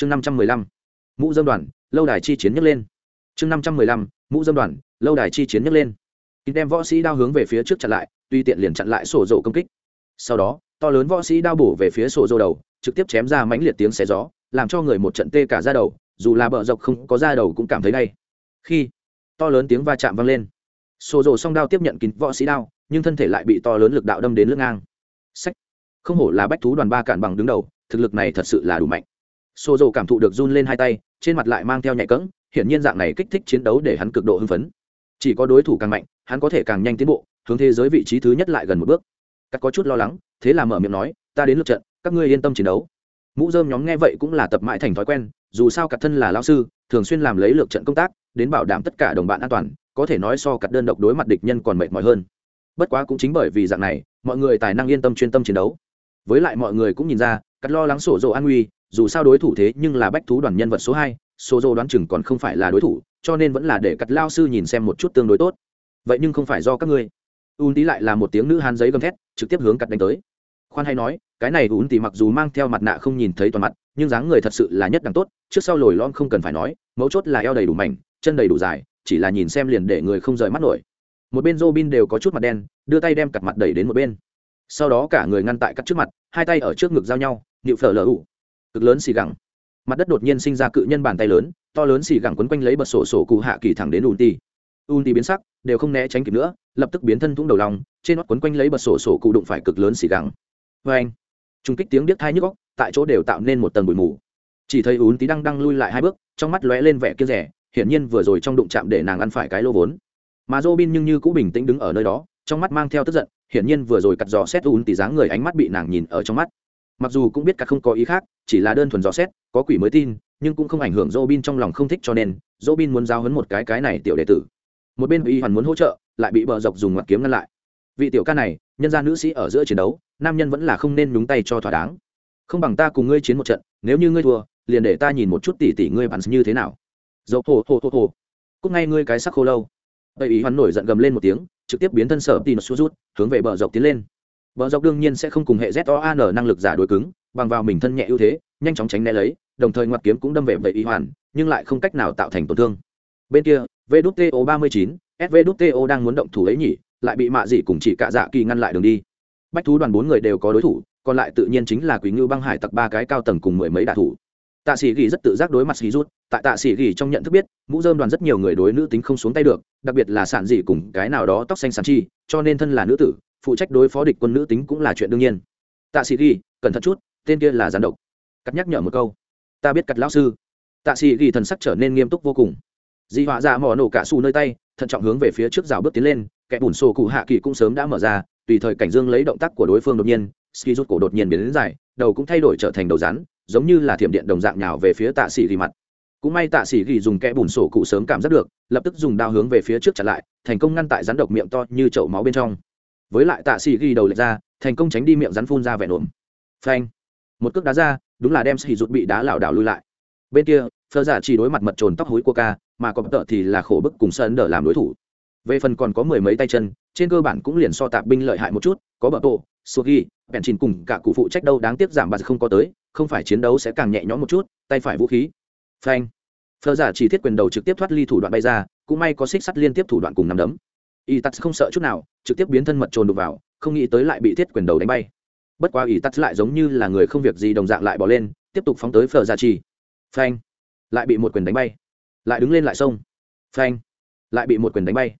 chương năm trăm mười lăm, mũ dâm đoàn, lâu đài chi chiến nhấc lên. Chương năm trăm mười lăm, mũ dâm đoàn, lâu đài chi chiến nhấc lên. Kín đem võ sĩ đao hướng về phía trước chặn lại, tuy tiện liền chặn lại sổ dầu công kích. Sau đó, to lớn võ sĩ đao bổ về phía sổ dầu đầu, trực tiếp chém ra mãnh liệt tiếng xé gió, làm cho người một trận tê cả ra đầu, dù là bờ dọc không có ra đầu cũng cảm thấy đây khi, to lớn tiếng va chạm vang lên. Sổ dầu song đao tiếp nhận kín võ sĩ đao, nhưng thân thể lại bị to lớn lực đạo đâm đến lưng ngang. Sách không hổ là bách thú đoàn ba cản bằng đứng đầu, thực lực này thật sự là đủ mạnh xô dầu cảm thụ được run lên hai tay, trên mặt lại mang theo nhạy cẫng, hiển nhiên dạng này kích thích chiến đấu để hắn cực độ hưng phấn. Chỉ có đối thủ càng mạnh, hắn có thể càng nhanh tiến bộ, hướng thế giới vị trí thứ nhất lại gần một bước. Các có chút lo lắng, thế là mở miệng nói, ta đến lượt trận, các ngươi yên tâm chiến đấu. Mũ dơm nhóm nghe vậy cũng là tập mãi thành thói quen, dù sao cặp thân là lao sư, thường xuyên làm lấy lượt trận công tác, đến bảo đảm tất cả đồng bạn an toàn, có thể nói so cặp đơn độc đối mặt địch nhân còn mệt mỏi hơn. Bất quá cũng chính bởi vì dạng này, mọi người tài năng yên tâm chuyên tâm chiến đấu. Với lại mọi người cũng nhìn ra cắt lo lắng sổ dồ an nguy dù sao đối thủ thế nhưng là bách thú đoàn nhân vật số hai số dô đoán chừng còn không phải là đối thủ, cho nên vẫn là để cắt lao sư nhìn xem một chút tương đối tốt. Vậy nhưng không phải do các ngươi. Un tí lại là một tiếng nữ hán giấy gầm thét, trực tiếp hướng cắt đánh tới. Khoan hay nói, cái này un tí mặc dù mang theo mặt nạ không nhìn thấy toàn mặt, nhưng dáng người thật sự là nhất đẳng tốt, trước sau lồi lõm không cần phải nói, mấu chốt là eo đầy đủ mảnh, chân đầy đủ dài, chỉ là nhìn xem liền để người không rời mắt nổi. Một bên Robin đều có chút mặt đen, đưa tay đem cặp mặt đẩy đến một bên. Sau đó cả người ngăn tại cắt trước mặt, hai tay ở trước ngực giao nhau nịu phở lở ủ cực lớn xì gẳng. Mặt đất đột nhiên sinh ra cự nhân bàn tay lớn, to lớn xì gẳng quấn quanh lấy bật sổ sổ cụ hạ kỳ thẳng đến ùn ti ùn ti biến sắc, đều không né tránh kịp nữa, lập tức biến thân thủng đầu lòng, trên nót quấn quanh lấy bật sổ sổ cụ đụng phải cực lớn xì gẳng. Vê anh trung kích tiếng điếc thai nhức góc tại chỗ đều tạo nên một tầng bụi mù. Chỉ thấy ùn tí đang đang lui lại hai bước, trong mắt lóe lên vẻ kia rẻ hiển nhiên vừa rồi trong đụng chạm để nàng ăn phải cái lô vốn. Mà Robin nhưng như cũ bình tĩnh đứng ở nơi đó, trong mắt mang theo tức giận, hiển nhiên vừa rồi cặt dò xét ùn tí dáng người ánh mắt bị nàng nhìn ở trong mắt mặc dù cũng biết cả không có ý khác, chỉ là đơn thuần dò xét, có quỷ mới tin, nhưng cũng không ảnh hưởng Robin trong lòng không thích cho nên, Robin muốn giao hấn một cái cái này tiểu đệ tử. Một bên y hoàn muốn hỗ trợ, lại bị bờ dọc dùng ngoặt kiếm ngăn lại. Vị tiểu ca này, nhân gia nữ sĩ ở giữa chiến đấu, nam nhân vẫn là không nên nhúng tay cho thỏa đáng. Không bằng ta cùng ngươi chiến một trận, nếu như ngươi thua, liền để ta nhìn một chút tỷ tỷ ngươi bắn như thế nào. Dầu hồ hồ hồ hồ cúc ngay ngươi cái sắc khô lâu. Tây ý hoàn nổi giận gầm lên một tiếng, trực tiếp biến thân sở tin su rút, hướng về bờ dọc tiến lên bờ dọc đương nhiên sẽ không cùng hệ ZOAN năng lực giả đối cứng, bằng vào mình thân nhẹ ưu thế, nhanh chóng tránh né lấy, đồng thời ngoặt kiếm cũng đâm về vậy y hoàn, nhưng lại không cách nào tạo thành tổn thương. Bên kia vđto ba mươi chín svđto đang muốn động thủ ấy nhỉ, lại bị mạ dị cùng chỉ cả dạ kỳ ngăn lại đường đi. Bách thú đoàn bốn người đều có đối thủ, còn lại tự nhiên chính là quý ngưu băng hải tặc ba cái cao tầng cùng mười mấy đại thủ. Tạ sĩ ghi rất tự giác đối mặt sĩ rút, tại tạ sĩ ghi trong nhận thức biết, mũ dơm đoàn rất nhiều người đối nữ tính không xuống tay được, đặc biệt là sản dị cùng cái nào đó tóc xanh sản chi, cho nên thân là nữ tử phụ trách đối phó địch quân nữ tính cũng là chuyện đương nhiên. Tạ sĩ ghi, cẩn thận chút, tên kia là gián độc. Cắt nhắc nhở một câu. Ta biết cắt lão sư. Tạ sĩ ghi thần sắc trở nên nghiêm túc vô cùng. Dị họa ra mỏ nổ cả xù nơi tay, thận trọng hướng về phía trước rào bước tiến lên, kẻ bùn sổ cụ hạ kỳ cũng sớm đã mở ra, tùy thời cảnh dương lấy động tác của đối phương đột nhiên ski rút cổ đột nhiên biến đến dài, đầu cũng thay đổi trở thành đầu rắn, giống như là thiểm điện đồng dạng nhào về phía tạ sĩ ghi mặt. Cũng may tạ sĩ ghi dùng kẽ bùn sổ cụ sớm cảm giác được, lập tức dùng đao hướng về phía trước chặn lại, thành công ngăn tại rắn độc miệng to như chậu máu bên trong với lại tạ sĩ ghi đầu lệch ra, thành công tránh đi miệng rắn phun ra vẹn ổn phanh. Một cước đá ra, đúng là đem sĩ rụt bị đá lảo đảo lui lại. Bên kia phơ giả dạ chỉ đối mặt mật trồn tóc hối của ca, mà có tợ thì là khổ bức cùng sơn đỡ làm đối thủ. Về phần còn có mười mấy tay chân, trên cơ bản cũng liền so tạp binh lợi hại một chút, có bờ bộ ghi, bèn chìn cùng cả cụ phụ trách đâu đáng tiếc giảm bạt không có tới, không phải chiến đấu sẽ càng nhẹ nhõm một chút, tay phải vũ khí. Phanh. Phờ giả dạ chỉ thiết quyền đầu trực tiếp thoát ly thủ đoạn bay ra, cũng may có xích sắt liên tiếp thủ đoạn cùng nắm đấm y tắt không sợ chút nào, trực tiếp biến thân mật trồn đục vào, không nghĩ tới lại bị thiết quyền đầu đánh bay. Bất quá y tắt lại giống như là người không việc gì đồng dạng lại bỏ lên, tiếp tục phóng tới Phở giả chỉ phanh! Lại bị một quyền đánh bay. Lại đứng lên lại sông phanh! Lại bị một quyền đánh bay.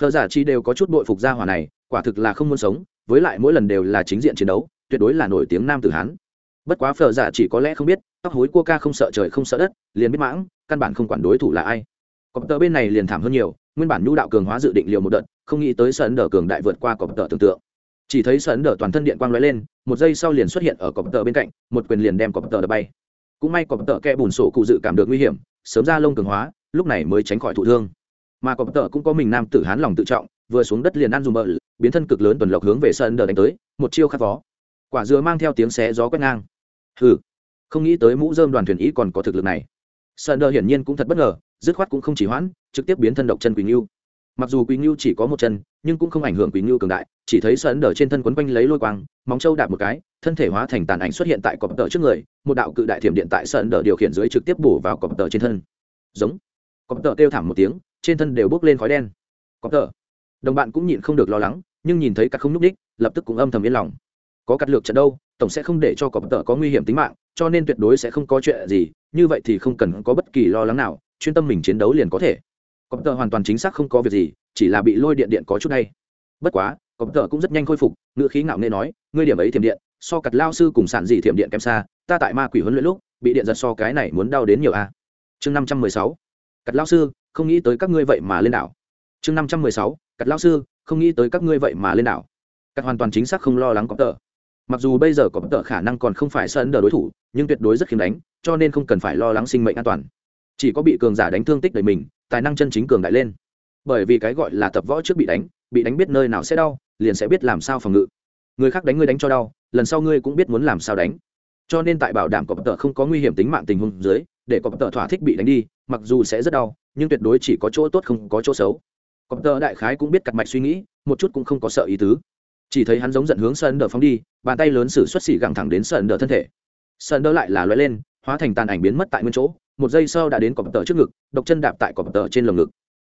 Phở giả chi đều có chút bội phục gia hỏa này, quả thực là không muốn sống, với lại mỗi lần đều là chính diện chiến đấu, tuyệt đối là nổi tiếng nam tử hán. Bất quá Phở giả chỉ có lẽ không biết, tóc hối cua ca không sợ trời không sợ đất, liền biết mãng, căn bản không quản đối thủ là ai. Có tờ bên này liền thảm hơn nhiều nguyên bản nhu đạo cường hóa dự định liều một đợt, không nghĩ tới sơn đờ cường đại vượt qua cọp tờ tưởng tượng. Chỉ thấy sơn đờ toàn thân điện quang lóe lên, một giây sau liền xuất hiện ở cọp tờ bên cạnh, một quyền liền đem cọp tờ đập bay. Cũng may cọp tờ kẽ bùn sổ cụ dự cảm được nguy hiểm, sớm ra lông cường hóa, lúc này mới tránh khỏi thụ thương. Mà cọp tờ cũng có mình nam tử hán lòng tự trọng, vừa xuống đất liền ăn dùng bờ biến thân cực lớn tuần lộc hướng về sơn đờ đánh tới, một chiêu khắc vó quả dừa mang theo tiếng xé gió quét ngang. Hừ, không nghĩ tới mũ dơm đoàn thuyền ý còn có thực lực này. Sơn đờ hiển nhiên cũng thật bất ngờ dứt khoát cũng không chỉ hoãn, trực tiếp biến thân độc chân quỳnh ngưu. Mặc dù quỳnh ngưu chỉ có một chân, nhưng cũng không ảnh hưởng quỳnh ngưu cường đại, chỉ thấy sơn đờ trên thân quấn quanh lấy lôi quang, móng trâu đạp một cái, thân thể hóa thành tàn ảnh xuất hiện tại cọp tờ trước người, một đạo cự đại thiểm điện tại sơn đờ điều khiển dưới trực tiếp bổ vào cọp tờ trên thân. Giống. Cọp tờ kêu thảm một tiếng, trên thân đều bốc lên khói đen. Cọp tờ. Đồng bạn cũng nhịn không được lo lắng, nhưng nhìn thấy các không n ú c đích, lập tức cũng âm thầm yên lòng. Có cắt lược trận đâu, tổng sẽ không để cho cọp tờ có nguy hiểm tính mạng, cho nên tuyệt đối sẽ không có chuyện gì, như vậy thì không cần có bất kỳ lo lắng nào chuyên tâm mình chiến đấu liền có thể. Cọp tờ hoàn toàn chính xác không có việc gì, chỉ là bị lôi điện điện có chút hay bất quá, cọp tờ cũng rất nhanh khôi phục, ngữ khí ngạo nghê nói, ngươi điểm ấy thiểm điện, so cặt lao sư cùng sản dị thiểm điện kém xa, ta tại ma quỷ huấn luyện lúc, bị điện giật so cái này muốn đau đến nhiều a. Chương năm trăm mười sáu, cặt lao sư, không nghĩ tới các ngươi vậy mà lên đảo. Chương năm trăm mười sáu, cặt lao sư, không nghĩ tới các ngươi vậy mà lên đảo. Cặt hoàn toàn chính xác không lo lắng cọp tờ. Mặc dù bây giờ cọp tờ khả năng còn không phải sân đờ đối thủ, nhưng tuyệt đối rất khiếm đánh, cho nên không cần phải lo lắng sinh mệnh an toàn chỉ có bị cường giả đánh thương tích đầy mình, tài năng chân chính cường đại lên. Bởi vì cái gọi là tập võ trước bị đánh bị đánh biết nơi nào sẽ đau, liền sẽ biết làm sao phòng ngự. Người khác đánh ngươi đánh cho đau, lần sau ngươi cũng biết muốn làm sao đánh. Cho nên tại bảo đảm cọp tờ không có nguy hiểm tính mạng tình huống dưới, để cọp tờ thỏa thích bị đánh đi, mặc dù sẽ rất đau, nhưng tuyệt đối chỉ có chỗ tốt không có chỗ xấu. Cọp tờ đại khái cũng biết cặt mạch suy nghĩ, một chút cũng không có sợ ý tứ. Chỉ thấy hắn giống giận hướng sơn đờ phóng đi, bàn tay lớn sử xuất xỉ gẳng thẳng đến sơn đờ thân thể. Sơn đờ lại là loại lên hóa thành tàn ảnh biến mất tại nguyên chỗ, một giây sau đã đến cọp tờ trước ngực, độc chân đạp tại cọp tờ trên lồng ngực.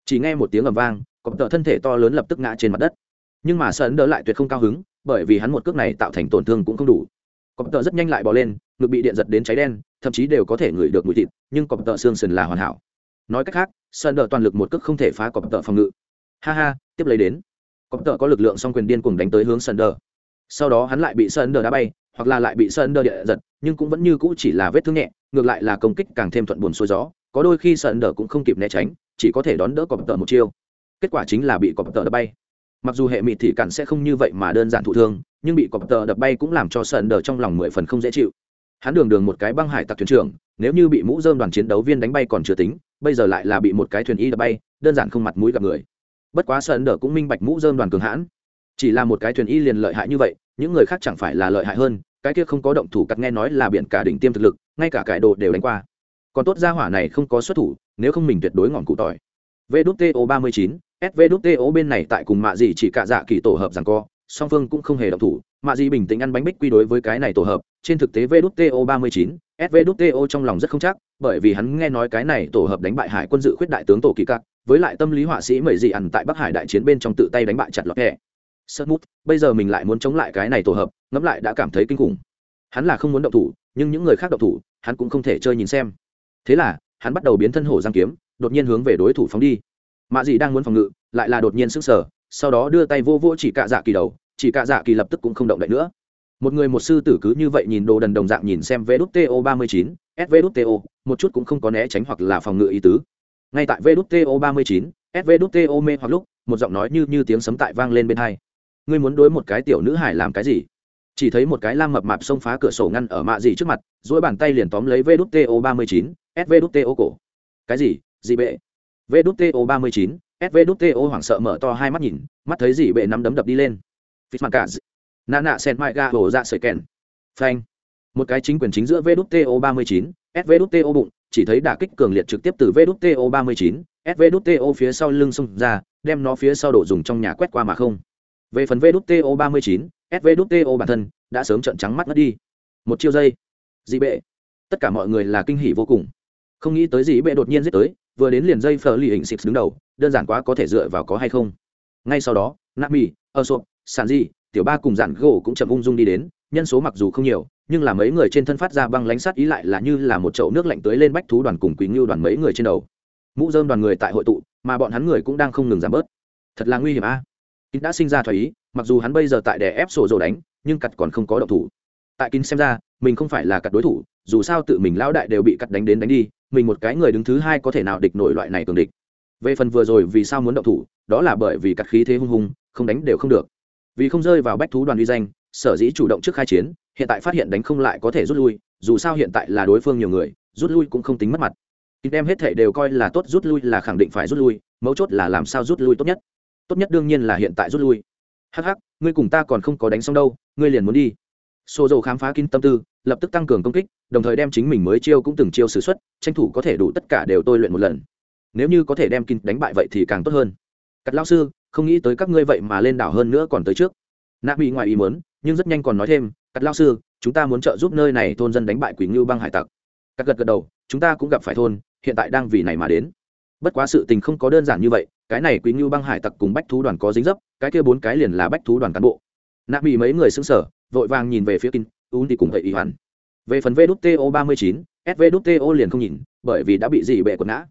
Chỉ nghe một tiếng ầm vang, cọp tờ thân thể to lớn lập tức ngã trên mặt đất. Nhưng mà sơn đỡ lại tuyệt không cao hứng, bởi vì hắn một cước này tạo thành tổn thương cũng không đủ. Cọp tờ rất nhanh lại bỏ lên, ngực bị điện giật đến cháy đen, thậm chí đều có thể ngửi được mùi thịt, nhưng cọp tờ xương sườn là hoàn hảo. Nói cách khác, sơn đỡ toàn lực một cước không thể phá cọp tờ phòng ngự. Ha ha, tiếp lấy đến. Cọp tờ có lực lượng song quyền điên cùng đánh tới hướng sơn đỡ. Sau đó hắn lại bị sơn đỡ đá bay hoặc là lại bị sơn đờ địa giật, nhưng cũng vẫn như cũ chỉ là vết thương nhẹ, ngược lại là công kích càng thêm thuận buồn xuôi gió, có đôi khi sơn đờ cũng không kịp né tránh, chỉ có thể đón đỡ cọp tờ một chiêu. Kết quả chính là bị cọp tờ đập bay. Mặc dù hệ mịt thị cản sẽ không như vậy mà đơn giản thụ thương, nhưng bị cọp tờ đập bay cũng làm cho sơn đờ trong lòng mười phần không dễ chịu. Hắn đường đường một cái băng hải tặc thuyền trưởng, nếu như bị mũ dơm đoàn chiến đấu viên đánh bay còn chưa tính, bây giờ lại là bị một cái thuyền y đập bay, đơn giản không mặt mũi gặp người. Bất quá sơn đờ cũng minh bạch mũ dơm đoàn cường hãn. Chỉ là một cái thuyền y liền lợi hại như vậy những người khác chẳng phải là lợi hại hơn, cái kia không có động thủ cắt nghe nói là biển cả đỉnh tiêm thực lực, ngay cả cải đồ đều đánh qua. Còn tốt gia hỏa này không có xuất thủ, nếu không mình tuyệt đối ngọn cụ tỏi. Vto ba mươi chín svto bên này tại cùng mạ gì chỉ cả dạ kỳ tổ hợp rằng co, song phương cũng không hề động thủ. Mạ gì bình tĩnh ăn bánh bích quy đối với cái này tổ hợp, trên thực tế vto ba mươi chín svto trong lòng rất không chắc, bởi vì hắn nghe nói cái này tổ hợp đánh bại hải quân dự khuyết đại tướng tổ kỳ cạc với lại tâm lý họa sĩ mẩy dị ẩn tại bắc hải đại chiến bên trong tự tay đánh bại chặt lọt hẹ sơ mút, bây giờ mình lại muốn chống lại cái này tổ hợp, ngẫm lại đã cảm thấy kinh khủng. Hắn là không muốn động thủ, nhưng những người khác động thủ, hắn cũng không thể chơi nhìn xem. Thế là, hắn bắt đầu biến thân hổ giang kiếm, đột nhiên hướng về đối thủ phóng đi. Mạ dị đang muốn phòng ngự, lại là đột nhiên sững sở sau đó đưa tay vô vô chỉ cạ dạ kỳ đầu, chỉ cạ dạ kỳ lập tức cũng không động đậy nữa. Một người một sư tử cứ như vậy nhìn đồ đần đồng dạng nhìn xem vđto ba mươi chín svđto một chút cũng không có né tránh hoặc là phòng ngự ý tứ. Ngay tại vđto ba mươi chín svđto mê hoặc lúc, một giọng nói như như tiếng sấm tại vang lên bên hai ngươi muốn đối một cái tiểu nữ hải làm cái gì? Chỉ thấy một cái lam mập mạp xông phá cửa sổ ngăn ở mạ gì trước mặt dỗi bàn tay liền tóm lấy vđto ba mươi chín svđto cổ. Cái gì? Dị bệ. Vđto ba mươi chín svđto hoảng sợ mở to hai mắt nhìn, mắt thấy dị bệ nắm đấm đập đi lên. Phít mặt cả Nạ nạ sen mai ga đổ ra sợi kèn. Phanh. Một cái chính quyền chính giữa vđto ba mươi chín svđto bụng, chỉ thấy đả kích cường liệt trực tiếp từ vđto ba mươi chín svđto phía sau lưng xông ra, đem nó phía sau đổ dùng trong nhà quét qua mà không về phần vto 39 svto bản thân đã sớm trận trắng mắt mất đi. Một chiêu giây dị bệ. Tất cả mọi người là kinh hỉ vô cùng. Không nghĩ tới dị bệ đột nhiên giết tới, vừa đến liền dây phở lì hình xịt đứng đầu, đơn giản quá có thể dựa vào có hay không. Ngay sau đó, nami ơ sộp sàn di tiểu ba cùng dạn gỗ cũng chậm ung dung đi đến, nhân số mặc dù không nhiều, nhưng là mấy người trên thân phát ra băng lánh sát ý lại là như là một chậu nước lạnh tới lên bách thú đoàn cùng quý ngưu đoàn mấy người trên đầu. Mũ dơm đoàn người tại hội tụ, mà bọn hắn người cũng đang không ngừng giảm bớt. Thật là nguy hiểm a. à? Kín đã sinh ra thoái ý, mặc dù hắn bây giờ tại đè ép sổ dồ đánh, nhưng cặt còn không có động thủ. Tại kín xem ra, mình không phải là cặt đối thủ, dù sao tự mình lão đại đều bị cặt đánh đến đánh đi, mình một cái người đứng thứ hai có thể nào địch nổi loại này cường địch. Về phần vừa rồi vì sao muốn động thủ, đó là bởi vì cặt khí thế hung hùng không đánh đều không được. Vì không rơi vào bách thú đoàn uy danh, sở dĩ chủ động trước khai chiến, hiện tại phát hiện đánh không lại có thể rút lui, dù sao hiện tại là đối phương nhiều người, rút lui cũng không tính mất mặt. Kín đem hết thể đều coi là tốt, rút lui là khẳng định phải rút lui, mấu chốt là làm sao rút lui tốt nhất tốt nhất đương nhiên là hiện tại rút lui. Hắc hắc, ngươi cùng ta còn không có đánh xong đâu, ngươi liền muốn đi. Xô dầu khám phá kinh tâm tư, lập tức tăng cường công kích, đồng thời đem chính mình mới chiêu cũng từng chiêu s ử x u ấ t tranh thủ có thể đủ tất cả đều tôi luyện một lần. Nếu như có thể đem kinh đánh bại vậy thì càng tốt hơn. Cắt lao sư, không nghĩ tới các ngươi vậy mà lên đảo hơn nữa còn tới trước. Nạp bị ngoài ý muốn, nhưng rất nhanh còn nói thêm, cắt lao sư, chúng ta muốn trợ giúp nơi này thôn dân đánh bại quỷ ngưu băng hải tặc. Cắt gật gật đầu, chúng ta cũng gặp phải thôn, hiện tại đang vì này mà đến. Bất quá sự tình không có đơn giản như vậy cái này quý ngưu băng hải tặc cùng bách thú đoàn có dính dấp, cái kia bốn cái liền là bách thú đoàn cán bộ. Nạ bị mấy người xứng sở vội vàng nhìn về phía kinh un thì cùng vậy ý hoàn về phần vto ba mươi chín svto liền không nhìn, bởi vì đã bị dị bệ quật ngã.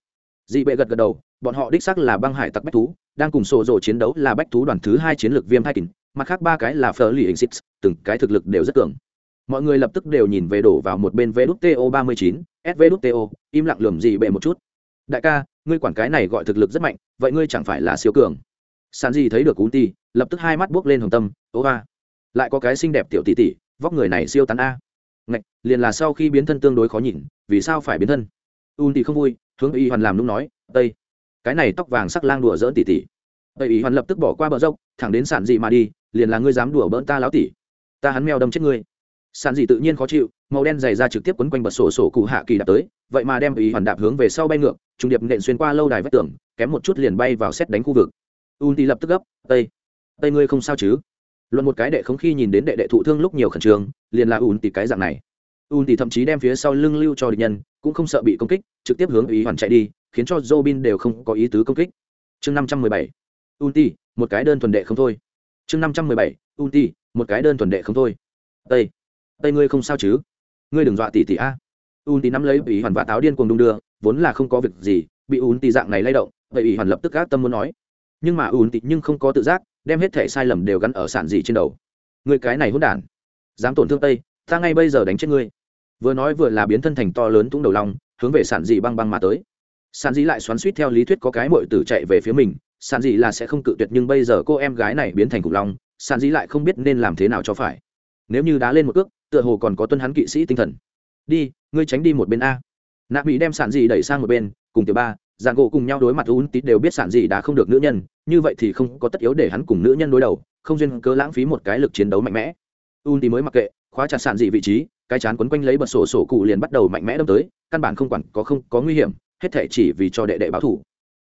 Dị bệ gật gật đầu, bọn họ đích sắc là băng hải tặc bách thú, đang cùng sổ rộ chiến đấu là bách thú đoàn thứ hai chiến lược viêm hai kín mặt khác ba cái là phở lì hình xích từng cái thực lực đều rất cường. Mọi người lập tức đều nhìn về đổ vào một bên vto ba mươi chín svto im lặng lườm dị bệ một chút đại ca, ngươi quản cái này gọi thực lực rất mạnh, vậy ngươi chẳng phải là siêu cường. Sàn gì thấy được cú ti, lập tức hai mắt buốc lên hồng tâm ố ba, lại có cái xinh đẹp tiểu tỷ tỷ, vóc người này siêu tán a. Ngạch, liền là sau khi biến thân tương đối khó nhìn, vì sao phải biến thân? Un tỷ không vui, hướng y hoàn làm lúc nói, tây, cái này tóc vàng sắc lang đùa dỡn tỷ tỷ. Tây y hoàn lập tức bỏ qua bờ dốc, thẳng đến sản dị mà đi, liền là ngươi dám đùa bỡn ta láo tỷ, ta hắn mèo đâm chết ngươi. Sản dị tự nhiên khó chịu, màu đen dày ra trực tiếp quấn quanh bật sổ sổ cụ hạ kỳ đạp tới, vậy mà đem y hoàn đạp hướng về sau bay ngược trung điệp nện xuyên qua lâu đài vách tường, kém một chút liền bay vào xét đánh khu vực. Un thì lập tức gấp, tây tây ngươi không sao chứ? Luận một cái đệ không khi nhìn đến đệ đệ thụ thương lúc nhiều khẩn trương, liền là un thì cái dạng này. Un thì thậm chí đem phía sau lưng lưu cho địch nhân, cũng không sợ bị công kích, trực tiếp hướng ý hoàn chạy đi, khiến cho robin đều không có ý tứ công kích. Chương năm trăm mười bảy, un một cái đơn thuần đệ không thôi. Chương năm trăm mười bảy, un một cái đơn thuần đệ không thôi. Tây tây ngươi không sao chứ? Ngươi đừng dọa tỷ tỷ a. Un nắm lấy ý hoàn vạ táo điên cuồng đung đưa vốn là không có việc gì, bị ùn tì dạng này lay động, vậy ủy hoàn lập tức gác tâm muốn nói. Nhưng mà ùn tị nhưng không có tự giác, đem hết thể sai lầm đều gắn ở sản dị trên đầu. Người cái này hỗn đản, dám tổn thương tây, ta ngay bây giờ đánh chết ngươi. Vừa nói vừa là biến thân thành to lớn túng đầu long, hướng về sản dị băng băng mà tới. Sản dị lại xoắn suýt theo lý thuyết có cái mội tử chạy về phía mình, sản dị là sẽ không cự tuyệt nhưng bây giờ cô em gái này biến thành khủng long, sản dị lại không biết nên làm thế nào cho phải. Nếu như đá lên một cước, tựa hồ còn có tuân hắn kỵ sĩ tinh thần. Đi, ngươi tránh đi một bên a nạ bị đem sản dị đẩy sang một bên, cùng tiểu ba dạng gỗ cùng nhau đối mặt un tít đều biết sản dị đã không được nữ nhân, như vậy thì không có tất yếu để hắn cùng nữ nhân đối đầu, không duyên cớ lãng phí một cái lực chiến đấu mạnh mẽ. Un tí mới mặc kệ, khóa chặt sản dị vị trí, cái chán quấn quanh lấy bật sổ sổ cụ liền bắt đầu mạnh mẽ đâm tới, căn bản không quản có không có nguy hiểm, hết thể chỉ vì cho đệ đệ báo thủ.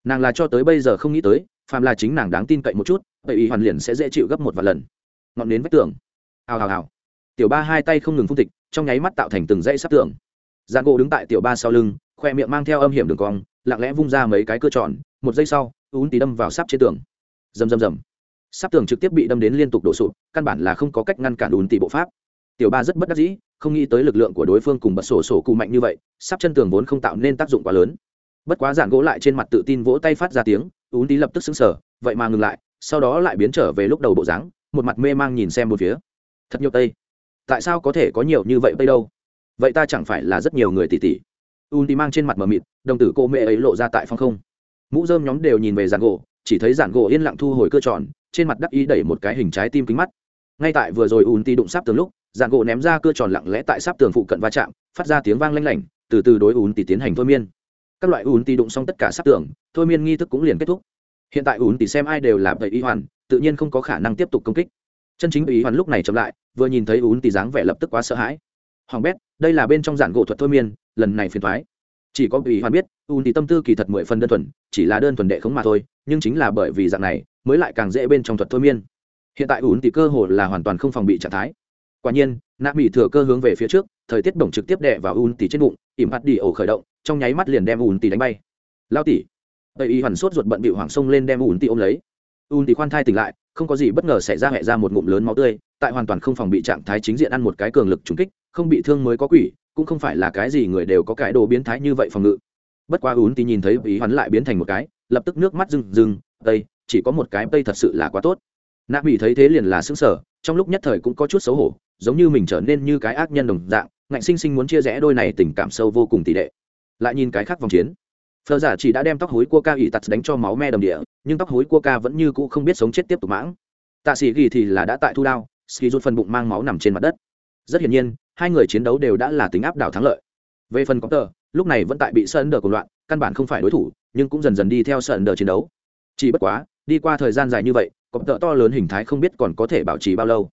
Nàng là cho tới bây giờ không nghĩ tới, phàm là chính nàng đáng tin cậy một chút, vậy ý hoàn liền sẽ dễ chịu gấp một vài lần. Ngọn đến vách tường. Hào hào hào. Tiểu ba hai tay không ngừng phun tịch, trong nháy mắt tạo thành từng dãy sắp tường giàn gỗ đứng tại tiểu ba sau lưng, khoe miệng mang theo âm hiểm đường cong, lặng lẽ vung ra mấy cái cơ tròn, một giây sau, ún tí đâm vào sắp trên tường. Rầm rầm rầm. Sắp tường trực tiếp bị đâm đến liên tục đổ sụp, căn bản là không có cách ngăn cản ún tí bộ pháp. Tiểu ba rất bất đắc dĩ, không nghĩ tới lực lượng của đối phương cùng bật sổ sổ cụ mạnh như vậy sắp chân tường vốn không tạo nên tác dụng quá lớn. Bất quá giản gỗ lại trên mặt tự tin vỗ tay phát ra tiếng, ún tí lập tức xứng sở vậy mà ngừng lại, sau đó lại biến trở về lúc đầu bộ dáng, một mặt mê mang nhìn xem một phía. Thật nhiều tây. Tại sao có thể có nhiều như vậy tây đâu? Vậy ta chẳng phải là rất nhiều người tỷ tỷ un tí mang trên mặt mờ mịt, đồng tử cô mẹ ấy lộ ra tại phong không. Mũ dơm nhóm đều nhìn về giàn gỗ, chỉ thấy giàn gỗ yên lặng thu hồi cơ tròn, trên mặt đắc ý đẩy một cái hình trái tim kính mắt. Ngay tại vừa rồi un ti đụng sáp tường lúc, giàn gỗ ném ra cơ tròn lặng lẽ tại sáp tường phụ cận va chạm, phát ra tiếng vang lanh lảnh, từ từ đối un ti tiến hành thôi miên. Các loại un ti đụng xong tất cả sáp tường, thôi miên nghi thức cũng liền kết thúc. Hiện tại un ti xem ai đều là bậy y hoàn, tự nhiên không có khả năng tiếp tục công kích. Chân chính ý hoàn lúc này chậm lại, vừa nhìn thấy un ti dáng vẻ lập tức quá sợ hãi hoàng bét, đây là bên trong giản gỗ thuật thôi miên, lần này phiền thoái chỉ có ủy hoàn biết u tí tâm tư kỳ thật mười phần đơn thuần, chỉ là đơn thuần đệ khống mà thôi, nhưng chính là bởi vì dạng này, mới lại càng dễ bên trong thuật thôi miên. Hiện tại ún tí cơ hồ là hoàn toàn không phòng bị trạng thái. Quả nhiên, nạ mỹ thừa cơ hướng về phía trước, thời tiết bổng trực tiếp đè vào ún tỉ trên bụng, ỉm hạt đi ổ khởi động, trong nháy mắt liền đem ún tỉ đánh bay. Lao tỉ tây y hoàn sốt ruột bận bị hoảng sông lên đem ún tỉ ôm lấy. Ún tỉ khoan thai tỉnh lại, không có gì bất ngờ xảy ra, hẹ ra một ngụm lớn máu tươi tại hoàn toàn không phòng bị trạng thái chính diện ăn một cái cường lực trúng kích, không bị thương mới có quỷ, cũng không phải là cái gì người đều có cái đồ biến thái như vậy phòng ngự. Bất quá ún thì nhìn thấy ý hoàn lại biến thành một cái, lập tức nước mắt rừng rừng tây, chỉ có một cái tây thật sự là quá tốt. Nạ bị thấy thế liền là xứng sở trong lúc nhất thời cũng có chút xấu hổ, giống như mình trở nên như cái ác nhân đồng dạng, ngạnh sinh sinh muốn chia rẽ đôi này tình cảm sâu vô cùng tỷ lệ. lại nhìn cái khác vòng chiến. Phờ giả chỉ đã đem tóc hối cua ca ỉ tặt đánh cho máu me đồng địa, nhưng tóc hối cua ca vẫn như cũ không biết sống chết tiếp tục mãng. Tạ sĩ ghi thì là đã tại thu đao ski rút phần bụng mang máu nằm trên mặt đất. Rất hiển nhiên, hai người chiến đấu đều đã là tính áp đảo thắng lợi. Về phần có tờ lúc này vẫn tại bị sơn đờ cùng loạn, căn bản không phải đối thủ, nhưng cũng dần dần đi theo sơn đờ chiến đấu. Chỉ bất quá, đi qua thời gian dài như vậy có tờ to lớn hình thái không biết còn có thể bảo trì bao lâu.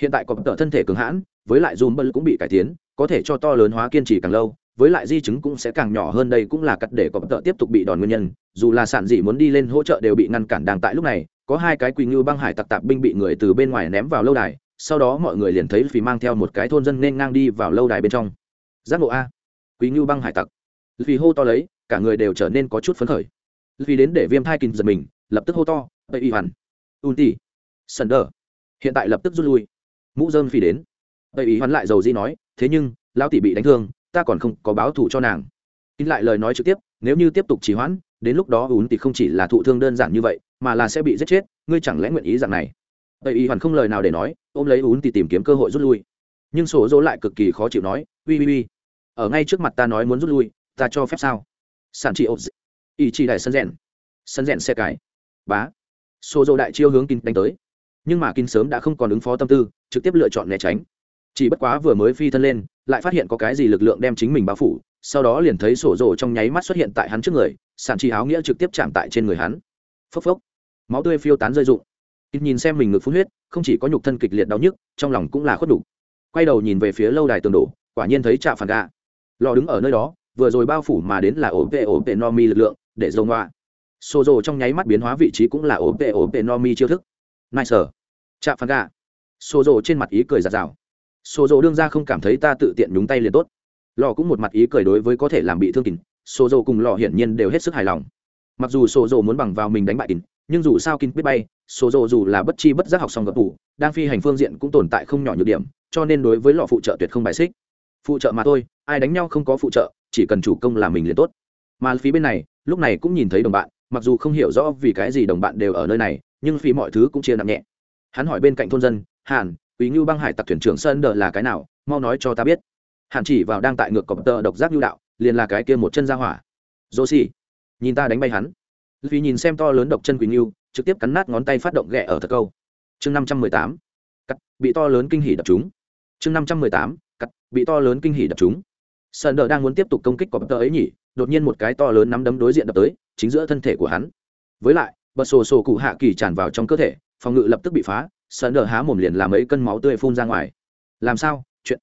Hiện tại có tờ thân thể cường hãn, với lại dùm bơ cũng bị cải tiến, có thể cho to lớn hóa kiên trì càng lâu, với lại di chứng cũng sẽ càng nhỏ hơn đây cũng là cắt để có tợ tiếp tục bị đòn nguyên nhân, dù là sản dị muốn đi lên hỗ trợ đều bị ngăn cản đang tại lúc này có hai cái quỳ ngưu băng hải tặc tạp binh bị người từ bên ngoài ném vào lâu đài, sau đó mọi người liền thấy phì mang theo một cái thôn dân nên ngang đi vào lâu đài bên trong. Giác ngộ a. Quý ngưu băng hải tặc. Vì hô to lấy, cả người đều trở nên có chút phấn khởi. Vì đến để viêm thai kình giật mình, lập tức hô to, tây y hoàn. Un tỉ sần đờ. Hiện tại lập tức rút lui. Mũ dơm phi đến. Tây y hoàn lại dầu di nói, thế nhưng, lão tỷ bị đánh thương, ta còn không có báo thù cho nàng. In lại lời nói trực tiếp, nếu như tiếp tục trì hoãn đến lúc đó ún thì không chỉ là thụ thương đơn giản như vậy, mà là sẽ bị giết chết, ngươi chẳng lẽ nguyện ý dạng này? Tây y hoàn không lời nào để nói, ôm lấy ún thì tìm kiếm cơ hội rút lui. Nhưng sổ dỗ lại cực kỳ khó chịu nói, ui ui ui, ở ngay trước mặt ta nói muốn rút lui, ta cho phép sao? Sản trị ô ý chỉ đại sân rèn. Sân rèn xe cái bá. Sổ dỗ đại chiêu hướng kinh đánh tới. Nhưng mà kinh sớm đã không còn ứng phó tâm tư, trực tiếp lựa chọn né tránh. Chỉ bất quá vừa mới phi thân lên, lại phát hiện có cái gì lực lượng đem chính mình bao phủ, sau đó liền thấy sổ rồ trong nháy mắt xuất hiện tại hắn trước người sản chi áo nghĩa trực tiếp chạm tại trên người hắn. Phốc phốc. Máu tươi phiêu tán rơi rụng. Ít nhìn xem mình ngực phun huyết, không chỉ có nhục thân kịch liệt đau nhức, trong lòng cũng là khuất đủ quay đầu nhìn về phía lâu đài tường đổ, quả nhiên thấy trạm phản gà lò đứng ở nơi đó, vừa rồi bao phủ mà đến là ổ vệ ổ vệ no mi lực lượng, để dông hoa xô rồ trong nháy mắt biến hóa vị trí cũng là ổ vệ ổ vệ no mi chiêu thức. Nice sở trạm phản gà xô rồ trên mặt ý cười giạt rào. Xô rồ đương ra không cảm thấy ta tự tiện nhúng tay liền tốt. Lò cũng một mặt ý cười đối với có thể làm bị thương kình sổ dồ cùng lò hiển nhiên đều hết sức hài lòng. Mặc dù sổ dồ muốn bằng vào mình đánh bại kín, nhưng dù sao kinh biết bay, sổ dồ dù là bất chi bất giác học xong gập tủ đang phi hành phương diện cũng tồn tại không nhỏ nhược điểm, cho nên đối với lọ phụ trợ tuyệt không bài xích. Phụ trợ mà thôi, ai đánh nhau không có phụ trợ, chỉ cần chủ công là mình liền tốt. Mà phía bên này, lúc này cũng nhìn thấy đồng bạn, mặc dù không hiểu rõ vì cái gì đồng bạn đều ở nơi này, nhưng phí mọi thứ cũng chia nặng nhẹ. Hắn hỏi bên cạnh thôn dân, hàn, quý ngưu băng hải tặc thuyền trưởng sơn đờ là cái nào? Mau nói cho ta biết. Hàn chỉ vào đang tại ngược cọp tờ độc giác nhu đạo liền là cái kia một chân ra hỏa. Dô xì nhìn ta đánh bay hắn. Vì nhìn xem to lớn độc chân quỳnh yêu, trực tiếp cắn nát ngón tay phát động ghẹ ở thật câu. Chương năm trăm mười tám cắt bị to lớn kinh hỉ đập chúng chương năm trăm mười tám cắt bị to lớn kinh hỉ đập chúng sơn đờ đang muốn tiếp tục công kích của bậc tờ ấy nhỉ đột nhiên một cái to lớn nắm đấm đối diện đập tới chính giữa thân thể của hắn. Với lại bật sổ sổ cụ hạ kỳ tràn vào trong cơ thể phòng ngự lập tức bị phá sơn đờ há mồm liền làm ấy cân máu tươi phun ra ngoài. Làm sao? Chuyện.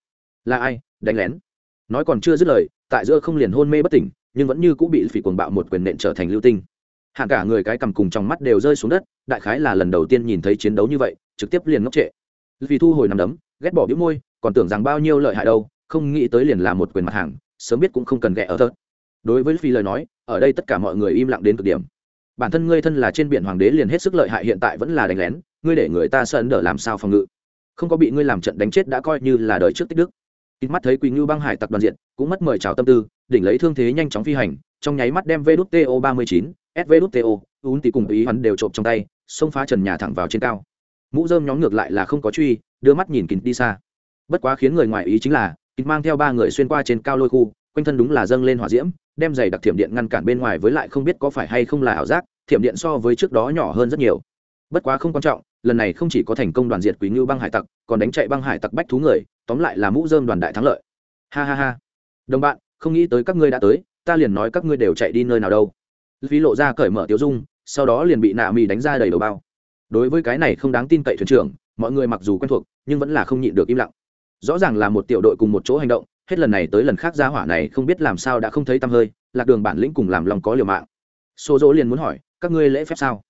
Là ai? Đánh lén. Nói còn chưa dứt lời tại giữa không liền hôn mê bất tỉnh, nhưng vẫn như cũng bị phỉ cuồng bạo một quyền nện trở thành lưu tinh. Hạng cả người cái cầm cùng trong mắt đều rơi xuống đất, đại khái là lần đầu tiên nhìn thấy chiến đấu như vậy, trực tiếp liền ngốc trệ. Vì thu hồi nằm đấm, ghét bỏ biếu môi, còn tưởng rằng bao nhiêu lợi hại đâu, không nghĩ tới liền là một quyền mặt hàng, sớm biết cũng không cần ghẹ ở thớt. Đối với phi lời nói, ở đây tất cả mọi người im lặng đến cực điểm. Bản thân ngươi thân là trên biển hoàng đế liền hết sức lợi hại hiện tại vẫn là đánh lén, ngươi để người ta sợ đỡ làm sao phòng ngự? Không có bị ngươi làm trận đánh chết đã coi như là đời trước tích đức ít mắt thấy quỳnh ngưu băng hải tặc đoàn diện, cũng mất mời chào tâm tư, đỉnh lấy thương thế nhanh chóng phi hành, trong nháy mắt đem vto to ba mươi chín svto ún tỷ cùng ý hắn đều trộm trong tay, xông phá trần nhà thẳng vào trên cao. Mũ dơm nhóm ngược lại là không có truy, đưa mắt nhìn kín đi xa. Bất quá khiến người ngoài ý chính là kín mang theo ba người xuyên qua trên cao lôi khu, quanh thân đúng là dâng lên hỏa diễm, đem giày đặc thiểm điện ngăn cản bên ngoài với lại không biết có phải hay không là ảo giác, thiểm điện so với trước đó nhỏ hơn rất nhiều. Bất quá không quan trọng, lần này không chỉ có thành công đoàn diệt quý ngưu băng hải tặc, còn đánh chạy băng hải tặc bách thú người tóm lại là mũ dơm đoàn đại thắng lợi. Ha ha ha. Đồng bạn, không nghĩ tới các ngươi đã tới, ta liền nói các ngươi đều chạy đi nơi nào đâu. Vì lộ ra cởi mở tiêu dung, sau đó liền bị nạ mì đánh ra đầy đầu bao. Đối với cái này không đáng tin cậy thuyền trưởng, mọi người mặc dù quen thuộc, nhưng vẫn là không nhịn được im lặng. Rõ ràng là một tiểu đội cùng một chỗ hành động, hết lần này tới lần khác ra hỏa này không biết làm sao đã không thấy tăm hơi, lạc đường bản lĩnh cùng làm lòng có liều mạng. Số dỗ liền muốn hỏi, các ngươi lễ phép sao?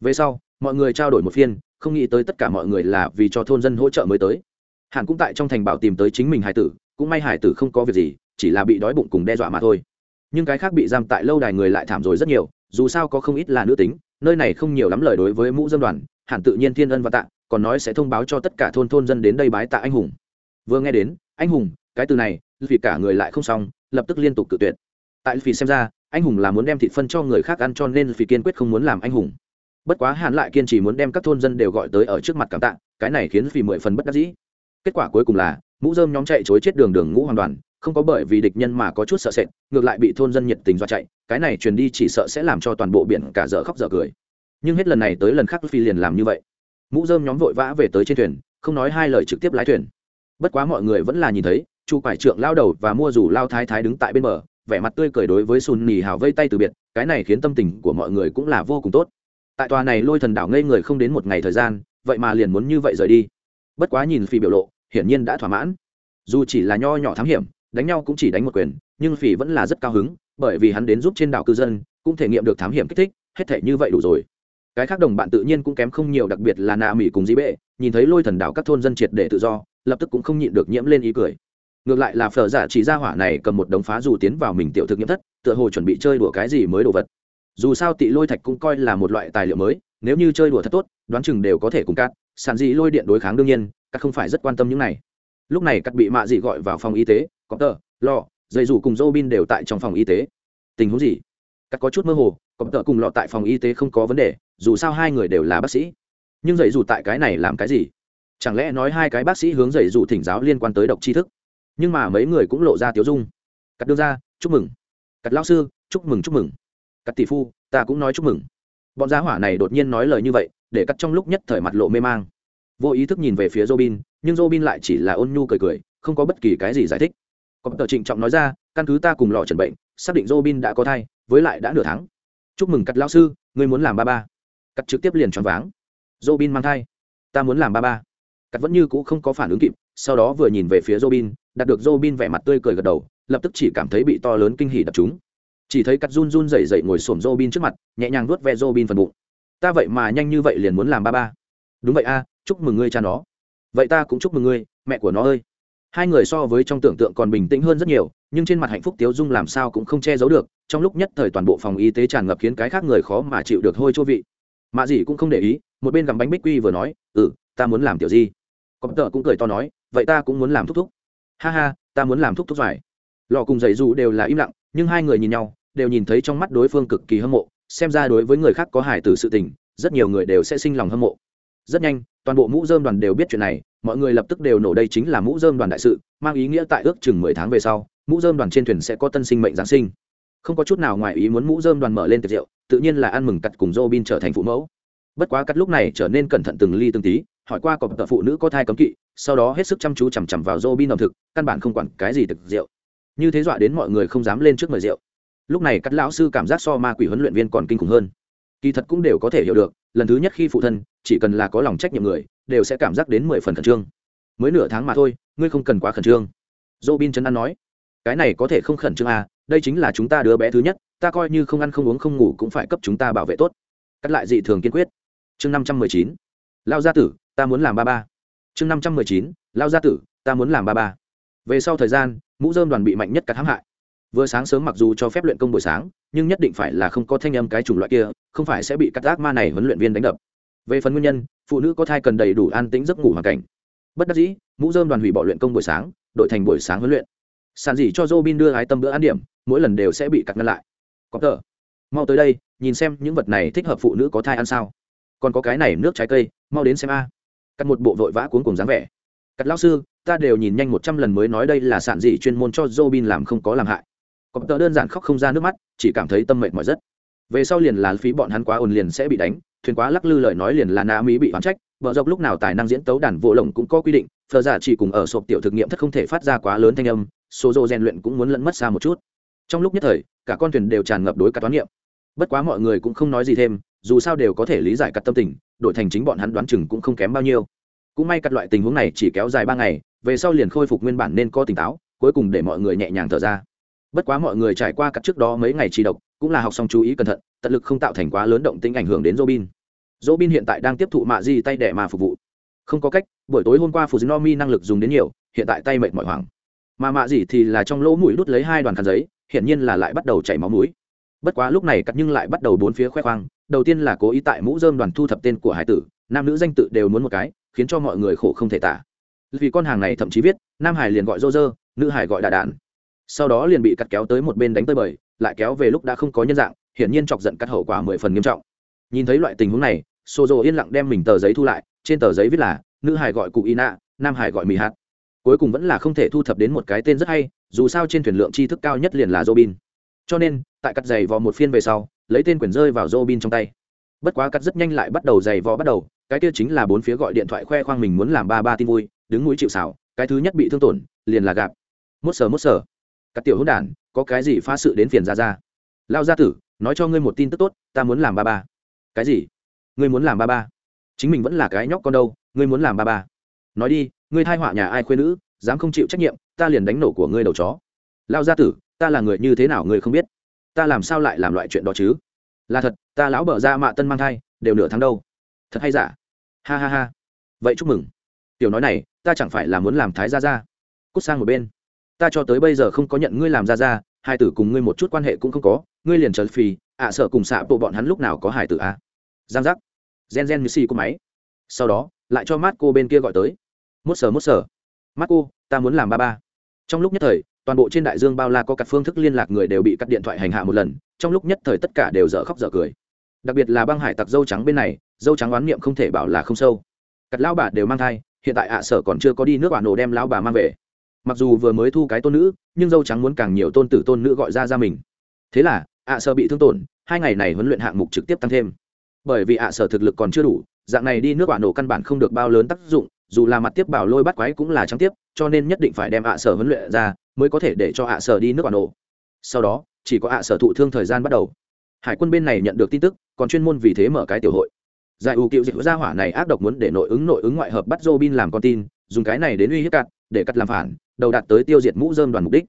Về sau, mọi người trao đổi một phiên, không nghĩ tới tất cả mọi người là vì cho thôn dân hỗ trợ mới tới. Hàn cũng tại trong thành bảo tìm tới chính mình hải tử, cũng may hải tử không có việc gì, chỉ là bị đói bụng cùng đe dọa mà thôi. Nhưng cái khác bị giam tại lâu đài người lại thảm rồi rất nhiều, dù sao có không ít là nữ tính, nơi này không nhiều lắm lời đối với mũ dân đoàn Hàn tự nhiên thiên ân và tạ, còn nói sẽ thông báo cho tất cả thôn thôn dân đến đây bái tạ anh hùng. Vừa nghe đến, anh hùng, cái từ này, vì cả người lại không xong, lập tức liên tục tự tuyệt. Tại vì xem ra, anh hùng là muốn đem thịt phân cho người khác ăn cho nên vì kiên quyết không muốn làm anh hùng. Bất quá hàn lại kiên trì muốn đem các thôn dân đều gọi tới ở trước mặt cảm tạ, cái này khiến vì mười phần bất đắc dĩ kết quả cuối cùng là, mũ dơm nhóm chạy chối chết đường đường ngũ hoàn toàn, không có bởi vì địch nhân mà có chút sợ sệt, ngược lại bị thôn dân nhiệt tình do chạy, cái này truyền đi chỉ sợ sẽ làm cho toàn bộ biển cả dở khóc dở cười. Nhưng hết lần này tới lần khác phi liền làm như vậy. Mũ dơm nhóm vội vã về tới trên thuyền, không nói hai lời trực tiếp lái thuyền. Bất quá mọi người vẫn là nhìn thấy, chu quải trượng lao đầu và mua rủ lao thái thái đứng tại bên bờ, vẻ mặt tươi cười đối với sùn nỉ hào vây tay từ biệt, cái này khiến tâm tình của mọi người cũng là vô cùng tốt. Tại tòa này lôi thần đảo ngây người không đến một ngày thời gian, vậy mà liền muốn như vậy rời đi bất quá nhìn phi biểu lộ, hiển nhiên đã thỏa mãn. Dù chỉ là nho nhỏ thám hiểm, đánh nhau cũng chỉ đánh một quyền, nhưng phỉ vẫn là rất cao hứng, bởi vì hắn đến giúp trên đảo cư dân, cũng thể nghiệm được thám hiểm kích thích, hết thể như vậy đủ rồi. Cái khác đồng bạn tự nhiên cũng kém không nhiều, đặc biệt là nà mỹ cùng dĩ bệ, nhìn thấy lôi thần đảo các thôn dân triệt để tự do, lập tức cũng không nhịn được nhiễm lên ý cười. Ngược lại là phở giả chỉ ra hỏa này cầm một đống phá dù tiến vào mình tiểu thực nghiệm thất, tựa hồ chuẩn bị chơi đùa cái gì mới đồ vật. Dù sao tị lôi thạch cũng coi là một loại tài liệu mới, nếu như chơi đùa thật tốt, đoán chừng đều có thể cùng cát sản dị lôi điện đối kháng đương nhiên, các không phải rất quan tâm những này. Lúc này cắt bị mạ dị gọi vào phòng y tế, có tờ lò dây dù cùng dô bin đều tại trong phòng y tế. Tình huống gì? Cắt có chút mơ hồ, có tờ cùng lọ tại phòng y tế không có vấn đề, dù sao hai người đều là bác sĩ. Nhưng dạy dù tại cái này làm cái gì? Chẳng lẽ nói hai cái bác sĩ hướng dạy dù thỉnh giáo liên quan tới độc tri thức? Nhưng mà mấy người cũng lộ ra tiếu dung. Cắt đưa ra, chúc mừng. Cắt lao sư, chúc mừng chúc mừng. Cắt tỷ phu, ta cũng nói chúc mừng bọn giá hỏa này đột nhiên nói lời như vậy, để cắt trong lúc nhất thời mặt lộ mê mang. Vô ý thức nhìn về phía robin, nhưng robin lại chỉ là ôn nhu cười cười, không có bất kỳ cái gì giải thích. Có tờ trịnh trọng nói ra, căn cứ ta cùng lò trần bệnh, xác định robin đã có thai, với lại đã nửa tháng. Chúc mừng cắt lão sư, ngươi muốn làm ba ba. Cắt trực tiếp liền choáng váng. Robin mang thai. Ta muốn làm ba ba. Cắt vẫn như cũ không có phản ứng kịp, sau đó vừa nhìn về phía robin, đạt được robin vẻ mặt tươi cười gật đầu, lập tức chỉ cảm thấy bị to lớn kinh hỉ đập chúng chỉ thấy cắt run run dậy dậy ngồi xổm robin trước mặt, nhẹ nhàng vuốt ve robin phần bụng. Ta vậy mà nhanh như vậy liền muốn làm ba ba. Đúng vậy a, chúc mừng ngươi cha nó. Vậy ta cũng chúc mừng ngươi, mẹ của nó ơi. Hai người so với trong tưởng tượng còn bình tĩnh hơn rất nhiều, nhưng trên mặt hạnh phúc tiếu dung làm sao cũng không che giấu được, trong lúc nhất thời toàn bộ phòng y tế tràn ngập khiến cái khác người khó mà chịu được hôi chua vị. Mạ dì cũng không để ý, một bên gặm bánh bích quy vừa nói ừ ta muốn làm tiểu di. Có tợ cũng cười to nói, vậy ta cũng muốn làm thúc thúc. Ha ha, ta muốn làm thúc thúc giỏi lò cùng giày dù đều là im lặng, nhưng hai người nhìn nhau đều nhìn thấy trong mắt đối phương cực kỳ hâm mộ, xem ra đối với người khác có hài từ sự tình, rất nhiều người đều sẽ sinh lòng hâm mộ. Rất nhanh, toàn bộ mũ dơm đoàn đều biết chuyện này, mọi người lập tức đều nổ đây chính là mũ dơm đoàn đại sự, mang ý nghĩa tại ước chừng mười tháng về sau, mũ dơm đoàn trên thuyền sẽ có tân sinh mệnh giáng sinh. Không có chút nào ngoài ý muốn mũ dơm đoàn mở lên tiệc rượu, tự nhiên là ăn mừng cặt cùng dô bin trở thành phụ mẫu. Bất quá cắt lúc này trở nên cẩn thận từng ly từng tí, hỏi qua cọp tợ phụ nữ có thai cấm kỵ, sau đó hết sức chăm chú chằm chằm vào dô bin ẩm thực, căn bản không quản cái gì thực rượu. Như thế dọa đến mọi người không dám lên trước mời rượu lúc này các lão sư cảm giác so ma quỷ huấn luyện viên còn kinh khủng hơn. Kỳ thật cũng đều có thể hiểu được, lần thứ nhất khi phụ thân, chỉ cần là có lòng trách nhiệm người, đều sẽ cảm giác đến mười phần khẩn trương. Mới nửa tháng mà thôi, ngươi không cần quá khẩn trương. Dô bin chân ăn nói, cái này có thể không khẩn trương à đây chính là chúng ta đứa bé thứ nhất, ta coi như không ăn không uống không ngủ cũng phải cấp chúng ta bảo vệ tốt. Cắt lại dị thường kiên quyết. Chương năm trăm mười chín lao gia tử, ta muốn làm ba ba. Chương năm trăm mười chín lao gia tử, ta muốn làm ba ba. Về sau thời gian, mũ dơm đoàn bị mạnh nhất cắt hãm hại vừa sáng sớm mặc dù cho phép luyện công buổi sáng, nhưng nhất định phải là không có thanh âm cái chủng loại kia, không phải sẽ bị các ác ma này huấn luyện viên đánh đập. Về phần nguyên nhân, phụ nữ có thai cần đầy đủ an tĩnh giấc ngủ hoàn cảnh. Bất đắc dĩ, mũ dơm đoàn hủy bỏ luyện công buổi sáng, đội thành buổi sáng huấn luyện. Sàn dỉ cho Robin đưa ái tâm bữa ăn điểm, mỗi lần đều sẽ bị cắt ngăn lại. Có tờ. Mau tới đây, nhìn xem những vật này thích hợp phụ nữ có thai ăn sao. Còn có cái này nước trái cây, mau đến xem a. Cắt một bộ vội vã cuống cùng dáng vẻ. Cắt lão sư, ta đều nhìn nhanh một trăm lần mới nói đây là sản dị chuyên môn cho Robin làm không có làm hại có tờ đơn giản khóc không ra nước mắt, chỉ cảm thấy tâm mệnh mỏi rất. Về sau liền là phí bọn hắn quá ồn liền sẽ bị đánh, thuyền quá lắc lư lời nói liền là na mỹ bị oán trách, vợ dọc lúc nào tài năng diễn tấu đàn vô lồng cũng có quy định, phở giả chỉ cùng ở sộp tiểu thực nghiệm thất không thể phát ra quá lớn thanh âm, số dô rèn luyện cũng muốn lẫn mất xa một chút. Trong lúc nhất thời, cả con thuyền đều tràn ngập đối cả toán niệm. Bất quá mọi người cũng không nói gì thêm, dù sao đều có thể lý giải cả tâm tình, đổi thành chính bọn hắn đoán chừng cũng không kém bao nhiêu. Cũng may cắt loại tình huống này chỉ kéo dài ba ngày, về sau liền khôi phục nguyên bản nên có tỉnh táo, cuối cùng để mọi người nhẹ nhàng thở ra bất quá mọi người trải qua cắt trước đó mấy ngày trì độc, cũng là học xong chú ý cẩn thận, tận lực không tạo thành quá lớn động tính ảnh hưởng đến robin. Robin hiện tại đang tiếp thụ mạ di tay đẻ mà phục vụ. Không có cách, buổi tối hôm qua fujinomi năng lực dùng đến nhiều, hiện tại tay mệt mỏi hoảng. Mà mạ gì thì là trong lỗ mũi đút lấy hai đoàn khăn giấy, hiển nhiên là lại bắt đầu chảy máu mũi. Bất quá lúc này cắt nhưng lại bắt đầu bốn phía khoe khoang, đầu tiên là cố ý tại mũ dơm đoàn thu thập tên của hải tử, nam nữ danh tự đều muốn một cái, khiến cho mọi người khổ không thể tả. Vì con hàng này thậm chí viết, nam hải liền gọi rô rơ nữ hải gọi đà đạn sau đó liền bị cắt kéo tới một bên đánh tơi bời, lại kéo về lúc đã không có nhân dạng, hiển nhiên chọc giận cắt hậu quả mười phần nghiêm trọng. Nhìn thấy loại tình huống này xô rộ yên lặng đem mình tờ giấy thu lại, trên tờ giấy viết là, nữ hải gọi cụ y nạ nam hải gọi mì hạt. Cuối cùng vẫn là không thể thu thập đến một cái tên rất hay, dù sao trên thuyền lượng tri thức cao nhất liền là robin. Cho nên, tại cắt giày vò một phiên về sau, lấy tên quyền rơi vào robin trong tay. Bất quá cắt rất nhanh lại bắt đầu giày vò bắt đầu, cái kia chính là bốn phía gọi điện thoại khoe khoang mình muốn làm ba ba tin vui, đứng mũi chịu xảo cái thứ nhất bị thương tổn, liền là gạp mốt sờ mốt sờ các tiểu hữu đản, có cái gì phá sự đến phiền ra ra? Lao gia tử, nói cho ngươi một tin tức tốt, ta muốn làm ba ba. Cái gì? Ngươi muốn làm ba ba? Chính mình vẫn là cái nhóc con đâu, ngươi muốn làm ba ba? Nói đi, ngươi thai họa nhà ai khuyên nữ, dám không chịu trách nhiệm, ta liền đánh nổ của ngươi đầu chó. Lao gia tử, ta là người như thế nào ngươi không biết? Ta làm sao lại làm loại chuyện đó chứ? Là thật, ta lão bở ra mạ tân mang thai, đều nửa tháng đâu. Thật hay giả? Ha ha ha. Vậy chúc mừng. Tiểu nói này, ta chẳng phải là muốn làm thái gia gia. Cút sang một bên ta cho tới bây giờ không có nhận ngươi làm ra ra, hai tử cùng ngươi một chút quan hệ cũng không có ngươi liền trở phì ạ sợ cùng xạ bộ bọn hắn lúc nào có hải tử a à? giang giác. Gen gen như xì cô máy. Sau đó lại cho mát cô bên kia gọi tới. Mốt sờ mốt sờ mắt cô ta muốn làm ba ba. Trong lúc nhất thời toàn bộ trên đại dương bao la có các phương thức liên lạc người đều bị cắt điện thoại hành hạ một lần trong lúc nhất thời tất cả đều dở khóc dở cười. Đặc biệt là băng hải tặc dâu trắng bên này dâu trắng oán niệm không thể bảo là không sâu. Cắt lao bà đều mang thai hiện tại ạ sở còn chưa có đi nước bà nổ đem lao bà mang về mặc dù vừa mới thu cái tôn nữ nhưng dâu trắng muốn càng nhiều tôn tử tôn nữ gọi ra ra mình. Thế là ạ sở bị thương tổn hai ngày này huấn luyện hạng mục trực tiếp tăng thêm. Bởi vì ạ sở thực lực còn chưa đủ dạng này đi nước quả nổ căn bản không được bao lớn tác dụng dù là mặt tiếp bảo lôi bắt quái cũng là trắng tiếp cho nên nhất định phải đem ạ sở huấn luyện ra mới có thể để cho ạ sở đi nước quả nổ. Sau đó chỉ có ạ sở thụ thương thời gian bắt đầu. Hải quân bên này nhận được tin tức còn chuyên môn vì thế mở cái tiểu hội. Giải ưu cựu dịch gia hỏa này ác độc muốn để nội ứng nội ứng ngoại hợp bắt Robin làm con tin, dùng cái này đến uy hiếp cắt, để cắt làm phản, đầu đạt tới tiêu diệt mũ dơm đoàn mục đích.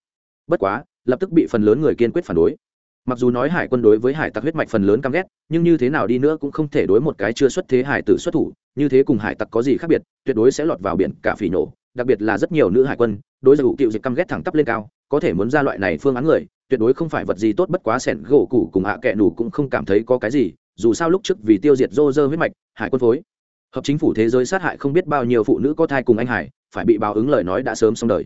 Bất quá, lập tức bị phần lớn người kiên quyết phản đối. Mặc dù nói hải quân đối với hải tặc huyết mạch phần lớn căm ghét, nhưng như thế nào đi nữa cũng không thể đối một cái chưa xuất thế hải tử xuất thủ, như thế cùng hải tặc có gì khác biệt, tuyệt đối sẽ lọt vào biển cả phỉ nổ, đặc biệt là rất nhiều nữ hải quân, đối với cựu dịch căm ghét thẳng tắp lên cao, có thể muốn ra loại này phương án người, tuyệt đối không phải vật gì tốt bất quá sẹn gỗ củ cùng hạ kẹ nủ cũng không cảm thấy có cái gì, dù sao lúc trước vì tiêu diệt rô rơ huyết mạch hải quân phối hợp chính phủ thế giới sát hại không biết bao nhiêu phụ nữ có thai cùng anh hải phải bị báo ứng lời nói đã sớm xong đời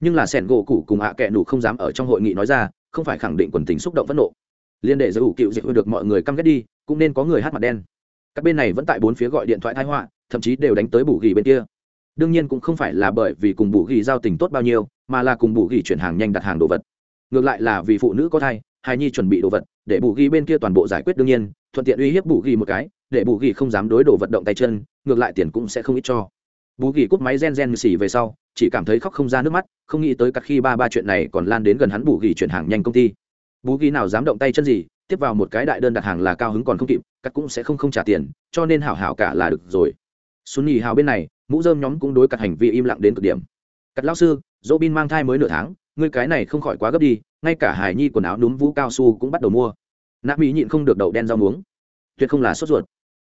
nhưng là sẻn gỗ cụ cùng hạ kệ nủ không dám ở trong hội nghị nói ra, không phải khẳng định quần tính xúc động phẫn nộ. Liên đệ ủ cựu diệt được mọi người căm ghét đi, cũng nên có người hát mặt đen. Các bên này vẫn tại bốn phía gọi điện thoại thái họa, thậm chí đều đánh tới bù ghi bên kia. Đương nhiên cũng không phải là bởi vì cùng bù ghi giao tình tốt bao nhiêu, mà là cùng bù ghi chuyển hàng nhanh đặt hàng đồ vật. Ngược lại là vì phụ nữ có thai, hài nhi chuẩn bị đồ vật, để bù ghi bên kia toàn bộ giải quyết đương nhiên, thuận tiện uy hiếp bù ghi một cái, để bù ghi không dám đối đồ vật động tay chân, ngược lại tiền cũng sẽ không ít cho. Bù ghi cúp máy gen gen xỉ về sau chỉ cảm thấy khóc không ra nước mắt, không nghĩ tới các khi ba ba chuyện này còn lan đến gần hắn bù ghi chuyển hàng nhanh công ty. Bù ghi nào dám động tay chân gì, tiếp vào một cái đại đơn đặt hàng là cao hứng còn không kịp, cắt cũng sẽ không không trả tiền, cho nên hảo hảo cả là được rồi. Xuân nhì hào bên này, mũ dơm nhóm cũng đối cắt hành vi im lặng đến cực điểm. Cắt lao sư dỗ bin mang thai mới nửa tháng, ngươi cái này không khỏi quá gấp đi, ngay cả hải nhi quần áo núm vũ cao su cũng bắt đầu mua. Nạp mỹ nhịn không được đậu đen rau muống. Tuyệt không là sốt ruột.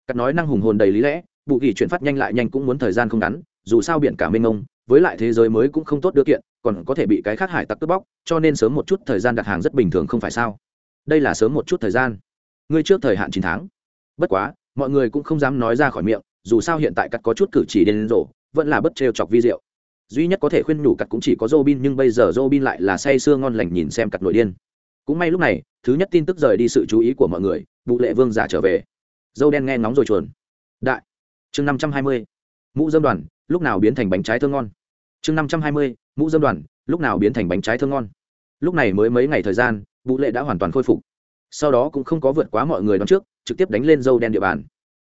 Cắt nói năng hùng hồn đầy lý lẽ bụ kỳ chuyển phát nhanh lại nhanh cũng muốn thời gian không ngắn, dù sao biển cả mênh mông với lại thế giới mới cũng không tốt đưa kiện còn có thể bị cái khác hải tặc cướp bóc cho nên sớm một chút thời gian đặt hàng rất bình thường không phải sao đây là sớm một chút thời gian ngươi trước thời hạn chín tháng bất quá mọi người cũng không dám nói ra khỏi miệng dù sao hiện tại cắt có chút cử chỉ đến rổ vẫn là bất trêu chọc vi diệu duy nhất có thể khuyên nhủ cặt cũng chỉ có Robin nhưng bây giờ Robin lại là say sưa ngon lành nhìn xem cặt nội điên. Cũng may lúc này, thứ nhất tin tức rời đi sự chú ý của mọi người, Vũ Lệ Vương giả trở về. Dâu đen nghe ngóng rồi chuồn. Đại. Chương năm trăm hai mươi Mũ dâm đoàn, lúc nào biến thành bánh trái thơm ngon. Chương năm trăm hai mươi Mũ dâm đoàn, lúc nào biến thành bánh trái thơm ngon. Lúc này mới mấy ngày thời gian, Vũ Lệ đã hoàn toàn khôi phục. Sau đó cũng không có vượt quá mọi người đón trước, trực tiếp đánh lên dâu đen địa bàn.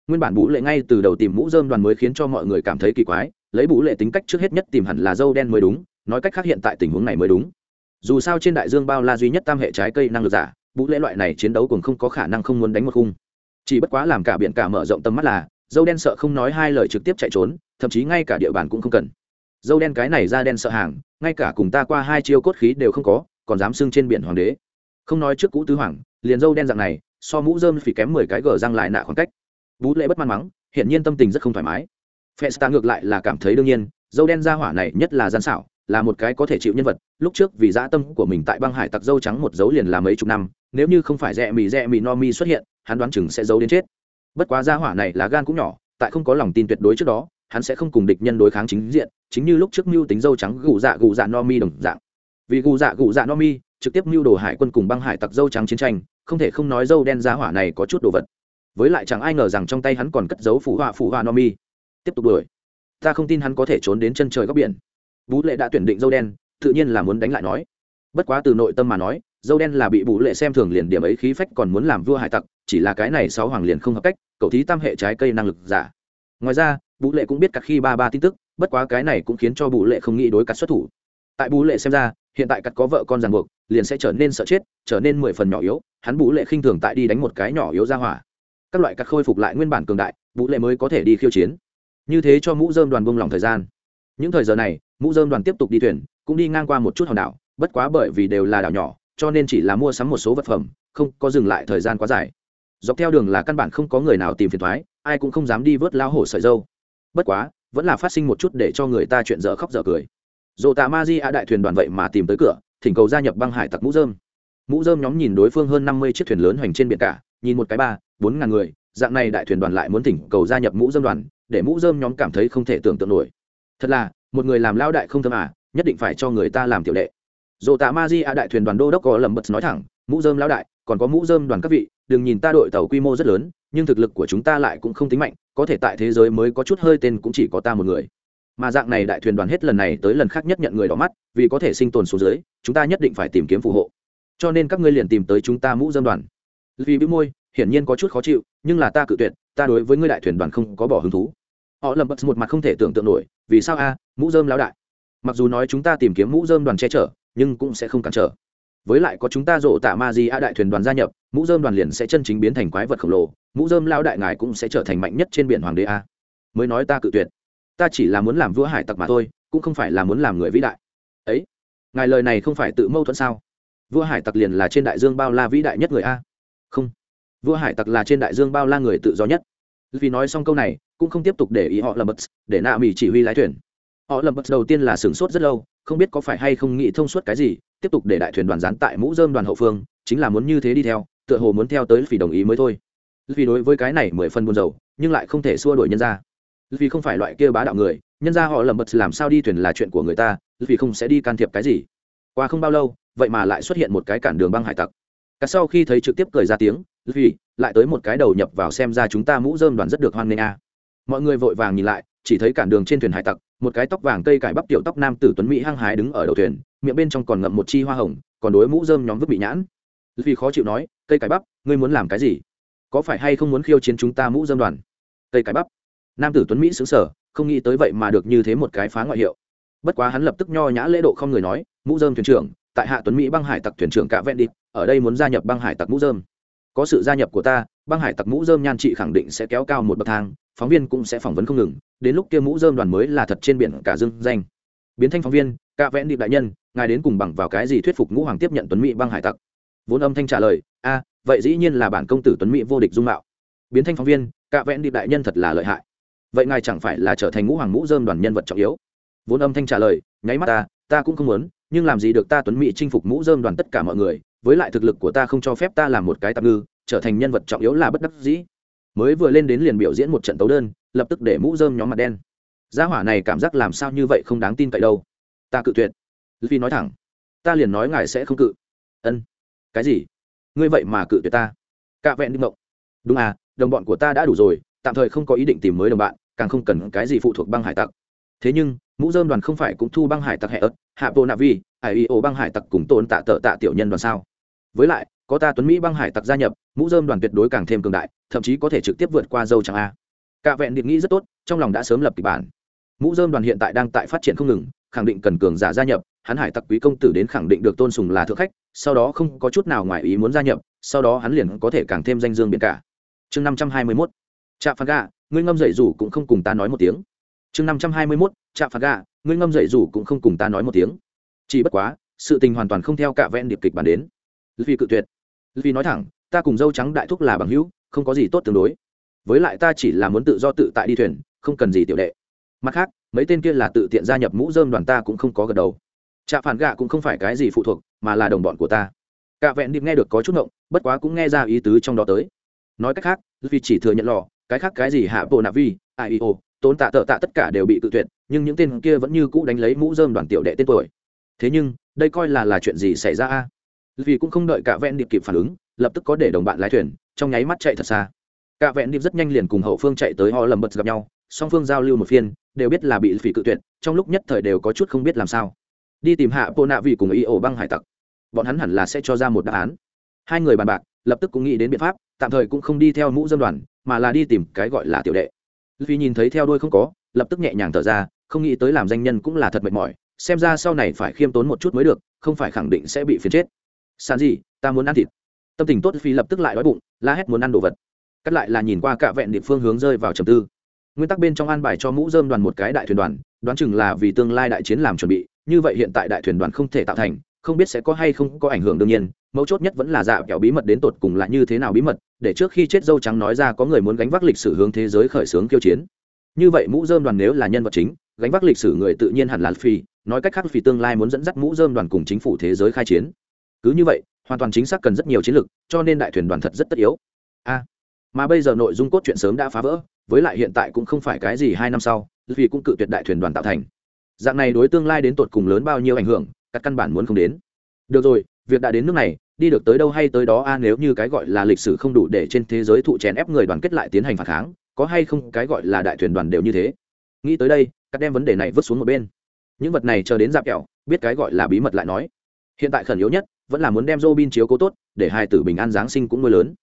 Nguyên bản Vũ Lệ ngay từ đầu tìm mũ dơm đoàn mới khiến cho mọi người cảm thấy kỳ quái, lấy vũ lệ tính cách trước hết nhất tìm hẳn là dâu đen mới đúng nói cách khác hiện tại tình huống này mới đúng dù sao trên đại dương bao la duy nhất tam hệ trái cây năng lực giả vũ lệ loại này chiến đấu cũng không có khả năng không muốn đánh một khung chỉ bất quá làm cả biển cả mở rộng tầm mắt là dâu đen sợ không nói hai lời trực tiếp chạy trốn thậm chí ngay cả địa bàn cũng không cần. Dâu đen cái này ra đen sợ hàng ngay cả cùng ta qua hai chiêu cốt khí đều không có còn dám sưng trên biển hoàng đế. Không nói trước cũ tứ hoàng liền dâu đen dạng này so mũ dơm phỉ kém mười cái gờ răng lại nạ khoảng cách. Vũ lệ bất man mắng hiển nhiên tâm tình rất không thoải mái. Festa ngược lại là cảm thấy đương nhiên, dâu đen ra hỏa này nhất là gian xảo, là một cái có thể chịu nhân vật, lúc trước vì dã tâm của mình tại băng hải tặc dâu trắng một dấu liền là mấy chục năm, nếu như không phải rẻ mì rẻ mì no mi xuất hiện, hắn đoán chừng sẽ giấu đến chết. Bất quá ra hỏa này là gan cũng nhỏ, tại không có lòng tin tuyệt đối trước đó, hắn sẽ không cùng địch nhân đối kháng chính diện, chính như lúc trước mưu tính dâu trắng gù dạ gù dạ no mi đồng dạng. Vì gù dạ gù dạ no mi, trực tiếp mưu đồ hải quân cùng băng hải tặc dâu trắng chiến tranh, không thể không nói dâu đen giá hỏa này có chút đồ vật. Với lại chẳng ai ngờ rằng trong tay hắn còn cất giấu phụ họa phụ họa no mi. Tiếp tục đuổi. Ta không tin hắn có thể trốn đến chân trời góc biển. Bú lệ đã tuyển định dâu đen tự nhiên là muốn đánh lại nói. Bất quá từ nội tâm mà nói dâu đen là bị bú lệ xem thường liền điểm ấy khí phách còn muốn làm vua hải tặc chỉ là cái này sáu hoàng liền không hợp cách cậu thí tam hệ trái cây năng lực giả ngoài ra bú lệ cũng biết cả khi ba ba tin tức, bất quá cái này cũng khiến cho bú lệ không nghĩ đối cắt xuất thủ. Tại bú lệ xem ra, hiện tại cắt có vợ con ràng buộc, liền sẽ trở nên sợ chết, trở nên mười phần nhỏ yếu, hắn bú lệ khinh thường tại đi đánh một cái nhỏ yếu ra hỏa. Các loại cắt khôi phục lại nguyên bản cường đại bú lệ mới có thể đi khiêu chiến. Như thế cho mũ dơm đoàn buông lỏng thời gian. Những thời giờ này, mũ dơm đoàn tiếp tục đi thuyền, cũng đi ngang qua một chút hòn đảo, bất quá bởi vì đều là đảo nhỏ, cho nên chỉ là mua sắm một số vật phẩm, không có dừng lại thời gian quá dài. Dọc theo đường là căn bản không có người nào tìm phiền thoái ai cũng không dám đi vớt lao hổ sợi dâu. Bất quá, vẫn là phát sinh một chút để cho người ta chuyện dở khóc dở cười. Dồ tạ ma di a đại thuyền đoàn vậy mà tìm tới cửa, thỉnh cầu gia nhập băng hải tặc mũ dơm. Mũ dơm nhóm nhìn đối phương hơn năm mươi chiếc thuyền lớn hoành trên biển cả, nhìn một cái ba, bốn ngàn người, dạng này đại thuyền đoàn lại muốn thỉnh cầu gia nhập mũ dơm đoàn, để mũ dơm nhóm cảm thấy không thể tưởng tượng nổi. Thật là, một người làm lao đại không thơm à nhất định phải cho người ta làm tiểu đệ. Dồ tạ ma di a đại thuyền đoàn đô đốc có lầm bật nói thẳng, mũ dơm lao đại, còn có mũ dơm đoàn các vị, đừng nhìn ta đội tàu quy mô rất lớn nhưng thực lực của chúng ta lại cũng không tính mạnh, có thể tại thế giới mới có chút hơi tên cũng chỉ có ta một người. Mà dạng này đại thuyền đoàn hết lần này tới lần khác nhất nhận người đỏ mắt, vì có thể sinh tồn xuống dưới, chúng ta nhất định phải tìm kiếm phù hộ. Cho nên các ngươi liền tìm tới chúng ta mũ dâm đoàn. Vì bĩu môi, hiển nhiên có chút khó chịu, nhưng là ta cự tuyệt, ta đối với ngươi đại thuyền đoàn không có bỏ hứng thú. Họ lầm bật một mặt không thể tưởng tượng nổi, vì sao a, mũ dơm lão đại? Mặc dù nói chúng ta tìm kiếm mũ dơm đoàn che chở, nhưng cũng sẽ không cản trở. Với lại có chúng ta rộ tạ ma di a đại thuyền đoàn gia nhập, mũ dơm đoàn liền sẽ chân chính biến thành quái vật khổng lồ mũ dơm lao đại ngài cũng sẽ trở thành mạnh nhất trên biển hoàng đế a. Mới nói ta cự tuyệt. Ta chỉ là muốn làm vua hải tặc mà thôi, cũng không phải là muốn làm người vĩ đại. Ấy, ngài lời này không phải tự mâu thuẫn sao? Vua hải tặc liền là trên đại dương bao la vĩ đại nhất người a. Không, vua hải tặc là trên đại dương bao la người tự do nhất. Vì nói xong câu này, cũng không tiếp tục để ý họ lầm bật để nạ mỹ chỉ huy lái thuyền. Họ lầm bật đầu tiên là sửng sốt rất lâu, không biết có phải hay không nghĩ thông suốt cái gì, tiếp tục để đại thuyền đoàn gián tại mũ dơm đoàn hậu phương, chính là muốn như thế đi theo, tựa hồ muốn theo tới vì đồng ý mới thôi vì đối với cái này mười phân buồn dầu nhưng lại không thể xua đuổi nhân ra vì không phải loại kia bá đạo người, nhân ra họ lầm bật làm sao đi thuyền là chuyện của người ta, vì không sẽ đi can thiệp cái gì. Qua không bao lâu, vậy mà lại xuất hiện một cái cản đường băng hải tặc. Cả sau khi thấy trực tiếp cười ra tiếng, vì lại tới một cái đầu nhập vào xem ra chúng ta mũ dơm đoàn rất được hoan nghênh a. Mọi người vội vàng nhìn lại, chỉ thấy cản đường trên thuyền hải tặc, một cái tóc vàng cây cải bắp tiểu tóc nam tử tuấn mỹ hăng hái đứng ở đầu thuyền, miệng bên trong còn ngậm một chi hoa hồng, còn đối mũ dơm nhóm vứt bị nhãn. Vì khó chịu nói, cây cải bắp, ngươi muốn làm cái gì? Có phải hay không muốn khiêu chiến chúng ta mũ dơm đoàn? Cây cải bắp nam tử tuấn mỹ xứng sở không nghĩ tới vậy mà được như thế một cái phá ngoại hiệu. Bất quá hắn lập tức nho nhã lễ độ không người nói, mũ dơm thuyền trưởng, tại hạ tuấn mỹ băng hải tặc thuyền trưởng cả vẹn đi ở đây muốn gia nhập băng hải tặc mũ dơm có sự gia nhập của ta, băng hải tặc mũ dơm nhan trị khẳng định sẽ kéo cao một bậc thang, phóng viên cũng sẽ phỏng vấn không ngừng, đến lúc kia mũ dơm đoàn mới là thật trên biển cả dương danh. Biến thanh phóng viên cả vẹn đi đại nhân, ngài đến cùng bằng vào cái gì thuyết phục ngũ hoàng tiếp nhận tuấn mỹ băng hải tặc? Vốn âm thanh trả lời, a vậy dĩ nhiên là bản công tử tuấn mỹ vô địch dung mạo. Biến thanh phóng viên cả vẽn điệp đại nhân thật là lợi hại. Vậy ngài chẳng phải là trở thành ngũ hoàng ngũ dơm đoàn nhân vật trọng yếu? Vốn âm thanh trả lời, nháy mắt ta ta cũng không muốn, nhưng làm gì được ta tuấn mỹ chinh phục mũ dơm đoàn tất cả mọi người, với lại thực lực của ta không cho phép ta làm một cái tạm ngư, trở thành nhân vật trọng yếu là bất đắc dĩ. Mới vừa lên đến liền biểu diễn một trận tấu đơn, lập tức để mũ dơm nhóm mặt đen. Gia hỏa này cảm giác làm sao như vậy không đáng tin cậy đâu. Ta cự tuyệt. Vì nói thẳng. Ta liền nói ngài sẽ không cự. Ân. Cái gì? Ngươi vậy mà cự tuyệt ta. Cạ vẹn đi mộng đúng à đồng bọn của ta đã đủ rồi, tạm thời không có ý định tìm mới đồng bạn, càng không cần cái gì phụ thuộc băng hải tặc. Thế nhưng, mũ dơm đoàn không phải cũng thu băng hải tặc hệ ớt, hạ vô nạ vi hải y ô băng hải tặc cùng tôn tạ tợ tạ tiểu nhân đoàn sao? Với lại, có ta tuấn mỹ băng hải tặc gia nhập, mũ dơm đoàn tuyệt đối càng thêm cường đại, thậm chí có thể trực tiếp vượt qua dâu chẳng a. Cả vẹn điện nghĩ rất tốt, trong lòng đã sớm lập kịch bản. Mũ dơm đoàn hiện tại đang tại phát triển không ngừng, khẳng định cần cường giả gia nhập hắn hải tặc quý công tử đến khẳng định được tôn sùng là thượng khách, sau đó không có chút nào ngoài ý muốn gia nhập, sau đó hắn liền có thể càng thêm danh dương biển cả. Chương năm trăm hai mươi mốt, trạ phạt gà, ngươi ngâm dậy rủ cũng không cùng ta nói một tiếng. Chương năm trăm hai mươi mốt, trạ phạt gà, ngươi ngâm dậy rủ cũng không cùng ta nói một tiếng. Chỉ bất quá, sự tình hoàn toàn không theo cả vẹn điệp kịch bản đến. Vì cự tuyệt. Vì nói thẳng, ta cùng dâu trắng đại thúc là bằng hữu, không có gì tốt tương đối. Với lại ta chỉ là muốn tự do tự tại đi thuyền, không cần gì tiểu đệ. Mặt khác, mấy tên kia là tự tiện gia nhập mũ dơm đoàn ta cũng không có gật đầu trạ phản gạ cũng không phải cái gì phụ thuộc, mà là đồng bọn của ta. Cả vẹn điệp nghe được có chút ngộng, bất quá cũng nghe ra ý tứ trong đó tới. Nói cách khác, vì chỉ thừa nhận lò, cái khác cái gì hạ bộ nạ vi ai ô tốn tạ tợ tạ tất cả đều bị tự tuyệt, nhưng những tên kia vẫn như cũ đánh lấy mũ dơm đoàn tiểu đệ tên tuổi. Thế nhưng, đây coi là là chuyện gì xảy ra a? Vì cũng không đợi cả vẹn điệp kịp phản ứng, lập tức có để đồng bạn lái thuyền, trong nháy mắt chạy thật xa. Cả vẹn điệp rất nhanh liền cùng hậu phương chạy tới họ lầm bật gặp nhau, song phương giao lưu một phiên, đều biết là bị phỉ cự tuyệt, trong lúc nhất thời đều có chút không biết làm sao đi tìm hạ bộ nạ vì cùng ý ổ băng hải tặc. Bọn hắn hẳn là sẽ cho ra một đáp án. Hai người bàn bạc, lập tức cũng nghĩ đến biện pháp, tạm thời cũng không đi theo mũ dân đoàn, mà là đi tìm cái gọi là tiểu đệ. Vì nhìn thấy theo đuôi không có, lập tức nhẹ nhàng thở ra, không nghĩ tới làm danh nhân cũng là thật mệt mỏi, xem ra sau này phải khiêm tốn một chút mới được, không phải khẳng định sẽ bị phiền chết. Sàn gì, ta muốn ăn thịt. Tâm tình tốt phi lập tức lại đói bụng, la hét muốn ăn đồ vật. Cắt lại là nhìn qua cả vẹn địa phương hướng rơi vào trầm tư. Nguyên tắc bên trong an bài cho mũ dơm đoàn một cái đại thuyền đoàn, đoán chừng là vì tương lai đại chiến làm chuẩn bị như vậy hiện tại đại thuyền đoàn không thể tạo thành, không biết sẽ có hay không có ảnh hưởng đương nhiên, mấu chốt nhất vẫn là dạ kẹo bí mật đến tột cùng là như thế nào bí mật, để trước khi chết dâu trắng nói ra có người muốn gánh vác lịch sử hướng thế giới khởi xướng kiêu chiến. Như vậy mũ dơm đoàn nếu là nhân vật chính, gánh vác lịch sử người tự nhiên hẳn là phi nói cách khác phi tương lai muốn dẫn dắt mũ dơm đoàn cùng chính phủ thế giới khai chiến. Cứ như vậy, hoàn toàn chính xác cần rất nhiều chiến lược, cho nên đại thuyền đoàn thật rất tất yếu. A, mà bây giờ nội dung cốt truyện sớm đã phá vỡ, với lại hiện tại cũng không phải cái gì hai năm sau vì cũng cự tuyệt đại thuyền đoàn tạo thành dạng này đối tương lai đến tột cùng lớn bao nhiêu ảnh hưởng, các căn bản muốn không đến. Được rồi, việc đã đến nước này, đi được tới đâu hay tới đó a, nếu như cái gọi là lịch sử không đủ để trên thế giới thụ chèn ép người đoàn kết lại tiến hành phản kháng, có hay không cái gọi là đại thuyền đoàn đều như thế. Nghĩ tới đây, các đem vấn đề này vứt xuống một bên. Những vật này chờ đến dạp kẹo, biết cái gọi là bí mật lại nói. Hiện tại khẩn yếu nhất, vẫn là muốn đem Robin chiếu cố tốt, để hai tử bình an giáng sinh cũng nuôi lớn.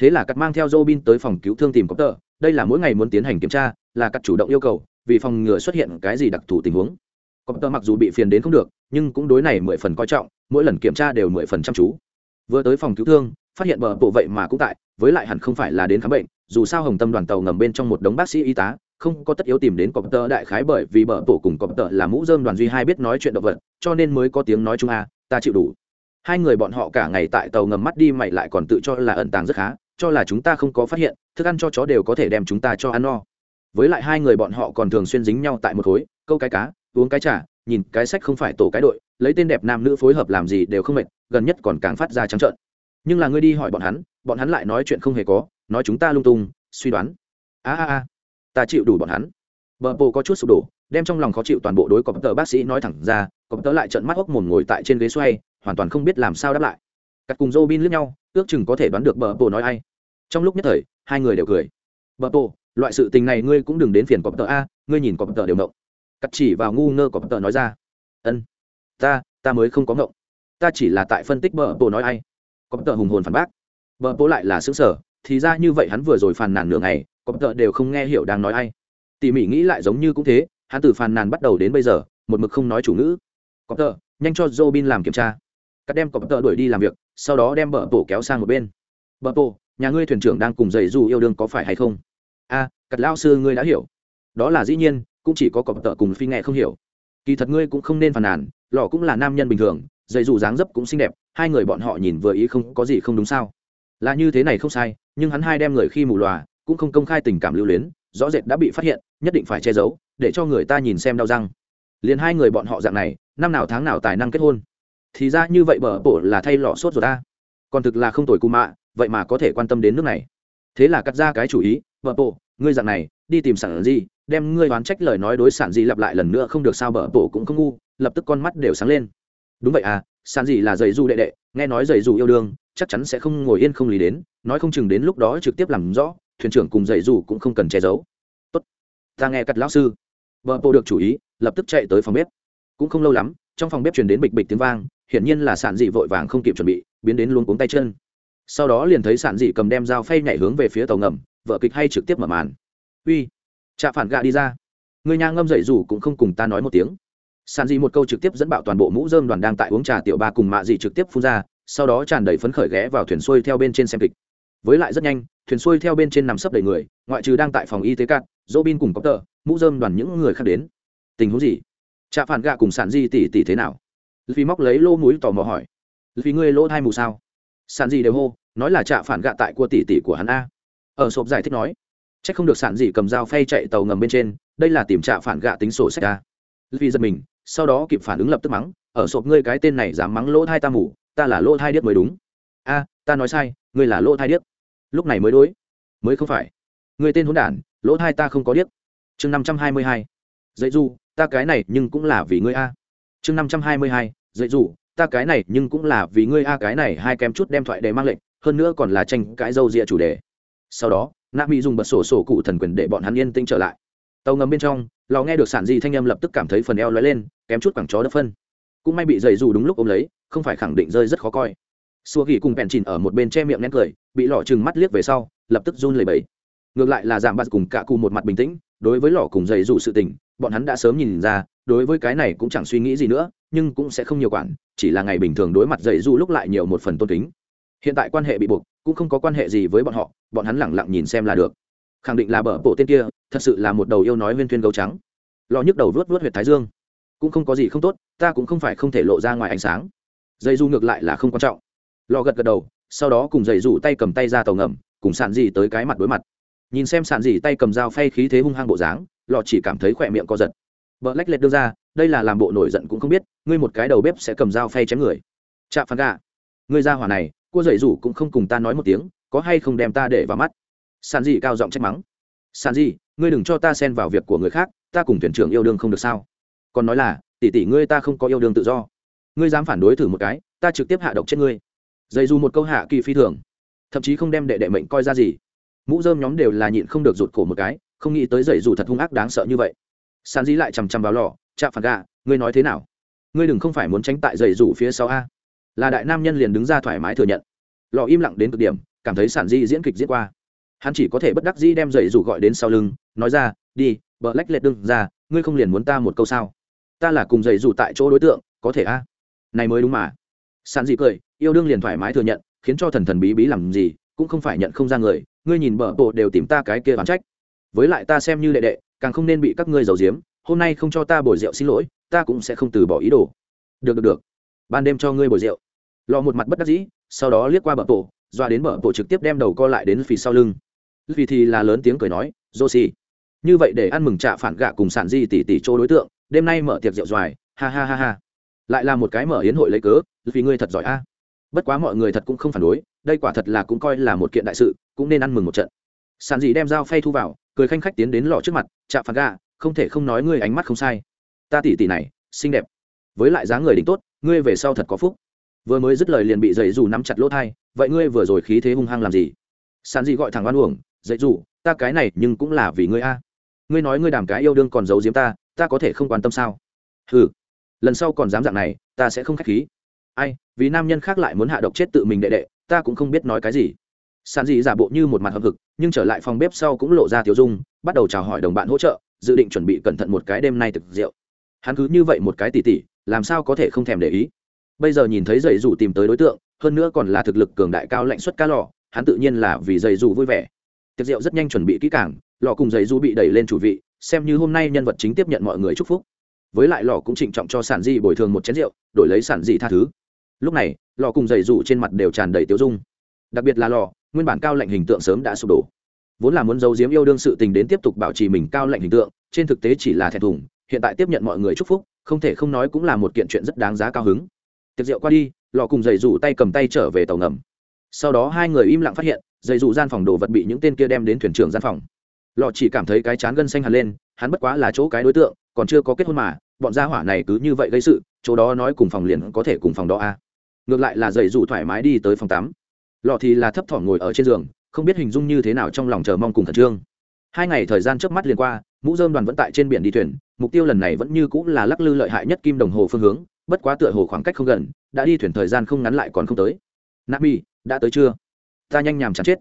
Thế là cắt mang theo Robin tới phòng cứu thương tìm có tờ, đây là mỗi ngày muốn tiến hành kiểm tra, là cắt chủ động yêu cầu vì phòng ngừa xuất hiện cái gì đặc thù tình huống. Có tờ mặc dù bị phiền đến không được, nhưng cũng đối này mười phần coi trọng, mỗi lần kiểm tra đều mười phần chăm chú. Vừa tới phòng cứu thương, phát hiện bờ bộ vậy mà cũng tại, với lại hẳn không phải là đến khám bệnh, dù sao hồng tâm đoàn tàu ngầm bên trong một đống bác sĩ y tá, không có tất yếu tìm đến cọp tơ đại khái bởi vì bờ bộ cùng cọp tơ là mũ dơm đoàn duy hai biết nói chuyện động vật, cho nên mới có tiếng nói chung a, ta chịu đủ. Hai người bọn họ cả ngày tại tàu ngầm mắt đi mày lại còn tự cho là ẩn tàng rất khá, cho là chúng ta không có phát hiện, thức ăn cho chó đều có thể đem chúng ta cho ăn no với lại hai người bọn họ còn thường xuyên dính nhau tại một khối, câu cái cá, uống cái trà, nhìn cái sách không phải tổ cái đội, lấy tên đẹp nam nữ phối hợp làm gì đều không mệt, gần nhất còn càng phát ra trắng trợn. Nhưng là ngươi đi hỏi bọn hắn bọn hắn lại nói chuyện không hề có, nói chúng ta lung tung, suy đoán. A a a, ta chịu đủ bọn hắn. Bờ bồ có chút sụp đổ, đem trong lòng khó chịu toàn bộ đối cọp tờ bác sĩ nói thẳng ra, cọp tớ lại trận mắt hốc mồm ngồi tại trên ghế xoay, hoàn toàn không biết làm sao đáp lại. Cắt cùng dô bin lướt nhau, ước chừng có thể đoán được bờ bồ nói ai. Trong lúc nhất thời, hai người đều cười. Bờ bồ loại sự tình này ngươi cũng đừng đến phiền cọp tờ a ngươi nhìn cọp tờ đều ngộng. Cắt chỉ vào ngu ngơ cọp tờ nói ra. Ân ta ta mới không có ngộng. Ta chỉ là tại phân tích bờ bồ nói ai. Cọp tờ hùng hồn phản bác. Bờ bồ lại là xứng sở thì ra như vậy hắn vừa rồi phàn nàn nửa ngày cọp tờ đều không nghe hiểu đang nói ai. Tỉ mỉ nghĩ lại giống như cũng thế hắn từ phàn nàn bắt đầu đến bây giờ một mực không nói chủ ngữ. Cọp tờ nhanh cho Robin làm kiểm tra. Cắt đem cọp tờ đuổi đi làm việc, sau đó đem bờ tổ kéo sang một bên. Bờ tổ, nhà ngươi thuyền trưởng đang cùng dậy dù yêu đương có phải hay không? A, à, lao lão sư ngươi đã hiểu. Đó là dĩ nhiên, cũng chỉ có cọp tợ cùng phi nghe không hiểu. Kỳ thật ngươi cũng không nên phàn nàn, lọ cũng là nam nhân bình thường, dạy dù dáng dấp cũng xinh đẹp, hai người bọn họ nhìn vừa ý không có gì không đúng sao? Là như thế này không sai, nhưng hắn hai đem người khi mù lòa, cũng không công khai tình cảm lưu luyến, rõ rệt đã bị phát hiện, nhất định phải che giấu, để cho người ta nhìn xem đau răng. Liền hai người bọn họ dạng này, năm nào tháng nào tài năng kết hôn thì ra như vậy bờ bổ là thay lọ sốt rồi ta còn thực là không tồi cù mạ vậy mà có thể quan tâm đến nước này thế là cắt ra cái chủ ý vợ bộ ngươi dặn này, đi tìm sản gì, đem ngươi đoán trách lời nói đối sản gì lặp lại lần nữa không được sao Vợ bộ cũng không ngu, lập tức con mắt đều sáng lên. Đúng vậy à sản gì là giày du đệ đệ, nghe nói giày du yêu đương, chắc chắn sẽ không ngồi yên không lý đến, nói không chừng đến lúc đó trực tiếp làm rõ, thuyền trưởng cùng giày du cũng không cần che giấu. Tốt, ta nghe cắt lão sư. Vợ bộ được chủ ý, lập tức chạy tới phòng bếp. Cũng không lâu lắm, trong phòng bếp truyền đến bịch bịch tiếng vang, hiển nhiên là sản dị vội vàng không kịp chuẩn bị, biến đến luôn cuống tay chân sau đó liền thấy sản dị cầm đem dao phay nhảy hướng về phía tàu ngầm, vợ kịch hay trực tiếp mở màn. Uy, trạ phản gạ đi ra. Người nhà ngâm dậy dù cũng không cùng ta nói một tiếng. Sản dị một câu trực tiếp dẫn bạo toàn bộ mũ dơm đoàn đang tại uống trà tiểu ba cùng mạ dị trực tiếp phun ra, sau đó tràn đầy phấn khởi ghé vào thuyền xuôi theo bên trên xem kịch. Với lại rất nhanh, thuyền xuôi theo bên trên nằm sấp đầy người, ngoại trừ đang tại phòng y tế cạn dỗ bin cùng có tờ mũ dơm đoàn những người khác đến. Tình huống gì? Trạ phản gạ cùng sản di tỷ tỷ thế nào? Vì móc lấy lô mũi tò mò hỏi. Vì ngươi lỗ thai mù sao? Sản gì đều hô, nói là trạ phản gạ tại của tỷ tỷ của hắn a. Ở sộp giải thích nói c h ắ c không được sản gì cầm dao phay chạy tàu ngầm bên trên, đây là tìm trạ phản gạ tính sổ sách a. Vì giật mình, sau đó kịp phản ứng lập tức mắng, ở sộp ngươi cái tên này dám mắng lỗ thai ta mù, ta là lỗ thai điếc mới đúng. A, ta nói sai, ngươi là lỗ thai điếc. Lúc này mới đối. Mới không phải. Người tên hôn đản, lỗ thai ta không có điếc. Chương năm trăm hai mươi hai. Dạy du ta cái này nhưng cũng là vì ngươi a. Chương năm trăm hai mươi hai. Dạy dù ta cái này nhưng cũng là vì ngươi a, cái này hai kém chút đem thoại đề mang lệnh, hơn nữa còn là tranh cãi dâu rịa chủ đề. Sau đó, nạ mỹ dùng bật sổ sổ cụ thần quyền để bọn hắn yên tĩnh trở lại. Tàu ngầm bên trong, lò nghe được sản di thanh âm lập tức cảm thấy phần eo lóe lên, kém chút quảng chó đất phân. Cũng may bị dày dù đúng lúc ôm lấy, không phải khẳng định rơi rất khó coi. Xua ghi cùng bèn chìn ở một bên che miệng nén cười, bị lọ chừng mắt liếc về sau, lập tức run lẩy bẩy. Ngược lại là giảm bạt cùng cả cụ một mặt bình tĩnh, đối với lọ cùng dày dù sự tình bọn hắn đã sớm nhìn ra, đối với cái này cũng chẳng suy nghĩ gì nữa, nhưng cũng sẽ không nhiều quản, chỉ là ngày bình thường đối mặt dạy du lúc lại nhiều một phần tôn kính. Hiện tại quan hệ bị buộc, cũng không có quan hệ gì với bọn họ, bọn hắn lẳng lặng nhìn xem là được. Khẳng định là bờ bộ tên kia, thật sự là một đầu yêu nói viên thuyên gấu trắng. Lò nhức đầu vớt vớt huyệt thái dương. Cũng không có gì không tốt, ta cũng không phải không thể lộ ra ngoài ánh sáng. Dây du ngược lại là không quan trọng. Lò gật gật đầu, sau đó cùng dây du tay cầm tay ra tàu ngầm, cùng sàn gì tới cái mặt đối mặt nhìn xem sàn gì tay cầm dao phay khí thế hung hăng bộ dáng lò chỉ cảm thấy khỏe miệng co giật. Vợ lách lệch đưa ra, đây là làm bộ nổi giận cũng không biết, ngươi một cái đầu bếp sẽ cầm dao phay chém người. Chạm phán gà ngươi ra hỏa này cô dậy rủ cũng không cùng ta nói một tiếng, có hay không đem ta để vào mắt? Sàn gì cao giọng trách mắng. Sàn gì, ngươi đừng cho ta xen vào việc của người khác, ta cùng thuyền trưởng yêu đương không được sao? Còn nói là tỷ tỷ ngươi ta không có yêu đương tự do. Ngươi dám phản đối thử một cái, ta trực tiếp hạ độc chết ngươi. Dây dù một câu hạ kỳ phi thường. Thậm chí không đem đệ đệ mệnh coi ra gì mũ dơm nhóm đều là nhịn không được rụt cổ một cái, không nghĩ tới dậy dù thật hung ác đáng sợ như vậy. Sàn dí lại chằm chằm vào lò chạm phản gà ngươi nói thế nào? Ngươi đừng không phải muốn tránh tại dậy dù phía sau a. Là đại nam nhân liền đứng ra thoải mái thừa nhận. Lò im lặng đến cực điểm, cảm thấy sản di diễn kịch diễn qua. Hắn chỉ có thể bất đắc dĩ đem dậy dù gọi đến sau lưng, nói ra, đi bờ lách lệch đương ra, ngươi không liền muốn ta một câu sao? Ta là cùng dậy dù tại chỗ đối tượng, có thể a? Này mới đúng mà. Sản di cười, yêu đương liền thoải mái thừa nhận, khiến cho thần thần bí bí làm gì, cũng không phải nhận không ra người ngươi nhìn bờ bộ đều tìm ta cái kia bán trách. Với lại ta xem như đệ đệ, càng không nên bị các ngươi giấu giếm. Hôm nay không cho ta bồi rượu xin lỗi, ta cũng sẽ không từ bỏ ý đồ. Được được được. Ban đêm cho ngươi bồi rượu. Lò một mặt bất đắc dĩ, sau đó liếc qua bờ bộ doa đến bờ bộ trực tiếp đem đầu co lại đến phía sau lưng. Vì thì là lớn tiếng cười nói josi như vậy để ăn mừng trạ phản gạ cùng sản di tỷ tỷ chỗ đối tượng, đêm nay mở tiệc rượu doài ha ha ha ha. Lại là một cái mở hiến hội lấy cớ, vì ngươi thật giỏi a bất quá mọi người thật cũng không phản đối, đây quả thật là cũng coi là một kiện đại sự, cũng nên ăn mừng một trận. Sản dị đem dao phay thu vào, cười khanh khách tiến đến lò trước mặt, chạm phạt ga không thể không nói ngươi ánh mắt không sai. Ta tỷ tỷ này, xinh đẹp. Với lại dáng người đỉnh tốt, ngươi về sau thật có phúc. Vừa mới dứt lời liền bị dậy dù nắm chặt lỗ thai, vậy ngươi vừa rồi khí thế hung hăng làm gì? Sản dị gọi thẳng oan uổng, dậy dù ta cái này nhưng cũng là vì ngươi a. Ngươi nói ngươi đàm cái yêu đương còn giấu giếm ta ta có thể không quan tâm sao? Ừ lần sau còn dám dạng này, ta sẽ không k h á c h khí ai vì nam nhân khác lại muốn hạ độc chết tự mình đệ đệ ta cũng không biết nói cái gì. Sàn dị giả bộ như một mặt hợp hực, nhưng trở lại phòng bếp sau cũng lộ ra tiểu dung bắt đầu chào hỏi đồng bạn hỗ trợ dự định chuẩn bị cẩn thận một cái đêm nay thực rượu. Hắn cứ như vậy một cái tỉ tỉ làm sao có thể không thèm để ý. Bây giờ nhìn thấy dây dù tìm tới đối tượng hơn nữa còn là thực lực cường đại cao lạnh suất cá lò hắn tự nhiên là vì dây dù vui vẻ. Tiệc rượu rất nhanh chuẩn bị kỹ càng lò cùng dây dù bị đẩy lên chủ vị xem như hôm nay nhân vật chính tiếp nhận mọi người chúc phúc. Với lại lò cũng trịnh trọng cho sản di bồi thường một chén rượu đổi lấy sản di tha thứ lúc này, lò cùng dày rủ trên mặt đều tràn đầy tiêu dung. Đặc biệt là lò, nguyên bản cao lệnh hình tượng sớm đã sụp đổ. Vốn là muốn giấu giếm yêu đương sự tình đến tiếp tục bảo trì mình cao lệnh hình tượng, trên thực tế chỉ là thẹn thùng, hiện tại tiếp nhận mọi người chúc phúc, không thể không nói cũng là một kiện chuyện rất đáng giá cao hứng. Tiệc rượu qua đi, lò cùng dày rủ tay cầm tay trở về tàu ngầm. Sau đó hai người im lặng phát hiện dày rủ gian phòng đồ vật bị những tên kia đem đến thuyền trưởng gian phòng. Lò chỉ cảm thấy cái chán gân xanh hẳn lên, hắn bất quá là chỗ cái đối tượng, còn chưa có kết hôn mà, bọn gia hỏa này cứ như vậy gây sự, chỗ đó nói cùng phòng liền có thể cùng phòng đó a. à ngược lại là dậy dù thoải mái đi tới phòng tắm. Lọ thì là thấp thỏm ngồi ở trên giường, không biết hình dung như thế nào trong lòng chờ mong cùng khẩn trương. Hai ngày thời gian trước mắt liền qua, mũ dơm đoàn vẫn tại trên biển đi thuyền, mục tiêu lần này vẫn như cũng là lắc lư lợi hại nhất kim đồng hồ phương hướng, bất quá tựa hồ khoảng cách không gần, đã đi thuyền thời gian không ngắn lại còn không tới. Nabi đã tới chưa? Ta nhanh nhàm chán chết.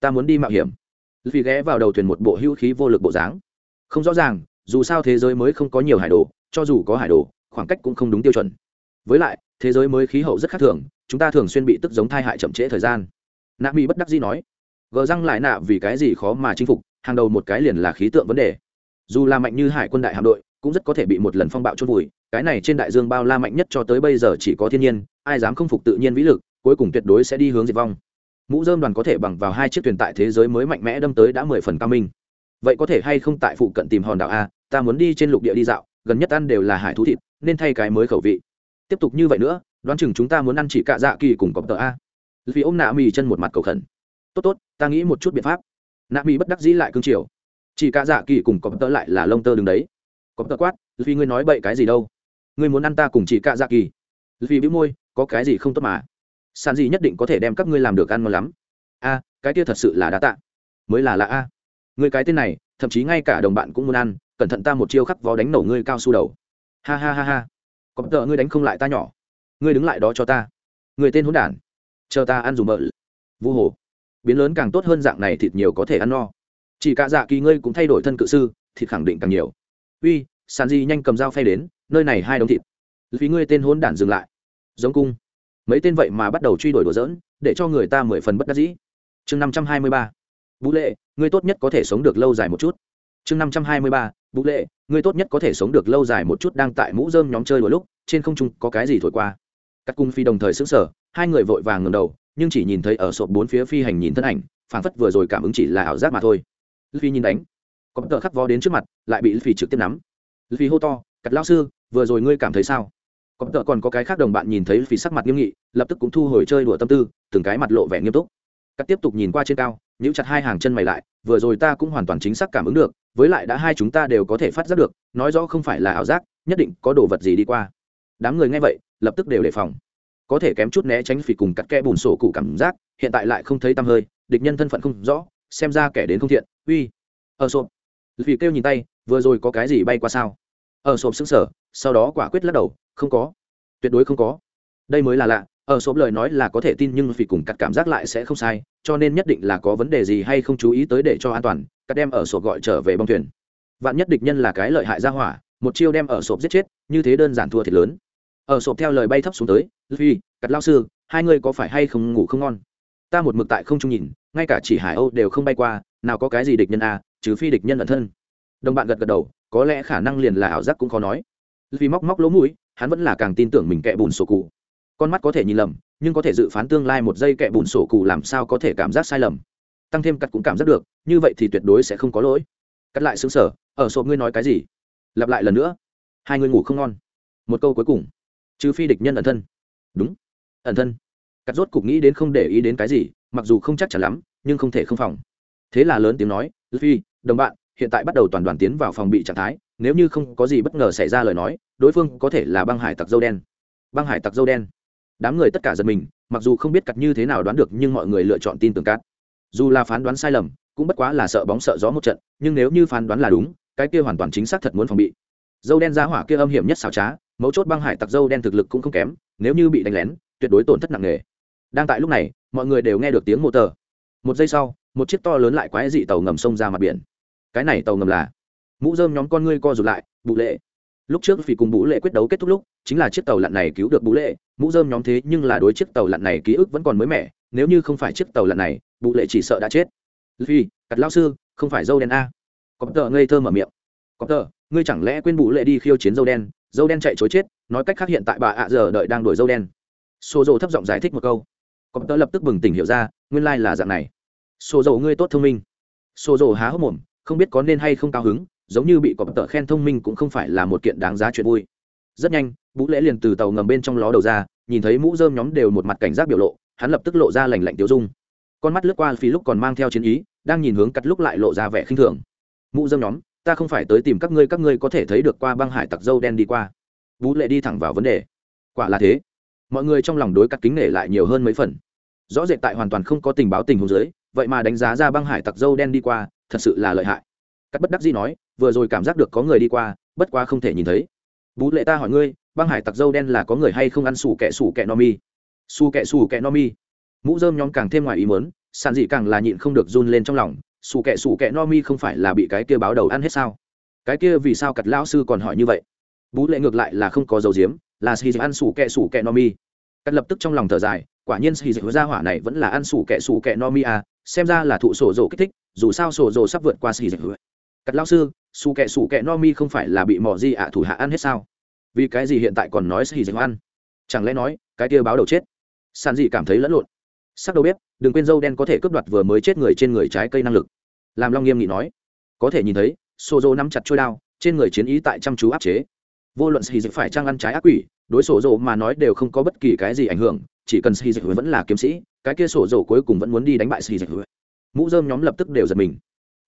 Ta muốn đi mạo hiểm. Vì ghé vào đầu thuyền một bộ hữu khí vô lực bộ dáng. Không rõ ràng, dù sao thế giới mới không có nhiều hải đồ, cho dù có hải đồ, khoảng cách cũng không đúng tiêu chuẩn. Với lại thế giới mới khí hậu rất khác thường, chúng ta thường xuyên bị tức giống thai hại chậm trễ thời gian. Nạ mỹ bất đắc dĩ nói, gờ răng lại nạ vì cái gì khó mà chinh phục, hàng đầu một cái liền là khí tượng vấn đề. Dù là mạnh như hải quân đại hạm đội, cũng rất có thể bị một lần phong bạo chôn vùi, cái này trên đại dương bao la mạnh nhất cho tới bây giờ chỉ có thiên nhiên, ai dám không phục tự nhiên vĩ lực, cuối cùng tuyệt đối sẽ đi hướng diệt vong. Mũ dơm đoàn có thể bằng vào hai chiếc thuyền tại thế giới mới mạnh mẽ đâm tới đã mười phần cao minh. Vậy có thể hay không tại phụ cận tìm hòn đảo a, ta muốn đi trên lục địa đi dạo, gần nhất ăn đều là hải thú thịt, nên thay cái mới khẩu vị tiếp tục như vậy nữa, đoán chừng chúng ta muốn ăn chỉ cạ dạ kỳ cùng cọp tờ a. Vì ông nạ mì chân một mặt cầu khẩn. Tốt tốt, ta nghĩ một chút biện pháp. Nạ mì bất đắc dĩ lại cương triều. Chỉ cạ dạ kỳ cùng cọp tờ lại là lông tơ đứng đấy. Cọp tờ quát, vì ngươi nói bậy cái gì đâu? Ngươi muốn ăn ta cùng chỉ cạ dạ kỳ? Vì bĩu môi, có cái gì không tốt mà? Sàn gì nhất định có thể đem các ngươi làm được ăn ngon lắm. A, cái kia thật sự là đa tạ. Mới là lạ a. Ngươi cái tên này, thậm chí ngay cả đồng bạn cũng muốn ăn, cẩn thận ta một chiêu khắc vó đánh nổ ngươi cao su đầu. Ha ha ha ha có tờ ngươi đánh không lại ta nhỏ. Ngươi đứng lại đó cho ta. Người tên hỗn đản. Chờ ta ăn dùng mỡ. vu hồ. Biến lớn càng tốt hơn dạng này thịt nhiều có thể ăn no. Chỉ cả dạ kỳ ngươi cũng thay đổi thân cự sư, thịt khẳng định càng nhiều. Uy sàn di nhanh cầm dao phay đến, nơi này hai đống thịt. Vì ngươi tên hỗn đản dừng lại. Giống cung. Mấy tên vậy mà bắt đầu truy đuổi đùa dỡn để cho người ta mười phần bất đắc dĩ. Chương năm trăm hai mươi ba. Vũ lệ, ngươi tốt nhất có thể sống được lâu dài một chút. Chương năm trăm hai mươi ba vũ lệ, ngươi tốt nhất có thể sống được lâu dài một chút đang tại mũ dơm nhóm chơi đôi lúc, trên không trung có cái gì thổi qua? Các cung phi đồng thời xứng sở hai người vội vàng ngầm đầu, nhưng chỉ nhìn thấy ở sộp bốn phía phi hành nhìn thân ảnh, phảng phất vừa rồi cảm ứng chỉ là ảo giác mà thôi. Phi nhìn đánh, có tờ khắc vó đến trước mặt, lại bị phi trực tiếp nắm. Phi hô to, cắt lao sư, vừa rồi ngươi cảm thấy sao? Có tờ còn có cái khác đồng bạn nhìn thấy phi sắc mặt nghiêm nghị, lập tức cũng thu hồi chơi đùa tâm tư, từng cái mặt lộ vẻ nghiêm túc. Cắt tiếp tục nhìn qua trên cao, nhíu chặt hai hàng chân mày lại, vừa rồi ta cũng hoàn toàn chính xác cảm ứng được với lại đã hai chúng ta đều có thể phát giác được, nói rõ không phải là ảo giác, nhất định có đồ vật gì đi qua. Đám người nghe vậy, lập tức đều đề phòng. Có thể kém chút né tránh phỉ cùng cắt kẽ bùn sổ cụ cảm giác, hiện tại lại không thấy tăm hơi, địch nhân thân phận không rõ, xem ra kẻ đến không thiện, uy. Ở sộp. Vì kêu nhìn tay, vừa rồi có cái gì bay qua sao? Ở sộp xứng sở sau đó quả quyết lắc đầu, không có. Tuyệt đối không có. Đây mới là lạ ở sộp lời nói là có thể tin nhưng vì cùng cắt cảm giác lại sẽ không sai cho nên nhất định là có vấn đề gì hay không chú ý tới để cho an toàn cắt đem ở sộp gọi trở về bong thuyền. Vạn nhất địch nhân là cái lợi hại ra hỏa một chiêu đem ở sộp giết chết như thế đơn giản thua thiệt lớn. Ở sộp theo lời bay thấp xuống tới phi cắt lao sư hai người có phải hay không ngủ không ngon? Ta một mực tại không trung nhìn ngay cả chỉ hải âu đều không bay qua nào có cái gì địch nhân a à, chứ phi địch nhân ẩn thân. Đồng bạn gật gật đầu có lẽ khả năng liền là ảo giác cũng khó nói. Vì móc móc lỗ mũi hắn vẫn là càng tin tưởng mình kẹ bùn sổ cụ con mắt có thể nhìn lầm, nhưng có thể dự phán tương lai một giây kẹ bùn sổ cụ làm sao có thể cảm giác sai lầm. Tăng thêm cắt cũng cảm giác được, như vậy thì tuyệt đối sẽ không có lỗi. Cắt lại xứng sở ở sổ ngươi nói cái gì? Lặp lại lần nữa. Hai người ngủ không ngon. Một câu cuối cùng. Trừ phi địch nhân ẩn thân. Đúng. Ẩn thân. Cắt rốt cục nghĩ đến không để ý đến cái gì, mặc dù không chắc chắn lắm, nhưng không thể không phòng. Thế là lớn tiếng nói phi đồng bạn, hiện tại bắt đầu toàn đoàn tiến vào phòng bị trạng thái, nếu như không có gì bất ngờ xảy ra lời nói, đối phương có thể là băng hải tặc dâu đen. Băng hải tặc dâu đen? Đám người tất cả giật mình, mặc dù không biết cặt như thế nào đoán được nhưng mọi người lựa chọn tin tưởng cát dù là phán đoán sai lầm, cũng bất quá là sợ bóng sợ gió một trận, nhưng nếu như phán đoán là đúng, cái kia hoàn toàn chính xác thật muốn phòng bị. Dâu đen ra hỏa kia âm hiểm nhất xảo trá, mấu chốt băng hải tặc dâu đen thực lực cũng không kém, nếu như bị đánh lén, tuyệt đối tổn thất nặng nề. Đang tại lúc này, mọi người đều nghe được tiếng mô tờ. Một giây sau, một chiếc to lớn lại quái dị tàu ngầm sông ra mặt biển. Cái này tàu ngầm là? Mũ dơm nhóm con ngươi co rụt lại, bụ lệ lúc trước vì cùng bú lệ quyết đấu kết thúc lúc, chính là chiếc tàu lặn này cứu được bú lệ. Mũ dơm nhóm thế nhưng là đối chiếc tàu lặn này ký ức vẫn còn mới mẻ. Nếu như không phải chiếc tàu lặn này, bú lệ chỉ sợ đã chết. Phi cặt lao sư, không phải dâu đen a. Có tờ ngây thơ mở miệng. Có tờ, ngươi chẳng lẽ quên bú lệ đi khiêu chiến dâu đen? Dâu đen chạy chối chết, nói cách khác hiện tại bà ạ giờ đợi đang đuổi dâu đen. Xô dầu thấp giọng giải thích một câu. Có tờ lập tức bừng tỉnh hiểu ra, nguyên lai là dạng này. Xô dầu ngươi tốt thông minh. Xô dầu há hốc mồm, không biết có nên hay không cao hứng giống như bị cọp tợ khen thông minh cũng không phải là một kiện đáng giá chuyện vui. Rất nhanh, vũ lễ liền từ tàu ngầm bên trong ló đầu ra, nhìn thấy mũ dơm nhóm đều một mặt cảnh giác biểu lộ, hắn lập tức lộ ra lành lạnh tiêu dung. Con mắt lướt qua phí lúc còn mang theo chiến ý, đang nhìn hướng cắt lúc lại lộ ra vẻ khinh thường. Mũ dơm nhóm, ta không phải tới tìm các ngươi các ngươi có thể thấy được qua băng hải tặc dâu đen đi qua. Vũ lệ đi thẳng vào vấn đề. Quả là thế. Mọi người trong lòng đối cắt kính nể lại nhiều hơn mấy phần. Rõ rệt tại hoàn toàn không có tình báo tình huống dưới, vậy mà đánh giá ra băng hải tặc dâu đen đi qua, thật sự là lợi hại. Cắt bất đắc dĩ nói vừa rồi cảm giác được có người đi qua, bất quá không thể nhìn thấy. Bú lệ ta hỏi ngươi, băng hải tặc dâu đen là có người hay không ăn sủ kẹ sủ kẹ no mi? Su kẹ sủ kẹ no mi. Mũ dơm nhóm càng thêm ngoài ý mớn sàn dị càng là nhịn không được run lên trong lòng, sủ kẹ sủ kẹ no mi không phải là bị cái kia báo đầu ăn hết sao? Cái kia vì sao cặt lão sư còn hỏi như vậy? Bú lệ ngược lại là không có dầu diếm là xì ăn sủ kẹ sủ kẹ no mi. Cắt lập tức trong lòng thở dài, quả nhiên xì dịch ra hỏa này vẫn là ăn sủ kẹ sủ kẹ no mi à xem ra là thụ sổ dỗ kích thích, dù sao sổ dỗ sắp vượt qua xì dịch cắt lão sư su kẹ su kẹ no mi không phải là bị mỏ di ạ thủ hạ ăn hết sao? Vì cái gì hiện tại còn nói xì dịch ăn? Chẳng lẽ nói, cái kia báo đầu chết? Sàn dị cảm thấy lẫn lộn. Sắc đầu bếp, đừng quên dâu đen có thể cướp đoạt vừa mới chết người trên người trái cây năng lực. Làm long nghiêm nghị nói. Có thể nhìn thấy sô dô nắm chặt trôi đao, trên người chiến ý tại chăm chú áp chế. Vô luận sĩ dịch phải trang ăn trái ác quỷ, đối sổ dỗ mà nói đều không có bất kỳ cái gì ảnh hưởng, chỉ cần sĩ dịch vẫn là kiếm sĩ, cái kia sổ dỗ cuối cùng vẫn muốn đi đánh bại sĩ dịch mũ dơm nhóm lập tức đều giật mình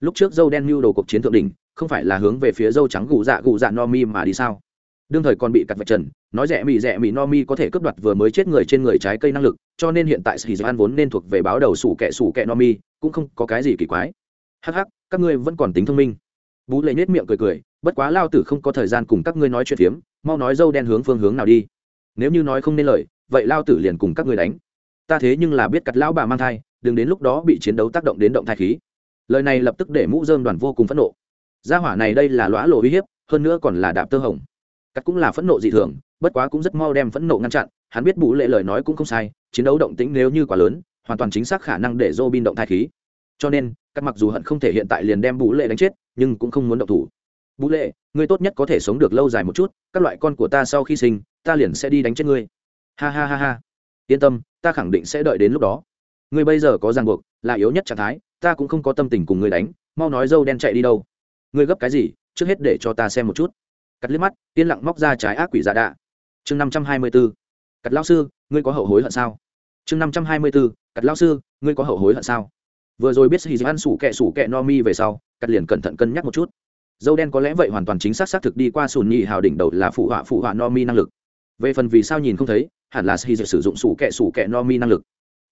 lúc trước dâu đen mưu đồ cuộc chiến thượng đỉnh, không phải là hướng về phía dâu trắng gù dạ gù dạ no mi mà đi sao? Đương thời còn bị cặt vạch trần, nói rẻ mì rẻ mì no mi có thể cướp đoạt vừa mới chết người trên người trái cây năng lực, cho nên hiện tại sĩ an vốn nên thuộc về báo đầu sủ kẹ sủ kẹ no mi cũng không có cái gì kỳ quái. Hắc hắc, các ngươi vẫn còn tính thông minh. Bú lệ nết miệng cười cười, bất quá lao tử không có thời gian cùng các ngươi nói chuyện phiếm, mau nói dâu đen hướng phương hướng nào đi. Nếu như nói không nên lời, vậy lao tử liền cùng các ngươi đánh. Ta thế nhưng là biết cặt lão bà mang thai, đừng đến lúc đó bị chiến đấu tác động đến động thai khí lời này lập tức để mũ dơm đoàn vô cùng phẫn nộ. Gia hỏa này đây là lõa lộ uy hiếp, hơn nữa còn là đạp tơ hồng. Cắt cũng là phẫn nộ dị thường, bất quá cũng rất mau đem phẫn nộ ngăn chặn, hắn biết bù lệ lời nói cũng không sai, chiến đấu động tĩnh nếu như quá lớn, hoàn toàn chính xác khả năng để dô bin động thai khí. Cho nên, cắt mặc dù hận không thể hiện tại liền đem bù lệ đánh chết, nhưng cũng không muốn động thủ. Bù lệ, ngươi tốt nhất có thể sống được lâu dài một chút, các loại con của ta sau khi sinh, ta liền sẽ đi đánh chết ngươi. Ha ha ha ha. Yên tâm, ta khẳng định sẽ đợi đến lúc đó. Ngươi bây giờ có ràng buộc, là yếu nhất trạng thái ta cũng không có tâm tình cùng ngươi đánh, mau nói dâu đen chạy đi đâu. Ngươi gấp cái gì, trước hết để cho ta xem một chút. Cắt liếc mắt, yên lặng móc ra trái ác quỷ dạ đạ. Chương năm trăm hai mươi b ố cắt lao sư, ngươi có hậu hối hận sao? Chương năm trăm hai mươi b ố cắt lao sư, ngươi có hậu hối hận sao? Vừa rồi biết hì ăn sủ kẹ sủ kẹ no mi về sau, cắt liền cẩn thận cân nhắc một chút. Dâu đen có lẽ vậy hoàn toàn chính xác xác thực đi qua sùn nhị hào đỉnh đầu là phụ họa phụ họa no mi năng lực. Về phần vì sao nhìn không thấy, hẳn là hì sử dụng sủ kẹ sủ kẹ no mi năng lực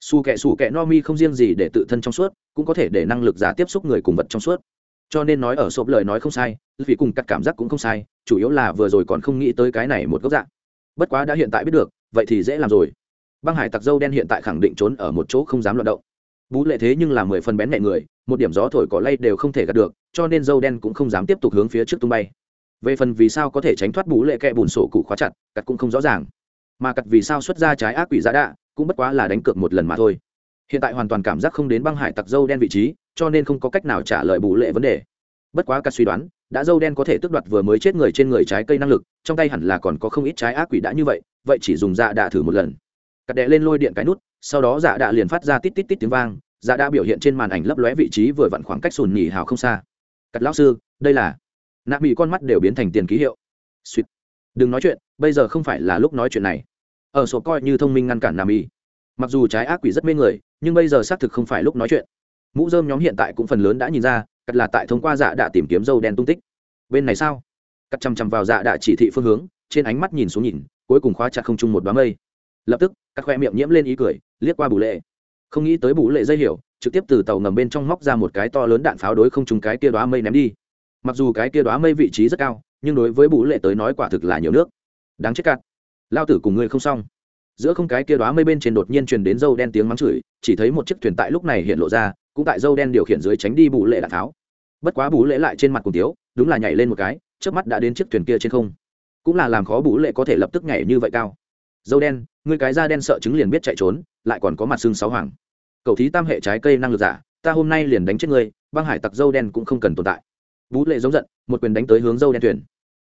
su kẹ sủ kẹ no mi không riêng gì để tự thân trong suốt, cũng có thể để năng lực giả tiếp xúc người cùng vật trong suốt. Cho nên nói ở sộp lời nói không sai, vì cùng cắt cảm giác cũng không sai, chủ yếu là vừa rồi còn không nghĩ tới cái này một góc dạng. Bất quá đã hiện tại biết được, vậy thì dễ làm rồi. Băng hải tặc dâu đen hiện tại khẳng định trốn ở một chỗ không dám loạt động. Bú lệ thế nhưng là mười phần bén mẹ người, một điểm gió thổi cỏ lay đều không thể gạt được, cho nên dâu đen cũng không dám tiếp tục hướng phía trước tung bay. Về phần vì sao có thể tránh thoát bú lệ kẹ bùn sổ cụ khóa chặt cặt cũng không rõ ràng. Mà cặt vì sao xuất ra trái ác quỷ giá đạ cũng bất quá là đánh cược một lần mà thôi. Hiện tại hoàn toàn cảm giác không đến băng hải tặc dâu đen vị trí, cho nên không có cách nào trả lời bù lệ vấn đề. Bất quá các suy đoán, đã dâu đen có thể tước đoạt vừa mới chết người trên người trái cây năng lực, trong tay hẳn là còn có không ít trái ác quỷ đã như vậy vậy chỉ dùng dạ đạ thử một lần. Cắt đệ lên lôi điện cái nút, sau đó dạ đạ liền phát ra tít tít tít tiếng vang dạ đạ biểu hiện trên màn ảnh lấp lóe vị trí vừa vặn khoảng cách sùn nhì hào không xa. Cắt lão sư, đây là nạ bị con mắt đều biến thành tiền ký hiệu. Suýt đừng nói chuyện, bây giờ không phải là lúc nói chuyện này ở sổ coi như thông minh ngăn cản nam y mặc dù trái ác quỷ rất mê người, nhưng bây giờ xác thực không phải lúc nói chuyện. Mũ dơm nhóm hiện tại cũng phần lớn đã nhìn ra, cắt là tại thông qua dạ đã tìm kiếm dâu đen tung tích. Bên này sao? Cắt chằm chằm vào dạ đã chỉ thị phương hướng, trên ánh mắt nhìn xuống nhìn, cuối cùng khóa chặt không chung một đám mây. Lập tức các khoe miệng nhiễm lên ý cười, liếc qua bù lệ. Không nghĩ tới bù lệ dây hiểu, trực tiếp từ tàu ngầm bên trong móc ra một cái to lớn đạn pháo đối không trúng cái kia đoá mây ném đi. Mặc dù cái kia đoá mây vị trí rất cao, nhưng đối với bù lệ tới nói quả thực là nhiều nước. Đáng chết cạn lao tử cùng ngươi không xong. Giữa không cái kia đoá mây bên trên đột nhiên truyền đến dâu đen tiếng mắng chửi, chỉ thấy một chiếc thuyền tại lúc này hiện lộ ra, cũng tại dâu đen điều khiển dưới tránh đi bù lệ đạn tháo. Bất quá bù lệ lại trên mặt cùng tiếu, đúng là nhảy lên một cái trước mắt đã đến chiếc thuyền kia trên không. Cũng là làm khó bù lệ có thể lập tức nhảy như vậy cao. Dâu đen, ngươi cái da đen sợ chứng liền biết chạy trốn, lại còn có mặt xương sáu hoàng. Cậu thí tam hệ trái cây năng lực giả, ta hôm nay liền đánh chết ngươi, băng hải tặc dâu đen cũng không cần tồn tại. Bú lệ giống giận, một quyền đánh tới hướng dâu đen thuyền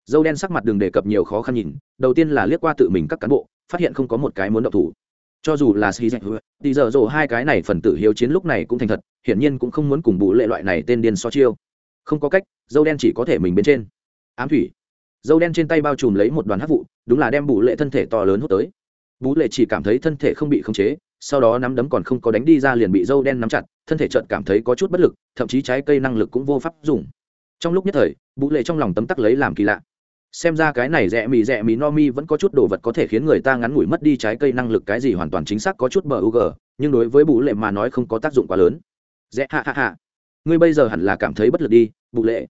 dâu đen sắc mặt đừng đề cập nhiều khó khăn nhìn, đầu tiên là liếc qua tự mình các cán bộ, phát hiện không có một cái muốn động thủ. Cho dù là xì dạch thì giờ rồ hai cái này phần tử hiếu chiến lúc này cũng thành thật, hiển nhiên cũng không muốn cùng bù lệ loại này tên điên so chiêu. Không có cách, dâu đen chỉ có thể mình bên trên. Ám thủy. Dâu đen trên tay bao trùm lấy một đoàn hát vụ, đúng là đem bù lệ thân thể to lớn hút tới. Bú lệ chỉ cảm thấy thân thể không bị khống chế, sau đó nắm đấm còn không có đánh đi ra liền bị dâu đen nắm chặt, thân thể trợn cảm thấy có chút bất lực, thậm chí trái cây năng lực cũng vô pháp dùng. Trong lúc nhất thời bú lệ trong lòng tấm tắc lấy làm kỳ lạ xem ra cái này rẽ mì rẽ mì no mi vẫn có chút đồ vật có thể khiến người ta ngắn ngủi mất đi trái cây năng lực, cái gì hoàn toàn chính xác có chút bờ u g nhưng đối với bù lệ mà nói không có tác dụng quá lớn. Rẽ hạ hạ hạ ngươi bây giờ hẳn là cảm thấy bất lực đi, bù lệ.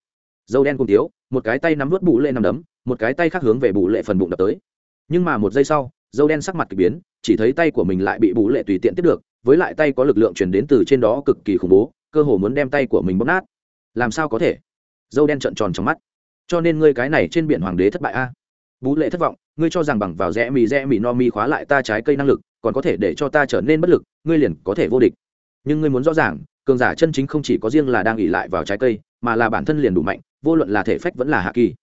Dâu đen cùng tiếu, một cái tay nắm vớt bù lệ nằm đấm, một cái tay khác hướng về bù lệ phần bụng đập tới. Nhưng mà một giây sau, dâu đen sắc mặt k ỳ biến, chỉ thấy tay của mình lại bị bù lệ tùy tiện tiếp được, với lại tay có lực lượng chuyển đến từ trên đó cực kỳ khủng bố, cơ hồ muốn đem tay của mình bóp nát. Làm sao có thể? Dâu đen trợn tròn trong mắt cho nên ngươi cái này trên biển hoàng đế thất bại a. À? bú lệ thất vọng, ngươi cho rằng bằng vào rẽ mì rẽ mì no mi khóa lại ta trái cây năng lực, còn có thể để cho ta trở nên bất lực, ngươi liền có thể vô địch. Nhưng ngươi muốn rõ ràng, cường giả chân chính không chỉ có riêng là đang ỉ lại vào trái cây, mà là bản thân liền đủ mạnh, vô luận là thể phách vẫn là hạ kỳ.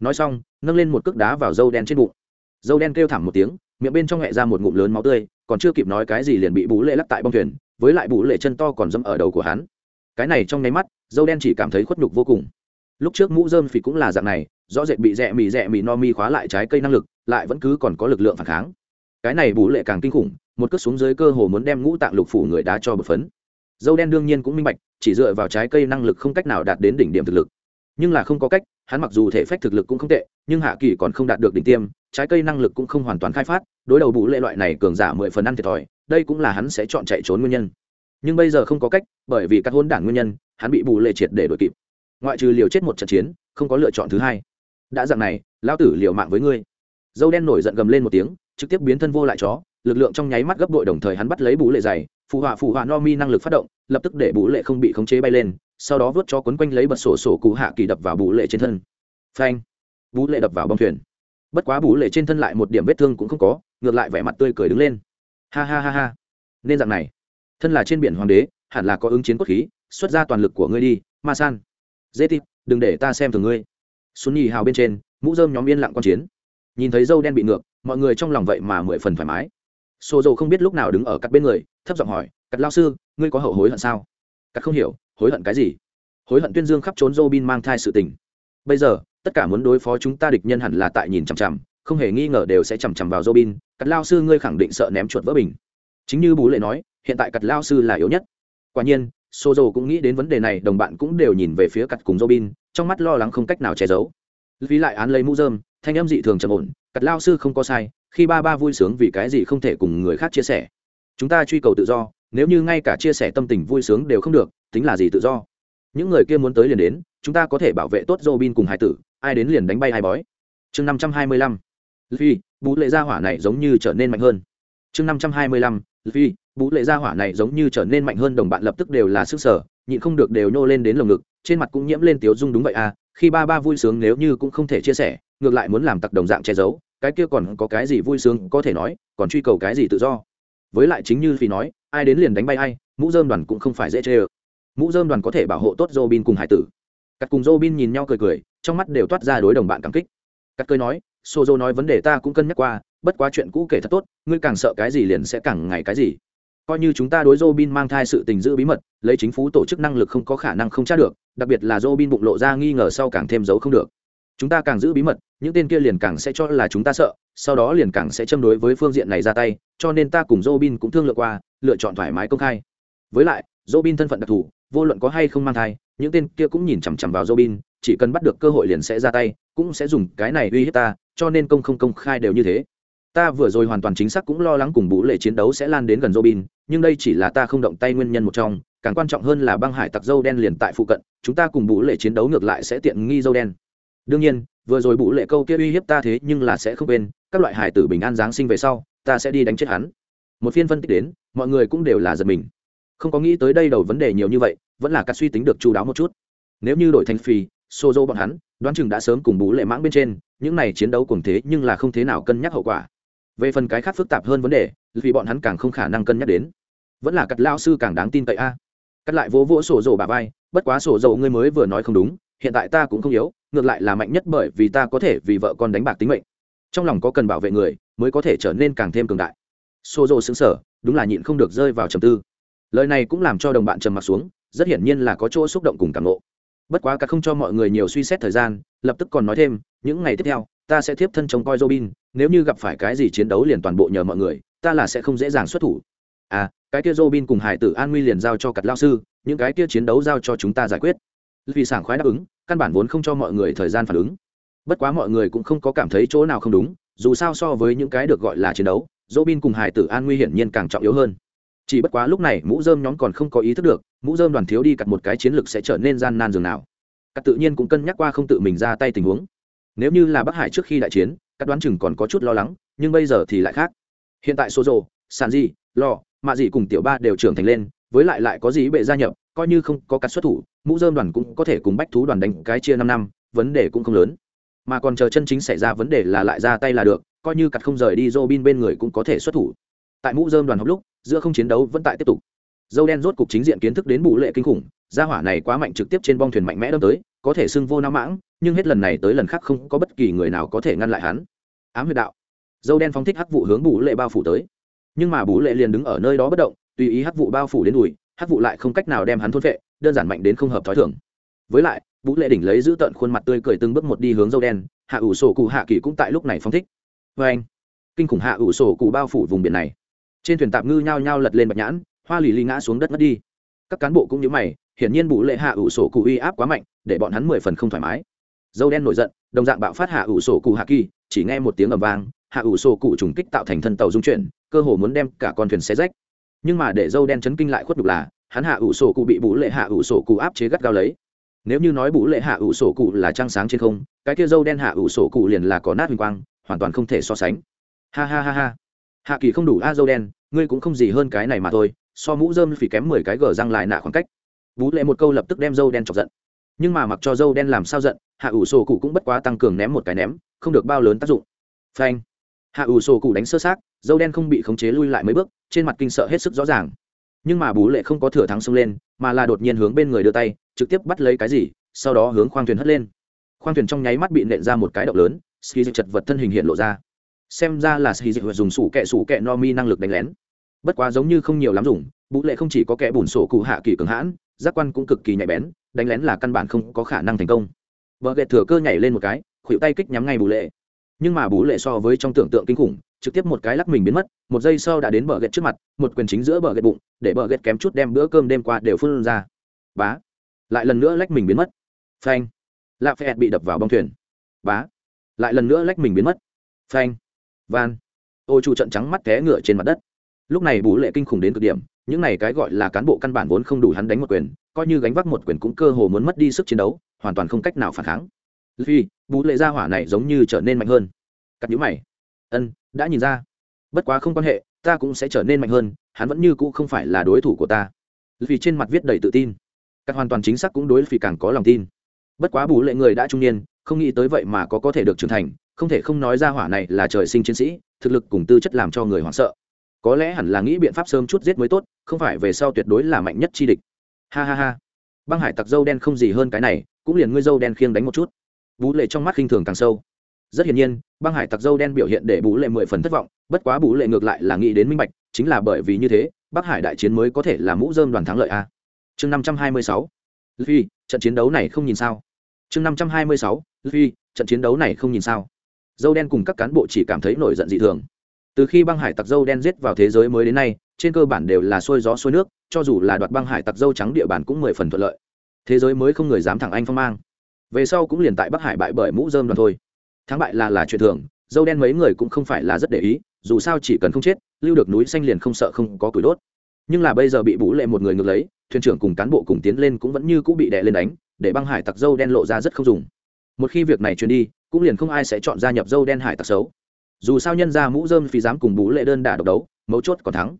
Nói xong, nâng lên một cước đá vào dâu đen trên bụng. Dâu đen kêu thảm một tiếng, miệng bên trong hẹ ra một ngụm lớn máu tươi, còn chưa kịp nói cái gì liền bị bú lệ lắc tại bông thuyền, với lại bú lệ chân to còn dâm ở đầu của hắn. Cái này trong nháy mắt, dâu đen chỉ cảm thấy khuất nhục vô cùng lúc trước mũ dơm phì cũng là dạng này, rõ rệt bị rẽ mì rẽ mì no mi khóa lại trái cây năng lực, lại vẫn cứ còn có lực lượng phản kháng. Cái này bù lệ càng kinh khủng, một cước xuống dưới cơ hồ muốn đem ngũ tạng lục phủ người đá cho bột phấn. Dâu đen đương nhiên cũng minh bạch, chỉ dựa vào trái cây năng lực không cách nào đạt đến đỉnh điểm thực lực. Nhưng là không có cách, hắn mặc dù thể phách thực lực cũng không tệ, nhưng hạ kỳ còn không đạt được đỉnh tiêm, trái cây năng lực cũng không hoàn toàn khai phát, đối đầu bù lệ loại này cường giả mười phần ăn thiệt thòi, đây cũng là hắn sẽ chọn chạy trốn nguyên nhân. Nhưng bây giờ không có cách, bởi vì các hôn đảng nguyên nhân, hắn bị bù lệ triệt để đổi kịp ngoại trừ liều chết một trận chiến, không có lựa chọn thứ hai. Đã dặn này, lão tử liều mạng với ngươi. Dâu đen nổi giận gầm lên một tiếng, trực tiếp biến thân vô lại chó, lực lượng trong nháy mắt gấp đội đồng thời hắn bắt lấy bú lệ dày phụ họa phụ họa no mi năng lực phát động, lập tức để bú lệ không bị khống chế bay lên, sau đó vớt cho quấn quanh lấy bật sổ sổ cụ hạ kỳ đập vào bú lệ trên thân. Phanh! Bú lệ đập vào bông thuyền. Bất quá bú lệ trên thân lại một điểm vết thương cũng không có, ngược lại vẻ mặt tươi cười đứng lên. Ha ha ha ha. Nên dạng này. Thân là trên biển hoàng đế, hẳn là có ứng chiến cốt khí, xuất ra toàn lực của ngươi đi, ma san dễ tít đừng để ta xem thường ngươi xuân nhì hào bên trên mũ dơm nhóm yên lặng q chiến nhìn thấy dâu đen bị ngược mọi người trong lòng vậy mà mười phần thoải mái xô dầu không biết lúc nào đứng ở cắt bên người thấp giọng hỏi cắt lao sư ngươi có hậu hối hận sao cắt không hiểu hối hận cái gì hối hận tuyên dương khắp trốn Robin mang thai sự tình. Bây giờ, tất cả muốn đối phó chúng ta địch nhân hẳn là tại nhìn chằm chằm, không hề nghi ngờ đều sẽ chằm chằm vào Robin, cắt lao sư ngươi khẳng định sợ ném chuột vỡ bình. Chính như bú lệ nói, hiện tại cắt lao sư là yếu nhất. Quả nhiên, Sozo cũng nghĩ đến vấn đề này, đồng bạn cũng đều nhìn về phía cặt cùng Robin, trong mắt lo lắng không cách nào che giấu. Vì lại án lấy mũ rơm, thanh âm dị thường trầm ổn, cặt lao sư không có sai, khi ba ba vui sướng vì cái gì không thể cùng người khác chia sẻ. Chúng ta truy cầu tự do, nếu như ngay cả chia sẻ tâm tình vui sướng đều không được, tính là gì tự do? những người kia muốn tới liền đến chúng ta có thể bảo vệ tốt robin cùng hải tử ai đến liền đánh bay hai bói chương năm trăm hai mươi lăm bú lệ gia hỏa này giống như trở nên mạnh hơn chương năm trăm hai bú lệ gia hỏa này giống như trở nên mạnh hơn đồng bạn lập tức đều là sức sở nhịn không được đều nhô lên đến lồng ngực trên mặt cũng nhiễm lên tiếu dung đúng vậy à khi ba ba vui sướng nếu như cũng không thể chia sẻ ngược lại muốn làm tặc đồng dạng che giấu cái kia còn có cái gì vui sướng có thể nói còn truy cầu cái gì tự do với lại chính như phi nói ai đến liền đánh bay ai mũ dơm đoàn cũng không phải dễ chê ơ mũ dơm đoàn có thể bảo hộ tốt Robin cùng hải tử. Cắt cùng Robin nhìn nhau cười cười, trong mắt đều toát ra đối đồng bạn cảm kích. Cắt cười nói, Sozo nói vấn đề ta cũng cân nhắc qua, bất quá chuyện cũ kể thật tốt, ngươi càng sợ cái gì liền sẽ càng ngày cái gì. Coi như chúng ta đối Robin mang thai sự tình giữ bí mật, lấy chính phủ tổ chức năng lực không có khả năng không tra được, đặc biệt là Robin bụng lộ ra nghi ngờ sau càng thêm giấu không được. Chúng ta càng giữ bí mật, những tên kia liền càng sẽ cho là chúng ta sợ, sau đó liền càng sẽ châm đối với phương diện này ra tay, cho nên ta cùng Robin cũng thương lượng qua, lựa chọn thoải mái công khai. Với lại, Robin thân phận đặc thù, vô luận có hay không mang thai những tên kia cũng nhìn chằm chằm vào robin chỉ cần bắt được cơ hội liền sẽ ra tay cũng sẽ dùng cái này uy hiếp ta cho nên công không công khai đều như thế ta vừa rồi hoàn toàn chính xác cũng lo lắng cùng bú lệ chiến đấu sẽ lan đến gần robin, nhưng đây chỉ là ta không động tay nguyên nhân một trong, càng quan trọng hơn là băng hải tặc dâu đen liền tại phụ cận, chúng ta cùng bú lệ chiến đấu ngược lại sẽ tiện nghi dâu đen. Đương nhiên, vừa rồi bú lệ câu kia uy hiếp ta thế nhưng là sẽ không quên, các loại hải tử bình an giáng sinh về sau, ta sẽ đi đánh chết hắn. Một phiên phân tích đến, mọi người cũng đều là giật mình. Không có nghĩ tới đây đầu vấn đề nhiều như vậy, vẫn là cắt suy tính được chú đáo một chút. Nếu như đổi thành phi xô dô bọn hắn, đoán chừng đã sớm cùng bú lệ mãng bên trên, những này chiến đấu cùng thế nhưng là không thế nào cân nhắc hậu quả về phần cái khác phức tạp hơn vấn đề, vì bọn hắn càng không khả năng cân nhắc đến. Vẫn là cắt lao sư càng đáng tin cậy a. Cắt lại vỗ vỗ sổ dầu bà vai, bất quá sổ dầu ngươi mới vừa nói không đúng, hiện tại ta cũng không yếu, ngược lại là mạnh nhất bởi vì ta có thể vì vợ con đánh bạc tính mệnh. Trong lòng có cần bảo vệ người, mới có thể trở nên càng thêm cường đại. Sổ dầu xứng sở đúng là nhịn không được rơi vào trầm tư. Lời này cũng làm cho đồng bạn trầm m ặ t xuống, rất hiển nhiên là có chỗ xúc động cùng cảm ngộ. Bất quá cả không cho mọi người nhiều suy xét thời gian, lập tức còn nói thêm, những ngày tiếp theo, ta sẽ tiếp thân trông coi robin nếu như gặp phải cái gì chiến đấu liền toàn bộ nhờ mọi người, ta là sẽ không dễ dàng xuất thủ. À cái kia robin cùng hải tử an nguy liền giao cho cặt lao sư, những cái kia chiến đấu giao cho chúng ta giải quyết. Vì sảng khoái đáp ứng, căn bản vốn không cho mọi người thời gian phản ứng. Bất quá mọi người cũng không có cảm thấy chỗ nào không đúng, dù sao so với những cái được gọi là chiến đấu, robin cùng hải tử an nguy hiển nhiên càng trọng yếu hơn. Chỉ bất quá lúc này mũ dơm nhóm còn không có ý thức được, mũ dơm đoàn thiếu đi cặt một cái chiến lược sẽ trở nên gian nan dường nào. Cắt tự nhiên cũng cân nhắc qua không tự mình ra tay tình huống. Nếu như là bắc hải trước khi đại chiến các đoán chừng còn có chút lo lắng nhưng bây giờ thì lại khác. Hiện tại số rồ sàn di lò, mạ dị cùng tiểu ba đều trưởng thành lên với lại lại có gì bệ gia nhập coi như không có cắt xuất thủ mũ dơm đoàn cũng có thể cùng bách thú đoàn đánh cái chia năm năm vấn đề cũng không lớn. Mà còn chờ chân chính xảy ra vấn đề là lại ra tay là được coi như cắt không rời đi dô bin bên người cũng có thể xuất thủ. Tại mũ dơm đoàn học lúc giữa không chiến đấu vẫn tại tiếp tục. Dâu đen rốt cục chính diện kiến thức đến bù lệ kinh khủng gia hỏa này quá mạnh trực tiếp trên bong thuyền mạnh mẽ đâm tới có thể xưng vô não mãng nhưng hết lần này tới lần khác không có bất kỳ người nào có thể ngăn lại hắn. Ám huyệt đạo. Dâu đen phóng thích hắc vụ hướng bụ lệ bao phủ tới. Nhưng mà bú lệ liền đứng ở nơi đó bất động, tùy ý hắc vụ bao phủ đến đùi, hắc vụ lại không cách nào đem hắn thôn vệ, đơn giản mạnh đến không hợp thói thường. Với lại bú lệ đỉnh lấy giữ tận khuôn mặt tươi cười từng bước một đi hướng dâu đen, hạ ủ sổ cụ hạ kỳ cũng tại lúc này phóng thích. Vê anh. Kinh khủng hạ ủ sổ cụ bao phủ vùng biển này. Trên thuyền tạm ngư nhao nhao lật lên bạch nhãn, hoa lì lì ngã xuống đất mất đi. Các cán bộ cũng nhíu mày, hiển nhiên bú lệ hạ ủ sổ cụ uy áp quá mạnh, để bọn hắn mười phần không thoải mái dâu đen nổi giận, đồng dạng bạo phát hạ ủ sổ cụ hạ kỳ, chỉ nghe một tiếng ầm vang, hạ ủ sổ cụ trùng kích tạo thành thân tàu dung chuyển, cơ hồ muốn đem cả con thuyền xé rách. Nhưng mà để dâu đen chấn kinh lại khuất đục là, hắn hạ ủ sổ cụ bị bú lệ hạ ủ sổ cụ áp chế gắt gao lấy. Nếu như nói bú lệ hạ ủ sổ cụ là trăng sáng trên không, cái kia dâu đen hạ ủ sổ cụ liền là có nát huỳnh quang, hoàn toàn không thể so sánh. Ha ha ha ha. Hạ kỳ không đủ a dâu đen, ngươi cũng không gì hơn cái này mà thôi, so mũ dơm phỉ kém mười cái gờ răng lại nạ khoảng cách. Vũ lệ một câu lập tức đem dâu đen chọc giận nhưng mà mặc cho dâu đen làm sao giận, hạ ủ sổ cụ cũng bất quá tăng cường ném một cái ném, không được bao lớn tác dụng. Phanh. Hạ ủ sổ cụ đánh sơ sát, dâu đen không bị khống chế lui lại mấy bước, trên mặt kinh sợ hết sức rõ ràng. Nhưng mà bú lệ không có thừa thắng xông lên, mà là đột nhiên hướng bên người đưa tay, trực tiếp bắt lấy cái gì, sau đó hướng khoang thuyền hất lên. Khoang thuyền trong nháy mắt bị nện ra một cái động lớn ski chật vật thân hình hiện lộ ra. Xem ra là ski dịch dùng sủ kẹ sủ kẹ no mi năng lực đánh lén. Bất quá giống như không nhiều lắm dùng, bú lệ không chỉ có kẻ bùn sổ cụ hạ kỳ cường hãn giác quan cũng cực kỳ nhạy bén, đánh lén là căn bản không có khả năng thành công. Vợ ghẹt thừa cơ nhảy lên một cái khuỵu tay kích nhắm ngay bù lệ. Nhưng mà bù lệ so với trong tưởng tượng kinh khủng, trực tiếp một cái lắc mình biến mất, một giây sau đã đến bờ ghẹt trước mặt, một quyền chính giữa bờ ghẹt bụng, để bờ ghẹt kém chút đem bữa cơm đêm qua đều phun ra. Bá. Lại lần nữa lách mình biến mất. Phanh. Lạ phẹt bị đập vào bong thuyền. Bá. Lại lần nữa lách mình biến mất. Phanh. Van. Ô chu trận trắng mắt té ngựa trên mặt đất. Lúc này Bù lệ kinh khủng đến cực điểm những này cái gọi là cán bộ căn bản vốn không đủ hắn đánh một quyền, coi như gánh vác một quyền cũng cơ hồ muốn mất đi sức chiến đấu, hoàn toàn không cách nào phản kháng. Vì bú lệ gia hỏa này giống như trở nên mạnh hơn. Cắt nhũ mày. Ân, đã nhìn ra. Bất quá không quan hệ, ta cũng sẽ trở nên mạnh hơn, hắn vẫn như cũ không phải là đối thủ của ta. Vì trên mặt viết đầy tự tin. Các hoàn toàn chính xác cũng đối vì càng có lòng tin. Bất quá bù lệ người đã trung niên, không nghĩ tới vậy mà có có thể được trưởng thành, không thể không nói ra hỏa này là trời sinh chiến sĩ, thực lực cùng tư chất làm cho người hoảng sợ có lẽ hẳn là nghĩ biện pháp sớm chút giết mới tốt, không phải về sau tuyệt đối là mạnh nhất chi địch. Ha ha ha. Băng hải tặc dâu đen không gì hơn cái này, cũng liền ngươi dâu đen khiêng đánh một chút. Bú lệ trong mắt khinh thường càng sâu. Rất hiển nhiên, băng hải tặc dâu đen biểu hiện để bú lệ mười phần thất vọng, bất quá bú lệ ngược lại là nghĩ đến minh bạch, chính là bởi vì như thế, bắc hải đại chiến mới có thể là mũ dơm đoàn thắng lợi a. Chương năm trăm hai mươi sáu. Phi trận chiến đấu này không nhìn sao. Chương năm trăm hai mươi sáu. Phi trận chiến đấu này không nhìn sao. Dâu đen cùng các cán bộ chỉ cảm thấy nổi giận dị thường từ khi băng hải tặc dâu đen giết vào thế giới mới đến nay, trên cơ bản đều là xuôi gió xuôi nước, cho dù là đoạt băng hải tặc dâu trắng địa bàn cũng mười phần thuận lợi. Thế giới mới không người dám thẳng anh phong mang. Về sau cũng liền tại bắc hải bại bởi mũ dơm đoàn thôi. Thắng bại là là chuyện thường, dâu đen mấy người cũng không phải là rất để ý, dù sao chỉ cần không chết, lưu được núi xanh liền không sợ không có củi đốt. Nhưng là bây giờ bị bú lệ một người ngược lấy, thuyền trưởng cùng cán bộ cùng tiến lên cũng vẫn như cũng bị đè lên đánh, để băng hải tặc dâu đen lộ ra rất không dùng. Một khi việc này truyền đi, cũng liền không ai sẽ chọn gia nhập dâu đen hải tặc xấu dù sao nhân ra mũ dơm phi dám cùng bú lệ đơn đả độc đấu, mấu chốt còn thắng.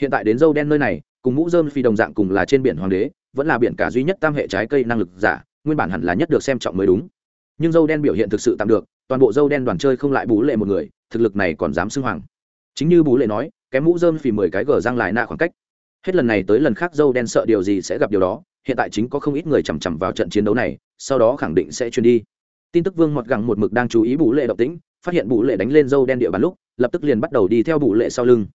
Hiện tại đến dâu đen nơi này, cùng mũ dơm phi đồng dạng cùng là trên biển hoàng đế, vẫn là biển cả duy nhất tam hệ trái cây năng lực giả, nguyên bản hẳn là nhất được xem trọng mới đúng. Nhưng dâu đen biểu hiện thực sự tạm được, toàn bộ dâu đen đoàn chơi không lại bú lệ một người, thực lực này còn dám xưng hoàng. Chính như bú lệ nói kém mũ dơm phì mười cái gờ răng lại nạ khoảng cách. Hết lần này tới lần khác dâu đen sợ điều gì sẽ gặp điều đó, hiện tại chính có không ít người chằm chằm vào trận chiến đấu này, sau đó khẳng định sẽ chuyên đi. Tin tức vương mọt gẳng một mực đang chú ý bú lệ độc tính phát hiện bù lệ đánh lên dâu đen địa bàn lúc, lập tức liền bắt đầu đi theo bù lệ sau lưng.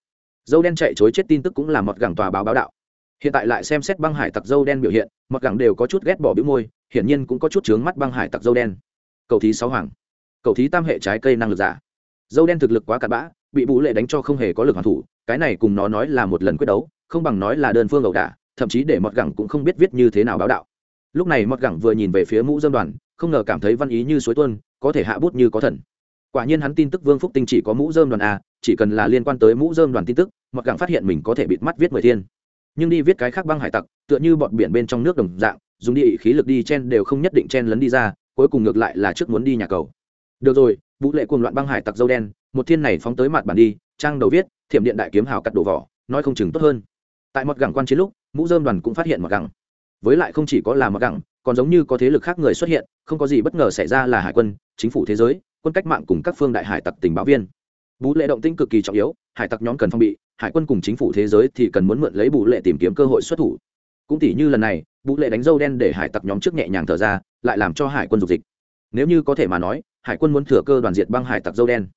Dâu đen chạy chối chết tin tức cũng là mọt gẳng tòa báo báo đạo. Hiện tại lại xem xét băng hải tặc dâu đen biểu hiện, mọt gẳng đều có chút ghét bỏ bĩu môi, hiển nhiên cũng có chút chướng mắt băng hải tặc dâu đen. Cầu thí sáu hoàng. Cầu thí tam hệ trái cây năng lực giả. Dâu đen thực lực quá cặn bã, bị bù lệ đánh cho không hề có lực hoàn thủ, cái này cùng nó nói là một lần quyết đấu, không bằng nói là đơn phương ẩu đả, thậm chí để mọt gẳng cũng không biết viết như thế nào báo đạo. Lúc này mọt gẳng vừa nhìn về phía mũ dâm đoàn, không ngờ cảm thấy văn ý như suối tuôn, có thể hạ bút như có thần quả nhiên hắn tin tức vương phúc tinh chỉ có mũ dơm đoàn a, chỉ cần là liên quan tới mũ dơm đoàn tin tức, mặc gẳng phát hiện mình có thể bịt mắt viết mười thiên. Nhưng đi viết cái khác băng hải tặc, tựa như bọn biển bên trong nước đồng dạng, dùng đi khí lực đi chen đều không nhất định chen lấn đi ra, cuối cùng ngược lại là trước muốn đi nhà cầu. Được rồi, vũ lệ cuồng loạn băng hải tặc dâu đen, một thiên này phóng tới mặt bản đi, trang đầu viết, thiểm điện đại kiếm hào cắt đổ vỏ, nói không chừng tốt hơn. Tại mặt gẳng quan chiến lúc, mũ dơm đoàn cũng phát hiện mặt gẳng. Với lại không chỉ có là mặt gẳng, còn giống như có thế lực khác người xuất hiện, không có gì bất ngờ xảy ra là hải quân, chính phủ thế giới quân cách mạng cùng các phương đại hải tặc tình báo viên. Bú lệ động tinh cực kỳ trọng yếu, hải tặc nhóm cần phong bị, hải quân cùng chính phủ thế giới thì cần muốn mượn lấy bú lệ tìm kiếm cơ hội xuất thủ. Cũng tỷ như lần này, bú lệ đánh dâu đen để hải tặc nhóm trước nhẹ nhàng thở ra, lại làm cho hải quân dục dịch. Nếu như có thể mà nói, hải quân muốn thừa cơ đoàn diệt băng hải tặc dâu đen.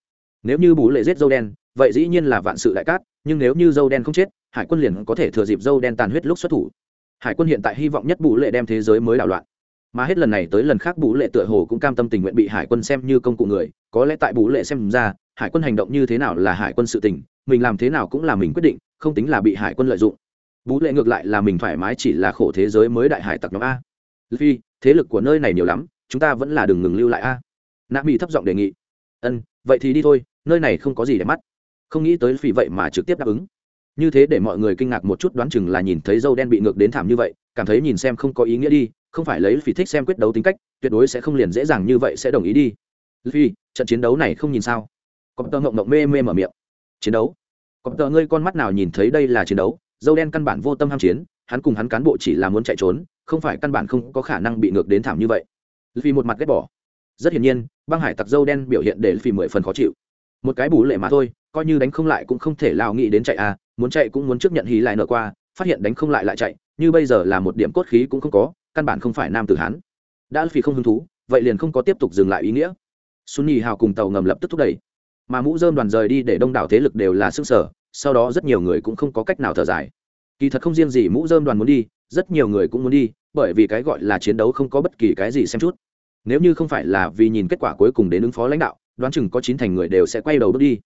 Nếu như bú lệ giết dâu đen, vậy dĩ nhiên là vạn sự đại cát, nhưng nếu như dâu đen không chết, hải quân liền có thể thừa dịp dâu đen tàn huyết lúc xuất thủ. Hải quân hiện tại hy vọng nhất bú lệ đem thế giới mới đảo loạn mà hết lần này tới lần khác bù lệ tựa hồ cũng cam tâm tình nguyện bị hải quân xem như công cụ người, có lẽ tại bù lệ xem ra, hải quân hành động như thế nào là hải quân sự tình, mình làm thế nào cũng là mình quyết định, không tính là bị hải quân lợi dụng. Bú lệ ngược lại là mình thoải mái chỉ là khổ thế giới mới đại hải tặc nhóm a. Vì thế lực của nơi này nhiều lắm, chúng ta vẫn là đừng ngừng lưu lại a. Nạ mỹ thấp giọng đề nghị. Ân, vậy thì đi thôi, nơi này không có gì để mắt. Không nghĩ tới vì vậy mà trực tiếp đáp ứng. Như thế để mọi người kinh ngạc một chút đoán chừng là nhìn thấy dâu đen bị ngược đến thảm như vậy, cảm thấy nhìn xem không có ý nghĩa đi không phải lấy phi thích xem quyết đấu tính cách, tuyệt đối sẽ không liền dễ dàng như vậy sẽ đồng ý đi. Phi trận chiến đấu này không nhìn sao? Cọp tơ ngộng ngộng mê mê mở miệng. Chiến đấu? Cọp tờ ngươi con mắt nào nhìn thấy đây là chiến đấu? Dâu đen căn bản vô tâm ham chiến, hắn cùng hắn cán bộ chỉ là muốn chạy trốn, không phải căn bản không có khả năng bị ngược đến thảm như vậy. Vì một mặt ghét bỏ. Rất hiển nhiên, băng hải tặc dâu đen biểu hiện để vì mười phần khó chịu. Một cái bù lệ mà thôi, coi như đánh không lại cũng không thể lao nghĩ đến chạy à muốn chạy cũng muốn trước nhận hí lại nở qua, phát hiện đánh không lại lại chạy, như bây giờ là một điểm cốt khí cũng không có căn bản không phải nam tử hán. Đã vì không hứng thú, vậy liền không có tiếp tục dừng lại ý nghĩa. Sunny nhì hào cùng tàu ngầm lập tức thúc đẩy. Mà mũ dơm đoàn rời đi để đông đảo thế lực đều là xương sở, sau đó rất nhiều người cũng không có cách nào thở dài. Kỳ thật không riêng gì mũ dơm đoàn muốn đi, rất nhiều người cũng muốn đi, bởi vì cái gọi là chiến đấu không có bất kỳ cái gì xem chút. Nếu như không phải là vì nhìn kết quả cuối cùng đến ứng phó lãnh đạo, đoán chừng có chín thành người đều sẽ quay đầu bước đi.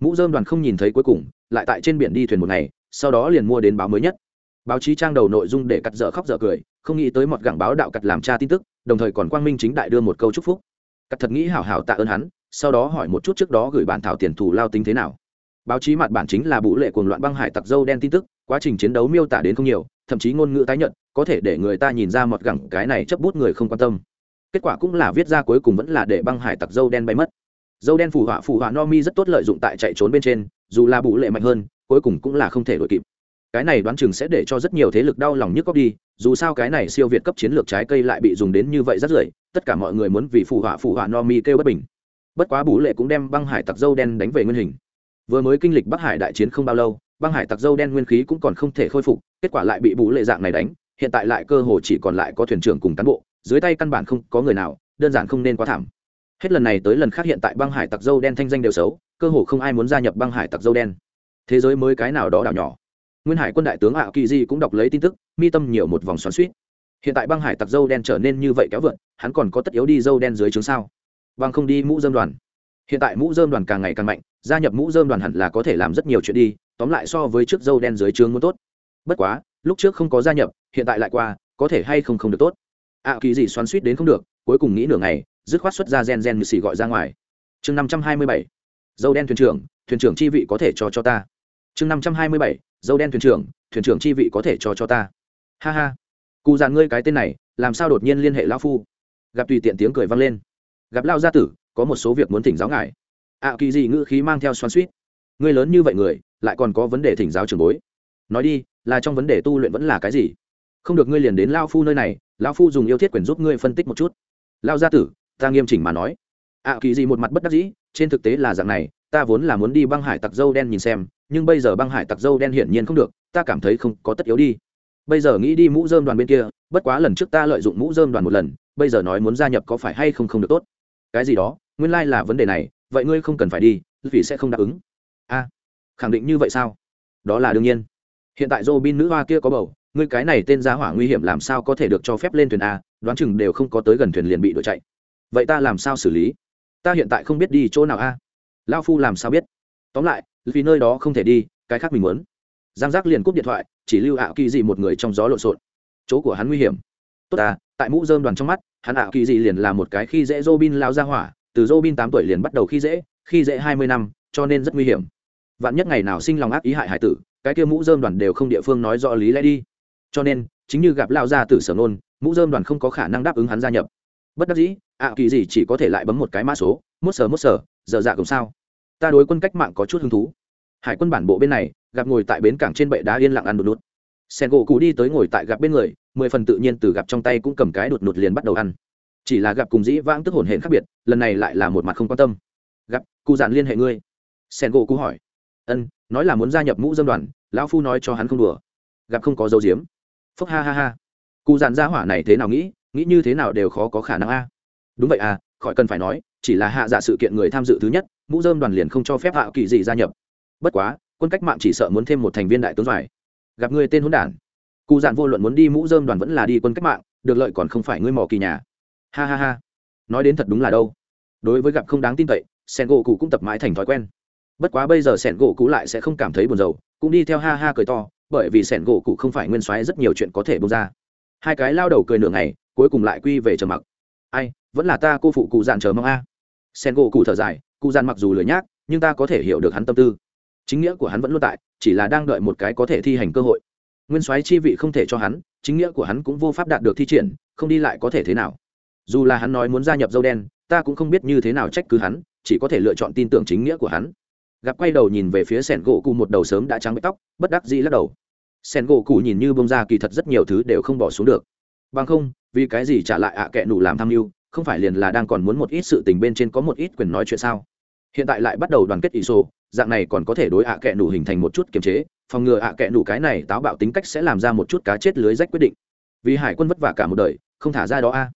Mũ dơm đoàn không nhìn thấy cuối cùng, lại tại trên biển đi thuyền một ngày, sau đó liền mua đến báo mới nhất. Báo chí trang đầu nội dung để cắt dở khóc dở cười không nghĩ tới một gặng báo đạo cật làm tra tin tức, đồng thời còn quang minh chính đại đưa một câu chúc phúc. Cật thật nghĩ hảo hảo tạ ơn hắn, sau đó hỏi một chút trước đó gửi bản thảo tiền thù lao tính thế nào. Báo chí mặt bản chính là bụ lệ cuồng loạn băng hải tặc dâu đen tin tức, quá trình chiến đấu miêu tả đến không nhiều, thậm chí ngôn ngữ tái nhận có thể để người ta nhìn ra một gẳng cái này chấp bút người không quan tâm. Kết quả cũng là viết ra cuối cùng vẫn là để băng hải tặc dâu đen bay mất. Dâu đen phù họa phù họa no mi rất tốt lợi dụng tại chạy trốn bên trên, dù là bụ lệ mạnh hơn, cuối cùng cũng là không thể đổi kịp. Cái này đoán chừng sẽ để cho rất nhiều thế lực đau lòng nhức góc đi dù sao cái này siêu việt cấp chiến lược trái cây lại bị dùng đến như vậy rất rưởi, tất cả mọi người muốn vì phù họa phù họa no mi kêu bất bình. Bất quá bú lệ cũng đem băng hải tặc dâu đen đánh về nguyên hình. Vừa mới kinh lịch bắc hải đại chiến không bao lâu, băng hải tặc dâu đen nguyên khí cũng còn không thể khôi phục, kết quả lại bị bú lệ dạng này đánh, hiện tại lại cơ hồ chỉ còn lại có thuyền trưởng cùng cán bộ, dưới tay căn bản không có người nào, đơn giản không nên quá thảm. Hết lần này tới lần khác hiện tại băng hải tặc dâu đen thanh danh đều xấu, cơ hồ không ai muốn gia nhập băng hải tặc dâu đen. Thế giới mới cái nào đó đảo nhỏ nguyên hải quân đại tướng ảo kỳ di cũng đọc lấy tin tức, mi tâm nhiều một vòng xoắn suýt hiện tại băng hải tặc dâu đen trở nên như vậy kéo vượn, hắn còn có tất yếu đi dâu đen dưới trướng sao? Bằng không đi mũ dơm đoàn. Hiện tại mũ dơm đoàn càng ngày càng mạnh, gia nhập mũ dơm đoàn hẳn là có thể làm rất nhiều chuyện đi, tóm lại so với trước dâu đen dưới trướng muốn tốt. Bất quá, lúc trước không có gia nhập, hiện tại lại qua, có thể hay không không được tốt. Ạ kỳ gì xoắn suýt đến không được, cuối cùng nghĩ nửa ngày, dứt khoát xuất ra gen gen như xì gọi ra ngoài. Chương năm trăm hai mươi bảy. Dâu đen thuyền trưởng thuyền trưởng chi vị có thể cho cho ta chương năm trăm hai mươi bảy, dâu đen thuyền trưởng thuyền trưởng chi vị có thể cho cho ta. Ha ha. Cụ giàn ngươi cái tên này, làm sao đột nhiên liên hệ lao phu? Gặp tùy tiện tiếng cười vang lên. Gặp lao gia tử, có một số việc muốn thỉnh giáo ngài. Ạ kỳ gì ngữ khí mang theo xoắn suýt ngươi lớn như vậy người, lại còn có vấn đề thỉnh giáo trường bối. Nói đi, là trong vấn đề tu luyện vẫn là cái gì? Không được ngươi liền đến lao phu nơi này lao phu dùng yêu thiết quyền giúp ngươi phân tích một chút. Lao gia tử, ta nghiêm chỉnh mà nói. Ạ kỳ gì một mặt bất đắc dĩ, trên thực tế là dạng này, ta vốn là muốn đi băng hải tặc dâu đen nhìn xem nhưng bây giờ băng hải tặc dâu đen hiển nhiên không được, ta cảm thấy không có tất yếu đi. Bây giờ nghĩ đi mũ dơm đoàn bên kia, bất quá lần trước ta lợi dụng mũ dơm đoàn một lần, bây giờ nói muốn gia nhập có phải hay không không được tốt? Cái gì đó, nguyên lai、like、là vấn đề này, vậy ngươi không cần phải đi, vì sẽ không đáp ứng. A, khẳng định như vậy sao? Đó là đương nhiên. Hiện tại dô bin nữ hoa kia có bầu, ngươi cái này tên giá hỏa nguy hiểm làm sao có thể được cho phép lên thuyền a, đoán chừng đều không có tới gần thuyền liền bị đuổi chạy. Vậy ta làm sao xử lý? Ta hiện tại không biết đi chỗ nào a. Lao phu làm sao biết? Tóm lại vì nơi đó không thể đi, cái khác mình muốn. Giang giác liền cúp điện thoại, chỉ lưu ảo kỳ dị một người trong gió lộn xộn. Chỗ của hắn nguy hiểm. Tốt à tại mũ dơm đoàn trong mắt, hắn ảo kỳ dị liền là một cái khi dễ dô bin lao ra hỏa, từ dô bin tám tuổi liền bắt đầu khi dễ khi dễ hai mươi năm, cho nên rất nguy hiểm. Vạn nhất ngày nào sinh lòng ác ý hại hải tử, cái kia mũ dơm đoàn đều không địa phương nói rõ lý lẽ đi. Cho nên, chính như gặp lao ra tử sở nôn mũ dơm đoàn không có khả năng đáp ứng hắn gia nhập. Bất đắc dĩ, ạ kỳ gì chỉ có thể lại bấm một cái mã số, mốt sờ mốt sờ giờ dạ cùng sao? Ta đối quân cách mạng có chút hứng thú. Hải quân bản bộ bên này, gặp ngồi tại bến cảng trên bệ đá yên lặng ăn đột nút sen gỗ cụ đi tới ngồi tại gặp bên người, mười phần tự nhiên từ gặp trong tay cũng cầm cái đột nút liền bắt đầu ăn. Chỉ là gặp cùng dĩ vãng tức hồn hển khác biệt, lần này lại là một mặt không quan tâm. Gặp cụ dạn liên hệ ngươi. Sen gỗ cụ hỏi. Ân, nói là muốn gia nhập mũ dân đoàn, lão phu nói cho hắn không đùa. Gặp không có dấu diếm phúc ha ha ha. Cụ dạn gia hỏa này thế nào nghĩ nghĩ như thế nào đều khó có khả năng a. Đúng vậy à khỏi cần phải nói chỉ là hạ dạ sự kiện người tham dự thứ nhất, mũ dơm đoàn liền không cho phép hạ kỳ gì gia nhập. Bất quá, quân cách mạng chỉ sợ muốn thêm một thành viên đại tướng dài gặp người tên hôn đản. Cụ dạn vô luận muốn đi mũ dơm đoàn vẫn là đi quân cách mạng, được lợi còn không phải ngươi mò kỳ nhà. Ha ha ha. Nói đến thật đúng là đâu. Đối với gặp không đáng tin cậy, sen gỗ cụ cũng tập mãi thành thói quen. Bất quá bây giờ sẻn gỗ cụ lại sẽ không cảm thấy buồn rầu, cũng đi theo ha ha cười to, bởi vì sẻn gỗ cụ không phải nguyên soái, rất nhiều chuyện có thể bông ra. Hai cái lao đầu cười nửa ngày, cuối cùng lại quy về trầm mặc. Ai, vẫn là ta cô phụ cụ dạn chờ mong a sen gỗ cụ thở dài, cụ Gian mặc dù lười nhác, nhưng ta có thể hiểu được hắn tâm tư. Chính nghĩa của hắn vẫn luôn tại, chỉ là đang đợi một cái có thể thi hành cơ hội. Nguyên soái chi vị không thể cho hắn, chính nghĩa của hắn cũng vô pháp đạt được thi triển, không đi lại có thể thế nào. Dù là hắn nói muốn gia nhập dâu đen, ta cũng không biết như thế nào trách cứ hắn, chỉ có thể lựa chọn tin tưởng chính nghĩa của hắn. Gặp quay đầu nhìn về phía sẻn gỗ cụ một đầu sớm đã trắng bếp tóc, bất đắc dĩ lắc đầu. Sẻn gỗ cụ nhìn như bông ra kỳ thật rất nhiều thứ đều không bỏ xuống được. Bằng không, vì cái gì trả lại ạ à kệ nụ làm tham mưu không phải liền là đang còn muốn một ít sự tình bên trên có một ít quyền nói chuyện sao? Hiện tại lại bắt đầu đoàn kết ý sô, dạng này còn có thể đối ạ à kệ nủ hình thành một chút kiềm chế, phòng ngừa ạ à kệ nủ cái này táo bạo tính cách sẽ làm ra một chút cá chết lưới rách quyết định. Vì hải quân vất vả cả một đời, không thả ra đó a.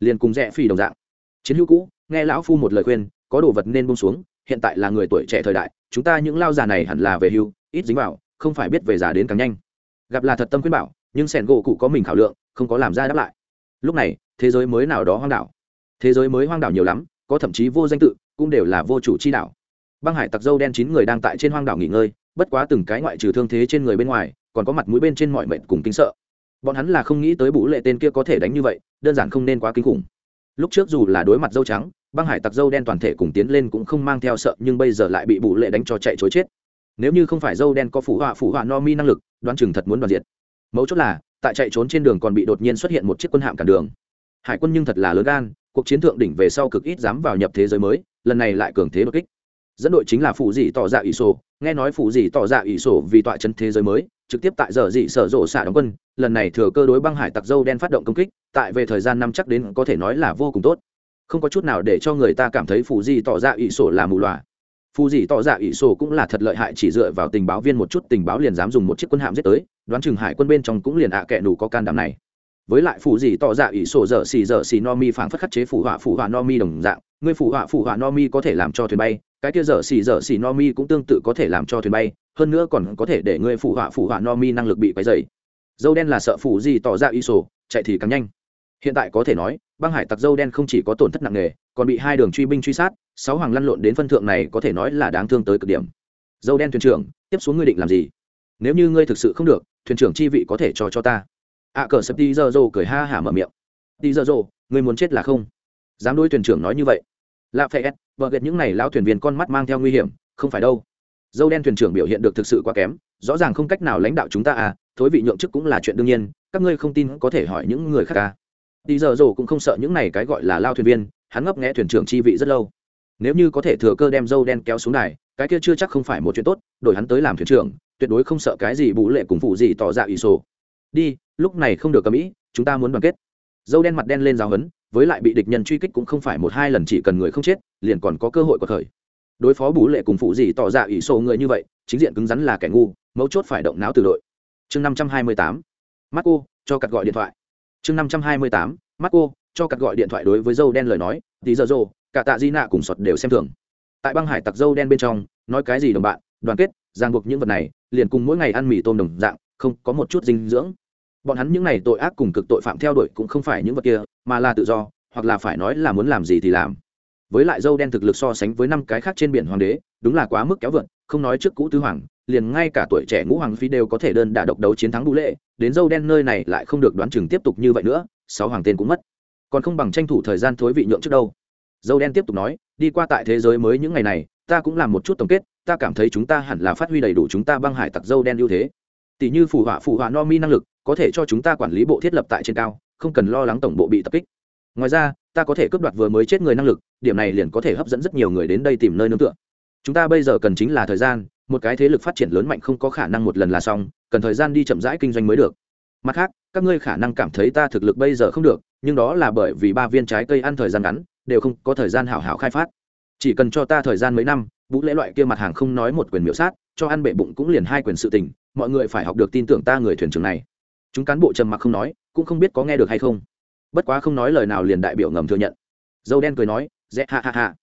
Liền cùng rẽ phi đồng dạng. Chiến hữu cũ, nghe lão phu một lời khuyên, có đồ vật nên bông xuống, hiện tại là người tuổi trẻ thời đại, chúng ta những lao già này hẳn là về hưu, ít dính vào, không phải biết về già đến càng nhanh. Gặp là thật tâm khuyên bảo, nhưng sẻn gỗ cụ có mình khảo lượng, không có làm ra đáp lại. Lúc này, thế giới mới nào đó hoang đảo thế giới mới hoang đảo nhiều lắm, có thậm chí vô danh tự, cũng đều là vô chủ chi đảo. Băng hải tặc dâu đen chín người đang tại trên hoang đảo nghỉ ngơi, bất quá từng cái ngoại trừ thương thế trên người bên ngoài, còn có mặt mũi bên trên mọi mệnh cùng kính sợ. Bọn hắn là không nghĩ tới bú lệ tên kia có thể đánh như vậy, đơn giản không nên quá kinh khủng. Lúc trước dù là đối mặt dâu trắng, băng hải tặc dâu đen toàn thể cùng tiến lên cũng không mang theo sợ, nhưng bây giờ lại bị bú lệ đánh cho chạy chối chết. Nếu như không phải dâu đen có phủ họa phủ họa no mi năng lực, đoán chừng thật muốn đoàn diệt. Mấu chốt là, tại chạy trốn trên đường còn bị đột nhiên xuất hiện một chiếc quân hạm cản đường. Hải quân nhưng thật là lớn gan cuộc chiến thượng đỉnh về sau cực ít dám vào nhập thế giới mới, lần này lại cường thế đột kích. Dẫn đội chính là phụ dị tỏ dạ ỷ sổ, nghe nói phụ dị tỏ dạ ỷ sổ vì tọa chân thế giới mới, trực tiếp tại giờ dị sở rộ xạ đóng quân, lần này thừa cơ đối băng hải tặc dâu đen phát động công kích, tại về thời gian năm chắc đến có thể nói là vô cùng tốt. Không có chút nào để cho người ta cảm thấy phụ dị tỏ dạ ỷ sổ là mù loà. Phù dị tỏ dạ ỷ sổ cũng là thật lợi hại chỉ dựa vào tình báo viên một chút, tình báo liền dám dùng một chiếc quân hạm giết tới, đoán chừng hải quân bên trong cũng liền ạ à kệ đủ có can đảm này với lại phù gì tỏ dạ ỷ sổ dở xì dở xì no mi phảng phất khắc chế phù họa phù họa no mi đồng dạng. Người phù họa phù họa no mi có thể làm cho thuyền bay, cái kia dở xì dở xì no mi cũng tương tự có thể làm cho thuyền bay, hơn nữa còn có thể để người phù họa phù họa no mi năng lực bị quấy dày dâu đen là sợ phù gì tỏ dạ ỷ sổ, chạy thì càng nhanh. Hiện tại có thể nói, băng hải tặc dâu đen không chỉ có tổn thất nặng nề, còn bị hai đường truy binh truy sát, sáu hoàng lăn lộn đến phân thượng này có thể nói là đáng thương tới cực điểm. Dâu đen thuyền trưởng, tiếp xuống ngươi định làm gì? Nếu như ngươi thực sự không được, thuyền trưởng chi vị có thể cho cho ta ạ à, cờ sập đi giờ rồ cười ha hả mở miệng. Đi giờ rồ người muốn chết là không. Dám đôi thuyền trưởng nói như vậy. Lạ phe s vợ ghét những này lao thuyền viên con mắt mang theo nguy hiểm không phải đâu. Dâu đen thuyền trưởng biểu hiện được thực sự quá kém rõ ràng không cách nào lãnh đạo chúng ta à thối vị nhượng chức cũng là chuyện đương nhiên các ngươi không tin có thể hỏi những người khác à. Đi giờ rồ cũng không sợ những này cái gọi là lao thuyền viên hắn ngấp nghẽ thuyền trưởng chi vị rất lâu. Nếu như có thể thừa cơ đem dâu đen kéo xuống này cái kia chưa chắc không phải một chuyện tốt đổi hắn tới làm thuyền trưởng tuyệt đối không sợ cái gì bù lệ cùng phụ gì tỏ ra ủy sổ đi, lúc này không được cầm ý, chúng ta muốn đoàn kết. Dâu đen mặt đen lên giáo hấn, với lại bị địch nhân truy kích cũng không phải một hai lần chỉ cần người không chết, liền còn có cơ hội có thời đối phó bú lệ cùng phụ gì tỏ ra ủy sổ người như vậy, chính diện cứng rắn là kẻ ngu, mấu chốt phải động não từ đội. Chương năm trăm hai mươi tám mắt cô cho cặt gọi điện thoại. Chương năm trăm hai mươi tám mắt cô cho cặt gọi điện thoại đối với dâu đen lời nói, tí giờ rô cả tạ di nạ cùng sọt đều xem thường. Tại băng hải tặc dâu đen bên trong, nói cái gì đồng bạn, đoàn kết, ràng buộc những vật này, liền cùng mỗi ngày ăn mì tôm đồng dạng, không có một chút dinh dưỡng bọn hắn những n à y tội ác cùng cực tội phạm theo đuổi cũng không phải những vật kia, mà là tự do, hoặc là phải nói là muốn làm gì thì làm. Với lại dâu đen thực lực so sánh với năm cái khác trên biển hoàng đế, đúng là quá mức kéo vượt, không nói trước cũ tứ hoàng, liền ngay cả tuổi trẻ ngũ hoàng phi đều có thể đơn đả độc đấu chiến thắng đủ lệ, đến dâu đen nơi này lại không được đoán chừng tiếp tục như vậy nữa, sáu hoàng tên cũng mất. Còn không bằng tranh thủ thời gian thối vị nhượng trước đâu. Dâu đen tiếp tục nói, đi qua tại thế giới mới những ngày này, ta cũng làm một chút tổng kết, ta cảm thấy chúng ta hẳn là phát huy đầy đủ chúng ta băng hải tặc dâu đen ưu thế. Tỷ như phù họa phù họa no mi năng lực có thể cho chúng ta quản lý bộ thiết lập tại trên cao, không cần lo lắng tổng bộ bị tập kích. Ngoài ra, ta có thể cướp đoạt vừa mới chết người năng lực, điểm này liền có thể hấp dẫn rất nhiều người đến đây tìm nơi nương tựa. Chúng ta bây giờ cần chính là thời gian, một cái thế lực phát triển lớn mạnh không có khả năng một lần là xong, cần thời gian đi chậm rãi kinh doanh mới được. Mặt khác, các ngươi khả năng cảm thấy ta thực lực bây giờ không được, nhưng đó là bởi vì ba viên trái cây ăn thời gian ngắn, đều không có thời gian hảo hảo khai phát. Chỉ cần cho ta thời gian mấy năm vũ lễ loại kia mặt hàng không nói một quyền miễu sát, cho ăn bệ bụng cũng liền hai quyền sự tình, mọi người phải học được tin tưởng ta người thuyền trưởng này chúng cán bộ trầm mặc không nói, cũng không biết có nghe được hay không. Bất quá không nói lời nào liền đại biểu ngầm thừa nhận. Dâu đen cười nói dễ ha ha ha.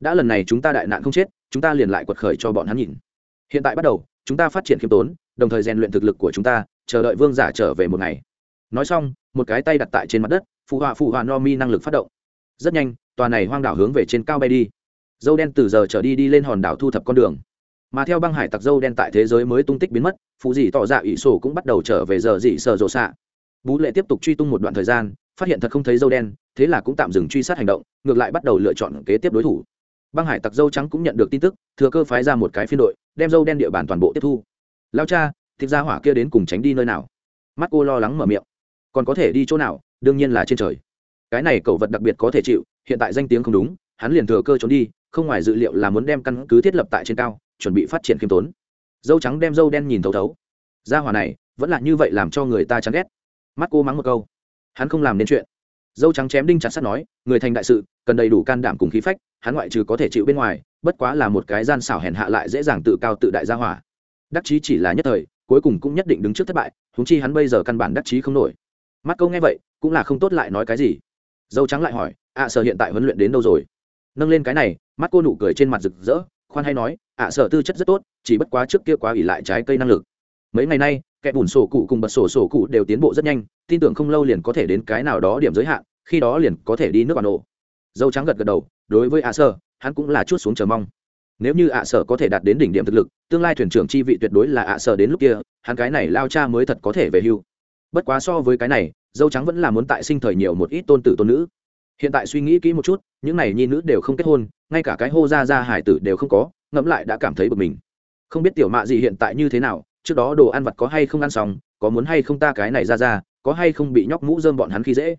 đã lần này chúng ta đại nạn không chết, chúng ta liền lại quật khởi cho bọn hắn nhìn. Hiện tại bắt đầu, chúng ta phát triển khiêm tốn, đồng thời rèn luyện thực lực của chúng ta, chờ đợi vương giả trở về một ngày. Nói xong, một cái tay đặt tại trên mặt đất, phụ họa phụ họa no mi năng lực phát động. Rất nhanh, tòa này hoang đảo hướng về trên cao bay đi. Dâu đen từ giờ trở đi đi lên hòn đảo thu thập con đường mà theo băng hải tặc dâu đen tại thế giới mới tung tích biến mất phụ dị tỏ dạ ỷ sổ cũng bắt đầu trở về giờ dị sợ rộ xạ. Bú lệ tiếp tục truy tung một đoạn thời gian, phát hiện thật không thấy dâu đen, thế là cũng tạm dừng truy sát hành động, ngược lại bắt đầu lựa chọn kế tiếp đối thủ. Băng hải tặc dâu trắng cũng nhận được tin tức, thừa cơ phái ra một cái phiên đội, đem dâu đen địa bàn toàn bộ tiếp thu. Lao cha, thịt ra hỏa kia đến cùng tránh đi nơi nào? Mắt cô lo lắng mở miệng. Còn có thể đi chỗ nào? Đương nhiên là trên trời. Cái này cậu vật đặc biệt có thể chịu, hiện tại danh tiếng không đúng, hắn liền thừa cơ trốn đi, không ngoài dự liệu là muốn đem căn cứ thiết lập tại trên cao chuẩn bị phát triển khiêm tốn. Dâu trắng đem dâu đen nhìn thấu thấu. Gia hỏa này vẫn là như vậy làm cho người ta chán ghét. Mắt cô mắng một câu. Hắn không làm nên chuyện. Dâu trắng chém đinh chặt sắt nói người thành đại sự cần đầy đủ can đảm cùng khí phách hắn ngoại trừ có thể chịu bên ngoài bất quá là một cái gian xảo hèn hạ lại dễ dàng tự cao tự đại gia hỏa. Đắc chí chỉ là nhất thời cuối cùng cũng nhất định đứng trước thất bại húng chi hắn bây giờ căn bản đắc chí không nổi. Mắt câu nghe vậy cũng là không tốt lại nói cái gì. Dâu trắng lại hỏi ạ à, sở hiện tại huấn luyện đến đâu rồi? Nâng lên cái này mắt cô nụ cười trên mặt rực rỡ khoan hay nói, ạ, sở tư chất rất tốt, chỉ bất quá trước kia quá ỉ lại trái cây năng lực. Mấy ngày nay, kẻ bùn sổ cụ cùng bật sổ sổ cụ đều tiến bộ rất nhanh, tin tưởng không lâu liền có thể đến cái nào đó điểm giới hạn, khi đó liền có thể đi nước bà nổ dâu trắng gật gật đầu, đối với ạ, sở, hắn cũng là chút xuống chờ mong. Nếu như ạ, sở có thể đạt đến đỉnh điểm thực lực, tương lai thuyền trưởng chi vị tuyệt đối là ạ, sở đến lúc kia, hắn cái này lao cha mới thật có thể về hưu. Bất quá so với cái này, dâu trắng vẫn là muốn tại sinh thời nhiều một ít tôn tử tôn nữ hiện tại suy nghĩ kỹ một chút, những này nhi nữ đều không kết hôn, ngay cả cái hô ra ra hải tử đều không có, ngẫm lại đã cảm thấy bực mình. Không biết tiểu mạ gì hiện tại như thế nào, trước đó đồ ăn vặt có hay không ăn xong, có muốn hay không ta cái này ra ra, có hay không bị nhóc mũ dơm bọn hắn khi dễ.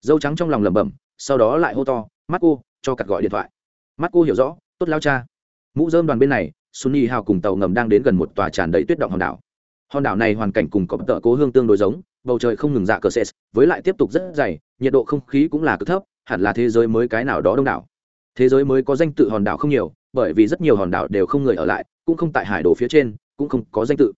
Dâu trắng trong lòng lẩm bẩm, sau đó lại hô to, mắt cô, cho cặt gọi điện thoại. Mắt cô hiểu rõ, tốt lao cha. Mũ dơm đoàn bên này sunny hào cùng tàu ngầm đang đến gần một tòa tràn đầy tuyết động hòn đảo. Hòn đảo này hoàn cảnh cùng có tợ cố hương tương đối giống, bầu trời không ngừng dạ cờ ses với lại tiếp tục rất dày, nhiệt độ không khí cũng là cực thấp hẳn là thế giới mới cái nào đó đông đảo. Thế giới mới có danh tự hòn đảo không nhiều, bởi vì rất nhiều hòn đảo đều không người ở lại, cũng không tại hải đồ phía trên, cũng không có danh tự.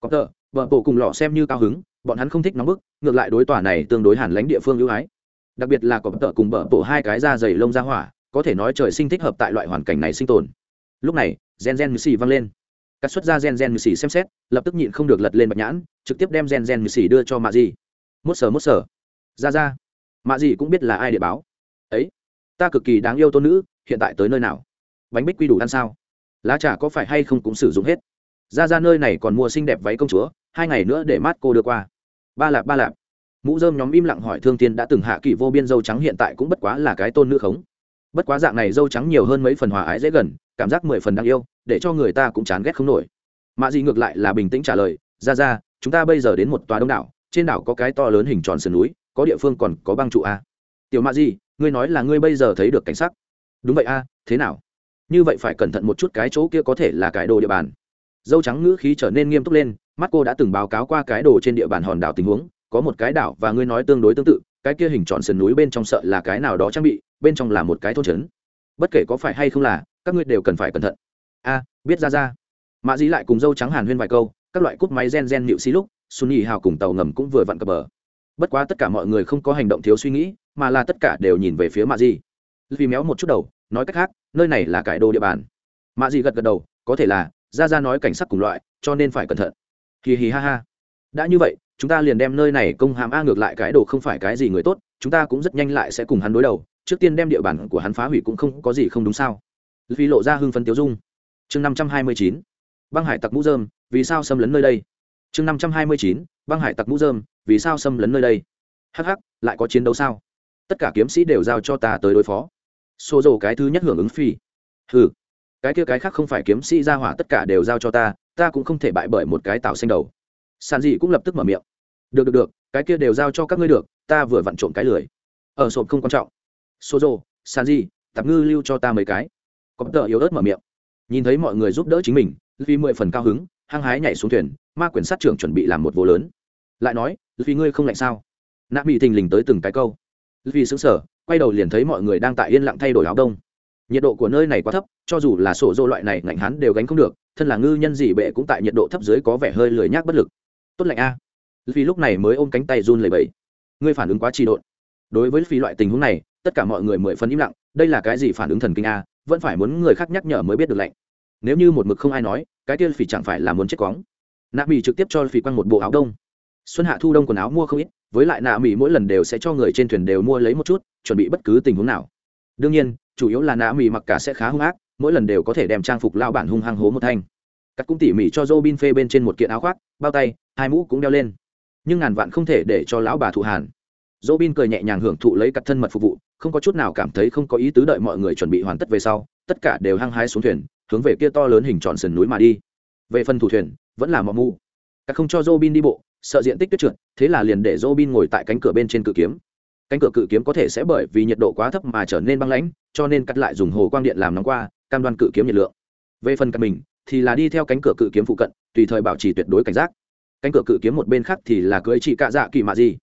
Có tờ vợ bộ cùng lọ xem như cao hứng, bọn hắn không thích nóng bức, ngược lại đối tòa này tương đối hàn lánh địa phương ưu ái. Đặc biệt là có tờ cùng bờ bộ hai cái da dày lông ra hỏa, có thể nói trời sinh thích hợp tại loại hoàn cảnh này sinh tồn. Lúc này, gen gen xì vang lên. Cắt xuất ra gen gen xì xem xét, lập tức nhịn không được lật lên bạch nhãn, trực tiếp đem gen gen xì đưa cho mạ gì mốt sở mốt sở. Ra ra. Mạ gì cũng biết là ai để báo ấy, ta cực kỳ đáng yêu tôn nữ, hiện tại tới nơi nào? Bánh bích quy đủ ăn sao? Lá trà có phải hay không cũng sử dụng hết? Ra ra nơi này còn mua xinh đẹp váy công chúa, hai ngày nữa để mát cô đưa qua. Ba lạp ba lạp. Mũ dơm nhóm im lặng hỏi thương tiên đã từng hạ kỳ vô biên dâu trắng hiện tại cũng bất quá là cái tôn nữ khống. Bất quá dạng này dâu trắng nhiều hơn mấy phần hòa ái dễ gần, cảm giác mười phần đáng yêu, để cho người ta cũng chán ghét không nổi. Mạ dị ngược lại là bình tĩnh trả lời, ra ra, chúng ta bây giờ đến một tòa đông đảo, trên đảo có cái to lớn hình tròn sườn núi, có địa phương còn có băng trụ a. Tiểu mạ dị ngươi nói là ngươi bây giờ thấy được cảnh sắc. Đúng vậy a, thế nào? Như vậy phải cẩn thận một chút cái chỗ kia có thể là cái đồ địa bàn. Dâu trắng ngữ khí trở nên nghiêm túc lên, mắt cô đã từng báo cáo qua cái đồ trên địa bàn hòn đảo tình huống, có một cái đảo và ngươi nói tương đối tương tự, cái kia hình tròn sườn núi bên trong sợ là cái nào đó trang bị, bên trong là một cái thôn trấn. Bất kể có phải hay không là, các ngươi đều cần phải cẩn thận. A, biết ra ra. Mạ dĩ lại cùng dâu trắng hàn huyên vài câu, các loại cúp máy gen gen nịu xí lúc sunny hào cùng tàu ngầm cũng vừa vặn cập bờ bất quá tất cả mọi người không có hành động thiếu suy nghĩ, mà là tất cả đều nhìn về phía mạ di. Vì méo một chút đầu, nói cách khác, nơi này là cải đồ địa bàn. Mạ Di gật gật đầu, có thể là, ra ra nói cảnh sát cùng loại, cho nên phải cẩn thận. Hì hì ha ha. Đã như vậy, chúng ta liền đem nơi này công hàm a ngược lại cái đồ không phải cái gì người tốt, chúng ta cũng rất nhanh lại sẽ cùng hắn đối đầu, trước tiên đem địa bàn của hắn phá hủy cũng không có gì không đúng sao. Vì lộ ra hưng phấn tiêu dung. Chương năm trăm hai mươi chín. Băng hải tặc mũ dơm vì sao xâm lấn nơi đây? Chương năm trăm hai mươi chín. Băng hải tặc mũ dơm vì sao xâm lấn nơi đây? Hắc hắc, lại có chiến đấu sao? Tất cả kiếm sĩ đều giao cho ta tới đối phó. Xô dầu cái thứ nhất hưởng ứng phi. Hừ, cái kia cái khác không phải kiếm sĩ ra hỏa tất cả đều giao cho ta ta cũng không thể bại bởi một cái tạo xanh đầu. Sàn dị cũng lập tức mở miệng. Được được được, cái kia đều giao cho các ngươi được, ta vừa vặn trộm cái lười. Ở sộp không quan trọng. Xô dầu, sàn dị, tạp ngư lưu cho ta mấy cái. Có tờ yếu ớt mở miệng. Nhìn thấy mọi người giúp đỡ chính mình vì mười phần cao hứng, hăng hái nhảy xuống thuyền, ma quyển sát trưởng chuẩn bị làm một vô lớn lại nói vì ngươi không lạnh sao? Nạ bị thình lình tới từng cái câu. Vì xứng sở quay đầu liền thấy mọi người đang tại yên lặng thay đổi áo đông. Nhiệt độ của nơi này quá thấp, cho dù là sổ dô loại này ngạnh hắn đều gánh không được, thân là ngư nhân gì bệ cũng tại nhiệt độ thấp dưới có vẻ hơi lười nhác bất lực. Tốt lạnh a. Vì lúc này mới ôm cánh tay run lầy bẫy ngươi phản ứng quá trì độn. Đối với phi loại tình huống này, tất cả mọi người mười phần im lặng, đây là cái gì phản ứng thần kinh a? Vẫn phải muốn người khác nhắc nhở mới biết được lạnh. Nếu như một mực không ai nói, cái kia phỉ chẳng phải là muốn chết cóng nạ mỹ trực tiếp cho phỉ quăng một bộ áo đông xuân hạ thu đông quần áo mua không ít, với lại nạ mỹ mỗi lần đều sẽ cho người trên thuyền đều mua lấy một chút, chuẩn bị bất cứ tình huống nào. Đương nhiên, chủ yếu là nạ mỹ mặc cả sẽ khá hung ác, mỗi lần đều có thể đem trang phục lao bản hung hăng hố một thanh. Cắt cũng tỉ mỉ cho dô bin phê bên trên một kiện áo khoác, bao tay, hai mũ cũng đeo lên. Nhưng ngàn vạn không thể để cho lão bà thụ hàn. Dô bin cười nhẹ nhàng hưởng thụ lấy cắt thân mật phục vụ, không có chút nào cảm thấy không có ý tứ đợi mọi người chuẩn bị hoàn tất về sau, tất cả đều hăng hái xuống thuyền, hướng về kia to lớn hình tròn sườn núi mà đi. Về phần thủ thuyền, vẫn là mọ mù cắt không cho Robin đi bộ sợ diện tích tuyết trượt, thế là liền để Robin ngồi tại cánh cửa bên trên cự kiếm. Cánh cửa cự kiếm có thể sẽ bởi vì nhiệt độ quá thấp mà trở nên băng lãnh, cho nên cắt lại dùng hồ quang điện làm nóng qua, cam đoan cự kiếm nhiệt lượng. Về phần cắt mình, thì là đi theo cánh cửa cự kiếm phụ cận, tùy thời bảo trì tuyệt đối cảnh giác. Cánh cửa cự kiếm một bên khác thì là cưới chị cạ dạ kỳ mạ gì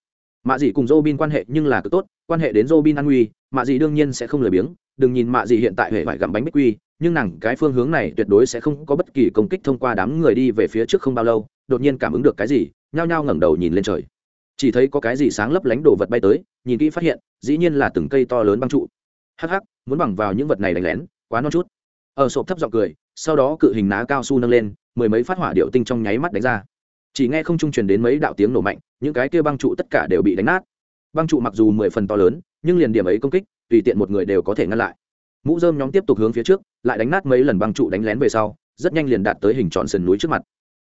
mạ Dì cùng Robin quan hệ nhưng là cực tốt, quan hệ đến Robin an nguy, mạ Dì đương nhiên sẽ không lười biếng. Đừng nhìn mạ Dì hiện tại hệ phải gặm bánh bích quy, nhưng nàng cái phương hướng này tuyệt đối sẽ không có bất kỳ công kích thông qua đám người đi về phía trước không bao lâu, đột nhiên cảm ứng được cái gì nhao nhao ngẩng đầu nhìn lên trời. Chỉ thấy có cái gì sáng lấp lánh đồ vật bay tới, nhìn kỹ phát hiện, dĩ nhiên là từng cây to lớn băng trụ. Hắc hắc, muốn bằng vào những vật này đánh lén, quá non chút. Ở sộp thấp giọng cười, sau đó cự hình ná cao su nâng lên, mười mấy phát hỏa điệu tinh trong nháy mắt đánh ra. Chỉ nghe không trung truyền đến mấy đạo tiếng nổ mạnh, những cái kia băng trụ tất cả đều bị đánh nát. Băng trụ mặc dù mười phần to lớn, nhưng liền điểm ấy công kích, tùy tiện một người đều có thể ngăn lại. Mũ dơm nhóm tiếp tục hướng phía trước, lại đánh nát mấy lần băng trụ đánh lén về sau, rất nhanh liền đạt tới hình tròn sườn núi trước mặt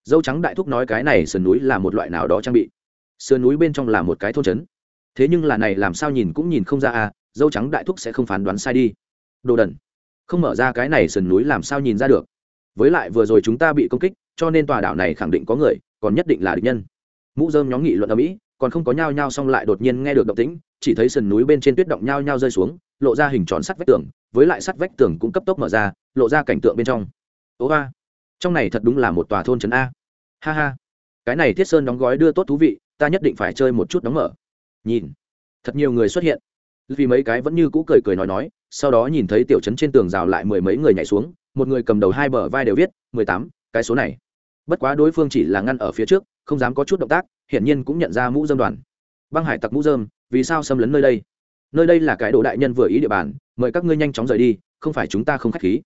dâu trắng đại thúc nói cái này sườn núi là một loại nào đó trang bị. Sườn núi bên trong là một cái thôn trấn. Thế nhưng là này làm sao nhìn cũng nhìn không ra à dâu trắng đại thúc sẽ không phán đoán sai đi. Đồ đần, không mở ra cái này sườn núi làm sao nhìn ra được? Với lại vừa rồi chúng ta bị công kích, cho nên tòa đảo này khẳng định có người, còn nhất định là địch nhân. Mũ dơm nhóm nghị luận ở mỹ, còn không có nhao nhao xong lại đột nhiên nghe được động tĩnh, chỉ thấy sườn núi bên trên tuyết động nhao nhao rơi xuống, lộ ra hình tròn sắt vách tường, với lại sắt vách tường cũng cấp tốc mở ra, lộ ra cảnh tượng bên trong. Ố a trong này thật đúng là một tòa thôn trấn a. Ha ha. Cái này thiết sơn đóng gói đưa tốt thú vị, ta nhất định phải chơi một chút đóng mở. Nhìn. Thật nhiều người xuất hiện. Vì mấy cái vẫn như cũ cười cười nói nói, sau đó nhìn thấy tiểu trấn trên tường rào lại mười mấy người nhảy xuống, một người cầm đầu hai bờ vai đều viết, mười tám, cái số này. Bất quá đối phương chỉ là ngăn ở phía trước, không dám có chút động tác, hiển nhiên cũng nhận ra mũ dơm đoàn. Băng hải tặc mũ dơm vì sao xâm lấn nơi đây? Nơi đây là cái đồ đại nhân vừa ý địa bàn, mời các ngươi nhanh chóng rời đi, không phải chúng ta không k h á c h khí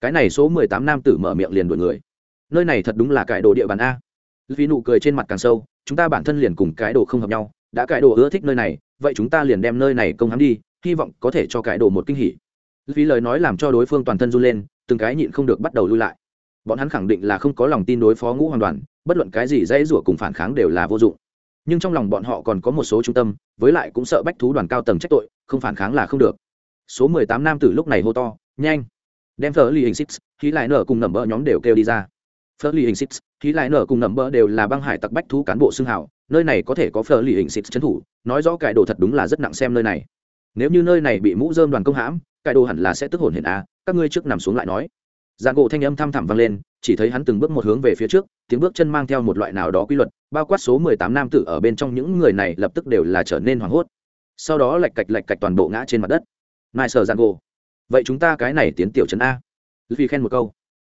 cái này số mười tám nam tử mở miệng liền đuổi người. Nơi này thật đúng là cái đồ địa bàn a. Vì nụ cười trên mặt càng sâu, chúng ta bản thân liền cùng cái đồ không hợp nhau, đã cái đồ ưa thích nơi này, vậy chúng ta liền đem nơi này công hắn đi, hy vọng có thể cho cái đồ một kinh hỉ. Vì lời nói làm cho đối phương toàn thân run lên, từng cái nhịn không được bắt đầu lui lại. Bọn hắn khẳng định là không có lòng tin đối phó ngũ hoàn đoàn, bất luận cái gì dễ rủa cùng phản kháng đều là vô dụng. Nhưng trong lòng bọn họ còn có một số trung tâm, với lại cũng sợ bách thú đoàn cao tầng trách tội, không phản kháng là không được. Số mười tám nam tử lúc này hô to, nhanh! Đem phở lì hình xích khí lại nở cùng nẩm bỡ nhóm đều kêu đi ra. Phở lì hình xích khí lại nở cùng nẩm bỡ đều là băng hải tặc bách thú cán bộ xương hảo nơi này có thể có phở lì hình xích trấn thủ, nói rõ cải đồ thật đúng là rất nặng xem nơi này. Nếu như nơi này bị mũ dơm đoàn công hãm, cải đồ hẳn là sẽ tức hồn hiện a à, các ngươi trước nằm xuống lại nói. Dạng gỗ thanh âm thăm thẳm vang lên, chỉ thấy hắn từng bước một hướng về phía trước, tiếng bước chân mang theo một loại nào đó quy luật, bao quát số mười tám nam tử ở bên trong những người này lập tức đều là trở nên hoảng hốt. Sau đó lạch cạch lạch cạch toàn bộ ngã trên mặt đất. Nài sờ dạng gỗ vậy chúng ta cái này tiến tiểu trấn a. Vì khen một câu.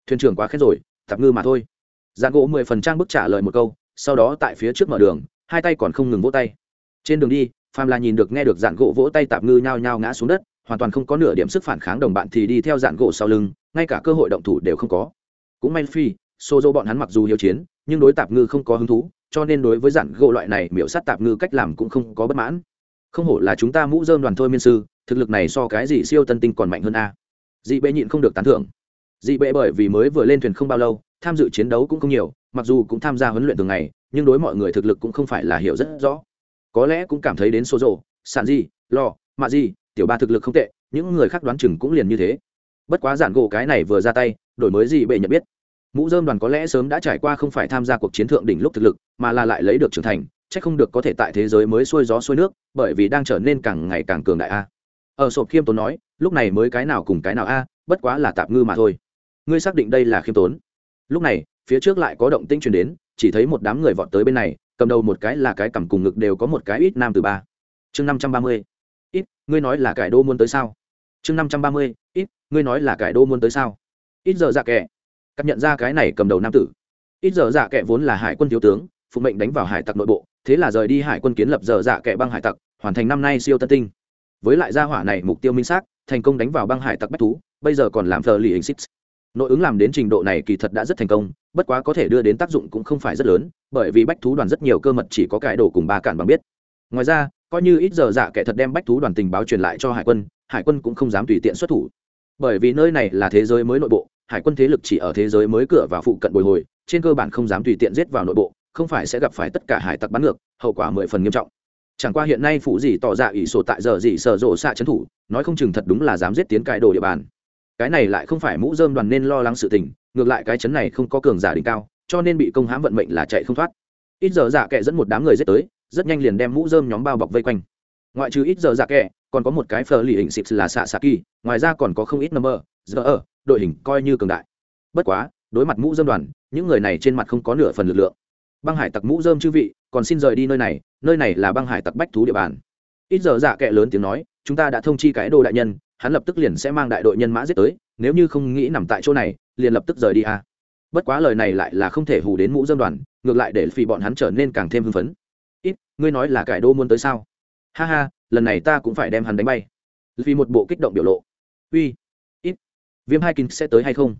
Thuyền trưởng quá khen rồi, tạp ngư mà thôi. Dạng gỗ mười phần trang bức trả lời một câu, sau đó tại phía trước mở đường, hai tay còn không ngừng vỗ tay. Trên đường đi phàm là nhìn được nghe được dạng gỗ vỗ tay tạp ngư nhao nhao ngã xuống đất, hoàn toàn không có nửa điểm sức phản kháng đồng bạn thì đi theo dạng gỗ sau lưng, ngay cả cơ hội động thủ đều không có. Cũng may phi xô dô bọn hắn mặc dù hiếu chiến, nhưng đối tạp ngư không có hứng thú, cho nên đối với dạng gỗ loại này miểu sát tạp ngư cách làm cũng không có bất mãn. Không hổ là chúng ta mũ dơm đoàn thôi miên sư thực lực này so cái gì siêu tân tinh còn mạnh hơn a? Dị bệ nhịn không được tán thưởng. Dị bệ bởi vì mới vừa lên thuyền không bao lâu, tham dự chiến đấu cũng không nhiều, mặc dù cũng tham gia huấn luyện thường ngày, nhưng đối mọi người thực lực cũng không phải là hiểu rất rõ. Có lẽ cũng cảm thấy đến số rộ sản gì lo, mạ gì tiểu ba thực lực không tệ, những người khác đoán chừng cũng liền như thế. Bất quá giản gỗ cái này vừa ra tay, đổi mới gì bệ nhận biết. Mũ dơm đoàn có lẽ sớm đã trải qua không phải tham gia cuộc chiến thượng đỉnh lúc thực lực, mà là lại lấy được trưởng thành c h ắ c không được có thể tại thế giới mới xuôi gió xuôi nước, bởi vì đang trở nên càng ngày càng cường đại a ở sộp khiêm tốn nói, lúc này mới cái nào cùng cái nào a, bất quá là tạp ngư mà thôi. Ngươi xác định đây là khiêm tốn. Lúc này, phía trước lại có động tĩnh truyền đến, chỉ thấy một đám người vọt tới bên này, cầm đầu một cái là cái cầm cùng ngực đều có một cái ít nam từ ba. Chương năm trăm ba mươi. Ít, ngươi nói là cải đô muốn tới sao? Chương năm trăm ba mươi. Ít, ngươi nói là cải đô muốn tới sao? Ít giờ dạ kệ. Cắt nhận ra cái này cầm đầu nam tử. Ít giờ dạ kệ vốn là hải quân thiếu tướng, phụ mệnh đánh vào hải tặc nội bộ, thế là rời đi hải quân kiến lập giờ dạ kệ băng hải tặc, hoàn thành năm nay siêu tân tinh với lại gia hỏa này mục tiêu minh xác, thành công đánh vào băng hải tặc bách thú, bây giờ còn làm thờ lì hình xích. Nội ứng làm đến trình độ này kỳ thật đã rất thành công, bất quá có thể đưa đến tác dụng cũng không phải rất lớn, bởi vì bách thú đoàn rất nhiều cơ mật chỉ có cải đồ cùng ba cản bằng biết. Ngoài ra, coi như ít giờ dạ kẻ thật đem bách thú đoàn tình báo truyền lại cho hải quân hải quân cũng không dám tùy tiện xuất thủ. Bởi vì nơi này là thế giới mới nội bộ, hải quân thế lực chỉ ở thế giới mới cửa và phụ cận bồi hồi, trên cơ bản không dám tùy tiện giết vào nội bộ, không phải sẽ gặp phải tất cả hải tặc bắn ngược, hậu quả mười phần nghiêm trọng chẳng qua hiện nay phụ gì tỏ ra ủy sổ tại giờ gì sở rộ xạ trấn thủ, nói không chừng thật đúng là dám giết tiến cải đồ địa bàn. Cái này lại không phải mũ dơm đoàn nên lo lắng sự tình, ngược lại cái chấn này không có cường giả đỉnh cao, cho nên bị công hãm vận mệnh là chạy không thoát. Ít giờ giả kệ dẫn một đám người giết tới, rất nhanh liền đem mũ dơm nhóm bao bọc vây quanh. Ngoại trừ ít giờ giả kệ còn có một cái phờ lì hình xịt là xạ xạ kỳ, ngoài ra còn có không ít number, giờ ở, đội hình coi như cường đại. Bất quá, đối mặt mũ dơm đoàn, những người này trên mặt không có nửa phần lực lượng. Băng hải tặc mũ dơm chư vị, còn xin rời đi nơi này nơi này là băng hải tặc bách thú địa bàn. Ít giờ dạ kệ lớn tiếng nói, chúng ta đã thông chi cái đồ đại nhân, hắn lập tức liền sẽ mang đại đội nhân mã giết tới, nếu như không nghĩ nằm tại chỗ này, liền lập tức rời đi a. Bất quá lời này lại là không thể hù đến mũ dân đoàn, ngược lại để phi bọn hắn trở nên càng thêm hưng phấn. Ít, ngươi nói là cải đô muốn tới sao? Ha ha, lần này ta cũng phải đem hắn đánh bay. Vì một bộ kích động biểu lộ. Uy, ít, viêm hai kinh sẽ tới hay không?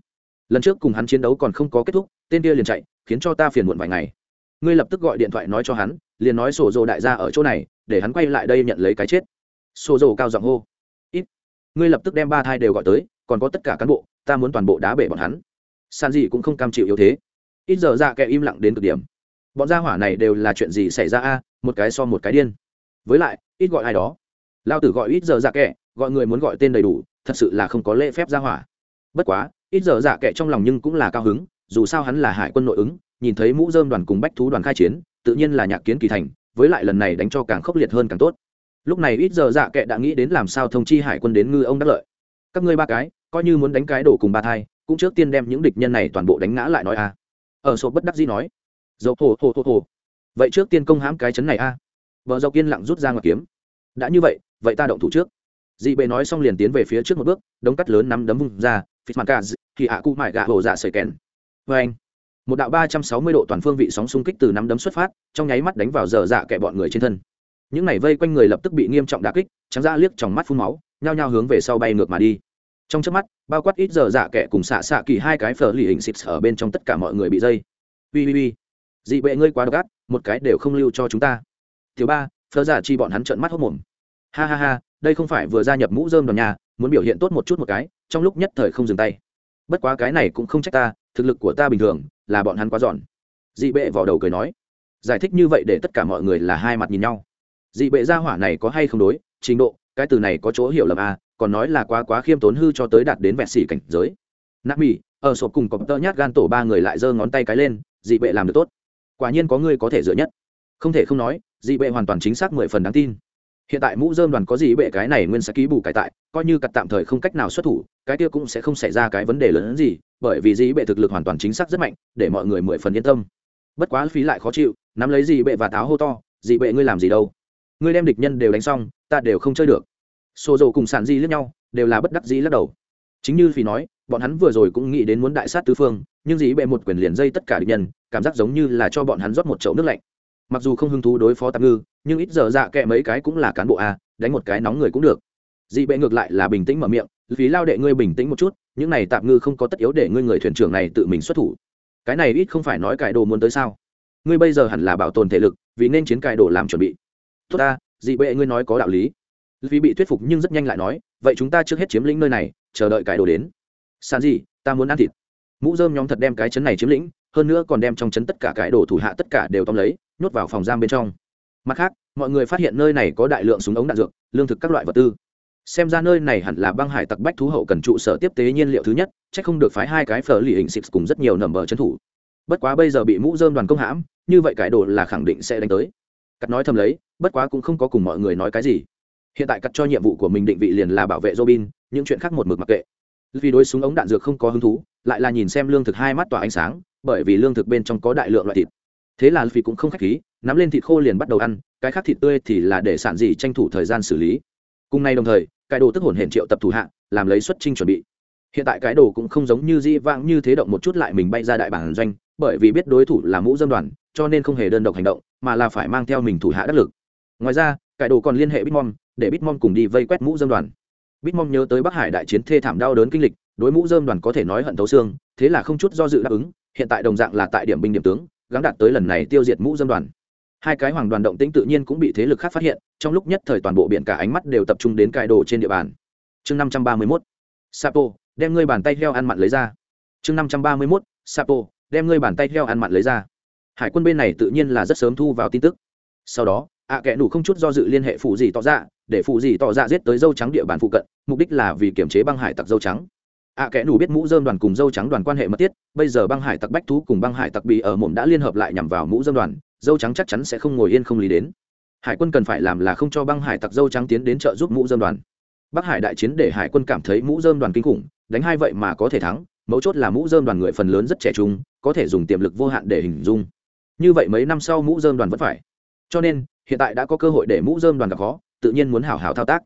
Lần trước cùng hắn chiến đấu còn không có kết thúc, tên kia liền chạy, khiến cho ta phiền muộn vài ngày ngươi lập tức gọi điện thoại nói cho hắn, liền nói sổ dồ đại gia ở chỗ này, để hắn quay lại đây nhận lấy cái chết. Sổ dồ cao giọng hô. Ít. Ngươi lập tức đem ba thai đều gọi tới, còn có tất cả cán bộ, ta muốn toàn bộ đá bể bọn hắn. San gì cũng không cam chịu yếu thế. Ít giờ ra kẻ im lặng đến cực điểm. Bọn gia hỏa này đều là chuyện gì xảy ra a, một cái so một cái điên. Với lại, ít gọi ai đó. Lao tử gọi ít giờ dạ kệ gọi người muốn gọi tên đầy đủ, thật sự là không có lễ phép gia hỏa. Bất quá, ít giờ dạ kệ trong lòng nhưng cũng là cao hứng, dù sao hắn là hải quân nội ứng nhìn thấy mũ dơm đoàn cùng bách thú đoàn khai chiến, tự nhiên là nhạc kiến kỳ thành, với lại lần này đánh cho càng khốc liệt hơn càng tốt. Lúc này ít giờ dạ kệ đã nghĩ đến làm sao thông chi hải quân đến ngư ông đắc lợi. Các ngươi ba cái, coi như muốn đánh cái đổ cùng ba thai, cũng trước tiên đem những địch nhân này toàn bộ đánh ngã lại nói a. Ở sổ bất đắc dĩ nói. Dầu hồ hồ hồ hồ vậy trước tiên công hãm cái chấn này a. Vợ dầu kiên lặng rút ra ngoài kiếm. Đã như vậy vậy ta động thủ trước. Dị bệ nói xong liền tiến về phía trước một bước, đống cắt lớn nắm đấm vung ra. Phít mặt cả thì hạ cụ mải gà hồ dạ sợi kèn. Vê anh một đạo ba trăm sáu mươi độ toàn phương vị sóng xung kích từ nắm đấm xuất phát, trong nháy mắt đánh vào giờ dạ kẻ bọn người trên thân. Những này vây quanh người lập tức bị nghiêm trọng đà kích, trắng ra liếc trong mắt phun máu, nhao nhao hướng về sau bay ngược mà đi. Trong trước mắt, bao quát ít giờ dạ kẻ cùng xạ xạ kỳ hai cái phở lì hình xịt ở bên trong tất cả mọi người bị dây. Ui ui ui dị bệ ngươi quá độc ác, một cái đều không lưu cho chúng ta. Thứ ba, phở giả chi bọn hắn trợn mắt hốc mồm. Ha ha ha, đây không phải vừa gia nhập mũ dơm đoàn nhà, muốn biểu hiện tốt một chút một cái, trong lúc nhất thời không dừng tay bất quá cái này cũng không trách ta, thực lực của ta bình thường, là bọn hắn quá giòn. Dị bệ vào đầu cười nói, giải thích như vậy để tất cả mọi người là hai mặt nhìn nhau. Dị bệ gia hỏa này có hay không đối, trình độ, cái từ này có chỗ hiểu lầm à còn nói là quá quá khiêm tốn hư cho tới đạt đến vẹn xỉ cảnh giới. Nạp mỹ ở sộp cùng cọp tơ nhát gan tổ ba người lại giơ ngón tay cái lên, dị bệ làm được tốt. Quả nhiên có người có thể dựa nhất. Không thể không nói, dị bệ hoàn toàn chính xác mười phần đáng tin hiện tại mũ dơm đoàn có gì bệ cái này nguyên sẽ ký bù cải tại, coi như cặt tạm thời không cách nào xuất thủ, cái kia cũng sẽ không xảy ra cái vấn đề lớn hơn gì, bởi vì dĩ bệ thực lực hoàn toàn chính xác rất mạnh, để mọi người mười phần yên tâm. Bất quá phí lại khó chịu, nắm lấy dĩ bệ và táo hô to, dĩ bệ ngươi làm gì đâu? Ngươi đem địch nhân đều đánh xong, ta đều không chơi được. Xô dầu cùng sản di lẫn nhau, đều là bất đắc dĩ lắc đầu. Chính như phí nói, bọn hắn vừa rồi cũng nghĩ đến muốn đại sát tứ phương, nhưng dĩ bệ một quyền liền dây tất cả địch nhân, cảm giác giống như là cho bọn hắn rót một chậu nước lạnh. Mặc dù không hứng thú đối phó tạm ngư nhưng ít giờ dạ kệ mấy cái cũng là cán bộ a, đánh một cái nóng người cũng được. Dị bệ ngược lại là bình tĩnh mở miệng vì lao đệ ngươi bình tĩnh một chút, những này tạm ngư không có tất yếu để ngươi người thuyền trưởng này tự mình xuất thủ. Cái này ít không phải nói cải đồ muốn tới sao? Ngươi bây giờ hẳn là bảo tồn thể lực, vì nên chiến cải đồ làm chuẩn bị. Tốt ta, dị bệ ngươi nói có đạo lý. Vì bị thuyết phục nhưng rất nhanh lại nói, vậy chúng ta trước hết chiếm lĩnh nơi này, chờ đợi cải đồ đến. Sàn gì, ta muốn ăn thịt. Mũ dơm nhóm thật đem cái chấn này chiếm lĩnh, hơn nữa còn đem trong chấn tất cả cải đồ thủ hạ tất cả đều tóm lấy, nhốt vào phòng giam bên trong mặt khác, mọi người phát hiện nơi này có đại lượng súng ống đạn dược, lương thực các loại vật tư. Xem ra nơi này hẳn là băng hải tặc bách thú hậu cần trụ sở tiếp tế nhiên liệu thứ nhất c h ắ c không được phái hai cái phở lì hình xịt cùng rất nhiều nầm bờ trấn thủ. Bất quá bây giờ bị mũ dơm đoàn công hãm, như vậy cải đồ là khẳng định sẽ đánh tới. Cắt nói thầm lấy, bất quá cũng không có cùng mọi người nói cái gì. Hiện tại cắt cho nhiệm vụ của mình định vị liền là bảo vệ robin, những chuyện khác một mực mặc kệ. Vì đối súng ống đạn dược không có hứng thú, lại là nhìn xem lương thực hai mắt tỏa ánh sáng, bởi vì lương thực bên trong có đại lượng loại thịt. Thế là vì cũng không khách khí nắm lên thịt khô liền bắt đầu ăn, cái khác thịt tươi thì là để sản dị tranh thủ thời gian xử lý. Cùng nay đồng thời, cái đồ tức hồn hển triệu tập thủ hạ, làm lấy xuất trình chuẩn bị. Hiện tại cái đồ cũng không giống như di vãng như thế động một chút lại mình bay ra đại bản doanh, bởi vì biết đối thủ là mũ dân đoàn, cho nên không hề đơn độc hành động, mà là phải mang theo mình thủ hạ đắc lực. Ngoài ra, cái đồ còn liên hệ bitmom, để bitmom cùng đi vây quét mũ dân đoàn. Bitmom nhớ tới bắc hải đại chiến thê thảm đau đớn kinh lịch, đối mũ dơm đoàn có thể nói hận thấu xương, thế là không chút do dự đáp ứng, hiện tại đồng dạng là tại điểm binh điểm tướng, gắng đạt tới lần này tiêu diệt mũ dơm đoàn hai cái hoàng đoàn động tĩnh tự nhiên cũng bị thế lực khác phát hiện trong lúc nhất thời toàn bộ biển cả ánh mắt đều tập trung đến cài đồ trên địa bàn. Chương năm trăm ba mươi mốt sapo đem ngươi bàn tay heo ăn mặn lấy ra. Chương năm trăm ba mươi mốt sapo đem ngươi bàn tay heo ăn mặn lấy ra. Hải quân bên này tự nhiên là rất sớm thu vào tin tức. Sau đó ạ à kẽ nủ không chút do dự liên hệ phụ gì tỏ ra để phụ gì tỏ ra giết tới dâu trắng địa bàn phụ cận mục đích là vì kiểm chế băng hải tặc dâu trắng. Ạ à, kẽ nủ biết mũ dơm đoàn cùng dâu trắng đoàn quan hệ mật thiết bây giờ băng hải tặc bách thú cùng băng hải tặc bị ở mồm đã liên hợp lại nhằm vào mũ dơm đoàn dâu trắng chắc chắn sẽ không ngồi yên không lý đến. Hải quân cần phải làm là không cho băng hải tặc dâu trắng tiến đến trợ giúp mũ dơm đoàn. Bắc hải đại chiến để hải quân cảm thấy mũ dơm đoàn kinh khủng, đánh hai vậy mà có thể thắng, mấu chốt là mũ dơm đoàn người phần lớn rất trẻ trung, có thể dùng tiềm lực vô hạn để hình dung. Như vậy mấy năm sau mũ dơm đoàn vẫn phải. Cho nên, hiện tại đã có cơ hội để mũ dơm đoàn gặp khó, tự nhiên muốn hảo hảo thao tác.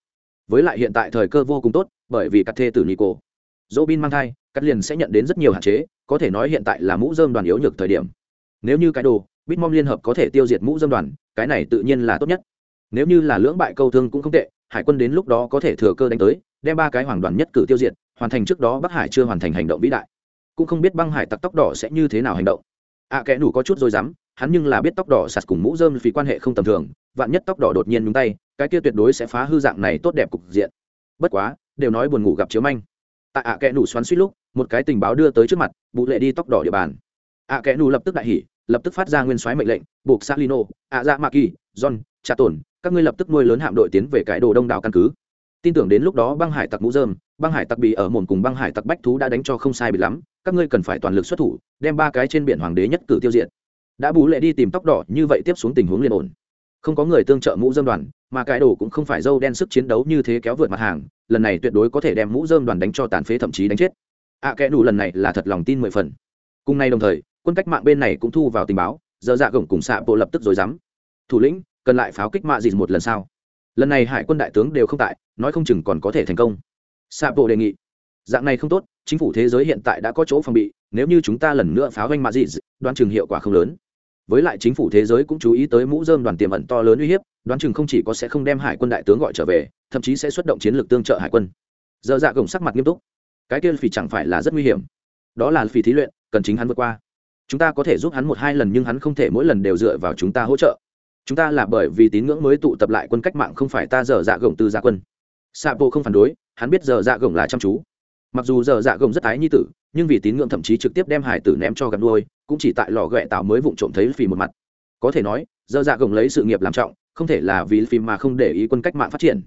Với lại hiện tại thời cơ vô cùng tốt, bởi vì cắt thê tử nico dỗ bin mang thai cắt liền sẽ nhận đến rất nhiều hạn chế, có thể nói hiện tại là mũ dơm đoàn yếu nhược thời điểm. Nếu như cái đồ bitmom liên hợp có thể tiêu diệt mũ dâm đoàn cái này tự nhiên là tốt nhất. Nếu như là lưỡng bại câu thương cũng không tệ hải quân đến lúc đó có thể thừa cơ đánh tới đem ba cái hoàng đoàn nhất cử tiêu diệt hoàn thành trước đó bắc hải chưa hoàn thành hành động vĩ đại. Cũng không biết băng hải tặc tóc đỏ sẽ như thế nào hành động. Ạ à, kẽ nủ có chút rồi dám hắn nhưng là biết tóc đỏ sạt cùng mũ dơm vì quan hệ không tầm thường vạn nhất tóc đỏ đột nhiên nhúng tay cái kia tuyệt đối sẽ phá hư dạng này tốt đẹp cục diện. Bất quá đều nói buồn ngủ gặp chiếu manh. Tại ạ à kẽ nủ xoắn suýt lúc một cái tình báo đưa tới trước mặt bụ lệ đi tóc đỏ địa bàn. Ạ à kẽ nủ lập tức đại hỉ lập tức phát ra nguyên soái mệnh lệnh buộc salino ạ dạ maki john trà tổn các ngươi lập tức nuôi lớn hạm đội tiến về cái đồ đông đảo căn cứ. Tin tưởng đến lúc đó băng hải tặc mũ dơm băng hải tặc bị ở mồn cùng băng hải tặc bách thú đã đánh cho không sai bị lắm các ngươi cần phải toàn lực xuất thủ đem ba cái trên biển hoàng đế nhất cử tiêu diệt. Đã bú lệ đi tìm tóc đỏ như vậy tiếp xuống tình huống liên ổn. Không có người tương trợ mũ dơm đoàn mà cái đồ cũng không phải dâu đen sức chiến đấu như thế kéo vượt mặt hàng lần này tuyệt đối có thể đem mũ dơm đoàn đánh cho tàn phế thậm chí đánh chết. Ạ à, kẽ đủ lần này là thật lòng tin mười phần. Cùng nay đồng thời quân cách mạng bên này cũng thu vào tình báo giờ dạ gồng cùng xạ bộ lập tức rồi dám. Thủ lĩnh cần lại pháo kích mạ gì một lần sau. Lần này hải quân đại tướng đều không tại nói không chừng còn có thể thành công. Xạ bộ đề nghị. Dạng này không tốt chính phủ thế giới hiện tại đã có chỗ phòng bị nếu như chúng ta lần nữa pháo doanh mạ gì, đoán chừng hiệu quả không lớn. Với lại chính phủ thế giới cũng chú ý tới mũ dơm đoàn tiềm ẩn to lớn uy hiếp đoán chừng không chỉ có sẽ không đem hải quân đại tướng gọi trở về thậm chí sẽ xuất động chiến lược tương trợ hải quân. Giờ dạ gồng sắc mặt nghiêm túc. Cái kia phỉ chẳng phải là rất nguy hiểm. Đó là phỉ thí luyện cần chính hắn vượt qua chúng ta có thể giúp hắn một hai lần nhưng hắn không thể mỗi lần đều dựa vào chúng ta hỗ trợ. Chúng ta là bởi vì tín ngưỡng mới tụ tập lại quân cách mạng không phải ta dở dạ gồng từ gia quân. Sa bộ không phản đối, hắn biết dở dạ gồng là chăm chú. Mặc dù dở dạ gồng rất ái nhi tử, nhưng vì tín ngưỡng thậm chí trực tiếp đem hải tử ném cho gặp nuôi, cũng chỉ tại lò ghẹ tạo mới vụng trộm thấy phì một mặt. Có thể nói, dở dạ gồng lấy sự nghiệp làm trọng, không thể là vì phim mà không để ý quân cách mạng phát triển.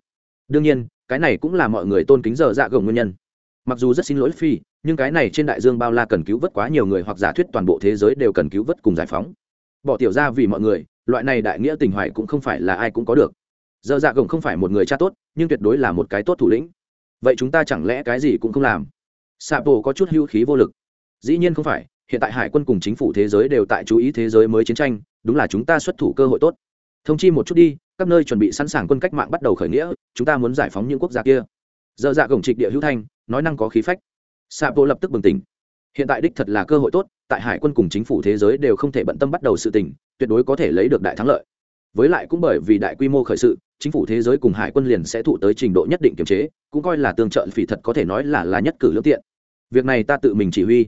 Đương nhiên, cái này cũng là mọi người tôn kính dở dạ gồng nguyên nhân mặc dù rất xin lỗi phi, nhưng cái này trên đại dương bao la cần cứu vớt quá nhiều người hoặc giả thuyết toàn bộ thế giới đều cần cứu vớt cùng giải phóng. Bỏ tiểu ra vì mọi người, loại này đại nghĩa tình hoài cũng không phải là ai cũng có được. Dơ dạ gồng không phải một người cha tốt, nhưng tuyệt đối là một cái tốt thủ lĩnh. Vậy chúng ta chẳng lẽ cái gì cũng không làm? Sapo có chút hữu khí vô lực. Dĩ nhiên không phải, hiện tại hải quân cùng chính phủ thế giới đều tại chú ý thế giới mới chiến tranh, đúng là chúng ta xuất thủ cơ hội tốt. Thông chi một chút đi, các nơi chuẩn bị sẵn sàng quân cách mạng bắt đầu khởi nghĩa, chúng ta muốn giải phóng những quốc gia kia. Dơ dạ gồng trịch địa hữu thanh nói năng có khí phách. Sapo lập tức bừng tỉnh. Hiện tại đích thật là cơ hội tốt, tại hải quân cùng chính phủ thế giới đều không thể bận tâm bắt đầu sự tình, tuyệt đối có thể lấy được đại thắng lợi. Với lại cũng bởi vì đại quy mô khởi sự, chính phủ thế giới cùng hải quân liền sẽ thụ tới trình độ nhất định kiềm chế, cũng coi là tương trợ phỉ thật có thể nói là là nhất cử lương tiện. Việc này ta tự mình chỉ huy.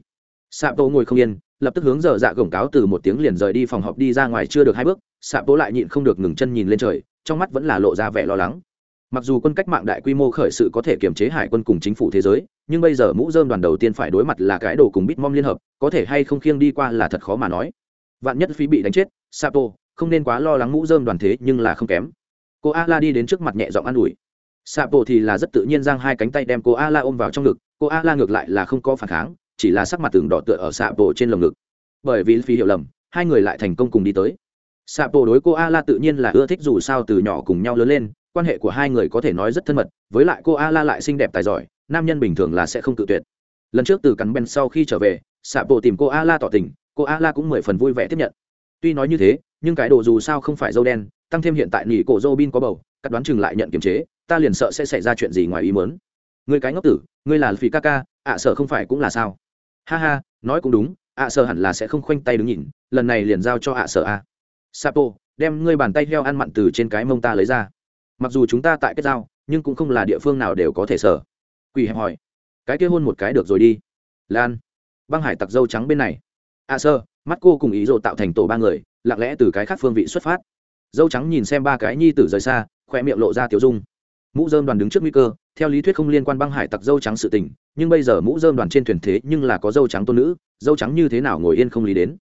Sạp tô ngồi không yên, lập tức hướng giờ dạ gồng cáo từ một tiếng liền rời đi phòng họp đi ra ngoài chưa được hai bước. Sạp tô lại nhịn không được ngừng chân nhìn lên trời, trong mắt vẫn là lộ ra vẻ lo lắng mặc dù quân cách mạng đại quy mô khởi sự có thể kiềm chế hải quân cùng chính phủ thế giới, nhưng bây giờ mũ dơm đoàn đầu tiên phải đối mặt là cái đồ cùng bitmom liên hợp, có thể hay không khiêng đi qua là thật khó mà nói. Vạn nhất phí bị đánh chết sapo không nên quá lo lắng mũ dơm đoàn thế nhưng là không kém. Cô a la đi đến trước mặt nhẹ giọng an ủi. Sapo thì là rất tự nhiên giang hai cánh tay đem cô a la ôm vào trong ngực, cô a la ngược lại là không có phản kháng, chỉ là sắc mặt tường đỏ tựa ở sapo trên lồng ngực. Bởi vì phí hiểu lầm, hai người lại thành công cùng đi tới. Sapo đối cô a la tự nhiên là ưa thích dù sao từ nhỏ cùng nhau lớn lên quan hệ của hai người có thể nói rất thân mật, với lại cô a la lại xinh đẹp tài giỏi, nam nhân bình thường là sẽ không tự tuyệt. Lần trước từ cắn ben sau khi trở về xạ bộ tìm cô a la tỏ tình, cô a la cũng mười phần vui vẻ tiếp nhận. Tuy nói như thế, nhưng cái đồ dù sao không phải dâu đen, tăng thêm hiện tại nỉ cổ dô bin có bầu, cắt đoán chừng lại nhận kiềm chế, ta liền sợ sẽ xảy ra chuyện gì ngoài ý mớn người cái ngốc tử ngươi là Phi ca ca, ạ sợ không phải cũng là sao? Ha ha, nói cũng đúng, ạ sợ hẳn là sẽ không khoanh tay đứng nhìn, lần này liền giao cho ạ sợ a. Sapo, đem ngươi bàn tay heo ăn mặn từ trên cái mông ta lấy ra mặc dù chúng ta tại kết giao, nhưng cũng không là địa phương nào đều có thể sở. Quỷ hẹp hỏi. Cái kia hôn một cái được rồi đi. Lan. Băng hải tặc dâu trắng bên này. A à sơ, mắt cô cùng ý rộ tạo thành tổ ba người, lặng lẽ từ cái khác phương vị xuất phát. Dâu trắng nhìn xem ba cái nhi tử rời xa khoe miệng lộ ra tiểu dung. Mũ dơm đoàn đứng trước nguy cơ, theo lý thuyết không liên quan băng hải tặc dâu trắng sự tình, nhưng bây giờ mũ dơm đoàn trên thuyền thế nhưng là có dâu trắng tôn nữ, dâu trắng như thế nào ngồi yên không lý đến.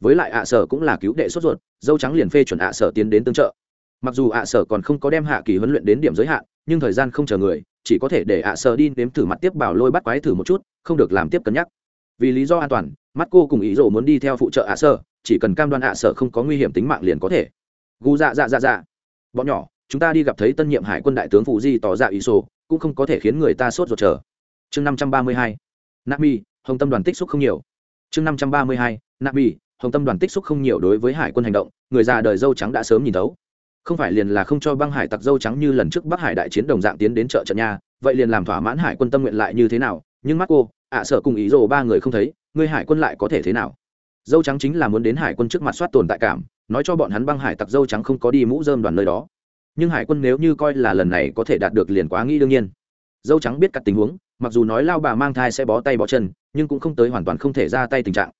Với lại ạ sở cũng là cứu đệ sốt ruột, dâu trắng liền phê chuẩn ạ sở tiến đến tương trợ mặc dù ạ sở còn không có đem hạ kỳ huấn luyện đến điểm giới hạn, nhưng thời gian không chờ người, chỉ có thể để ạ sở đi nếm thử mặt tiếp bảo lôi bắt quái thử một chút, không được làm tiếp cân nhắc. Vì lý do an toàn, mắt cô cùng ý rộ muốn đi theo phụ trợ ạ sở, chỉ cần cam đoan ạ sở không có nguy hiểm tính mạng liền có thể. Gu dạ dạ dạ dạ. Bọn nhỏ, chúng ta đi gặp thấy tân nhiệm hải quân đại tướng phụ di tỏ dạ ý sổ, cũng không có thể khiến người ta sốt ruột chờ. Chương năm trăm ba mươi hai. Nami, hồng tâm đoàn tích xúc không nhiều. Chương năm trăm ba mươi hai. Nami, hồng tâm đoàn tích xúc không nhiều đối với hải quân hành động, người già đời dâu trắng đã sớm nhìn thấu không phải liền là không cho băng hải tặc dâu trắng như lần trước bắc hải đại chiến đồng dạng tiến đến chợ trận nha, vậy liền làm thỏa mãn hải quân tâm nguyện lại như thế nào? Nhưng mắt cô, ạ sợ cùng ý rồ ba người không thấy, ngươi hải quân lại có thể thế nào? Dâu trắng chính là muốn đến hải quân trước mặt soát tồn tại cảm, nói cho bọn hắn băng hải tặc dâu trắng không có đi mũ dơm đoàn nơi đó. Nhưng hải quân nếu như coi là lần này có thể đạt được liền quá nghĩ đương nhiên. Dâu trắng biết cắt tình huống, mặc dù nói lao bà mang thai sẽ bó tay bó chân, nhưng cũng không tới hoàn toàn không thể ra tay tình trạng.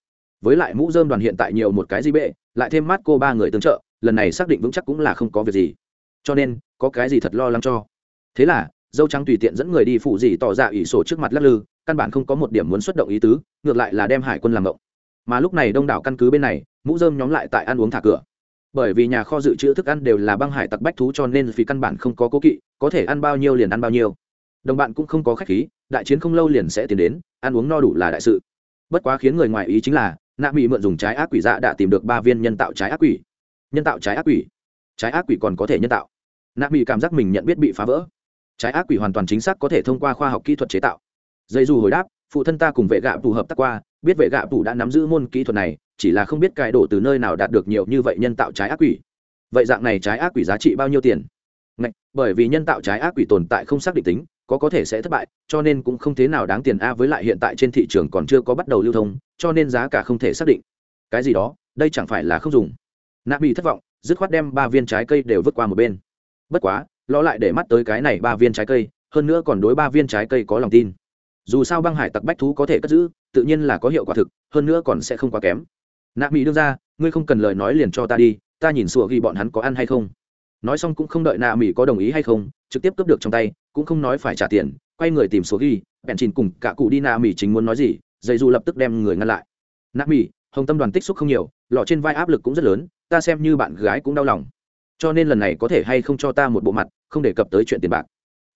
Với lại mũ dơm đoàn hiện tại nhiều một cái gì bệ, lại thêm mát cô ba người tương trợ lần này xác định vững chắc cũng là không có việc gì. Cho nên, có cái gì thật lo lắng cho? Thế là, dâu trắng tùy tiện dẫn người đi phụ gì tỏ dạ ra ủy sổ trước mặt lắc lư, căn bản không có một điểm muốn xuất động ý tứ, ngược lại là đem hải quân làm động mà lúc này đông đảo căn cứ bên này, mũ dơm nhóm lại tại ăn uống thả cửa. Bởi vì nhà kho dự trữ thức ăn đều là băng hải tặc bách thú cho nên vì căn bản không có cố kỵ, có thể ăn bao nhiêu liền ăn bao nhiêu. Đồng bạn cũng không có khách khí, đại chiến không lâu liền sẽ tiến đến, ăn uống no đủ là đại sự. Bất quá khiến người ngoài ý chính là, nạ bị mượn dùng trái ác quỷ dạ đã tìm được ba viên nhân tạo trái ác quỷ nhân tạo trái ác quỷ. Trái ác quỷ còn có thể nhân tạo. Nạ bị cảm giác mình nhận biết bị phá vỡ. Trái ác quỷ hoàn toàn chính xác có thể thông qua khoa học kỹ thuật chế tạo. Dây dù hồi đáp phụ thân ta cùng vệ gạ phù hợp tác qua biết vệ gạ phù đã nắm giữ môn kỹ thuật này chỉ là không biết cài đổ từ nơi nào đạt được nhiều như vậy nhân tạo trái ác quỷ. Vậy dạng này trái ác quỷ giá trị bao nhiêu tiền? Ngạch, bởi vì nhân tạo trái ác quỷ tồn tại không xác định tính có có thể sẽ thất bại cho nên cũng không thế nào đáng tiền a với lại hiện tại trên thị trường còn chưa có bắt đầu lưu thông cho nên giá cả không thể xác định. Cái gì đó đây chẳng phải là không dùng nạ bị thất vọng, dứt khoát đem ba viên trái cây đều vứt qua một bên. Bất quá, lo lại để mắt tới cái này ba viên trái cây, hơn nữa còn đối ba viên trái cây có lòng tin. Dù sao băng hải tặc bách thú có thể cất giữ, tự nhiên là có hiệu quả thực, hơn nữa còn sẽ không quá kém. Nạ mỹ đưa ra, ngươi không cần lời nói liền cho ta đi, ta nhìn sủa ghi bọn hắn có ăn hay không. Nói xong cũng không đợi nạ mỹ có đồng ý hay không, trực tiếp cướp được trong tay, cũng không nói phải trả tiền, quay người tìm số ghi, bèn chìn cùng cả cụ đi nạ mỹ chính muốn nói gì, dây du lập tức đem người ngăn lại. Nạ mỹ hồng tâm đoàn tích xúc không nhiều, lọ trên vai áp lực cũng rất lớn ta xem như bạn gái cũng đau lòng. Cho nên lần này có thể hay không cho ta một bộ mặt, không đề cập tới chuyện tiền bạc.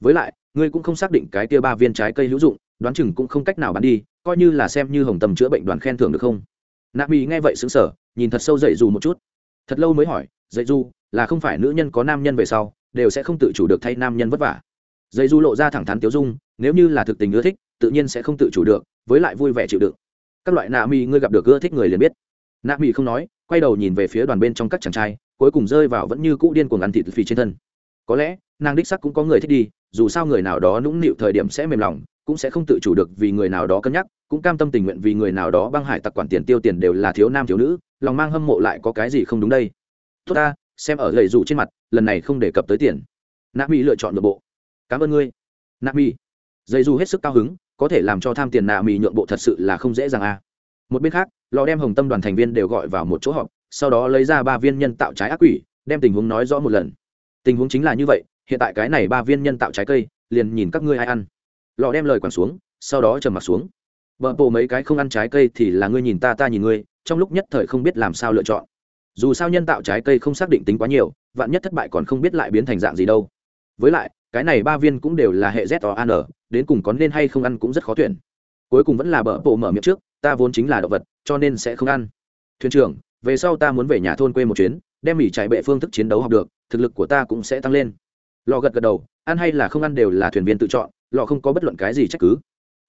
Với lại, ngươi cũng không xác định cái tia ba viên trái cây hữu dụng, đoán chừng cũng không cách nào bán đi, coi như là xem như hồng Tầm chữa bệnh đoàn khen thưởng được không? Nạp mỹ nghe vậy xứng sở nhìn thật sâu dậy dù một chút. Thật lâu mới hỏi, dậy du, là không phải nữ nhân có nam nhân về sau, đều sẽ không tự chủ được thay nam nhân vất vả? Dậy du lộ ra thẳng thắn tiếu dung, nếu như là thực tình ưa thích, tự nhiên sẽ không tự chủ được, với lại vui vẻ chịu đựng. Các loại nạ mỹ ngươi gặp được ưa thích người liền biết. Nạ mỹ không nói quay đầu nhìn về phía đoàn bên trong các chàng trai, cuối cùng rơi vào vẫn như cũ điên cuồng ăn thịt phì trên thân. Có lẽ, nàng đích sắc cũng có người thích đi, dù sao người nào đó nũng nịu thời điểm sẽ mềm lòng, cũng sẽ không tự chủ được vì người nào đó cân nhắc, cũng cam tâm tình nguyện vì người nào đó băng hải tặc quản tiền tiêu tiền đều là thiếu nam thiếu nữ, lòng mang hâm mộ lại có cái gì không đúng đây? Tốt ta, xem ở lầy rủ trên mặt, lần này không đề cập tới tiền. Nạp mỹ lựa chọn nội bộ. Cảm ơn ngươi. Nạp mỹ dây du hết sức cao hứng, có thể làm cho tham tiền nạ mì nhượng bộ thật sự là không dễ dàng à? Một bên khác, lò đem hồng tâm đoàn thành viên đều gọi vào một chỗ họp, sau đó lấy ra ba viên nhân tạo trái ác quỷ, đem tình huống nói rõ một lần. Tình huống chính là như vậy, hiện tại cái này ba viên nhân tạo trái cây, liền nhìn các ngươi ai ăn. Lò đem lời quẳng xuống, sau đó trầm mặt xuống. Vợ bộ mấy cái không ăn trái cây thì là ngươi nhìn ta ta nhìn ngươi, trong lúc nhất thời không biết làm sao lựa chọn. Dù sao nhân tạo trái cây không xác định tính quá nhiều, vạn nhất thất bại còn không biết lại biến thành dạng gì đâu. Với lại, cái này ba viên cũng đều là hệ z o an đến cùng có nên hay không ăn cũng rất khó tuyển. Cuối cùng vẫn là bờ bộ mở miệng trước ta vốn chính là động vật, cho nên sẽ không ăn. Thuyền trưởng, về sau ta muốn về nhà thôn quê một chuyến, đem mỉ trải bệ phương thức chiến đấu học được, thực lực của ta cũng sẽ tăng lên. Lò gật gật đầu, ăn hay là không ăn đều là thuyền viên tự chọn, lò không có bất luận cái gì trách cứ.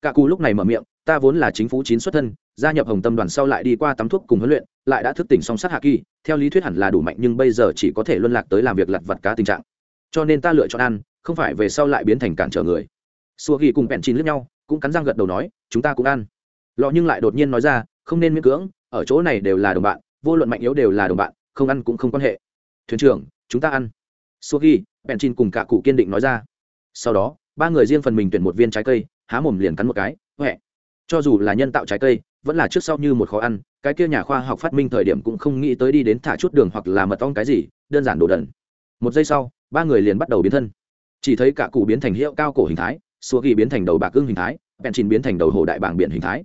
Cả cù lúc này mở miệng, ta vốn là chính phủ chín xuất thân, gia nhập hồng tâm đoàn sau lại đi qua tắm thuốc cùng huấn luyện, lại đã thức tỉnh song sát hạ kỳ, theo lý thuyết hẳn là đủ mạnh nhưng bây giờ chỉ có thể luân lạc tới làm việc lặt vặt cá tình trạng. Cho nên ta lựa chọn ăn, không phải về sau lại biến thành cản trở người. Xua ghi cùng bẹn chín lướt nhau, cũng cắn răng gật đầu nói, chúng ta cũng ăn lọ nhưng lại đột nhiên nói ra, không nên miễn cưỡng, ở chỗ này đều là đồng bạn, vô luận mạnh yếu đều là đồng bạn, không ăn cũng không quan hệ. Thuyền trưởng, chúng ta ăn. Xua ghi bèn chin cùng cả cụ kiên định nói ra. Sau đó, ba người riêng phần mình tuyển một viên trái cây, há mồm liền cắn một cái huệ cho dù là nhân tạo trái cây, vẫn là trước sau như một khó ăn, cái kia nhà khoa học phát minh thời điểm cũng không nghĩ tới đi đến thả chút đường hoặc là mật ong cái gì, đơn giản đồ đần. Một giây sau, ba người liền bắt đầu biến thân. Chỉ thấy cả cụ biến thành hiệu cao cổ hình thái xua ghi biến thành đầu bạc ưng hình thái bèn chín biến thành đầu hồ đại bảng biển hình thái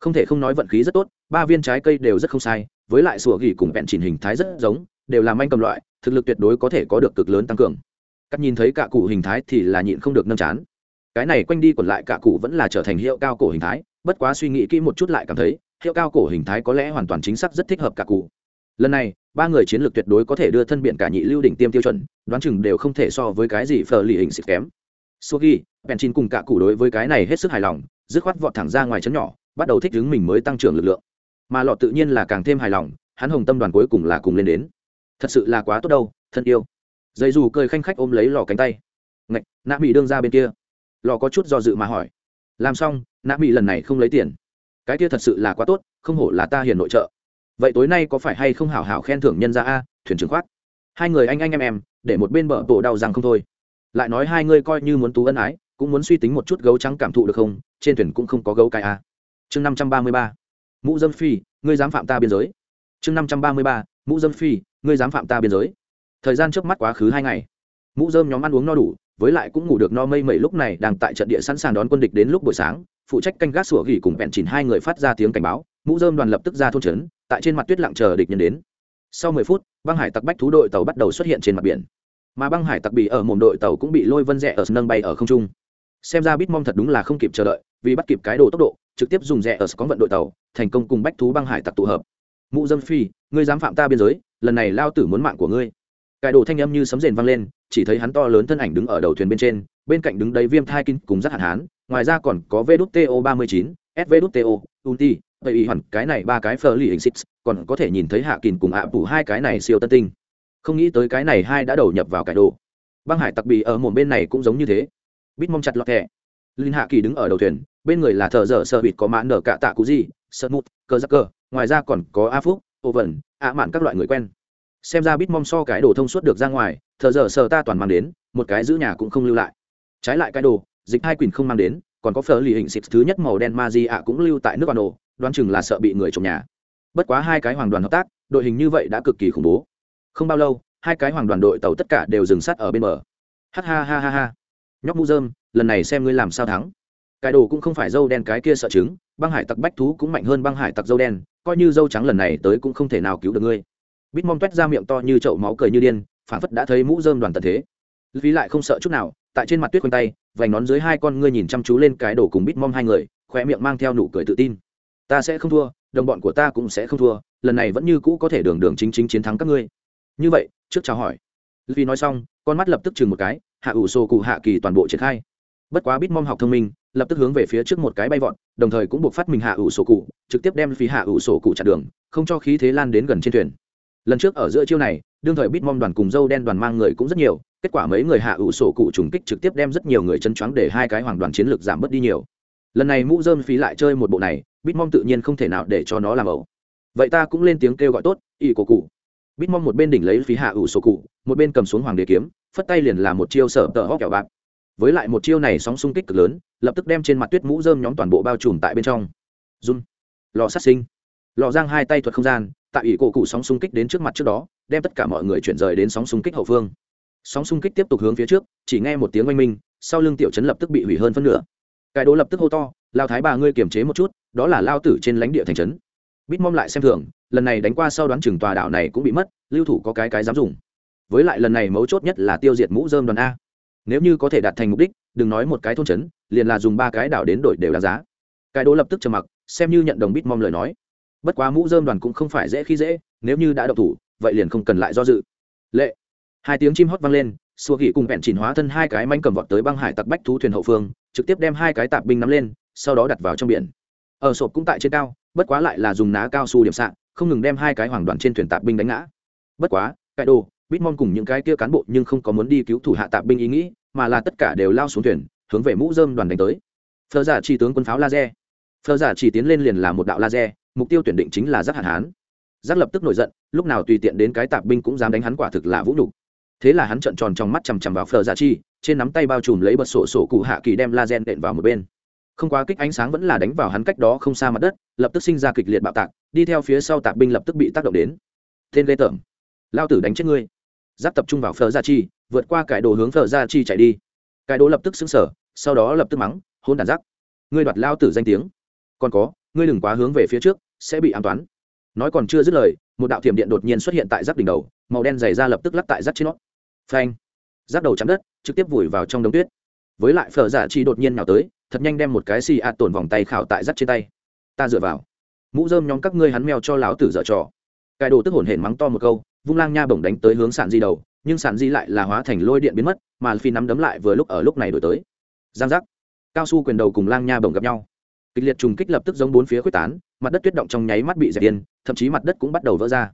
không thể không nói vận khí rất tốt, ba viên trái cây đều rất không sai, với lại sủa ghi cùng vẹn chỉnh hình thái rất giống, đều làm manh cầm loại, thực lực tuyệt đối có thể có được cực lớn tăng cường. Cắt nhìn thấy cả cụ hình thái thì là nhịn không được nâm chán. Cái này quanh đi còn lại cả cụ vẫn là trở thành hiệu cao cổ hình thái, bất quá suy nghĩ kỹ một chút lại cảm thấy, hiệu cao cổ hình thái có lẽ hoàn toàn chính xác rất thích hợp cả cụ. Lần này, ba người chiến lược tuyệt đối có thể đưa thân biện cả nhị lưu đỉnh tiêm tiêu chuẩn, đoán chừng đều không thể so với cái gì phờ lì hình xịt kém. Sugi chín cùng cả cụ đối với cái này hết sức hài lòng, dứt khoát vọt thẳng ra ngoài chấn nhỏ bắt đầu thích ứng mình mới tăng trưởng lực lượng. Mà lọ tự nhiên là càng thêm hài lòng, hắn hồng tâm đoàn cuối cùng là cùng lên đến. Thật sự là quá tốt đâu, thân yêu. Dây dù cười khanh khách ôm lấy lò cánh tay. Ngạch nạ mỹ đương ra bên kia. Lò có chút do dự mà hỏi. Làm xong nạ mỹ lần này không lấy tiền. Cái kia thật sự là quá tốt, không hổ là ta hiền nội trợ. Vậy tối nay có phải hay không hảo hảo khen thưởng nhân ra a, thuyền trưởng khoát hai người anh anh em em, để một bên bờ tổ đau rằng không thôi. Lại nói hai ngươi coi như muốn tú ân ái, cũng muốn suy tính một chút gấu trắng cảm thụ được không, trên thuyền cũng không có gấu cái a chương năm trăm ba mươi ba, mũ dâm phi, ngươi dám phạm ta biên giới. Chương năm trăm ba mươi ba, mũ dâm phi, ngươi dám phạm ta biên giới. Thời gian trước mắt quá khứ hai ngày. Mũ dơm nhóm ăn uống no đủ, với lại cũng ngủ được no mây mẩy lúc này đang tại trận địa sẵn sàng đón quân địch đến lúc buổi sáng. Phụ trách canh gác sủa gỉ cùng bẹn chỉnh hai người phát ra tiếng cảnh báo. Mũ dơm đoàn lập tức ra thôn trấn, tại trên mặt tuyết lặng chờ địch nhân đến. Sau mười phút, băng hải tặc bách thú đội tàu bắt đầu xuất hiện trên mặt biển. Mà băng hải tặc bị ở mồm đội tàu cũng bị lôi vân rẽ ở nâng bay ở không trung xem ra bitmom thật đúng là không kịp chờ đợi, vì bắt kịp cái đồ tốc độ, trực tiếp dùng rẽ ở có vận đội tàu, thành công cùng bách thú băng hải tặc tụ hợp. Mụ dâm phi, ngươi dám phạm ta biên giới, lần này lao tử muốn mạng của ngươi. Cái đồ thanh âm như sấm rền vang lên, chỉ thấy hắn to lớn thân ảnh đứng ở đầu thuyền bên trên, bên cạnh đứng đấy viêm thai kinh cùng rất hạn hán, ngoài ra còn có vto ba mươi chín svto ulti vậy ý hẳn cái này ba cái phờ lì hình xích, còn có thể nhìn thấy hạ kìn cùng ạ à hai cái này siêu tân tinh. Không nghĩ tới cái này hai đã đầu nhập vào cải đồ. Băng hải tặc bị ở một bên này cũng giống như thế bít mong chặt lọt thẻ. Linh hạ kỳ đứng ở đầu thuyền, bên người là thợ dở sợ bịt có mã nở cạ tạ cú gì sợ mút cơ giặc cơ, ngoài ra còn có a phúc, ô vẩn ạ mạn các loại người quen. Xem ra bít mong so cái đồ thông suốt được ra ngoài, thợ dở sợ ta toàn mang đến, một cái giữ nhà cũng không lưu lại. Trái lại cái đồ, dịch hai quỳnh không mang đến, còn có phở lì hình xịt thứ nhất màu đen ma di ạ cũng lưu tại nước bà nổ đoán chừng là sợ bị người trồng nhà. Bất quá hai cái hoàng đoàn hợp tác, đội hình như vậy đã cực kỳ khủng bố. Không bao lâu, hai cái hoàng đoàn đội tàu tất cả đều dừng sát ở bên bờ. Ha ha ha ha ha nhóc mũ dơm lần này xem ngươi làm sao thắng. Cái đồ cũng không phải dâu đen cái kia sợ chứng, băng hải tặc bách thú cũng mạnh hơn băng hải tặc dâu đen, coi như dâu trắng lần này tới cũng không thể nào cứu được ngươi. Bít mong toét ra miệng to như chậu máu cười như điên phản phất đã thấy mũ dơm đoàn tận thế. Vì lại không sợ chút nào, tại trên mặt tuyết quanh tay, vành nón dưới hai con ngươi nhìn chăm chú lên cái đồ cùng bít mong hai người khoe miệng mang theo nụ cười tự tin. Ta sẽ không thua, đồng bọn của ta cũng sẽ không thua, lần này vẫn như cũ có thể đường đường chính chính chiến thắng các ngươi. Như vậy, trước chào hỏi. Vì nói xong, con mắt lập tức chừng một cái hạ ủ sổ cụ hạ kỳ toàn bộ triển khai. Bất quá bít mong học thông minh, lập tức hướng về phía trước một cái bay vọt, đồng thời cũng buộc phát mình hạ ủ sổ cụ, trực tiếp đem phí hạ ủ sổ cụ chặn đường, không cho khí thế lan đến gần trên thuyền. Lần trước ở giữa chiêu này, đương thời bít mong đoàn cùng dâu đen đoàn mang người cũng rất nhiều, kết quả mấy người hạ ủ sổ cụ trùng kích trực tiếp đem rất nhiều người chân choáng để hai cái hoàng đoàn chiến lược giảm bớt đi nhiều. Lần này mũ dơm phí lại chơi một bộ này bít mong tự nhiên không thể nào để cho nó làm ẩu. Vậy ta cũng lên tiếng kêu gọi tốt, ỷ cổ cụ bít mong một bên đỉnh lấy phí hạ ủ sổ cụ, một bên cầm xuống hoàng đế kiếm, phất tay liền là một chiêu sở tờ hóc kẹo bạc. Với lại một chiêu này sóng xung kích cực lớn, lập tức đem trên mặt tuyết mũ dơm nhóm toàn bộ bao trùm tại bên trong. Run. Lò sát sinh. Lò giang hai tay thuật không gian, tại ỷ cổ cụ sóng xung kích đến trước mặt trước đó, đem tất cả mọi người chuyển rời đến sóng xung kích hậu phương. Sóng xung kích tiếp tục hướng phía trước, chỉ nghe một tiếng oanh minh, sau lưng tiểu chấn lập tức bị hủy hơn phân nửa. Cái đố lập tức hô to, lao thái bà ngươi kiềm chế một chút, đó là lao tử trên lãnh địa thành trấn bít mong lại xem thường, lần này đánh qua sau đoán chừng tòa đảo này cũng bị mất, lưu thủ có cái cái dám dùng. Với lại lần này mấu chốt nhất là tiêu diệt mũ dơm đoàn a. Nếu như có thể đạt thành mục đích, đừng nói một cái thôn trấn, liền là dùng ba cái đảo đến đổi đều đáng giá. Cái đố lập tức trầm mặc, xem như nhận đồng bít mong lời nói. Bất quá mũ dơm đoàn cũng không phải dễ khi dễ, nếu như đã độc thủ, vậy liền không cần lại do dự. Lệ. Hai tiếng chim hót vang lên, xua gỉ cùng bẹn chỉnh hóa thân hai cái manh cầm vọt tới băng hải tặc bách thú thuyền hậu phương, trực tiếp đem hai cái tạp binh nắm lên, sau đó đặt vào trong biển ở sộp cũng tại trên cao, bất quá lại là dùng ná cao su điểm sạn không ngừng đem hai cái hoàng đoàn trên thuyền tạp binh đánh ngã. Bất quá, cái đồ, bitmon cùng những cái kia cán bộ nhưng không có muốn đi cứu thủ hạ tạp binh ý nghĩ, mà là tất cả đều lao xuống thuyền, hướng về mũ dơm đoàn đánh tới. Phờ giả chỉ tướng quân pháo laser. Phờ giả chỉ tiến lên liền là một đạo laser, mục tiêu tuyển định chính là giác hạn hán. Giác lập tức nổi giận, lúc nào tùy tiện đến cái tạp binh cũng dám đánh hắn quả thực là vũ nhục. Thế là hắn trợn tròn trong mắt chằm chằm vào phờ giả chi trên nắm tay bao trùm lấy bật sổ sổ cụ hạ kỳ đem laser đệm vào một bên không quá kích ánh sáng vẫn là đánh vào hắn cách đó không xa mặt đất, lập tức sinh ra kịch liệt bạo tạc, đi theo phía sau tạc binh lập tức bị tác động đến. Tên ghê tởm, lao tử đánh chết ngươi. Giáp tập trung vào phờ gia chi, vượt qua cải đồ hướng phờ gia chi chạy đi. Cải đồ lập tức xứng sở sau đó lập tức mắng, hôn đàn giáp. Ngươi đoạt lao tử danh tiếng. Còn có, ngươi đừng quá hướng về phía trước, sẽ bị an toán. Nói còn chưa dứt lời, một đạo thiểm điện đột nhiên xuất hiện tại giáp đỉnh đầu, màu đen dày ra lập tức lắc tại giáp trên nó. Phanh! Giáp đầu chạm đất, trực tiếp vùi vào trong đống tuyết. Với lại phở giả chi đột nhiên nào tới thật nhanh đem một cái xì ạt tổn vòng tay khảo tại dắt trên tay. Ta dựa vào. Mũ dơm nhóm các ngươi hắn mèo cho lão tử dở trò. Cải đồ tức hổn hển mắng to một câu, vung lang nha bổng đánh tới hướng sản di đầu, nhưng sản di lại là hóa thành lôi điện biến mất, mà phi nắm đấm lại vừa lúc ở lúc này đổi tới. Giang giác. Cao su quyền đầu cùng lang nha bổng gặp nhau. Kịch liệt trùng kích lập tức giống bốn phía quyết tán, mặt đất tuyết động trong nháy mắt bị dẹp yên, thậm chí mặt đất cũng bắt đầu vỡ ra.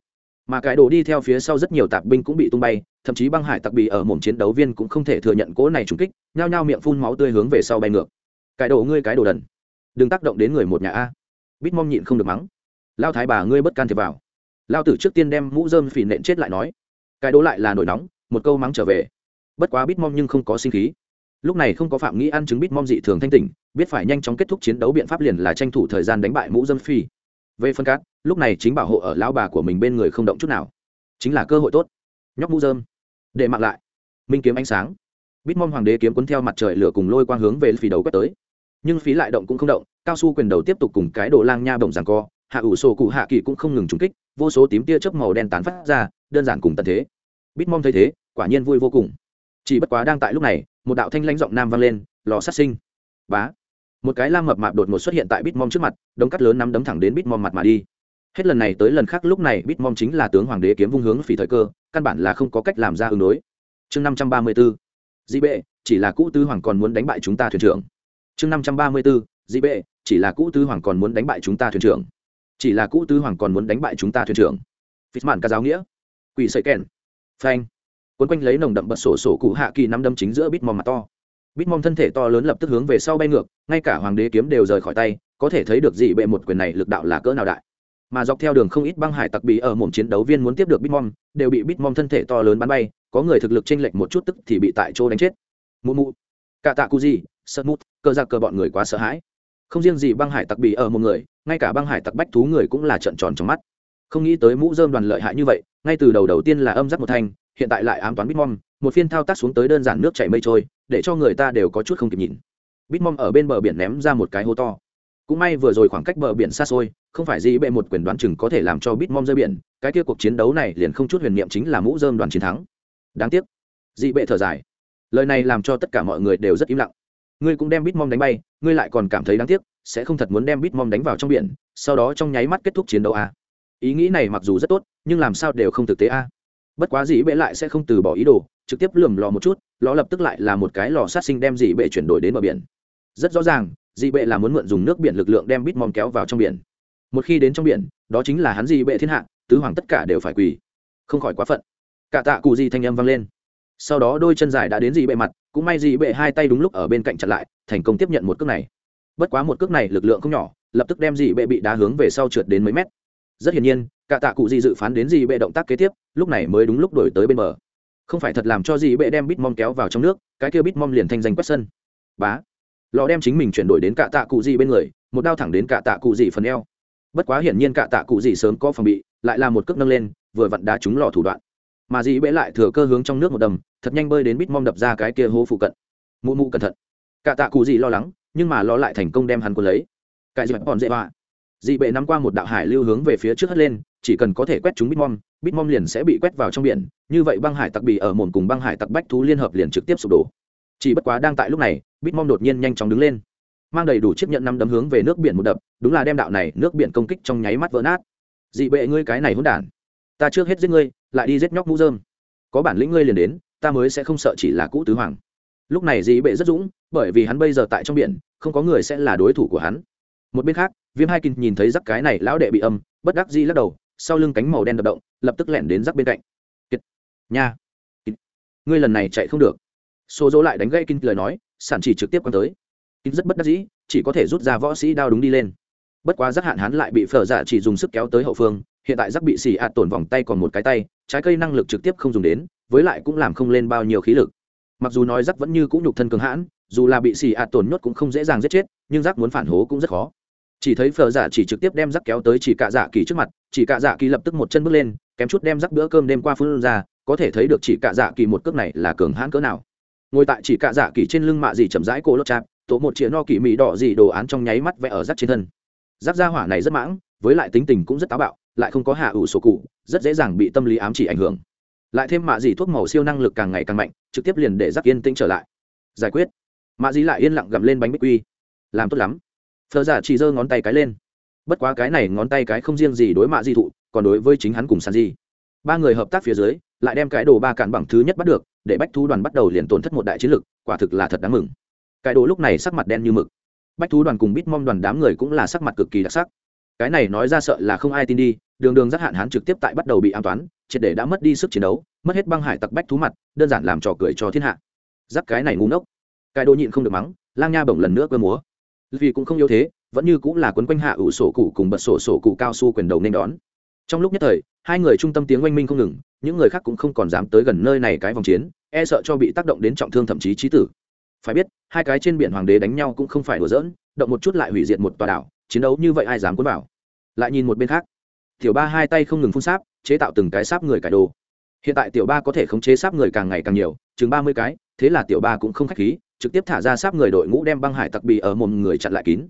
Mà cái đồ đi theo phía sau rất nhiều tạp binh cũng bị tung bay, thậm chí băng hải tặc bị ở mồm chiến đấu viên cũng không thể thừa nhận cỗ này trùng kích, nhao nhao miệng phun máu tươi hướng về sau bay ngược cái đồ ngươi cái đồ đần. Đừng tác động đến người một nhà a. Bít mong nhịn không được mắng. Lao thái bà ngươi bất can thiệp vào. Lao tử trước tiên đem mũ dơm phỉ nện chết lại nói. Cái đố lại là nổi nóng, một câu mắng trở về. Bất quá bít mong nhưng không có sinh khí. Lúc này không có phạm nghĩ ăn chứng bít mong dị thường thanh tỉnh, biết phải nhanh chóng kết thúc chiến đấu biện pháp liền là tranh thủ thời gian đánh bại mũ dâm phi về phân cát, lúc này chính bảo hộ ở lão bà của mình bên người không động chút nào. Chính là cơ hội tốt. Nhóc mũ dơm để mặc lại. Minh kiếm ánh sáng. Bít mong hoàng đế kiếm cuốn theo mặt trời lửa cùng lôi quang hướng về phí đầu quét tới nhưng phí lại động cũng không động, cao su quyền đầu tiếp tục cùng cái đồ lang nha bổng rằng co, hạ ủ sổ cụ hạ kỳ cũng không ngừng trúng kích, vô số tím tia chớp màu đen tán phát ra, đơn giản cùng tận thế. Bít mong thấy thế, quả nhiên vui vô cùng. Chỉ bất quá đang tại lúc này, một đạo thanh lãnh giọng nam vang lên, lò sát sinh. Bá. Một cái lam mập mạp đột ngột xuất hiện tại bít mong trước mặt, đống cắt lớn nắm đấm thẳng đến bít mong mặt mà đi. Hết lần này tới lần khác, lúc này bít mong chính là tướng hoàng đế kiếm vung hướng phỉ thời cơ, căn bản là không có cách làm ra ứng đối. Chương năm trăm ba mươi bốn dị bệ, chỉ là cũ tư hoàng còn muốn đánh bại chúng ta thuyền trưởng chương năm trăm ba mươi b ố dị bệ, chỉ là cũ tư hoàng còn muốn đánh bại chúng ta thuyền trưởng. Chỉ là cũ tư hoàng còn muốn đánh bại chúng ta thuyền trưởng. Phít mạn ca giáo nghĩa. Quỷ sợi kèn. Phanh. Quấn quanh lấy nồng đậm bật sổ sổ cụ hạ kỳ nắm đâm chính giữa bít mom mặt to. Bít mom thân thể to lớn lập tức hướng về sau bay ngược, ngay cả hoàng đế kiếm đều rời khỏi tay, có thể thấy được dị bệ một quyền này lực đạo là cỡ nào đại. Mà dọc theo đường không ít băng hải tặc bị ở mồm chiến đấu viên muốn tiếp được bitmom đều bị bitmom thân thể to lớn bắn bay, có người thực lực chênh lệch một chút tức thì bị tại chỗ đánh chết. Mụ mụ cả tạ cu gì sợ mút cơ ra cờ bọn người quá sợ hãi. Không riêng gì băng hải tặc bị ở một người, ngay cả băng hải tặc bách thú người cũng là trận tròn trong mắt. Không nghĩ tới mũ dơm đoàn lợi hại như vậy, ngay từ đầu đầu tiên là âm giác một thanh, hiện tại lại ám toán bitmom, một phiên thao tác xuống tới đơn giản nước chảy mây trôi, để cho người ta đều có chút không kịp nhìn. Bitmom ở bên bờ biển ném ra một cái hố to. Cũng may vừa rồi khoảng cách bờ biển xa xôi, không phải gì bệ một quyền đoán chừng có thể làm cho bitmom rơi biển, cái kia cuộc chiến đấu này liền không chút huyền niệm chính là mũ dơm đoàn chiến thắng. Đáng tiếc. Dị bệ thở dài lời này làm cho tất cả mọi người đều rất im lặng. Ngươi cũng đem bitmom đánh bay, ngươi lại còn cảm thấy đáng tiếc, sẽ không thật muốn đem bitmom đánh vào trong biển, sau đó trong nháy mắt kết thúc chiến đấu a à. ý nghĩ này mặc dù rất tốt, nhưng làm sao đều không thực tế a à. bất quá dị bệ lại sẽ không từ bỏ ý đồ, trực tiếp lườm lò một chút, lò lập tức lại là một cái lò sát sinh đem dị bệ chuyển đổi đến bờ biển. Rất rõ ràng dị bệ là muốn mượn dùng nước biển lực lượng đem bitmom kéo vào trong biển. Một khi đến trong biển, đó chính là hắn dị bệ thiên hạ, tứ hoàng tất cả đều phải quỳ. Không khỏi quá phận. Cả tạ cụ gì thanh âm vang lên sau đó đôi chân dài đã đến dị bệ mặt, cũng may dị bệ hai tay đúng lúc ở bên cạnh chặn lại, thành công tiếp nhận một cước này. Bất quá một cước này lực lượng không nhỏ, lập tức đem dị bệ bị đá hướng về sau trượt đến mấy mét. Rất hiển nhiên, cả tạ cụ dị dự phán đến dị bệ động tác kế tiếp, lúc này mới đúng lúc đổi tới bên bờ. Không phải thật làm cho dị bệ đem bít mom kéo vào trong nước, cái kia bitmom liền thanh danh quét sân. Bá. Lò đem chính mình chuyển đổi đến cả tạ cụ dị bên người, một đao thẳng đến cả tạ cụ dị phần eo. Bất quá hiển nhiên cả tạ cụ dị sớm có phòng bị, lại là một cước nâng lên, vừa vặn đá trúng lò thủ đoạn mà dĩ bệ lại thừa cơ hướng trong nước một đầm, thật nhanh bơi đến bít mom đập ra cái kia hố phụ cận. Mụ mụ cẩn thận. Cả tạ cụ dị lo lắng, nhưng mà lo lại thành công đem hắn quân lấy. Cái dị còn dễ vạ dị bệ nắm qua một đạo hải lưu hướng về phía trước hất lên, chỉ cần có thể quét chúng bít bitmom bít liền sẽ bị quét vào trong biển. Như vậy băng hải tặc bị ở mồm cùng băng hải tặc bách thú liên hợp liền trực tiếp sụp đổ. Chỉ bất quá đang tại lúc này, bitmom đột nhiên nhanh chóng đứng lên. Mang đầy đủ chiếc nhận năm đấm hướng về nước biển một đập, đúng là đem đạo này nước biển công kích trong nháy mắt vỡ nát. Dị bệ ngươi cái này hỗn đản. Ta trước hết giết ngươi lại đi giết nhóc mũ dơm có bản lĩnh ngươi liền đến, ta mới sẽ không sợ chỉ là cũ tứ hoàng. Lúc này dĩ bệ rất dũng, bởi vì hắn bây giờ tại trong biển, không có người sẽ là đối thủ của hắn. Một bên khác, viêm hai kinh nhìn thấy rắc cái này lão đệ bị âm, bất đắc dĩ lắc đầu, sau lưng cánh màu đen đập động, lập tức lẻn đến rắc bên cạnh. Kiệt. nha Kiệt. ngươi lần này chạy không được. Số dỗ lại đánh gây kinh lời nói, sản chỉ trực tiếp quan tới. Kinh rất bất đắc dĩ, chỉ có thể rút ra võ sĩ đao đúng đi lên. Bất quá giác hạn hắn lại bị phở dạ chỉ dùng sức kéo tới hậu phương hiện tại giác bị xì ạt tổn vòng tay còn một cái tay, trái cây năng lực trực tiếp không dùng đến, với lại cũng làm không lên bao nhiêu khí lực. Mặc dù nói giác vẫn như cũng nhục thân cường hãn, dù là bị xì ạt tổn nhốt cũng không dễ dàng giết chết, nhưng giác muốn phản hố cũng rất khó. Chỉ thấy phờ giả chỉ trực tiếp đem giác kéo tới chỉ cạ dạ kỳ trước mặt, chỉ cạ dạ kỳ lập tức một chân bước lên, kém chút đem giác bữa cơm đêm qua phun ra, có thể thấy được chỉ cạ dạ kỳ một cước này là cường hãn cỡ nào. Ngồi tại chỉ cạ dạ kỳ trên lưng mạ gì chậm rãi cổ lốt chạp, tổ một chĩa no kỳ mỹ đỏ gì đồ án trong nháy mắt vẽ ở giác trên thân. Giáp gia hỏa này rất mãng, với lại tính tình cũng rất táo bạo lại không có hạ ủ sổ cụ, rất dễ dàng bị tâm lý ám chỉ ảnh hưởng. Lại thêm mạ dì thuốc màu siêu năng lực càng ngày càng mạnh, trực tiếp liền để giắc yên tĩnh trở lại. Giải quyết. Mạ dì lại yên lặng gặm lên bánh bích quy. Làm tốt lắm. Phờ giả chỉ giơ ngón tay cái lên. Bất quá cái này ngón tay cái không riêng gì đối mạ di thụ, còn đối với chính hắn cùng sàn di. Ba người hợp tác phía dưới, lại đem cái đồ ba cản bằng thứ nhất bắt được, để bách thú đoàn bắt đầu liền tổn thất một đại chiến lực, quả thực là thật đáng mừng. Cái đồ lúc này sắc mặt đen như mực. Bách thú đoàn cùng bít mong đoàn đám người cũng là sắc mặt cực kỳ đặc sắc. Cái này nói ra sợ là không ai tin đi đường đường giác hạn hán trực tiếp tại bắt đầu bị an toán, triệt để đã mất đi sức chiến đấu, mất hết băng hải tặc bách thú mặt, đơn giản làm trò cười cho thiên hạ. Giác cái này ngu ngốc. Cái đồ nhịn không được mắng, lang nha bổng lần nữa cơ múa. Vì cũng không yếu thế, vẫn như cũng là quấn quanh hạ ủ sổ cụ cùng bật sổ sổ cụ cao su quyền đầu nên đón. Trong lúc nhất thời, hai người trung tâm tiếng oanh minh không ngừng, những người khác cũng không còn dám tới gần nơi này cái vòng chiến e sợ cho bị tác động đến trọng thương thậm chí trí tử. Phải biết, hai cái trên biển hoàng đế đánh nhau cũng không phải đùa giỡn, động một chút lại hủy diệt một tòa đảo, chiến đấu như vậy ai dám cuốn vào? Lại nhìn một bên khác tiểu ba hai tay không ngừng phun sáp, chế tạo từng cái sáp người cải đồ. Hiện tại tiểu ba có thể khống chế sáp người càng ngày càng nhiều, chừng ba mươi cái, thế là tiểu ba cũng không k h á c h khí, trực tiếp thả ra sáp người đội ngũ đem băng hải tặc bị ở một người chặn lại kín.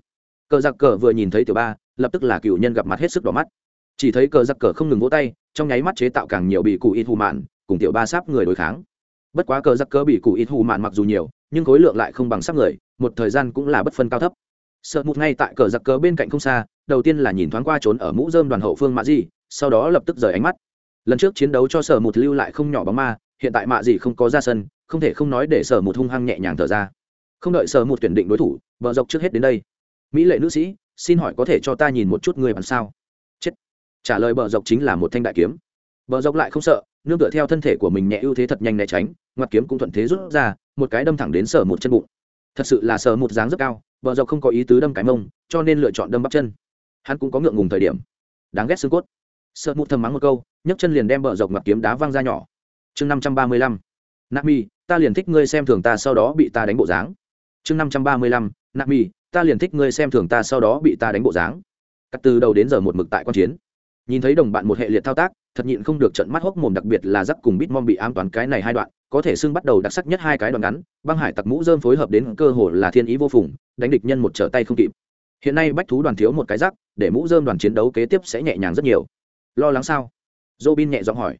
Cờ giặc cờ vừa nhìn thấy tiểu ba, lập tức là cựu nhân gặp mặt hết sức đỏ mắt. Chỉ thấy cờ giặc cờ không ngừng vỗ tay, trong nháy mắt chế tạo càng nhiều bị cụ ít hù mạn, cùng tiểu ba sáp người đối kháng. Bất quá cờ giặc cờ bị cụ ít hù mạn mặc dù nhiều, nhưng khối lượng lại không bằng sáp người, một thời gian cũng là bất phân cao thấp. Sợ một ngay tại cờ giặc cờ bên cạnh không xa đầu tiên là nhìn thoáng qua trốn ở mũ dơm đoàn hậu phương mạ di, sau đó lập tức rời ánh mắt. Lần trước chiến đấu cho sở một lưu lại không nhỏ bóng ma, hiện tại mạ gì không có ra sân, không thể không nói để sở một hung hăng nhẹ nhàng thở ra. Không đợi sở một tuyển định đối thủ, vợ dọc trước hết đến đây. Mỹ lệ nữ sĩ, xin hỏi có thể cho ta nhìn một chút người bằng sao? Chết. Trả lời bờ dọc chính là một thanh đại kiếm. Bờ dọc lại không sợ, nương tựa theo thân thể của mình nhẹ ưu thế thật nhanh né tránh, ngoặt kiếm cũng thuận thế rút ra, một cái đâm thẳng đến sở một chân bụng. Thật sự là sở một dáng rất cao bờ dọc không có ý tứ đâm cái mông, cho nên lựa chọn đâm bắp chân hắn cũng có ngượng ngùng thời điểm. Đáng ghét xương cốt. Sợ mụt thầm mắng một câu, nhấc chân liền đem bờ dọc mặt kiếm đá văng ra nhỏ. Chương năm trăm ba mươi lăm. Nami ta liền thích ngươi xem thường ta sau đó bị ta đánh bộ dáng. Chương năm trăm ba mươi lăm. Nami ta liền thích ngươi xem thường ta sau đó bị ta đánh bộ dáng. Cắt từ đầu đến giờ một mực tại quan chiến. Nhìn thấy đồng bạn một hệ liệt thao tác, thật nhịn không được trận mắt hốc mồm, đặc biệt là giắc cùng bít mom bị ám toán cái này hai đoạn, có thể xưng bắt đầu đặc sắc nhất hai cái đoạn ngắn, băng hải tặc mũ dơm phối hợp đến cơ hồ là thiên ý vô phùng, đánh địch nhân một trở tay không kịp hiện nay bách thú đoàn thiếu một cái rắc, để mũ dơm đoàn chiến đấu kế tiếp sẽ nhẹ nhàng rất nhiều. Lo lắng sao? Robin bin nhẹ giọng hỏi.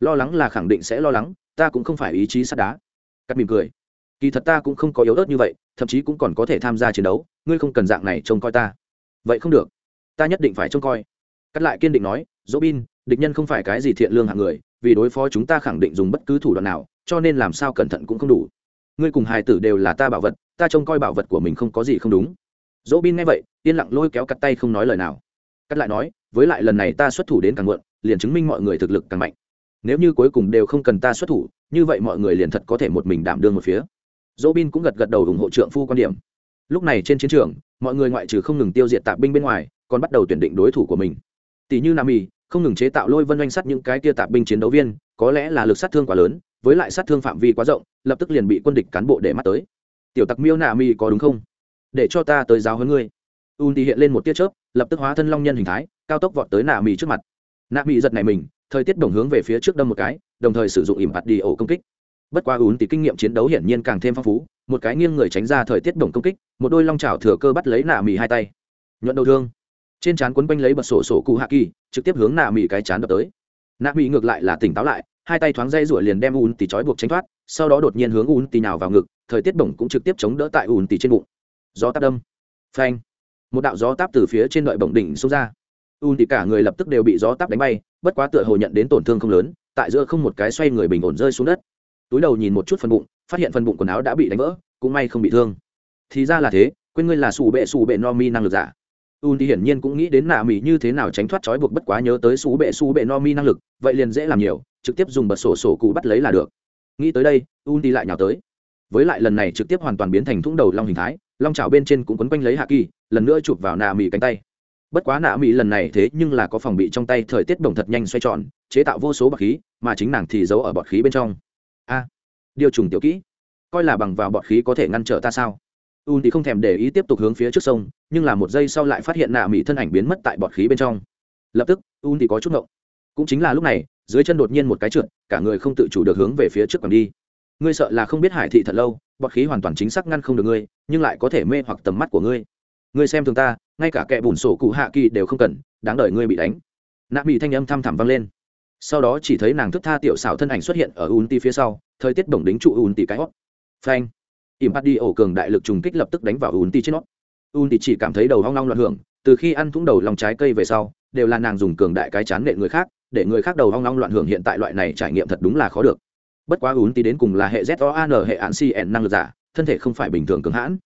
Lo lắng là khẳng định sẽ lo lắng, ta cũng không phải ý chí sắt đá. Cắt mỉm cười. Kỳ thật ta cũng không có yếu ớt như vậy, thậm chí cũng còn có thể tham gia chiến đấu, ngươi không cần dạng này trông coi ta. Vậy không được. Ta nhất định phải trông coi. Cắt lại kiên định nói dỗ bin địch nhân không phải cái gì thiện lương hạng người, vì đối phó chúng ta khẳng định dùng bất cứ thủ đoạn nào, cho nên làm sao cẩn thận cũng không đủ. Ngươi cùng hài tử đều là ta bảo vật, ta trông coi bảo vật của mình không có gì không đúng dỗ bin nghe vậy, yên lặng lôi kéo cắt tay không nói lời nào. Cắt lại nói, với lại lần này ta xuất thủ đến càng muộn, liền chứng minh mọi người thực lực càng mạnh. Nếu như cuối cùng đều không cần ta xuất thủ, như vậy mọi người liền thật có thể một mình đảm đương một phía. Dỗ bin cũng gật gật đầu ủng hộ trượng phu quan điểm. Lúc này trên chiến trường, mọi người ngoại trừ không ngừng tiêu diệt tạp binh bên ngoài, còn bắt đầu tuyển định đối thủ của mình. Tỷ như nam y không ngừng chế tạo lôi vân oanh sắt những cái tia tạp binh chiến đấu viên, có lẽ là lực sát thương quá lớn, với lại sát thương phạm vi quá rộng, lập tức liền bị quân địch cán bộ để mắt tới. Tiểu tặc miêu Nam mi có đúng không? Để cho ta tới giáo hơn ngươi. Un thì hiện lên một tia chớp, lập tức hóa thân long nhân hình thái, cao tốc vọt tới nạ mì trước mặt. Nạ mì giật này mình, thời tiết đồng hướng về phía trước đâm một cái, đồng thời sử dụng ỉm bạt đi ổ công kích. Bất quá un thì kinh nghiệm chiến đấu hiển nhiên càng thêm phong phú, một cái nghiêng người tránh ra thời tiết đồng công kích, một đôi long chảo thừa cơ bắt lấy nạ mì hai tay. Nhuận đầu thương. Trên trán quấn quanh lấy bật sổ sổ cụ hạ kỳ, trực tiếp hướng nạ mì cái chán đập tới. Nạ mì ngược lại là tỉnh táo lại, hai tay thoáng dây rủa liền đem un tì trói buộc tránh thoát, sau đó đột nhiên hướng un tì nào vào ngực, thời tiết đồng cũng trực tiếp chống đỡ tại un tì trên bụng gió táp đâm. Phanh. Một đạo gió táp từ phía trên đợi bổng đỉnh xông ra. Ún thì cả người lập tức đều bị gió táp đánh bay, bất quá tựa hồ nhận đến tổn thương không lớn, tại giữa không một cái xoay người bình ổn rơi xuống đất. Túi đầu nhìn một chút phần bụng, phát hiện phần bụng quần áo đã bị đánh vỡ, cũng may không bị thương. Thì ra là thế, quên ngươi là sủ bệ sủ bệ no mi năng lực giả. Un thì hiển nhiên cũng nghĩ đến nạ mỹ như thế nào tránh thoát trói buộc bất quá nhớ tới sủ bệ sủ bệ no mi năng lực, vậy liền dễ làm nhiều, trực tiếp dùng bật sổ sổ cụ bắt lấy là được. Nghĩ tới đây un thì lại nhào tới. Với lại lần này trực tiếp hoàn toàn biến thành thũng đầu long hình thái long trào bên trên cũng quấn quanh lấy hạ kỳ, lần nữa chụp vào nạ mỹ cánh tay. Bất quá nạ mỹ lần này thế nhưng là có phòng bị trong tay thời tiết đồng thật nhanh xoay tròn, chế tạo vô số bọt khí, mà chính nàng thì giấu ở bọt khí bên trong. A, điều trùng tiểu kỹ, coi là bằng vào bọt khí có thể ngăn trở ta sao? Un thì không thèm để ý tiếp tục hướng phía trước sông, nhưng là một giây sau lại phát hiện nạ mỹ thân ảnh biến mất tại bọt khí bên trong. Lập tức un thì có chút ngộng. Cũng chính là lúc này, dưới chân đột nhiên một cái trượt, cả người không tự chủ được hướng về phía trước còn đi ngươi sợ là không biết hải thị thật lâu, bọt khí hoàn toàn chính xác ngăn không được ngươi, nhưng lại có thể mê hoặc tầm mắt của ngươi. Ngươi xem thường ta, ngay cả kẻ bùn sổ cụ hạ kỳ đều không cần, đáng đợi ngươi bị đánh. Nạ bị thanh âm thăm thẳm vang lên. Sau đó chỉ thấy nàng thức tha tiểu xảo thân ảnh xuất hiện ở un ti phía sau, thời tiết bổng đính trụ un ti cái hót. Phanh. Ỉm bắt đi ổ cường đại lực trùng kích lập tức đánh vào un ti trên nót un ti chỉ cảm thấy đầu hoang long loạn hưởng, từ khi ăn thúng đầu lòng trái cây về sau, đều là nàng dùng cường đại cái chán nệ người khác, để người khác đầu hoang long loạn hưởng hiện tại loại này trải nghiệm thật đúng là khó được bất quá ún tí đến cùng là hệ z o n hệ hạn cn năng lực giả, thân thể không phải bình thường cường hãn.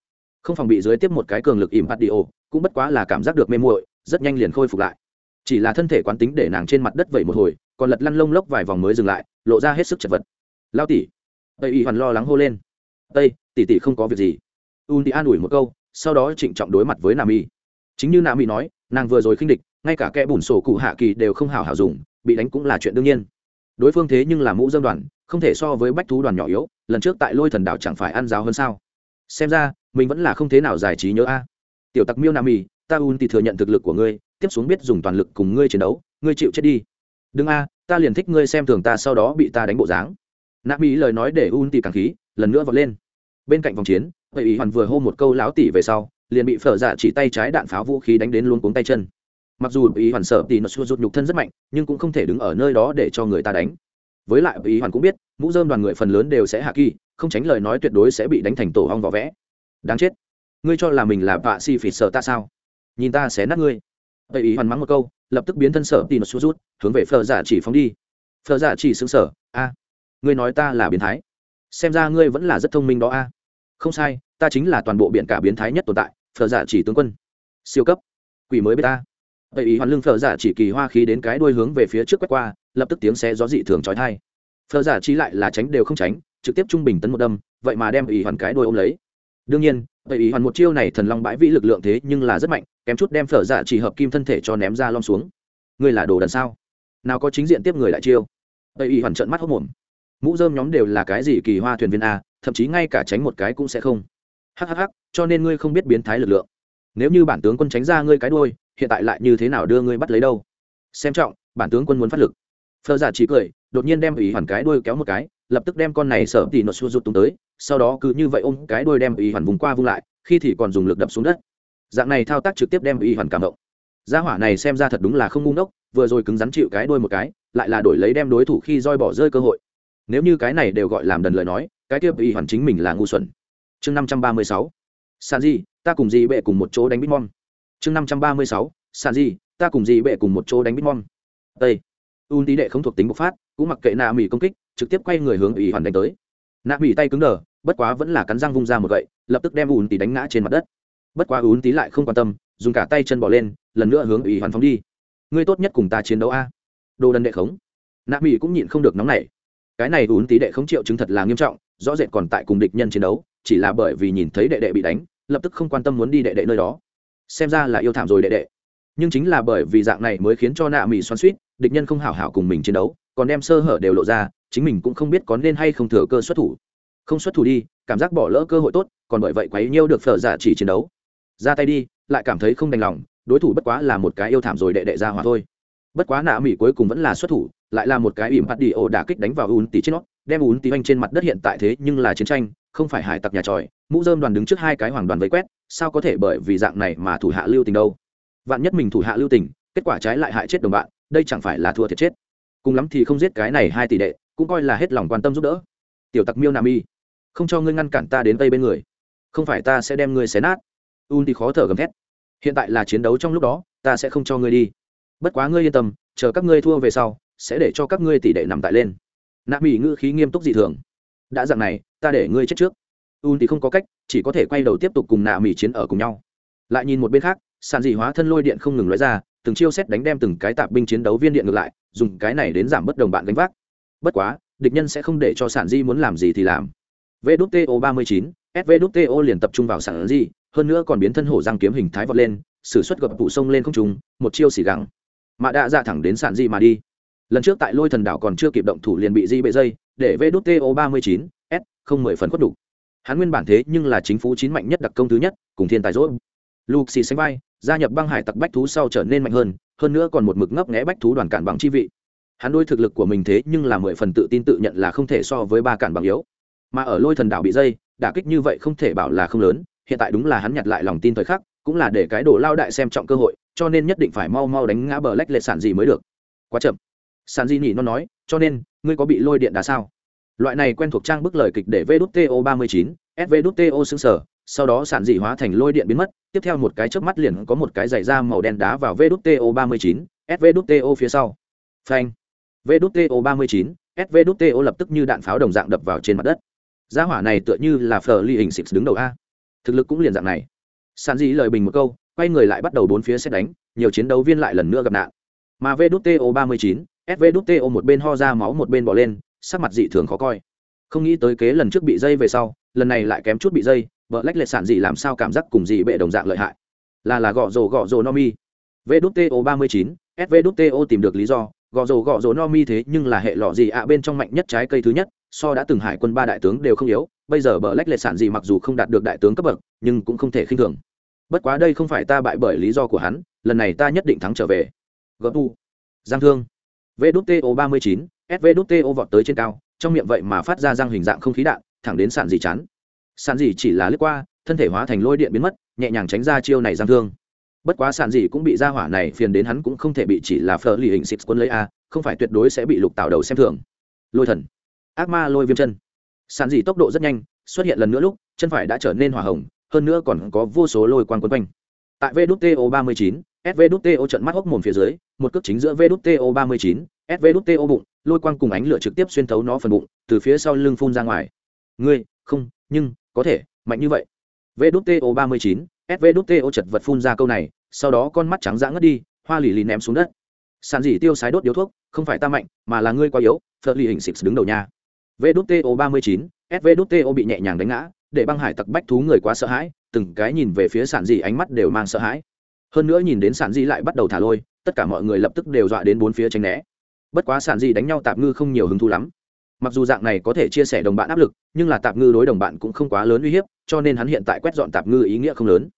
Không phòng bị dưới tiếp một cái cường lực im bắt đi ô cũng bất quá là cảm giác được mê muội, rất nhanh liền khôi phục lại. Chỉ là thân thể quán tính để nàng trên mặt đất vẩy một hồi, còn lật lăn lông lốc vài vòng mới dừng lại, lộ ra hết sức chật vật. Lao tỉ tây y hoàn lo lắng hô lên. Tây, tỷ tỷ không có việc gì. Un thì an ủi một câu, sau đó trịnh trọng đối mặt với nam y chính như nam y nói, nàng vừa rồi khinh địch, ngay cả kẻ bùn sổ cụ hạ kỳ đều không hào hào dùng, bị đánh cũng là chuyện đương nhiên đối phương thế nhưng là mũ dân đoàn, không thể so với bách thú đoàn nhỏ yếu, lần trước tại lôi thần đảo chẳng phải ăn giáo hơn sao? Xem ra, mình vẫn là không thế nào giải trí nhớ a. Tiểu tặc miêu nam mì, ta un thì thừa nhận thực lực của ngươi, tiếp xuống biết dùng toàn lực cùng ngươi chiến đấu, ngươi chịu chết đi. Đừng a, ta liền thích ngươi xem thường ta sau đó bị ta đánh bộ dáng. Nam Mì lời nói để un thì càng khí, lần nữa vọt lên. Bên cạnh vòng chiến vậy ý hoàn vừa hô một câu láo tỉ về sau, liền bị phở dạ chỉ tay trái đạn pháo vũ khí đánh đến luôn cuống tay chân mặc dù ý hoàn sợ thì nó xua rụt nhục thân rất mạnh, nhưng cũng không thể đứng ở nơi đó để cho người ta đánh. Với lại ý hoàn cũng biết, mũ dơm đoàn người phần lớn đều sẽ hạ kỳ, không tránh lời nói tuyệt đối sẽ bị đánh thành tổ hong vỏ vẽ. Đáng chết. Ngươi cho là mình là vạ si phỉ sợ ta sao? Nhìn ta sẽ nát ngươi. Vậy ý hoàn mắng một câu, lập tức biến thân sở thì nó xua rút hướng về phở giả chỉ phóng đi. Phở giả chỉ xứng sở a, ngươi nói ta là biến thái. Xem ra ngươi vẫn là rất thông minh đó a. Không sai, ta chính là toàn bộ biển cả biến thái nhất tồn tại, phở giả chỉ tướng quân. Siêu cấp. Quỷ mới biết ta vậy ý hoàn lưng phở giả chỉ kỳ hoa khí đến cái đuôi hướng về phía trước quét qua, lập tức tiếng xe gió dị thường trói thai phở giả chi lại là tránh đều không tránh, trực tiếp trung bình tấn một đâm, vậy mà đem ý hoàn cái đuôi ôm lấy. Đương nhiên vậy ý hoàn một chiêu này thần long bãi vĩ lực lượng thế nhưng là rất mạnh, kém chút đem phở giả chỉ hợp kim thân thể cho ném ra lom xuống. Ngươi là đồ đần sao? Nào có chính diện tiếp người đại chiêu? Vậy ý hoàn trận mắt hốc mồm. Mũ dơm nhóm đều là cái gì kỳ hoa thuyền viên a, thậm chí ngay cả tránh một cái cũng sẽ không. Hhh cho nên ngươi không biết biến thái lực lượng. Nếu như bản tướng quân tránh ra ngươi cái đôi hiện tại lại như thế nào đưa ngươi bắt lấy đâu? Xem trọng, bản tướng quân muốn phát lực. Phơ giả chỉ cười, đột nhiên đem ý hoàn cái đuôi kéo một cái, lập tức đem con này sợ tỉ nó xua rụt tung tới, sau đó cứ như vậy ôm cái đuôi đem ý hoàn vùng qua vung lại, khi thì còn dùng lực đập xuống đất. Dạng này thao tác trực tiếp đem ý hoàn cảm động. Gia hỏa này xem ra thật đúng là không ngu ngốc, vừa rồi cứng rắn chịu cái đuôi một cái, lại là đổi lấy đem đối thủ khi roi bỏ rơi cơ hội. Nếu như cái này đều gọi làm đần lời nói, cái kia ý hoàn chính mình là ngu xuẩn. Chương năm trăm ba mươi sáu. Sàn gì, ta cùng dì bệ cùng một chỗ đánh bitmon chương năm trăm ba mươi sáu sàn gì, ta cùng gì bệ cùng một chỗ đánh bitmon tây. Un tí đệ không thuộc tính bộc phát, cũng mặc kệ nạ mỹ công kích, trực tiếp quay người hướng ủy hoàn đánh tới. Nạ mỹ tay cứng đờ, bất quá vẫn là cắn răng vung ra một gậy, lập tức đem un tí đánh ngã trên mặt đất. Bất quá un tí lại không quan tâm, dùng cả tay chân bỏ lên, lần nữa hướng ủy hoàn phóng đi. Ngươi tốt nhất cùng ta chiến đấu a. Đồ đần đệ khống. Nạ mỹ cũng nhịn không được nóng nảy. Cái này un tí đệ không chịu chứng thật là nghiêm trọng, rõ rệt còn tại cùng địch nhân chiến đấu, chỉ là bởi vì nhìn thấy đệ đệ bị đánh, lập tức không quan tâm muốn đi đệ đệ nơi đó xem ra là yêu thảm rồi đệ đệ. Nhưng chính là bởi vì dạng này mới khiến cho nạ mỹ xoắn suýt, địch nhân không hảo hảo cùng mình chiến đấu, còn đem sơ hở đều lộ ra, chính mình cũng không biết có nên hay không thừa cơ xuất thủ. Không xuất thủ đi, cảm giác bỏ lỡ cơ hội tốt, còn bởi vậy quấy nhiêu được phở giả chỉ chiến đấu. Ra tay đi, lại cảm thấy không đành lòng, đối thủ bất quá là một cái yêu thảm rồi đệ đệ ra hòa thôi. Bất quá nạ mỹ cuối cùng vẫn là xuất thủ, lại là một cái ỉm bắt đi ổ đả kích đánh vào ún tí trên nó, đem ún tí anh trên mặt đất hiện tại thế nhưng là chiến tranh, không phải hải tặc nhà tròi, mũ dơm đoàn đứng trước hai cái hoàng đoàn vây quét sao có thể bởi vì dạng này mà thủ hạ lưu tình đâu? Vạn nhất mình thủ hạ lưu tình, kết quả trái lại hại chết đồng bạn, đây chẳng phải là thua thiệt chết. Cùng lắm thì không giết cái này hai tỷ đệ, cũng coi là hết lòng quan tâm giúp đỡ. Tiểu tặc miêu nam y không cho ngươi ngăn cản ta đến tây bên người. Không phải ta sẽ đem ngươi xé nát. Un thì khó thở gầm thét. Hiện tại là chiến đấu trong lúc đó, ta sẽ không cho ngươi đi. Bất quá ngươi yên tâm, chờ các ngươi thua về sau, sẽ để cho các ngươi tỷ đệ nằm tại lên. Nạ mỹ ngữ khí nghiêm túc dị thường. Đã dặn này, ta để ngươi chết trước. Un thì không có cách chỉ có thể quay đầu tiếp tục cùng nạ mỹ chiến ở cùng nhau. Lại nhìn một bên khác sàn dị hóa thân lôi điện không ngừng nói ra từng chiêu xét đánh đem từng cái tạp binh chiến đấu viên điện ngược lại dùng cái này đến giảm bất đồng bạn gánh vác. Bất quá địch nhân sẽ không để cho sản di muốn làm gì thì làm. Vto ba mươi chín svto liền tập trung vào sản di hơn nữa còn biến thân hổ răng kiếm hình thái vọt lên s ử suất gập vụ sông lên không trùng một chiêu xỉ gẳng, mà đã ra thẳng đến sản di mà đi. Lần trước tại lôi thần đảo còn chưa kịp động thủ liền bị di bệ dây để vê đốt to ba mươi chín s không mười phần khuất đủ hắn nguyên bản thế nhưng là chính phủ chín mạnh nhất đặc công thứ nhất, cùng thiên tài rốt lục xì xanh vai, gia nhập băng hải tặc bách thú sau trở nên mạnh hơn hơn nữa còn một mực ngấp nghẽ bách thú đoàn cản bằng chi vị. Hắn đôi thực lực của mình thế nhưng là mười phần tự tin tự nhận là không thể so với ba cản bằng yếu. Mà ở lôi thần đảo bị dây, đả kích như vậy không thể bảo là không lớn, hiện tại đúng là hắn nhặt lại lòng tin thời khắc, cũng là để cái đồ lao đại xem trọng cơ hội, cho nên nhất định phải mau mau đánh ngã bờ lách lệ sản gì mới được. Quá chậm. Sản di nỉ nó nói, cho nên, ngươi có bị lôi điện đá sao? Loại này quen thuộc trang bức lời kịch để vto ba mươi chín svto xứng sở, sau đó sản dị hóa thành lôi điện biến mất, tiếp theo một cái chớp mắt liền có một cái giày da màu đen đá vào vto ba mươi chín svto phía sau. Phanh. Vto ba mươi chín svto lập tức như đạn pháo đồng dạng đập vào trên mặt đất. Gia hỏa này tựa như là phờ ly hình xịt đứng đầu a. Thực lực cũng liền dạng này. Sản dị lời bình một câu, quay người lại bắt đầu bốn phía xét đánh, nhiều chiến đấu viên lại lần nữa gặp nạn. Mà vto ba mươi chín svto một bên ho ra máu một bên bỏ lên sắc mặt dị thường khó coi. Không nghĩ tới kế lần trước bị dây về sau, lần này lại kém chút bị dây, vợ lách lệ sản dị làm sao cảm giác cùng dị bệ đồng dạng lợi hại. Là là gõ rồ gõ rồ no mi. Vđto ba mươi chín svto tìm được lý do. Gõ rồ gõ rồ no mi thế nhưng là hệ lọ gì ạ bên trong mạnh nhất trái cây thứ nhất, so đã từng hải quân ba đại tướng đều không yếu. Bây giờ bờ lách lệ sản gì mặc dù không đạt được đại tướng cấp bậc, nhưng cũng không thể khinh thường. Bất quá đây không phải ta bại bởi lý do của hắn, lần này ta nhất định thắng trở về. Gỡ tu. Giang thương. Vđto ba mươi chín svđto vọt tới trên cao, trong miệng vậy mà phát ra răng hình dạng không khí đạn, thẳng đến sàn dì chán. Sàn dì chỉ là lướt qua, thân thể hóa thành lôi điện biến mất, nhẹ nhàng tránh ra chiêu này giang thương. Bất quá sàn dì cũng bị ra hỏa này phiền đến hắn cũng không thể bị chỉ là phở lì hình xịt quân lấy a, không phải tuyệt đối sẽ bị lục tạo đầu xem thường. Lôi thần. Ác ma lôi viêm chân. Sàn dì tốc độ rất nhanh, xuất hiện lần nữa lúc, chân phải đã trở nên hỏa hồng, hơn nữa còn có vô số lôi quang quấn quanh. Tại VDTO ba mươi chín trận mắt hốc mồm phía dưới, một cước chính giữa VDTO ba mươi chín bụng lôi quang cùng ánh lửa trực tiếp xuyên thấu nó phần bụng, từ phía sau lưng phun ra ngoài. Ngươi, không, nhưng, có thể, mạnh như vậy. Vđto ba mươi chín svđto chật vật phun ra câu này, sau đó con mắt trắng dã ngất đi, hoa lì lì ném xuống đất. Sàn dỉ tiêu sái đốt điếu thuốc, không phải ta mạnh, mà là ngươi quá yếu, phật lì hình xịt đứng đầu nhà vđto ba mươi chín svđto bị nhẹ nhàng đánh ngã, để băng hải tặc bách thú người quá sợ hãi, từng cái nhìn về phía sản dị ánh mắt đều mang sợ hãi. Hơn nữa nhìn đến sản dị lại bắt đầu thả lôi, tất cả mọi người lập tức đều dọa đến bốn phía tránh né bất quá sản di đánh nhau tạp ngư không nhiều hứng thú lắm. Mặc dù dạng này có thể chia sẻ đồng bạn áp lực, nhưng là tạp ngư đối đồng bạn cũng không quá lớn uy hiếp, cho nên hắn hiện tại quét dọn tạp ngư ý nghĩa không lớn.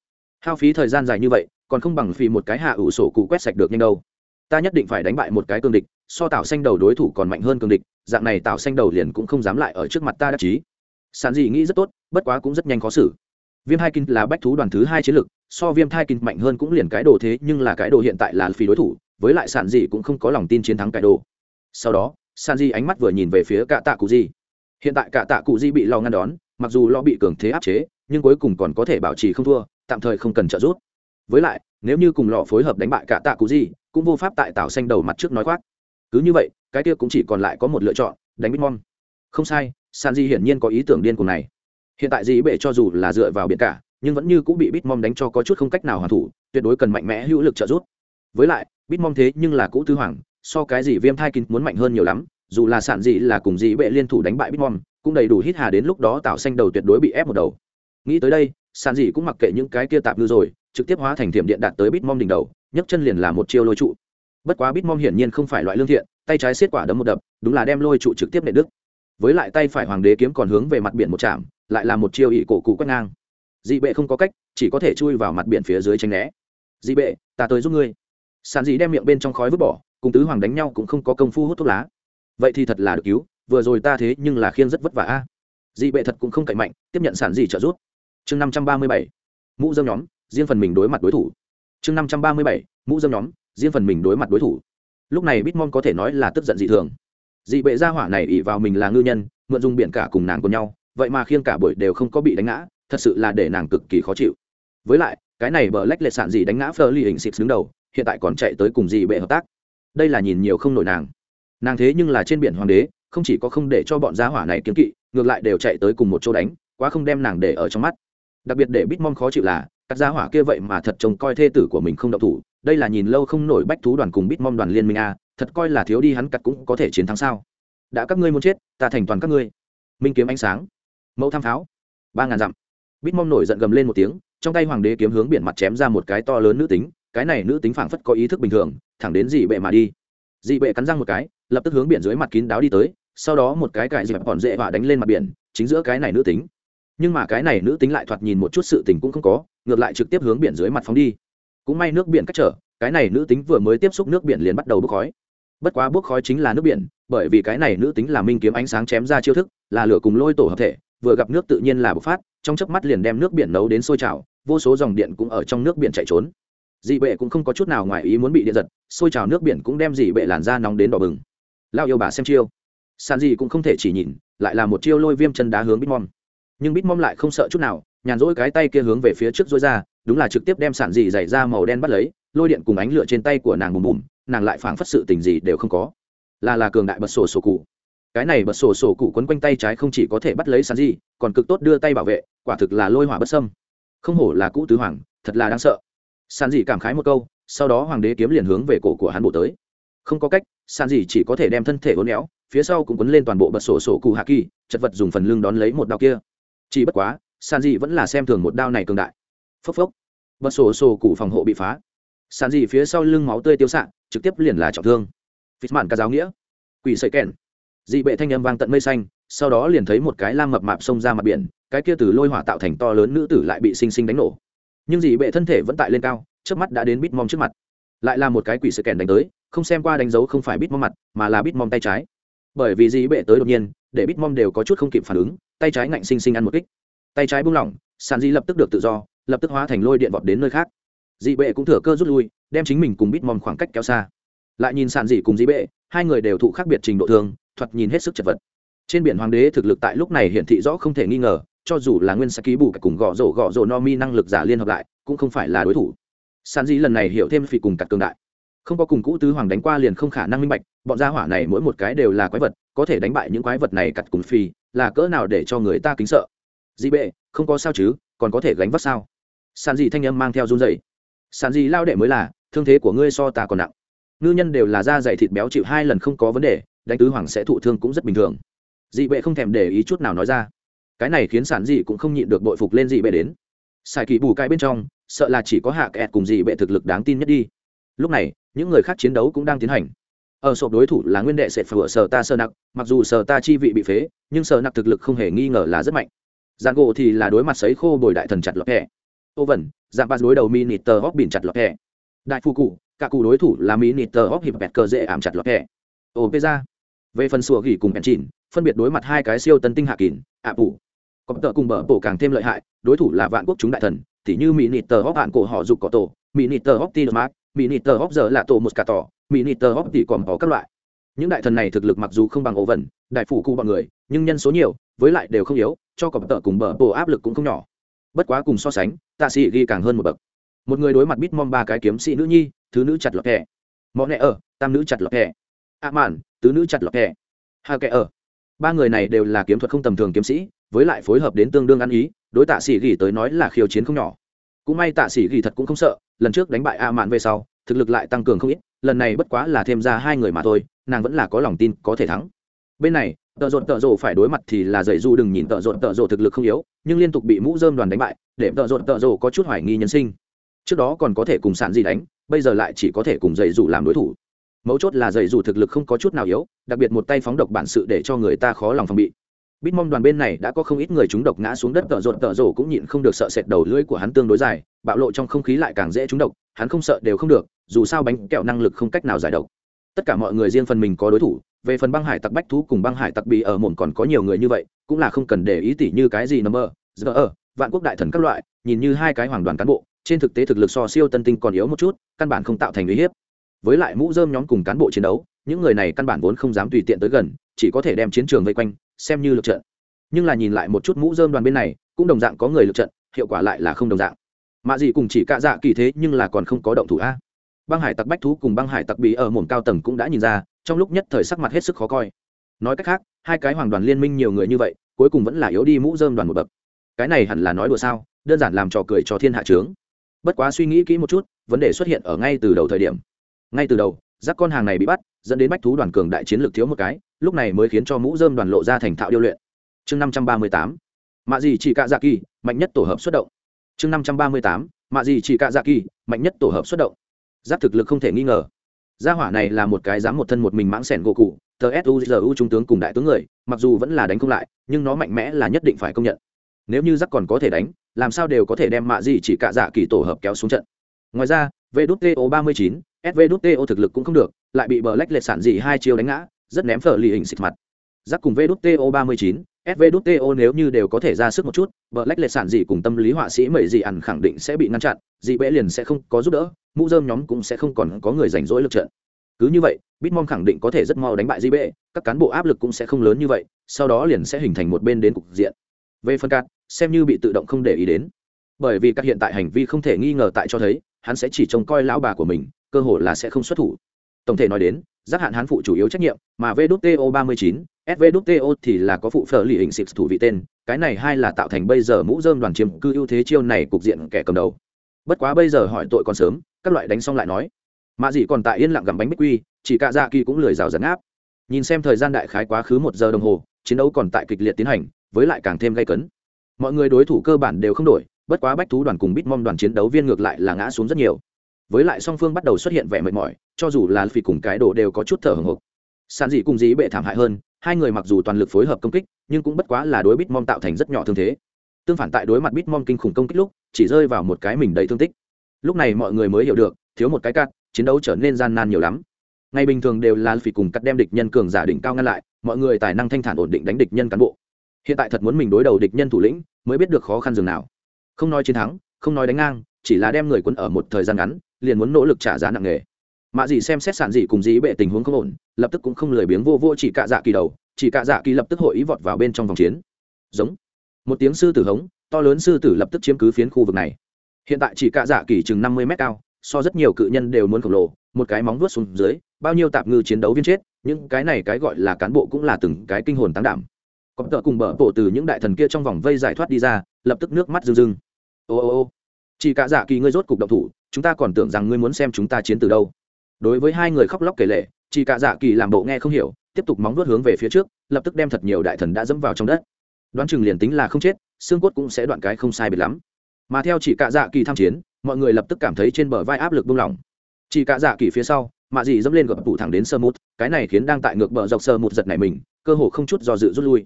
Hao phí thời gian dài như vậy, còn không bằng phì một cái hạ ủ sổ cụ quét sạch được nhanh đâu. Ta nhất định phải đánh bại một cái cương địch, so tạo xanh đầu đối thủ còn mạnh hơn cương địch, dạng này tạo xanh đầu liền cũng không dám lại ở trước mặt ta đắc chí. Sản dị nghĩ rất tốt, bất quá cũng rất nhanh khó xử. Viêm hai kinh là bách thú đoàn thứ hai chiến lực so viêm thai kinh mạnh hơn cũng liền cái đồ thế, nhưng là cái đồ hiện tại là phi đối thủ với lại sản dị cũng không có lòng tin chiến thắng cải đồ. Sau đó san di ánh mắt vừa nhìn về phía cạ tạ cụ di hiện tại cạ tạ cụ di bị lo ngăn đón, mặc dù lo bị cường thế áp chế, nhưng cuối cùng còn có thể bảo trì không thua, tạm thời không cần trợ giúp. Với lại, nếu như cùng lọ phối hợp đánh bại cạ tạ cụ di cũng vô pháp tại tảo xanh đầu mặt trước nói khoác. Cứ như vậy, cái kia cũng chỉ còn lại có một lựa chọn, đánh bitmon không sai san di hiển nhiên có ý tưởng điên cùng này. Hiện tại dĩ bệ cho dù là dựa vào biển cả, nhưng vẫn như cũng bị bitmom đánh cho có chút không cách nào hoàn thủ, tuyệt đối cần mạnh mẽ hữu lực trợ giúp với lại bitmom thế nhưng là cũ tư hoàng, so cái gì viêm thai kín muốn mạnh hơn nhiều lắm, dù là sản dị là cùng dị bệ liên thủ đánh bại bitmom cũng đầy đủ hít hà đến lúc đó tạo xanh đầu tuyệt đối bị ép một đầu. Nghĩ tới đây, sản dị cũng mặc kệ những cái kia tạp ngư rồi, trực tiếp hóa thành thiểm điện đạt tới bitmom đỉnh đầu, nhấc chân liền là một chiêu lôi trụ. Bất quá bitmom hiển nhiên không phải loại lương thiện, tay trái xiết quả đấm một đập, đúng là đem lôi trụ trực tiếp nệ đức với lại tay phải hoàng đế kiếm còn hướng về mặt biển một chạm, lại là một chiêu ỵ cổ cụ quét ngang. Dị bệ không có cách, chỉ có thể chui vào mặt biển phía dưới tranh né. Dị bệ, ta tới giúp ngươi sàn dị đem miệng bên trong khói vứt bỏ, cùng tứ hoàng đánh nhau cũng không có công phu hút thuốc lá. Vậy thì thật là được cứu, vừa rồi ta thế nhưng là khiêng rất vất vả a. Dị bệ thật cũng không cậy mạnh, tiếp nhận sản dị trợ giúp. Chương năm trăm ba mươi bảy, mũ dâm nhóm, riêng phần mình đối mặt đối thủ. Chương năm trăm ba mươi bảy, mũ dâm nhóm, riêng phần mình đối mặt đối thủ. Lúc này bitmon có thể nói là tức giận dị thường. Dị bệ gia hỏa này ỉ vào mình là ngư nhân, mượn dùng biển cả cùng nàng cùng nhau, vậy mà khiêng cả buổi đều không có bị đánh ngã, thật sự là để nàng cực kỳ khó chịu. Với lại, cái này bờ lách lệ sản dị đánh ngã phơ ly hình xịt đứng đầu hiện tại còn chạy tới cùng dị bệ hợp tác. Đây là nhìn nhiều không nổi nàng. Nàng thế nhưng là trên biển hoàng đế, không chỉ có không để cho bọn gia hỏa này kiếm kỵ, ngược lại đều chạy tới cùng một chỗ đánh, quá không đem nàng để ở trong mắt. Đặc biệt để bitmom khó chịu là, các gia hỏa kia vậy mà thật trông coi thê tử của mình không độc thủ. Đây là nhìn lâu không nổi bách thú đoàn cùng bitmom đoàn liên minh a, thật coi là thiếu đi hắn cặt cũng có thể chiến thắng sao. Đã các ngươi muốn chết, ta thành toàn các ngươi. Minh kiếm ánh sáng. Mẫu tham pháo. Ba ngàn dặm. Bít mong nổi giận gầm lên một tiếng, trong tay hoàng đế kiếm hướng biển mặt chém ra một cái to lớn nữ tính cái này nữ tính phảng phất có ý thức bình thường, thẳng đến dị bệ mà đi. Dị bệ cắn răng một cái, lập tức hướng biển dưới mặt kín đáo đi tới, sau đó một cái cải dịp còn dễ và đánh lên mặt biển, chính giữa cái này nữ tính. Nhưng mà cái này nữ tính lại thoạt nhìn một chút sự tình cũng không có, ngược lại trực tiếp hướng biển dưới mặt phóng đi. Cũng may nước biển cách trở, cái này nữ tính vừa mới tiếp xúc nước biển liền bắt đầu bốc khói. Bất quá bốc khói chính là nước biển, bởi vì cái này nữ tính là minh kiếm ánh sáng chém ra chiêu thức, là lửa cùng lôi tổ hợp thể, vừa gặp nước tự nhiên là bộc phát, trong chớp mắt liền đem nước biển nấu đến sôi trào, vô số dòng điện cũng ở trong nước biển chạy trốn dị bệ cũng không có chút nào ngoài ý muốn bị điện giật sôi trào nước biển cũng đem dị bệ làn da nóng đến đỏ bừng. Lao yêu bà xem chiêu. Sàn dị cũng không thể chỉ nhìn, lại là một chiêu lôi viêm chân đá hướng bitmom nhưng bitmom lại không sợ chút nào, nhàn rỗi cái tay kia hướng về phía trước rối ra, đúng là trực tiếp đem sản dị dày ra màu đen bắt lấy, lôi điện cùng ánh lửa trên tay của nàng bùm bùm, nàng lại phảng phất sự tình gì đều không có. Là là cường đại bật sổ sổ cụ. Cái này bật sổ sổ cụ quấn quanh tay trái không chỉ có thể bắt lấy sàn dị, còn cực tốt đưa tay bảo vệ, quả thực là lôi hỏa bất sâm không hổ là cũ tứ hoàng, thật là đáng sợ sàn dị cảm khái một câu, sau đó hoàng đế kiếm liền hướng về cổ của hắn bộ tới. Không có cách sàn dị chỉ có thể đem thân thể uốn éo, phía sau cũng quấn lên toàn bộ bật sổ sổ cụ hạ kỳ, chật vật dùng phần lưng đón lấy một đao kia. Chỉ bất quá sàn dị vẫn là xem thường một đao này cường đại. Phốc phốc. Bật sổ sổ cụ phòng hộ bị phá. Sàn dị phía sau lưng máu tươi tiêu sạn trực tiếp liền là trọng thương. Phít mạn ca giáo nghĩa. Quỷ sợi kèn. Dị bệ thanh âm vang tận mây xanh, sau đó liền thấy một cái lam mập mạp xông ra mặt biển, cái kia từ lôi hỏa tạo thành to lớn nữ tử lại bị sinh sinh đánh nổ nhưng dị bệ thân thể vẫn tại lên cao trước mắt đã đến bít mom trước mặt. Lại là một cái quỷ sự kèn đánh tới không xem qua đánh dấu không phải bít mom mặt mà là bít mom tay trái. Bởi vì dị bệ tới đột nhiên để bít mom đều có chút không kịp phản ứng tay trái ngạnh sinh sinh ăn một kích. Tay trái buông lỏng sàn dị lập tức được tự do lập tức hóa thành lôi điện vọt đến nơi khác. Dị bệ cũng thừa cơ rút lui đem chính mình cùng bít mom khoảng cách kéo xa. Lại nhìn sàn dị cùng dị bệ hai người đều thụ khác biệt trình độ thường, thoạt nhìn hết sức chật vật. Trên biển hoàng đế thực lực tại lúc này hiển thị rõ không thể nghi ngờ cho dù là nguyên sa ký bù cùng gõ rổ gõ rổ no mi năng lực giả liên hợp lại, cũng không phải là đối thủ. San Di lần này hiểu thêm phi cùng cặt cường đại. Không có cùng cũ tứ hoàng đánh qua liền không khả năng minh bạch, bọn gia hỏa này mỗi một cái đều là quái vật, có thể đánh bại những quái vật này cặt cùng phi, là cỡ nào để cho người ta kính sợ. Di bệ, không có sao chứ, còn có thể gánh vác sao? San Di thanh âm mang theo run dày San Di lao đệ mới là, thương thế của ngươi so ta còn nặng. Ngư nhân đều là da dày thịt béo chịu hai lần không có vấn đề, đánh tứ hoàng sẽ thụ thương cũng rất bình thường. Dị bệ không thèm để ý chút nào nói ra cái này khiến sản dị cũng không nhịn được bội phục lên dị bệ đến. Xài kỳ bù cai bên trong, sợ là chỉ có hạ kẹt cùng dị bệ thực lực đáng tin nhất đi. Lúc này, những người khác chiến đấu cũng đang tiến hành. Ở sộp đối thủ là nguyên đệ sệt phở sở ta sơ nặc, mặc dù sở ta chi vị bị phế, nhưng sở nặc thực lực không hề nghi ngờ là rất mạnh. Giàn gỗ thì là đối mặt sấy khô bồi đại thần chặt lọt hẹ ô vẩn dạng ba đối đầu mini tờ hóc bìn chặt lọt hẹ đại phu cụ, cả cụ đối thủ là mini tờ hóc hiệp bẹt cờ dễ ảm chặt lọt hẹ ô pê ra về phần sùa gỉ cùng bẹn chìn phân biệt đối mặt hai cái siêu tân tinh hạ kín, ạ phụ có tờ cùng bờ bổ càng thêm lợi hại, đối thủ là vạn quốc chúng đại thần thì như mỹ nịt tờ hóc hạn cổ họ dục cỏ tổ mỹ nịt tờ hóc tin mát mỹ nịt tờ hóc giờ là tổ một cả tỏ mỹ nịt tờ hóc tỉ còn có các loại. Những đại thần này thực lực mặc dù không bằng ổ vẩn đại phủ cụ bọn người, nhưng nhân số nhiều, với lại đều không yếu, cho cọp tợ cùng bờ bổ áp lực cũng không nhỏ. Bất quá cùng so sánh, tạ sĩ ghi càng hơn một bậc. Một người đối mặt bít mong ba cái kiếm sĩ nữ nhi, thứ nữ chặt lọt kẻ mọ nẹ ở tam nữ chặt lọt kẻ ạ mạn, tứ nữ chặt lọt kẻ hà kẻ ở ba người này đều là kiếm thuật không tầm thường kiếm sĩ với lại phối hợp đến tương đương ăn ý, đối tạ sĩ ghi tới nói là khiêu chiến không nhỏ. Cũng may tạ sĩ ghi thật cũng không sợ, lần trước đánh bại a mạn về sau, thực lực lại tăng cường không ít, lần này bất quá là thêm ra hai người mà thôi, nàng vẫn là có lòng tin, có thể thắng. Bên này, tợ rộn tợ rộ phải đối mặt thì là dạy du đừng nhìn tợ rộn tợ rộ thực lực không yếu, nhưng liên tục bị mũ dơm đoàn đánh bại, để tợ rộn tợ rộ có chút hoài nghi nhân sinh. Trước đó còn có thể cùng sản gì đánh, bây giờ lại chỉ có thể cùng dạy dù làm đối thủ. Mấu chốt là dạy dù thực lực không có chút nào yếu, đặc biệt một tay phóng độc bản sự để cho người ta khó lòng phòng bị bít mong đoàn bên này đã có không ít người trúng độc ngã xuống đất tợ rộn tợ rộ cũng nhịn không được sợ sệt đầu lưỡi của hắn tương đối dài, bạo lộ trong không khí lại càng dễ trúng độc, hắn không sợ đều không được, dù sao bánh kẹo năng lực không cách nào giải độc. Tất cả mọi người riêng phần mình có đối thủ, về phần băng hải tặc bách thú cùng băng hải tặc bị ở mồm còn có nhiều người như vậy, cũng là không cần để ý tỉ như cái gì nằm mơ giờ ở, vạn quốc đại thần các loại, nhìn như hai cái hoàng đoàn cán bộ, trên thực tế thực lực so siêu tân tinh còn yếu một chút, căn bản không tạo thành uy hiếp. Với lại mũ dơm nhóm cùng cán bộ chiến đấu, những người này căn bản vốn không dám tùy tiện tới gần, chỉ có thể đem chiến trường vây quanh xem như lực trận. Nhưng là nhìn lại một chút mũ dơm đoàn bên này, cũng đồng dạng có người lực trận, hiệu quả lại là không đồng dạng. Mạ gì cùng chỉ cạ dạ kỳ thế nhưng là còn không có động thủ a. Băng hải tặc bách thú cùng băng hải tặc bí ở mồm cao tầng cũng đã nhìn ra, trong lúc nhất thời sắc mặt hết sức khó coi. Nói cách khác, hai cái hoàng đoàn liên minh nhiều người như vậy, cuối cùng vẫn là yếu đi mũ dơm đoàn một bậc. Cái này hẳn là nói đùa sao, đơn giản làm trò cười cho thiên hạ trướng bất quá suy nghĩ kỹ một chút, vấn đề xuất hiện ở ngay từ đầu thời điểm. Ngay từ đầu giác con hàng này bị bắt, dẫn đến bách thú đoàn cường đại chiến lược thiếu một cái lúc này mới khiến cho mũ dơm đoàn lộ ra thành thạo điêu luyện. Chương năm trăm ba mươi tám, mạ gì chỉ cạ dạ kỳ, mạnh nhất tổ hợp xuất động. Chương năm trăm ba mươi tám, mạ gì chỉ cạ dạ kỳ, mạnh nhất tổ hợp xuất động. Giáp thực lực không thể nghi ngờ. Gia hỏa này là một cái dám một thân một mình mãng sẻn gỗ cụ, tờ suzu trung tướng cùng đại tướng người, mặc dù vẫn là đánh không lại, nhưng nó mạnh mẽ là nhất định phải công nhận. Nếu như giáp còn có thể đánh, làm sao đều có thể đem mạ gì chỉ cạ dạ kỳ tổ hợp kéo xuống trận. Ngoài ra vto ba mươi chín svto thực lực cũng không được, lại bị bờ lách lệ sản dị hai chiêu đánh ngã rất ném phở lì hình xịt mặt. Giáp cùng vto ba mươi chín svto nếu như đều có thể ra sức một chút vợ lách lệ sản gì cùng tâm lý họa sĩ mẩy gì ẩn khẳng định sẽ bị ngăn chặn dị bẽ liền sẽ không có giúp đỡ mũ dơm nhóm cũng sẽ không còn có người rảnh rỗi lực trận. Cứ như vậy bitmom khẳng định có thể rất mau đánh bại dị Bệ, các cán bộ áp lực cũng sẽ không lớn như vậy sau đó liền sẽ hình thành một bên đến cục diện. Về phân cát xem như bị tự động không để ý đến. Bởi vì các hiện tại hành vi không thể nghi ngờ tại cho thấy hắn sẽ chỉ trông coi lão bà của mình cơ hội là sẽ không xuất thủ. Tổng thể nói đến giác hạn hán phụ chủ yếu trách nhiệm, mà vto ba mươi chín svto thì là có phụ phở lì hình xịt thủ vị tên, cái này hai là tạo thành bây giờ mũ dơm đoàn chiếm cư ưu thế chiêu này cục diện kẻ cầm đầu. Bất quá bây giờ hỏi tội còn sớm, các loại đánh xong lại nói. Mạ dị còn tại yên lặng gặm bánh bích quy, chỉ cả dạ kỳ cũng lười rào rắn áp. Nhìn xem thời gian đại khái quá khứ một giờ đồng hồ, chiến đấu còn tại kịch liệt tiến hành, với lại càng thêm gây cấn. Mọi người đối thủ cơ bản đều không đổi, bất quá bách thú đoàn cùng bít mong đoàn chiến đấu viên ngược lại là ngã xuống rất nhiều với lại song phương bắt đầu xuất hiện vẻ mệt mỏi, cho dù là phi cùng cái đồ đều có chút thở hồng hộc. Sàn dị cùng dí bệ thảm hại hơn, hai người mặc dù toàn lực phối hợp công kích, nhưng cũng bất quá là đối bít mom tạo thành rất nhỏ thương thế. Tương phản tại đối mặt bít mom kinh khủng công kích lúc, chỉ rơi vào một cái mình đầy thương tích. Lúc này mọi người mới hiểu được, thiếu một cái cắt chiến đấu trở nên gian nan nhiều lắm. Ngày bình thường đều là phỉ cùng cắt đem địch nhân cường giả đỉnh cao ngăn lại, mọi người tài năng thanh thản ổn định đánh địch nhân cán bộ. Hiện tại thật muốn mình đối đầu địch nhân thủ lĩnh, mới biết được khó khăn dường nào. Không nói chiến thắng, không nói đánh ngang, chỉ là đem người quân ở một thời gian ngắn liền muốn nỗ lực trả giá nặng nề. Mạ dị xem xét sản dị cùng dĩ bệ tình huống không ổn, lập tức cũng không lười biếng vô vô chỉ cạ dạ kỳ đầu, chỉ cạ dạ kỳ lập tức hội ý vọt vào bên trong vòng chiến. Giống. Một tiếng sư tử hống, to lớn sư tử lập tức chiếm cứ phiến khu vực này. Hiện tại chỉ cạ dạ kỳ chừng năm mươi mét cao, so rất nhiều cự nhân đều muốn khổng lồ, một cái móng vuốt xuống dưới, bao nhiêu tạp ngư chiến đấu viên chết, những cái này cái gọi là cán bộ cũng là từng cái kinh hồn tán đảm. Có tợ cùng bờ bộ từ những đại thần kia trong vòng vây giải thoát đi ra, lập tức nước mắt rưng rưng. Ô ô ô. Chỉ cả dạ kỳ ngươi rốt cục động thủ chúng ta còn tưởng rằng ngươi muốn xem chúng ta chiến từ đâu. Đối với hai người khóc lóc kể lệ chỉ cả dạ kỳ làm bộ nghe không hiểu, tiếp tục móng vuốt hướng về phía trước, lập tức đem thật nhiều đại thần đã dẫm vào trong đất. Đoán chừng liền tính là không chết, xương cốt cũng sẽ đoạn cái không sai biệt lắm. Mà theo chỉ cả dạ kỳ tham chiến, mọi người lập tức cảm thấy trên bờ vai áp lực buông lỏng. Chỉ cả dạ kỳ phía sau, mạ dị dẫm lên gập tủ thẳng đến sơ mút, cái này khiến đang tại ngược bờ dọc sơ mút giật này mình, cơ hồ không chút do dự rút lui.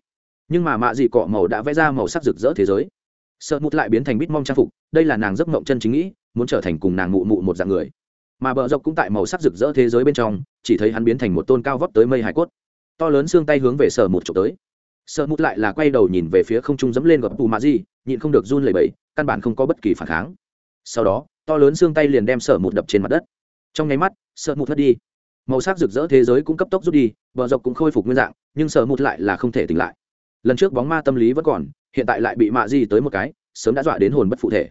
Nhưng mà mạ dị cọ màu đã vẽ ra màu sắc rực rỡ thế giới. Sơ mút lại biến thành bít mong trang phục, đây là nàng giấc mộng chân chính nghĩ muốn trở thành cùng nàng mụ mụ một dạng người. Mà bờ dọc cũng tại màu sắc rực rỡ thế giới bên trong, chỉ thấy hắn biến thành một tôn cao vóc tới mây hải cốt. To lớn xương tay hướng về sở một trộm tới. Sợ mút lại là quay đầu nhìn về phía không trung dẫm lên gập tù mạ di nhịn không được run lẩy bẩy, căn bản không có bất kỳ phản kháng. Sau đó, to lớn xương tay liền đem sở một đập trên mặt đất. Trong nháy mắt sợ mụt mất đi. Màu sắc rực rỡ thế giới cũng cấp tốc rút đi, bờ dọc cũng khôi phục nguyên dạng, nhưng sở mụt lại là không thể tỉnh lại. Lần trước bóng ma tâm lý vẫn còn, hiện tại lại bị mạ di tới một cái, sớm đã dọa đến hồn bất phụ thể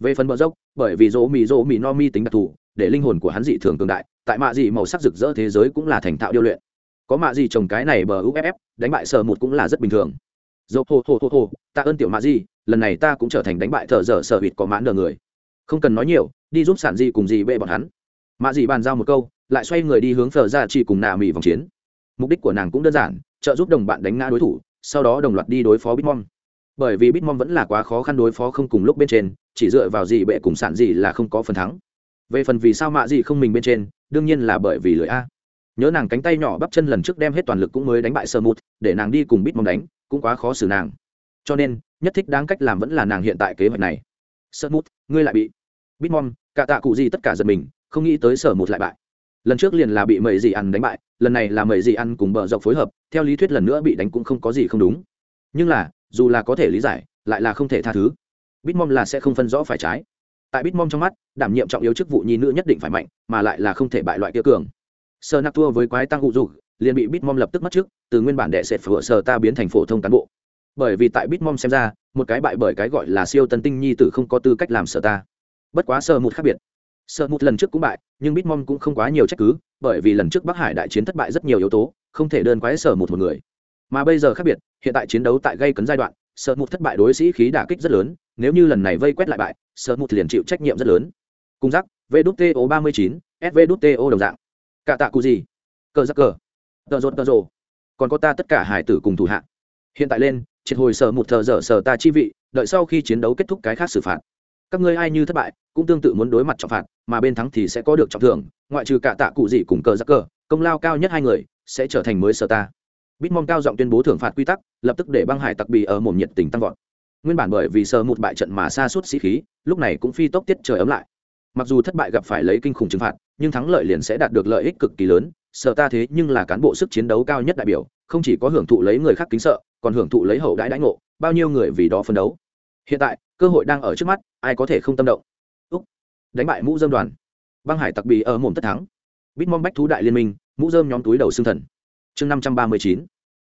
về phần bờ dốc, bởi vì dỗ mì dỗ mì no mi tính đặc thù, để linh hồn của hắn dị thường cường đại, tại mạ dị màu sắc rực rỡ thế giới cũng là thành thạo điêu luyện. Có mạ dị trồng cái này bờ uff đánh bại sở một cũng là rất bình thường. Dỗ hô hô hô hô ta ơn tiểu mạ dị, lần này ta cũng trở thành đánh bại thợ dở sở hụt có mãn đờ người. Không cần nói nhiều, đi giúp sản dị cùng dị bệ bọn hắn. Mạ dị bàn giao một câu, lại xoay người đi hướng phờ ra chỉ cùng nạ mỹ vòng chiến. Mục đích của nàng cũng đơn giản, trợ giúp đồng bạn đánh ngã đối thủ, sau đó đồng loạt đi đối phó bitmom bởi vì bitmom vẫn là quá khó khăn đối phó không cùng lúc bên trên, chỉ dựa vào gì bệ cùng sản gì là không có phần thắng. Về phần vì sao mạ gì không mình bên trên, đương nhiên là bởi vì lưỡi a. Nhớ nàng cánh tay nhỏ bắp chân lần trước đem hết toàn lực cũng mới đánh bại sơ mút để nàng đi cùng bitmom đánh, cũng quá khó xử nàng. Cho nên, nhất thích đáng cách làm vẫn là nàng hiện tại kế hoạch này. Sơ mút ngươi lại bị bitmom, cả tạ cụ gì tất cả giật mình, không nghĩ tới sở một lại bại. Lần trước liền là bị mầy gì ăn đánh bại, lần này là mầy gì ăn cùng bờ dọc phối hợp, theo lý thuyết lần nữa bị đánh cũng không có gì không đúng. Nhưng là dù là có thể lý giải, lại là không thể tha thứ. Bitmom là sẽ không phân rõ phải trái. Tại bitmom trong mắt, đảm nhiệm trọng yếu chức vụ nhi nữ nhất định phải mạnh, mà lại là không thể bại loại kia cường. Sơ nặc thua với quái tăng hụ dục, liền bị bitmom lập tức mất trước từ nguyên bản đệ sệt phở sơ ta biến thành phổ thông cán bộ. Bởi vì tại bitmom xem ra, một cái bại bởi cái gọi là siêu tân tinh nhi tử không có tư cách làm sở ta. Bất quá sơ một khác biệt. Sơ một lần trước cũng bại, nhưng bitmom cũng không quá nhiều trách cứ, bởi vì lần trước bắc hải đại chiến thất bại rất nhiều yếu tố, không thể đơn quái sở một một người mà bây giờ khác biệt, hiện tại chiến đấu tại gây cấn giai đoạn, sợ mụt thất bại đối sĩ khí đả kích rất lớn, nếu như lần này vây quét lại bại, sợ mụt liền chịu trách nhiệm rất lớn. Cung giác vđto ba mươi chín svđto đồng dạng. Cả tạ cụ gì? Cờ giắc cờ. Tờ rột tờ rồ. Còn có ta tất cả hải tử cùng thủ hạ. Hiện tại lên, triệt hồi sở một thờ dở sở ta chi vị, đợi sau khi chiến đấu kết thúc cái khác xử phạt. Các ngươi ai như thất bại, cũng tương tự muốn đối mặt trọng phạt, mà bên thắng thì sẽ có được trọng thưởng, ngoại trừ cả tạ cụ gì cùng cờ giắc cờ, công lao cao nhất hai người, sẽ trở thành mới sở ta bitmom cao giọng tuyên bố thưởng phạt quy tắc, lập tức để băng hải tặc bì ở mồm nhiệt tình tăng vọt. Nguyên bản bởi vì sờ một bại trận mà xa suốt sĩ khí, lúc này cũng phi tốc tiết trời ấm lại. Mặc dù thất bại gặp phải lấy kinh khủng trừng phạt, nhưng thắng lợi liền sẽ đạt được lợi ích cực kỳ lớn, sợ ta thế nhưng là cán bộ sức chiến đấu cao nhất đại biểu, không chỉ có hưởng thụ lấy người khác kính sợ, còn hưởng thụ lấy hậu đãi đãi ngộ, bao nhiêu người vì đó phấn đấu. Hiện tại, cơ hội đang ở trước mắt, ai có thể không tâm động? Úc, đánh bại mũ dơm đoàn. Băng hải tặc bì ở mồm tất thắng. Bitmom bách thú đại liên minh, mũ dơm nhóm túi đầu xương thần chương năm trăm ba mươi chín,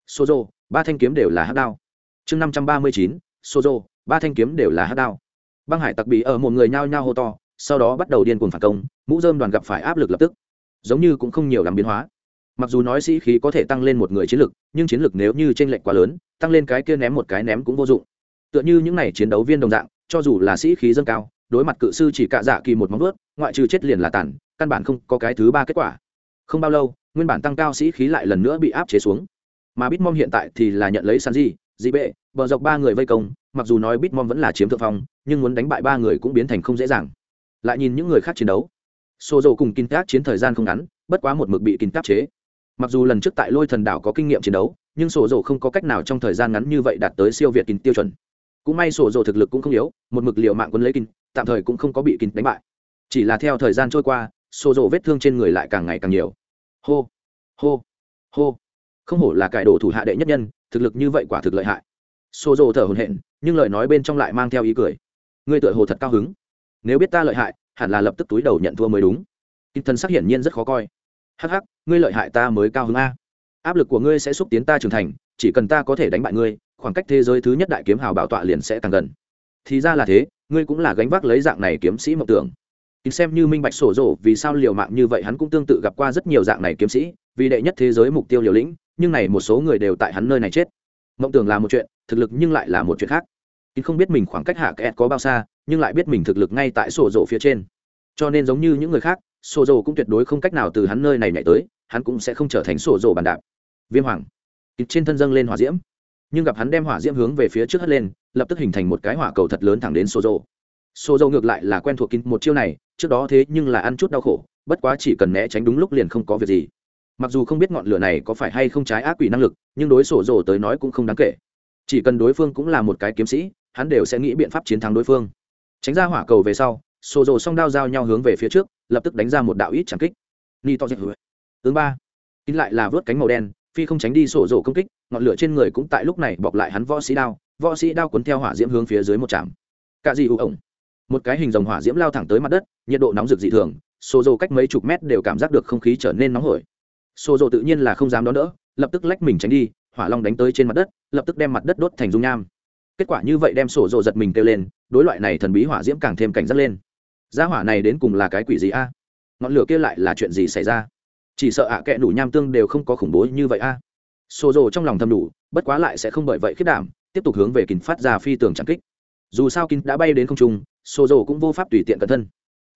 sozo, ba thanh kiếm đều là hát đao. Chương năm trăm ba mươi chín, sozo, ba thanh kiếm đều là hát đao. Băng hải tặc bị ở một người nhao nhao hô to, sau đó bắt đầu điên cuồng phản công, mũ dơm đoàn gặp phải áp lực lập tức. Giống như cũng không nhiều làm biến hóa. Mặc dù nói sĩ khí có thể tăng lên một người chiến lực, nhưng chiến lực nếu như t r ê n lệch quá lớn, tăng lên cái kia ném một cái ném cũng vô dụng. Tựa như những n à y chiến đấu viên đồng dạng, cho dù là sĩ khí dâng cao, đối mặt cự sư chỉ cạ dạ kỳ một móng ướt ngoại trừ chết liền là tàn, căn bản không có cái thứ ba kết quả. Không bao lâu nguyên bản tăng cao sĩ khí lại lần nữa bị áp chế xuống. Mà bitmom hiện tại thì là nhận lấy sanji dị bệ bờ dọc ba người vây công, mặc dù nói bitmom vẫn là chiếm thượng phong, nhưng muốn đánh bại ba người cũng biến thành không dễ dàng. Lại nhìn những người khác chiến đấu. Xô dầu cùng kinh tác chiến thời gian không ngắn, bất quá một mực bị kinh tác chế. Mặc dù lần trước tại lôi thần đảo có kinh nghiệm chiến đấu, nhưng sổ dầu không có cách nào trong thời gian ngắn như vậy đạt tới siêu việt kinh tiêu chuẩn. Cũng may sổ dầu thực lực cũng không yếu, một mực liệu mạng quân lấy kinh tạm thời cũng không có bị kinh đánh bại. Chỉ là theo thời gian trôi qua sổ dầu vết thương trên người lại càng ngày càng nhiều hô hô hô. Không hổ là cải đồ thủ hạ đệ nhất nhân, thực lực như vậy quả thực lợi hại. Xô rộ thở hồn hện nhưng lời nói bên trong lại mang theo ý cười. Ngươi tựa hồ thật cao hứng. Nếu biết ta lợi hại, hẳn là lập tức túi đầu nhận thua mới đúng. Kinh thần sắc hiển nhiên rất khó coi. Hắc hắc, ngươi lợi hại ta mới cao hứng a. Áp lực của ngươi sẽ xúc tiến ta trưởng thành, chỉ cần ta có thể đánh bại ngươi, khoảng cách thế giới thứ nhất đại kiếm hào bảo tọa liền sẽ càng gần. Thì ra là thế, ngươi cũng là gánh vác lấy dạng này kiếm sĩ mộng tưởng. Kinh xem như minh bạch sổ rổ, vì sao liều mạng như vậy hắn cũng tương tự gặp qua rất nhiều dạng này kiếm sĩ, vì đệ nhất thế giới mục tiêu liều lĩnh, nhưng này một số người đều tại hắn nơi này chết. Mộng tưởng là một chuyện, thực lực nhưng lại là một chuyện khác. Kinh không biết mình khoảng cách hạ kẹt có bao xa, nhưng lại biết mình thực lực ngay tại sổ rổ phía trên. Cho nên giống như những người khác, sổ rổ cũng tuyệt đối không cách nào từ hắn nơi này nhảy tới, hắn cũng sẽ không trở thành sổ rổ bàn đạp. Viêm hoàng. Kịp trên thân dâng lên hỏa diễm. Nhưng gặp hắn đem hỏa diễm hướng về phía trước hất lên, lập tức hình thành một cái hỏa cầu thật lớn thẳng đến sổ rổ. Sổ rổ ngược lại là quen thuộc kín một chiêu này trước đó thế nhưng là ăn chút đau khổ, bất quá chỉ cần né tránh đúng lúc liền không có việc gì. Mặc dù không biết ngọn lửa này có phải hay không trái ác quỷ năng lực, nhưng đối sổ rồ tới nói cũng không đáng kể. Chỉ cần đối phương cũng là một cái kiếm sĩ, hắn đều sẽ nghĩ biện pháp chiến thắng đối phương. Tránh ra hỏa cầu về sau, sổ rồ song đao giao nhau hướng về phía trước, lập tức đánh ra một đạo ít chẳng kích. Ni to dẹp ứng ba. Kín lại là vớt cánh màu đen, phi không tránh đi sổ rồ công kích, ngọn lửa trên người cũng tại lúc này bọc lại hắn võ sĩ đao, võ sĩ đao cuốn theo hỏa diễm hướng phía dưới một trạm cả gì ủ ổng một cái hình dòng hỏa diễm lao thẳng tới mặt đất, nhiệt độ nóng rực dị thường xô rồ cách mấy chục mét đều cảm giác được không khí trở nên nóng hổi. Xô rồ tự nhiên là không dám đón đỡ, lập tức lách mình tránh đi, hỏa long đánh tới trên mặt đất, lập tức đem mặt đất đốt thành dung nham. Kết quả như vậy đem sổ rồ giật mình kêu lên, đối loại này thần bí hỏa diễm càng thêm cảnh giác lên. Gia hỏa này đến cùng là cái quỷ gì a? Ngọn lửa kia lại là chuyện gì xảy ra? Chỉ sợ ạ à kẽ đủ nham tương đều không có khủng bố như vậy a. À. xô rồ trong lòng thầm đủ, bất quá lại sẽ không bởi vậy khiết đảm, tiếp tục hướng về kín phát ra phi tường trắng kích. Dù sao kín đã bay đến không trung sổ rồ cũng vô pháp tùy tiện cẩn thân.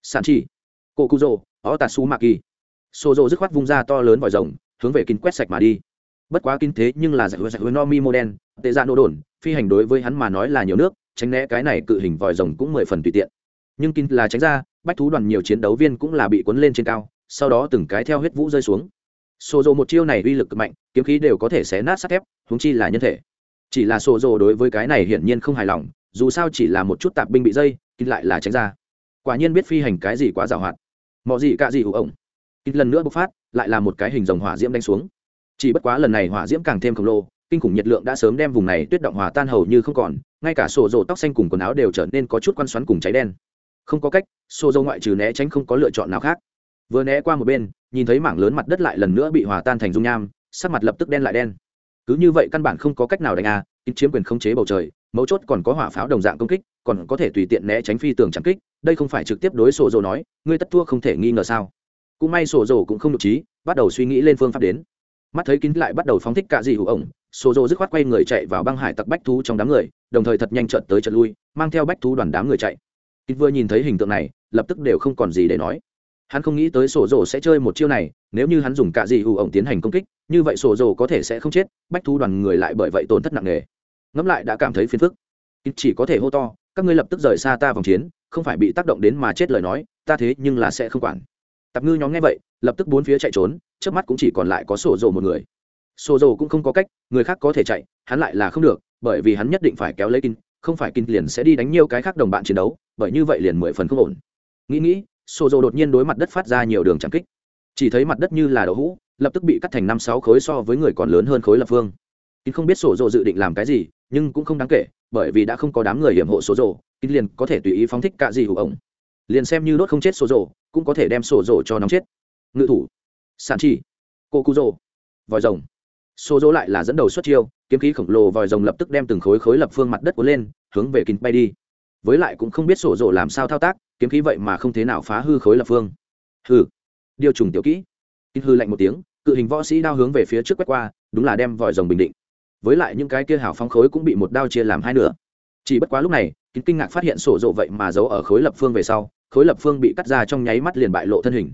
Sản chỉ. Cô cụ rồ ó tà su ma kỳ sổ rồ dứt khoát vung ra to lớn vòi rồng, hướng về kín quét sạch mà đi. Bất quá kinh thế nhưng là giải giải no mi mô đen tệ dạ ra nô đồn, phi hành đối với hắn mà nói là nhiều nước, tránh né cái này cự hình vòi rồng cũng mười phần tùy tiện. Nhưng kinh là tránh ra, bách thú đoàn nhiều chiến đấu viên cũng là bị cuốn lên trên cao, sau đó từng cái theo huyết vũ rơi xuống. Sổ dồ một chiêu này uy lực cực mạnh, kiếm khí đều có thể xé nát sắt thép húng chi là nhân thể. Chỉ là sổ dồ đối với cái này hiển nhiên không hài lòng dù sao chỉ là một chút tạp binh bị dây kinh lại là tránh ra. Quả nhiên biết phi hành cái gì quá giàu hoạt mọi gì cả gì ủ ổng. Kinh lần nữa bộc phát lại là một cái hình dòng hỏa diễm đánh xuống. Chỉ bất quá lần này hỏa diễm càng thêm khổng lồ kinh khủng nhiệt lượng đã sớm đem vùng này tuyết động hòa tan hầu như không còn ngay cả sổ rồ tóc xanh cùng quần áo đều trở nên có chút quan xoắn cùng cháy đen. Không có cách sổ rồ ngoại trừ né tránh không có lựa chọn nào khác. Vừa né qua một bên nhìn thấy mảng lớn mặt đất lại lần nữa bị hòa tan thành dung nham sắc mặt lập tức đen lại đen. Cứ như vậy căn bản không có cách nào đánh a à, ít chiếm quyền khống chế bầu trời mấu chốt còn có hỏa pháo đồng dạng công kích, còn có thể tùy tiện né tránh phi tường chẳng kích, đây không phải trực tiếp đối sổ dồ nói, ngươi tất thua không thể nghi ngờ sao? Cũng may sổ dồ cũng không được trí, bắt đầu suy nghĩ lên phương pháp đến. Mắt thấy kín lại bắt đầu phóng thích cả dị hữu ổng, sổ dồ dứt khoát quay người chạy vào băng hải tặc bách thú trong đám người, đồng thời thật nhanh trợt tới trợt lui, mang theo bách thú đoàn đám người chạy. Ít vừa nhìn thấy hình tượng này, lập tức đều không còn gì để nói. Hắn không nghĩ tới sổ dồ sẽ chơi một chiêu này, nếu như hắn dùng cả dị hữu ổng tiến hành công kích, như vậy sổ dồ có thể sẽ không chết, bách thú đoàn người lại bởi vậy tổn thất nặng nề ngẫm lại đã cảm thấy phiền phức. Ít chỉ có thể hô to, các ngươi lập tức rời xa ta vòng chiến, không phải bị tác động đến mà chết lời nói, ta thế nhưng là sẽ không quản. Tạp ngư nhóm nghe vậy, lập tức bốn phía chạy trốn, trước mắt cũng chỉ còn lại có sổ rồ một người. Sổ rồ cũng không có cách, người khác có thể chạy, hắn lại là không được, bởi vì hắn nhất định phải kéo lấy kinh, không phải kinh liền sẽ đi đánh nhiều cái khác đồng bạn chiến đấu, bởi như vậy liền mười phần không ổn. Nghĩ nghĩ, sổ dồ đột nhiên đối mặt đất phát ra nhiều đường trắng kích. Chỉ thấy mặt đất như là đậu hũ, lập tức bị cắt thành năm sáu khối so với người còn lớn hơn khối lập phương. Kinh không biết sổ dồ dự định làm cái gì nhưng cũng không đáng kể bởi vì đã không có đám người hiểm hộ sổ rồ, kín liền có thể tùy ý phóng thích cả gì hủ ổng. Liền xem như đốt không chết sổ rồ, cũng có thể đem sổ rồ cho nóng chết. Ngự thủ sản chi cô cu rồ, vòi rồng. Sổ rồ lại là dẫn đầu xuất chiêu kiếm khí khổng lồ vòi rồng lập tức đem từng khối khối lập phương mặt đất cuốn lên hướng về kín bay đi. Với lại cũng không biết sổ rồ làm sao thao tác kiếm khí vậy mà không thế nào phá hư khối lập phương. Hư điều trùng tiểu kỹ. Kín hư lạnh một tiếng cự hình võ sĩ đao hướng về phía trước quét qua đúng là đem vòi rồng bình định với lại những cái kia hào phóng khối cũng bị một đao chia làm hai nửa. Chỉ bất quá lúc này kinh kinh ngạc phát hiện sổ rộ vậy mà giấu ở khối lập phương về sau, khối lập phương bị cắt ra trong nháy mắt liền bại lộ thân hình.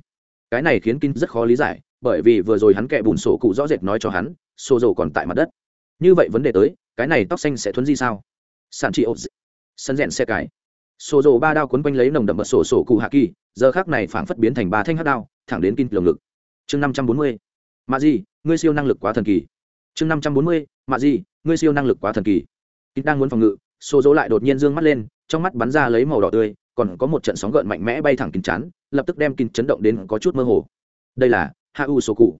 Cái này khiến kinh rất khó lý giải, bởi vì vừa rồi hắn kẹ bùn sổ cụ rõ rệt nói cho hắn, sổ rộ còn tại mặt đất. Như vậy vấn đề tới, cái này tóc xanh sẽ thuấn di sao? Sản trị ột sân rèn xe cải. Sổ rộ ba đao quấn quanh lấy nồng đậm bật sổ sổ cụ hạ kỳ, giờ khác này phảng phất biến thành ba thanh hát đao, thẳng đến kinh lồng ngực. Chương năm trăm bốn mươi. Mà gì ngươi siêu năng lực quá thần kỳ. Chương năm trăm bốn mươi mạ gì ngươi siêu năng lực quá thần kỳ. Kịch đang muốn phòng ngự xô dỗ lại đột nhiên d ư ơ n g mắt lên, trong mắt bắn ra lấy màu đỏ tươi, còn có một trận sóng gợn mạnh mẽ bay thẳng kín chắn, lập tức đem kín chấn động đến có chút mơ hồ. Đây là hạ u sổ cụ.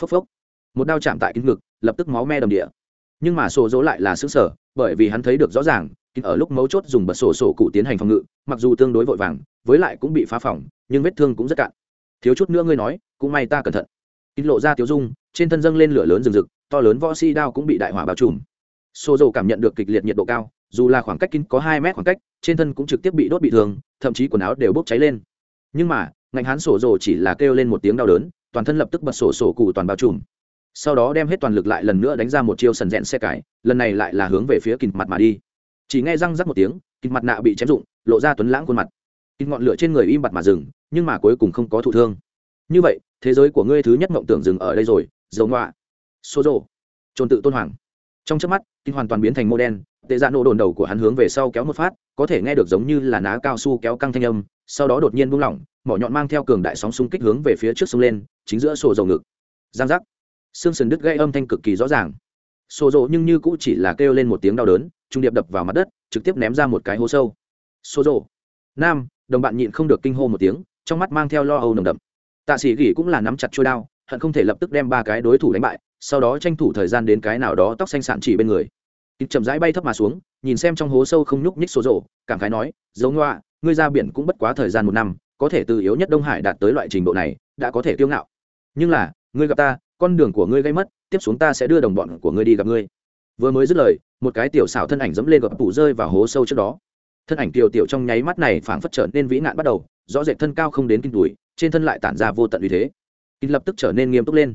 Phốc phốc. Một đao chạm tại kín ngực, lập tức máu me đầm địa. Nhưng mà sổ dỗ lại là xứng sở bởi vì hắn thấy được rõ ràng, kín ở lúc mấu chốt dùng bật sổ sổ cụ tiến hành phòng ngự, mặc dù tương đối vội vàng, với lại cũng bị phá phỏng nhưng vết thương cũng rất cạn. Thiếu chút nữa ngươi nói, cũng may ta cẩn thận. Kín lộ ra tiếu dung, trên thân dâng lên lửa lớn rừng rực to lớn võ si đao cũng bị đại hỏa bao trùm. Xô dầu cảm nhận được kịch liệt nhiệt độ cao, dù là khoảng cách kín có hai mét khoảng cách, trên thân cũng trực tiếp bị đốt bị thương, thậm chí quần áo đều bốc cháy lên. Nhưng mà ngạnh hắn sổ rồ chỉ là kêu lên một tiếng đau đớn, toàn thân lập tức bật sổ sổ cụ toàn bao trùm. Sau đó đem hết toàn lực lại lần nữa đánh ra một chiêu sần rẽn xe cái lần này lại là hướng về phía kịch mặt mà đi. Chỉ nghe răng rắc một tiếng kịch mặt nạ bị chém rụng, lộ ra tuấn lãng khuôn mặt. Kịch ngọn lửa trên người im bặt mà dừng, nhưng mà cuối cùng không có thụ thương. Như vậy, thế giới của ngươi thứ nhất mộng tưởng dừng ở đây rồi, dầu ngoạ số rộ trôn tự tôn hoàng. Trong chớp mắt, kinh hoàn toàn biến thành mô đen, tệ dạ nổ đồn đầu của hắn hướng về sau kéo một phát, có thể nghe được giống như là ná cao su kéo căng thanh âm, sau đó đột nhiên buông lỏng, mỏ nhọn mang theo cường đại sóng xung kích hướng về phía trước sông lên, chính giữa sổ dầu ngực. Giang giác. Xương sườn đứt gây âm thanh cực kỳ rõ ràng. Sổ dầu nhưng như cũ chỉ là kêu lên một tiếng đau đớn, trung điệp đập vào mặt đất, trực tiếp ném ra một cái hố sâu. Sổ dầu nam, đồng bạn nhịn không được kinh hô một tiếng, trong mắt mang theo lo âu nồng đậm. Tạ sĩ gỉ cũng là nắm chặt trôi đao, hận không thể lập tức đem ba cái đối thủ đánh bại sau đó tranh thủ thời gian đến cái nào đó tóc xanh sạn chỉ bên người. Kịp chậm rãi bay thấp mà xuống, nhìn xem trong hố sâu không nhúc nhích số rộ cảm khái nói, dấu ngoạ, ngươi ra biển cũng bất quá thời gian một năm, có thể từ yếu nhất đông hải đạt tới loại trình độ này, đã có thể kiêu ngạo. Nhưng là, ngươi gặp ta, con đường của ngươi gây mất, tiếp xuống ta sẽ đưa đồng bọn của ngươi đi gặp ngươi. Vừa mới dứt lời, một cái tiểu xảo thân ảnh dẫm lên gập tủ rơi vào hố sâu trước đó. Thân ảnh tiểu tiểu trong nháy mắt này phảng phất trở nên vĩ nạn bắt đầu, rõ rệt thân cao không đến kinh tuổi, trên thân lại tản ra vô tận uy thế. Kinh lập tức trở nên nghiêm túc lên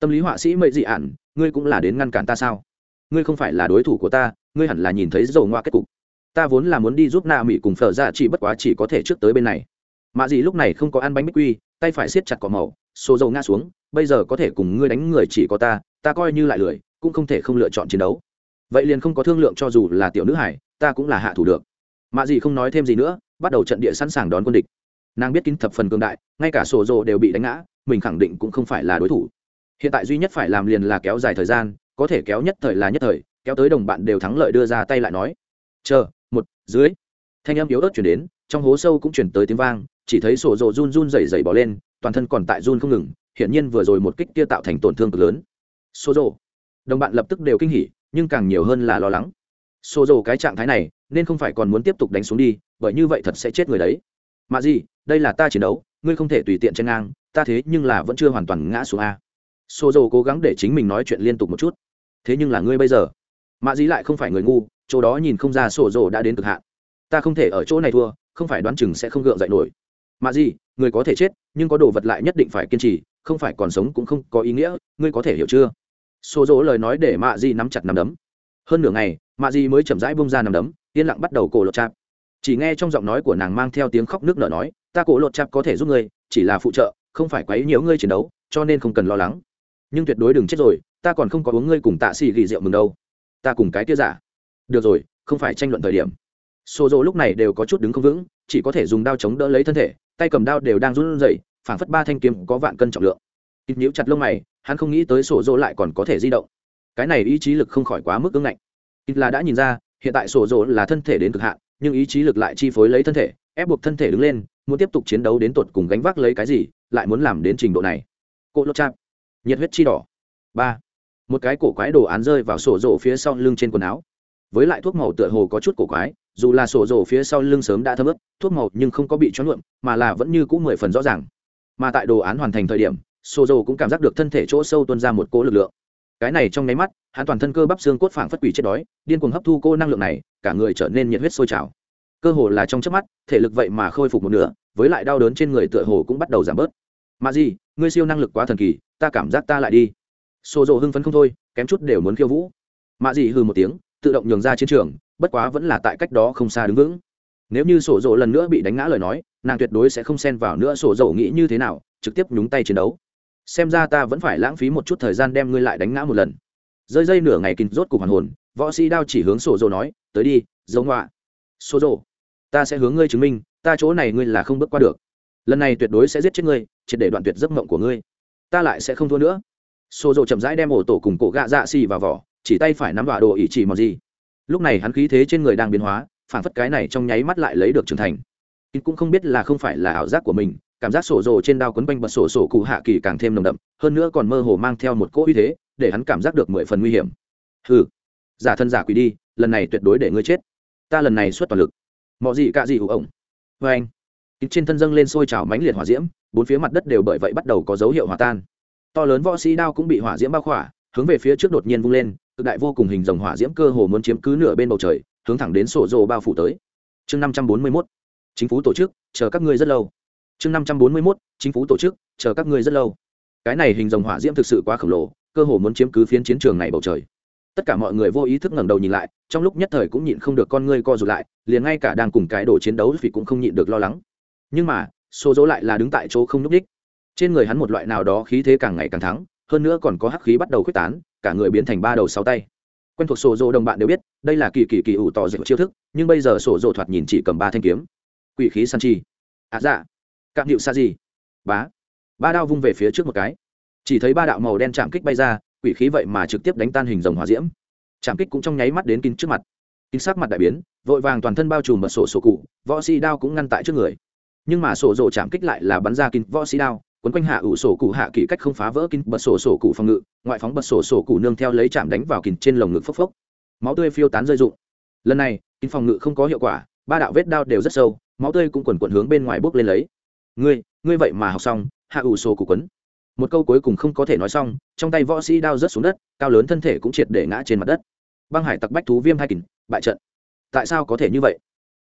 tâm lý họa sĩ mệ dị ản, ngươi cũng là đến ngăn cản ta sao? Ngươi không phải là đối thủ của ta, ngươi hẳn là nhìn thấy dầu ngoa kết cục. Ta vốn là muốn đi giúp na mỹ cùng phở ra chỉ, bất quá chỉ có thể trước tới bên này. Mạ dị lúc này không có ăn bánh bích quy, tay phải siết chặt cỏ màu, số dầu ngã xuống, bây giờ có thể cùng ngươi đánh người chỉ có ta ta coi như lại lười, cũng không thể không lựa chọn chiến đấu. Vậy liền không có thương lượng cho dù là tiểu nữ hải, ta cũng là hạ thủ được. Mạ dị không nói thêm gì nữa, bắt đầu trận địa sẵn sàng đón quân địch. Nàng biết kín thập phần cường đại, ngay cả sổ rồ đều bị đánh ngã, mình khẳng định cũng không phải là đối thủ hiện tại duy nhất phải làm liền là kéo dài thời gian, có thể kéo nhất thời là nhất thời, kéo tới đồng bạn đều thắng lợi đưa ra tay lại nói. Chờ, một, dưới. Thanh âm yếu ớt chuyển đến, trong hố sâu cũng chuyển tới tiếng vang, chỉ thấy sổ rộ run run rẩy rẩy bỏ lên, toàn thân còn tại run không ngừng, hiển nhiên vừa rồi một kích kia tạo thành tổn thương cực lớn. Sổ rộ. Đồng bạn lập tức đều kinh hỉ, nhưng càng nhiều hơn là lo lắng. Sổ rộ cái trạng thái này, nên không phải còn muốn tiếp tục đánh xuống đi, bởi như vậy thật sẽ chết người đấy. Mà gì, đây là ta chiến đấu, ngươi không thể tùy tiện chen ngang, ta thế nhưng là vẫn chưa hoàn toàn ngã xuống a xô dầu cố gắng để chính mình nói chuyện liên tục một chút. Thế nhưng là ngươi bây giờ mạ dĩ lại không phải người ngu, chỗ đó nhìn không ra sổ dầu đã đến cực hạn. Ta không thể ở chỗ này thua, không phải đoán chừng sẽ không gượng dậy nổi. Mạ dĩ, người có thể chết, nhưng có đồ vật lại nhất định phải kiên trì, không phải còn sống cũng không có ý nghĩa, ngươi có thể hiểu chưa? Xô dầu lời nói để mạ dĩ nắm chặt nắm đấm. Hơn nửa ngày mạ dĩ mới chậm rãi bông ra nắm đấm, yên lặng bắt đầu cổ lột chạp. Chỉ nghe trong giọng nói của nàng mang theo tiếng khóc nước nở nói, ta cổ lột chạp có thể giúp ngươi, chỉ là phụ trợ, không phải quấy nhiễu ngươi chiến đấu, cho nên không cần lo lắng nhưng tuyệt đối đừng chết rồi, ta còn không có uống ngươi cùng tạ xì ghi rượu mừng đâu. Ta cùng cái kia giả. Được rồi, không phải tranh luận thời điểm. Xô dỗ lúc này đều có chút đứng không vững, chỉ có thể dùng đao chống đỡ lấy thân thể, tay cầm đao đều đang run rẩy, phảng phất ba thanh kiếm có vạn cân trọng lượng. Kịp nhíu chặt lông mày, hắn không nghĩ tới sổ dỗ lại còn có thể di động. Cái này ý chí lực không khỏi quá mức ứng ngạnh. Ít là đã nhìn ra, hiện tại sổ dỗ là thân thể đến cực hạn, nhưng ý chí lực lại chi phối lấy thân thể, ép buộc thân thể đứng lên, muốn tiếp tục chiến đấu đến tột cùng gánh vác lấy cái gì, lại muốn làm đến trình độ này. Cô lô chạp nhiệt huyết chi đỏ. Ba. Một cái cổ quái đồ án rơi vào sổ rổ phía sau lưng trên quần áo. Với lại thuốc màu tựa hồ có chút cổ quái, dù là sổ rổ phía sau lưng sớm đã thấm ướt, thuốc màu nhưng không có bị choáng nhuộm mà là vẫn như cũ mười phần rõ ràng. Mà tại đồ án hoàn thành thời điểm, sổ rộ cũng cảm giác được thân thể chỗ sâu tuân ra một cỗ lực lượng. Cái này trong nháy mắt, hắn toàn thân cơ bắp xương cốt phảng phất quỷ chết đói, điên cuồng hấp thu cô năng lượng này, cả người trở nên nhiệt huyết sôi trào. Cơ hồ là trong chớp mắt, thể lực vậy mà khôi phục một nửa, với lại đau đớn trên người tựa hồ cũng bắt đầu giảm bớt. Mà gì ngươi siêu năng lực quá thần kỳ, ta cảm giác ta lại đi. Xô rộ hưng phấn không thôi, kém chút đều muốn khiêu vũ. Mạ dị hừ một tiếng, tự động nhường ra chiến trường, bất quá vẫn là tại cách đó không xa đứng vững. Nếu như sổ dỗ lần nữa bị đánh ngã lời nói, nàng tuyệt đối sẽ không xen vào nữa sổ dỗ nghĩ như thế nào, trực tiếp nhúng tay chiến đấu. Xem ra ta vẫn phải lãng phí một chút thời gian đem ngươi lại đánh ngã một lần. Rơi dây nửa ngày kinh rốt cục hoàn hồn, võ sĩ đao chỉ hướng sổ dỗ nói, tới đi, giống ngoạ. Sổ dỗ, ta sẽ hướng ngươi chứng minh, ta chỗ này ngươi là không bước qua được lần này tuyệt đối sẽ giết chết ngươi, triệt để đoạn tuyệt giấc mộng của ngươi. Ta lại sẽ không thua nữa. Xô rộ chậm rãi đem ổ tổ cùng cổ gạ dạ xì vào vỏ, chỉ tay phải nắm đọa đồ ý chỉ mò gì. Lúc này hắn khí thế trên người đang biến hóa, phản phất cái này trong nháy mắt lại lấy được trưởng thành. Kín cũng không biết là không phải là ảo giác của mình, cảm giác sổ rồ trên đao quấn quanh bật sổ sổ cụ hạ kỳ càng thêm nồng đậm, hơn nữa còn mơ hồ mang theo một cỗ uy thế, để hắn cảm giác được mười phần nguy hiểm. Ừ giả thân giả quỷ đi, lần này tuyệt đối để ngươi chết. Ta lần này xuất toàn lực. Mọi gì cả gì hữu ổng vê vâng. anh trên thân dâng lên sôi trào mãnh liệt hỏa diễm, bốn phía mặt đất đều bởi vậy bắt đầu có dấu hiệu hòa tan. To lớn võ sĩ đao cũng bị hỏa diễm bao khỏa, hướng về phía trước đột nhiên vung lên, cực đại vô cùng hình dòng hỏa diễm cơ hồ muốn chiếm cứ nửa bên bầu trời, hướng thẳng đến sổ rồ bao phủ tới. Chương năm trăm bốn mươi mốt, chính phủ tổ chức, chờ các ngươi rất lâu. Chương năm trăm bốn mươi mốt, chính phủ tổ chức, chờ các ngươi rất lâu. Cái này hình dòng hỏa diễm thực sự quá khổng lồ, cơ hồ muốn chiếm cứ phiến chiến trường này bầu trời. Tất cả mọi người vô ý thức ngẩng đầu nhìn lại, trong lúc nhất thời cũng nhịn không được con ngươi co rụt lại, liền ngay cả đang cùng cái đồ chiến đấu vì cũng không nhịn được lo lắng nhưng mà số dỗ lại là đứng tại chỗ không nhúc ních trên người hắn một loại nào đó khí thế càng ngày càng thắng, hơn nữa còn có hắc khí bắt đầu khuếch tán, cả người biến thành ba đầu sáu tay. Quen thuộc sổ dỗ đồng bạn đều biết, đây là kỳ kỳ kỳ ủ tỏ dịu chiêu thức, nhưng bây giờ sổ dỗ thoạt nhìn chỉ cầm ba thanh kiếm. Quỷ khí san chi. À dạ. Cạm hiệu sa gì bá. Ba đao vung về phía trước một cái. Chỉ thấy ba đạo màu đen chạm kích bay ra, quỷ khí vậy mà trực tiếp đánh tan hình rồng hỏa diễm. Chạm kích cũng trong nháy mắt đến kín trước mặt. Kín sắc mặt đại biến, vội vàng toàn thân bao trùm bật sổ sổ cụ, võ sĩ đao cũng ngăn tại trước người nhưng mà sổ rộ chạm kích lại là bắn ra kín võ sĩ đao, quấn quanh hạ ủ sổ cụ hạ kỳ cách không phá vỡ kín bật sổ sổ cụ phòng ngự, ngoại phóng bật sổ sổ cụ nương theo lấy chạm đánh vào kín trên lồng ngực phốc phốc. Máu tươi phiêu tán rơi rụng. Lần này, kín phòng ngự không có hiệu quả, ba đạo vết đao đều rất sâu, máu tươi cũng quần quần hướng bên ngoài bốc lên lấy. Ngươi ngươi vậy mà học xong, hạ ủ sổ cụ quấn. Một câu cuối cùng không có thể nói xong, trong tay võ sĩ đao rớt xuống đất, cao lớn thân thể cũng triệt để ngã trên mặt đất. Băng hải tặc bách thú viêm hai kình bại trận. Tại sao có thể như vậy?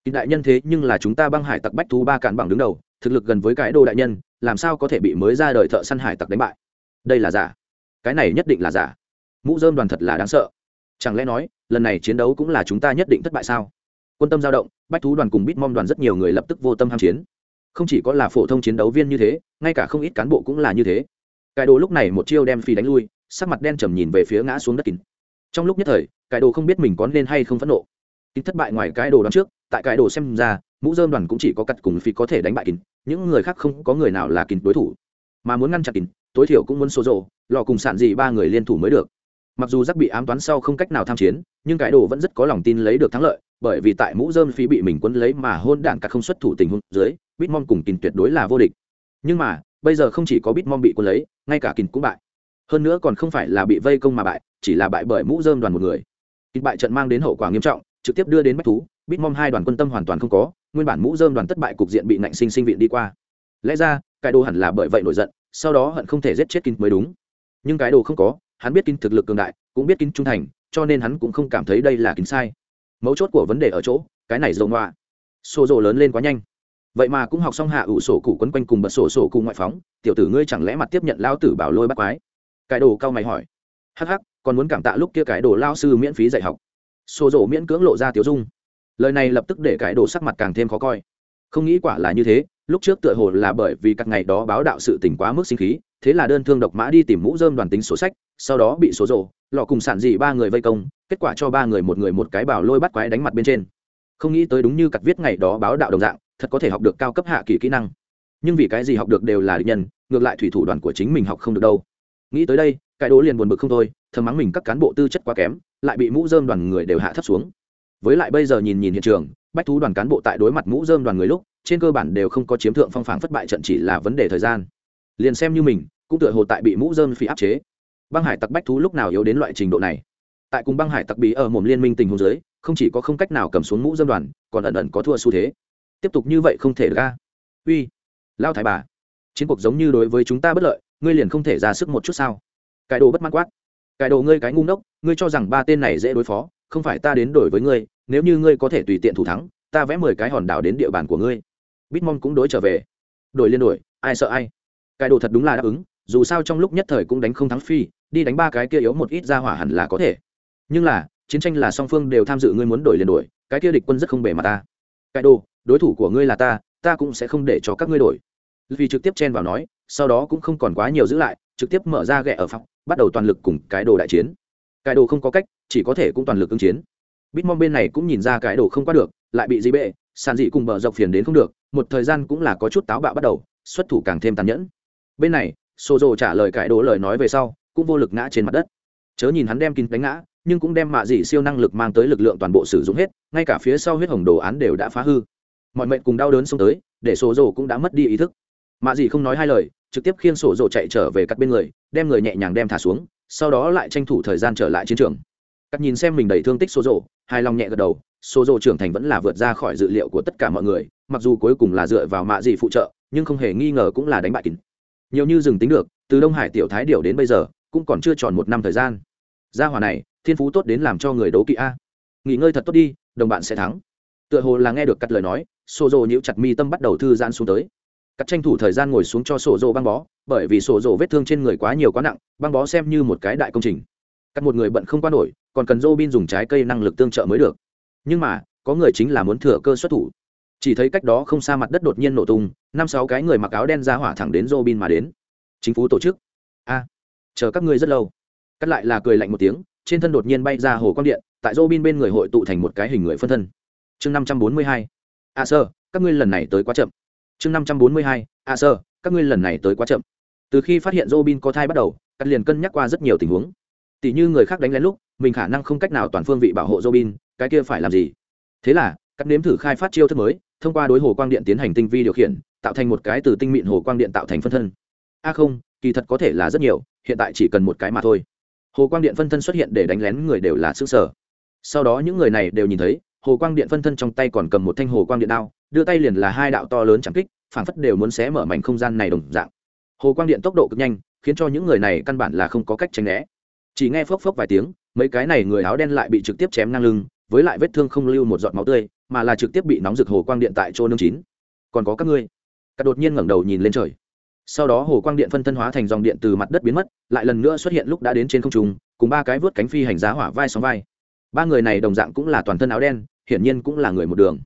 Kỳ đại nhân thế nhưng là chúng ta băng hải tặc bách thú ba cản bằng đứng đầu, thực lực gần với cái đồ đại nhân, làm sao có thể bị mới ra đời thợ săn hải tặc đánh bại? Đây là giả. Cái này nhất định là giả. Mũ dơm đoàn thật là đáng sợ. Chẳng lẽ nói, lần này chiến đấu cũng là chúng ta nhất định thất bại sao? Quân tâm giao động, bách thú đoàn cùng bít mong đoàn rất nhiều người lập tức vô tâm ham chiến. Không chỉ có là phổ thông chiến đấu viên như thế, ngay cả không ít cán bộ cũng là như thế. Cải đồ lúc này một chiêu đem phi đánh lui, sắc mặt đen trầm nhìn về phía ngã xuống đất kín. Trong lúc nhất thời cải đồ không biết mình có nên hay không phẫn nộ kín thất bại ngoài cái đồ đoán trước, tại cái đồ xem ra, mũ dơm đoàn cũng chỉ có cắt cùng phi có thể đánh bại kín, những người khác không có người nào là kín đối thủ. Mà muốn ngăn chặn kín, tối thiểu cũng muốn số rộ lò cùng sản gì ba người liên thủ mới được. Mặc dù giác bị ám toán sau không cách nào tham chiến, nhưng cái đồ vẫn rất có lòng tin lấy được thắng lợi, bởi vì tại mũ dơm phí bị mình quấn lấy mà hôn đảng cả không xuất thủ tình huống dưới, bitmom cùng kín tuyệt đối là vô địch. Nhưng mà, bây giờ không chỉ có bitmom bị quấn lấy, ngay cả kín cũng bại. Hơn nữa còn không phải là bị vây công mà bại, chỉ là bại bởi mũ dơm đoàn một người. Kín bại trận mang đến hậu quả nghiêm trọng trực tiếp đưa đến bách thú bitmom hai đoàn quân tâm hoàn toàn không có, nguyên bản mũ dơm đoàn thất bại cục diện bị nạnh sinh sinh viện đi qua. Lẽ ra, cái đồ hẳn là bởi vậy nổi giận, sau đó hận không thể giết chết kín mới đúng. Nhưng cái đồ không có, hắn biết kín thực lực cường đại, cũng biết kín trung thành, cho nên hắn cũng không cảm thấy đây là kín sai. Mấu chốt của vấn đề ở chỗ, cái này dầu ngoạ xô rộ lớn lên quá nhanh. Vậy mà cũng học xong hạ ủ sổ cụ quấn quanh cùng bật sổ sổ cụ ngoại phóng, tiểu tử ngươi chẳng lẽ mặt tiếp nhận lao tử bảo lôi bắt quái? Cái đồ cao mày hỏi. Hắc hắc, còn muốn cảm tạ lúc kia cái đồ lao sư miễn phí dạy học xô rộ miễn cưỡng lộ ra tiểu dung. Lời này lập tức để cái đồ sắc mặt càng thêm khó coi. Không nghĩ quả là như thế, lúc trước tựa hồ là bởi vì các ngày đó báo đạo sự tình quá mức sinh khí, thế là đơn thương độc mã đi tìm mũ dơm đoàn tính sổ sách, sau đó bị số rộ lọ cùng sản dị ba người vây công, kết quả cho ba người một người một cái bảo lôi bắt quái đánh mặt bên trên. Không nghĩ tới đúng như cặt viết ngày đó báo đạo đồng dạng, thật có thể học được cao cấp hạ kỳ kỹ năng. Nhưng vì cái gì học được đều là lý nhân, ngược lại thủy thủ đoàn của chính mình học không được đâu. Nghĩ tới đây cái đố liền buồn bực không thôi thầm mắng mình các cán bộ tư chất quá kém lại bị mũ dơm đoàn người đều hạ thấp xuống. Với lại bây giờ nhìn nhìn hiện trường bách thú đoàn cán bộ tại đối mặt mũ dơm đoàn người lúc trên cơ bản đều không có chiếm thượng phong phản thất bại trận chỉ là vấn đề thời gian. Liền xem như mình cũng tựa hồ tại bị mũ dơm phi áp chế. Băng hải tặc bách thú lúc nào yếu đến loại trình độ này? Tại cùng băng hải tặc bí ở một liên minh tình huống dưới, không chỉ có không cách nào cầm xuống mũ dơm đoàn còn ẩn ẩn có thua xu thế. Tiếp tục như vậy không thể ra uy lao thái bà chiến cuộc giống như đối với chúng ta bất lợi ngươi liền không thể ra sức một chút sao? Cái đồ bất mãn quát. Cái đồ ngươi cái ngu ngốc, ngươi cho rằng ba tên này dễ đối phó, không phải ta đến đổi với ngươi, nếu như ngươi có thể tùy tiện thủ thắng, ta vẽ mười cái hòn đảo đến địa bàn của ngươi. Bitmon cũng đối trở về. Đổi liên đổi, ai sợ ai? Cái đồ thật đúng là đáp ứng, dù sao trong lúc nhất thời cũng đánh không thắng phi, đi đánh ba cái kia yếu một ít ra hỏa hẳn là có thể. Nhưng là, chiến tranh là song phương đều tham dự ngươi muốn đổi liền đổi, cái kia địch quân rất không bể mà ta. Cái đồ, đối thủ của ngươi là ta ta cũng sẽ không để cho các ngươi đổi. Vì trực tiếp chen vào nói, sau đó cũng không còn quá nhiều giữ lại, trực tiếp mở ra ghẹ ở phòng bắt đầu toàn lực cùng cái đồ đại chiến. Cái đồ không có cách, chỉ có thể cũng toàn lực ứng chiến. Bitmom bên này cũng nhìn ra cái đồ không qua được, lại bị dị bệ, sàn dị cùng bờ dọc phiền đến không được, một thời gian cũng là có chút táo bạo bắt đầu, xuất thủ càng thêm tàn nhẫn. Bên này xô rồ trả lời cái đồ lời nói về sau, cũng vô lực ngã trên mặt đất. Chớ nhìn hắn đem kín đánh ngã, nhưng cũng đem mạ dị siêu năng lực mang tới lực lượng toàn bộ sử dụng hết, ngay cả phía sau huyết hồng đồ án đều đã phá hư. Mọi mệnh cùng đau đớn xông tới, để xô rồ cũng đã mất đi ý thức. Mạ dị không nói hai lời trực tiếp khiêng sổ rộ chạy trở về các bên người đem người nhẹ nhàng đem thả xuống sau đó lại tranh thủ thời gian trở lại chiến trường. Cắt nhìn xem mình đầy thương tích sổ rộ, hai lòng nhẹ gật đầu sổ rộ trưởng thành vẫn là vượt ra khỏi dự liệu của tất cả mọi người mặc dù cuối cùng là dựa vào mạ dị phụ trợ nhưng không hề nghi ngờ cũng là đánh bại kín. Nhiều như dừng tính được từ đông hải tiểu thái điểu đến bây giờ cũng còn chưa tròn một năm thời gian. Gia hòa này thiên phú tốt đến làm cho người đấu kỵ a. Nghỉ ngơi thật tốt đi đồng bạn sẽ thắng. Tựa hồ là nghe được cắt lời nói sổ rộ nhíu chặt mi tâm bắt đầu thư giãn xuống tới cắt tranh thủ thời gian ngồi xuống cho sổ rộ băng bó, bởi vì sổ rộ vết thương trên người quá nhiều quá nặng, băng bó xem như một cái đại công trình. Cắt một người bận không qua nổi, còn cần dô bin dùng trái cây năng lực tương trợ mới được. Nhưng mà, có người chính là muốn thừa cơ xuất thủ. Chỉ thấy cách đó không xa mặt đất đột nhiên nổ tung, năm sáu cái người mặc áo đen ra hỏa thẳng đến dô bin mà đến. Chính phủ tổ chức. A, chờ các ngươi rất lâu. Cắt lại là cười lạnh một tiếng, trên thân đột nhiên bay ra hồ quang điện, tại dô bin bên người hội tụ thành một cái hình người phân thân. Chương năm trăm bốn mươi hai. A, sơ, các ngươi lần này tới quá chậm chương năm trăm bốn mươi hai a sơ, các ngươi lần này tới quá chậm. Từ khi phát hiện robin có thai bắt đầu, cắt liền cân nhắc qua rất nhiều tình huống. Tỷ như người khác đánh lén lúc, mình khả năng không cách nào toàn phương vị bảo hộ robin, cái kia phải làm gì? Thế là, cắt nếm thử khai phát chiêu thức mới, thông qua đối hồ quang điện tiến hành tinh vi điều khiển, tạo thành một cái từ tinh mịn hồ quang điện tạo thành phân thân. A không, kỳ thật có thể là rất nhiều, hiện tại chỉ cần một cái mà thôi. Hồ quang điện phân thân xuất hiện để đánh lén người đều là xứ sở. Sau đó những người này đều nhìn thấy hồ quang điện phân thân trong tay còn cầm một thanh hồ quang điện đao, đưa tay liền là hai đạo to lớn chẳng kích, phảng phất đều muốn xé mở mảnh không gian này đồng dạng. Hồ quang điện tốc độ cực nhanh, khiến cho những người này căn bản là không có cách tránh né. Chỉ nghe phốc phốc vài tiếng, mấy cái này người áo đen lại bị trực tiếp chém ngang lưng, với lại vết thương không lưu một giọt máu tươi, mà là trực tiếp bị nóng rực hồ quang điện tại chỗ nương chín. Còn có các ngươi. Cắt đột nhiên ngẩng đầu nhìn lên trời. Sau đó hồ quang điện phân thân hóa thành dòng điện từ mặt đất biến mất, lại lần nữa xuất hiện lúc đã đến trên không trung, cùng ba cái vớt cánh phi hành giá hỏa vai sóng vai. Ba người này đồng dạng cũng là toàn thân áo đen hiển nhiên cũng là người một đường.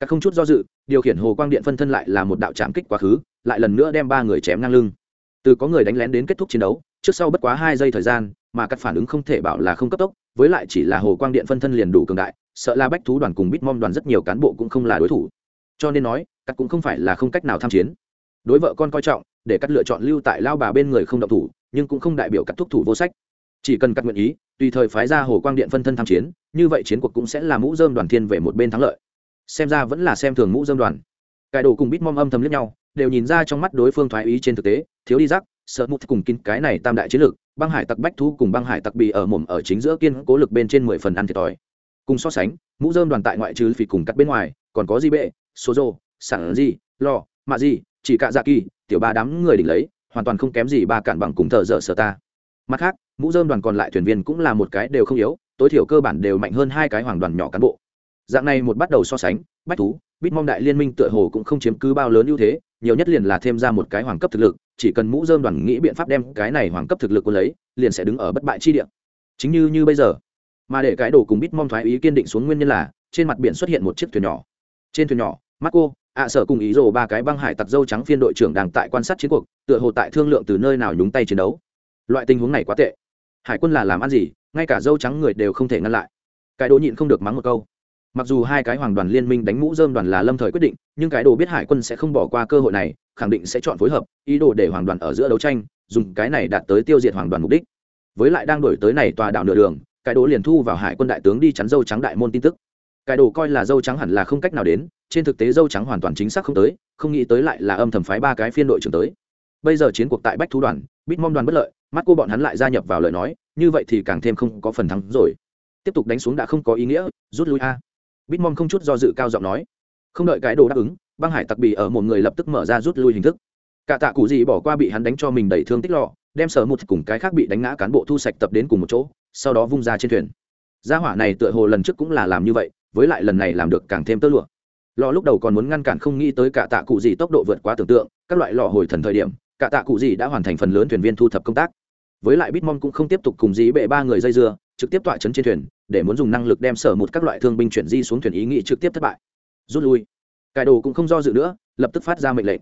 Các không chút do dự, điều khiển hồ quang điện phân thân lại là một đạo trạm kích quá khứ, lại lần nữa đem ba người chém ngang lưng. Từ có người đánh lén đến kết thúc chiến đấu, trước sau bất quá hai giây thời gian, mà các phản ứng không thể bảo là không cấp tốc, với lại chỉ là hồ quang điện phân thân liền đủ cường đại, sợ là bách thú đoàn cùng bít mom đoàn rất nhiều cán bộ cũng không là đối thủ. Cho nên nói, các cũng không phải là không cách nào tham chiến. Đối vợ con coi trọng, để cắt lựa chọn lưu tại lao bà bên người không động thủ, nhưng cũng không đại biểu cắt thúc thủ vô sách chỉ cần cắt nguyện ý, tùy thời phái ra hồ quang điện phân thân tham chiến, như vậy chiến cuộc cũng sẽ là mũ dơm đoàn thiên về một bên thắng lợi. Xem ra vẫn là xem thường mũ dơm đoàn. Cải đồ cùng bít mom âm thầm lẫn nhau, đều nhìn ra trong mắt đối phương thoái ý trên thực tế, thiếu đi rắc, sợ mút cùng kinh cái này tam đại chiến lược, băng hải tặc bách thu cùng băng hải tặc bị ở mồm ở chính giữa kiên cố lực bên trên mười phần ăn thiệt thòi. Cùng so sánh, mũ dơm đoàn tại ngoại trừ phì cùng cắt bên ngoài, còn có di bệ số rô sản di lo mạ di, chỉ cả dạ kỳ, tiểu ba đám người đỉnh lấy, hoàn toàn không kém gì ba cản bằng cùng thợ dở sở ta. Mặt khác mũ dơm đoàn còn lại thuyền viên cũng là một cái đều không yếu, tối thiểu cơ bản đều mạnh hơn hai cái hoàng đoàn nhỏ cán bộ. Dạng này một bắt đầu so sánh, bách thú, bít mong đại liên minh tựa hồ cũng không chiếm cứ bao lớn ưu thế, nhiều nhất liền là thêm ra một cái hoàng cấp thực lực, chỉ cần mũ dơm đoàn nghĩ biện pháp đem cái này hoàng cấp thực lực quân lấy, liền sẽ đứng ở bất bại chi địa. Chính như như bây giờ, mà để cái đồ cùng bít mong thoái ý kiên định xuống nguyên nhân là, trên mặt biển xuất hiện một chiếc thuyền nhỏ. Trên thuyền nhỏ, marco, ạ sở cùng ý rồ ba cái băng hải tặc dâu trắng phiên đội trưởng đang tại quan sát chiến cuộc, tựa hồ tại thương lượng từ nơi nào nhúng tay chiến đấu. Loại tình huống này quá tệ hải quân là làm ăn gì, ngay cả dâu trắng người đều không thể ngăn lại. Cái đồ nhịn không được mắng một câu. Mặc dù hai cái hoàng đoàn liên minh đánh mũ dơm đoàn là lâm thời quyết định, nhưng cái đồ biết hải quân sẽ không bỏ qua cơ hội này, khẳng định sẽ chọn phối hợp, ý đồ để hoàng đoàn ở giữa đấu tranh, dùng cái này đạt tới tiêu diệt hoàng đoàn mục đích. Với lại đang đổi tới này tòa đảo nửa đường, cái đồ liền thu vào hải quân đại tướng đi chắn dâu trắng đại môn tin tức. Cái đồ coi là dâu trắng hẳn là không cách nào đến, trên thực tế dâu trắng hoàn toàn chính xác không tới, không nghĩ tới lại là âm thầm phái ba cái phiên đội trưởng tới. Bây giờ chiến cuộc tại bách thú đoàn bít mong đoàn bất lợi, mắt cô bọn hắn lại gia nhập vào lời nói, như vậy thì càng thêm không có phần thắng rồi. Tiếp tục đánh xuống đã không có ý nghĩa, rút lui a. Bít mong không chút do dự cao giọng nói. Không đợi cái đồ đáp ứng, băng hải tặc bì ở một người lập tức mở ra rút lui hình thức. Cả tạ cụ gì bỏ qua bị hắn đánh cho mình đẩy thương tích lọ, đem sở một cùng cái khác bị đánh ngã cán bộ thu sạch tập đến cùng một chỗ, sau đó vung ra trên thuyền. Gia hỏa này tựa hồ lần trước cũng là làm như vậy, với lại lần này làm được càng thêm tơ lụa. Lò lúc đầu còn muốn ngăn cản không nghĩ tới cả tạ cụ gì tốc độ vượt quá tưởng tượng, các loại lò hồi thần thời điểm cả tạ cụ gì đã hoàn thành phần lớn thuyền viên thu thập công tác. Với lại bitmom cũng không tiếp tục cùng dí bệ ba người dây dưa trực tiếp tọa chấn trên thuyền để muốn dùng năng lực đem sở một các loại thương binh chuyển di xuống thuyền ý nghĩ trực tiếp thất bại. Rút lui. Cải đồ cũng không do dự nữa lập tức phát ra mệnh lệnh.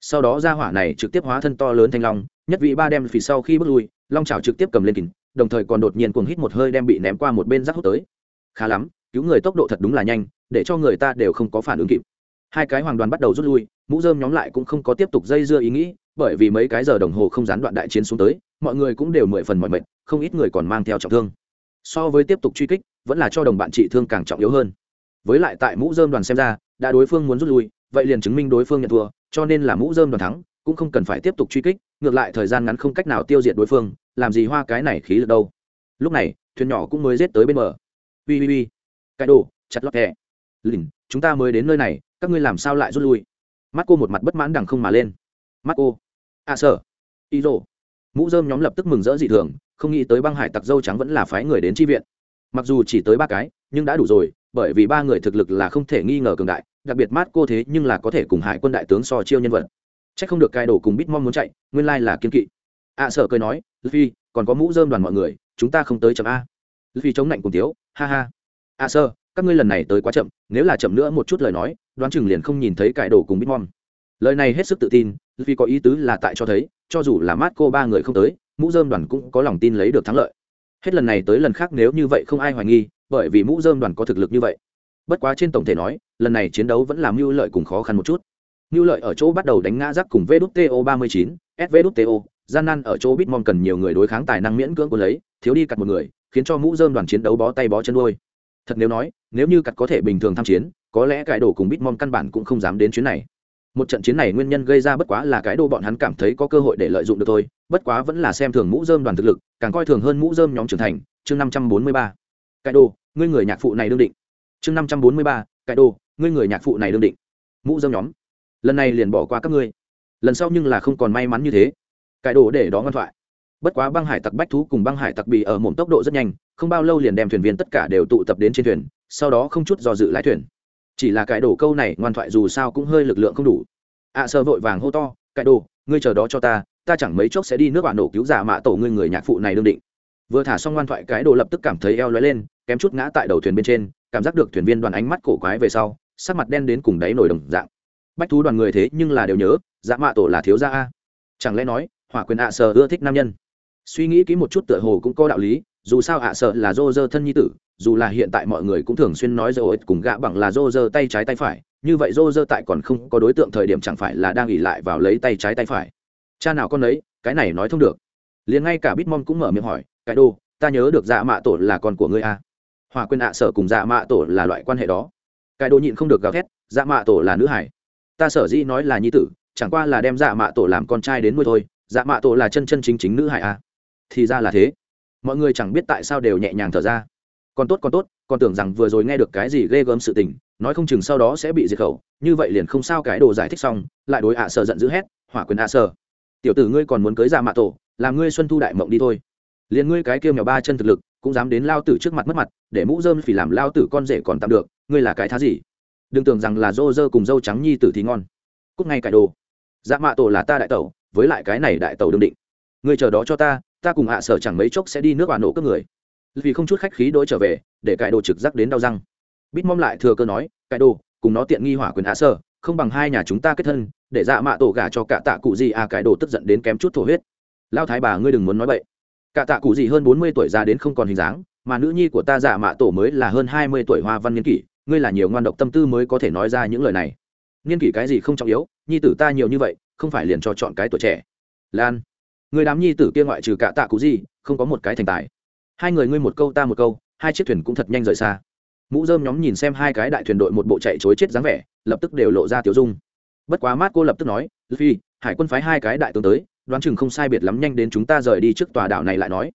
Sau đó ra hỏa này trực tiếp hóa thân to lớn thanh long nhất vị ba đem phía sau khi bước lui long chảo trực tiếp cầm lên kín, đồng thời còn đột nhiên cuồng hít một hơi đem bị ném qua một bên rác hút tới. Khá lắm cứu người tốc độ thật đúng là nhanh để cho người ta đều không có phản ứng kịp hai cái hoàng đoàn bắt đầu rút lui, mũ dơm nhóm lại cũng không có tiếp tục dây dưa ý nghĩ, bởi vì mấy cái giờ đồng hồ không gián đoạn đại chiến xuống tới, mọi người cũng đều mười phần mọi mệt, không ít người còn mang theo trọng thương. So với tiếp tục truy kích, vẫn là cho đồng bạn trị thương càng trọng yếu hơn. Với lại tại mũ dơm đoàn xem ra, đã đối phương muốn rút lui, vậy liền chứng minh đối phương nhận thua, cho nên là mũ dơm đoàn thắng, cũng không cần phải tiếp tục truy kích, ngược lại thời gian ngắn không cách nào tiêu diệt đối phương, làm gì hoa cái này khí lực đâu. Lúc này, thuyền nhỏ cũng mới rết tới bên bờ. Ui ui ui. Cái đồ, chặt lót hè. Lìn chúng ta mới đến nơi này các ngươi làm sao lại rút lui? Mắt cô một mặt bất mãn đằng không mà lên. Mắt cô à sở y rồ mũ dơm nhóm lập tức mừng rỡ dị thường không nghĩ tới băng hải tặc dâu trắng vẫn là phái người đến tri viện. Mặc dù chỉ tới ba cái nhưng đã đủ rồi bởi vì ba người thực lực là không thể nghi ngờ cường đại đặc biệt mát cô thế nhưng là có thể cùng hải quân đại tướng so chiêu nhân vật. C h ắ c không được cai đổ cùng bít mong muốn chạy nguyên lai là kiên kỵ. Ạ à, sợ cười nói phi còn có mũ dơm đoàn mọi người chúng ta không tới chậm a. Phi chống lạnh cùng tiếu ha ha. Ạ à, sơ các ngươi lần này tới quá chậm, nếu là chậm nữa một chút lời nói, đoán chừng liền không nhìn thấy cải đồ cùng bitmom. Lời này hết sức tự tin, vì có ý tứ là tại cho thấy, cho dù là mát cô ba người không tới, mũ dơm đoàn cũng có lòng tin lấy được thắng lợi. Hết lần này tới lần khác nếu như vậy không ai hoài nghi, bởi vì mũ dơm đoàn có thực lực như vậy. Bất quá trên tổng thể nói, lần này chiến đấu vẫn làm mưu lợi cùng khó khăn một chút. Mưu lợi ở chỗ bắt đầu đánh ngã rắc cùng vto ba mươi chín svto gian nan ở chỗ bitmon cần nhiều người đối kháng tài năng miễn cưỡng của lấy, thiếu đi cặt một người, khiến cho mũ dơm đoàn chiến đấu bó tay bó chân đôi thật nếu nói, nếu như cặt có thể bình thường tham chiến, có lẽ cái đổ cùng bitmon căn bản cũng không dám đến chuyến này. Một trận chiến này nguyên nhân gây ra bất quá là cái đồ bọn hắn cảm thấy có cơ hội để lợi dụng được thôi, bất quá vẫn là xem thường mũ dơm đoàn thực lực, càng coi thường hơn mũ dơm nhóm trưởng thành. Chương năm trăm bốn mươi ba. Cái đồ, ngươi người nhạc phụ này đương định. Chương năm trăm bốn mươi ba. Cái đồ, ngươi người nhạc phụ này đương định. Mũ dơm nhóm. Lần này liền bỏ qua các ngươi. Lần sau nhưng là không còn may mắn như thế. Cái đồ để đó ngoan thoại. Bất quá băng hải tặc bách thú cùng băng hải tặc bị ở một tốc độ rất nhanh không bao lâu liền đem thuyền viên tất cả đều tụ tập đến trên thuyền sau đó không chút do dự lái thuyền. Chỉ là cái đồ câu này ngoan thoại dù sao cũng hơi lực lượng không đủ. Ạ à, sơ vội vàng hô to cái đồ ngươi chờ đó cho ta ta chẳng mấy chốc sẽ đi nước bạn nổ cứu giả mạ tổ ngươi người nhạc phụ này đương định. Vừa thả xong ngoan thoại cái đồ lập tức cảm thấy eo lóe lên kém chút ngã tại đầu thuyền bên trên cảm giác được thuyền viên đoàn ánh mắt cổ quái về sau sắc mặt đen đến cùng đáy nổi đồng dạng. Bách thú đoàn người thế nhưng là đều nhớ dạ mạ tổ là thiếu gia a. Chẳng lẽ nói hỏa quyền ạ à sơ ưa thích nam nhân? Suy nghĩ kỹ một chút tựa hồ cũng có đạo lý dù sao ạ à sợ là dô dơ thân nhi tử, dù là hiện tại mọi người cũng thường xuyên nói dô cùng gạ bằng là dô dơ tay trái tay phải, như vậy dô dơ tại còn không có đối tượng thời điểm chẳng phải là đang ỉ lại vào lấy tay trái tay phải. Cha nào con ấy cái này nói thông được. Liền ngay cả bitmom cũng mở miệng hỏi, cái đô ta nhớ được dạ mạ tổ là con của ngươi a à? hòa quên ạ à sở cùng dạ mạ tổ là loại quan hệ đó. Cái đô nhịn không được gào thét dạ mạ tổ là nữ hải. Ta sở dĩ nói là nhi tử, chẳng qua là đem dạ mạ tổ làm con trai đến nuôi thôi dạ mạ tổ là chân chân chính chính nữ hải a à? thì ra là thế mọi người chẳng biết tại sao đều nhẹ nhàng thở ra. Còn tốt còn tốt, còn tưởng rằng vừa rồi nghe được cái gì ghê gớm sự tình, nói không chừng sau đó sẽ bị diệt khẩu, như vậy liền không sao, cái đồ giải thích xong, lại đối ạ à sợ giận dữ hét, hỏa quyền ạ à sợ tiểu tử ngươi còn muốn cưới ra mạ tổ, làm ngươi xuân thu đại mộng đi thôi. Liền ngươi cái kêu mèo ba chân thực lực, cũng dám đến lao tử trước mặt mất mặt, để mũ dơm phỉ làm lao tử con rể còn tạm được, ngươi là cái thá gì? Đừng tưởng rằng là dô dơ cùng dâu trắng nhi tử thì ngon. Cúc ngay cải đồ. Dạ mạ tổ là ta đại tẩu, với lại cái này đại tẩu đương định. Ngươi chờ đó cho ta ta cùng ạ sở chẳng mấy chốc sẽ đi nước bà nổ cướp người. Vì không chút khách khí đỗi trở về, để cải đồ trực giác đến đau răng. Bít mong lại thừa cơ nói, cải đồ, cùng nó tiện nghi hỏa quyền ạ sở, không bằng hai nhà chúng ta kết thân, để dạ mạ tổ gà cho cả tạ cụ gì à. Cải đồ tức giận đến kém chút thổ huyết. Lao thái bà, ngươi đừng muốn nói bậy. Cả tạ cụ gì hơn bốn mươi tuổi ra đến không còn hình dáng, mà nữ nhi của ta dạ mạ tổ mới là hơn hai mươi tuổi hoa văn niên kỷ, ngươi là nhiều ngoan độc tâm tư mới có thể nói ra những lời này. Niên kỷ cái gì không trọng yếu, nhi tử ta nhiều như vậy, không phải liền cho chọn cái tuổi trẻ. Lan người đám nhi tử kia ngoại trừ cả tạ cụ gì không có một cái thành tài. Hai người ngươi một câu ta một câu, hai chiếc thuyền cũng thật nhanh rời xa. Mũ dơm nhóm nhìn xem hai cái đại thuyền đội một bộ chạy chối chết dáng vẻ, lập tức đều lộ ra tiểu dung. Bất quá mát cô lập tức nói phi hải quân phái hai cái đại tướng tới, đoán chừng không sai biệt lắm nhanh đến chúng ta rời đi trước tòa đảo này lại nói.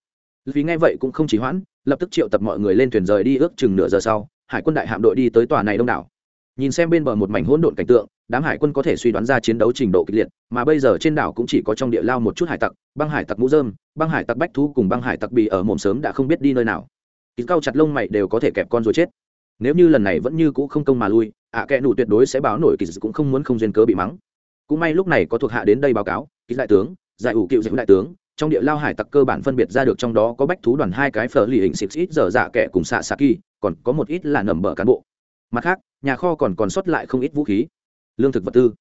Vì nghe vậy cũng không chỉ hoãn, lập tức triệu tập mọi người lên thuyền rời đi ước chừng nửa giờ sau, hải quân đại hạm đội đi tới tòa này đông đảo nhìn xem bên bờ một mảnh hỗn độn cảnh tượng, đám hải quân có thể suy đoán ra chiến đấu trình độ kịch liệt, mà bây giờ trên đảo cũng chỉ có trong địa lao một chút hải tặc, băng hải tặc mũ dơm băng hải tặc bách thú cùng băng hải tặc bị ở mồm sớm đã không biết đi nơi nào. Ít cao chặt lông mày đều có thể kẹp con rồi chết. Nếu như lần này vẫn như cũ không công mà lui, ạ à kẽ nụ tuyệt đối sẽ báo nổi kỳ dự cũng không muốn không duyên cớ bị mắng. Cũng may lúc này có thuộc hạ đến đây báo cáo ký đại tướng, giải ủ cựu dịch đại tướng, trong địa lao hải tặc cơ bản phân biệt ra được trong đó có bách thú đoàn hai cái phở lì hình xịt ít giờ dạ kẻ cùng xạ xạ kỳ, còn có một ít là nầm bờ cán bộ. Mặt khác nhà kho còn còn sót lại không ít vũ khí. Lương thực vật tư.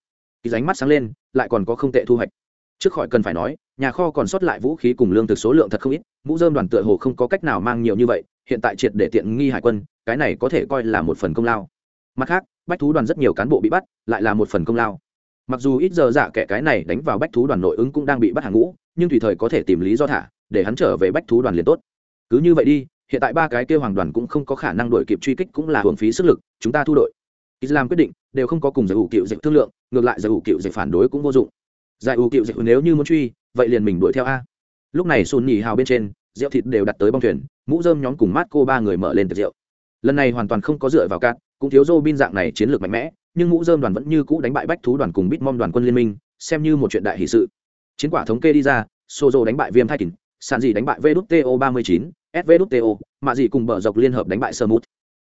Kỳ ránh mắt sáng lên, lại còn có không tệ thu hoạch. Trước khỏi cần phải nói, nhà kho còn sót lại vũ khí cùng lương thực số lượng thật không ít, mũ dơm đoàn tựa hồ không có cách nào mang nhiều như vậy, hiện tại triệt để tiện nghi hải quân, cái này có thể coi là một phần công lao. Mặt khác, bách thú đoàn rất nhiều cán bộ bị bắt, lại là một phần công lao. Mặc dù ít giờ giả kẻ cái này đánh vào bách thú đoàn nội ứng cũng đang bị bắt hàng ngũ, nhưng tùy thời có thể tìm lý do thả, để hắn trở về bách thú đoàn liền tốt. Cứ như vậy đi hiện tại ba cái kêu hoàng đoàn cũng không có khả năng đổi kịp truy kích cũng là hưởng phí sức lực, chúng ta thu đội. Islam quyết định, đều không có cùng giải ủ cựu dịch thương lượng, ngược lại giải ủ cựu dịch phản đối cũng vô dụng. Giải ủ cựu dịch nếu như muốn truy, vậy liền mình đuổi theo a. Lúc này sùn nhì hào bên trên, rượu thịt đều đặt tới bong thuyền, mũ dơm nhóm cùng mát cô ba người mở lên tiệc rượu. Lần này hoàn toàn không có dựa vào cát, cũng thiếu dô bin dạng này chiến lược mạnh mẽ, nhưng mũ dơm đoàn vẫn như cũ đánh bại bách thú đoàn cùng bít mong đoàn quân liên minh, xem như một chuyện đại hỷ sự. Chiến quả thống kê đi ra sô dô đánh bại viêm thai kín sàn gì đánh bại vđto ba mươi chín SVDTO, mạ gì cùng bờ dọc liên hợp đánh bại sơ mút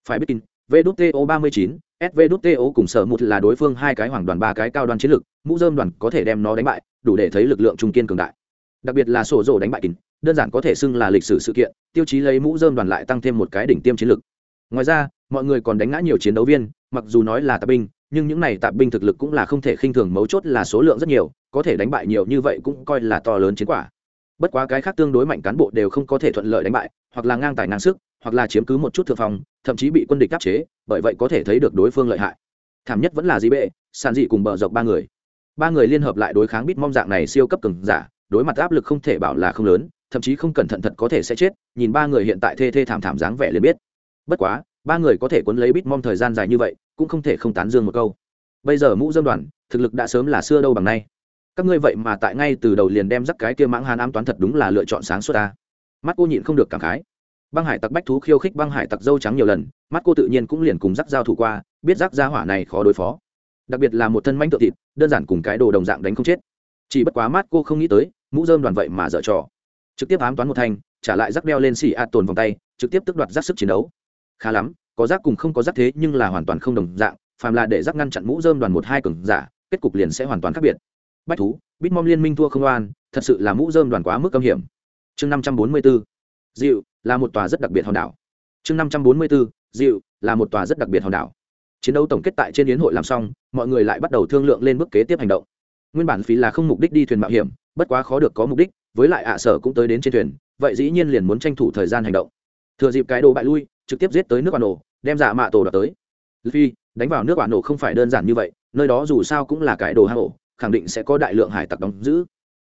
phải biết tin vđto ba mươi chín svđto cùng sở mút là đối phương hai cái hoàng đoàn ba cái cao đoàn chiến lược mũ dơm đoàn có thể đem nó đánh bại đủ để thấy lực lượng trung kiên cường đại. Đặc biệt là sổ dồ đánh bại kín đơn giản có thể xưng là lịch sử sự kiện tiêu chí lấy mũ dơm đoàn lại tăng thêm một cái đỉnh tiêm chiến lược. Ngoài ra mọi người còn đánh ngã nhiều chiến đấu viên mặc dù nói là tạp binh nhưng những này tạp binh thực lực cũng là không thể khinh thường mấu chốt là số lượng rất nhiều có thể đánh bại nhiều như vậy cũng coi là to lớn chiến quả bất quá cái khác tương đối mạnh cán bộ đều không có thể thuận lợi đánh bại, hoặc là ngang tài ngang sức, hoặc là chiếm cứ một chút thượng phòng thậm chí bị quân địch áp chế, bởi vậy có thể thấy được đối phương lợi hại. Thảm nhất vẫn là dĩ bệ, sàn dị cùng bờ dọc ba người. Ba người liên hợp lại đối kháng bít mong dạng này siêu cấp cường giả, đối mặt áp lực không thể bảo là không lớn, thậm chí không cẩn thận thật có thể sẽ chết, nhìn ba người hiện tại thê thê thảm thảm dáng vẻ liền biết. Bất quá, ba người có thể cuốn lấy bít mong thời gian dài như vậy, cũng không thể không tán dương một câu. Bây giờ mũ dâm đoàn, thực lực đã sớm là xưa đâu bằng nay các ngươi vậy mà tại ngay từ đầu liền đem rắc cái kia mãng hàn ám toán thật đúng là lựa chọn sáng suốt ta. Mắt cô nhịn không được cảm khái. Băng hải tặc bách thú khiêu khích băng hải tặc dâu trắng nhiều lần, mắt cô tự nhiên cũng liền cùng rắc giao thủ qua, biết rắc gia hỏa này khó đối phó. Đặc biệt là một thân manh tự thịt, đơn giản cùng cái đồ đồng dạng đánh không chết. Chỉ bất quá mắt cô không nghĩ tới, mũ dơm đoàn vậy mà dở trò. Trực tiếp ám toán một thanh trả lại rắc đeo lên xỉ a tồn vòng tay, trực tiếp tức đoạt rắc sức chiến đấu. Khá lắm, có rắc cùng không có rắc thế nhưng là hoàn toàn không đồng dạng, phàm là để rắc ngăn chặn mũ dơm đoàn một hai cường giả, kết cục liền sẽ hoàn toàn khác biệt bách thú, bít liên minh thua không oan, thật sự là mũ dơm đoàn quá mức âm hiểm. Chương năm trăm bốn mươi b ố dịu là một tòa rất đặc biệt hòn đảo. Chương năm trăm bốn mươi b ố dịu là một tòa rất đặc biệt hòn đảo. Chiến đấu tổng kết tại trên yến hội làm xong, mọi người lại bắt đầu thương lượng lên bước kế tiếp hành động. Nguyên bản phí là không mục đích đi thuyền mạo hiểm, bất quá khó được có mục đích, với lại ạ sở cũng tới đến trên thuyền, vậy dĩ nhiên liền muốn tranh thủ thời gian hành động. Thừa dịp cái đồ bại lui, trực tiếp giết tới nước quả nổ, đem giả mạ tổ đập tới. Phi, đánh vào nước quả nổ không phải đơn giản như vậy, nơi đó dù sao cũng là cái đồ hang ổ khẳng định sẽ có đại lượng hải tặc đóng giữ.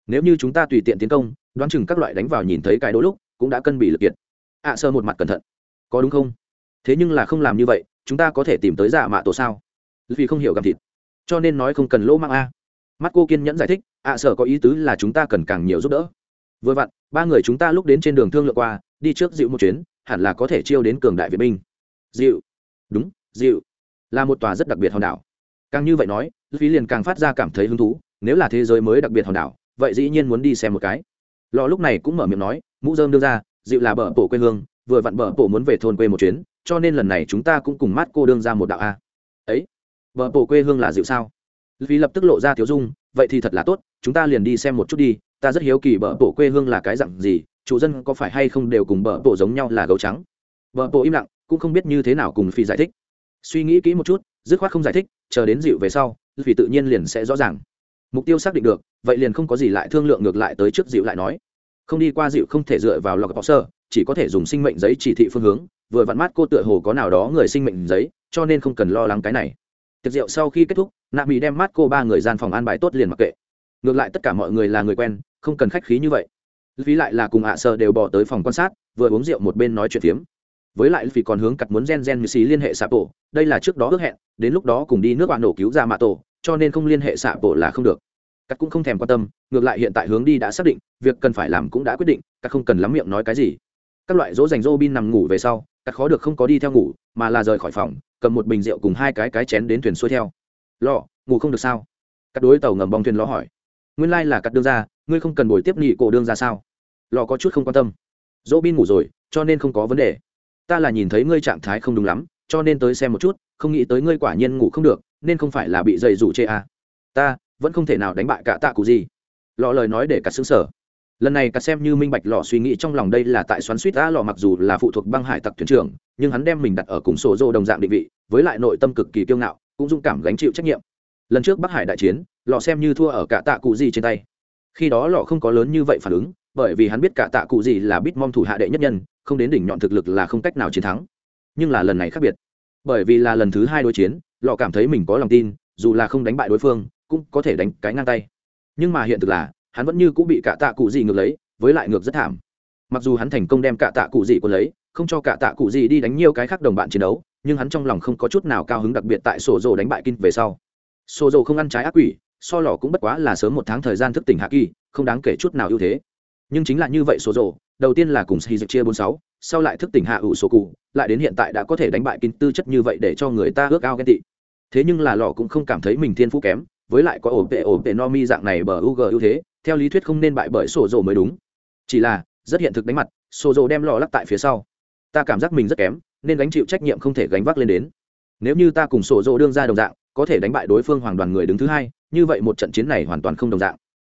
Nếu như chúng ta tùy tiện tiến công, đoán chừng các loại đánh vào nhìn thấy cái đôi lúc, cũng đã cân bị lực kiệt. Ạ sơ một mặt cẩn thận. Có đúng không? Thế nhưng là không làm như vậy, chúng ta có thể tìm tới giả mạ tổ sao? Vì không hiểu gặm thịt. Cho nên nói không cần lỗ mang a. Mắt cô kiên nhẫn giải thích, ạ sở có ý tứ là chúng ta cần càng nhiều giúp đỡ. Vừa vặn, ba người chúng ta lúc đến trên đường thương lượng qua, đi trước dịu một chuyến, hẳn là có thể chiêu đến cường đại việt binh. Dịu. Đúng, dịu. Là một tòa rất đặc biệt hòn đảo. Càng như vậy nói phí liền càng phát ra cảm thấy hứng thú, nếu là thế giới mới đặc biệt hòn đảo, vậy dĩ nhiên muốn đi xem một cái. Lò lúc này cũng mở miệng nói, mũ dơm đưa ra, dịu là bờ bổ quê hương, vừa vặn bờ bổ muốn về thôn quê một chuyến, cho nên lần này chúng ta cũng cùng mát cô đương ra một đạo a. Ấy, bờ bổ quê hương là dịu sao? Phí lập tức lộ ra thiếu dung, vậy thì thật là tốt, chúng ta liền đi xem một chút đi, ta rất hiếu kỳ bờ bổ quê hương là cái dặn gì, chủ dân có phải hay không đều cùng bờ bổ giống nhau là gấu trắng? Bờ bổ im lặng, cũng không biết như thế nào cùng phi giải thích. Suy nghĩ kỹ một chút, dứt khoát không giải thích, chờ đến dịu về sau vì tự nhiên liền sẽ rõ ràng. Mục tiêu xác định được, vậy liền không có gì lại thương lượng ngược lại tới trước dịu lại nói. Không đi qua dịu không thể dựa vào lọc bọc sơ chỉ có thể dùng sinh mệnh giấy chỉ thị phương hướng, vừa vặn mắt cô tựa hồ có nào đó người sinh mệnh giấy, cho nên không cần lo lắng cái này. Tiệc rượu sau khi kết thúc, nạ mỹ đem mắt cô ba người gian phòng an bài tốt liền mặc kệ. Ngược lại tất cả mọi người là người quen, không cần khách khí như vậy. Phí lại là cùng ạ à đều bỏ tới phòng quan sát, vừa uống rượu một bên nói chuyện phiếm với lại vì còn hướng cặt muốn gen gen như xí liên hệ xạ bộ đây là trước đó ước hẹn, đến lúc đó cùng đi nước bạn nổ cứu ra mạ tổ, cho nên không liên hệ xạ bộ là không được. Cắt cũng không thèm quan tâm, ngược lại hiện tại hướng đi đã xác định, việc cần phải làm cũng đã quyết định, cắt không cần lắm miệng nói cái gì. Các loại dỗ dành dô bin nằm ngủ về sau, cắt khó được không có đi theo ngủ, mà là rời khỏi phòng, cầm một bình rượu cùng hai cái cái chén đến thuyền xuôi theo. Lọ, ngủ không được sao? Cắt đối tàu ngầm bong thuyền ló hỏi. Nguyên lai là cắt đương ra, ngươi không cần bồi tiếp nghị cổ đương ra sao? Lọ có chút không quan tâm. Dỗ bin ngủ rồi, cho nên không có vấn đề ta là nhìn thấy ngươi trạng thái không đúng lắm, cho nên tới xem một chút, không nghĩ tới ngươi quả nhiên ngủ không được, nên không phải là bị dày rủ chê à. ta, vẫn không thể nào đánh bại cả tạ cụ gì. Lọ lời nói để cả xứng sở. Lần này cả xem như minh bạch lọ suy nghĩ trong lòng đây là tại xoắn suýt đã lọ mặc dù là phụ thuộc băng hải tặc thuyền trưởng, nhưng hắn đem mình đặt ở cùng sổ dô đồng dạng định vị, với lại nội tâm cực kỳ kiêu ngạo, cũng dung cảm gánh chịu trách nhiệm. Lần trước bắc hải đại chiến, lọ xem như thua ở cả tạ cụ gì trên tay. Khi đó lọ không có lớn như vậy phản ứng, bởi vì hắn biết cả tạ cụ gì là bít mong thủ hạ đệ nhất nhân không đến đỉnh nhọn thực lực là không cách nào chiến thắng. Nhưng là lần này khác biệt. Bởi vì là lần thứ hai đối chiến, lọ cảm thấy mình có lòng tin, dù là không đánh bại đối phương, cũng có thể đánh cái ngang tay. Nhưng mà hiện thực là, hắn vẫn như cũng bị cả tạ cụ gì ngược lấy, với lại ngược rất thảm. Mặc dù hắn thành công đem cả tạ cụ gì quân lấy, không cho cả tạ cụ gì đi đánh nhiều cái khác đồng bạn chiến đấu, nhưng hắn trong lòng không có chút nào cao hứng đặc biệt tại sổ dồ đánh bại kinh về sau. Sổ dồ không ăn trái ác quỷ, so lò cũng bất quá là sớm một tháng thời gian thức tỉnh hạ kỳ, không đáng kể chút nào ưu thế nhưng chính là như vậy số rồ đầu tiên là cùng sĩ chia bốn sáu, sau lại thức tỉnh hạ ủ sổ cụ, lại đến hiện tại đã có thể đánh bại kinh tư chất như vậy để cho người ta ước ao ghen tị. Thế nhưng là lò cũng không cảm thấy mình thiên phú kém, với lại có ổ tệ ổ tệ no mi dạng này bờ u g ưu thế, theo lý thuyết không nên bại bởi sổ rồ mới đúng. Chỉ là, rất hiện thực đánh mặt, sổ rồ đem lò lắc tại phía sau. Ta cảm giác mình rất kém, nên gánh chịu trách nhiệm không thể gánh vác lên đến. Nếu như ta cùng sổ rồ đương ra đồng dạng, có thể đánh bại đối phương hoàng đoàn người đứng thứ hai, như vậy một trận chiến này hoàn toàn không đồng dạng.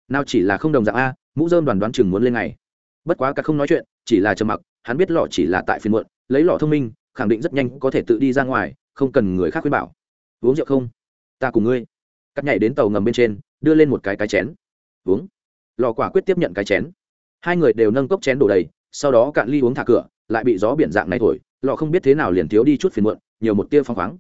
Nào chỉ là không đồng dạng a mũ dơm đoàn đoán chừng muốn lên ngày. Bất quá cả không nói chuyện, chỉ là trầm mặc, hắn biết lọ chỉ là tại phiên muộn, lấy lọ thông minh, khẳng định rất nhanh có thể tự đi ra ngoài, không cần người khác khuyên bảo. Uống rượu không? Ta cùng ngươi. Cắt nhảy đến tàu ngầm bên trên, đưa lên một cái cái chén. Uống. Lò quả quyết tiếp nhận cái chén. Hai người đều nâng cốc chén đổ đầy, sau đó cạn ly uống thả cửa, lại bị gió biển dạng này thổi lò không biết thế nào liền thiếu đi chút phiền muộn, nhiều một tia phong khoáng.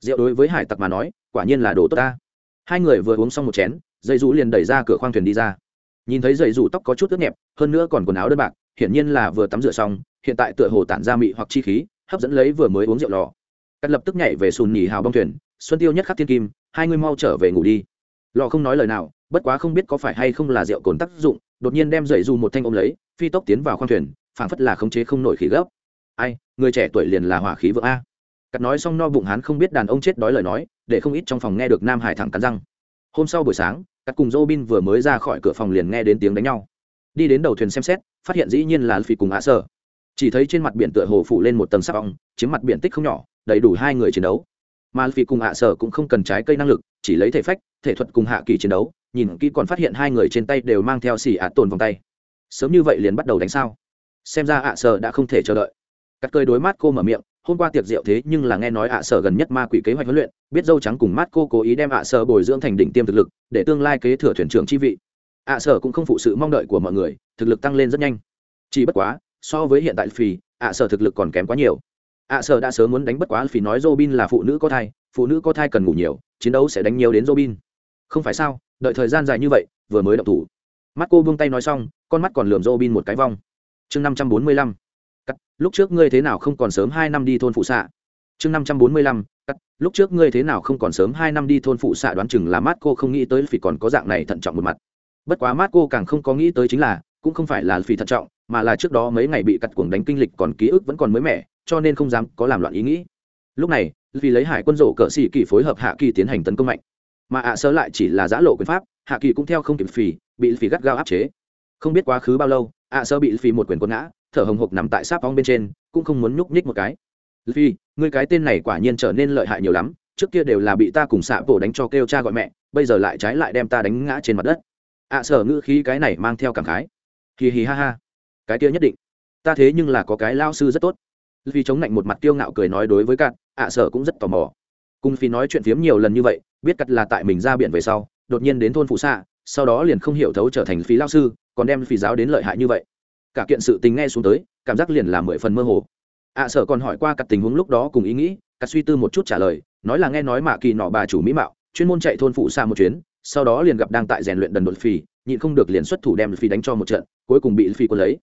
Rượu đối với hải tặc mà nói, quả nhiên là đồ tốt ta. Hai người vừa uống xong một chén, dây rũ liền đẩy ra cửa khoang thuyền đi ra nhìn thấy dậy rủ tóc có chút ướt nhẹp, hơn nữa còn quần áo đơn bạc, hiển nhiên là vừa tắm rửa xong, hiện tại tựa hồ tản ra mị hoặc chi khí, hấp dẫn lấy vừa mới uống rượu lò. Cắt lập tức nhảy về sùn nhì hào bong thuyền, xuân tiêu nhất khắc thiên kim, hai người mau trở về ngủ đi. Lò không nói lời nào, bất quá không biết có phải hay không là rượu cồn tác dụng, đột nhiên đem dậy dù một thanh ôm lấy, phi tốc tiến vào khoang thuyền, phảng phất là khống chế không nổi khí gấp. Ai, người trẻ tuổi liền là hỏa khí vượng a. Cắt nói xong no bụng hắn không biết đàn ông chết đói lời nói, để không ít trong phòng nghe được nam hải thẳng cắn răng. Hôm sau buổi sáng cắt cùng Robin vừa mới ra khỏi cửa phòng liền nghe đến tiếng đánh nhau. Đi đến đầu thuyền xem xét, phát hiện dĩ nhiên là luffy cùng hạ sở. Chỉ thấy trên mặt biển tựa hồ phủ lên một tầng sắc ong chiếm mặt biển tích không nhỏ, đầy đủ hai người chiến đấu. Mà luffy cùng hạ sở cũng không cần trái cây năng lực, chỉ lấy thể phách, thể thuật cùng hạ kỳ chiến đấu, nhìn kỹ còn phát hiện hai người trên tay đều mang theo xỉ ạ tồn vòng tay. Sớm như vậy liền bắt đầu đánh sao? Xem ra hạ sở đã không thể chờ đợi. Cắt cơi đối mắt cô mở miệng hôm qua tiệc rượu thế nhưng là nghe nói ạ sở gần nhất ma quỷ kế hoạch huấn luyện, biết dâu trắng cùng mắt cô cố ý đem ạ sở bồi dưỡng thành đỉnh tiêm thực lực, để tương lai kế thừa thuyền trưởng chi vị. ạ sở cũng không phụ sự mong đợi của mọi người, thực lực tăng lên rất nhanh. Chỉ bất quá, so với hiện tại phì, ạ sở thực lực còn kém quá nhiều. ạ sở đã sớm muốn đánh bất quá phì nói robin là phụ nữ có thai, phụ nữ có thai cần ngủ nhiều, chiến đấu sẽ đánh nhiều đến robin. Không phải sao, đợi thời gian dài như vậy, vừa mới động thủ. Mắt cô buông tay nói xong, con mắt còn lườm robin một cái vong chương năm trăm bốn mươi lăm cắt, lúc trước ngươi thế nào không còn sớm hai năm đi thôn phụ xạ? Chương năm trăm bốn mươi lăm, cắt, lúc trước ngươi thế nào không còn sớm hai năm đi thôn phụ xạ đoán chừng là mát cô không nghĩ tới phỉ còn có dạng này thận trọng một mặt. Bất quá mát cô càng không có nghĩ tới chính là, cũng không phải là phỉ thận trọng, mà là trước đó mấy ngày bị cắt cuồng đánh kinh lịch còn ký ức vẫn còn mới mẻ, cho nên không dám có làm loạn ý nghĩ. Lúc này, vì lấy hải quân rổ cỡ xỉ kỳ phối hợp hạ kỳ tiến hành tấn công mạnh. Mà ạ sơ lại chỉ là giã lộ quyền pháp, hạ kỳ cũng theo không kịp phì bị phì gắt gao áp chế. Không biết quá khứ bao lâu, ạ sơ bị phì một quyền quân ngã thở hồng hộc nằm tại sáp ong bên trên cũng không muốn nhúc nhích một cái. Phi ngươi cái tên này quả nhiên trở nên lợi hại nhiều lắm trước kia đều là bị ta cùng xạ bổ đánh cho kêu cha gọi mẹ bây giờ lại trái lại đem ta đánh ngã trên mặt đất. Ạ à, sở ngữ khí cái này mang theo cảm khái. Hì hì ha ha. Cái kia nhất định. Ta thế nhưng là có cái lao sư rất tốt. Vì chống lạnh một mặt kiêu ngạo cười nói đối với cạn ạ à, sở cũng rất tò mò. Cùng phi nói chuyện phiếm nhiều lần như vậy biết cắt là tại mình ra biển về sau đột nhiên đến thôn phụ xạ sau đó liền không hiểu thấu trở thành phí lao sư còn đem phí giáo đến lợi hại như vậy cả kiện sự tình nghe xuống tới cảm giác liền là mười phần mơ hồ. Ạ à, sở còn hỏi qua cặp tình huống lúc đó cùng ý nghĩ cặp suy tư một chút trả lời nói là nghe nói mạ kỳ nọ bà chủ mỹ mạo chuyên môn chạy thôn phụ xa một chuyến sau đó liền gặp đang tại rèn luyện đần đột phì nhịn không được liền xuất thủ đem phi đánh cho một trận cuối cùng bị phi quân lấy.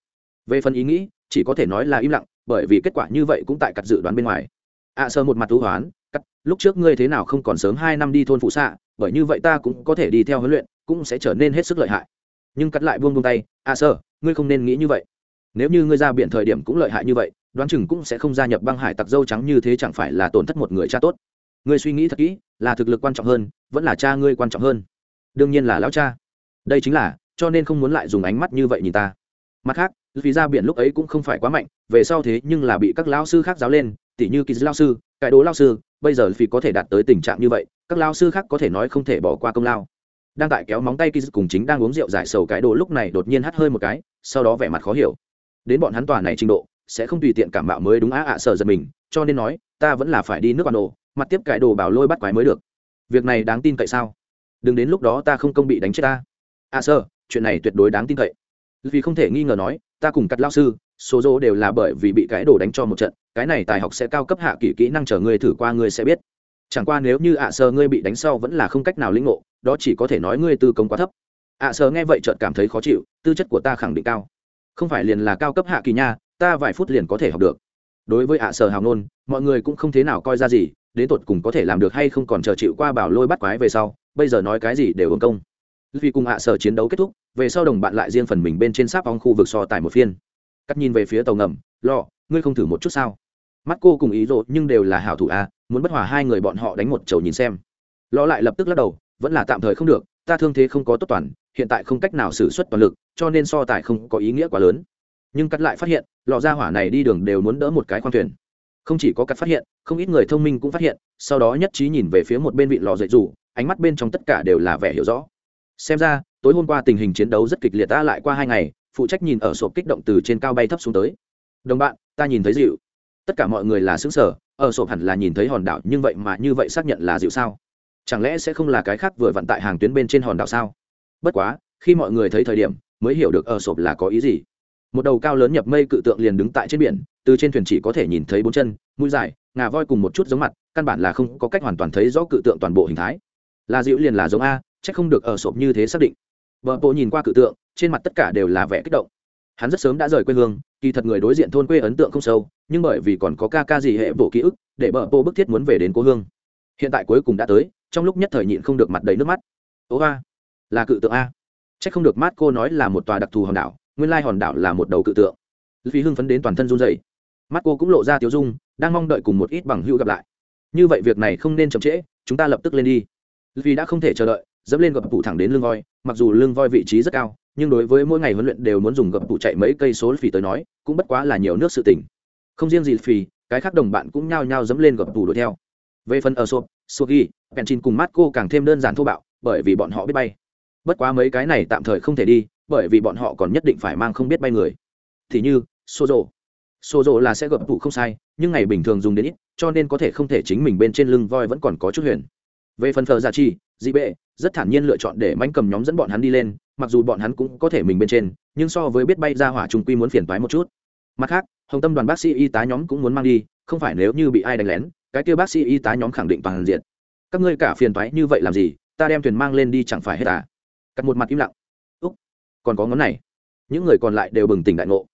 Về phần ý nghĩ chỉ có thể nói là im lặng bởi vì kết quả như vậy cũng tại cặp dự đoán bên ngoài. Ạ à, một mặt thú hoán cắt lúc trước ngươi thế nào không còn sớm hai năm đi thôn phụ xạ bởi như vậy ta cũng có thể đi theo huấn luyện cũng sẽ trở nên hết sức lợi hại. Nhưng cắt lại buông buông tay ạ à, sơ ngươi không nên nghĩ như vậy. Nếu như ngươi ra biển thời điểm cũng lợi hại như vậy, đoán chừng cũng sẽ không gia nhập băng hải tặc dâu trắng như thế chẳng phải là tổn thất một người cha tốt. Ngươi suy nghĩ thật kỹ, là thực lực quan trọng hơn, vẫn là cha ngươi quan trọng hơn. Đương nhiên là lão cha. Đây chính là, cho nên không muốn lại dùng ánh mắt như vậy nhìn ta. Mặt khác, vì ra biển lúc ấy cũng không phải quá mạnh, về sau thế nhưng là bị các lão sư khác giáo lên, tỉ như kỳ lao sư cải đố lao sư, bây giờ vì có thể đạt tới tình trạng như vậy, các lao sư khác có thể nói không thể bỏ qua công lao đang tại kéo móng tay kỳ cùng chính đang uống rượu giải sầu cái đồ lúc này đột nhiên hắt hơi một cái sau đó vẻ mặt khó hiểu. Đến bọn hắn tòa này trình độ sẽ không tùy tiện cảm mạo mới đúng á ạ sợ giật mình cho nên nói ta vẫn là phải đi nước bản đồ mặt tiếp cái đồ bảo lôi bắt quái mới được. Việc này đáng tin cậy sao? Đừng đến lúc đó ta không công bị đánh chết ta. À, sơ chuyện này tuyệt đối đáng tin cậy. Vì không thể nghi ngờ nói ta cùng cắt lao sư số dỗ đều là bởi vì bị cái đồ đánh cho một trận cái này tài học sẽ cao cấp hạ kỳ kỹ năng chờ ngươi thử qua ngươi sẽ biết chẳng qua nếu như ạ sơ ngươi bị đánh sau vẫn là không cách nào lĩnh ngộ đó chỉ có thể nói ngươi tư công quá thấp. Ạ à, nghe vậy chợt cảm thấy khó chịu tư chất của ta khẳng định cao. Không phải liền là cao cấp hạ kỳ nha ta vài phút liền có thể học được. Đối với ạ sơ hào nôn mọi người cũng không thế nào coi ra gì đến tột cùng có thể làm được hay không còn chờ chịu qua bảo lôi bắt quái về sau bây giờ nói cái gì đều ứng công. Vì cùng ạ sơ chiến đấu kết thúc về sau đồng bạn lại riêng phần mình bên trên sáp ong khu vực so tài một phiên. Cắt nhìn về phía tàu ngầm lọ ngươi không thử một chút sao? Mắt cô cùng ý rộ nhưng đều là hảo thủ a muốn bất hòa hai người bọn họ đánh một chầu nhìn xem. Lọ lại lập tức lắc đầu, vẫn là tạm thời không được, ta thương thế không có tốt toàn, hiện tại không cách nào xử suất toàn lực, cho nên so tài không có ý nghĩa quá lớn. Nhưng cắt lại phát hiện lọ ra hỏa này đi đường đều muốn đỡ một cái khoang thuyền. Không chỉ có cắt phát hiện, không ít người thông minh cũng phát hiện, sau đó nhất trí nhìn về phía một bên vị lò dậy rủ ánh mắt bên trong tất cả đều là vẻ hiểu rõ. Xem ra, tối hôm qua tình hình chiến đấu rất kịch liệt ta lại qua hai ngày, phụ trách nhìn ở sộp kích động từ trên cao bay thấp xuống tới. Đồng bạn, ta nhìn thấy dịu. Tất cả mọi người là xứng sở ở sộp hẳn là nhìn thấy hòn đảo, nhưng vậy mà như vậy xác nhận là dịu sao? Chẳng lẽ sẽ không là cái khác vừa vận tại hàng tuyến bên trên hòn đảo sao? Bất quá, khi mọi người thấy thời điểm, mới hiểu được ở sộp là có ý gì. Một đầu cao lớn nhập mây cự tượng liền đứng tại trên biển, từ trên thuyền chỉ có thể nhìn thấy bốn chân, mũi dài, ngà voi cùng một chút giống mặt, căn bản là không có cách hoàn toàn thấy rõ cự tượng toàn bộ hình thái. Là dịu liền là giống a, chắc không được ở sộp như thế xác định. Vợ bộ nhìn qua cự tượng, trên mặt tất cả đều là vẻ kích động. Hắn rất sớm đã rời quê hương kỳ thật người đối diện thôn quê ấn tượng không sâu, nhưng bởi vì còn có ca ca gì hệ bộ ký ức, để bờ bộ bức thiết muốn về đến cố hương. Hiện tại cuối cùng đã tới, trong lúc nhất thời nhịn không được mặt đầy nước mắt. Ố a, là cự tượng a. C h ắ c không được mát cô nói là một tòa đặc thù hòn đảo, nguyên lai hòn đảo là một đầu cự tượng. Vì hưng phấn đến toàn thân run dày mắt cô cũng lộ ra tiếu dung, đang mong đợi cùng một ít bằng hữu gặp lại. Như vậy việc này không nên chậm trễ, chúng ta lập tức lên đi. Vì đã không thể chờ đợi, dẫm lên gặp tủ thẳng đến lưng voi, mặc dù lưng voi vị trí rất cao nhưng đối với mỗi ngày huấn luyện đều muốn dùng gập tủ chạy mấy cây số phì tới nói, cũng bất quá là nhiều nước sự tỉnh không riêng gì phì, cái khác đồng bạn cũng nhao nhao dẫm lên gập tủ đuổi theo. Về phần ở sộp sugi penchin cùng mát cô càng thêm đơn giản thô bạo, bởi vì bọn họ biết bay. Bất quá mấy cái này tạm thời không thể đi, bởi vì bọn họ còn nhất định phải mang không biết bay người. Thì như, sozo. Sozo là sẽ gập tủ không sai, nhưng ngày bình thường dùng đến ít, cho nên có thể không thể chính mình bên trên lưng voi vẫn còn có chút huyền. Về phần thờ giả dạ chi dị bệ rất thản nhiên lựa chọn để manh cầm nhóm dẫn bọn hắn đi lên, mặc dù bọn hắn cũng có thể mình bên trên, nhưng so với biết bay ra hỏa trung quy muốn phiền toái một chút. Mặt khác, hồng tâm đoàn bác sĩ y tá nhóm cũng muốn mang đi, không phải nếu như bị ai đánh lén, cái kia bác sĩ y tá nhóm khẳng định toàn diện. Các ngươi cả phiền toái như vậy làm gì, ta đem thuyền mang lên đi chẳng phải hết à? Cắt một mặt im lặng. Úc, còn có ngón này. Những người còn lại đều bừng tỉnh đại ngộ.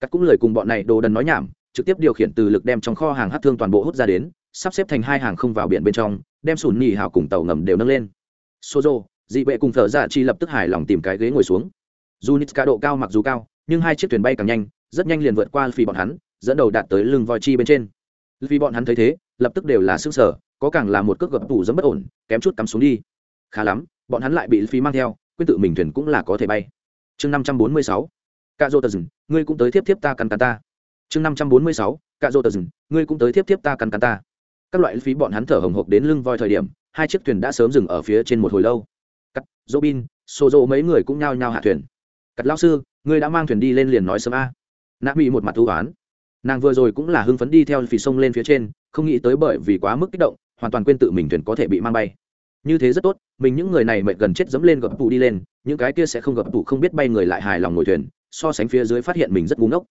Cắt cũng lời cùng bọn này đồ đần nói nhảm, trực tiếp điều khiển từ lực đem trong kho hàng hát thương toàn bộ hút ra đến, sắp xếp thành hai hàng không vào biển bên trong đem sùn nhì hào cùng tàu ngầm đều nâng lên. Sozo, dị bệ cùng thợ dạ chi lập tức hài lòng tìm cái ghế ngồi xuống. Dù nít độ cao mặc dù cao, nhưng hai chiếc thuyền bay càng nhanh, rất nhanh liền vượt qua phi bọn hắn, dẫn đầu đạt tới lưng voi chi bên trên. Vì bọn hắn thấy thế, lập tức đều là sức sở có càng là một cước gập tủ dẫm bất ổn, kém chút cắm xuống đi. Khá lắm, bọn hắn lại bị phi mang theo, quyết tự mình thuyền cũng là có thể bay. Chương năm trăm bốn mươi sáu cạ dô tờ rừng ngươi cũng tới tiếp tiếp ta cắn cắn ta. Chương năm trăm bốn mươi sáu cạ dô tờ rừng ngươi cũng tới tiếp tiếp ta cắn cắn ta các loại phí bọn hắn thở hồng hộc đến lưng voi thời điểm, hai chiếc thuyền đã sớm dừng ở phía trên một hồi lâu. Cắt, dỗ bin xô dỗ mấy người cũng nhao nhao hạ thuyền. Cắt lao sư, ngươi đã mang thuyền đi lên liền nói sớm a. Nạ bị một mặt thú oán. Nàng vừa rồi cũng là hưng phấn đi theo phì sông lên phía trên, không nghĩ tới bởi vì quá mức kích động, hoàn toàn quên tự mình thuyền có thể bị mang bay. Như thế rất tốt, mình những người này mệt gần chết dẫm lên gập tụ đi lên, những cái kia sẽ không gập tụ không biết bay người lại hài lòng ngồi thuyền, so sánh phía dưới phát hiện mình rất búng ốc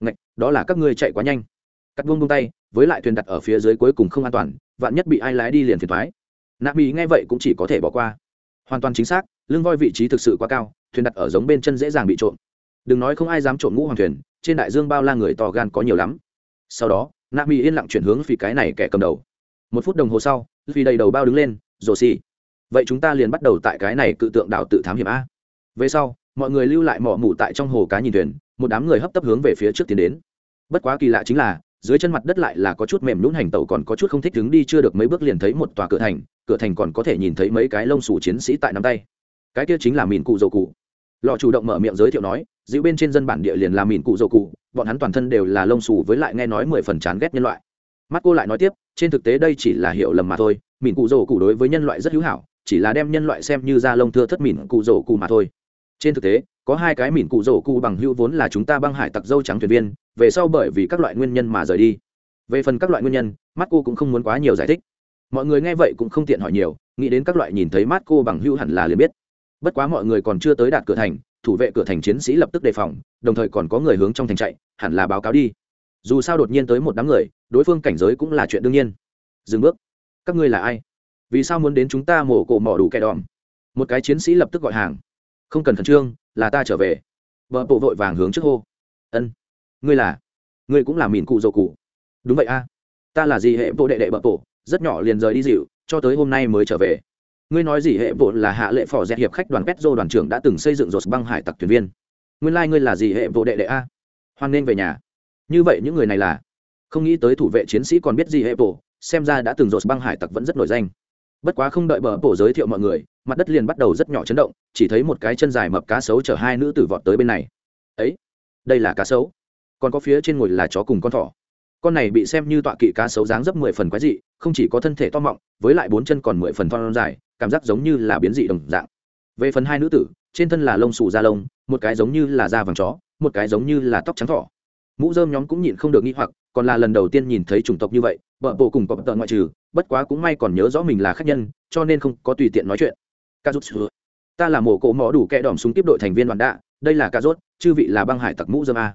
ngạch, đó là các ngươi chạy quá nhanh. Cắt buông buông tay với lại thuyền đặt ở phía dưới cuối cùng không an toàn, vạn nhất bị ai lái đi liền phiền thoái. Nạp mỹ nghe vậy cũng chỉ có thể bỏ qua. Hoàn toàn chính xác, lưng voi vị trí thực sự quá cao, thuyền đặt ở giống bên chân dễ dàng bị trộm. Đừng nói không ai dám trộm ngũ hoàng thuyền, trên đại dương bao la người to gan có nhiều lắm. Sau đó, nạp mỹ yên lặng chuyển hướng vì cái này kẻ cầm đầu. Một phút đồng hồ sau, vì đầy đầu bao đứng lên, rồ xì, vậy chúng ta liền bắt đầu tại cái này cự tượng đảo tự thám hiểm a. Về sau, mọi người lưu lại mỏ mủ tại trong hồ cá nhìn thuyền, một đám người hấp tấp hướng về phía trước tiến đến. Bất quá kỳ lạ chính là dưới chân mặt đất lại là có chút mềm nhũn hành tẩu còn có chút không thích đứng đi chưa được mấy bước liền thấy một tòa cửa thành cửa thành còn có thể nhìn thấy mấy cái lông xù chiến sĩ tại nắm tay. Cái kia chính là mìn cụ dầu cụ. Lọ chủ động mở miệng giới thiệu nói, giữ bên trên dân bản địa liền là mìn cụ dầu cụ, bọn hắn toàn thân đều là lông xù với lại nghe nói mười phần chán ghét nhân loại. Mắt cô lại nói tiếp, trên thực tế đây chỉ là hiểu lầm mà thôi, mìn cụ dầu cụ đối với nhân loại rất hữu hảo, chỉ là đem nhân loại xem như da lông thưa thất mìn cụ dầu cụ mà thôi. Trên thực tế, có hai cái mìn cụ dầu cụ bằng hữu vốn là chúng ta băng hải tặc dâu trắng thuyền viên về sau bởi vì các loại nguyên nhân mà rời đi. Về phần các loại nguyên nhân mắt cô cũng không muốn quá nhiều giải thích. Mọi người nghe vậy cũng không tiện hỏi nhiều, nghĩ đến các loại nhìn thấy mắt cô bằng hưu hẳn là liền biết. Bất quá mọi người còn chưa tới đạt cửa thành, thủ vệ cửa thành chiến sĩ lập tức đề phòng, đồng thời còn có người hướng trong thành chạy, hẳn là báo cáo đi. Dù sao đột nhiên tới một đám người, đối phương cảnh giới cũng là chuyện đương nhiên. Dừng bước. Các ngươi là ai? Vì sao muốn đến chúng ta mổ cổ mỏ đủ kẻ đòm? Một cái chiến sĩ lập tức gọi hàng. Không cần khẩn trương, là ta trở về. Vợ bộ vội vàng hướng trước hô. Ân ngươi là, ngươi cũng là mìn cụ dầu cụ. Đúng vậy a. Ta là gì hệ bộ đệ đệ bợ bộ, rất nhỏ liền rời đi dịu, cho tới hôm nay mới trở về. Ngươi nói gì hệ bộ là hạ lệ phò dẹp hiệp khách đoàn petro đoàn trưởng đã từng xây dựng rột băng hải tặc thuyền viên. Nguyên lai、like、ngươi là gì hệ bộ đệ đệ a? Hoan nên về nhà. Như vậy những người này là? Không nghĩ tới thủ vệ chiến sĩ còn biết gì hệ bộ, xem ra đã từng rột băng hải tặc vẫn rất nổi danh. Bất quá không đợi bờ bộ giới thiệu mọi người, mặt đất liền bắt đầu rất nhỏ chấn động, chỉ thấy một cái chân dài mập cá sấu chở hai nữ tử vọt tới bên này. Ấy, đây là cá sấu còn có phía trên ngồi là chó cùng con thỏ. Con này bị xem như tọa kỵ cá sấu dáng dấp mười phần quái dị, không chỉ có thân thể to mọng, với lại bốn chân còn mười phần thon dài, cảm giác giống như là biến dị đồng dạng. Về phần hai nữ tử, trên thân là lông xù da lông, một cái giống như là da vàng chó, một cái giống như là tóc trắng thỏ. Mũ dơm nhóm cũng nhịn không được nghi hoặc, còn là lần đầu tiên nhìn thấy chủng tộc như vậy vợ bộ cùng có tợ ngoại trừ, bất quá cũng may còn nhớ rõ mình là khách nhân, cho nên không có tùy tiện nói chuyện. Ca rút ta là mổ cỗ mỏ đủ kẽ đỏm súng tiếp đội thành viên đoàn đạ, đây là ca rốt, chư vị là băng hải tặc mũ dơm a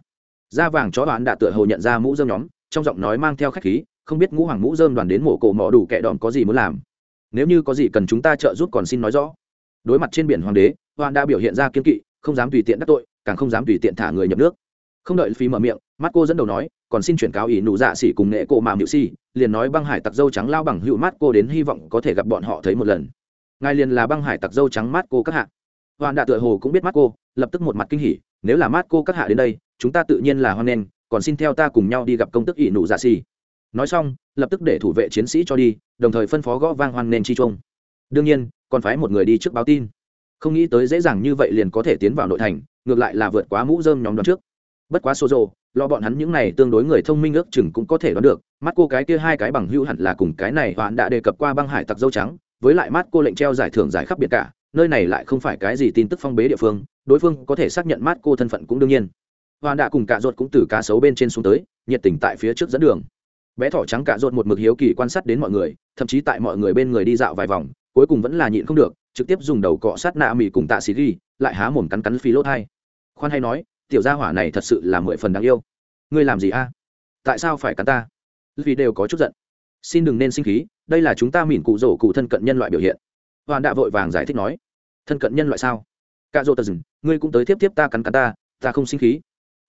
da vàng chó đoàn đã tựa hồ nhận ra mũ dơm nhóm, trong giọng nói mang theo khách khí, không biết ngũ hoàng mũ dơm đoàn đến mổ cổ mỏ đủ kẻ đòn có gì muốn làm. Nếu như có gì cần chúng ta trợ giúp còn xin nói rõ. Đối mặt trên biển hoàng đế đoàn đã biểu hiện ra kiên kỵ, không dám tùy tiện đắc tội, càng không dám tùy tiện thả người nhập nước. Không đợi phí mở miệng mắt cô dẫn đầu nói, còn xin chuyển cáo ý nụ dạ xỉ cùng nghệ cổ mà hiệu si, liền nói băng hải tặc dâu trắng lao bằng hữu mắt cô đến hy vọng có thể gặp bọn họ thấy một lần. Ngài liền là băng hải tặc dâu trắng mắt cô các hạ. Hoàn đã tựa hồ cũng biết mắt cô lập tức một mặt kinh hỉ nếu là mát cô các hạ đến đây, chúng ta tự nhiên là hoan nghênh, còn xin theo ta cùng nhau đi gặp công tức ỷ nụ dạ xì. Nói xong, lập tức để thủ vệ chiến sĩ cho đi, đồng thời phân phó gõ vang hoan nên chi trung đương nhiên, còn phái một người đi trước báo tin. Không nghĩ tới dễ dàng như vậy liền có thể tiến vào nội thành, ngược lại là vượt quá mũ dơm nhóm đoán trước. Bất quá xô rộ lo bọn hắn những này tương đối người thông minh ước chừng cũng có thể đoán được mắt cô cái kia hai cái bằng hữu hẳn là cùng cái này hoạn đã đề cập qua băng hải tặc dâu trắng, với lại mắt cô lệnh treo giải thưởng giải khắp biệt cả nơi này lại không phải cái gì tin tức phong bế địa phương, đối phương có thể xác nhận mắt cô thân phận cũng đương nhiên. Hoàn đã cùng cả ruột cũng từ cá sấu bên trên xuống tới, nhiệt tình tại phía trước dẫn đường. Bé thỏ trắng cả ruột một mực hiếu kỳ quan sát đến mọi người, thậm chí tại mọi người bên người đi dạo vài vòng, cuối cùng vẫn là nhịn không được, trực tiếp dùng đầu cọ sát nạ mì cùng tạ xì ghi, lại há mồm cắn cắn phí lốt hai. Khoan hay nói, tiểu gia hỏa này thật sự là mười phần đáng yêu. Ngươi làm gì a? Tại sao phải cắn ta? Vì đều có chút giận. Xin đừng nên sinh khí, đây là chúng ta mỉn cụ rổ cụ thân cận nhân loại biểu hiện. Hoàn đã vội vàng giải thích nói thân cận nhân loại sao? Cạ rô tờ dừng, ngươi cũng tới tiếp tiếp ta cắn cắn ta ta không sinh khí.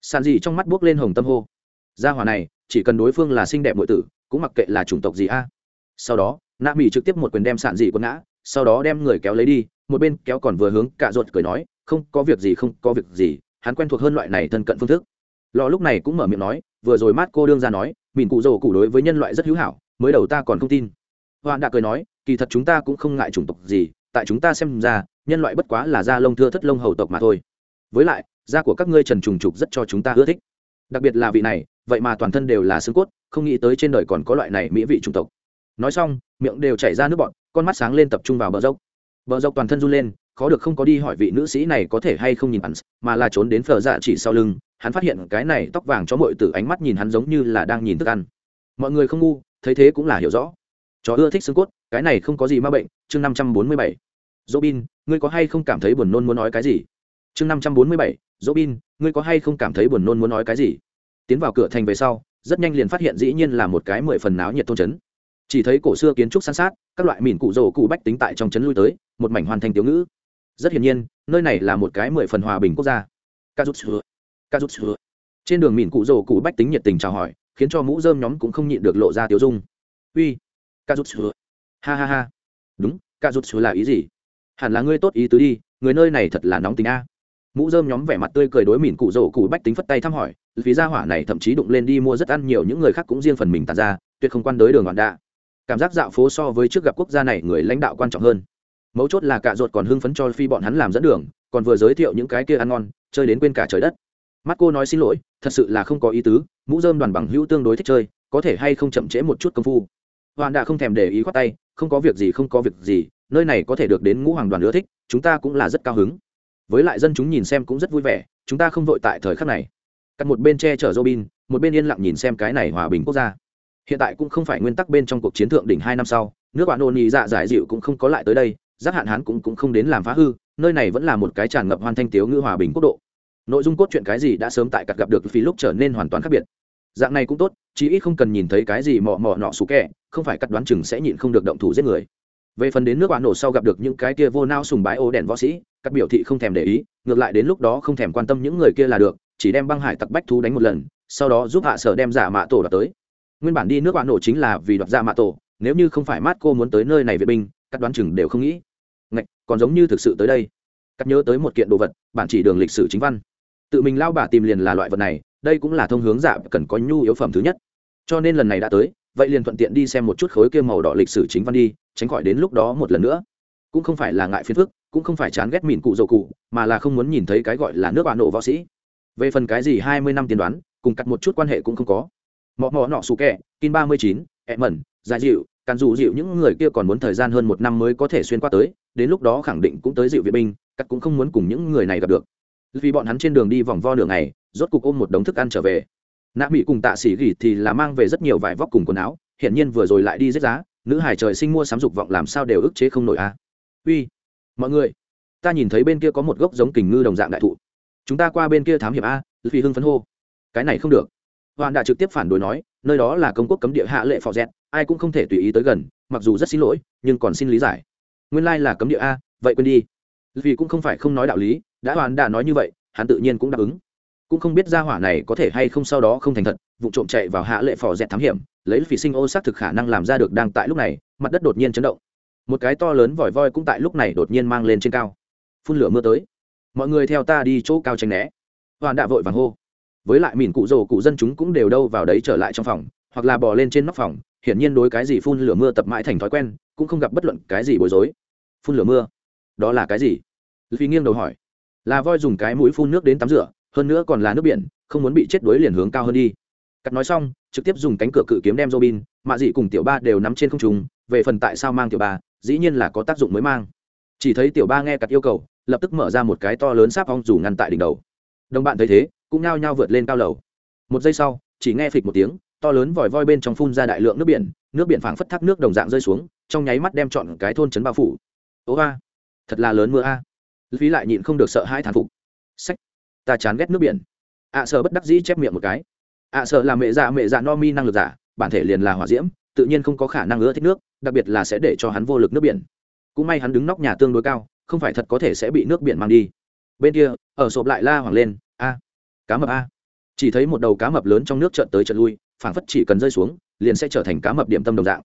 Sàn gì trong mắt buốc lên hồng tâm hô. Gia hỏa này, chỉ cần đối phương là xinh đẹp nội tử, cũng mặc kệ là chủng tộc gì a. Sau đó, nạ mỹ trực tiếp một quyền đem sàn dị quần ngã, sau đó đem người kéo lấy đi, một bên kéo còn vừa hướng cạ ruột cười nói, không, có việc gì, không, có việc gì. Hắn quen thuộc hơn loại này thân cận phương thức. Lò lúc này cũng mở miệng nói, vừa rồi mát cô đương ra nói mìn cụ rồ cụ đối với nhân loại rất hữu hảo, mới đầu ta còn không tin. Hoạn đã cười nói, kỳ thật chúng ta cũng không ngại chủng tộc gì, tại chúng ta xem ra nhân loại bất quá là da lông thưa thất lông hầu tộc mà thôi. Với lại, da của các ngươi trần trùng trục rất cho chúng ta ưa thích. Đặc biệt là vị này, vậy mà toàn thân đều là xương cốt, không nghĩ tới trên đời còn có loại này mỹ vị chủng tộc. Nói xong, miệng đều chảy ra nước bọn con mắt sáng lên tập trung vào bờ dốc. Bờ dốc toàn thân run lên, khó được không có đi hỏi vị nữ sĩ này có thể hay không nhìn hắn, mà là trốn đến phở dạ chỉ sau lưng, hắn phát hiện cái này tóc vàng cho mọi từ ánh mắt nhìn hắn giống như là đang nhìn thức ăn. Mọi người không ngu, thấy thế cũng là hiểu rõ. Chó ưa thích xương cốt, cái này không có gì ma bệnh, chương năm trăm bốn mươi bảy robin ngươi có hay không cảm thấy buồn nôn muốn nói cái gì? Chương năm trăm bốn mươi bảy robin ngươi có hay không cảm thấy buồn nôn muốn nói cái gì? Tiến vào cửa thành về sau rất nhanh liền phát hiện dĩ nhiên là một cái mười phần náo nhiệt thôn trấn. Chỉ thấy cổ xưa kiến trúc san sát các loại mỉn cụ rồ cụ bách tính tại trong trấn lui tới một mảnh hoàn thành tiểu ngữ. Rất hiển nhiên nơi này là một cái mười phần hòa bình quốc gia. Kazutsu, Kazutsu. trên đường mỉn cụ rồ cụ bách tính nhiệt tình chào hỏi khiến cho mũ rơm nhóm cũng không nhịn được lộ ra tiêu dung. Uy Kazutsu. ha ha ha. Đúng Kazutsu là ý gì? Hẳn là ngươi tốt ý tứ đi, người nơi này thật là nóng tính a. Mũ dơm nhóm vẻ mặt tươi cười đối mìn cụ rổ cụ bách tính phất tay thăm hỏi, vì gia hỏa này thậm chí đụng lên đi mua rất ăn nhiều những người khác cũng riêng phần mình tàn ra, tuyệt không quan đới đường đoạn đạ. Cảm giác dạo phố so với trước gặp quốc gia này người lãnh đạo quan trọng hơn. Mấu chốt là cả ruột còn hưng phấn cho phi bọn hắn làm dẫn đường, còn vừa giới thiệu những cái kia ăn ngon, chơi đến quên cả trời đất. Mắt cô nói xin lỗi, thật sự là không có ý tứ, mũ dơm đoàn bằng hữu tương đối thích chơi, có thể hay không chậm trễ một chút công phu. Hoàn đã không thèm để ý khoát tay, không có việc gì, không có việc gì nơi này có thể được đến ngũ hoàng đoàn ưa thích chúng ta cũng là rất cao hứng. Với lại dân chúng nhìn xem cũng rất vui vẻ chúng ta không vội tại thời khắc này. Cắt một bên che chở robin một bên yên lặng nhìn xem cái này hòa bình quốc gia. Hiện tại cũng không phải nguyên tắc bên trong cuộc chiến thượng đỉnh hai năm sau nước bạn ôn nhị dạ giải dịu cũng không có lại tới đây giác hạn hán cũng, cũng không đến làm phá hư nơi này vẫn là một cái tràn ngập hoàn thanh tiếu ngữ hòa bình quốc độ. Nội dung cốt truyện cái gì đã sớm tại cặt gặp được phí lúc trở nên hoàn toàn khác biệt. Dạng này cũng tốt chí ít không cần nhìn thấy cái gì mò mò nọ xú kẹ không phải cắt đoán chừng sẽ nhịn không được động thủ giết người về phần đến nước bạn nổ sau gặp được những cái kia vô nao sùng bái ô đèn võ sĩ, các biểu thị không thèm để ý, ngược lại đến lúc đó không thèm quan tâm những người kia là được, chỉ đem băng hải tặc bách thú đánh một lần, sau đó giúp hạ sở đem giả mạ tổ đoạt tới. Nguyên bản đi nước bạn nổ chính là vì đoạt giả mạ tổ, nếu như không phải mát cô muốn tới nơi này vệ binh, các đoán chừng đều không nghĩ. Ngạch, còn giống như thực sự tới đây. Cắt nhớ tới một kiện đồ vật, bản chỉ đường lịch sử chính văn. Tự mình lao bà tìm liền là loại vật này, đây cũng là thông hướng giả cần có nhu yếu phẩm thứ nhất. Cho nên lần này đã tới, vậy liền thuận tiện đi xem một chút khối kia màu đỏ lịch sử chính văn đi tránh khỏi đến lúc đó một lần nữa. Cũng không phải là ngại phiền phức, cũng không phải chán ghét mìn cụ dầu cụ, mà là không muốn nhìn thấy cái gọi là nước bạn nổ võ sĩ. Về phần cái gì hai mươi năm tiên đoán, cùng cắt một chút quan hệ cũng không có. Mọ mọ nọ xù kẹ, kin ba mươi chín ẹ mẩn dài dịu càn dù dịu những người kia còn muốn thời gian hơn một năm mới có thể xuyên qua tới, đến lúc đó khẳng định cũng tới dịu viện binh, cắt cũng không muốn cùng những người này gặp được. Vì bọn hắn trên đường đi vòng vo đường này rốt cục ôm một đống thức ăn trở về. Nạ mỹ cùng tạ xỉ gỉ thì là mang về rất nhiều vải vóc cùng quần áo, hiển nhiên vừa rồi lại đi rất giá nữ hải trời sinh mua sắm dục vọng làm sao đều ức chế không nổi a. À. uy, mọi người, ta nhìn thấy bên kia có một gốc giống kình ngư đồng dạng đại thụ. Chúng ta qua bên kia thám hiểm a vì hưng phấn hô. Cái này không được. Hoàn đã trực tiếp phản đối nói, nơi đó là công quốc cấm địa hạ lệ phò dẹt, ai cũng không thể tùy ý tới gần, mặc dù rất xin lỗi, nhưng còn xin lý giải. Nguyên lai là cấm địa a, vậy quên đi. Vì cũng không phải không nói đạo lý, đã hoàn đã nói như vậy, hắn tự nhiên cũng đáp ứng cũng không biết ra hỏa này có thể hay không sau đó không thành thật, vụ trộm chạy vào hạ lệ phò dẹt thám hiểm, lấy phỉ sinh ô xác thực khả năng làm ra được đang tại lúc này, mặt đất đột nhiên chấn động. Một cái to lớn vòi voi cũng tại lúc này đột nhiên mang lên trên cao. Phun lửa mưa tới. Mọi người theo ta đi chỗ cao tranh né. Hoàn đạ vội vàng hô. Với lại mìn cụ rồ cụ dân chúng cũng đều đâu vào đấy trở lại trong phòng, hoặc là bò lên trên nóc phòng, hiển nhiên đối cái gì phun lửa mưa tập mãi thành thói quen, cũng không gặp bất luận cái gì bối rối. Phun lửa mưa? Đó là cái gì? Phi nghiêng đầu hỏi. Là voi dùng cái mũi phun nước đến tắm rửa hơn nữa còn là nước biển, không muốn bị chết đuối liền hướng cao hơn đi. Cắt nói xong, trực tiếp dùng cánh cửa cự kiếm đem robin, mạ dị cùng tiểu ba đều nắm trên không trung, về phần tại sao mang tiểu ba, dĩ nhiên là có tác dụng mới mang. Chỉ thấy tiểu ba nghe cắt yêu cầu, lập tức mở ra một cái to lớn sáp ong dù ngăn tại đỉnh đầu. Đồng bạn thấy thế, cũng nao nhao vượt lên cao lầu. Một giây sau, chỉ nghe phịch một tiếng, to lớn vòi voi bên trong phun ra đại lượng nước biển nước biển phảng phất thác nước đồng dạng rơi xuống, trong nháy mắt đem chọn cái thôn trấn bao phủ. Ố a, thật là lớn mưa a. Phí lại nhịn không được sợ hai thán phục. Sách ta chán ghét nước biển. Ạ à, sợ bất đắc dĩ chép miệng một cái. Ạ à, sợ là mẹ dạ mẹ dạ no mi năng lực giả bản thể liền là hỏa diễm tự nhiên không có khả năng ưa thích nước đặc biệt là sẽ để cho hắn vô lực nước biển. Cũng may hắn đứng nóc nhà tương đối cao không phải thật có thể sẽ bị nước biển mang đi. Bên kia ở sộp lại la hoảng lên a cá mập a. Chỉ thấy một đầu cá mập lớn trong nước trợn tới trợn lui phảng phất chỉ cần rơi xuống liền sẽ trở thành cá mập điểm tâm đồng dạng.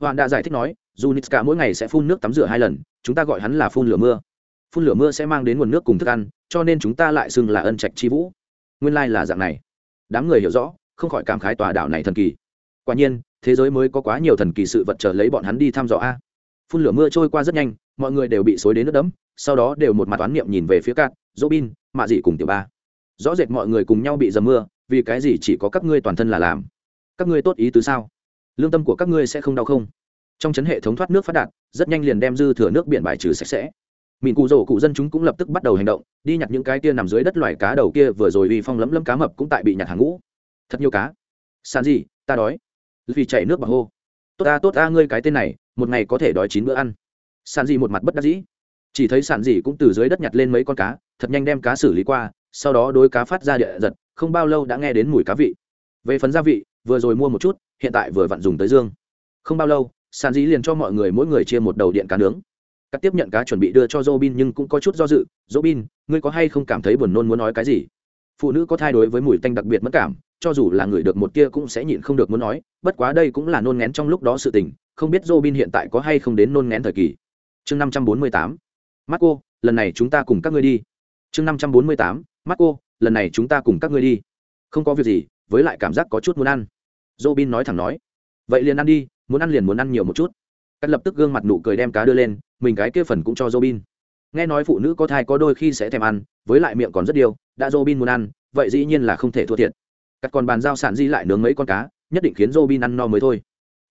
Hoàn đã giải thích nói dù nitska mỗi ngày sẽ phun nước tắm rửa hai lần chúng ta gọi hắn là phun lửa mưa phun lửa mưa sẽ mang đến nguồn nước cùng thức ăn, cho nên chúng ta lại xưng là ân trạch chi vũ. Nguyên lai là dạng này. Đám người hiểu rõ, không khỏi cảm khái tòa đảo này thần kỳ. Quả nhiên, thế giới mới có quá nhiều thần kỳ sự vật chờ lấy bọn hắn đi thăm dò a. Phun lửa mưa trôi qua rất nhanh, mọi người đều bị xối đến nước đẫm, sau đó đều một mặt toán niệm nhìn về phía cạn dỗ bin mạ dị cùng tiểu ba. Rõ rệt mọi người cùng nhau bị dầm mưa, vì cái gì chỉ có các ngươi toàn thân là làm? Các ngươi tốt ý tứ sao? Lương tâm của các ngươi sẽ không đau không? Trong chấn hệ thống thoát nước phát đạt, rất nhanh liền đem dư thừa nước biển bài trừ sạch sẽ mìn cụ rổ cụ dân chúng cũng lập tức bắt đầu hành động, đi nhặt những cái kia nằm dưới đất loài cá đầu kia, vừa rồi uy phong lấm lấm cá mập cũng tại bị nhặt hàng ngũ. Thật nhiều cá. Sàn gì ta đói. Vì chảy nước bằng hô. Tốt ta tốt ta ngươi cái tên này, một ngày có thể đói chín bữa ăn. Sàn gì một mặt bất đắc dĩ. Chỉ thấy sàn gì cũng từ dưới đất nhặt lên mấy con cá, thật nhanh đem cá xử lý qua, sau đó đôi cá phát ra địa giật, không bao lâu đã nghe đến mùi cá vị. Về phần gia vị, vừa rồi mua một chút, hiện tại vừa vặn dùng tới dương. Không bao lâu sàn dĩ liền cho mọi người mỗi người chia một đầu điện cá nướng cắt tiếp nhận cá chuẩn bị đưa cho Robin nhưng cũng có chút do dự, "Robin, ngươi có hay không cảm thấy buồn nôn muốn nói cái gì?" Phụ nữ có thai đối với mùi tanh đặc biệt mất cảm, cho dù là người được một kia cũng sẽ nhịn không được muốn nói, bất quá đây cũng là nôn ngén trong lúc đó sự tình, không biết Robin hiện tại có hay không đến nôn ngén thời kỳ. Chương năm trăm bốn mươi tám Marco, lần này chúng ta cùng các ngươi đi. Chương năm trăm bốn mươi tám Marco, lần này chúng ta cùng các ngươi đi. Không có việc gì, với lại cảm giác có chút muốn ăn. Robin nói thẳng nói. Vậy liền ăn đi, muốn ăn liền muốn ăn nhiều một chút. Cắt lập tức gương mặt nụ cười đem cá đưa lên, mình cái kia phần cũng cho Robin. Nghe nói phụ nữ có thai có đôi khi sẽ thèm ăn, với lại miệng còn rất điều, đã Robin muốn ăn, vậy dĩ nhiên là không thể thua thiệt. Cắt còn bàn giao sản di lại nướng mấy con cá, nhất định khiến Robin ăn no mới thôi.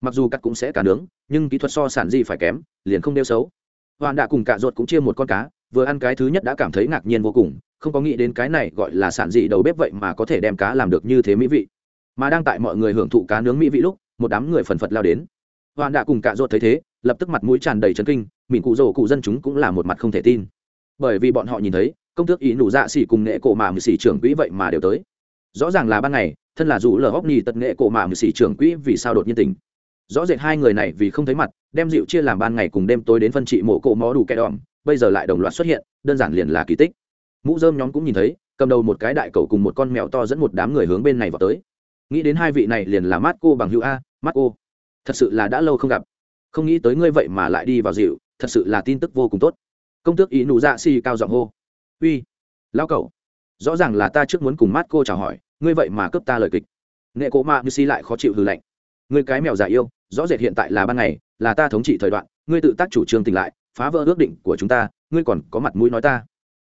Mặc dù cắt cũng sẽ cá nướng, nhưng kỹ thuật so sản di phải kém, liền không đeo xấu. Hoàn đã cùng cả ruột cũng chia một con cá, vừa ăn cái thứ nhất đã cảm thấy ngạc nhiên vô cùng, không có nghĩ đến cái này gọi là sản dị đầu bếp vậy mà có thể đem cá làm được như thế mỹ vị. Mà đang tại mọi người hưởng thụ cá nướng mỹ vị lúc, một đám người phần phật lao đến. Hoàn đã cùng cả ruột thấy thế, lập tức mặt mũi tràn đầy chấn kinh, mìn cụ rồ cụ dân chúng cũng là một mặt không thể tin. Bởi vì bọn họ nhìn thấy công tước ý nụ dạ xỉ cùng nghệ cổ mà mười xỉ trưởng quỹ vậy mà đều tới. Rõ ràng là ban ngày thân là dù lờ hóc nhì tật nghệ cổ mà mười xỉ trưởng quỹ vì sao đột nhiên tình rõ rệt hai người này vì không thấy mặt đem dịu chia làm ban ngày cùng đêm tối đến phân trị mộ cổ mó đủ kẻ đòn bây giờ lại đồng loạt xuất hiện đơn giản liền là kỳ tích. Mũ dơm nhóm cũng nhìn thấy cầm đầu một cái đại cầu cùng một con mèo to dẫn một đám người hướng bên này vào tới. Nghĩ đến hai vị này liền là mát cô bằng hữu a mát cô thật sự là đã lâu không gặp. Không nghĩ tới ngươi vậy mà lại đi vào dịu, thật sự là tin tức vô cùng tốt. Công tước ý nụ dạ xì cao giọng hô. Uy lao cậu rõ ràng là ta trước muốn cùng mát cô chào hỏi, ngươi vậy mà cướp ta lời kịch. Nghệ cổ mạ như xì lại khó chịu hư lạnh. Ngươi cái mèo già yêu, rõ rệt hiện tại là ban ngày, là ta thống trị thời đoạn, ngươi tự tác chủ trương tỉnh lại, phá vỡ ước định của chúng ta, ngươi còn có mặt mũi nói ta.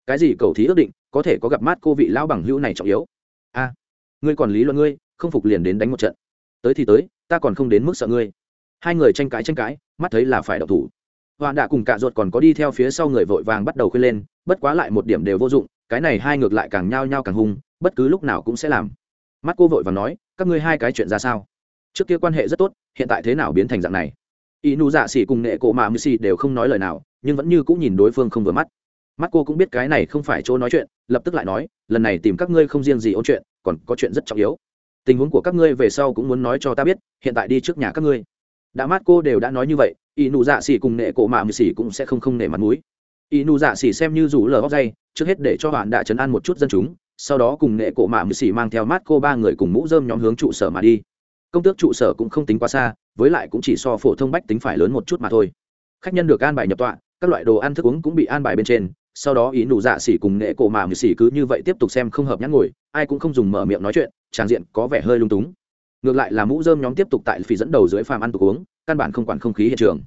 Cái gì cầu thí ước định, có thể có gặp mát cô vị lão bằng hữu này trọng yếu? A, ngươi còn lý luận ngươi, không phục liền đến đánh một trận. Tới thì tới ta còn không đến mức sợ ngươi. Hai người tranh cãi tranh cãi, mắt thấy là phải đậu thủ. Hoạn đạ cùng cạ ruột còn có đi theo phía sau người vội vàng bắt đầu khuyên lên, bất quá lại một điểm đều vô dụng, cái này hai ngược lại càng nhao nhao càng hung, bất cứ lúc nào cũng sẽ làm. Mắt cô vội và nói, các ngươi hai cái chuyện ra sao? Trước kia quan hệ rất tốt, hiện tại thế nào biến thành dạng này? Y nu dạ xỉ cùng nghệ cổ mà mưu xỉ đều không nói lời nào, nhưng vẫn như cũng nhìn đối phương không vừa mắt. Mắt cô cũng biết cái này không phải chỗ nói chuyện, lập tức lại nói, lần này tìm các ngươi không riêng gì ôn chuyện, còn có chuyện rất trọng yếu tình huống của các ngươi về sau cũng muốn nói cho ta biết, hiện tại đi trước nhà các ngươi. Đã mát cô đều đã nói như vậy y nụ dạ xỉ cùng nệ cổ mạ mười xỉ cũng sẽ không không nể mặt mũi. Y nụ dạ xỉ xem như rủ lờ góc dây, trước hết để cho bạn đã chấn an một chút dân chúng, sau đó cùng nệ cổ mạ mười xỉ mang theo mát cô ba người cùng mũ dơm nhóm hướng trụ sở mà đi. Công tước trụ sở cũng không tính quá xa, với lại cũng chỉ so phổ thông bách tính phải lớn một chút mà thôi. Khách nhân được an bài nhập tọa, các loại đồ ăn thức uống cũng bị an bài bên trên sau đó ý nụ dạ xỉ cùng nệ cổ mà mười xỉ cứ như vậy tiếp tục xem không hợp nhãn ngồi, ai cũng không dùng mở miệng nói chuyện, tràng diện có vẻ hơi lung túng. Ngược lại là mũ dơm nhóm tiếp tục tại phì dẫn đầu dưới phàm ăn tục uống, căn bản không quản không khí hiện trường.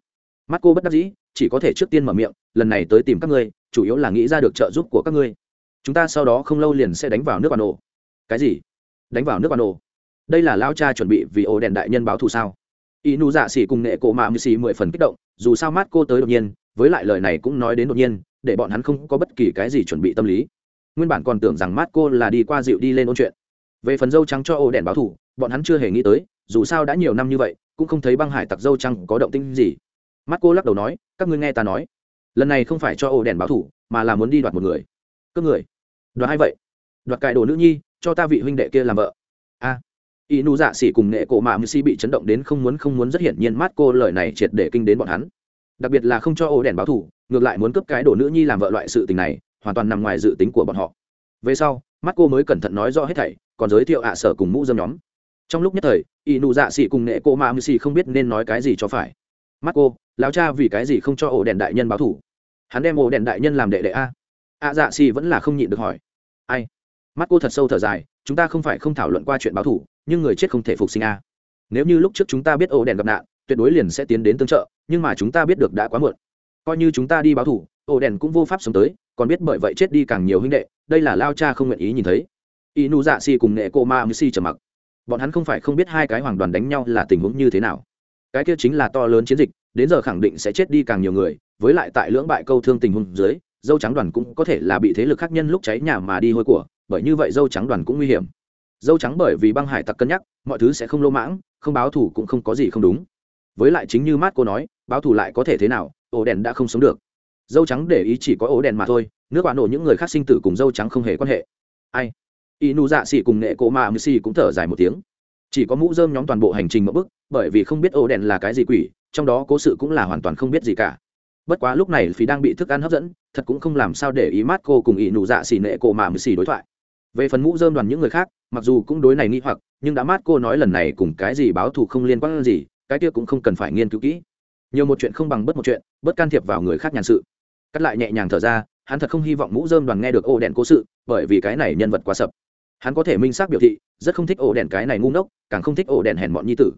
Mắt cô bất đắc dĩ, chỉ có thể trước tiên mở miệng, lần này tới tìm các ngươi, chủ yếu là nghĩ ra được trợ giúp của các ngươi. Chúng ta sau đó không lâu liền sẽ đánh vào nước bà nổ cái gì? Đánh vào nước bà nổ đây là lao cha chuẩn bị vì ổ đèn đại nhân báo thù sao? Y nụ dạ xỉ cùng nghệ cổ mạ mười xỉ mười phần kích động, dù sao mát cô tới đột nhiên, với lại lời này cũng nói đến đột nhiên để bọn hắn không có bất kỳ cái gì chuẩn bị tâm lý. Nguyên bản còn tưởng rằng mát cô là đi qua dịu đi lên ôn chuyện. Về phần dâu trắng cho ổ đèn báo thủ, bọn hắn chưa hề nghĩ tới dù sao đã nhiều năm như vậy cũng không thấy băng hải tặc dâu trắng có động tinh gì. Mắt cô lắc đầu nói các ngươi nghe ta nói. Lần này không phải cho ổ đèn báo thủ, mà là muốn đi đoạt một người. Cướp người đoạt ai vậy? Đoạt cải đồ nữ nhi cho ta vị huynh đệ kia làm vợ. A. Y nu dạ xỉ cùng nệ cổ mạ mưu si bị chấn động đến không muốn không muốn rất hiển nhiên mát cô lời này triệt để kinh đến bọn hắn. Đặc biệt là không cho ô đèn báo thủ ngược lại muốn cướp cái đồ nữ nhi làm vợ loại sự tình này, hoàn toàn nằm ngoài dự tính của bọn họ. Về sau mắt cô mới cẩn thận nói rõ hết thảy, còn giới thiệu ạ sở cùng mũ dâm nhóm. Trong lúc nhất thời y nụ dạ xỉ cùng nệ cô ma mưu xị không biết nên nói cái gì cho phải. Mắt cô lão cha vì cái gì không cho ổ đèn đại nhân báo thủ? Hắn đem ổ đèn đại nhân làm đệ đệ a. Ạ dạ xỉ vẫn là không nhịn được hỏi. Ai? Mắt cô thật sâu thở dài, chúng ta không phải không thảo luận qua chuyện báo thủ, nhưng người chết không thể phục sinh a. Nếu như lúc trước chúng ta biết ổ đèn gặp nạn, tuyệt đối liền sẽ tiến đến tương trợ, nhưng mà chúng ta biết được đã quá muộn coi như chúng ta đi báo thủ, ổ đèn cũng vô pháp sống tới, còn biết bởi vậy chết đi càng nhiều huynh đệ, đây là lao cha không nguyện ý nhìn thấy. Y nu dạ si cùng nghệ cô ma mc trầm mặc. Bọn hắn không phải không biết hai cái hoàng đoàn đánh nhau là tình huống như thế nào. Cái kia chính là to lớn chiến dịch, đến giờ khẳng định sẽ chết đi càng nhiều người, với lại tại lưỡng bại câu thương tình huống dưới, dâu trắng đoàn cũng có thể là bị thế lực khác nhân lúc cháy nhà mà đi hôi của, bởi như vậy dâu trắng đoàn cũng nguy hiểm. Dâu trắng bởi vì băng hải tặc cân nhắc, mọi thứ sẽ không lô mãng, không báo thủ cũng không có gì không đúng. Với lại chính như mát cô nói, báo thủ lại có thể thế nào ổ đèn đã không sống được. Dâu trắng để ý chỉ có ổ đèn mà thôi, nước bạn nổ những người khác sinh tử cùng dâu trắng không hề quan hệ. Ai? Y nu dạ xỉ cùng nệ cổ mạ mư xỉ cũng thở dài một tiếng. Chỉ có mũ dơm nhóm toàn bộ hành trình mẫu bức, bởi vì không biết ổ đèn là cái gì quỷ, trong đó cố sự cũng là hoàn toàn không biết gì cả. Bất quá lúc này phí đang bị thức ăn hấp dẫn, thật cũng không làm sao để ý mát cô cùng y nụ dạ xỉ nệ cổ mạ mư xỉ đối thoại. Về phần mũ dơm đoàn những người khác, mặc dù cũng đối này nghi hoặc, nhưng đã mát cô nói lần này cùng cái gì báo thù không liên quan gì, cái kia cũng không cần phải nghiên cứu kỹ nhiều một chuyện không bằng bất một chuyện, bất can thiệp vào người khác nhàn sự. Cắt lại nhẹ nhàng thở ra, hắn thật không hy vọng mũ dơm đoàn nghe được ổ đèn cố sự, bởi vì cái này nhân vật quá sập. Hắn có thể minh xác biểu thị, rất không thích ổ đèn cái này ngu ngốc, càng không thích ổ đèn hèn bọn nhi tử.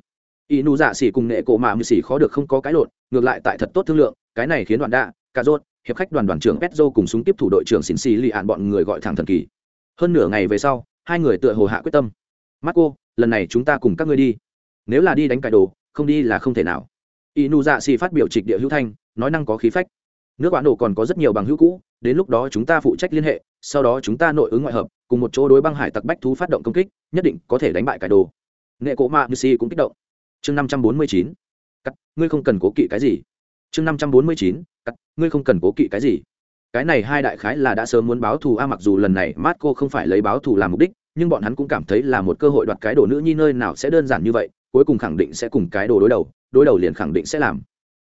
Y nu dạ xỉ cùng nệ cổ mạ mười xỉ khó được không có cái lộn, ngược lại tại thật tốt thương lượng, cái này khiến đoàn đạ cà rốt, hiệp khách đoàn đoàn trưởng petro cùng súng tiếp thủ đội trưởng xin xì lì hạn bọn người gọi thẳng thần kỳ. Hơn nửa ngày về sau, hai người tựa hồ hạ quyết tâm. Mắt cô lần này chúng ta cùng các ngươi đi. Nếu là đi đánh cải đồ, không đi là không thể nào inu dạ xì phát biểu trịch địa hữu thanh, nói năng có khí phách. Nước Quán Độ còn có rất nhiều bằng hữu cũ, đến lúc đó chúng ta phụ trách liên hệ, sau đó chúng ta nội ứng ngoại hợp, cùng một chỗ đối băng hải tặc bách thú phát động công kích, nhất định có thể đánh bại cải đồ. Nghệ cổ mạ như si cũng kích động. Chương năm trăm bốn mươi chín, cắt, ngươi không cần cố kỵ cái gì. Chương năm trăm bốn mươi chín, cắt, ngươi không cần cố kỵ cái gì. Cái này hai đại khái là đã sớm muốn báo thù a, mặc dù lần này mát cô không phải lấy báo thù làm mục đích, nhưng bọn hắn cũng cảm thấy là một cơ hội đoạt cái đồ nữ nhi nơi nào sẽ đơn giản như vậy, cuối cùng khẳng định sẽ cùng cái đồ đối đầu đối đầu liền khẳng định sẽ làm.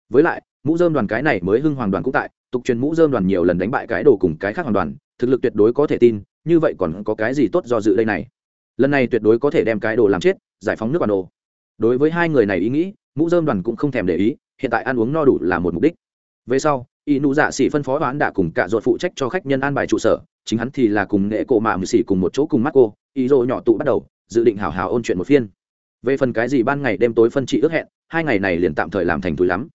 Với lại mũ dơm đoàn cái này mới hưng hoàng đoàn cũng tại tục truyền mũ dơm đoàn nhiều lần đánh bại cái đồ cùng cái khác hoàn đoàn, thực lực tuyệt đối có thể tin như vậy còn có cái gì tốt do dự đây này? Lần này tuyệt đối có thể đem cái đồ làm chết giải phóng nước bản đồ. Đối với hai người này ý nghĩ mũ dơm đoàn cũng không thèm để ý hiện tại ăn uống no đủ là một mục đích. Về sau y nụ dạ xỉ phân phó đoán đã cùng cả ruột phụ trách cho khách nhân an bài trụ sở chính hắn thì là cùng nghệ cổ mạ mười xỉ cùng một chỗ cùng mắt cô ý rô nhỏ tụ bắt đầu dự định hào hào ôn chuyện một phiên. Về phần cái gì ban ngày đêm tối phân trị ước hẹn hai ngày này liền tạm thời làm thành túi lắm.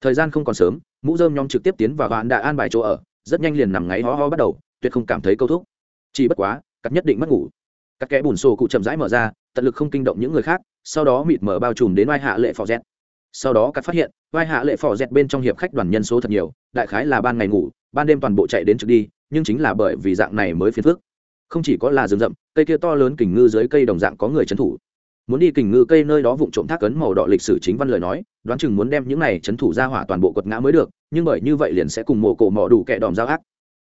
Thời gian không còn sớm, mũ dơm nhóm trực tiếp tiến vào bạn đã an bài chỗ ở, rất nhanh liền nằm ngáy ho ho bắt đầu, tuyệt không cảm thấy câu thúc. Chỉ bất quá cắt nhất định mất ngủ. Các kẽ bùn xô cụ chậm rãi mở ra, tận lực không kinh động những người khác, sau đó mịt mở bao trùm đến vai hạ lệ phò dẹt. Sau đó cắt phát hiện vai hạ lệ phò dẹt bên trong hiệp khách đoàn nhân số thật nhiều, đại khái là ban ngày ngủ, ban đêm toàn bộ chạy đến trước đi, nhưng chính là bởi vì dạng này mới phiền phức. Không chỉ có là rừng rậm, cây kia to lớn kình ngư dưới cây đồng dạng có người trấn thủ muốn đi kình ngư cây nơi đó vụng trộm thác cấn màu đỏ lịch sử chính văn lời nói, đoán chừng muốn đem những này trấn thủ ra hỏa toàn bộ quật ngã mới được, nhưng bởi như vậy liền sẽ cùng mộ cổ mỏ đủ kẻ đòm giao ác.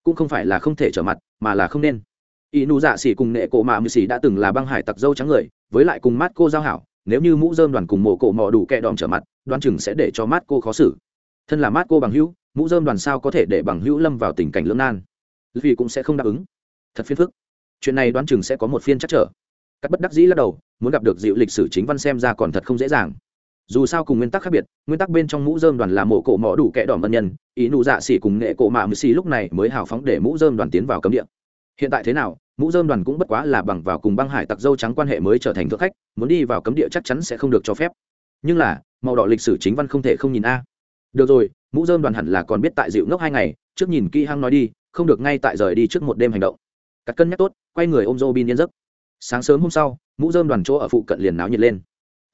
Cũng không phải là không thể trở mặt, mà là không nên. Y nụ dạ xỉ cùng nệ cổ mạ mười xỉ đã từng là băng hải tặc dâu trắng người, với lại cùng mát cô giao hảo, nếu như mũ dơm đoàn cùng mộ cổ mỏ đủ kẻ đòm trở mặt, đoán chừng sẽ để cho mát cô khó xử. Thân là mát cô bằng hữu, mũ dơm đoàn sao có thể để bằng hữu lâm vào tình cảnh lưỡng nan? Vì cũng sẽ không đáp ứng. Thật phiền phức. Chuyện này đoán chừng sẽ có một phiên chắc trở cắt bất đắc dĩ lắc đầu, muốn gặp được dịu lịch sử chính văn xem ra còn thật không dễ dàng. Dù sao cùng nguyên tắc khác biệt, nguyên tắc bên trong mũ dơm đoàn là mộ cổ mỏ đủ kẻ đỏ ân nhân, ý nụ dạ xỉ cùng nghệ cổ mạ mười xỉ lúc này mới hào phóng để mũ dơm đoàn tiến vào cấm địa. Hiện tại thế nào, mũ dơm đoàn cũng bất quá là bằng vào cùng băng hải tặc dâu trắng quan hệ mới trở thành thượng khách, muốn đi vào cấm địa chắc chắn sẽ không được cho phép. Nhưng là, màu đỏ lịch sử chính văn không thể không nhìn a. Được rồi, mũ dơm đoàn hẳn là còn biết tại dịu ngốc hai ngày, trước nhìn kỹ hăng nói đi, không được ngay tại rời đi trước một đêm hành động. Cắt cân nhắc tốt, quay người ôm dô bin yên giấc sáng sớm hôm sau, mũ dơm đoàn chỗ ở phụ cận liền náo nhiệt lên.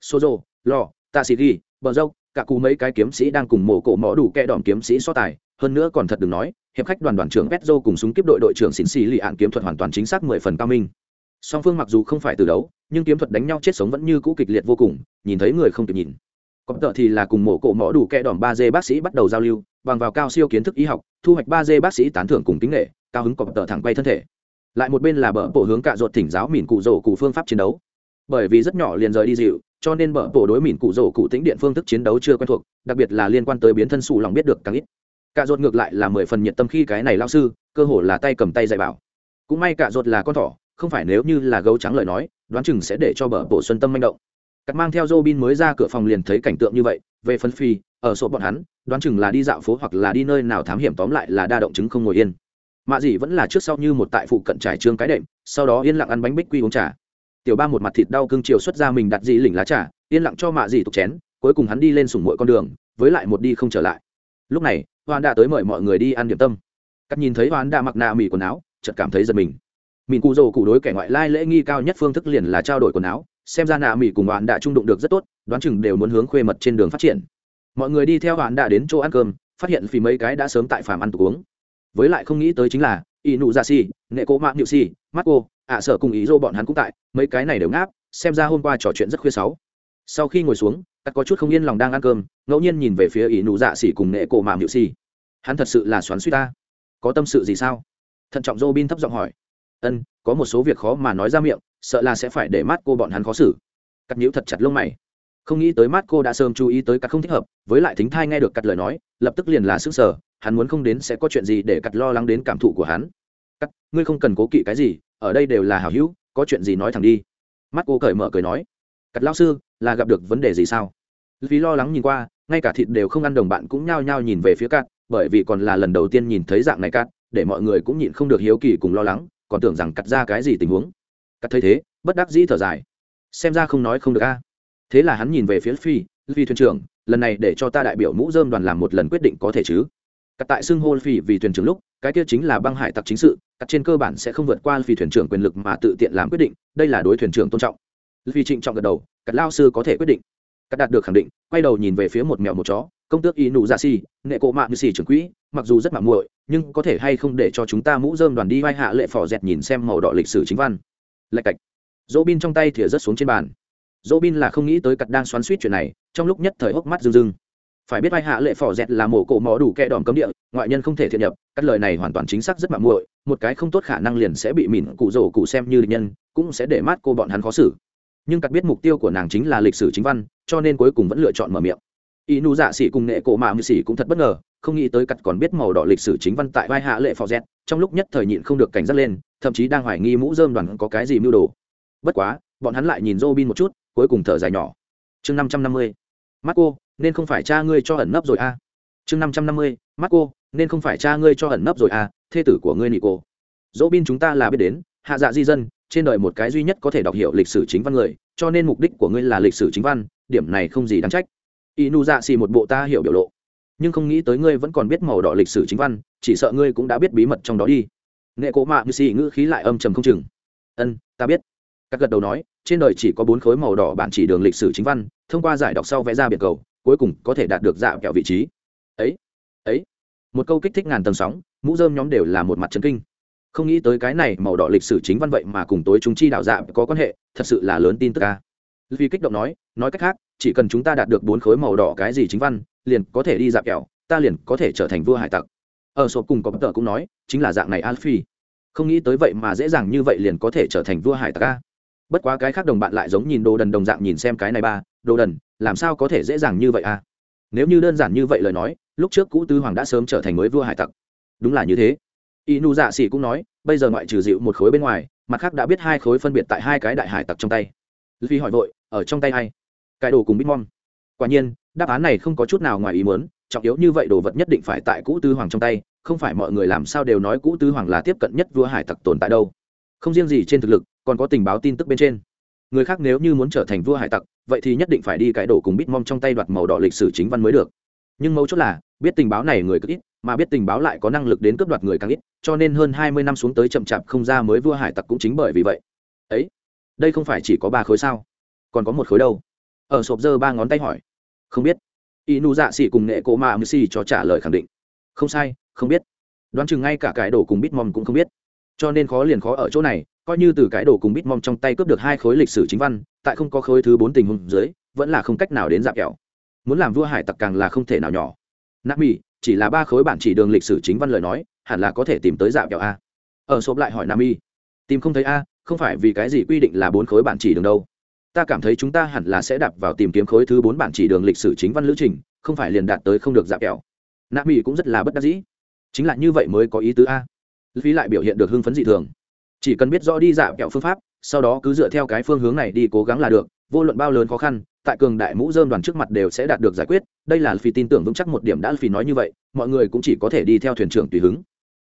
Sozo, lò tạ xì ghi bờ dâu cả cú mấy cái kiếm sĩ đang cùng mổ cổ mỏ đủ kẹ đòn kiếm sĩ so tài. Hơn nữa còn thật đừng nói, hiệp khách đoàn đoàn trưởng petro cùng súng kiếp đội đội trưởng xỉn xì lì ạn kiếm thuật hoàn toàn chính xác mười phần cao minh. Song phương mặc dù không phải từ đấu, nhưng kiếm thuật đánh nhau chết sống vẫn như cũ kịch liệt vô cùng, nhìn thấy người không kịp nhìn. Có tợ thì là cùng mổ cổ mỏ đủ kẹ đòn ba d bác sĩ bắt đầu giao lưu, bằng vào cao siêu kiến thức y học, thu hoạch ba d bác sĩ tán thưởng cùng kính nghệ, cao hứng cọp tợ thẳng quay thân thể lại một bên là bờ bộ hướng cạ ruột thỉnh giáo mìn cụ rổ cụ phương pháp chiến đấu. Bởi vì rất nhỏ liền rời đi dịu cho nên bờ bộ đối mìn cụ rổ cụ tính điện phương thức chiến đấu chưa quen thuộc đặc biệt là liên quan tới biến thân sụ lòng biết được càng ít. Cạ ruột ngược lại là mười phần nhiệt tâm khi cái này lao sư cơ hồ là tay cầm tay dạy bảo. Cũng may cạ ruột là con thỏ không phải nếu như là gấu trắng lời nói đoán chừng sẽ để cho bờ bộ xuân tâm manh động. Cắt mang theo Robin mới ra cửa phòng liền thấy cảnh tượng như vậy, về phân phi, ở sổ bọn hắn, đoán chừng là đi dạo phố hoặc là đi nơi nào thám hiểm tóm lại là đa động chứng không ngồi yên. Mạ dì vẫn là trước sau như một tại phụ cận trải trương cái đệm, sau đó yên lặng ăn bánh bích quy uống trà. Tiểu ba một mặt thịt đau cương chiều xuất ra mình đặt gì lỉnh lá trà, yên lặng cho mạ dì tục chén, cuối cùng hắn đi lên sủng mỗi con đường, với lại một đi không trở lại. Lúc này, Hoan đã tới mời mọi người đi ăn điểm tâm. Cắt nhìn thấy Hoan đã mặc nạ mỉ quần áo, chợt cảm thấy giật mình. Mình cụ rồ cụ đối kẻ ngoại lai lễ nghi cao nhất phương thức liền là trao đổi quần áo, xem ra nạ mỉ cùng hoan đã trung đụng được rất tốt đoán chừng đều muốn hướng khuê mật trên đường phát triển mọi người đi theo hoan đã đến chỗ ăn cơm phát hiện vì mấy cái đã sớm tại phàm ăn tục uống với lại không nghĩ tới chính là y nụ ra si nệ cố mạng nhự si mắt cô ạ sợ cùng ý dô bọn hắn cũng tại, mấy cái này đều ngáp, xem ra hôm qua trò chuyện rất khuya sáu. Sau khi ngồi xuống, ta có chút không yên lòng đang ăn cơm, ngẫu nhiên nhìn về phía ý nụ dạ xỉ cùng nệ cổ mạng nhự xì hắn thật sự là xoắn suy ta. Có tâm sự gì sao? Thận trọng dô bin thấp giọng hỏi. Ân, có một số việc khó mà nói ra miệng, sợ là sẽ phải để mắt cô bọn hắn khó xử. Cắt nhíu thật chặt lông mày. Không nghĩ tới mắt cô đã sớm chú ý tới cắt không thích hợp, với lại thính thai nghe được cắt lời nói, lập tức liền là sức sở hắn muốn không đến sẽ có chuyện gì để cắt lo lắng đến cảm thụ của hắn. Cắt, ngươi không cần cố kỵ cái gì, ở đây đều là hảo hữu, có chuyện gì nói thẳng đi. Mắt cô cởi mở cười nói, cắt lao sư, là gặp được vấn đề gì sao? Vì lo lắng nhìn qua, ngay cả thịt đều không ăn đồng bạn cũng nhao nhao nhìn về phía cắt bởi vì còn là lần đầu tiên nhìn thấy dạng này cắt để mọi người cũng nhịn không được hiếu kỳ cùng lo lắng, còn tưởng rằng cắt ra cái gì tình huống. Cắt thấy thế, bất đắc dĩ thở dài. Xem ra không nói không được a. Thế là hắn nhìn về phía phi phi thuyền trưởng, lần này để cho ta đại biểu mũ dơm đoàn làm một lần quyết định có thể chứ? Cắt tại xưng hô phỉ vì thuyền trưởng lúc, cái kia chính là băng hải tặc chính sự cắt trên cơ bản sẽ không vượt qua vì thuyền trưởng quyền lực mà tự tiện làm quyết định, đây là đối thuyền trưởng tôn trọng. Vì trịnh trọng gật đầu cắt lao sư có thể quyết định. Cắt đạt được khẳng định, quay đầu nhìn về phía một mèo một chó, công tước y nụ dạ si nệ cộ mạng như xì trưởng quỹ, mặc dù rất mạng muội, nhưng có thể hay không để cho chúng ta mũ dơm đoàn đi vai hạ lệ phò dẹt nhìn xem màu đỏ lịch sử chính văn. Lạch cạch. Dỗ bin trong tay thìa rớt xuống trên bàn. Dỗ bin là không nghĩ tới cặt đang xoắn suýt chuyện này, trong lúc nhất thời hốc mắt rưng rưng phải biết vai hạ lệ phò dẹt là mổ cổ mỏ đủ kẹ đòn cấm địa, ngoại nhân không thể thiện nhập các lời này hoàn toàn chính xác rất mạng muội, một cái không tốt khả năng liền sẽ bị mìn cụ rổ cụ xem như địch nhân, cũng sẽ để mát cô bọn hắn khó xử. Nhưng cắt biết mục tiêu của nàng chính là lịch sử chính văn, cho nên cuối cùng vẫn lựa chọn mở miệng. Y Nu dạ xỉ cùng nghệ cổ mạ mự xỉ cũng thật bất ngờ, không nghĩ tới cắt còn biết màu đỏ lịch sử chính văn tại vai hạ lệ phò z trong lúc nhất thời nhịn không được cảnh giác lên, thậm chí đang hoài nghi mũ dơm đoàn có cái gì mưu đồ. Bất quá, bọn hắn lại nhìn Robin một chút, cuối cùng thở dài nhỏ. Chương năm trăm năm mươi. Marco nên không phải cha ngươi cho ẩn nấp rồi a chương năm trăm năm mươi marco nên không phải cha ngươi cho ẩn nấp rồi a à, thê tử của ngươi Nigro, dỗ bin chúng ta là biết đến hạ dạ di dân trên đời một cái duy nhất có thể đọc hiểu lịch sử chính văn người cho nên mục đích của ngươi là lịch sử chính văn điểm này không gì đáng trách. Inu dạ xì một bộ ta hiểu biểu lộ. Nhưng không nghĩ tới ngươi vẫn còn biết màu đỏ lịch sử chính văn chỉ sợ ngươi cũng đã biết bí mật trong đó đi. Nghệ cố mạ như xì ngữ khí lại âm trầm không chừng. Ân ta biết. Các gật đầu nói trên đời chỉ có bốn khối màu đỏ bản chỉ đường lịch sử chính văn thông qua giải đọc sau vẽ ra biệt cầu cuối cùng có thể đạt được dạ kẹo vị trí. Ấy ấy. Một câu kích thích ngàn tầng sóng, mũ dơm nhóm đều là một mặt chân kinh. Không nghĩ tới cái này màu đỏ lịch sử chính văn vậy mà cùng tối chúng chi đạo dạ có quan hệ, thật sự là lớn tin tức ca vì kích động nói nói cách khác, chỉ cần chúng ta đạt được bốn khối màu đỏ cái gì chính văn, liền có thể đi dạp kẹo, ta liền có thể trở thành vua hải tặc. Ở sổ cùng có bất tờ cũng nói, chính là dạng này alphi không nghĩ tới vậy mà dễ dàng như vậy liền có thể trở thành vua hải tặc ca bất quá cái khác đồng bạn lại giống nhìn đồ đần đồng dạng nhìn xem cái này ba đồ đần, làm sao có thể dễ dàng như vậy à? Nếu như đơn giản như vậy lời nói, lúc trước cũ tư hoàng đã sớm trở thành mới vua hải tặc. Đúng là như thế. Inu dạ xỉ cũng nói, bây giờ ngoại trừ dịu một khối bên ngoài, mặt khác đã biết hai khối phân biệt tại hai cái đại hải tặc trong tay. Vì hỏi vội, ở trong tay hay cái đồ cùng bitmom quả nhiên, đáp án này không có chút nào ngoài ý muốn, trọng yếu như vậy đồ vật nhất định phải tại cũ tư hoàng trong tay, không phải mọi người làm sao đều nói cũ tư hoàng là tiếp cận nhất vua hải tặc tồn tại đâu. Không riêng gì trên thực lực, còn có tình báo tin tức bên trên người khác nếu như muốn trở thành vua hải tặc, vậy thì nhất định phải đi cãi đổ cùng bitmom trong tay đoạt màu đỏ lịch sử chính văn mới được. Nhưng mấu chốt là, biết tình báo này người cực ít, mà biết tình báo lại có năng lực đến cướp đoạt người càng ít, cho nên hơn hai mươi năm xuống tới chậm chạp không ra mới vua hải tặc cũng chính bởi vì vậy. Ấy, đây không phải chỉ có ba khối sao? Còn có một khối đâu? Ở sộp dơ ba ngón tay hỏi. Không biết. Inu dạ xỉ cùng nghệ cổ mạ mười xì cho trả lời khẳng định. Không sai, không biết. Đoán chừng ngay cả cải đổ cùng bitmom cũng không biết. Cho nên khó liền khó ở chỗ này coi như từ cái đồ cùng bitmom trong tay cướp được hai khối lịch sử chính văn, tại không có khối thứ bốn tình huống dưới, vẫn là không cách nào đến dạp kẹo. Muốn làm vua hải tặc càng là không thể nào nhỏ. Nạp mỹ chỉ là ba khối bản chỉ đường lịch sử chính văn lời nói, hẳn là có thể tìm tới dạp kẹo a. Ở sộp lại hỏi nam y tìm không thấy a, không phải vì cái gì quy định là bốn khối bản chỉ đường đâu? Ta cảm thấy chúng ta hẳn là sẽ đạp vào tìm kiếm khối thứ bốn bản chỉ đường lịch sử chính văn lữ trình, không phải liền đạt tới không được dạp kẹo. Nam y cũng rất là bất đắc dĩ. Chính là như vậy mới có ý tứ a. Phí lại biểu hiện được hưng phấn dị thường chỉ cần biết rõ đi dạo kẹo phương pháp, sau đó cứ dựa theo cái phương hướng này đi cố gắng là được, vô luận bao lớn khó khăn, tại cường đại mũ dơm đoàn trước mặt đều sẽ đạt được giải quyết, đây là phi tin tưởng vững chắc một điểm đã phi nói như vậy, mọi người cũng chỉ có thể đi theo thuyền trưởng tùy hứng.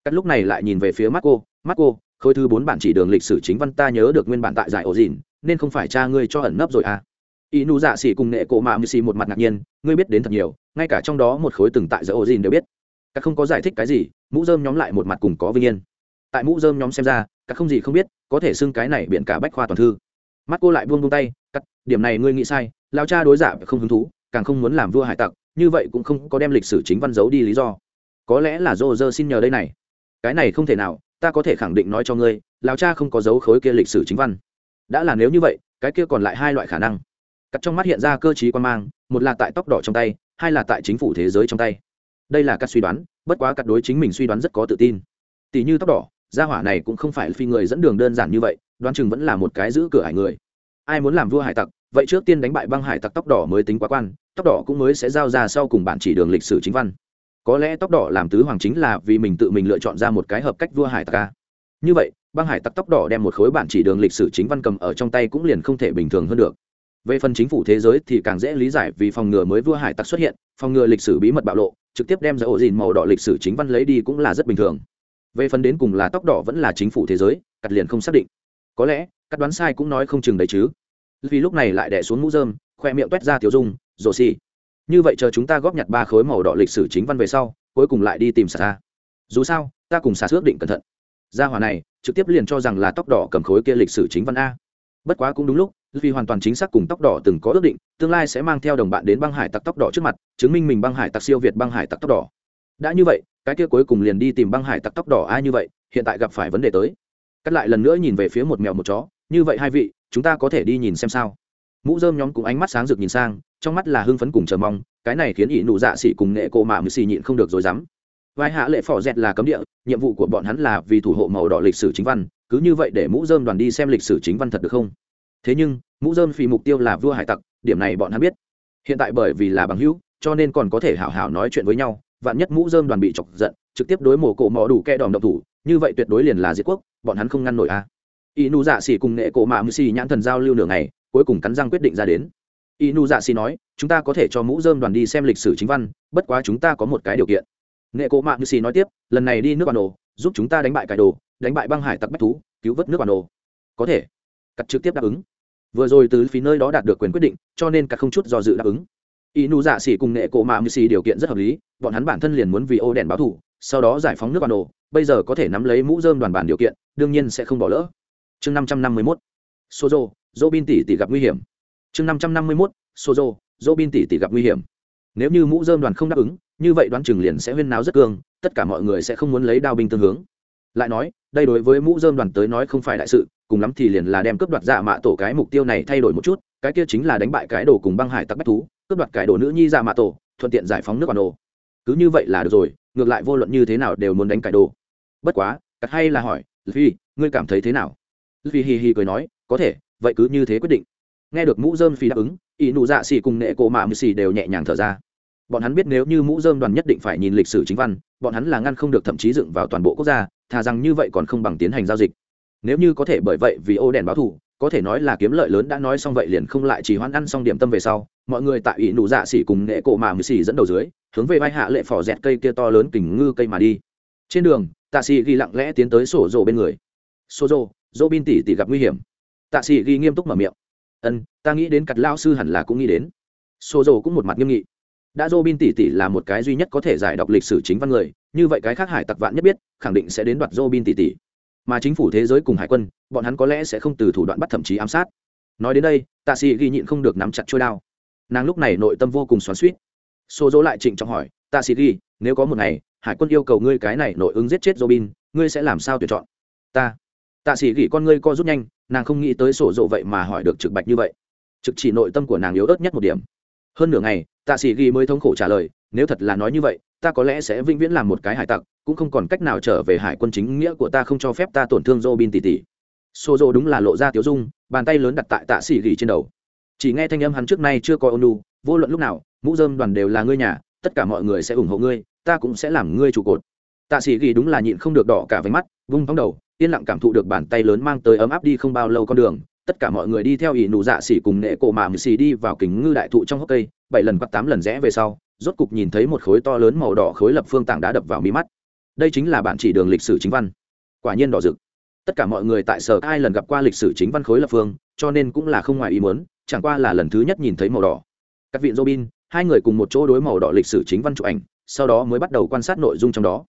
Cắt lúc này lại nhìn về phía marco marco, khối thứ bốn bản chỉ đường lịch sử chính văn ta nhớ được nguyên bản tại giải ổ dìn nên không phải cha ngươi cho ẩn nấp rồi à? Inu dạ xỉ cùng nghệ cổ mạ mười xì một mặt ngạc nhiên, ngươi biết đến thật nhiều, ngay cả trong đó một khối từng tại giải ổ dìn đều biết. Các không có giải thích cái gì, mũ dơm nhóm lại một mặt cùng có vinh yên tại mũ dơm nhóm xem ra, các không gì không biết, có thể xưng cái này biện cả bách khoa toàn thư. Mắt cô lại buông buông tay, cắt, điểm này ngươi nghĩ sai lao cha đối giả không hứng thú, càng không muốn làm vua hải tặc, như vậy cũng không có đem lịch sử chính văn giấu đi lý do. Có lẽ là dô dơ xin nhờ đây này. Cái này không thể nào, ta có thể khẳng định nói cho ngươi lao cha không có dấu khối kia lịch sử chính văn. Đã là nếu như vậy, cái kia còn lại hai loại khả năng. Cắt trong mắt hiện ra cơ chí quan mang, một là tại tóc đỏ trong tay, hai là tại chính phủ thế giới trong tay. Đây là các suy đoán, bất quá cắt đối chính mình suy đoán rất có tự tin. Tỷ như tóc đỏ gia hỏa này cũng không phải phi người dẫn đường đơn giản như vậy, đoán chừng vẫn là một cái giữ cửa hải người. Ai muốn làm vua hải tặc, vậy trước tiên đánh bại băng hải tặc tóc đỏ mới tính quá quan, tóc đỏ cũng mới sẽ giao ra sau cùng bản chỉ đường lịch sử chính văn. Có lẽ tóc đỏ làm tứ hoàng chính là vì mình tự mình lựa chọn ra một cái hợp cách vua hải tặc ca như vậy, băng hải tặc tóc đỏ đem một khối bản chỉ đường lịch sử chính văn cầm ở trong tay cũng liền không thể bình thường hơn được. Về phần chính phủ thế giới thì càng dễ lý giải vì phòng ngừa mới vua hải tặc xuất hiện, phòng ngừa lịch sử bí mật bạo lộ, trực tiếp đem ra ổ dìn màu đỏ lịch sử chính văn lấy đi cũng là rất bình thường về phần đến cùng là tóc đỏ vẫn là chính phủ thế giới, cắt liền không xác định. Có lẽ, cắt đoán sai cũng nói không chừng đấy chứ. Vì lúc này lại đẻ xuống mũ dơm khoe miệng toét ra tiểu dung, rồ xì. Như vậy chờ chúng ta góp nhặt ba khối màu đỏ lịch sử chính văn về sau, cuối cùng lại đi tìm xà ra dù sao, ta cùng xà xước định cẩn thận. Gia hỏa này, trực tiếp liền cho rằng là tóc đỏ cầm khối kia lịch sử chính văn a. Bất quá cũng đúng lúc, vì hoàn toàn chính xác cùng tóc đỏ từng có ước định, tương lai sẽ mang theo đồng bạn đến băng hải tặc tóc đỏ trước mặt, chứng minh mình băng hải tặc siêu việt băng hải tặc tóc đỏ. Đã như vậy cái kia cuối cùng liền đi tìm băng hải tặc tóc đỏ ai như vậy, hiện tại gặp phải vấn đề tới. Cắt lại lần nữa nhìn về phía một mèo một chó, như vậy hai vị, chúng ta có thể đi nhìn xem sao. Mũ dơm nhóm cũng ánh mắt sáng rực nhìn sang, trong mắt là hưng phấn cùng chờ mong, cái này khiến ỷ nụ dạ xỉ cùng nghệ cộ mạ mười xì nhịn không được rồi dám. Vai hạ lệ phỏ dẹt là cấm địa, nhiệm vụ của bọn hắn là vì thủ hộ màu đỏ lịch sử chính văn, cứ như vậy để mũ dơm đoàn đi xem lịch sử chính văn thật được không? Thế nhưng, mũ dơm vì mục tiêu là vua hải tặc, điểm này bọn hắn biết. Hiện tại bởi vì là bằng hữu, cho nên còn có thể hảo hảo nói chuyện với nhau vạn nhất mũ dơm đoàn bị chọc giận, trực tiếp đối mổ cổ mỏ đủ kẹ đòm độc thủ, như vậy tuyệt đối liền là diệt quốc, bọn hắn không ngăn nổi a. À. y nu dạ xỉ cùng nghệ cổ mạ mưu xì nhãn thần giao lưu nửa ngày, cuối cùng cắn răng quyết định ra đến. Y nu dạ xỉ nói, chúng ta có thể cho mũ dơm đoàn đi xem lịch sử chính văn, bất quá chúng ta có một cái điều kiện. Nghệ cổ mạ mưu xì nói tiếp, lần này đi nước bản đồ giúp chúng ta đánh bại cải đồ, đánh bại băng hải tặc bách thú, cứu vớt nước bản đồ có thể. Cắt trực tiếp đáp ứng. Vừa rồi từ phí nơi đó đạt được quyền quyết định, cho nên cắt không chút do dự đáp ứng y nu dạ xỉ cùng nghệ cổ mạ mư xỉ điều kiện rất hợp lý, bọn hắn bản thân liền muốn vì ô đèn báo thủ sau đó giải phóng nước bản đồ bây giờ có thể nắm lấy mũ dơm đoàn bản điều kiện, đương nhiên sẽ không bỏ lỡ. Chương năm trăm năm mươi mốt, sozo dô bin tỷ tỷ gặp nguy hiểm. Chương năm trăm năm mươi mốt, sozo dô bin tỷ tỷ gặp nguy hiểm. Nếu như mũ dơm đoàn không đáp ứng, như vậy đoán chừng liền sẽ huyên náo rất cương tất cả mọi người sẽ không muốn lấy đao binh tương hướng. Lại nói, đây đối với mũ dơm đoàn tới nói không phải đại sự, cùng lắm thì liền là đem cướp đoạt dạ mạ tổ cái mục tiêu này thay đổi một chút, cái kia chính là đánh bại cái đồ cùng băng hải tặc bách thú cướp đoạt cải đồ nữ nhi dạ mạ tổ, thuận tiện giải phóng nước bản đồ cứ như vậy là được rồi, ngược lại vô luận như thế nào đều muốn đánh cải đồ. Bất quá cắt hay là hỏi vì ngươi cảm thấy thế nào? Vì hì hì cười nói, có thể, vậy cứ như thế quyết định. Nghe được mũ dơm phi đáp ứng, ỷ nụ dạ xì cùng nệ cổ mạ mười xì đều nhẹ nhàng thở ra. Bọn hắn biết nếu như mũ dơm đoàn nhất định phải nhìn lịch sử chính văn, bọn hắn là ngăn không được thậm chí dựng vào toàn bộ quốc gia, thà rằng như vậy còn không bằng tiến hành giao dịch. Nếu như có thể bởi vậy vì ô đèn báo thù có thể nói là kiếm lợi lớn đã nói xong vậy liền không lại chỉ hoãn ăn xong điểm tâm về sau, mọi người tại ỷ nụ dạ xỉ cùng nghệ cổ mà mười xỉ dẫn đầu dưới, hướng về vai hạ lệ phỏ dẹt cây kia to lớn kình ngư cây mà đi. Trên đường, tạ xỉ ghi lặng lẽ tiến tới sổ rộ bên người. Sổ rộ dỗ bin tỉ tỉ gặp nguy hiểm. Tạ xỉ ghi nghiêm túc mở miệng. Ân, ta nghĩ đến cặt lao sư hẳn là cũng nghĩ đến. Sổ rộ cũng một mặt nghiêm nghị. Đã dỗ bin tỉ tỉ là một cái duy nhất có thể giải đọc lịch sử chính văn người, như vậy cái khác hải tặc vạn nhất biết, khẳng định sẽ đến đoạt dỗ bin tỉ tỉ mà chính phủ thế giới cùng hải quân, bọn hắn có lẽ sẽ không từ thủ đoạn bắt thậm chí ám sát. Nói đến đây, tạ sĩ ghi nhịn không được nắm chặt trôi đao. Nàng lúc này nội tâm vô cùng xoắn suýt xô dỗ lại trịnh trọng hỏi, tạ sĩ ghi, nếu có một ngày, hải quân yêu cầu ngươi cái này nội ứng giết chết robin, ngươi sẽ làm sao tuyển chọn? Ta. Tạ sĩ ghi con ngươi co rút nhanh, nàng không nghĩ tới sổ dỗ vậy mà hỏi được trực bạch như vậy. Trực chỉ nội tâm của nàng yếu ớt nhất một điểm. Hơn nửa ngày, tạ sĩ ghi mới thống khổ trả lời nếu thật là nói như vậy ta có lẽ sẽ vĩnh viễn làm một cái hải tặc cũng không còn cách nào trở về hải quân chính nghĩa của ta không cho phép ta tổn thương Robin tỷ tỷ. dô đúng là lộ ra tiếu dung, bàn tay lớn đặt tại tạ sĩ gỉ trên đầu. Chỉ nghe thanh âm hắn trước nay chưa có ônu, vô luận lúc nào, mũ dơm đoàn đều là ngươi nhà, tất cả mọi người sẽ ủng hộ ngươi, ta cũng sẽ làm ngươi trụ cột. Tạ sĩ gỉ đúng là nhịn không được đỏ cả váy mắt, vung thóng đầu, yên lặng cảm thụ được bàn tay lớn mang tới ấm áp đi không bao lâu con đường. Tất cả mọi người đi theo ỷ nụ dạ sĩ cùng nệ cổ mà mười xì đi vào kính ngư đại thụ trong hốc cây, bảy lần quát tám lần rẽ về sau, rốt cục nhìn thấy một khối to lớn màu đỏ khối lập phương tảng đá đập vào mi mắt. Đây chính là bản chỉ đường lịch sử chính văn. Quả nhiên đỏ rực. Tất cả mọi người tại sở ai lần gặp qua lịch sử chính văn khối lập phương, cho nên cũng là không ngoài ý muốn, chẳng qua là lần thứ nhất nhìn thấy màu đỏ. Các viện robin, hai người cùng một chỗ đối màu đỏ lịch sử chính văn chụp ảnh, sau đó mới bắt đầu quan sát nội dung trong đó.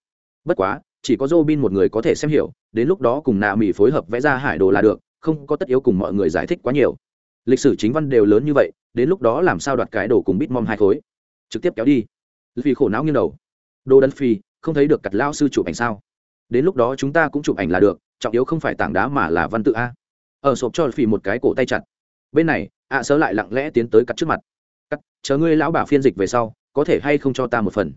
Bất quá, chỉ có robin một người có thể xem hiểu, đến lúc đó cùng nạ mỹ phối hợp vẽ ra hải đồ là được, không có tất yếu cùng mọi người giải thích quá nhiều. Lịch sử chính văn đều lớn như vậy, đến lúc đó làm sao đoạt cái đồ cùng bít mom hai khối? Trực tiếp kéo đi. Vì khổ não nghiêng đầu. Đồ đần phi, không thấy được cặt lao sư chụp ảnh sao? Đến lúc đó chúng ta cũng chụp ảnh là được, trọng yếu không phải tảng đá mà là văn tự a. Ở sộp cho phi một cái cổ tay chặt. Bên này, ạ à sớ lại lặng lẽ tiến tới cắt trước mặt. Cắt, chờ ngươi lão bà phiên dịch về sau, có thể hay không cho ta một phần?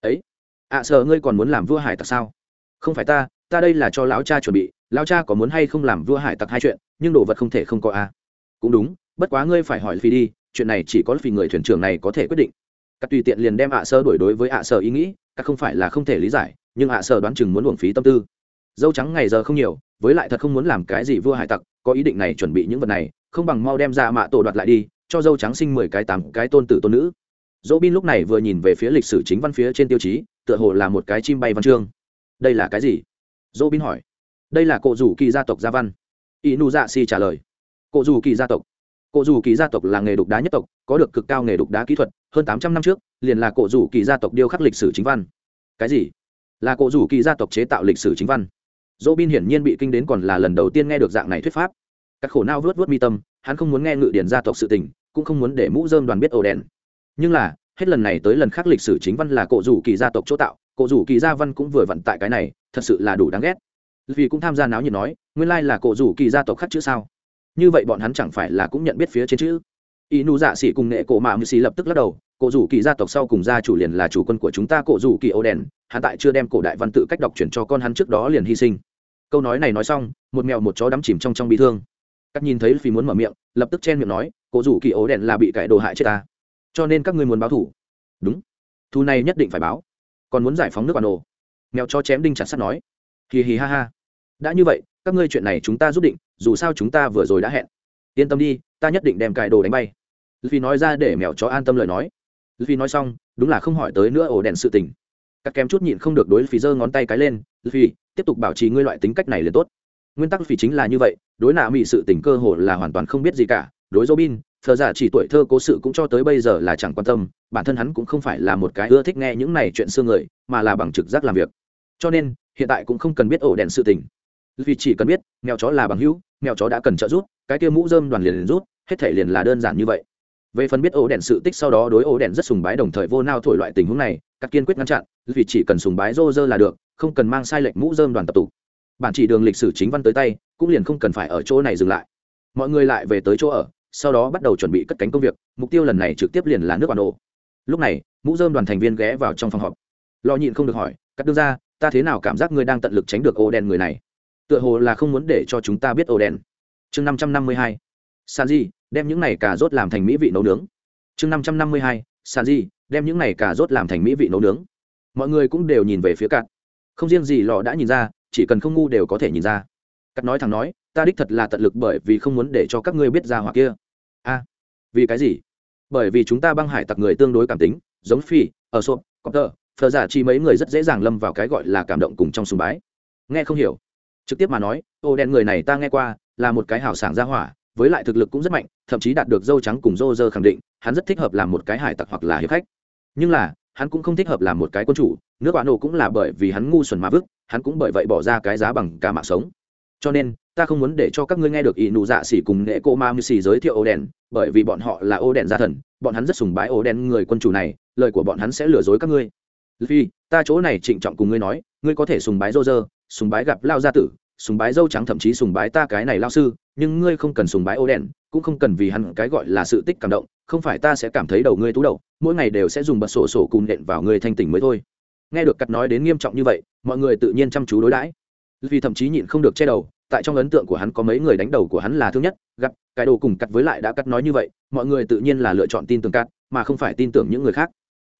Ấy, ạ à sợ ngươi còn muốn làm vua hải tặc sao? Không phải ta ta đây là cho lão cha chuẩn bị, lão cha có muốn hay không làm vua hải tặc hai chuyện, nhưng đồ vật không thể không có a. Cũng đúng, bất quá ngươi phải hỏi phi đi, chuyện này chỉ có phi người thuyền trưởng này có thể quyết định các tùy tiện liền đem ạ sơ đổi đối với ạ sơ ý nghĩ, các không phải là không thể lý giải, nhưng ạ sơ đoán chừng muốn uổng phí tâm tư. Dâu trắng ngày giờ không nhiều, với lại thật không muốn làm cái gì vua hải tặc, có ý định này chuẩn bị những vật này, không bằng mau đem ra mạ tổ đoạt lại đi, cho dâu trắng sinh mười cái tám cái tôn tử tôn nữ. Dỗ bin lúc này vừa nhìn về phía lịch sử chính văn phía trên tiêu chí, tựa hồ là một cái chim bay văn chương. Đây là cái gì? Dỗ bin hỏi. Đây là cộ rủ kỳ gia tộc gia văn. Y nu dạ si trả lời. Cộ rủ kỳ gia tộc. Cổ Dù kỳ gia tộc là nghề đục đá nhất tộc, có được cực cao nghề đục đá kỹ thuật, hơn tám trăm năm trước, liền là Cổ Dù kỳ gia tộc điêu khắc lịch sử chính văn. Cái gì? Là Cổ Dù kỳ gia tộc chế tạo lịch sử chính văn. Dỗ bin hiển nhiên bị kinh đến còn là lần đầu tiên nghe được dạng này thuyết pháp. Các khổ nao vớt vớt mi tâm, hắn không muốn nghe ngự điển gia tộc sự tình, cũng không muốn để mũ dơm đoàn biết ổ đèn. Nhưng là, hết lần này tới lần khác lịch sử chính văn là Cổ rủ kỳ gia tộc chỗ tạo, Cổ rủ kỳ gia văn cũng vừa vận tại cái này, thật sự là đủ đáng ghét. Vì cũng tham gia náo nhiệt nói, nguyên lai là Cổ rủ kỳ gia tộc khắc chữ sao? Như vậy bọn hắn chẳng phải là cũng nhận biết phía trên chữ. Y nu dạ xỉ cùng nghệ cổ mạ mưu xỉ lập tức lắc đầu, cổ rủ kỳ gia tộc sau cùng gia chủ liền là chủ quân của chúng ta, cổ rủ kỳ ô đèn, hắn tại chưa đem cổ đại văn tự cách đọc chuyển cho con hắn trước đó liền hy sinh. Câu nói này nói xong, một mèo một chó đắm chìm trong trong bị thương. Các nhìn thấy phi muốn mở miệng, lập tức chen miệng nói, cổ rủ kỳ ố đèn là bị cải đồ hại chết ta, cho nên các ngươi muốn báo thủ. Đúng thu này nhất định phải báo. Còn muốn giải phóng nước bà nổ? Mèo cho chém đinh chặt sắt nói. Hì hì ha ha đã như vậy, các ngươi chuyện này chúng ta giúp định, dù sao chúng ta vừa rồi đã hẹn. Yên tâm đi, ta nhất định đem cài đồ đánh bay. Vì nói ra để mèo chó an tâm lời nói. Vì nói xong, đúng là không hỏi tới nữa ổ đèn sự tình. Các kém chút nhịn không được đối phí giơ ngón tay cái lên vì tiếp tục bảo trì ngươi loại tính cách này liền tốt. Nguyên tắc vì chính là như vậy, đối nạ mỹ sự tình cơ hồ là hoàn toàn không biết gì cả. Đối robin, thờ giả chỉ tuổi thơ cố sự cũng cho tới bây giờ là chẳng quan tâm, bản thân hắn cũng không phải là một cái ưa thích nghe những này chuyện xưa người, mà là bằng trực giác làm việc. Cho nên, hiện tại cũng không cần biết ổ đèn sự tình vì chỉ cần biết, mèo chó là bằng hữu, mèo chó đã cần trợ giúp, cái kia mũ dơm đoàn liền liền rút, hết thể liền là đơn giản như vậy. Về phần biết ổ đèn sự tích sau đó đối ổ đèn rất sùng bái đồng thời vô nao thổi loại tình huống này, các kiên quyết ngăn chặn, vì chỉ cần sùng bái rô rơ là được, không cần mang sai lệch mũ dơm đoàn tập tụ. Bản chỉ đường lịch sử chính văn tới tay, cũng liền không cần phải ở chỗ này dừng lại. Mọi người lại về tới chỗ ở, sau đó bắt đầu chuẩn bị cất cánh công việc, mục tiêu lần này trực tiếp liền là nước bản đồ lúc này, mũ dơm đoàn thành viên ghé vào trong phòng họp. Lo nhịn không được hỏi, cắt đưa ra ta thế nào cảm giác ngươi đang tận lực tránh được ô đen người này? Tựa hồ là không muốn để cho chúng ta biết ổ đèn chương năm trăm năm mươi hai san di đem những này cà rốt làm thành mỹ vị nấu nướng. Chương năm trăm năm mươi hai san di đem những này cà rốt làm thành mỹ vị nấu nướng. Mọi người cũng đều nhìn về phía cạn không riêng gì lọ đã nhìn ra, chỉ cần không ngu đều có thể nhìn ra. Cắt nói thẳng nói, ta đích thật là tận lực bởi vì không muốn để cho các ngươi biết ra hoặc kia. A, vì cái gì? Bởi vì chúng ta băng hải tặc người tương đối cảm tính, giống phi, ở sộp có tờ, phờ giả chi mấy người rất dễ dàng lâm vào cái gọi là cảm động cùng trong sùng bái. Nghe không hiểu trực tiếp mà nói, ô đen người này ta nghe qua, là một cái hào sảng gia hỏa, với lại thực lực cũng rất mạnh, thậm chí đạt được dâu trắng cùng dô dơ khẳng định, hắn rất thích hợp làm một cái hải tặc hoặc là hiệp khách. Nhưng là, hắn cũng không thích hợp làm một cái quân chủ, nước bạn nổ cũng là bởi vì hắn ngu xuẩn mà vứt, hắn cũng bởi vậy bỏ ra cái giá bằng cả mạng sống. Cho nên, ta không muốn để cho các ngươi nghe được ỷ nụ dạ xỉ cùng nghệ cô ma mưu xỉ giới thiệu ô đèn bởi vì bọn họ là ô đèn gia thần, bọn hắn rất sùng bái ô đèn người quân chủ này, lời của bọn hắn sẽ lừa dối các ngươi. Vì ta chỗ này trịnh trọng cùng ngươi nói, ngươi có thể sùng bái rô rơ sùng bái gặp lao gia tử sùng bái dâu trắng thậm chí sùng bái ta cái này lao sư nhưng ngươi không cần sùng bái ô đen, cũng không cần vì hắn cái gọi là sự tích cảm động không phải ta sẽ cảm thấy đầu ngươi tú đầu mỗi ngày đều sẽ dùng bật sổ sổ cùng nện vào ngươi thanh tỉnh mới thôi. Nghe được cắt nói đến nghiêm trọng như vậy mọi người tự nhiên chăm chú đối đãi. Vì thậm chí nhịn không được che đầu tại trong ấn tượng của hắn có mấy người đánh đầu của hắn là thứ nhất gặp cái đồ cùng cắt với lại đã cắt nói như vậy mọi người tự nhiên là lựa chọn tin tưởng cắt mà không phải tin tưởng những người khác.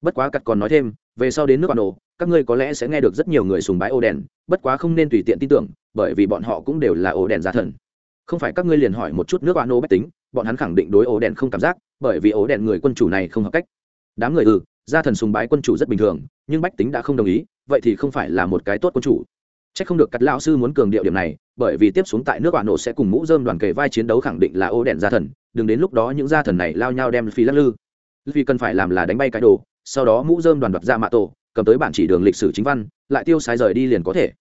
Bất quá cắt còn nói thêm về sau đến nước bản đồ các ngươi có lẽ sẽ nghe được rất nhiều người sùng bái ô đèn, bất quá không nên tùy tiện tin tưởng, bởi vì bọn họ cũng đều là ô đèn giả thần. Không phải các ngươi liền hỏi một chút nước bản đồ bách tính, bọn hắn khẳng định đối ô đèn không cảm giác, bởi vì ố đèn người quân chủ này không hợp cách. Đám người ừ gia thần sùng bái quân chủ rất bình thường, nhưng bách tính đã không đồng ý, vậy thì không phải là một cái tốt quân chủ. C h ắ c không được cắt lão sư muốn cường điệu điểm này, bởi vì tiếp xuống tại nước bạn nổ sẽ cùng mũ dơm đoàn kề vai chiến đấu khẳng định là ô đèn gia thần, đừng đến lúc đó những gia thần này lao nhau đem phi lắc lư. Vì cần phải làm là đánh bay cái đồ, sau đó mũ dơm đoàn đoạt ra mạ tổ cầm tới bản chỉ đường lịch sử chính văn lại tiêu sái rời đi liền có thể.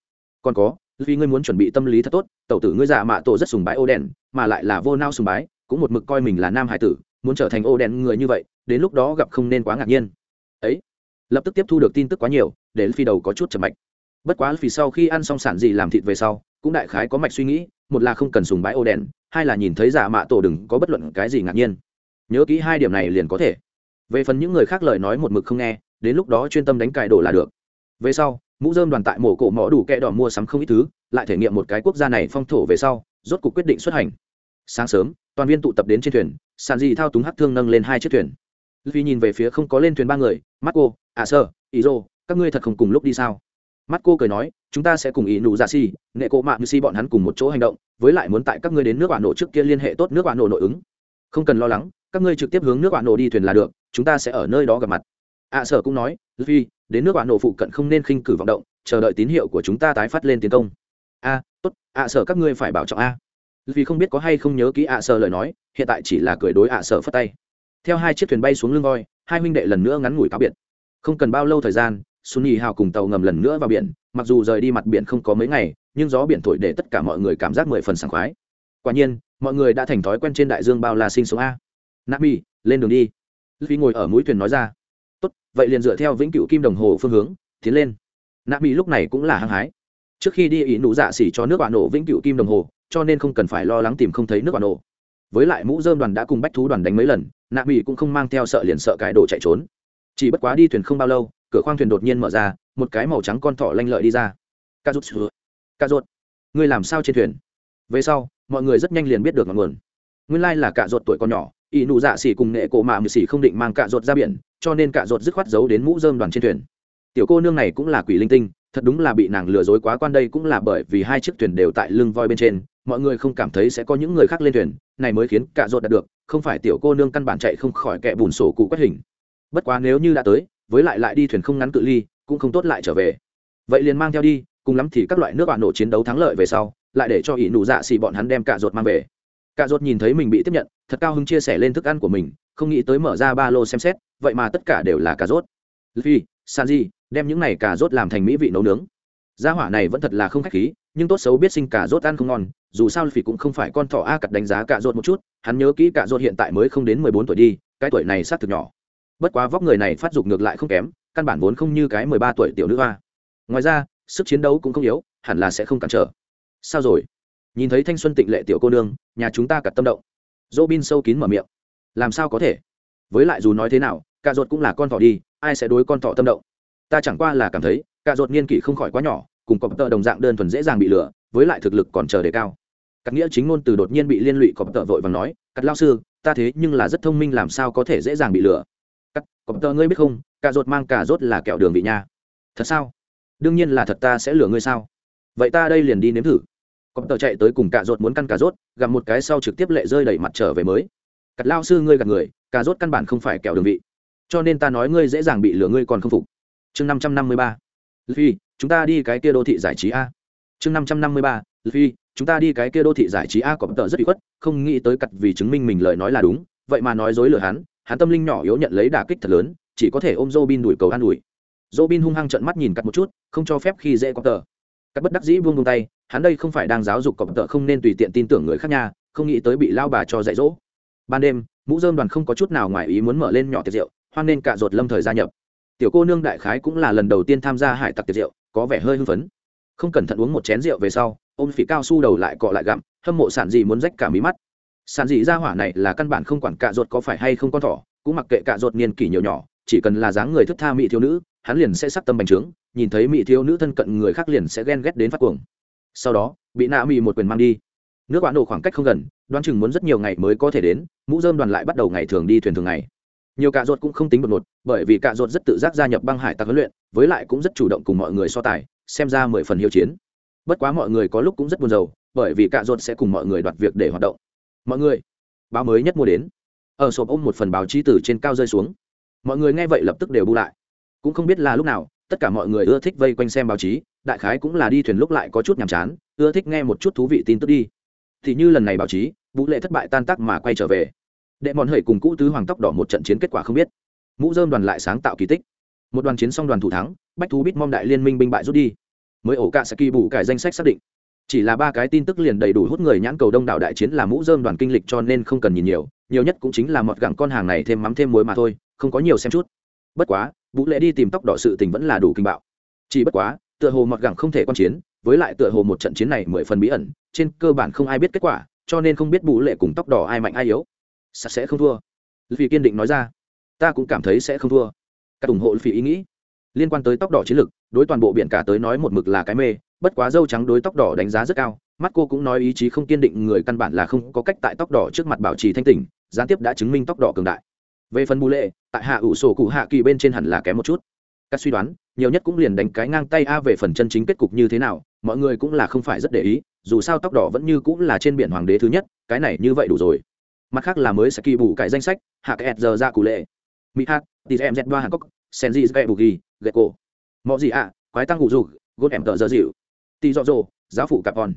Còn có vì ngươi muốn chuẩn bị tâm lý thật tốt tẩu tử ngươi dạ mạ tổ rất sùng bái ô đen, mà lại là vô nao sùng bái cũng một mực coi mình là nam hải tử muốn trở thành ô đen người như vậy đến lúc đó gặp không nên quá ngạc nhiên. Ấy lập tức tiếp thu được tin tức quá nhiều để phi đầu có chút chậm mạch. Bất quá vì sau khi ăn xong sản gì làm thịt về sau cũng đại khái có mạch suy nghĩ một là không cần sùng bái ô đen, hai là nhìn thấy giả mạ tổ đừng có bất luận cái gì ngạc nhiên. Nhớ kỹ hai điểm này liền có thể. Về phần những người khác lời nói một mực không nghe đến lúc đó chuyên tâm đánh cài đổ là được. Về sau, mũ dơm đoàn tại mổ cổ mỏ đủ kẹ đỏ mua sắm không ít thứ, lại thể nghiệm một cái quốc gia này phong thổ về sau, rốt cuộc quyết định xuất hành. Sáng sớm, toàn viên tụ tập đến trên thuyền, sàn dị thao túng hắc thương nâng lên hai chiếc thuyền. Vì nhìn về phía không có lên thuyền ba người mắt cô à sơ ý rô các ngươi thật không cùng lúc đi sao? Mắt cô cười nói, chúng ta sẽ cùng ý nụ dạ ra si nghệ cộ mạng như si bọn hắn cùng một chỗ hành động, với lại muốn tại các ngươi đến nước bạn nổ trước kia liên hệ tốt nước bạn nổ nội ứng. Không cần lo lắng, các ngươi trực tiếp hướng nước bạn nổ đi thuyền là được, chúng ta sẽ ở nơi đó gặp mặt ạ à, sở cũng nói vì đến nước bạn nổ phụ cận không nên khinh cử vọng động chờ đợi tín hiệu của chúng ta tái phát lên tiến công. A tốt ạ sở các ngươi phải bảo trọng a. Vì không biết có hay không nhớ kỹ ạ sở lời nói hiện tại chỉ là cười đối ạ sở phất tay. Theo hai chiếc thuyền bay xuống lưng voi hai huynh đệ lần nữa ngắn ngủi cáo biệt. Không cần bao lâu thời gian sunny hào cùng tàu ngầm lần nữa vào biển mặc dù rời đi mặt biển không có mấy ngày nhưng gió biển thổi để tất cả mọi người cảm giác mười phần sảng khoái. Quả nhiên mọi người đã thành thói quen trên đại dương bao la sinh sống a. Nabi lên đường đi. Vì ngồi ở mũi thuyền nói ra tốt, vậy liền dựa theo vĩnh cựu kim đồng hồ phương hướng, tiến lên. Nabi lúc này cũng là hăng hái. Trước khi đi, ý nụ dạ xỉ cho nước bạn nổ vĩnh cựu kim đồng hồ, cho nên không cần phải lo lắng tìm không thấy nước bạn nổ. Với lại mũ dơm đoàn đã cùng bách thú đoàn đánh mấy lần, nạ mỹ cũng không mang theo sợ liền sợ cái đồ chạy trốn. Chỉ bất quá đi thuyền không bao lâu, cửa khoang thuyền đột nhiên mở ra, một cái màu trắng con thỏ lanh lợi đi ra. Ca rút ca rút ngươi làm sao trên thuyền? Về sau, mọi người rất nhanh liền biết được ngọn nguồn. Nguyên lai là cạ ruột tuổi còn nhỏ ỷ nụ dạ xỉ cùng nghệ cổ mạ mười xỉ không định mang cạ ruột ra biển cho nên cạ ruột dứt khoát giấu đến mũ dơm đoàn trên thuyền. Tiểu cô nương này cũng là quỷ linh tinh, thật đúng là bị nàng lừa dối quá quan đây cũng là bởi vì hai chiếc thuyền đều tại lưng voi bên trên, mọi người không cảm thấy sẽ có những người khác lên thuyền, này mới khiến cả rột đạt được, không phải tiểu cô nương căn bản chạy không khỏi kẻ bùn sổ cụ quét hình. Bất quá nếu như đã tới, với lại lại đi thuyền không ngắn cự ly, cũng không tốt lại trở về. Vậy liền mang theo đi, cùng lắm thì các loại nước bạn nổ chiến đấu thắng lợi về sau, lại để cho ỷ nụ dạ xì bọn hắn đem cả rột mang về. Cả rột nhìn thấy mình bị tiếp nhận, thật cao hứng chia sẻ lên thức ăn của mình, không nghĩ tới mở ra ba lô xem xét vậy mà tất cả đều là cà rốt. Phi, sanji, đem những này cà rốt làm thành mỹ vị nấu nướng. Gia hỏa này vẫn thật là không khách khí, nhưng tốt xấu biết sinh cà rốt ăn không ngon, dù sao phi cũng không phải con thỏ a cặt đánh giá cà rốt một chút, hắn nhớ kỹ cà rốt hiện tại mới không đến mười bốn tuổi đi, cái tuổi này sát thực nhỏ. Bất quá vóc người này phát dục ngược lại không kém, căn bản vốn không như cái mười ba tuổi tiểu nữ hoa. Ngoài ra, sức chiến đấu cũng không yếu, hẳn là sẽ không cản trở. Sao rồi? Nhìn thấy thanh xuân tịnh lệ tiểu cô nương, nhà chúng ta cặt tâm động. Dỗ bin sâu kín mở miệng. Làm sao có thể? Với lại dù nói thế nào cà ruột cũng là con thỏ đi, ai sẽ đối con thỏ tâm động? Ta chẳng qua là cảm thấy cà ruột niên kỷ không khỏi quá nhỏ, cùng cọp tợ đồng dạng đơn thuần dễ dàng bị lừa, với lại thực lực còn chờ đề cao. Cắt nghĩa chính ngôn từ đột nhiên bị liên lụy, cọp tợ vội và nói cắt lao sư, ta thế nhưng là rất thông minh, làm sao có thể dễ dàng bị lừa? Cắt cọp tợ ngươi biết không cà ruột mang cà rốt là kẹo đường vị nha. Thật sao? Đương nhiên là thật ta sẽ lừa ngươi sao? Vậy ta đây liền đi nếm thử. Cọp tợ chạy tới cùng cà rốt muốn căn cà rốt gặp một cái sau trực tiếp lệ rơi đẩy mặt trở về mới. Cắt lao sư, ngươi gặp người cà rốt căn bản không phải kẹo đường vị. Cho nên ta nói ngươi dễ dàng bị lừa, ngươi còn không phục. Chương năm trăm năm mươi ba. Phi chúng ta đi cái kia đô thị giải trí a. Chương năm trăm năm mươi ba. Phi chúng ta đi cái kia đô thị giải trí a có tờ rất bị khuất, không nghĩ tới cặt vì chứng minh mình lời nói là đúng, vậy mà nói dối lừa hắn hắn tâm linh nhỏ yếu nhận lấy đả kích thật lớn, chỉ có thể ôm Robin đuổi cầu an ủi. Robin hung hăng trợn mắt nhìn cặt một chút, không cho phép khi dễ có tờ. Cắt bất đắc dĩ buông buông tay, hắn đây không phải đang giáo dục cọp tờ, không nên tùy tiện tin tưởng người khác nhà không nghĩ tới bị lao bà cho dạy dỗ ban đêm, mũ dơm đoàn không có chút nào ngoài ý muốn mở lên nhỏ tiệc rượu, hoan nên cả ruột lâm thời gia nhập. Tiểu cô nương đại khái cũng là lần đầu tiên tham gia hải tặc tiệc rượu, có vẻ hơi hưng phấn. Không cẩn thận uống một chén rượu về sau, ôm phỉ cao su đầu lại cọ lại gặm, hâm mộ sản dị muốn rách cả mí mắt. Sản dị ra hỏa này là căn bản không quản cạ ruột có phải hay không con thỏ, cũng mặc kệ cạ ruột niên kỷ nhiều nhỏ, chỉ cần là dáng người thức tha mỹ thiếu nữ, hắn liền sẽ sắc tâm bành trướng, nhìn thấy mỹ thiếu nữ thân cận người khác liền sẽ ghen ghét đến phát cuồng. Sau đó, bị nạ mỹ một quyền mang đi. Nước bạn nổ khoảng cách không gần đoán chừng muốn rất nhiều ngày mới có thể đến, mũ dơm đoàn lại bắt đầu ngày thường đi thuyền thường ngày. Nhiều cạ ruột cũng không tính đột ngột, bởi vì cạ ruột rất tự giác gia nhập băng hải tặc huấn luyện, với lại cũng rất chủ động cùng mọi người so tài, xem ra mười phần hiếu chiến. Bất quá mọi người có lúc cũng rất buồn rầu, bởi vì cạ ruột sẽ cùng mọi người đoạt việc để hoạt động. Mọi người, báo mới nhất mua đến. Ở sộp ôm một phần báo chí từ trên cao rơi xuống. Mọi người nghe vậy lập tức đều bu lại. Cũng không biết là lúc nào, tất cả mọi người ưa thích vây quanh xem báo chí, đại khái cũng là đi thuyền lúc lại có chút nhàm chán, ưa thích nghe một chút thú vị tin tức đi thì như lần này báo chí, vũ lệ thất bại tan tác mà quay trở về. Đệ mòn hời cùng cũ tứ hoàng tóc đỏ một trận chiến kết quả không biết. Mũ dơm đoàn lại sáng tạo kỳ tích. Một đoàn chiến xong đoàn thủ thắng, bách thú bít mong đại liên minh binh bại rút đi. Mới ổ cạ sẽ kỳ bù cải danh sách xác định. Chỉ là ba cái tin tức liền đầy đủ hút người nhãn cầu đông đảo đại chiến là mũ dơm đoàn kinh lịch cho nên không cần nhìn nhiều nhiều nhất cũng chính là mọt gẳng con hàng này thêm mắm thêm muối mà thôi, không có nhiều xem chút. Bất quá, vũ lệ đi tìm tóc đỏ sự tình vẫn là đủ kinh bạo. Chỉ bất quá, tựa hồ mọt gẳng không thể quan chiến với lại tựa hồ một trận chiến này mười phần bí ẩn, trên cơ bản không ai biết kết quả, cho nên không biết bù lệ cùng tóc đỏ ai mạnh ai yếu. Sạch sẽ không thua. Vì kiên định nói ra. Ta cũng cảm thấy sẽ không thua. Các ủng hộ phi ý nghĩ. Liên quan tới tóc đỏ chiến lược, đối toàn bộ biển cả tới nói một mực là cái mê, bất quá dâu trắng đối tóc đỏ đánh giá rất cao. Mắt cô cũng nói ý chí không kiên định, người căn bản là không có cách tại tóc đỏ trước mặt bảo trì thanh tỉnh, gián tiếp đã chứng minh tóc đỏ cường đại. Về phần bù lệ, tại hạ ủ sổ cụ hạ kỳ bên trên hẳn là kém một chút. Các suy đoán, nhiều nhất cũng liền đánh cái ngang tay a về phần chân chính kết cục như thế nào mọi người cũng là không phải rất để ý, dù sao tóc đỏ vẫn như cũng là trên biển hoàng đế thứ nhất, cái này như vậy đủ rồi. Mặt khác là mới sẽ kỳ bù cải danh sách hạ kẹt giờ ra cụ lệ mỹ hát tì em z ba hàn cốc senji zbe bù ghi ghệ cổ mọi gì ạ quái tăng hụ dù gôn em tờ giờ dịu, tì dọ dồ, giáo phụ capon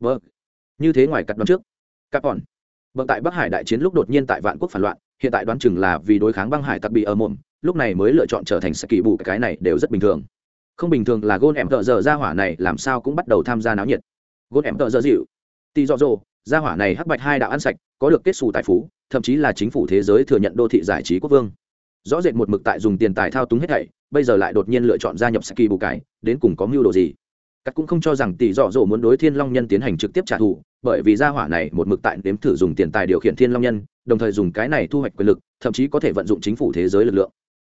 vâng. Như thế ngoài cắt đoán trước capon vâng tại bắc hải đại chiến lúc đột nhiên tại vạn quốc phản loạn, hiện tại đoán chừng là vì đối kháng băng hải tặc bị ở mồm lúc này mới lựa chọn trở thành sẽ kỳ bù cái này đều rất bình thường không bình thường là gôn em tợ giờ ra hỏa này làm sao cũng bắt đầu tham gia náo nhiệt. Gôn em tợ giờ dịu. Tì dọ dồ gia hỏa này hắc bạch hai đạo ăn sạch, có được kết xù tài phú, thậm chí là chính phủ thế giới thừa nhận đô thị giải trí quốc vương. Rõ rệt một mực tại dùng tiền tài thao túng hết thảy, bây giờ lại đột nhiên lựa chọn gia nhập saki bù cải, đến cùng có mưu đồ gì? Cắt cũng không cho rằng tỷ dọ dỗ muốn đối thiên long nhân tiến hành trực tiếp trả thù, bởi vì gia hỏa này một mực tại nếm thử dùng tiền tài điều khiển thiên long nhân, đồng thời dùng cái này thu hoạch quyền lực, thậm chí có thể vận dụng chính phủ thế giới lực lượng.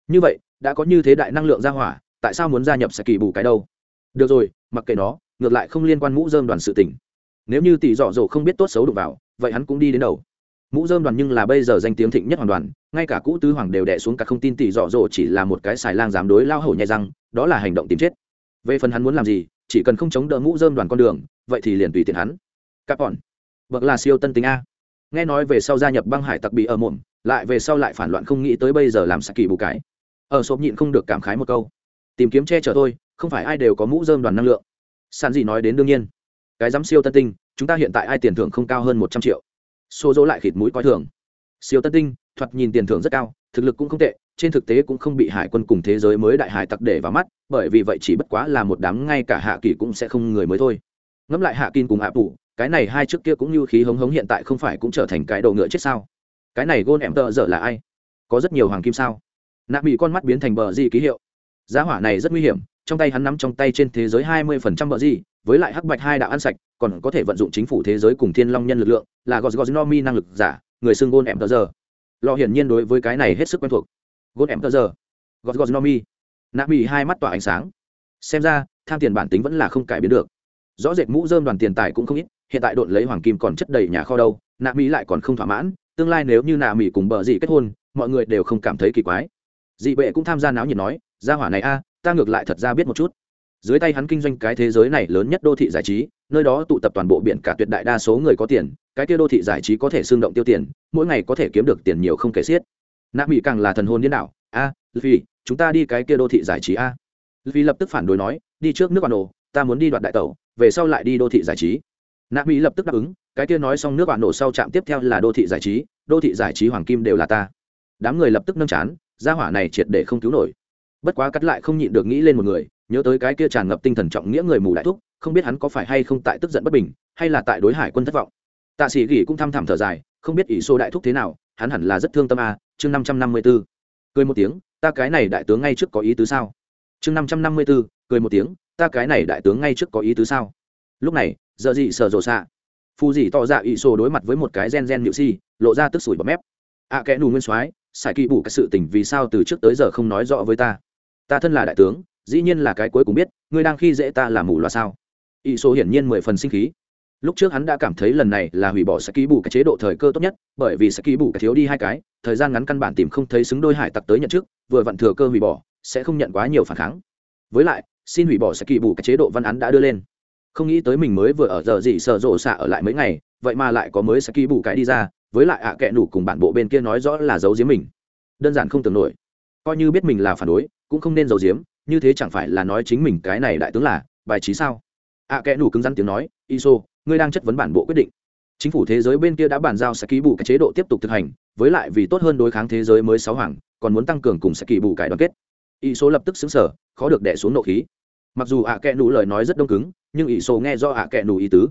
Như vậy, đã có như thế đại năng lượng gia hỏa tại sao muốn gia nhập saki bù cái đâu? Được rồi, mặc kệ nó, ngược lại không liên quan mũ dơm đoàn sự tỉnh nếu như tỷ dọ dỗ không biết tốt xấu đụng vào, vậy hắn cũng đi đến đầu. Mũ dơm đoàn nhưng là bây giờ danh tiếng thịnh nhất hoàn đoàn, ngay cả cũ tứ hoàng đều đẻ xuống cả không tin tỷ dọ dỗ chỉ là một cái xài lang dám đối lao hổ nhai răng, đó là hành động tìm chết. Về phần hắn muốn làm gì, chỉ cần không chống đỡ mũ dơm đoàn con đường, vậy thì liền tùy tiện hắn. Các bọn bậc là siêu tân tính a. Nghe nói về sau gia nhập băng hải tặc bị ở mồm, lại về sau lại phản loạn không nghĩ tới bây giờ làm sạc kỳ bù cái. Ở sộp nhịn không được cảm khái một câu tìm kiếm che chở thôi, không phải ai đều có mũ dơm đoàn năng lượng. Sàn gì nói đến đương nhiên. Cái dám siêu tân tinh, chúng ta hiện tại ai tiền thưởng không cao hơn một trăm triệu. Xô dỗ lại khịt mũi coi thường. Siêu tân tinh, thoạt nhìn tiền thưởng rất cao, thực lực cũng không tệ, trên thực tế cũng không bị hải quân cùng thế giới mới đại hải tặc để vào mắt, bởi vì vậy chỉ bất quá là một đám ngay cả hạ kỳ cũng sẽ không người mới thôi. Ngẫm lại hạ kin cùng hạ phụ cái này hai trước kia cũng như khí hống hống hiện tại không phải cũng trở thành cái đầu ngựa chết sao? Cái này gôn em tợ dở là ai? Có rất nhiều hoàng kim sao? Nạ bị con mắt biến thành bờ di ký hiệu giá hỏa này rất nguy hiểm trong tay hắn nắm trong tay trên thế giới hai mươi phần trăm bờ gì, với lại hắc bạch hai đạo ăn sạch còn có thể vận dụng chính phủ thế giới cùng thiên long nhân lực lượng là gos gos nomi năng lực giả người xưng gôn em tợ dở Lo hiển nhiên đối với cái này hết sức quen thuộc. Gôn em tợ dở gos gos nomi nạ hai mắt tỏa ánh sáng. Xem ra tham tiền bản tính vẫn là không cải biến được. Rõ rệt mũ dơm đoàn tiền tài cũng không ít hiện tại độn lấy hoàng kim còn chất đầy nhà kho đâu nạ mỹ lại còn không thỏa mãn tương lai nếu như nạ mỹ cùng bờ dị kết hôn mọi người đều không cảm thấy kỳ quái. Dị bệ cũng tham gia náo nhiệt nói gia hỏa này a, ta ngược lại thật ra biết một chút. Dưới tay hắn kinh doanh cái thế giới này lớn nhất đô thị giải trí, nơi đó tụ tập toàn bộ biển cả tuyệt đại đa số người có tiền, cái kia đô thị giải trí có thể xương động tiêu tiền, mỗi ngày có thể kiếm được tiền nhiều không kể xiết. Nạ mỹ càng là thần hôn điên đảo, a vì chúng ta đi cái kia đô thị giải trí a. Vì lập tức phản đối nói, đi trước nước bà nổ ta muốn đi đoạt đại tẩu, về sau lại đi đô thị giải trí. Nạ mỹ lập tức đáp ứng, cái kia nói xong nước bạn nổ sau trạm tiếp theo là đô thị giải trí, đô thị giải trí hoàng kim đều là ta. Đám người lập tức nâng chán, gia hỏa này triệt để không cứu nổi bất quá cắt lại không nhịn được nghĩ lên một người nhớ tới cái kia tràn ngập tinh thần trọng nghĩa người mù đại thúc không biết hắn có phải hay không tại tức giận bất bình hay là tại đối hải quân thất vọng. Tạ sĩ gỉ cũng thăm thẳm thở dài không biết ỷ xô đại thúc thế nào hắn hẳn là rất thương tâm a chương năm trăm năm mươi b ố cười một tiếng ta cái này đại tướng ngay trước có ý tứ sao? Chương năm trăm năm mươi b ố cười một tiếng ta cái này đại tướng ngay trước có ý tứ sao? Lúc này giờ gì sờ rồ xạ? Phù gì tỏ ra ỷ xô đối mặt với một cái gen gen nhự si lộ ra tức sủi bọt mép. Ạ à, kẽ nù nguyên soái xài kỳ bù cái sự tình vì sao từ trước tới giờ không nói rõ với ta? Ta thân là đại tướng, dĩ nhiên là cái cuối cùng biết, ngươi đang khi dễ ta làm mù loà sao? Ỷ số hiển nhiên mười phần sinh khí. Lúc trước hắn đã cảm thấy lần này là hủy bỏ sẽ ký bù cái chế độ thời cơ tốt nhất, bởi vì sẽ ký bù cái thiếu đi hai cái, thời gian ngắn căn bản tìm không thấy xứng đôi hải tặc tới nhận chức, vừa vặn thừa cơ hủy bỏ, sẽ không nhận quá nhiều phản kháng. Với lại, xin hủy bỏ sẽ ký bù cái chế độ văn án đã đưa lên. Không nghĩ tới mình mới vừa ở giờ gì sợ rộ xạ ở lại mấy ngày, vậy mà lại có mới sẽ ký bù cái đi ra, với lại ạ à kệ nủ cùng bản bộ bên kia nói rõ là giấu giếm mình. Đơn giản không tưởng nổi. Coi như biết mình là phản đối cũng không nên giấu giếm, như thế chẳng phải là nói chính mình cái này đại tướng là bài trí sao? Ạ à kệ nủ cứng rắn tiếng nói, iso, ngươi đang chất vấn bản bộ quyết định. Chính phủ thế giới bên kia đã bàn giao sẽ ký bù cái chế độ tiếp tục thực hành, với lại vì tốt hơn đối kháng thế giới mới sáu hoàng, còn muốn tăng cường cùng sẽ kỳ bù cải đoàn kết. Ý số lập tức xứng sở khó được đẻ xuống nộ khí. Mặc dù ạ à kẽ nụ lời nói rất đông cứng, nhưng ý số nghe do ạ à kẽ nụ ý tứ.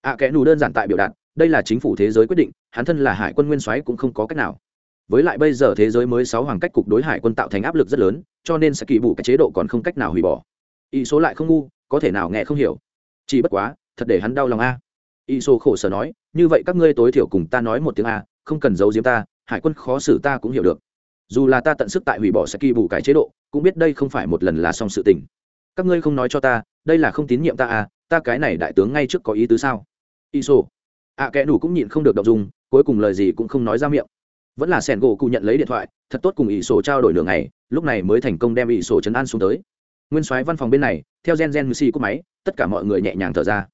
Ạ à kẽ nụ đơn giản tại biểu đạt, đây là chính phủ thế giới quyết định, hắn thân là hải quân nguyên soái cũng không có cách nào. Với lại bây giờ thế giới mới sáu hoàng cách cục đối hải quân tạo thành áp lực rất lớn cho nên sẽ kỳ bù cái chế độ còn không cách nào hủy bỏ. Ý số lại không ngu, có thể nào nghe không hiểu. Chỉ bất quá, thật để hắn đau lòng a. Y số khổ sở nói, như vậy các ngươi tối thiểu cùng ta nói một tiếng a, không cần giấu giếm ta, hải quân khó xử ta cũng hiểu được. Dù là ta tận sức tại hủy bỏ sẽ kỳ bù cái chế độ, cũng biết đây không phải một lần là xong sự tình. Các ngươi không nói cho ta, đây là không tín nhiệm ta à ta cái này đại tướng ngay trước có ý tứ sao? Y sô ạ kẽ đủ cũng nhịn không được đọc dùng cuối cùng lời gì cũng không nói ra miệng vẫn là sẻn gỗ cụ nhận lấy điện thoại, thật tốt cùng ỷ sổ trao đổi đường này lúc này mới thành công đem ỷ sổ chấn an xuống tới. Nguyên soái văn phòng bên này, theo gen gen mc của máy, tất cả mọi người nhẹ nhàng thở ra.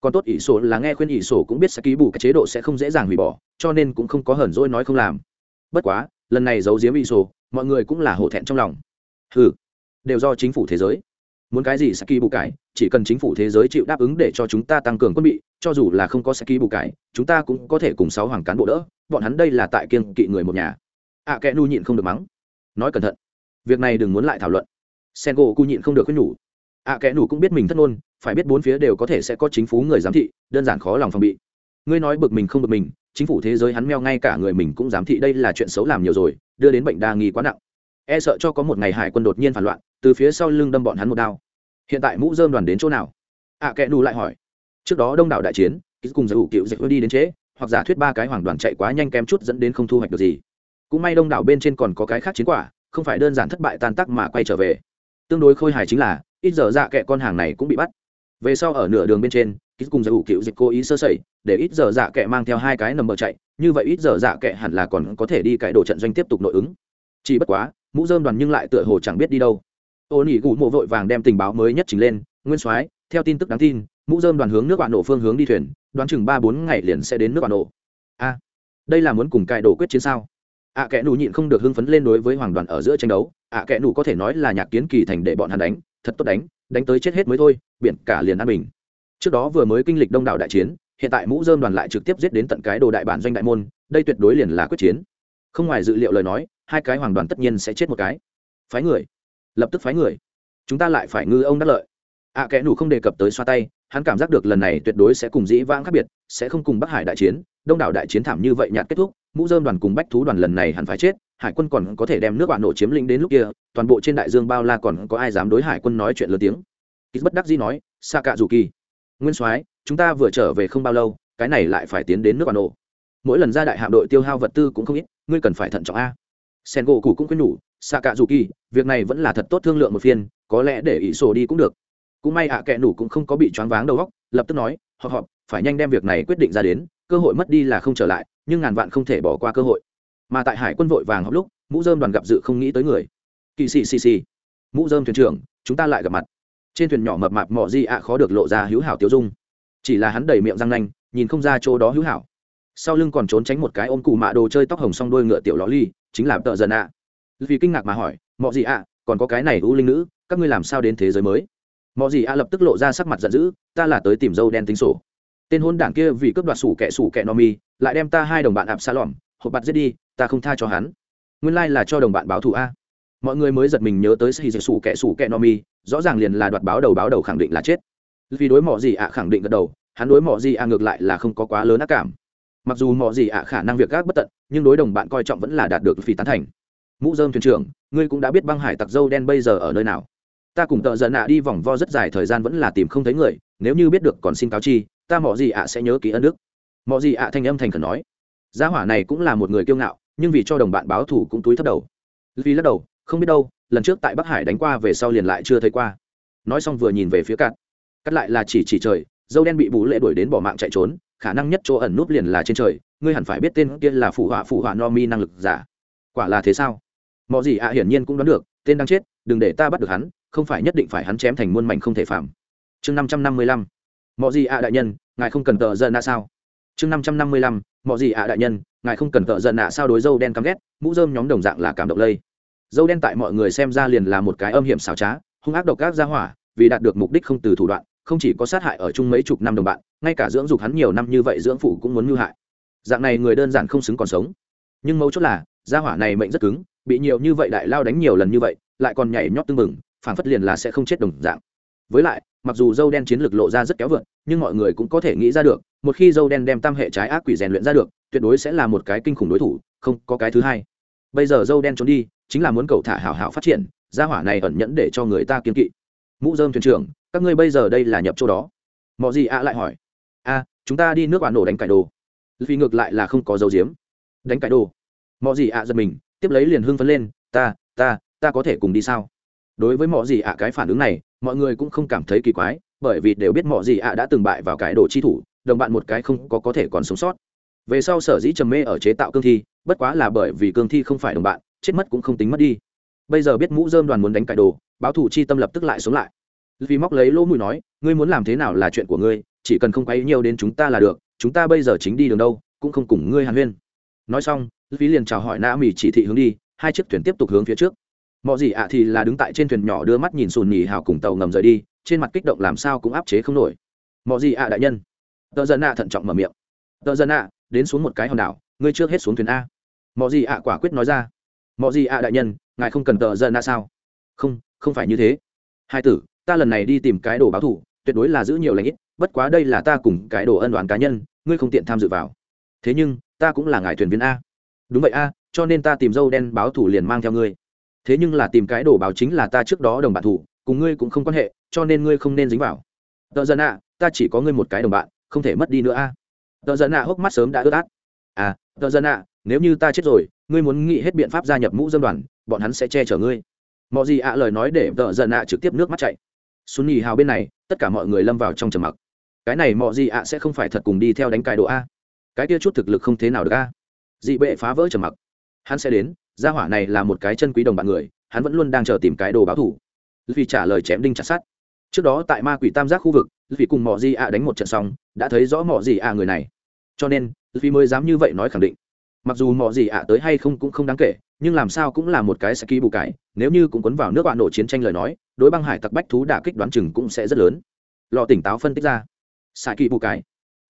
Còn tốt ỷ sổ là nghe khuyên ỷ sổ cũng biết sẽ ký bù cái chế độ sẽ không dễ dàng hủy bỏ, cho nên cũng không có hờn dỗi nói không làm. Bất quá, lần này giấu giếm ỷ sổ, mọi người cũng là hổ thẹn trong lòng. Ừ đều do chính phủ thế giới. Muốn cái gì sẽ ký bù cải chỉ cần chính phủ thế giới chịu đáp ứng để cho chúng ta tăng cường quân bị, cho dù là không có sẽ ký bù cải chúng ta cũng có thể cùng sáu hoàng cán bộ đỡ bọn hắn đây là tại kiên kỵ người một nhà. Ạ à, kẽ nu nhịn không được mắng. Nói cẩn thận việc này đừng muốn lại thảo luận. Sen gỗ cu nhịn không được khuyên nhủ. Ạ à, kẽ nủ cũng biết mình thất ngôn phải biết bốn phía đều có thể sẽ có chính phủ người giám thị đơn giản khó lòng phòng bị. Ngươi nói bực mình không bực mình chính phủ thế giới hắn meo ngay cả người mình cũng giám thị đây là chuyện xấu làm nhiều rồi đưa đến bệnh đa nghi quá nặng. E sợ cho có một ngày hải quân đột nhiên phản loạn từ phía sau lưng đâm bọn hắn một đao. Hiện tại mũ dơm đoàn đến chỗ nào? Ạ à, kẽ nủ lại hỏi. Trước đó đông đảo đại chiến cùng giải hữu cựu dịch đi đến chế hoặc giả thuyết ba cái hoàng đoàn chạy quá nhanh kém chút dẫn đến không thu hoạch được gì. Cũng may đông đảo bên trên còn có cái khác chiến quả, không phải đơn giản thất bại tan tắc mà quay trở về. Tương đối khôi hài chính là, ít giờ dạ kệ con hàng này cũng bị bắt. Về sau ở nửa đường bên trên kýt cùng giải ủ cựu dịch cố ý sơ sẩy, để ít giờ dạ kệ mang theo hai cái nầm bờ chạy, như vậy ít giờ dạ kệ hẳn là còn có thể đi cải đồ trận doanh tiếp tục nội ứng. Chỉ bất quá, mũ dơm đoàn nhưng lại tựa hồ chẳng biết đi đâu. Ô nỉ gù mộ vội vàng đem tình báo mới nhất trình lên, nguyên soái, theo tin tức đáng tin, mũ dơm đoàn hướng nước bạn nổ phương hướng đi thuyền đoán chừng ba bốn ngày liền sẽ đến nước bạn nổ. A đây là muốn cùng cài đồ quyết chiến sao? Ạ à, kẽ nụ nhịn không được hưng phấn lên đối với hoàng đoàn ở giữa tranh đấu. Ạ à, kẽ nụ có thể nói là nhạc kiến kỳ thành để bọn hắn đánh thật tốt đánh đánh tới chết hết mới thôi biển cả liền an bình. Trước đó vừa mới kinh lịch đông đảo đại chiến hiện tại mũ dơm đoàn lại trực tiếp giết đến tận cái đồ đại bản doanh đại môn đây tuyệt đối liền là quyết chiến. Không ngoài dự liệu lời nói hai cái hoàng đoàn tất nhiên sẽ chết một cái. Phái người lập tức phái người. Chúng ta lại phải ngư ông đắc lợi. Ạ à, kẽ nụ không đề cập tới xoa tay hắn cảm giác được lần này tuyệt đối sẽ cùng dĩ vãng khác biệt, sẽ không cùng bắc hải đại chiến, đông đảo đại chiến thảm như vậy nhạt kết thúc, mũ dơm đoàn cùng bách thú đoàn lần này hẳn phải chết, hải quân còn có thể đem nước bạn nổ chiếm lĩnh đến lúc kia, toàn bộ trên đại dương bao la còn có ai dám đối hải quân nói chuyện lớn tiếng. Ít bất đắc dĩ nói xa cạ dù kỳ nguyên soái, chúng ta vừa trở về không bao lâu, cái này lại phải tiến đến nước bạn nổ. Mỗi lần ra đại hạm đội tiêu hao vật tư cũng không ít, ngươi cần phải thận trọng a. Sen gỗ cụ cũng khuyên nhủ xa cạ dù kỳ việc này vẫn là thật tốt thương lượng một phiên, có lẽ để ỷ sổ đi cũng được cũng may ạ à kệ nủ cũng không có bị choáng váng đầu góc lập tức nói, họp họp, phải nhanh đem việc này quyết định ra đến, cơ hội mất đi là không trở lại, nhưng ngàn vạn không thể bỏ qua cơ hội. Mà tại hải quân vội vàng họp lúc, mũ dơm đoàn gặp dự không nghĩ tới người. Kỳ xì xì xì. Mũ dơm thuyền trưởng, chúng ta lại gặp mặt. Trên thuyền nhỏ mập mạp mọ di ạ khó được lộ ra hữu hảo tiêu dung. Chỉ là hắn đầy miệng răng nanh, nhìn không ra chỗ đó hữu hảo. Sau lưng còn trốn tránh một cái ôm cụ mạ đồ chơi tóc hồng song đôi ngựa tiểu ló ly, chính là tợ dần ạ. Vì kinh ngạc mà hỏi, mọ gì ạ, còn có cái này u linh nữ, các ngươi làm sao đến thế giới mới? Mọi gì a lập tức lộ ra sắc mặt giận dữ, ta là tới tìm dâu đen tính sổ. Tên hôn đảng kia vì cướp đoạt sủ kẻ sủ kẻ no mi, lại đem ta hai đồng bạn ạp xa lỏm hộp bạt giết đi, ta không tha cho hắn. Nguyên lai là cho đồng bạn báo thù a. Mọi người mới giật mình nhớ tới xì sủ kẻ sủ kẻ no mi, rõ ràng liền là đoạt báo đầu báo đầu khẳng định là chết. Vì đối mọi gì ạ khẳng định gật đầu, hắn đối mọi gì ạ ngược lại là không có quá lớn ác cảm. Mặc dù mọi gì ạ khả năng việc gác bất tận, nhưng đối đồng bạn coi trọng vẫn là đạt được phi tán thành. Mũ dơm thuyền trưởng, ngươi cũng đã biết băng hải tặc dâu đen bây giờ ở nơi nào ta cùng tợ giận nạ đi vòng vo rất dài thời gian vẫn là tìm không thấy người, nếu như biết được còn xin cáo chi, ta mọ gì ạ sẽ nhớ ký ân đức. Mọ gì ạ thanh âm thành khẩn nói, gia hỏa này cũng là một người kiêu ngạo, nhưng vì cho đồng bạn báo thủ cũng túi thấp đầu. Vì lắc đầu, không biết đâu, lần trước tại bắc hải đánh qua về sau liền lại chưa thấy qua. Nói xong vừa nhìn về phía cạn cắt lại là chỉ chỉ trời, dâu đen bị bú lệ đuổi đến bỏ mạng chạy trốn, khả năng nhất chỗ ẩn núp liền là trên trời, ngươi hẳn phải biết tên kia là phụ họa phụ họa no mi năng lực giả. Quả là thế sao? Mọi gì ạ hiển nhiên cũng đoán được, tên đang chết, đừng để ta bắt được hắn không phải nhất định phải hắn chém thành muôn mảnh không thể phạm. Chương năm trăm năm mươi lăm. Mọi gì ạ đại nhân, ngài không cần tờ giận nạ sao? Chương năm trăm năm mươi lăm. Mọi gì ạ đại nhân, ngài không cần tờ giận nạ sao đối dâu đen căm ghét, mũ dơm nhóm đồng dạng là cảm động lây. Dâu đen tại mọi người xem ra liền là một cái âm hiểm xảo trá, hung ác độc ác ra hỏa, vì đạt được mục đích không từ thủ đoạn, không chỉ có sát hại ở chung mấy chục năm đồng bạn, ngay cả dưỡng dục hắn nhiều năm như vậy dưỡng phụ cũng muốn mưu hại. Dạng này người đơn giản không xứng còn sống. Nhưng mấu chốt là, gia hỏa này mệnh rất cứng, bị nhiều như vậy đại lao đánh nhiều lần như vậy, lại còn nhảy nhót tưng bừng phản phất liền là sẽ không chết đồng dạng. Với lại, mặc dù dâu đen chiến lược lộ ra rất kéo vượt, nhưng mọi người cũng có thể nghĩ ra được, một khi dâu đen đem tam hệ trái ác quỷ rèn luyện ra được, tuyệt đối sẽ là một cái kinh khủng đối thủ, không có cái thứ hai. Bây giờ dâu đen trốn đi, chính là muốn cầu thả hảo hảo phát triển, gia hỏa này ẩn nhẫn để cho người ta kiên kỵ. Mũ dơm thuyền trưởng, các ngươi bây giờ đây là nhập chỗ đó. Mọi gì ạ lại hỏi. A, chúng ta đi nước bạn nổ đánh cải đồ. Vì ngược lại là không có dấu diếm đánh cải đồ. Mọi gì ạ giật mình, tiếp lấy liền hưng phấn lên. Ta ta ta có thể cùng đi sao? Đối với mọi gì ạ, cái phản ứng này, mọi người cũng không cảm thấy kỳ quái, bởi vì đều biết mọi gì ạ đã từng bại vào cái đồ chi thủ, đồng bạn một cái không có có thể còn sống sót. Về sau sở dĩ trầm mê ở chế tạo cương thi, bất quá là bởi vì cương thi không phải đồng bạn, chết mất cũng không tính mất đi. Bây giờ biết mũ dơm đoàn muốn đánh cải đồ, báo thủ chi tâm lập tức lại sống lại. Vì móc lấy lỗ mùi nói, ngươi muốn làm thế nào là chuyện của ngươi, chỉ cần không quấy nhiều đến chúng ta là được, chúng ta bây giờ chính đi đường đâu, cũng không cùng ngươi hàn huyên. Nói xong vì liền chào hỏi nã mỹ chỉ thị hướng đi, hai chiếc thuyền tiếp tục hướng phía trước mọi gì ạ thì là đứng tại trên thuyền nhỏ đưa mắt nhìn sùn nhì hào cùng tàu ngầm rời đi, trên mặt kích động làm sao cũng áp chế không nổi. Mọi gì ạ đại nhân. Tờ dân ạ thận trọng mở miệng. Tờ dân ạ đến xuống một cái hòn đảo, ngươi trước hết xuống thuyền a. Mọi gì ạ quả quyết nói ra. Mọi gì ạ đại nhân, ngài không cần tờ dân ạ sao? Không không phải như thế. Hai tử, ta lần này đi tìm cái đồ báo thủ, tuyệt đối là giữ nhiều lãnh ít, bất quá đây là ta cùng cái đồ ân đoán cá nhân, ngươi không tiện tham dự vào. Thế nhưng, ta cũng là ngài thuyền viên a. Đúng vậy a, cho nên ta tìm dâu đen báo thủ liền mang theo ngươi thế nhưng là tìm cái đồ báo chính là ta trước đó đồng bạn thủ, cùng ngươi cũng không quan hệ, cho nên ngươi không nên dính vào. Tợ dân ạ, ta chỉ có ngươi một cái đồng bạn, không thể mất đi nữa a. À. tợ dân ạ hốc mắt sớm đã ướt át. À tợ dân ạ, nếu như ta chết rồi, ngươi muốn nghĩ hết biện pháp gia nhập mũ dân đoàn, bọn hắn sẽ che chở ngươi. Mọi gì ạ lời nói để tợ dân ạ trực tiếp nước mắt chạy xuân nhì hào bên này, tất cả mọi người lâm vào trong trầm mặc. Cái này mọi gì ạ sẽ không phải thật cùng đi theo đánh cài đồ a. Cái kia chút thực lực không thế nào được a. Dị bệ phá vỡ trầm mặc. Hắn sẽ đến gia hỏa này là một cái chân quý đồng bạn người, hắn vẫn luôn đang chờ tìm cái đồ báo thủ. Vì trả lời chém đinh chặt sát trước đó tại ma quỷ tam giác khu vực vì cùng mỏ gì ạ đánh một trận xong, đã thấy rõ mỏ gì ạ người này. Cho nên vì mới dám như vậy nói khẳng định. Mặc dù mỏ gì ạ tới hay không cũng không đáng kể, nhưng làm sao cũng là một cái sẽ ký bù cải, nếu như cũng quấn vào nước bạn nổ chiến tranh lời nói, đối băng hải tặc bách thú đả kích đoán chừng cũng sẽ rất lớn. Lò tỉnh táo phân tích ra. Xạ kỳ bù cải.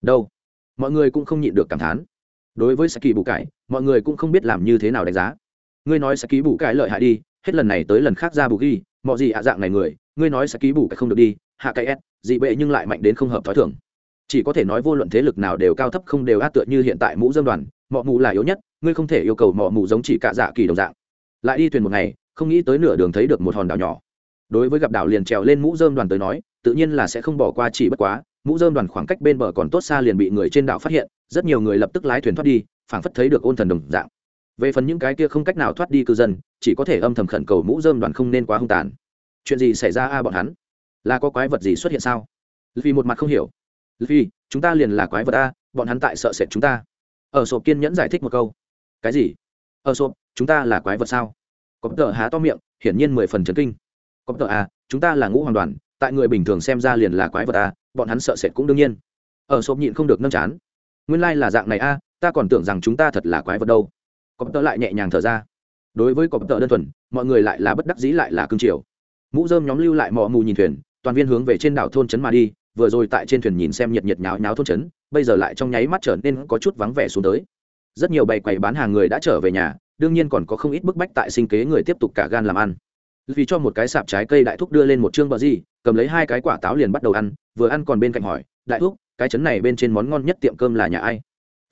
Đâu? Mọi người cũng không nhịn được cảm thán. Đối với Saki bù cải, mọi người cũng không biết làm như thế nào đánh giá ngươi nói sẽ ký bù cái lợi hại đi, hết lần này tới lần khác ra bù ghi mọi gì hạ dạng này người, ngươi nói sẽ ký bù cái không được đi, hạ cái s, dị bệ nhưng lại mạnh đến không hợp thói thường. Chỉ có thể nói vô luận thế lực nào đều cao thấp không đều át tựa như hiện tại mũ dân đoàn, mọ mù là yếu nhất, ngươi không thể yêu cầu mọ mù giống chỉ cả dạ kỳ đồng dạng. Lại đi thuyền một ngày, không nghĩ tới nửa đường thấy được một hòn đảo nhỏ. Đối với gặp đảo liền trèo lên mũ dơm đoàn tới nói, tự nhiên là sẽ không bỏ qua chỉ bất quá, mũ dơm đoàn khoảng cách bên bờ còn tốt xa liền bị người trên đảo phát hiện, rất nhiều người lập tức lái thuyền thoát đi, phảng phất thấy được ôn thần đồng dạng về phần những cái kia không cách nào thoát đi cư dân, chỉ có thể âm thầm khẩn cầu mũ dơm đoàn không nên quá hung tàn. Chuyện gì xảy ra a bọn hắn? Là có quái vật gì xuất hiện sao? Vì một mặt không hiểu. Vì chúng ta liền là quái vật a, bọn hắn tại sợ sệt chúng ta. Ở sộp kiên nhẫn giải thích một câu. Cái gì? Ở sộp, chúng ta là quái vật sao? Có tờ há to miệng, hiển nhiên mười phần chấn kinh. Có tờ a chúng ta là ngũ hoàng đoàn, tại người bình thường xem ra liền là quái vật a bọn hắn sợ sệt cũng đương nhiên. Ở sộp nhịn không được nâng chán. Nguyên lai、like、là dạng này a, ta còn tưởng rằng chúng ta thật là quái vật đâu cọp tợ lại nhẹ nhàng thở ra. Đối với cọp tợ đơn thuần, mọi người lại là bất đắc dĩ lại là cương triều mũ dơm nhóm lưu lại mò mù nhìn thuyền, toàn viên hướng về trên đảo thôn trấn mà đi, vừa rồi tại trên thuyền nhìn xem nhiệt nhiệt nháo nháo thôn trấn, bây giờ lại trong nháy mắt trở nên có chút vắng vẻ xuống tới. Rất nhiều bày quầy bán hàng người đã trở về nhà, đương nhiên còn có không ít bức bách tại sinh kế người tiếp tục cả gan làm ăn. Vì cho một cái sạp trái cây đại thúc đưa lên một chương bờ gì, cầm lấy hai cái quả táo liền bắt đầu ăn, vừa ăn còn bên cạnh hỏi, đại thúc, cái chấn này bên trên món ngon nhất tiệm cơm là nhà ai?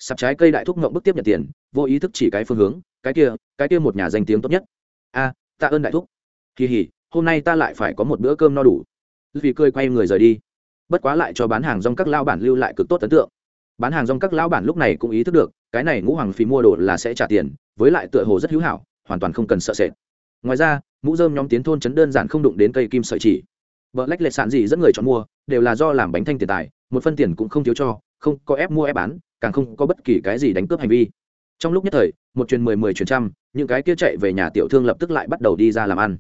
Sạp trái cây đại thúc ngậm bức tiếp nhận tiền, vô ý thức chỉ cái phương hướng, cái kia cái kia một nhà danh tiếng tốt nhất. A, tạ ơn đại thúc. Kỳ hỉ, hôm nay ta lại phải có một bữa cơm no đủ. Vì cười quay người rời đi. Bất quá lại cho bán hàng rong các lao bản lưu lại cực tốt ấn tượng. Bán hàng rong các lao bản lúc này cũng ý thức được, cái này ngũ hoàng phí mua đồ là sẽ trả tiền, với lại tựa hồ rất hữu hảo, hoàn toàn không cần sợ sệt. Ngoài ra, mũ dơm nhóm tiến thôn chấn đơn giản không đụng đến cây kim sợi chỉ. Vợ lách lệch sản gì dẫn người chọn mua, đều là do làm bánh thanh tiền tài, một phân tiền cũng không thiếu cho không có ép mua ép bán, càng không có bất kỳ cái gì đánh cướp hành vi. Trong lúc nhất thời, một truyền mười mười truyền trăm, những cái kia chạy về nhà tiểu thương lập tức lại bắt đầu đi ra làm ăn.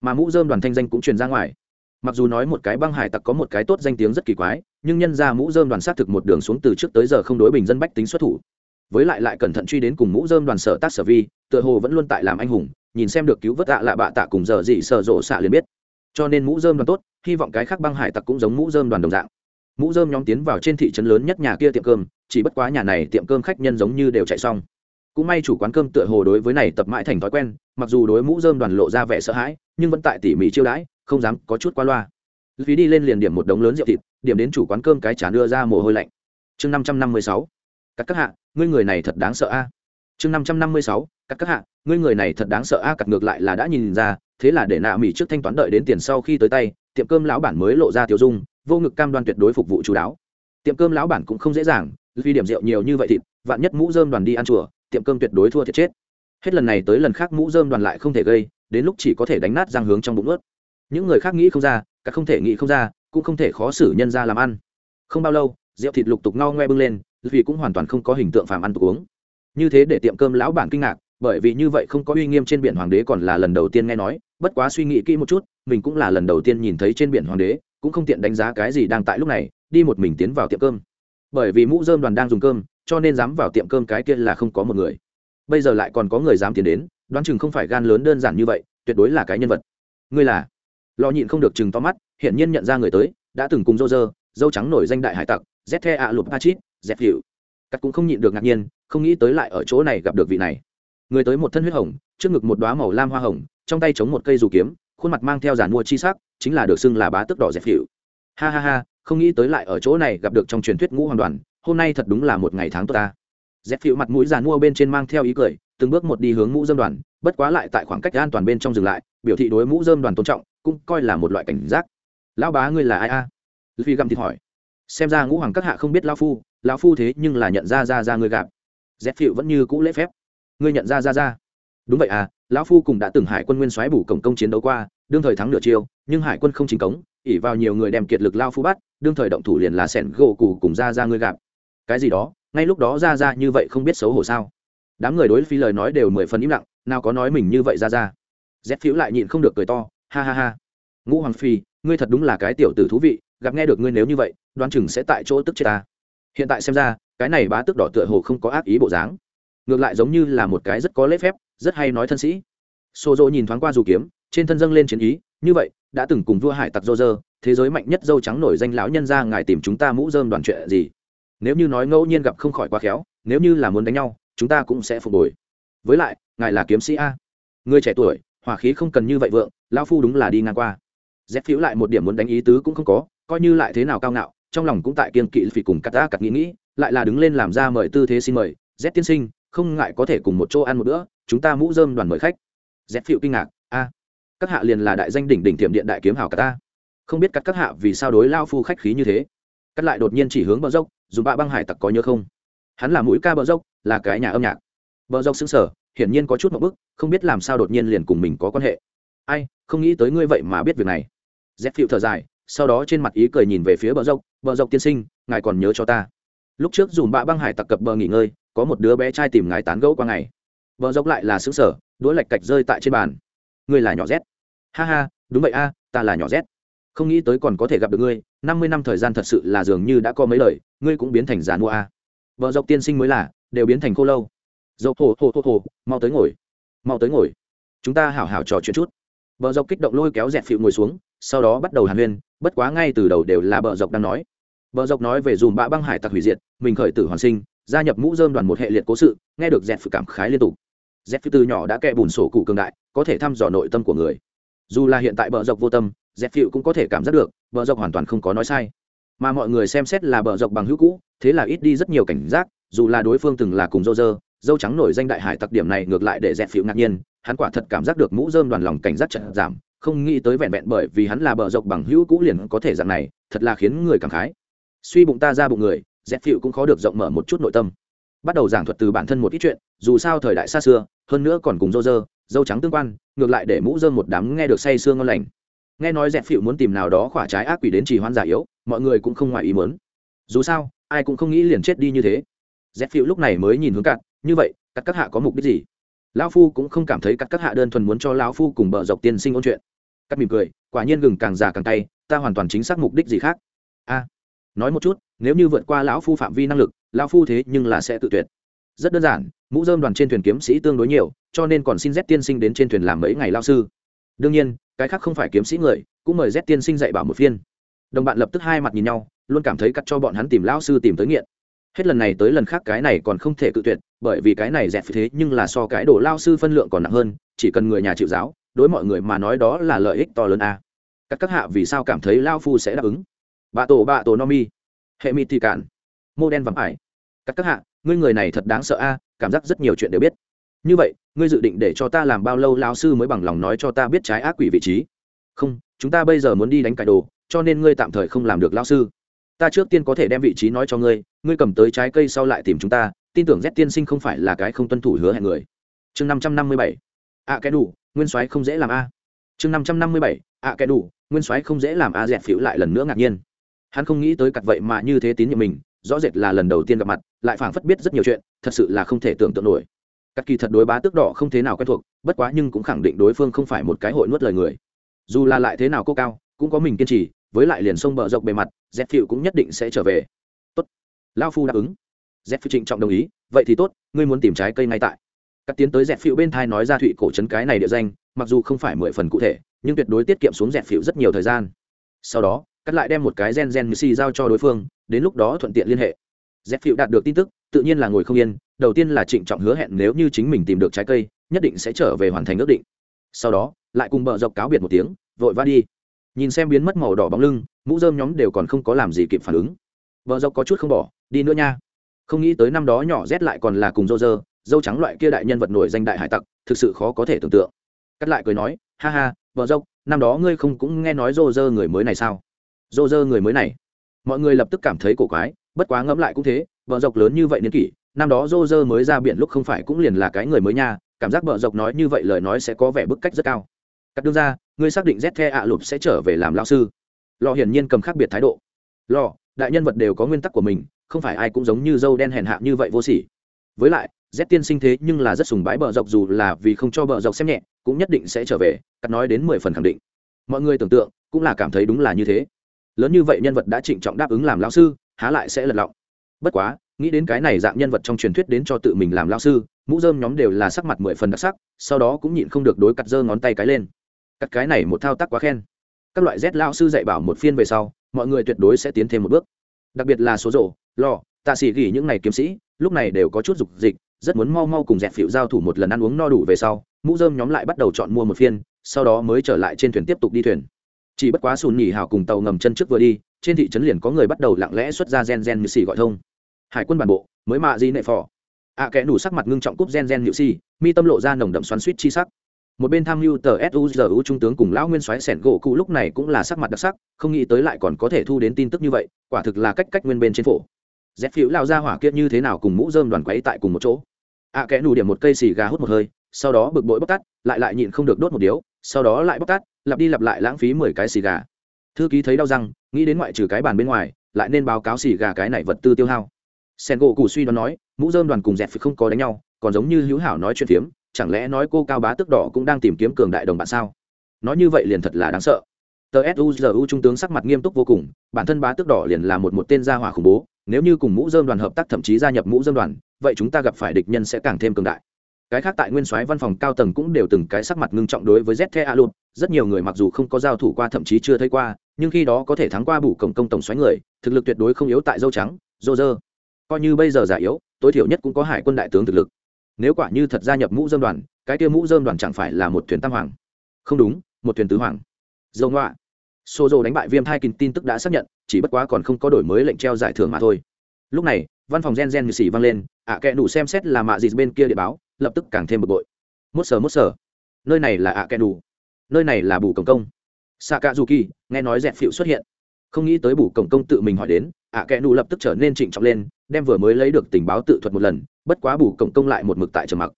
Mà mũ dơm đoàn thanh danh cũng truyền ra ngoài. Mặc dù nói một cái băng hải tặc có một cái tốt danh tiếng rất kỳ quái, nhưng nhân ra mũ dơm đoàn xác thực một đường xuống từ trước tới giờ không đối bình dân bách tính xuất thủ. Với lại lại cẩn thận truy đến cùng mũ dơm đoàn sở tác sở vi, tựa hồ vẫn luôn tại làm anh hùng, nhìn xem được cứu vớt tạ lạ bạ tạ cùng giờ gì sợ rộ xạ liền biết. Cho nên mũ dơm đoàn tốt, hy vọng cái khác băng hải tặc cũng giống mũ dơm đoàn đồng dạng mũ dơm nhóm tiến vào trên thị trấn lớn nhất nhà kia tiệm cơm, chỉ bất quá nhà này tiệm cơm khách nhân giống như đều chạy xong. Cũng may chủ quán cơm tựa hồ đối với này tập mãi thành thói quen, mặc dù đối mũ dơm đoàn lộ ra vẻ sợ hãi, nhưng vẫn tại tỉ mỉ chiêu đãi, không dám có chút qua loa. Phí đi lên liền điểm một đống lớn rượu thịt, điểm đến chủ quán cơm cái chả đưa ra mồ hôi lạnh. Chương năm trăm năm mươi sáu. Các các hạ, ngươi người này thật đáng sợ a. Chương năm trăm năm mươi sáu. Các các hạ, ngươi người này thật đáng sợ a cặp ngược lại là đã nhìn ra, thế là để nạ mỹ trước thanh toán đợi đến tiền sau khi tới tay, tiệm cơm lão bản mới lộ ra tiêu dung vô ngực cam đoan tuyệt đối phục vụ chú đáo. Tiệm cơm lão bản cũng không dễ dàng, vì điểm rượu nhiều như vậy thịt, vạn nhất mũ dơm đoàn đi ăn chùa, tiệm cơm tuyệt đối thua thiệt chết. Hết lần này tới lần khác mũ dơm đoàn lại không thể gây, đến lúc chỉ có thể đánh nát răng hướng trong bụng ướt. Những người khác nghĩ không ra, cả không thể nghĩ không ra, cũng không thể khó xử nhân ra làm ăn. Không bao lâu, rượu thịt lục tục no ngoe bưng lên, vì cũng hoàn toàn không có hình tượng phàm ăn tục uống. Như thế để tiệm cơm lão bản kinh ngạc, bởi vì như vậy không có uy nghiêm trên biển hoàng đế còn là lần đầu tiên nghe nói, bất quá suy nghĩ kỹ một chút, mình cũng là lần đầu tiên nhìn thấy trên biển hoàng đế cũng không tiện đánh giá cái gì đang tại lúc này, đi một mình tiến vào tiệm cơm. Bởi vì mũ dơm đoàn đang dùng cơm, cho nên dám vào tiệm cơm cái kia là không có một người. Bây giờ lại còn có người dám tiến đến, đoán chừng không phải gan lớn đơn giản như vậy, tuyệt đối là cái nhân vật. Ngươi là? Lò nhịn không được chừng to mắt, hiển nhiên nhận ra người tới, đã từng cùng dô dơ dâu trắng nổi danh đại hải tặc, z the a lục pachit z hiệu cắt cũng không nhịn được ngạc nhiên, không nghĩ tới lại ở chỗ này gặp được vị này. Người tới một thân huyết hồng, trước ngực một đoá màu lam hoa hồng, trong tay chống một cây dù kiếm khuôn mặt mang theo giàn mua chi sắc, chính là được xưng là bá tức đỏ dẹp hiệu ha ha ha, không nghĩ tới lại ở chỗ này gặp được trong truyền thuyết ngũ hoàng đoàn, hôm nay thật đúng là một ngày tháng tốt ta. Dẹp hiệu mặt mũi giàn mua bên trên mang theo ý cười, từng bước một đi hướng mũ dơm đoàn, bất quá lại tại khoảng cách an toàn bên trong dừng lại, biểu thị đối mũ dơm đoàn tôn trọng, cũng coi là một loại cảnh giác. Lão bá ngươi là ai a? Vì gặm thịt hỏi. Xem ra ngũ hoàng các hạ không biết lão phu lão phu thế nhưng là nhận ra ra ra ngươi gặp. Dép phịu vẫn như cũ lễ phép. Ngươi nhận ra ra ra. Đúng vậy à lão phu cùng đã từng hải quân nguyên soái bù cổng công chiến đấu qua đương thời thắng nửa chiêu, nhưng hải quân không chính cống ỉ vào nhiều người đem kiệt lực lao phu bắt, đương thời động thủ liền là sẻn gỗ cù cùng ra ra ngươi gặp. Cái gì đó, ngay lúc đó ra ra như vậy không biết xấu hổ sao? Đám người đối phi lời nói đều mười phần im lặng, nào có nói mình như vậy ra ra dép phiếu lại nhịn không được cười to, ha ha ha. Ngũ hoàng phi, ngươi thật đúng là cái tiểu tử thú vị, gặp nghe được ngươi nếu như vậy, đoán chừng sẽ tại chỗ tức chết ta. Hiện tại xem ra, cái này bá tức đỏ tựa hồ không có ác ý bộ dáng. Ngược lại giống như là một cái rất có lễ phép, rất hay nói thân sĩ. Xô dỗ nhìn thoáng qua dù kiếm trên thân dâng lên chiến ý, như vậy, đã từng cùng vua hải tặc dô dơ thế giới mạnh nhất dâu trắng nổi danh lão nhân ra ngài tìm chúng ta mũ dơm đoàn chuyện gì? Nếu như nói ngẫu nhiên gặp không khỏi quá khéo, nếu như là muốn đánh nhau, chúng ta cũng sẽ phục hồi. Với lại, ngài là kiếm sĩ a. Người trẻ tuổi, hỏa khí không cần như vậy vượng lao phu đúng là đi ngang qua. Dép phiếu lại một điểm muốn đánh ý tứ cũng không có, coi như lại thế nào cao ngạo, trong lòng cũng tại kiên kỵ vì cùng cắt ta cắt nghĩ nghĩ, lại là đứng lên làm ra mời tư thế xin mời. Z tiên sinh, không ngại có thể cùng một chỗ ăn một bữa, chúng ta mũ dơm đoàn mời khách. Z phiếu kinh ngạc, a các hạ liền là đại danh đỉnh đỉnh tiệm điện đại kiếm hào cả ta. Không biết cắt các hạ vì sao đối lao phu khách khí như thế. Cắt lại đột nhiên chỉ hướng bờ dốc dù bạ băng hải tặc có nhớ không? Hắn là mũi ca bờ dốc, là cái nhà âm nhạc. Bờ dốc xứng sở hiển nhiên có chút một bức, không biết làm sao đột nhiên liền cùng mình có quan hệ. Ai, không nghĩ tới ngươi vậy mà biết việc này. Dép phiệu thở dài, sau đó trên mặt ý cười nhìn về phía bờ dốc bờ dốc tiên sinh, ngài còn nhớ cho ta. Lúc trước dùm bạ băng hải tặc cập bờ nghỉ ngơi, có một đứa bé trai tìm ngài tán gẫu qua ngày. Bờ dốc lại là xứng sở đũa lạch cạch rơi tại trên bàn. Ngươi là nhỏ rét ha ha, đúng vậy a, ta là nhỏ rét không nghĩ tới còn có thể gặp được ngươi, năm mươi năm thời gian thật sự là dường như đã có mấy lời, ngươi cũng biến thành giàn mua a. Vợ dọc tiên sinh mới là, đều biến thành khô lâu. Dậu hồ hồ hồ hồ, mau tới ngồi. Mau tới ngồi. Chúng ta hảo hảo trò chuyện chút. Vợ dọc kích động lôi kéo dẹt phịu ngồi xuống, sau đó bắt đầu hàn huyên, bất quá ngay từ đầu đều là vợ dọc đang nói. Vợ dọc nói về dùm bạ băng hải tặc hủy diệt, mình khởi tử hoàn sinh, gia nhập mũ dơm đoàn một hệ liệt cố sự, nghe được dẹt phịu cảm khái liên tục. Dẹt phịu từ nhỏ đã kẹ bùn sổ cụ cường đại, có thể thăm dò nội tâm của người dù là hiện tại bờ dọc vô tâm dẹp phịu cũng có thể cảm giác được, bờ dọc hoàn toàn không có nói sai. Mà mọi người xem xét là bờ dọc bằng hữu cũ, thế là ít đi rất nhiều cảnh giác, dù là đối phương từng là cùng dâu dơ, dâu trắng nổi danh đại hải tặc điểm này ngược lại để dẹp phịu ngạc nhiên, hắn quả thật cảm giác được mũ dơm đoàn lòng cảnh giác trận giảm, không nghĩ tới vẹn vẹn bởi vì hắn là bờ dọc bằng hữu cũ liền có thể dạng này, thật là khiến người cảm khái. Suy bụng ta ra bụng người dẹp phịu cũng khó được rộng mở một chút nội tâm. Bắt đầu giảng thuật từ bản thân một ít chuyện, dù sao thời đại xa xưa, hơn nữa còn cùng dâu dơ dâu trắng tương quan, ngược lại để mũ dơm một đám nghe được say sương ngon lành. Nghe nói dẹp phịu muốn tìm nào đó khỏa trái ác quỷ đến trì hoãn giả yếu, mọi người cũng không ngoài ý muốn. Dù sao, ai cũng không nghĩ liền chết đi như thế. Dẹp phịu lúc này mới nhìn hướng cạn như vậy, cắt các hạ có mục đích gì? Lão phu cũng không cảm thấy cắt các hạ đơn thuần muốn cho lão phu cùng bờ dọc tiên sinh ôn chuyện. Cắt mỉm cười, quả nhiên gừng càng già càng tay ta hoàn toàn chính xác mục đích gì khác? A, nói một chút, nếu như vượt qua lão phu phạm vi năng lực, lão phu thế nhưng là sẽ tự tuyệt. Rất đơn giản mũ dơm đoàn trên thuyền kiếm sĩ tương đối nhiều, cho nên còn xin z tiên sinh đến trên thuyền làm mấy ngày lao sư. Đương nhiên, cái khác không phải kiếm sĩ người, cũng mời z tiên sinh dạy bảo một phiên. Đồng bạn lập tức hai mặt nhìn nhau, luôn cảm thấy cắt cho bọn hắn tìm lão sư tìm tới nghiện. Hết lần này tới lần khác cái này còn không thể cự tuyệt, bởi vì cái này dẹp thế nhưng là so cái đồ lao sư phân lượng còn nặng hơn, chỉ cần người nhà chịu giáo, đối mọi người mà nói đó là lợi ích to lớn a. Các các hạ vì sao cảm thấy lao phu sẽ đáp ứng? Bạ tổ bạ tổ no mi. Hệ mi thì cạn. Mô đen vắng ải. Các các hạ ngươi người này thật đáng sợ a, cảm giác rất nhiều chuyện đều biết. Như vậy, ngươi dự định để cho ta làm bao lâu lao sư mới bằng lòng nói cho ta biết trái ác quỷ vị trí? Không, chúng ta bây giờ muốn đi đánh cải đồ, cho nên ngươi tạm thời không làm được lao sư. Ta trước tiên có thể đem vị trí nói cho ngươi ngươi cầm tới trái cây sau lại tìm chúng ta, tin tưởng z tiên sinh không phải là cái không tuân thủ hứa hẹn người. Chương năm trăm năm mươi bảy. À Ạ cái đủ, nguyên soái không dễ làm a. Chương năm trăm năm mươi bảy. À Ạ cái đủ, nguyên soái không dễ làm a dẹt phịu lại lần nữa ngạc nhiên. Hắn không nghĩ tới cặt vậy mà như thế tín nhiệm mình rõ rệt là lần đầu tiên gặp mặt, lại phảng phất biết rất nhiều chuyện, thật sự là không thể tưởng tượng nổi. Các kỳ thật đối bá tước đỏ không thế nào quen thuộc, bất quá nhưng cũng khẳng định đối phương không phải một cái hội nuốt lời người. Dù là lại thế nào cô cao, cũng có mình kiên trì, với lại liền sông bờ rộng bề mặt dép phiệu cũng nhất định sẽ trở về. Tốt. Lao phu đáp ứng. Dép phiệu trịnh trọng đồng ý, vậy thì tốt, ngươi muốn tìm trái cây ngay tại. Các tiến tới dẹp phiệu bên thai nói ra thụy cổ trấn cái này địa danh, mặc dù không phải mười phần cụ thể, nhưng tuyệt đối tiết kiệm xuống dẹp phiệu rất nhiều thời gian. Sau đó, cắt lại đem một cái gen gen si giao cho đối phương đến lúc đó thuận tiện liên hệ. Dẹp phiệu đạt được tin tức tự nhiên là ngồi không yên đầu tiên là trịnh trọng hứa hẹn nếu như chính mình tìm được trái cây nhất định sẽ trở về hoàn thành ước định. Sau đó lại cùng bờ dọc cáo biệt một tiếng vội vã đi. Nhìn xem biến mất màu đỏ bóng lưng mũ dơm nhóm đều còn không có làm gì kịp phản ứng. Vợ dọc có chút không bỏ đi nữa nha. Không nghĩ tới năm đó nhỏ rét lại còn là cùng Dâu dơ dâu trắng loại kia đại nhân vật nổi danh đại hải tặc thực sự khó có thể tưởng tượng. Cắt lại cười nói ha ha vợ Dâu, năm đó ngươi không cũng nghe nói dô dơ người mới này sao? Dô dơ người mới này? Mọi người lập tức cảm thấy cổ quái, bất quá ngẫm lại cũng thế, vợ dọc lớn như vậy niên kỷ, năm đó dô dơ mới ra biển lúc không phải cũng liền là cái người mới nha, cảm giác vợ dọc nói như vậy lời nói sẽ có vẻ bức cách rất cao. Cắt đương ra, ngươi xác định z the ạ lụp sẽ trở về làm lao sư. Lò hiển nhiên cầm khác biệt thái độ. Lò, đại nhân vật đều có nguyên tắc của mình, không phải ai cũng giống như dâu đen hèn hạ như vậy vô sỉ. Với lại, z tiên sinh thế nhưng là rất sùng bái bờ dọc dù là vì không cho bờ dọc xem nhẹ, cũng nhất định sẽ trở về, cắt nói đến mười phần khẳng định. Mọi người tưởng tượng, cũng là cảm thấy đúng là như thế lớn như vậy nhân vật đã trịnh trọng đáp ứng làm lao sư, há lại sẽ lật lọng. Bất quá, nghĩ đến cái này dạng nhân vật trong truyền thuyết đến cho tự mình làm lao sư, mũ dơm nhóm đều là sắc mặt mười phần đặc sắc, sau đó cũng nhịn không được đối cắt dơ ngón tay cái lên. Cắt cái này một thao tác quá khen. Các loại z lao sư dạy bảo một phiên về sau, mọi người tuyệt đối sẽ tiến thêm một bước. Đặc biệt là số rổ, lò, tạ sĩ gỉ những n à y kiếm sĩ, lúc này đều có chút dục dịch, rất muốn mau mau cùng dẹp phịu giao thủ một lần ăn uống no đủ về sau, mũ dơm nhóm lại bắt đầu chọn mua một phiên, sau đó mới trở lại trên thuyền tiếp tục đi thuyền chỉ bất quá sùn nhì hào cùng tàu ngầm chân trước vừa đi trên thị trấn liền có người bắt đầu lặng lẽ xuất ra gen gen như xì gọi thông. Hải quân bản bộ mới mạ di nệ phò. Ạ à, kẽ nủ sắc mặt ngưng trọng cúp gen gen nhự xì mi tâm lộ ra nồng đậm xoắn suýt chi sắc. Một bên tham mưu tờ suzu trung tướng cùng lão nguyên soái sẻn gỗ cụ lúc này cũng là sắc mặt đặc sắc không nghĩ tới lại còn có thể thu đến tin tức như vậy quả thực là cách cách nguyên bên trên phổ. Dép phiếu lao ra hỏa kia như thế nào cùng mũ dơm đoàn quấy tại cùng một chỗ. Ạ à, kẽ nủ điểm một cây xì gà hút một hơi sau đó bực bội bóc tắt lại lại nhịn không được đốt một điếu sau đó lại bóc tắt lặp đi lặp lại lãng phí mười cái xì gà. Thư ký thấy đau răng, nghĩ đến ngoại trừ cái bàn bên ngoài, lại nên báo cáo xì gà cái này vật tư tiêu hao. Sen gỗ cụ suy đoán nói, mũ dơm đoàn cùng dẹp phải không có đánh nhau, còn giống như hữu hảo nói chuyện phiếm, chẳng lẽ nói cô cao bá tức đỏ cũng đang tìm kiếm cường đại đồng bạn sao? Nói như vậy liền thật là đáng sợ. Tờ suzu trung tướng sắc mặt nghiêm túc vô cùng, bản thân bá tức đỏ liền là một một tên gia hỏa khủng bố, nếu như cùng mũ dơm đoàn hợp tác thậm chí gia nhập mũ dơm đoàn, vậy chúng ta gặp phải địch nhân sẽ càng thêm cường đại cái khác tại nguyên soái văn phòng cao tầng cũng đều từng cái sắc mặt ngưng trọng đối với ZTE the luôn. Rất nhiều người mặc dù không có giao thủ qua, thậm chí chưa thấy qua, nhưng khi đó có thể thắng qua bù cổng công tổng xoáy người, thực lực tuyệt đối không yếu tại dâu trắng dô dơ coi như bây giờ giả yếu, tối thiểu nhất cũng có hải quân đại tướng thực lực. Nếu quả như thật gia nhập mũ dơm đoàn, cái kia mũ dơm đoàn chẳng phải là một thuyền tam hoàng? Không đúng, một thuyền tứ hoàng. Dâu ngoạ. Xô dô đánh bại viêm Thai kinh tin tức đã xác nhận, chỉ bất quá còn không có đổi mới lệnh treo giải thưởng mà thôi. Lúc này văn phòng gen gen như xỉ vang lên ạ à, kẽ đủ xem xét là mạ gì bên kia địa báo lập tức càng thêm bực bội. Mốt sờ mốt sờ. Nơi này là ạ à kẽ đủ. Nơi này là bù cổng công. Xạ cạ dù kỳ nghe nói dẹp phịu xuất hiện. Không nghĩ tới bù cổng công tự mình hỏi đến ạ à kẽ đủ lập tức trở nên trịnh trọng lên đem vừa mới lấy được tình báo tự thuật một lần bất quá bù cổng công lại một mực tại trầm mặc.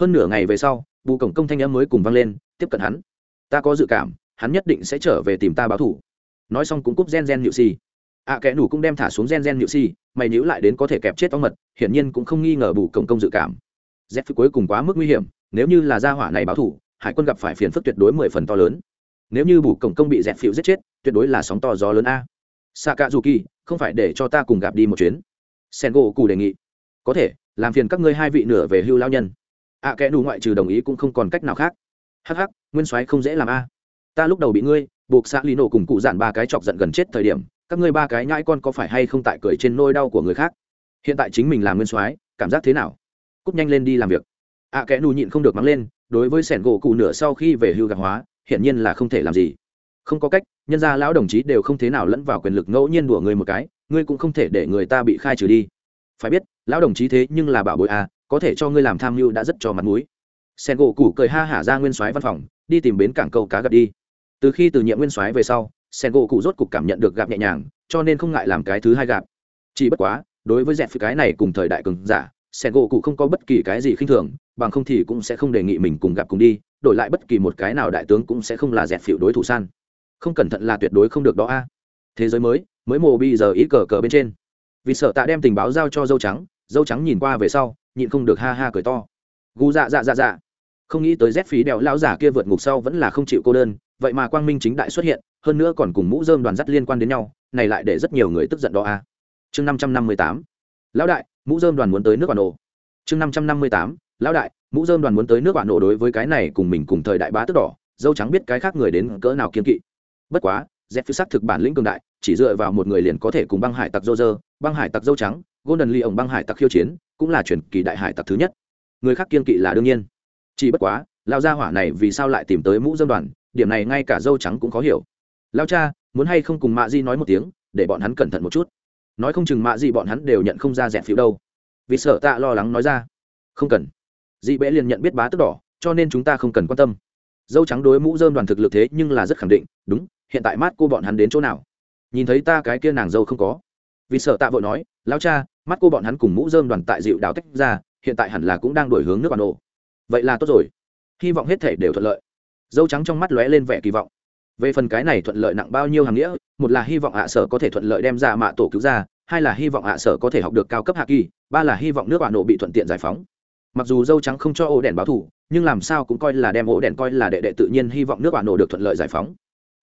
Hơn nửa ngày về sau bù cổng công thanh em mới cùng vang lên tiếp cận hắn. Ta có dự cảm hắn nhất định sẽ trở về tìm ta báo thủ nói xong cũng cúp gen gen nhự xì ạ kẽ nủ cũng đem thả xuống gen gen nhự si mày nhữ lại đến có thể kẹp chết ong mật hiển nhiên cũng không nghi ngờ bù cổng công dự cảm. Z cuối cùng quá mức nguy hiểm nếu như là gia hỏa này báo thủ hải quân gặp phải phiền phức tuyệt đối mười phần to lớn. Nếu như bù cổng công bị dẹp phiêu giết chết tuyệt đối là sóng to gió lớn a. Saka dù không phải để cho ta cùng gặp đi một chuyến. Sen gỗ cù đề nghị. Có thể làm phiền các ngươi hai vị nửa về hưu lao nhân. Ạ à, kẽ đủ ngoại trừ đồng ý cũng không còn cách nào khác. Hh nguyên soái không dễ làm a. Ta lúc đầu bị ngươi buộc xã lý nổ cùng cụ giản ba cái chọc giận gần chết thời điểm các ngươi ba cái nhãi con có phải hay không tại cười trên nôi đau của người khác? Hiện tại chính mình là nguyên soái cảm giác thế nào? Cúp nhanh lên đi làm việc. Ạ à, kẽ nù nhịn không được mắng lên đối với sẻn gỗ cụ nửa sau khi về hưu gạc hóa hiển nhiên là không thể làm gì. Không có cách nhân gia lão đồng chí đều không thế nào lẫn vào quyền lực ngẫu nhiên đùa người một cái ngươi cũng không thể để người ta bị khai trừ đi. Phải biết lão đồng chí thế nhưng là bảo bội à có thể cho ngươi làm tham mưu đã rất cho mặt mũi. Sen gỗ củ cười ha hả ra nguyên soái văn phòng đi tìm bến cảng câu cá gặp đi. Từ khi từ nhiệm nguyên soái về sau sen gỗ cụ rốt cục cảm nhận được gặp nhẹ nhàng, cho nên không ngại làm cái thứ hai gặp chỉ bất quá, đối với dẹp phi cái này cùng thời đại cường giả, sen gỗ cụ không có bất kỳ cái gì khinh thường, bằng không thì cũng sẽ không đề nghị mình cùng gặp cùng đi, đổi lại bất kỳ một cái nào đại tướng cũng sẽ không là dẹp phịu đối thủ san không cẩn thận là tuyệt đối không được đó a. Thế giới mới mới mồ bi giờ ít cờ cờ bên trên. Vì sợ tạ đem tình báo giao cho dâu trắng dâu trắng nhìn qua về sau, nhịn không được ha ha cười to. Gu dạ dạ dạ dạ. Không nghĩ tới rét phí đèo lão giả kia vượt ngục sau vẫn là không chịu cô đơn vậy mà quang minh chính đại xuất hiện, hơn nữa còn cùng mũ dơm đoàn dắt liên quan đến nhau, này lại để rất nhiều người tức giận đó a. Chương năm trăm năm mươi tám. Lão đại, mũ dơm đoàn muốn tới nước bản nổ chương năm trăm năm mươi tám. Lão đại, mũ dơm đoàn muốn tới nước bản nổ đối với cái này cùng mình cùng thời đại bá tức đỏ, dâu trắng biết cái khác người đến cỡ nào kiên kỵ. Bất quá, z phi sắc thực bản lĩnh cường đại, chỉ dựa vào một người liền có thể cùng băng hải tặc dô dơ băng hải tặc dâu trắng, golden lee ổng băng hải tặc khiêu chiến, cũng là truyền kỳ đại hải tặc thứ nhất. Người khác kiên kỵ là đương nhiên. Chỉ bất quá lao gia hỏa này vì sao lại tìm tới mũ dơm đoàn điểm này ngay cả dâu trắng cũng khó hiểu. Lao cha, muốn hay không cùng mạ di nói một tiếng, để bọn hắn cẩn thận một chút. Nói không chừng mạ di bọn hắn đều nhận không ra dẹp phiếu đâu. Vì sợ tạ lo lắng nói ra. Không cần. Dị bẽ liền nhận biết bá tức đỏ, cho nên chúng ta không cần quan tâm. Dâu trắng đối mũ dơm đoàn thực lực thế nhưng là rất khẳng định, đúng, hiện tại mắt cô bọn hắn đến chỗ nào? Nhìn thấy ta cái kia nàng dâu không có. Vì sợ tạ vội nói, lao cha, mắt cô bọn hắn cùng mũ dơm đoàn tại dịu đào tách ra, hiện tại hẳn là cũng đang đổi hướng nước bản nổ vậy là tốt rồi. Hy vọng hết thể đều thuận lợi dâu trắng trong mắt lóe lên vẻ kỳ vọng. Về phần cái này thuận lợi nặng bao nhiêu hàng nghĩa, một là hy vọng ạ sở có thể thuận lợi đem ra mạ tổ cứu ra, hai là hy vọng ạ sở có thể học được cao cấp hạ kỳ ba là hy vọng nước bạn nộ bị thuận tiện giải phóng. Mặc dù dâu trắng không cho ổ đèn báo thủ, nhưng làm sao cũng coi là đem ổ đèn coi là đệ đệ tự nhiên hy vọng nước bạn nộ được thuận lợi giải phóng.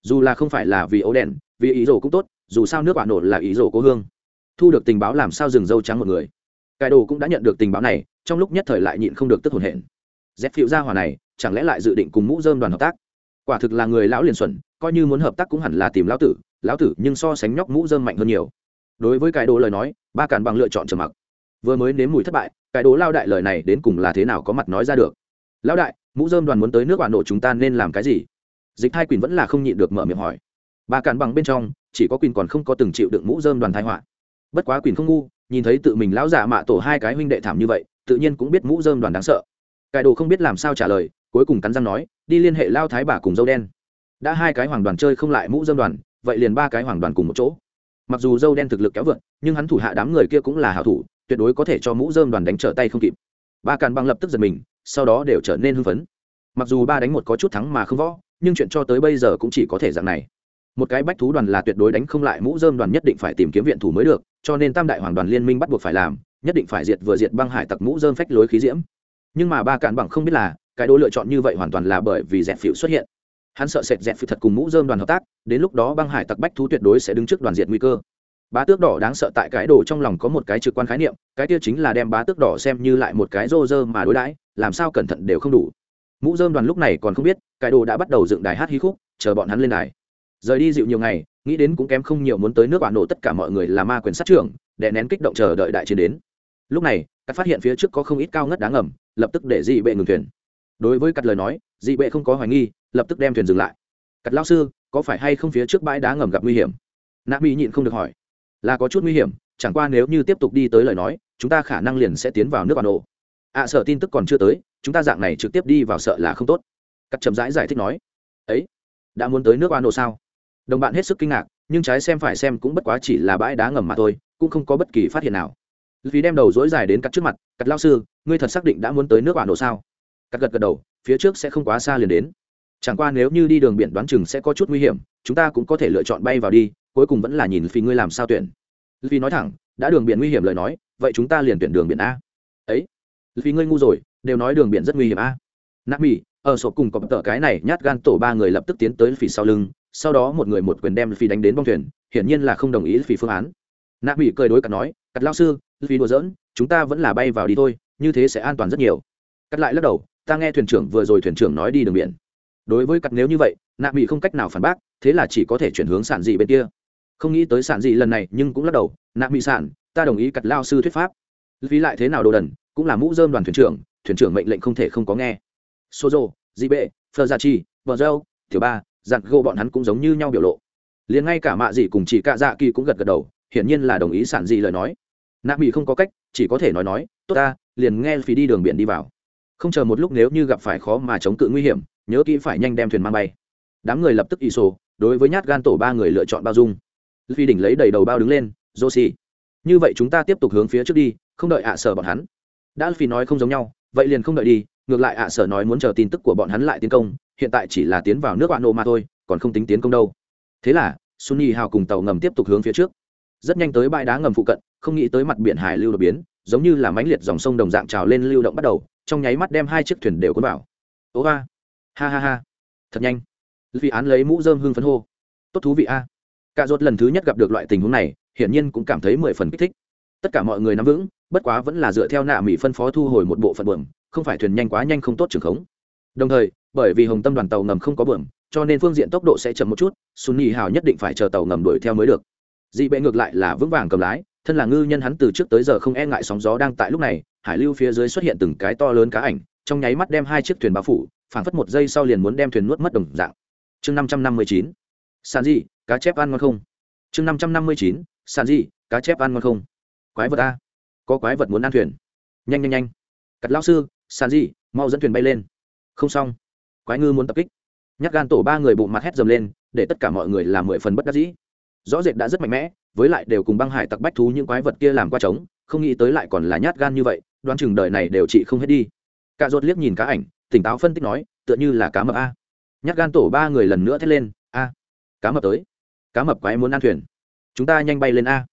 Dù là không phải là vì ổ đèn, vì ý rổ cũng tốt, dù sao nước bạn nộ là ý rổ cố hương. Thu được tình báo làm sao dừng dâu trắng một người. Cải đồ cũng đã nhận được tình báo này, trong lúc nhất thời lại nhịn không được tức hồn hển. Dép phiệu ra hòa này chẳng lẽ lại dự định cùng mũ dơm đoàn hợp tác? Quả thực là người lão liền xuẩn, coi như muốn hợp tác cũng hẳn là tìm lão tử lão tử nhưng so sánh nhóc mũ dơm mạnh hơn nhiều. Đối với cải đồ lời nói, ba cản bằng lựa chọn trầm mặc. Vừa mới nếm mùi thất bại cải đồ lao đại lời này đến cùng là thế nào có mặt nói ra được? Lão đại, mũ dơm đoàn muốn tới nước bạn nổ chúng ta nên làm cái gì? Dịch hai quỳnh vẫn là không nhịn được mở miệng hỏi. Ba cản bằng bên trong, chỉ có quỳnh còn không có từng chịu đựng mũ dơm đoàn thái họa. Bất quá quỳnh không ngu, nhìn thấy tự mình lão giả mạ tổ hai cái huynh đệ thảm như vậy, tự nhiên cũng biết mũ dơm đoàn đáng sợ. Cải đồ không biết làm sao trả lời cuối cùng cắn răng nói, đi liên hệ lao thái bà cùng dâu đen. Đã hai cái hoàng đoàn chơi không lại mũ dơm đoàn, vậy liền ba cái hoàng đoàn cùng một chỗ. Mặc dù dâu đen thực lực kéo vượt, nhưng hắn thủ hạ đám người kia cũng là hảo thủ, tuyệt đối có thể cho mũ dơm đoàn đánh trở tay không kịp. Ba càn băng lập tức giật mình, sau đó đều trở nên hưng phấn. Mặc dù ba đánh một có chút thắng mà không võ, nhưng chuyện cho tới bây giờ cũng chỉ có thể dạng này. Một cái bách thú đoàn là tuyệt đối đánh không lại mũ dơm đoàn nhất định phải tìm kiếm viện thủ mới được, cho nên tam đại hoàng đoàn liên minh bắt buộc phải làm, nhất định phải diệt vừa diệt băng hải tặc mũ dơm phách lối khí diễm. Nhưng mà ba càn bằng không biết là cái đồ lựa chọn như vậy hoàn toàn là bởi vì dẹp phịu xuất hiện. Hắn sợ sệt dẹp phịu thật cùng mũ dơm đoàn hợp tác, đến lúc đó băng hải tặc bách thú tuyệt đối sẽ đứng trước đoàn diệt nguy cơ. Bá tước đỏ đáng sợ tại cái đồ trong lòng có một cái trực quan khái niệm, cái kia chính là đem bá tước đỏ xem như lại một cái rô rơ mà đối đãi, làm sao cẩn thận đều không đủ. Mũ dơm đoàn lúc này còn không biết, cái đồ đã bắt đầu dựng đài hát hí khúc, chờ bọn hắn lên đài. Rời đi dịu nhiều ngày, nghĩ đến cũng kém không nhiều muốn tới nước bạn nổ tất cả mọi người là ma quyền sát trưởng để nén kích động chờ đợi đại chiến đến. Lúc này, các phát hiện phía trước có không ít cao ngất đáng ngầm, lập tức để dị bệ ngừng thuyền đối với cắt lời nói dị bệ không có hoài nghi lập tức đem thuyền dừng lại. Cắt lao sư có phải hay không phía trước bãi đá ngầm gặp nguy hiểm? Nạ mỹ nhịn không được hỏi. Là có chút nguy hiểm chẳng qua nếu như tiếp tục đi tới lời nói chúng ta khả năng liền sẽ tiến vào nước bà nổ ạ à, sợ tin tức còn chưa tới chúng ta dạng này trực tiếp đi vào sợ là không tốt. Cắt chậm rãi giải, giải thích nói. Ấy đã muốn tới nước bà nổ sao? Đồng bạn hết sức kinh ngạc nhưng trái xem phải xem cũng bất quá chỉ là bãi đá ngầm mà thôi cũng không có bất kỳ phát hiện nào. Vì đem đầu dối dài đến cắt trước mặt cắt lao sư ngươi thật xác định đã muốn tới nước bà nổ sao? Cắt gật gật đầu, phía trước sẽ không quá xa liền đến. Chẳng qua nếu như đi đường biển đoán chừng sẽ có chút nguy hiểm, chúng ta cũng có thể lựa chọn bay vào đi, cuối cùng vẫn là nhìn phi ngươi làm sao tuyển. Vì nói thẳng, đã đường biển nguy hiểm lời nói, vậy chúng ta liền tuyển đường biển a. Ấy vì ngươi ngu rồi, đều nói đường biển rất nguy hiểm a. Nạp mỹ ở sổ cùng có tờ cái này nhát gan tổ ba người lập tức tiến tới phì sau lưng, sau đó một người một quyền đem phi đánh đến bong thuyền, hiển nhiên là không đồng ý phi phương án. Nạp mỹ cười đối cặt nói cặt lao sư, phi đùa giỡn, chúng ta vẫn là bay vào đi thôi, như thế sẽ an toàn rất nhiều. Cắt lại lắc đầu ta nghe thuyền trưởng vừa rồi thuyền trưởng nói đi đường biển. Đối với cặp nếu như vậy, nạ mỹ không cách nào phản bác, thế là chỉ có thể chuyển hướng sản dị bên kia. Không nghĩ tới sản dị lần này nhưng cũng lắc đầu, nạ mỹ sản, ta đồng ý cặt lao sư thuyết pháp. Vì lại thế nào đồ đần, cũng là mũ dơm đoàn thuyền trưởng thuyền trưởng mệnh lệnh không thể không có nghe. Sozo dị bệ phờ gia chi vợ dâu tiểu ba dặn gô bọn hắn cũng giống như nhau biểu lộ. Liền ngay cả mạ dị cùng chị cạ dạ kỳ cũng gật gật đầu, hiển nhiên là đồng ý sản dị lời nói. Nạ mỹ không có cách, chỉ có thể nói nói, tốt ta, liền nghe phí đi đường biển đi vào không chờ một lúc nếu như gặp phải khó mà chống cự nguy hiểm, nhớ kỹ phải nhanh đem thuyền mang bay. Đám người lập tức ỷ sổ, đối với nhát gan tổ ba người lựa chọn bao dung. Phi đỉnh lấy đầy đầu bao đứng lên, joshi, như vậy chúng ta tiếp tục hướng phía trước đi, không đợi ạ sở bọn hắn. Đã phi nói không giống nhau, vậy liền không đợi đi, ngược lại ạ sở nói muốn chờ tin tức của bọn hắn lại tiến công, hiện tại chỉ là tiến vào nước bạn nô mà thôi, còn không tính tiến công đâu. Thế là sunny hào cùng tàu ngầm tiếp tục hướng phía trước. Rất nhanh tới bãi đá ngầm phụ cận, không nghĩ tới mặt biển hải lưu đột biến, giống như là mãnh liệt dòng sông đồng dạng trào lên lưu động bắt đầu trong nháy mắt đem hai chiếc thuyền đều cuốn vào. Ố ha ha ha ha. Thật nhanh. Vì án lấy mũ dơm hương phấn hô. Tốt thú vị a. Cả rốt lần thứ nhất gặp được loại tình huống này, hiển nhiên cũng cảm thấy mười phần kích thích. Tất cả mọi người nắm vững, bất quá vẫn là dựa theo nạ mỹ phân phó thu hồi một bộ phận bờm không phải thuyền nhanh quá nhanh không tốt trường khống. Đồng thời, bởi vì hồng tâm đoàn tàu ngầm không có bờm cho nên phương diện tốc độ sẽ chậm một chút xuân hào nhất định phải chờ tàu ngầm đuổi theo mới được. Dị bệ ngược lại là vững vàng cầm lái, thân là ngư nhân hắn từ trước tới giờ không e ngại sóng gió đang tại lúc này hải lưu phía dưới xuất hiện từng cái to lớn cá ảnh, trong nháy mắt đem hai chiếc thuyền bao phủ, phảng phất một giây sau liền muốn đem thuyền nuốt mất đồng dạng. Chương năm trăm năm mươi chín, sàn gì cá chép ăn ngon không? Chương năm trăm năm mươi chín, sàn gì cá chép ăn ngon không? Quái vật a. Có quái vật muốn ăn thuyền. Nhanh nhanh nhanh. Cặt lao sư, sàn gì mau dẫn thuyền bay lên. Không xong. Quái ngư muốn tập kích. Nhắc gan tổ ba người bụng mặt hét dầm lên, để tất cả mọi người làm mười phần bất đắc dĩ. Rõ rệt đã rất mạnh mẽ, với lại đều cùng băng hải tặc bách thú những quái vật kia làm qua trống, không nghĩ tới lại còn là nhát gan như vậy đoán chừng đời này đều trị không hết đi. Cả rốt liếc nhìn cá ảnh, tỉnh táo phân tích nói, tựa như là cá mập a. Nhắc gan tổ ba người lần nữa thét lên, a. Cá mập tới. Cá mập quái muốn ăn thuyền. Chúng ta nhanh bay lên a.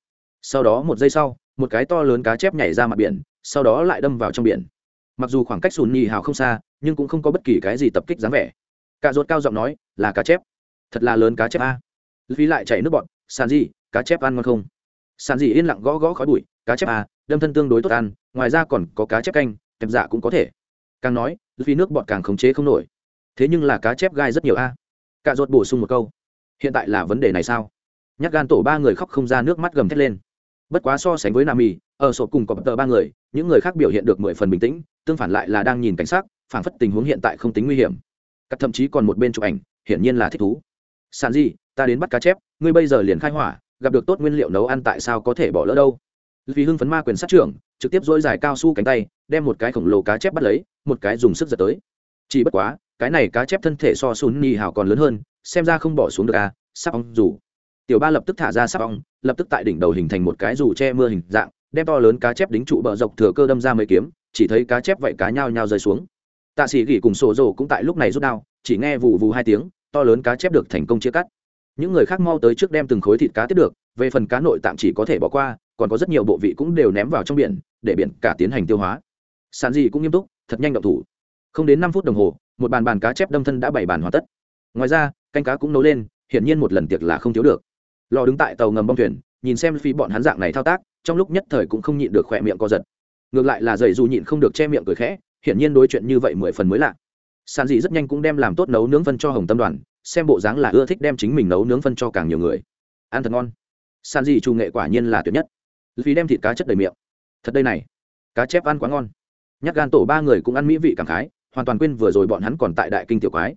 Sau đó một giây sau, một cái to lớn cá chép nhảy ra mặt biển, sau đó lại đâm vào trong biển. Mặc dù khoảng cách sùn nhì hào không xa, nhưng cũng không có bất kỳ cái gì tập kích dáng vẻ. Cạ rốt cao giọng nói, là cá chép. Thật là lớn cá chép a. Phí lại chạy nước bọn sàn gì cá chép ăn ngon không? Sàn gì yên lặng gõ gõ khói bụi, cá chép à đâm thân tương đối tốt ăn, ngoài ra còn có cá chép canh, kẹp dạ cũng có thể. Càng nói, vì nước bọn càng khống chế không nổi. Thế nhưng là cá chép gai rất nhiều a. Cạ ruột bổ sung một câu. Hiện tại là vấn đề này sao? Nhắc gan tổ ba người khóc không ra nước mắt gầm thét lên. Bất quá so sánh với nam mì ở sổ cùng có bất tờ ba người, những người khác biểu hiện được mười phần bình tĩnh, tương phản lại là đang nhìn cảnh sát phản phất tình huống hiện tại không tính nguy hiểm. Cắt thậm chí còn một bên chụp ảnh, hiển nhiên là thích thú. Sàn gì ta đến bắt cá chép, ngươi bây giờ liền khai hỏa, gặp được tốt nguyên liệu nấu ăn tại sao có thể bỏ lỡ đâu? Vì hưng phấn ma quyền sát trưởng, trực tiếp dỗi dài cao su cánh tay, đem một cái khổng lồ cá chép bắt lấy, một cái dùng sức giật tới. Chỉ bất quá, cái này cá chép thân thể so sún nhì hào còn lớn hơn, xem ra không bỏ xuống được à sắp ong dù. Tiểu ba lập tức thả ra sắp ong, lập tức tại đỉnh đầu hình thành một cái dù che mưa hình dạng, đem to lớn cá chép đính trụ bờ dọc thừa cơ đâm ra mấy kiếm, chỉ thấy cá chép vậy cá nhao nhao rơi xuống. Tạ sĩ gỉ cùng sổ rồ cũng tại lúc này rút đao, chỉ nghe vụ vù hai tiếng, to lớn cá chép được thành công chia cắt. Những người khác mau tới trước đem từng khối thịt cá tiếp được, về phần cá nội tạm chỉ có thể bỏ qua còn có rất nhiều bộ vị cũng đều ném vào trong biển, để biển cả tiến hành tiêu hóa. Sàn gì cũng nghiêm túc, thật nhanh động thủ. Không đến năm phút đồng hồ, một bàn bàn cá chép đâm thân đã bảy bàn hoàn tất. Ngoài ra, canh cá cũng nấu lên, hiển nhiên một lần tiệc là không thiếu được. Lò đứng tại tàu ngầm bong thuyền, nhìn xem phi bọn hắn dạng này thao tác, trong lúc nhất thời cũng không nhịn được khỏe miệng co giật. Ngược lại là dày dù nhịn không được che miệng cười khẽ, hiển nhiên đối chuyện như vậy mười phần mới lạ. Sàn dị rất nhanh cũng đem làm tốt nấu nướng phân cho hồng tâm đoàn, xem bộ dáng là ưa thích đem chính mình nấu nướng phân cho càng nhiều người. Ăn thật ngon. Sàn dị trù nghệ quả nhiên là tuyệt nhất vì đem thịt cá chất đầy miệng. Thật đây này, cá chép ăn quá ngon. Nhắc gan tổ ba người cũng ăn mỹ vị cảm khái, hoàn toàn quên vừa rồi bọn hắn còn tại đại kinh tiểu quái.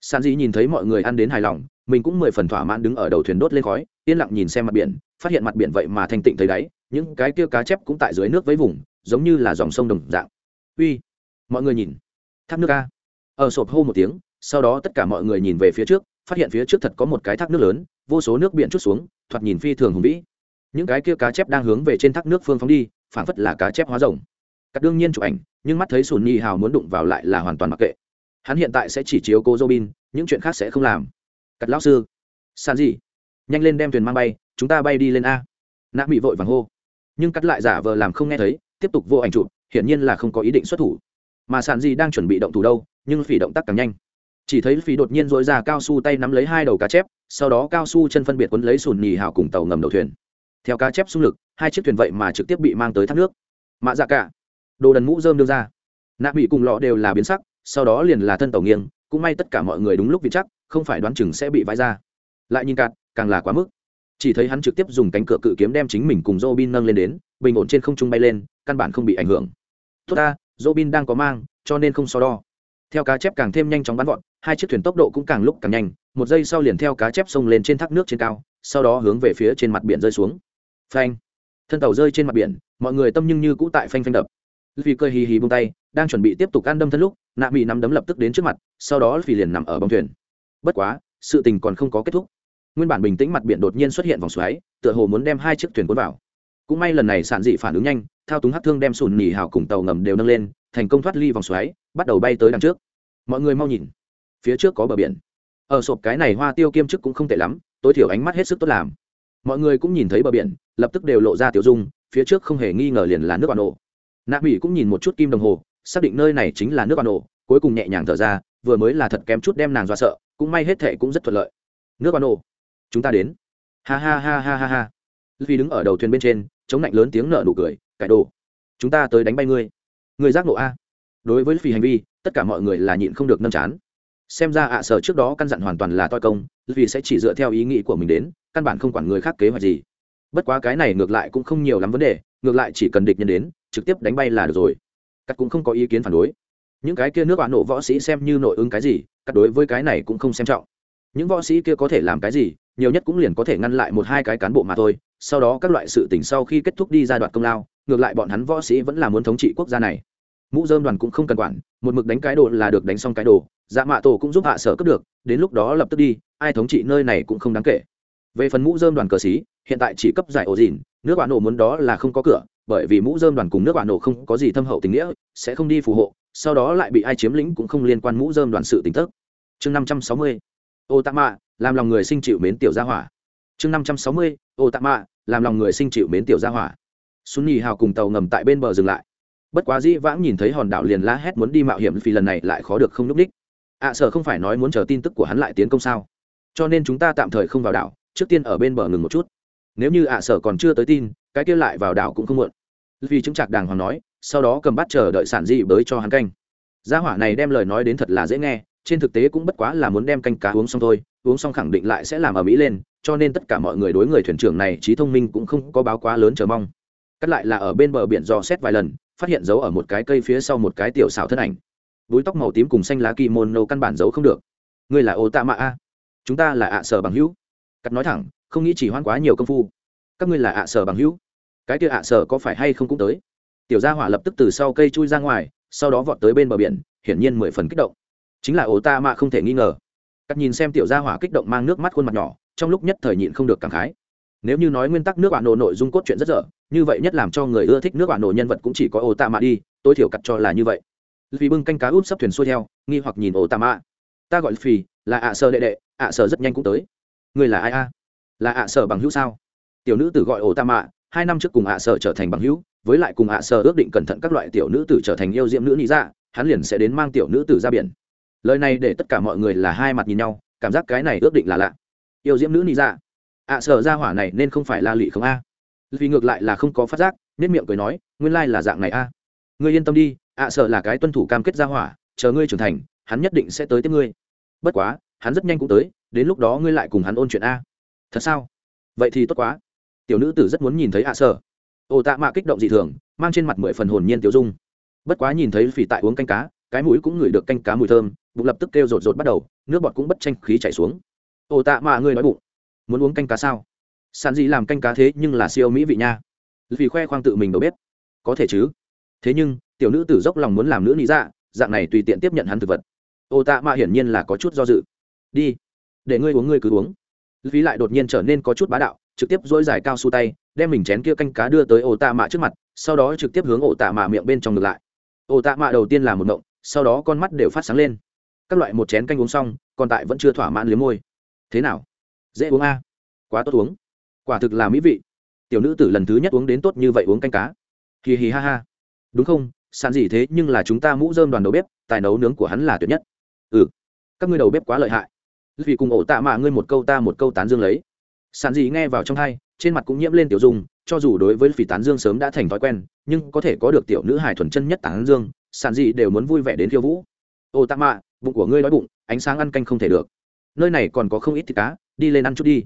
San dị nhìn thấy mọi người ăn đến hài lòng, mình cũng mười phần thỏa mãn đứng ở đầu thuyền đốt lên khói, yên lặng nhìn xem mặt biển, phát hiện mặt biển vậy mà thanh tịnh thấy đáy, những cái kia cá chép cũng tại dưới nước với vùng, giống như là dòng sông đồng dạng. Uy, mọi người nhìn, thác nước a. Ở sộp hô một tiếng, sau đó tất cả mọi người nhìn về phía trước, phát hiện phía trước thật có một cái thác nước lớn, vô số nước biển chút xuống, thoạt nhìn phi thường hùng vĩ những cái kia cá chép đang hướng về trên thác nước phương phóng đi, phảng phất là cá chép hóa rồng. Cắt đương nhiên chụp ảnh, nhưng mắt thấy sùn nhi hào muốn đụng vào lại là hoàn toàn mặc kệ. Hắn hiện tại sẽ chỉ chiếu cô robin, những chuyện khác sẽ không làm. Cắt lão sư. San gì? Nhanh lên đem thuyền mang bay, chúng ta bay đi lên a. Nạ bị vội vàng hô. Nhưng cắt lại giả vờ làm không nghe thấy, tiếp tục vô ảnh chụp, hiển nhiên là không có ý định xuất thủ. Mà sàn gì đang chuẩn bị động thủ đâu, nhưng phỉ động tác càng nhanh. Chỉ thấy phỉ đột nhiên dối ra cao su tay nắm lấy hai đầu cá chép, sau đó cao su chân phân biệt quấn lấy sùn nhì hào cùng tàu ngầm đầu thuyền theo cá chép xung lực hai chiếc thuyền vậy mà trực tiếp bị mang tới thác nước mạ dạ cả đồ đần mũ dơm đưa ra nạ bị cùng lọ đều là biến sắc sau đó liền là thân tàu nghiêng cũng may tất cả mọi người đúng lúc vị chắc không phải đoán chừng sẽ bị vãi ra lại nhìn cạn càng là quá mức chỉ thấy hắn trực tiếp dùng cánh cửa cự kiếm đem chính mình cùng Robin nâng lên đến, bình ổn trên không trung bay lên, căn bản không bị ảnh hưởng. Tốt ta, Robin đang có mang, cho nên không so đo. Theo cá chép càng thêm nhanh chóng bắn vọt, hai chiếc thuyền tốc độ cũng càng lúc càng nhanh, một giây sau liền theo cá chép xông lên trên thác nước trên cao, sau đó hướng về phía trên mặt biển rơi xuống. Phanh! Thân tàu rơi trên mặt biển, mọi người tâm nhưng như cũ tại phanh phanh đập. Vì cơ hì hì buông tay, đang chuẩn bị tiếp tục ăn đâm thân lúc, nạ bị nắm đấm lập tức đến trước mặt, sau đó vì liền nằm ở bong thuyền. Bất quá, sự tình còn không có kết thúc nguyên bản bình tĩnh mặt biển đột nhiên xuất hiện vòng xoáy tựa hồ muốn đem hai chiếc thuyền cuốn vào cũng may lần này sản dị phản ứng nhanh thao túng hát thương đem sùn nỉ hào cùng tàu ngầm đều nâng lên thành công thoát ly vòng xoáy bắt đầu bay tới đằng trước mọi người mau nhìn phía trước có bờ biển ở sộp cái này hoa tiêu kiêm chức cũng không tệ lắm tối thiểu ánh mắt hết sức tốt làm mọi người cũng nhìn thấy bờ biển, lập tức đều lộ ra tiểu dung, phía trước không hề nghi ngờ liền là nước bà nổ. Nạ mỹ cũng nhìn một chút kim đồng hồ, xác định nơi này chính là nước bà nổ, cuối cùng nhẹ nhàng thở ra, vừa mới là thật kém chút đem nàng do sợ, cũng may hết thệ cũng rất thuận lợi. Nước bà nổ, chúng ta đến. Ha ha ha ha ha ha. Vì đứng ở đầu thuyền bên trên, chống lạnh lớn tiếng nợ nụ cười, cải đồ, chúng ta tới đánh bay ngươi. Người giác nộ a? Đối với phi hành vi, tất cả mọi người là nhịn không được nâm chán. Xem ra ạ sở trước đó căn dặn hoàn toàn là toi công vì sẽ chỉ dựa theo ý nghĩ của mình đến căn bản không quản người khác kế hoạch gì. Bất quá cái này ngược lại cũng không nhiều lắm vấn đề, ngược lại chỉ cần địch nhân đến, trực tiếp đánh bay là được rồi. Cắt cũng không có ý kiến phản đối. Những cái kia nước bạn nộ võ sĩ xem như nội ứng cái gì, cắt đối với cái này cũng không xem trọng. Những võ sĩ kia có thể làm cái gì, nhiều nhất cũng liền có thể ngăn lại một hai cái cán bộ mà thôi, sau đó các loại sự tình sau khi kết thúc đi ra đoạn công lao, ngược lại bọn hắn võ sĩ vẫn là muốn thống trị quốc gia này. Mũ dơm đoàn cũng không cần quản, một mực đánh cái đồ là được đánh xong cái đồ dạ mạ tổ cũng giúp hạ sở cướp được, đến lúc đó lập tức đi, ai thống trị nơi này cũng không đáng kể về phần mũ dơm đoàn cờ xí, hiện tại chỉ cấp giải ổ dìn, nước bạn nổ muốn đó là không có cửa, bởi vì mũ dơm đoàn cùng nước bạn nổ không có gì thâm hậu tình nghĩa, sẽ không đi phù hộ, sau đó lại bị ai chiếm lĩnh cũng không liên quan mũ dơm đoàn sự tính thức chương năm trăm sáu mươi, ô tạ mạ, làm lòng người sinh chịu mến tiểu gia hỏa. Chương năm trăm sáu mươi, ô tạ mạ, làm lòng người sinh chịu mến tiểu gia hỏa. Xuân nhì hào cùng tàu ngầm tại bên bờ dừng lại. Bất quá dĩ vãng nhìn thấy hòn đảo liền la hét muốn đi mạo hiểm, vì lần này lại khó được không n ú c ních ạ à, sở không phải nói muốn chờ tin tức của hắn lại tiến công sao? Cho nên chúng ta tạm thời không vào đảo trước tiên ở bên bờ ngừng một chút. Nếu như ạ sở còn chưa tới tin, cái kia lại vào đảo cũng không muộn. Vì chứng chặt đàng hoàng nói, sau đó cầm bắt chờ đợi sản dị bới cho hắn canh. Gia hỏa này đem lời nói đến thật là dễ nghe, trên thực tế cũng bất quá là muốn đem canh cá uống xong thôi, uống xong khẳng định lại sẽ làm ở mỹ lên, cho nên tất cả mọi người đối người thuyền trưởng này trí thông minh cũng không có báo quá lớn chờ mong. Cắt lại là ở bên bờ biển dò xét vài lần, phát hiện dấu ở một cái cây phía sau một cái tiểu xảo thân ảnh. Búi tóc màu tím cùng xanh lá kỳ môn nâu căn bản giấu không được. Ngươi là ô tạ mạ a chúng ta là ạ sở bằng hữu cắt nói thẳng, không nghĩ chỉ hoan quá nhiều công phu. Các ngươi là ạ sở bằng hữu. Cái kia ạ sở có phải hay không cũng tới. Tiểu gia hỏa lập tức từ sau cây chui ra ngoài, sau đó vọt tới bên bờ biển, hiển nhiên mười phần kích động. Chính là ổ ta mạ không thể nghi ngờ. Cắt nhìn xem tiểu gia hỏa kích động mang nước mắt khuôn mặt nhỏ, trong lúc nhất thời nhịn không được cảm khái. Nếu như nói nguyên tắc nước bạn nổ nội dung cốt truyện rất dở, như vậy nhất làm cho người ưa thích nước bạn nổ nhân vật cũng chỉ có ổ tạ mạ đi, tối thiểu cắt cho là như vậy. Vì bưng canh cá úp sắp thuyền xuôi theo, nghi hoặc nhìn ổ tạ mạ. Ta gọi phì là ạ sở đệ đệ, ạ sở rất nhanh cũng tới. Ngươi là ai a? Là ạ sở bằng hữu sao? Tiểu nữ tử gọi ổ tạ mạ, hai năm trước cùng ạ sở trở thành bằng hữu, với lại cùng ạ sở ước định cẩn thận các loại tiểu nữ tử trở thành yêu diễm nữ nị dạ hắn liền sẽ đến mang tiểu nữ tử ra biển. Lời này để tất cả mọi người là hai mặt nhìn nhau, cảm giác cái này ước định là lạ. Yêu diễm nữ nị dạ. Ạ sở ra hỏa này nên không phải là lị không a. Vì ngược lại là không có phát giác nết miệng cười nói, nguyên lai là dạng này a. Ngươi yên tâm đi, ạ sở là cái tuân thủ cam kết ra hỏa, chờ ngươi trưởng thành, hắn nhất định sẽ tới tiếp ngươi. Bất quá, hắn rất nhanh cũng tới đến lúc đó ngươi lại cùng hắn ôn chuyện a. Thật sao? Vậy thì tốt quá. Tiểu nữ tử rất muốn nhìn thấy ạ sở. Ồ tạ mạ kích động dị thường, mang trên mặt mười phần hồn nhiên tiểu dung. Bất quá nhìn thấy phỉ tại uống canh cá, cái mũi cũng ngửi được canh cá mùi thơm, bụng lập tức kêu rột rột bắt đầu, nước bọt cũng bất tranh khí chảy xuống. Ồ tạ mạ, ngươi nói bụng. Muốn uống canh cá sao? Sàn gì làm canh cá thế nhưng là siêu mỹ vị nha. Vì khoe khoang tự mình đâu biết có thể chứ. Thế nhưng, tiểu nữ tử dốc lòng muốn làm nữ lý dạ dạng này tùy tiện tiếp nhận hắn thực vật. Ô tạ mạ hiển nhiên là có chút do dự. Đi để ngươi uống, ngươi cứ uống. Phí lại đột nhiên trở nên có chút bá đạo, trực tiếp dỗi dài cao su tay, đem mình chén kia canh cá đưa tới ổ tạ mạ trước mặt, sau đó trực tiếp hướng ổ tạ mạ miệng bên trong ngược lại. Ổ tạ mạ đầu tiên là một động sau đó con mắt đều phát sáng lên. Các loại một chén canh uống xong, còn tại vẫn chưa thỏa mãn liếm môi. Thế nào? Dễ uống a quá tốt uống. Quả thực là mỹ vị. Tiểu nữ tử lần thứ nhất uống đến tốt như vậy uống canh cá. Hì hì ha ha. Đúng không? Sàn gì thế nhưng là chúng ta mũ dơm đoàn đầu bếp, tài nấu nướng của hắn là tuyệt nhất. Ừ. Các ngươi đầu bếp quá lợi hại vì cùng ổ tạ mạ ngươi một câu ta một câu tán dương lấy. Sản gì nghe vào trong hai, trên mặt cũng nhiễm lên tiểu dung, cho dù đối với phỉ tán dương sớm đã thành thói quen, nhưng có thể có được tiểu nữ hài thuần chân nhất tán dương sản gì đều muốn vui vẻ đến khiêu vũ. Ổ tạ mạ, bụng của ngươi đói bụng, ánh sáng ăn canh không thể được. Nơi này còn có không ít thịt cá, đi lên ăn chút đi.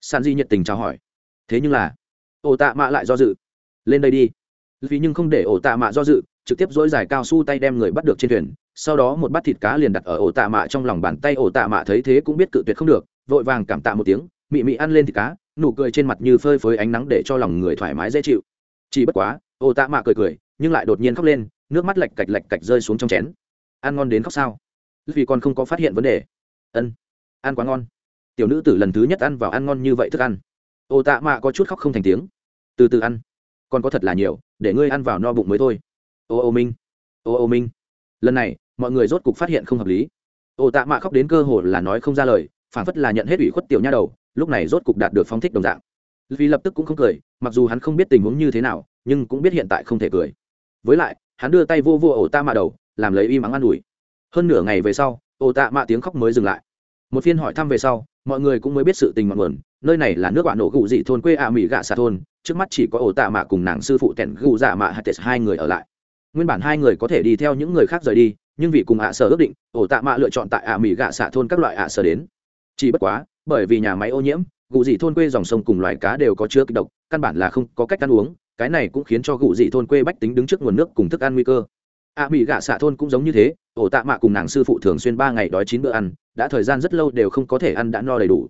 Sản gì nhiệt tình chào hỏi. Thế nhưng là, ổ tạ mạ lại do dự. Lên đây đi vì nhưng không để ổ tạ mạ do dự, trực tiếp dỗi dài cao su tay đem người bắt được trên thuyền. Sau đó một bát thịt cá liền đặt ở ổ tạ mạ trong lòng bàn tay. Ổ tạ mạ thấy thế cũng biết cự tuyệt không được, vội vàng cảm tạ một tiếng, mị mị ăn lên thịt cá, nụ cười trên mặt như phơi phới ánh nắng để cho lòng người thoải mái dễ chịu. Chỉ bất quá, ổ tạ mạ cười cười, nhưng lại đột nhiên khóc lên, nước mắt lạch cạch lạch cạch rơi xuống trong chén. Ăn ngon đến khóc sao? Vì còn không có phát hiện vấn đề. Ân, ăn quá ngon. Tiểu nữ tử lần thứ nhất ăn vào ăn ngon như vậy thức ăn. Ổ tạ mạ có chút khóc không thành tiếng. Từ từ ăn. Còn có thật là nhiều để ngươi ăn vào no bụng mới thôi. Ô ô minh, ô ô minh. Lần này, mọi người rốt cục phát hiện không hợp lý. Ô tạ mạ khóc đến cơ hồ là nói không ra lời phản phất là nhận hết ủy khuất tiểu nha đầu, lúc này rốt cục đạt được phong thích đồng dạng. Vì lập tức cũng không cười, mặc dù hắn không biết tình huống như thế nào, nhưng cũng biết hiện tại không thể cười. Với lại, hắn đưa tay vô vô ổ tạ mạ đầu, làm lấy y mắng an ủi. Hơn nửa ngày về sau ổ tạ mạ tiếng khóc mới dừng lại. Một phiên hỏi thăm về sau, mọi người cũng mới biết sự tình mặn mượn nơi này là nước bạn nổ gù dị thôn quê ạ mỹ gạ xà thôn, trước mắt chỉ có ổ tạ mạ cùng nàng sư phụ tẻn gù dạ mạ hạt hai người ở lại. Nguyên bản hai người có thể đi theo những người khác rời đi, nhưng vì cùng ạ sở ước định, ổ tạ mạ lựa chọn tại ạ mỹ gạ xạ thôn các loại ạ sở đến. Chỉ bất quá, bởi vì nhà máy ô nhiễm, gù dị thôn quê dòng sông cùng loài cá đều có chứa kịch độc, căn bản là không có cách ăn uống, cái này cũng khiến cho gù dị thôn quê bách tính đứng trước nguồn nước cùng thức ăn nguy cơ. Ạ mỹ gạ xạ thôn cũng giống như thế, ổ tạ mạ cùng nàng sư phụ thường xuyên ba ngày đói chín bữa ăn, đã thời gian rất lâu đều không có thể ăn đã no đầy đủ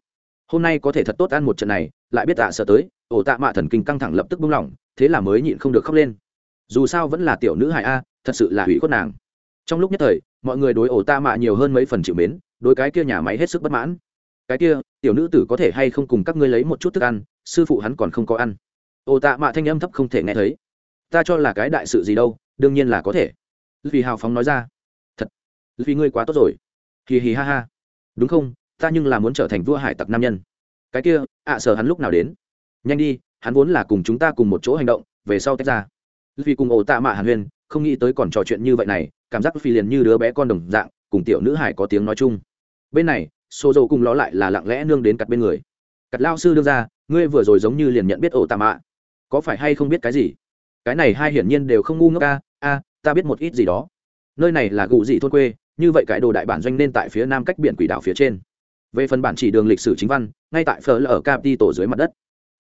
hôm nay có thể thật tốt ăn một trận này, lại biết tạ sợ tới, ổ tạ mạ thần kinh căng thẳng lập tức buông lỏng, thế là mới nhịn không được khóc lên. Dù sao vẫn là tiểu nữ hài a, thật sự là hủy khuất nàng. Trong lúc nhất thời, mọi người đối ổ tạ mạ nhiều hơn mấy phần chịu mến, đối cái kia nhà máy hết sức bất mãn. Cái kia, tiểu nữ tử có thể hay không cùng các ngươi lấy một chút thức ăn, sư phụ hắn còn không có ăn. Ổ tạ mạ thanh âm thấp không thể nghe thấy. Ta cho là cái đại sự gì đâu, đương nhiên là có thể. Vì hào phóng nói ra. Thật, vì ngươi quá tốt rồi. Hì hì ha ha. Đúng không? Ta nhưng là muốn trở thành vua hải tặc nam nhân. Cái kia, ạ à, sở hắn lúc nào đến? Nhanh đi, hắn vốn là cùng chúng ta cùng một chỗ hành động, về sau tách ra. Vì cùng ổ tạ mạ hàn huyên, không nghĩ tới còn trò chuyện như vậy này, cảm giác phi liền như đứa bé con đồng dạng, cùng tiểu nữ hải có tiếng nói chung. Bên này xô dầu cùng ló lại là lặng lẽ nương đến cặt bên người. Cặt lao sư đưa ra, ngươi vừa rồi giống như liền nhận biết ổ tạ mạ. Có phải hay không biết cái gì? Cái này hai hiển nhiên đều không ngu ngốc a a, ta biết một ít gì đó. Nơi này là gụ dị thôn quê, như vậy cái đồ đại bản doanh nên tại phía nam cách biển quỷ đảo phía trên về phần bản chỉ đường lịch sử chính văn, ngay tại phở ở capi tổ dưới mặt đất.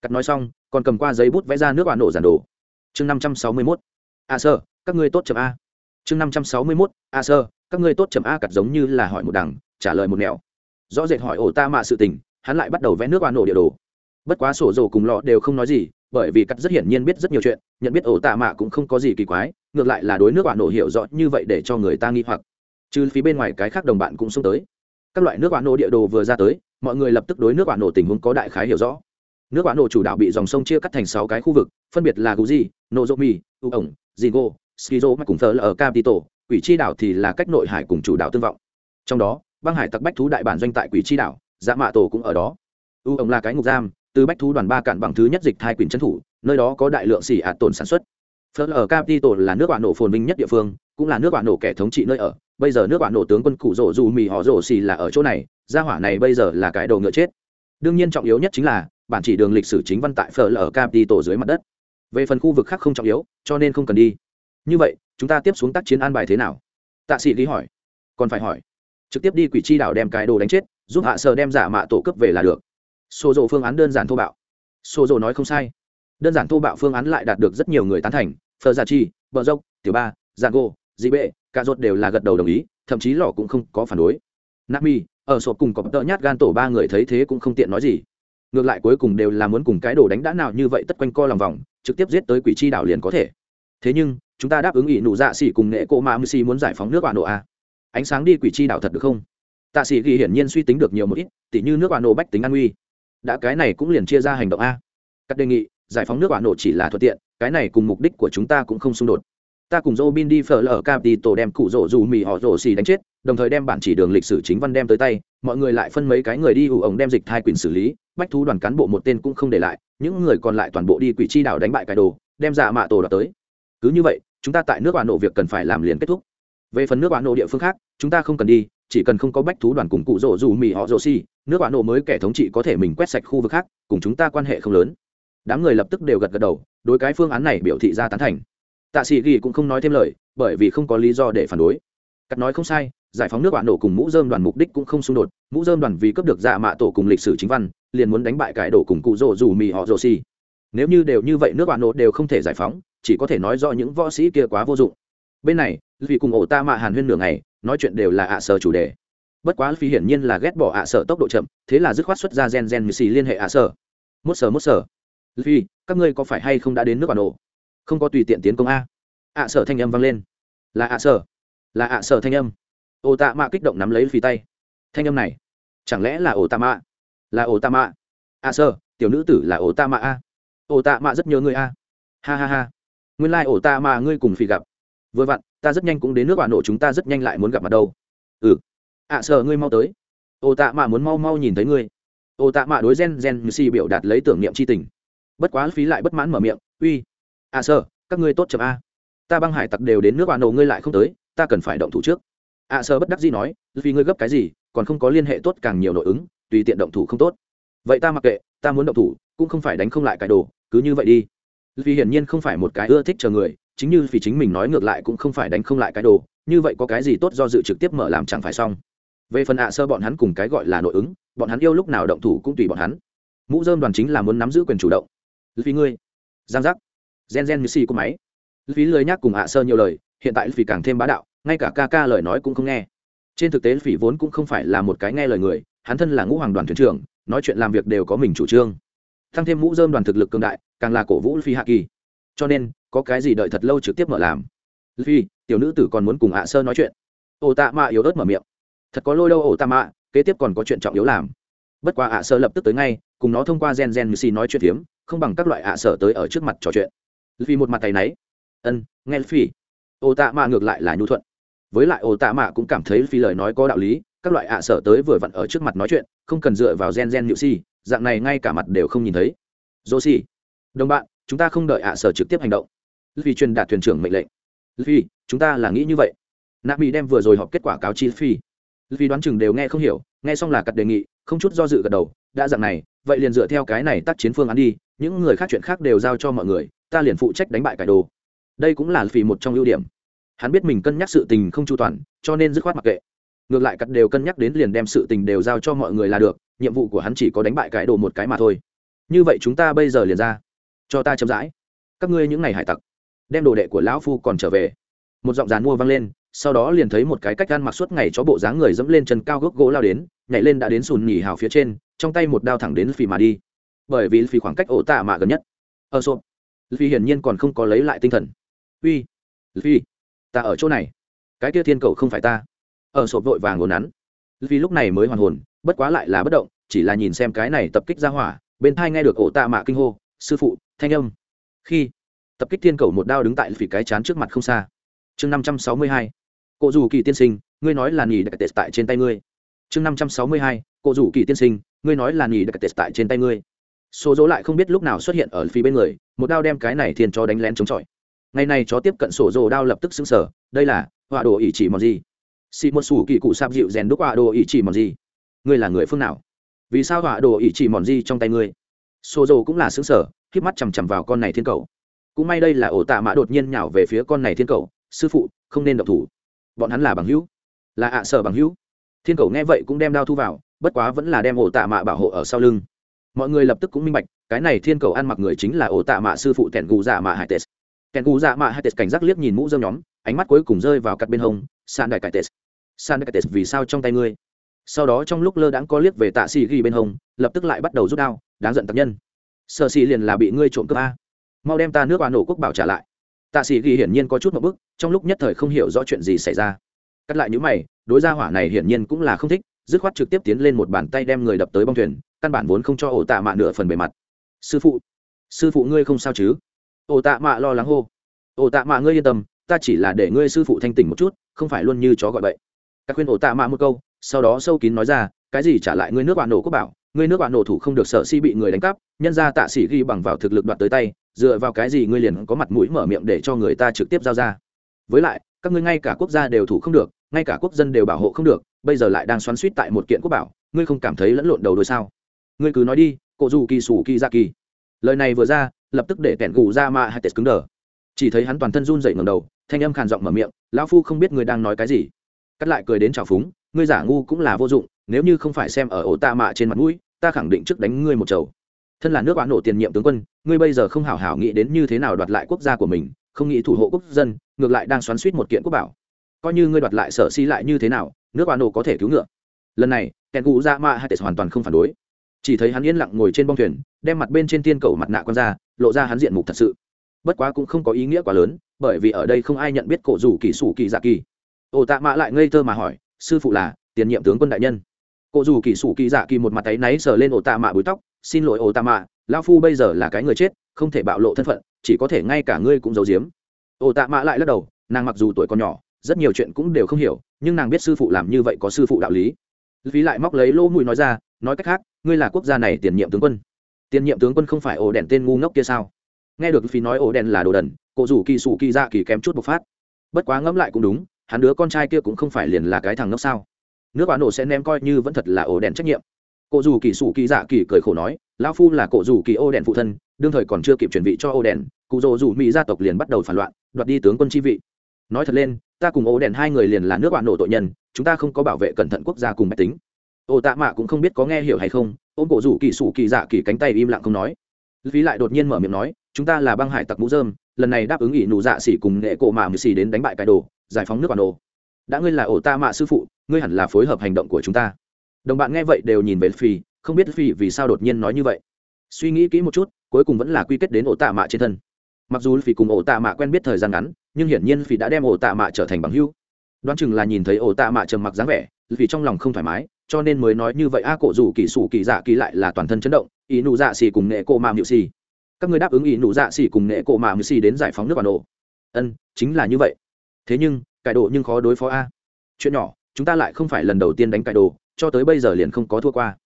Cắt nói xong, còn cầm qua giấy bút vẽ ra nước bạn nổ giản đồ. Chương năm trăm sáu mươi mốt. À, a sơ các ngươi tốt chậm a. Chương năm trăm sáu mươi mốt. À, a sơ các ngươi tốt chậm a, cắt giống như là hỏi một đằng, trả lời một nẻo. Rõ rệt hỏi ổ ta mạ sự tình, hắn lại bắt đầu vẽ nước bạn nổ địa đồ. Bất quá sổ dầu cùng lọ đều không nói gì, bởi vì cắt rất hiển nhiên biết rất nhiều chuyện, nhận biết ổ tạ mạ cũng không có gì kỳ quái, ngược lại là đối nước bạn nổ hiểu rõ như vậy để cho người ta nghi hoặc. Trừ phía bên ngoài cái khác đồng bạn cũng xông tới các loại nước quả nổ địa đồ vừa ra tới, mọi người lập tức đối nước quả nổ tình huống có đại khái hiểu rõ. Nước quả nổ chủ đạo bị dòng sông chia cắt thành sáu cái khu vực, phân biệt là guji, nozomi u ổng zigo skizo cùng thờ ở capito quỷ chi đảo thì là cách nội hải cùng chủ đạo tương vọng. Trong đó, băng hải tặc bách thú đại bản doanh tại quỷ chi đảo dạ mạ tổ cũng ở đó. U ổng là cái ngục giam, từ bách thú đoàn ba cạn bằng thứ nhất dịch thai quyền trấn thủ, nơi đó có đại lượng xỉ ạt tồn sản xuất. Phớt ở capitol là nước bạn nổ phồn vinh nhất địa phương, cũng là nước bạn nổ kẻ thống trị nơi ở bây giờ nước bạn nổ tướng quân cụ rổ dù mì họ rổ xì là ở chỗ này, gia hỏa này bây giờ là cái đồ ngựa chết. Đương nhiên trọng yếu nhất chính là, bản chỉ đường lịch sử chính văn tại phở ở capitol dưới mặt đất. Về phần khu vực khác không trọng yếu, cho nên không cần đi. Như vậy, chúng ta tiếp xuống tác chiến an bài thế nào? Tạ sĩ lý hỏi. Còn phải hỏi. Trực tiếp đi quỷ chi đảo đem cái đồ đánh chết, giúp hạ sơ đem giả mạ tổ cấp về là được. Xô rộ phương án đơn giản thô bạo. Xô rộ nói không sai. Đơn giản thô bạo phương án lại đạt được rất nhiều người tán thành. Phờ gia chi, bờ dốc, tiểu ba giang gô dị bệ, cả rốt đều là gật đầu đồng ý, thậm chí lò cũng không có phản đối. Nami, ở sộp cùng có tợ nhát gan tổ ba người thấy thế cũng không tiện nói gì. Ngược lại cuối cùng đều là muốn cùng cái đồ đánh đã nào như vậy tất quanh co lòng vòng, trực tiếp giết tới quỷ chi đảo liền có thể. Thế nhưng, chúng ta đáp ứng ỷ nụ dạ xỉ cùng nghệ cộ ma mưu xì muốn giải phóng nước bạn nộ a ánh sáng đi quỷ chi đảo thật được không? Tạ sĩ ghi hiển nhiên suy tính được nhiều một ít, tỉ như nước bạn nộ bách tính an nguy đã cái này cũng liền chia ra hành động a. Các đề nghị, giải phóng nước bạn nộ chỉ là thuận tiện, cái này cùng mục đích của chúng ta cũng không xung đột ta cùng Robin đi phở lở tổ đem cụ rổ dù mì họ rổ xì đánh chết, đồng thời đem bản chỉ đường lịch sử chính văn đem tới tay, mọi người lại phân mấy cái người đi ủ ổng đem dịch thai quyền xử lý, bách thú đoàn cán bộ một tên cũng không để lại, những người còn lại toàn bộ đi quỷ chi đảo đánh bại cái đồ, đem giả mạ tổ đoạt tới. Cứ như vậy, chúng ta tại nước bạn nộ việc cần phải làm liền kết thúc. Về phần nước bạn nộ địa phương khác, chúng ta không cần đi, chỉ cần không có bách thú đoàn cùng cụ rổ dù mì họ rổ xì, nước bạn nộ mới kẻ thống trị có thể mình quét sạch khu vực khác, cùng chúng ta quan hệ không lớn. Đám người lập tức đều gật gật đầu, đối cái phương án này biểu thị ra tán thành tạ sĩ ghi cũng không nói thêm lời, bởi vì không có lý do để phản đối. Cắt nói không sai, giải phóng nước bạn nổ cùng mũ dơm đoàn mục đích cũng không xung đột. Mũ dơm đoàn vì cấp được dạ mạ tổ cùng lịch sử chính văn, liền muốn đánh bại cải đổ cùng cụ rồ dù mì họ rồ xì. Nếu như đều như vậy, nước bạn nổ đều không thể giải phóng, chỉ có thể nói do những võ sĩ kia quá vô dụng. Bên này, vì cùng ổ ta mạ hàn huyên nửa ngày, nói chuyện đều là ạ sở chủ đề. Bất quá phi hiển nhiên là ghét bỏ ạ sở tốc độ chậm, thế là dứt khoát xuất ra gen gen mì xì liên hệ ạ sở. Mốt sở mốt sở. Phi các ngươi có phải hay không đã đến nước bạn nổ? Không có tùy tiện tiến công a. Ạ sở thanh âm vang lên. Là ạ sở. Là ạ sở thanh âm. Ô tạ mạ kích động nắm lấy phi tay. Thanh âm này, chẳng lẽ là ổ tạ mạ? Là ổ tạ mạ. Ạ sở, tiểu nữ tử là ổ tạ mạ a. Ổ tạ mạ rất nhớ người a. Ha ha ha. Nguyên lai、like、ổ tạ mạ ngươi cùng phi gặp. Vừa vặn, ta rất nhanh cũng đến nước bà nổ chúng ta rất nhanh lại muốn gặp mặt đâu. Ừ. Ạ sở ngươi mau tới. Ô tạ mạ muốn mau mau nhìn thấy ngươi. Ô tạ mạ đối gen gen như si biểu đạt lấy tưởng niệm c h i tình. Bất quá phí lại bất mãn mở miệng. Uy. À sơ, các ngươi tốt chậm a. Ta băng hải tặc đều đến nước bạn nổ ngươi lại không tới ta cần phải động thủ trước. À sơ bất đắc dĩ nói vì ngươi gấp cái gì còn không có liên hệ tốt càng nhiều nội ứng tùy tiện động thủ không tốt. Vậy ta mặc kệ ta muốn động thủ cũng không phải đánh không lại cái đồ cứ như vậy đi. Vì hiển nhiên không phải một cái ưa thích chờ người chính như vì chính mình nói ngược lại cũng không phải đánh không lại cái đồ như vậy có cái gì tốt do dự trực tiếp mở làm chẳng phải xong. Về phần ạ sơ bọn hắn cùng cái gọi là nội ứng bọn hắn yêu lúc nào động thủ cũng tùy bọn hắn. Mũ dơm đoàn chính là muốn nắm giữ quyền chủ động. Vì ngươi. Giang giác gen gen như xì của máy. Phí lười nhắc cùng hạ sơ nhiều lời, hiện tại phí càng thêm bá đạo, ngay cả ca ca lời nói cũng không nghe. Trên thực tế phỉ vốn cũng không phải là một cái nghe lời người, hắn thân là ngũ hoàng đoàn thuyền trưởng, nói chuyện làm việc đều có mình chủ trương. Thăng thêm mũ dơm đoàn thực lực cường đại, càng là cổ vũ phi hạ kỳ. Cho nên, có cái gì đợi thật lâu trực tiếp mở làm. Phi tiểu nữ tử còn muốn cùng hạ sơ nói chuyện. Ổ tạ mạ yếu ớt mở miệng. Thật có lôi đâu ổ tạ mạ kế tiếp còn có chuyện trọng yếu làm. Bất quá hạ sơ lập tức tới ngay, cùng nó thông qua gen gen như xì nói chuyện phiếm, không bằng các loại hạ sở tới ở trước mặt trò chuyện vì một mặt tay náy. Ân, nghe phi. Ô tạ mạ ngược lại là nhu thuận. Với lại ô tạ mạ cũng cảm thấy phi lời nói có đạo lý, các loại ạ sở tới vừa vặn ở trước mặt nói chuyện, không cần dựa vào gen gen nhự si, dạng này ngay cả mặt đều không nhìn thấy. Dô si, đồng bạn, chúng ta không đợi ạ sở trực tiếp hành động. Vì truyền đạt thuyền trưởng mệnh lệnh. Vì chúng ta là nghĩ như vậy. Nạp bị đem vừa rồi họp kết quả cáo chi phi. Vì đoán chừng đều nghe không hiểu, nghe xong là cặt đề nghị, không chút do dự gật đầu, đã dạng này, vậy liền dựa theo cái này tác chiến phương án đi, những người khác chuyện khác đều giao cho mọi người ta liền phụ trách đánh bại cải đồ. Đây cũng là vì một trong ưu điểm. Hắn biết mình cân nhắc sự tình không chu toàn, cho nên dứt khoát mặc kệ. Ngược lại cắt đều cân nhắc đến liền đem sự tình đều giao cho mọi người là được, nhiệm vụ của hắn chỉ có đánh bại cái đồ một cái mà thôi. Như vậy chúng ta bây giờ liền ra. Cho ta chậm rãi. Các ngươi những ngày hải tặc. Đem đồ đệ của lão phu còn trở về. Một giọng dàn mua vang lên, sau đó liền thấy một cái cách gan mặc suốt ngày cho bộ dáng người dẫm lên chân cao gốc gỗ lao đến, nhảy lên đã đến sùn nhỉ hào phía trên, trong tay một đao thẳng đến phì mà đi. Bởi vì phì khoảng cách ổ tạ mạ gần nhất. Ờ Ở sộp vì hiển nhiên còn không có lấy lại tinh thần. Uy vì ta ở chỗ này. Cái kia thiên cầu không phải ta. Ở sộp vội vàng ngồn nắn. Vì lúc này mới hoàn hồn, bất quá lại là bất động, chỉ là nhìn xem cái này tập kích ra hỏa, bên thai nghe được ổ tạ mạ kinh hô, sư phụ, thanh âm. Khi tập kích thiên cầu một đao đứng tại phỉ cái chán trước mặt không xa. Chương năm trăm sáu mươi hai cụ dù kỳ tiên sinh, ngươi nói là nghỉ đặc tệ tại trên tay ngươi. Chương năm trăm sáu mươi hai cụ dù kỳ tiên sinh, ngươi nói là nghỉ đặc tệ tại trên tay ngươi số dỗ lại không biết lúc nào xuất hiện ở phía bên người, một đao đem cái này thiên cho đánh lén chống chọi. Ngày này chó tiếp cận sổ dồ đao lập tức xứng sở đây là họa đồ ỷ chỉ mòn gì? Xì một sủ kỳ cụ sạp dịu rèn đúc họa đồ ỷ chỉ mòn gì? Ngươi là người phương nào? Vì sao họa đồ ỷ chỉ mòn gì trong tay ngươi? Sổ dồ cũng là xứng sở k mắt chằm chằm vào con này thiên cầu. Cũng may đây là ổ tạ mã đột nhiên nhào về phía con này thiên cầu, sư phụ, không nên độc thủ. Bọn hắn là bằng hữu. Là ạ sở bằng hữu. Thiên cầu nghe vậy cũng đem đao thu vào, bất quá vẫn là đem ổ tạ mạ bảo hộ ở sau lưng mọi người lập tức cũng minh bạch, cái này thiên cầu ăn mặc người chính là ổ tạ mạ sư phụ tẻn gù dạ mạ hải tết. Kèn gù dạ mạ hải tết cảnh giác liếc nhìn mũ dơm nhóm, ánh mắt cuối cùng rơi vào cặp bên hông, san đại cải tết. San đại cải tết vì sao trong tay ngươi? Sau đó trong lúc lơ đãng có liếc về tạ xì ghi bên hông, lập tức lại bắt đầu rút đao, đáng giận tập nhân. Sợ xì liền là bị ngươi trộm cướp a. Mau đem ta nước bà nổ quốc bảo trả lại. Tạ sĩ ghi hiển nhiên có chút một bức, trong lúc nhất thời không hiểu rõ chuyện gì xảy ra. Cắt lại những mày, đối gia hỏa này hiển nhiên cũng là không thích, dứt khoát trực tiếp tiến lên một bàn tay đem người đập tới bong thuyền căn bản vốn không cho ổ tạ mạ nửa phần bề mặt. Sư phụ sư phụ ngươi không sao chứ? Ổ tạ mạ lo lắng hô. Ổ tạ mạ ngươi yên tâm, ta chỉ là để ngươi sư phụ thanh tỉnh một chút, không phải luôn như chó gọi vậy các khuyên ổ tạ mạ một câu, sau đó sâu kín nói ra, cái gì trả lại ngươi nước bạn nổ quốc bảo, ngươi nước bạn nổ thủ không được sợ si bị người đánh cắp, nhân ra tạ sĩ ghi bằng vào thực lực đoạt tới tay, dựa vào cái gì ngươi liền có mặt mũi mở miệng để cho người ta trực tiếp giao ra. Với lại, các ngươi ngay cả quốc gia đều thủ không được, ngay cả quốc dân đều bảo hộ không được, bây giờ lại đang xoắn suýt tại một kiện quốc bảo, ngươi không cảm thấy lẫn lộn đầu đôi sao? Ngươi cứ nói đi cộ dù kỳ sủ kỳ ra kỳ. Lời này vừa ra, lập tức để kẻn gù ra mạ hai tết cứng đờ. Chỉ thấy hắn toàn thân run dậy ngầm đầu, thanh âm khàn giọng mở miệng, lão phu không biết ngươi đang nói cái gì. Cắt lại cười đến trào phúng, ngươi giả ngu cũng là vô dụng, nếu như không phải xem ở ổ ta mạ trên mặt mũi, ta khẳng định trước đánh ngươi một chầu. Thân là nước bán nổ tiền nhiệm tướng quân, ngươi bây giờ không hảo hảo nghĩ đến như thế nào đoạt lại quốc gia của mình, không nghĩ thủ hộ quốc dân, ngược lại đang xoắn suýt một kiện quốc bảo. Coi như ngươi đoạt lại sở si lại như thế nào, nước bán nổ có thể cứu ngựa. Lần này kèn cụ ra mạ hai tệ hoàn toàn không phản đối chỉ thấy hắn yên lặng ngồi trên bông thuyền, đem mặt bên trên tiên cầu mặt nạ con ra, lộ ra hắn diện mục thật sự. Bất quá cũng không có ý nghĩa quá lớn, bởi vì ở đây không ai nhận biết cổ rủ kỳ sủ kỳ dạ kỳ. Ồ tạ mạ lại ngây thơ mà hỏi, sư phụ là tiền nhiệm tướng quân đại nhân? Cổ rủ kỳ sủ kỳ dạ kỳ một mặt tay náy sờ lên ồ tạ mạ búi tóc, xin lỗi ồ tạ mạ lao phu bây giờ là cái người chết, không thể bạo lộ thân phận, chỉ có thể ngay cả ngươi cũng giấu giếm. Ồ tạ mạ lại lắc đầu, nàng mặc dù tuổi còn nhỏ, rất nhiều chuyện cũng đều không hiểu, nhưng nàng biết sư phụ làm như vậy có sư phụ đạo lý. Phí lại móc lấy lỗ mùi nói ra nói cách khác, ngươi là quốc gia này tiền nhiệm tướng quân. Tiền nhiệm tướng quân không phải ổ đèn tên ngu ngốc kia sao? Nghe được phi nói ổ đèn là đồ đần cổ rủ kỳ sủ kỳ dạ kỳ kém chút bộc phát. Bất quá ngẫm lại cũng đúng, hắn đứa con trai kia cũng không phải liền là cái thằng ngốc sao? Nước bán nổ sẽ ném coi như vẫn thật là ổ đèn trách nhiệm. Cổ rủ kỳ sủ kỳ dạ kỳ cười khổ nói, lão phu là cổ rủ kỳ ô đèn phụ thân, đương thời còn chưa kịp chuẩn bị cho ô đèn, cụ rồ rủ mỹ gia tộc liền bắt đầu phản loạn, đoạt đi tướng quân chi vị. Nói thật lên, ta cùng ô đèn hai người liền là nước bạn nổ tội nhân, chúng ta không có bảo vệ cẩn thận quốc gia cùng máy tính ô tạ mạ cũng không biết có nghe hiểu hay không, ôm cổ rủ kỳ sủ kỳ dạ kỳ cánh tay im lặng không nói. Phí lại đột nhiên mở miệng nói, chúng ta là băng hải tặc mũ dơm lần này đáp ứng ỷ nụ dạ xỉ cùng nghệ cổ mạ mười xỉ đến đánh bại cải đồ, giải phóng nước bản đồ. Đã ngươi là ổ ta mạ sư phụ, ngươi hẳn là phối hợp hành động của chúng ta. Đồng bạn nghe vậy đều nhìn về phi, không biết phi vì sao đột nhiên nói như vậy. Suy nghĩ kỹ một chút, cuối cùng vẫn là quy kết đến ổ tạ mạ trên thân. Mặc dù phi cùng ổ tạ mạ quen biết thời gian ngắn, nhưng hiển nhiên phi đã đem ổ tạ mạ trở thành bằng hữu. Đoán chừng là nhìn thấy ổ tạ mạ trầm mặc dáng vẻ vì trong lòng không thoải mái cho nên mới nói như vậy, a, cổ dù kỳ sủ kỳ dạ kỳ lại là toàn thân chấn động, ý nụ dạ xì cùng nghệ cổ mạ mịu xì. Các người đáp ứng ý nụ dạ xì cùng nghệ cổ mạ mịu xì đến giải phóng nước bản đồ ân, chính là như vậy. Thế nhưng, cải độ nhưng khó đối phó a. Chuyện nhỏ, chúng ta lại không phải lần đầu tiên đánh cải đồ cho tới bây giờ liền không có thua qua.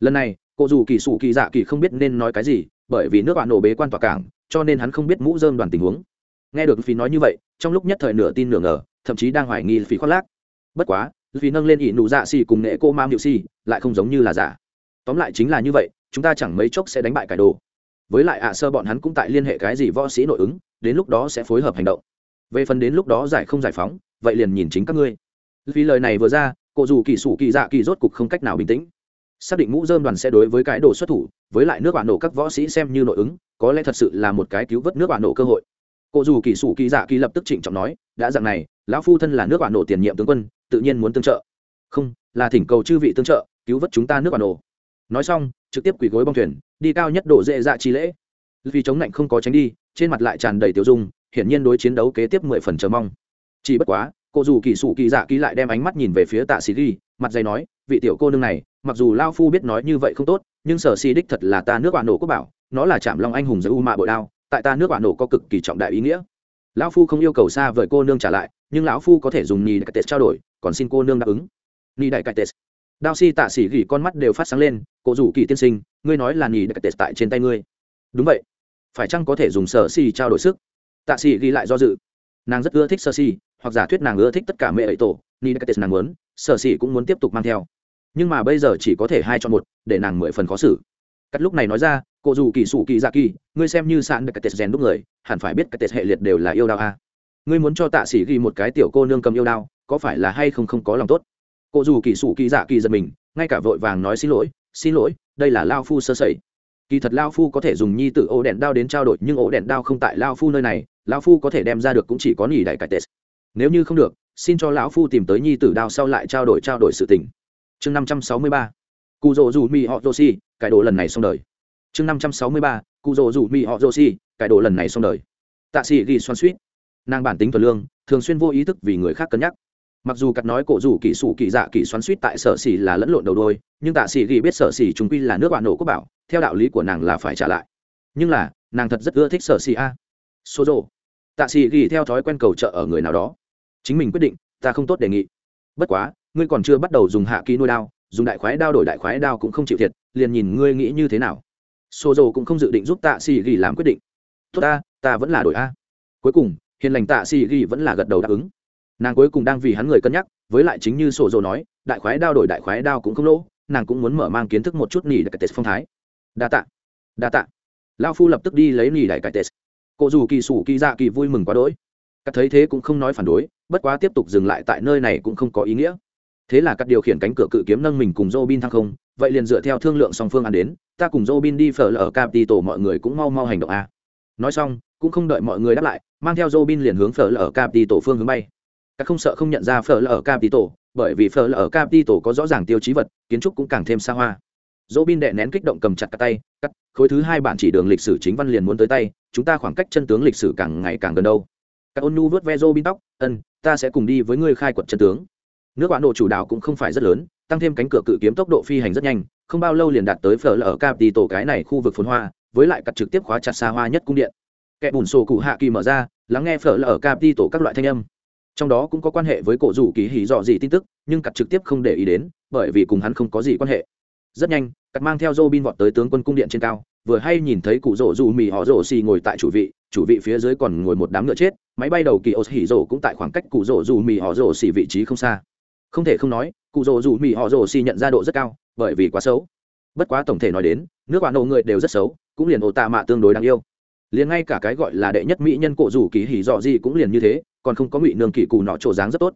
Lần này, cổ dù kỳ sủ kỳ dạ kỳ không biết nên nói cái gì, bởi vì nước bạn nổ bế quan tỏa cảng, cho nên hắn không biết mũ dơm đoàn tình huống. Nghe được phí nói như vậy, trong lúc nhất thời nửa tin nửa ngờ, thậm chí đang hoài nghi phí khoác lác. Bất quá vì nâng lên ỷ nụ dạ xì cùng nghệ cô mam hiệu xì, lại không giống như là giả. Tóm lại chính là như vậy, chúng ta chẳng mấy chốc sẽ đánh bại cải đồ. Với lại ạ, sơ bọn hắn cũng tại liên hệ cái gì võ sĩ nội ứng, đến lúc đó sẽ phối hợp hành động. Về phần đến lúc đó giải không giải phóng, vậy liền nhìn chính các ngươi. Vì lời này vừa ra, cô dù kỳ sủ kỳ dạ kỳ rốt cục không cách nào bình tĩnh. Xác định mũ dơm đoàn sẽ đối với cái đồ xuất thủ, với lại nước bạn nổ các võ sĩ xem như nội ứng, có lẽ thật sự là một cái cứu vớt nước bạn nổ cơ hội. Cô dù kỳ sủ kỳ dạ kỳ lập tức trịnh trọng nói, đã dạng này, lão phu thân là nước bạn nổ tiền nhiệm tướng quân tự nhiên muốn tương trợ. Không, là thỉnh cầu chư vị tương trợ, cứu vớt chúng ta nước bản đồ. nói xong, trực tiếp quỳ gối bong thuyền, đi cao nhất độ dễ dạ chi lễ. Vì chống lạnh không có tránh đi, trên mặt lại tràn đầy tiêu dung, hiển nhiên đối chiến đấu kế tiếp mười phần chờ mong. Chỉ bất quá, cô dù kỳ sủ kỳ dạ kỳ lại đem ánh mắt nhìn về phía tạ sĩ ghi mặt dày nói, vị tiểu cô nương này, mặc dù lao phu biết nói như vậy không tốt, nhưng sở si đích thật là ta nước bạn nổ quốc bảo, nó là chạm long anh hùng giữa u mạ bội đao, tại ta nước bạn nổ có cực kỳ trọng đại ý nghĩa. Lão phu không yêu cầu xa vời cô nương trả lại, nhưng lão phu có thể dùng nhì để tết trao đổi còn xin cô nương đáp ứng. Ni đại cải tệ đao si tạ sĩ gỉ con mắt đều phát sáng lên cổ rủ kỳ tiên sinh, ngươi nói là ni đại cải tệ tại trên tay ngươi. Đúng vậy. Phải chăng có thể dùng sở si trao đổi sức? Tạ sĩ ghi lại do dự. Nàng rất ưa thích sở si, hoặc giả thuyết nàng ưa thích tất cả mẹ ấy tổ ni đại cải tệ nàng muốn, sở si cũng muốn tiếp tục mang theo. Nhưng mà bây giờ chỉ có thể hai chọn một, để nàng mười phần khó xử. Cắt lúc này nói ra, cô dù kỳ sủ kỳ dạ kỳ, ngươi xem như sạn được cái tết rèn đúc người, hẳn phải biết cái tết hệ liệt đều là yêu đao a. À. ngươi muốn cho tạ sĩ ghi một cái tiểu cô nương cầm yêu đao có phải là hay không không có lòng tốt? Cô dù kỳ sủ kỳ dạ kỳ giật mình, ngay cả vội vàng nói xin lỗi xin lỗi, đây là lao phu sơ sẩy. Kỳ thật lao phu có thể dùng nhi tự ổ đèn đao đến trao đổi, nhưng ổ đèn đao không tại lao phu nơi này, lao phu có thể đem ra được cũng chỉ có nỉ đại cải tết nếu như không được, xin cho lão phu tìm tới nhi tử đao sau lại trao đổi trao đổi sự tình. Chương năm trăm sáu mươi ba, cụ rỗ dù mi họ rô si, cải đồ lần này xong đời. Chương năm trăm sáu mươi ba, cụ rỗ dù mi họ rô si, cải đồ lần này xong đời. Tạ sĩ ghi xoan suýt. Nàng bản tính thuần lương, thường xuyên vô ý thức vì người khác cân nhắc mặc dù cắt nói cổ rủ kỹ sủ kỹ dạ kỹ xoắn suýt tại sở xỉ là lẫn lộn đầu đôi, nhưng tạ xỉ ghi biết sở xỉ chúng quy là nước bạn nổ quốc bảo, theo đạo lý của nàng là phải trả lại. Nhưng là, nàng thật rất ưa thích sở xỉ a. Số rộ tạ xỉ ghi theo thói quen cầu trợ ở người nào đó. Chính mình quyết định, ta không tốt đề nghị. Bất quá, ngươi còn chưa bắt đầu dùng hạ ký nuôi đao, dùng đại khoái đao đổi đại khoái đao cũng không chịu thiệt, liền nhìn ngươi nghĩ như thế nào. Xô dầu cũng không dự định giúp tạ xỉ ghi làm quyết định. Tốt ta ta vẫn là đổi a. Cuối cùng, hiền lành tạ xỉ ghi vẫn là gật đầu đáp ứng nàng cuối cùng đang vì hắn người cân nhắc, với lại chính như sổ dồ nói, đại khoái đao đổi đại khoái đao cũng không lỗ, nàng cũng muốn mở mang kiến thức một chút nỉ đại tết phong thái. Đa tạ đa tạ. Lao phu lập tức đi lấy nỉ đại cải tết. Cô dù kỳ sủ kỳ dạ kỳ vui mừng quá đỗi. Cắt thấy thế cũng không nói phản đối, bất quá tiếp tục dừng lại tại nơi này cũng không có ý nghĩa. Thế là cắt điều khiển cánh cửa cự kiếm nâng mình cùng Robin thăng không, vậy liền dựa theo thương lượng song phương ăn đến, ta cùng Robin đi phở lở tổ mọi người cũng mau mau hành động a. Nói xong, cũng không đợi mọi người đáp lại, mang theo Robin liền hướng phở lở tổ phương hướng bay các không sợ không nhận ra phở lở capital bởi vì phở lở capital có rõ ràng tiêu chí vật, kiến trúc cũng càng thêm xa hoa. Dỗ bin đệ nén kích động cầm chặt cả tay, cắt, khối thứ hai bản chỉ đường lịch sử chính văn liền muốn tới tay, chúng ta khoảng cách chân tướng lịch sử càng ngày càng gần đâu. Các ôn nu vớt ve Dỗ bin tóc, ân, ta sẽ cùng đi với ngươi khai quật chân tướng. Nước bạn độ chủ đạo cũng không phải rất lớn, tăng thêm cánh cửa cự kiếm tốc độ phi hành rất nhanh, không bao lâu liền đạt tới phở lở ở đi cái này khu vực phồn hoa, với lại cắt trực tiếp khóa chặt xa hoa nhất cung điện. Kẻ bùn sổ cụ hạ kỳ mở ra, lắng nghe phở lở ở đi các loại thanh âm trong đó cũng có quan hệ với cổ rủ ký hỉ dọ gì tin tức, nhưng cặp trực tiếp không để ý đến, bởi vì cùng hắn không có gì quan hệ. Rất nhanh cặp mang theo dô bin vọt tới tướng quân cung điện trên cao, vừa hay nhìn thấy cụ rổ dù mì họ rổ xì ngồi tại chủ vị chủ vị phía dưới còn ngồi một đám ngựa chết, máy bay đầu kỳ ô hỉ rổ cũng tại khoảng cách cụ rổ dù mì họ rổ xì vị trí không xa. Không thể không nói, cụ rổ dù mì họ rổ xì nhận ra độ rất cao, bởi vì quá xấu. Bất quá tổng thể nói đến, nước bạn nổ người đều rất xấu, cũng liền ô tạ mạ tương đối đáng yêu. Liền ngay cả cái gọi là đệ nhất mỹ nhân cổ rủ kỳ hỉ dọ gì cũng liền như thế còn không có ngụy nương kỳ cụ nọ trổ dáng rất tốt.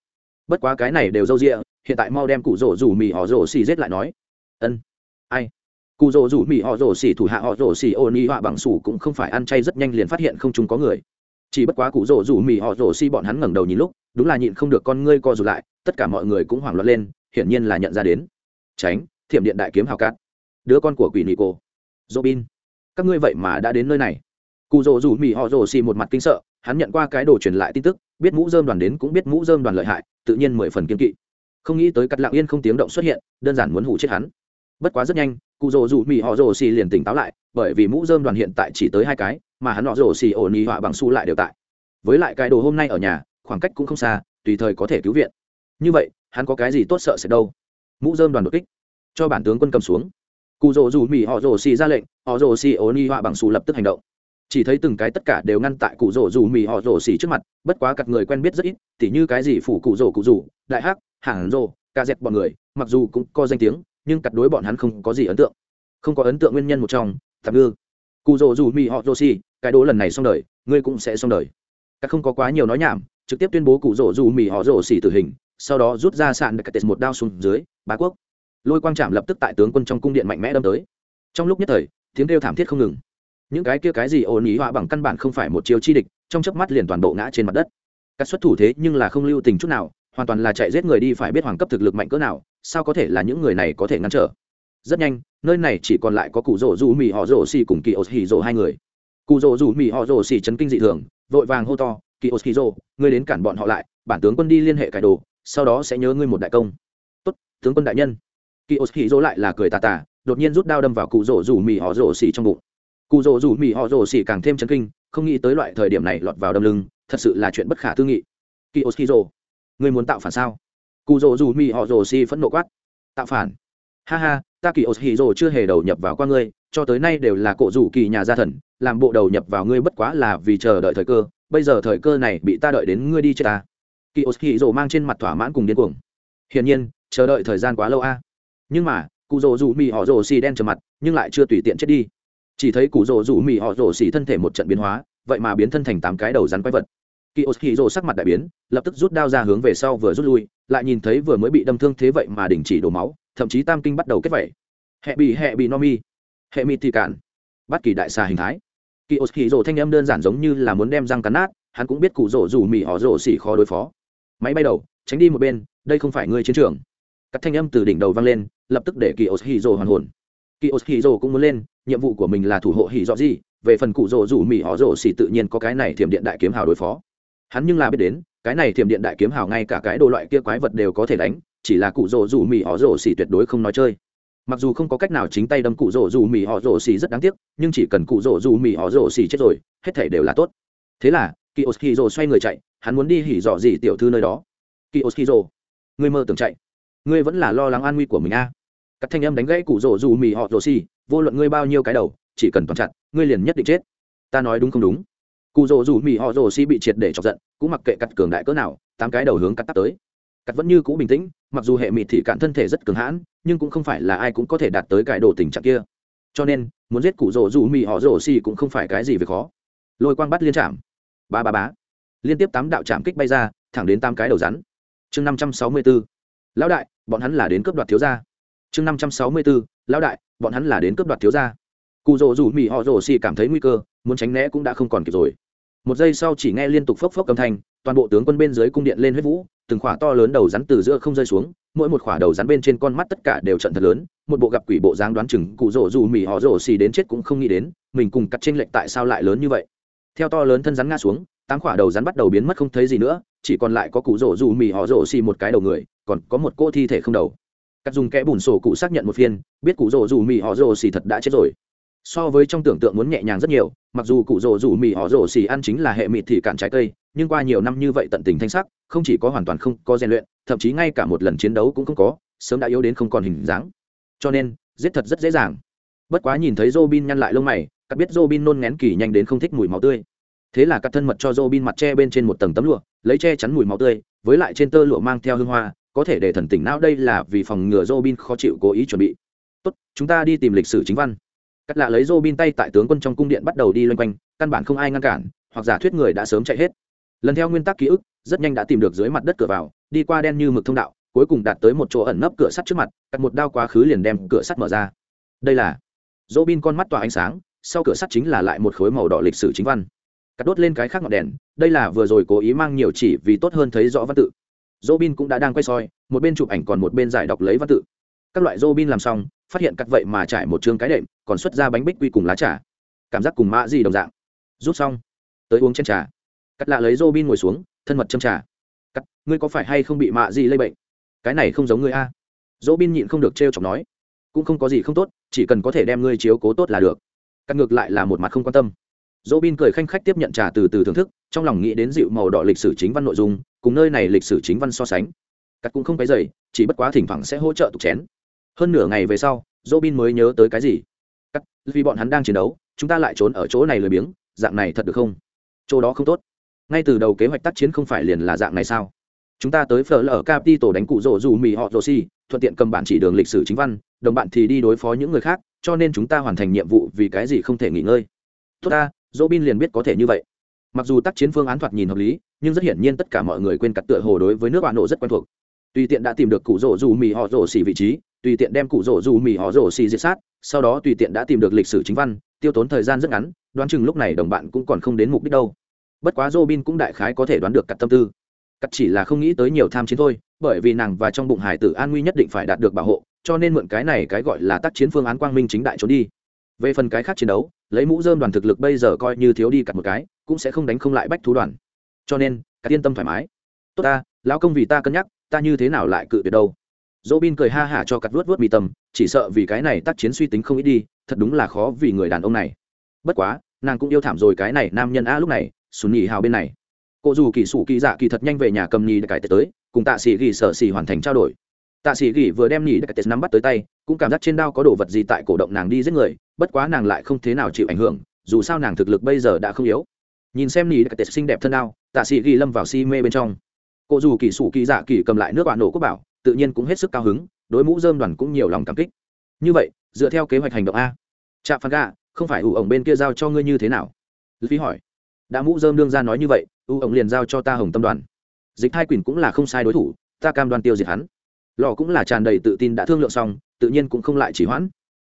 Bất quá cái này đều dâu a hiện tại mau đem cụ rổ rủ mì họ rổ xì rết lại nói. Ân. Ai? Cụ rổ rủ mì họ rổ xì thủ hạ họ rổ xì ô ni họa bằng sủ cũng không phải ăn chay rất nhanh liền phát hiện không chúng có người. Chỉ bất quá cụ rổ rủ mì họ rổ xì bọn hắn ngẩng đầu nhìn lúc, đúng là nhịn không được con ngươi co rụt lại, tất cả mọi người cũng hoảng loạn lên, hiển nhiên là nhận ra đến. Tránh, thiểm điện đại kiếm hào cát. Đứa con của quỷ nị cô. Robin. Các ngươi vậy mà đã đến nơi này. Cụ rồ rủ mỹ họ rồ xì một mặt kinh sợ, hắn nhận qua cái đồ truyền lại tin tức biết mũ dơm đoàn đến cũng biết mũ dơm đoàn lợi hại, tự nhiên mười phần kiên kỵ. Không nghĩ tới cắt lạng yên không tiếng động xuất hiện, đơn giản muốn hủ chết hắn. Bất quá rất nhanh, cụ rồ rủ mỹ họ rồ xì liền tỉnh táo lại, bởi vì mũ dơm đoàn hiện tại chỉ tới hai cái, mà hắn họ rồ xì ổn ý họa bằng su lại đều tại. Với lại cái đồ hôm nay ở nhà, khoảng cách cũng không xa, tùy thời có thể cứu viện. Như vậy, hắn có cái gì tốt sợ sẽ đâu? Mũ dơm đoàn đột kích. Cho bản tướng quân cầm xuống. Cụ rồ dù mỹ họ rồ xì ra lệnh, họ rồ xì ố ni họa bằng xù lập tức hành động chỉ thấy từng cái tất cả đều ngăn tại cụ rổ dù mì họ rổ xì trước mặt bất quá cặp người quen biết rất ít tỉ như cái gì phủ cụ rổ cụ rủ đại hắc hàng rổ, ca dẹp bọn người mặc dù cũng có danh tiếng nhưng cặp đối bọn hắn không có gì ấn tượng. Không có ấn tượng nguyên nhân một trong tạm ngư. Cụ rổ dù mì họ rổ xì cái đố lần này xong đời ngươi cũng sẽ xong đời. Các không có quá nhiều nói nhảm trực tiếp tuyên bố cụ rổ dù mì họ rổ xì tử hình sau đó rút ra sạn đặc tết một đao xuống dưới bá quốc. Lôi quang trạm lập tức tại tướng quân trong cung điện mạnh mẽ đâm tới. Trong lúc nhất thời tiếng kêu thảm thiết không ngừng những cái kia cái gì ổn ý họa bằng căn bản không phải một chiêu chi địch, trong chớp mắt liền toàn bộ ngã trên mặt đất. Các xuất thủ thế nhưng là không lưu tình chút nào, hoàn toàn là chạy giết người đi phải biết hoàng cấp thực lực mạnh cỡ nào, sao có thể là những người này có thể ngăn trở? Rất nhanh, nơi này chỉ còn lại có cụ rỗ dù mì họ rỗ xì cùng kỳ ô hì rỗ hai người. Cụ rỗ dù mì họ rỗ xì chấn kinh dị thường, vội vàng hô to, kỳ ô hì rỗ, ngươi đến cản bọn họ lại, bản tướng quân đi liên hệ cải đồ, sau đó sẽ nhớ ngươi một đại công. Tốt, tướng quân đại nhân. Kỳ ô hì rỗ lại là cười tà tà, đột nhiên rút đao đâm vào cụ rỗ dù mì họ rỗ xì trong bụng cụ rỗ rủ mỹ họ rồ xỉ càng thêm chấn kinh, không nghĩ tới loại thời điểm này lọt vào đâm lưng, thật sự là chuyện bất khả tư nghị. Kỳ ô hì rồ ngươi muốn tạo phản sao? Cụ rỗ rủ mỹ họ rồ xỉ phẫn nộ quát. Tạo phản? Ha ha, ta kỳ ô hì rồ chưa hề đầu nhập vào qua ngươi, cho tới nay đều là cổ rủ kỳ nhà gia thần, làm bộ đầu nhập vào ngươi bất quá là vì chờ đợi thời cơ, bây giờ thời cơ này bị ta đợi đến ngươi đi chết ta. Kỳ ô hì rồ mang trên mặt thỏa mãn cùng điên cuồng. Hiển nhiên, chờ đợi thời gian quá lâu a. Nhưng mà, cụ rỗ rủ mỹ họ rồ xì đen trầm mặt, nhưng lại chưa tùy tiện chết đi chỉ thấy cụ rỗ rủ mì họ rỗ xỉ thân thể một trận biến hóa, vậy mà biến thân thành tám cái đầu rắn quái vật. Kỳ ô hì rỗ sắc mặt đại biến, lập tức rút đao ra hướng về sau vừa rút lui, lại nhìn thấy vừa mới bị đâm thương thế vậy mà đình chỉ đổ máu, thậm chí tam kinh bắt đầu kết vẩy hệ bị hệ bị no mi hệ mi thì cản bắt kỳ đại xà hình thái. Kỳ ô hì rỗ thanh âm đơn giản giống như là muốn đem răng cắn nát, hắn cũng biết cụ rỗ rủ mì họ rỗ xỉ khó đối phó. Máy bay đầu, tránh đi một bên, đây không phải ngươi chiến trường. Các thanh âm từ đỉnh đầu vang lên, lập tức để kỳ ô hì rỗ hoàn hồn kỳ ô hì rồ cũng muốn lên, nhiệm vụ của mình là thủ hộ hì dọ gì? Về phần cụ rồ rủ mỹ họ rồ xì tự nhiên có cái này thiểm điện đại kiếm hào đối phó. Hắn nhưng là biết đến, cái này thiểm điện đại kiếm hào ngay cả cái đồ loại kia quái vật đều có thể đánh, chỉ là cụ rồ rủ mỹ họ rồ xì tuyệt đối không nói chơi. Mặc dù không có cách nào chính tay đâm cụ rồ rủ mỹ họ rồ xì rất đáng tiếc, nhưng chỉ cần cụ rồ rủ mỹ họ rồ xì chết rồi, hết thể đều là tốt. Thế là kỳ ô hì rồ xoay người chạy, hắn muốn đi hỉ dọ gì tiểu thư nơi đó? Kỳ ô hì rồ, ngươi mơ tưởng chạy. Ngươi vẫn là lo lắng an nguy của mình a. à các thanh âm đánh gãy cụ rổ dù mì họ rồ xì, vô luận ngươi bao nhiêu cái đầu, chỉ cần toàn chặt, ngươi liền nhất định chết. Ta nói đúng không đúng? Cụ rổ dù mì họ rồ xì bị triệt để chọc giận, cũng mặc kệ cắt cường đại cỡ nào, tám cái đầu hướng cắt tắt tới. Cắt vẫn như cũ bình tĩnh, mặc dù hệ mịt thị cạn thân thể rất cường hãn, nhưng cũng không phải là ai cũng có thể đạt tới cái đồ tình trạng kia. Cho nên, muốn giết cụ rổ dù mì họ rồ xì cũng không phải cái gì về khó. Lôi quang bắt liên chạm. Ba ba bá liên tiếp tám đạo chạm kích bay ra, thẳng đến tám cái đầu rắn. Chương năm trăm sáu mươi bốn lão đại, bọn hắn là đến cướp đoạt thiếu gia chương năm trăm sáu mươi bốn, lão đại, bọn hắn là đến cướp đoạt thiếu gia. Cụ rỗ rủ mỹ họ rổ xì cảm thấy nguy cơ, muốn tránh né cũng đã không còn kịp rồi. Một giây sau chỉ nghe liên tục phốc phốc âm thanh, toàn bộ tướng quân bên dưới cung điện lên huyết vũ, từng khỏa to lớn đầu rắn từ giữa không rơi xuống, mỗi một khỏa đầu rắn bên trên con mắt tất cả đều trận thật lớn, một bộ gặp quỷ bộ dáng đoán chừng cụ rỗ rủ mỉ họ rồ xì đến chết cũng không nghĩ đến, mình cùng cắt tranh lệch tại sao lại lớn như vậy. Theo to lớn thân rắn ngã xuống, tám khỏa đầu rắn bắt đầu biến mất không thấy gì nữa, chỉ còn lại có cụ rỗ rủ mỉ họ rồ xì một cái đầu người, còn có một cô thi thể không đầu cắt dùng kẽ bùn sổ cụ xác nhận một phiên biết cụ rồ rủ mì họ rồ xì thật đã chết rồi. So với trong tưởng tượng muốn nhẹ nhàng rất nhiều mặc dù cụ rồ rủ mì họ rồ xì ăn chính là hệ mịt thì cạn trái cây nhưng qua nhiều năm như vậy tận tình thanh sắc không chỉ có hoàn toàn không có rèn luyện thậm chí ngay cả một lần chiến đấu cũng không có sớm đã yếu đến không còn hình dáng. Cho nên giết thật rất dễ dàng. Bất quá nhìn thấy Robin nhăn lại lông mày, cắt biết Robin nôn ngén kỳ nhanh đến không thích mùi máu tươi. Thế là cắt thân mật cho Robin mặt che bên trên một tầng tấm lụa, lấy che chắn mùi máu tươi, với lại trên tơ lụa mang theo hương hoa, có thể để thần tỉnh não đây là vì phòng ngừa Robin khó chịu cố ý chuẩn bị. Tốt, chúng ta đi tìm lịch sử chính văn. Cắt lạ lấy Robin tay tại tướng quân trong cung điện bắt đầu đi loanh quanh, căn bản không ai ngăn cản, hoặc giả thuyết người đã sớm chạy hết. Lần theo nguyên tắc ký ức, rất nhanh đã tìm được dưới mặt đất cửa vào, đi qua đen như mực thông đạo, cuối cùng đạt tới một chỗ ẩn nấp cửa sắt trước mặt, cắt một đao quá khứ liền đem cửa sắt mở ra. Đây là Robin con mắt tỏa ánh sáng, sau cửa sắt chính là lại một khối màu đỏ lịch sử chính văn. Cắt đốt lên cái khác ngọn đèn, đây là vừa rồi cố ý mang nhiều chỉ vì tốt hơn thấy rõ văn tự Robin cũng đã đang quay soi, một bên chụp ảnh còn một bên giải đọc lấy văn tự. Các loại Robin làm xong, phát hiện cắt vậy mà trải một chương cái đệm, còn xuất ra bánh bích quy cùng lá trà. Cảm giác cùng mã gì đồng dạng. Rút xong, tới uống chén trà. Cắt lạ lấy Robin ngồi xuống, thân mật châm trà. Cắt, ngươi có phải hay không bị mạ gì lây bệnh? Cái này không giống ngươi a. Robin nhịn không được trêu chọc nói, cũng không có gì không tốt, chỉ cần có thể đem ngươi chiếu cố tốt là được. Cắt ngược lại là một mặt không quan tâm. Robin cười khanh khách tiếp nhận trà từ từ thưởng thức, trong lòng nghĩ đến dịu màu đỏ lịch sử chính văn nội dung, cùng nơi này lịch sử chính văn so sánh. Cắt cũng không cái dày chỉ bất quá thỉnh thoảng sẽ hỗ trợ tục chén. Hơn nửa ngày về sau robin mới nhớ tới cái gì? Cắt vì bọn hắn đang chiến đấu chúng ta lại trốn ở chỗ này lười biếng dạng này thật được không? Chỗ đó không tốt. Ngay từ đầu kế hoạch tác chiến không phải liền là dạng này sao? Chúng ta tới phở lở capital đánh cụ rỗ dù mì họ rồ si thuận tiện cầm bản chỉ đường lịch sử chính văn đồng bạn thì đi đối phó những người khác cho nên chúng ta hoàn thành nhiệm vụ vì cái gì không thể nghỉ ngơi. Tốt ta dỗ bin liền biết có thể như vậy. Mặc dù tác chiến phương án thoạt nhìn hợp lý, nhưng rất hiển nhiên tất cả mọi người quên cặt tựa hồ đối với nước bạn nổ rất quen thuộc. Tùy tiện đã tìm được cụ rỗ dù mì họ rổ xì vị trí, tùy tiện đem cụ rỗ dù mì họ rổ xì diệt sát, sau đó tùy tiện đã tìm được lịch sử chính văn, tiêu tốn thời gian rất ngắn, đoán chừng lúc này đồng bạn cũng còn không đến mục đích đâu. Bất quá Robin cũng đại khái có thể đoán được cặt tâm tư. Cắt chỉ là không nghĩ tới nhiều tham chiến thôi, bởi vì nàng và trong bụng hải tử an nguy nhất định phải đạt được bảo hộ, cho nên mượn cái này cái gọi là tác chiến phương án quang minh chính đại trốn đi về phần cái khác chiến đấu, lấy mũ dơm đoàn thực lực bây giờ coi như thiếu đi cặt một cái, cũng sẽ không đánh không lại bách thú đoàn. Cho nên, cả yên tâm thoải mái. Tốt ta, lão công vì ta cân nhắc, ta như thế nào lại cự tuyệt đâu? Dỗ bin cười ha hả cho cặp vuốt vuốt mì tầm, chỉ sợ vì cái này tác chiến suy tính không ít đi, thật đúng là khó vì người đàn ông này. Bất quá, nàng cũng yêu thảm rồi cái này nam nhân a lúc này sùn nhì hào bên này. Cô dù kỳ sủ kỳ dạ kỳ thật nhanh về nhà cầm nhì cải tết tới, cùng tạ sĩ ghi sở xì hoàn thành trao đổi. Tạ sĩ ghi vừa đem nhì cải tết nắm bắt tới tay cũng cảm giác trên đao có đồ vật gì tại cổ động nàng đi giết người, bất quá nàng lại không thế nào chịu ảnh hưởng, dù sao nàng thực lực bây giờ đã không yếu. Nhìn xem nỉ đặc tệ xinh đẹp thân đao, tạ sĩ ghi lâm vào si mê bên trong. Cô dù kỳ sủ kỳ dạ kỳ cầm lại nước bạn nổ quốc bảo, tự nhiên cũng hết sức cao hứng, đối mũ dơm đoàn cũng nhiều lòng cảm kích. Như vậy, dựa theo kế hoạch hành động a. Trạm phan gà, không phải ủ ổng bên kia giao cho ngươi như thế nào? Phí hỏi. Đã mũ dơm đương ra nói như vậy ủ ổng liền giao cho ta hồng tâm đoàn. Dịch hai quỳnh cũng là không sai đối thủ, ta cam đoan tiêu diệt hắn. Lò cũng là tràn đầy tự tin đã thương lượng xong tự nhiên cũng không lại chỉ hoãn.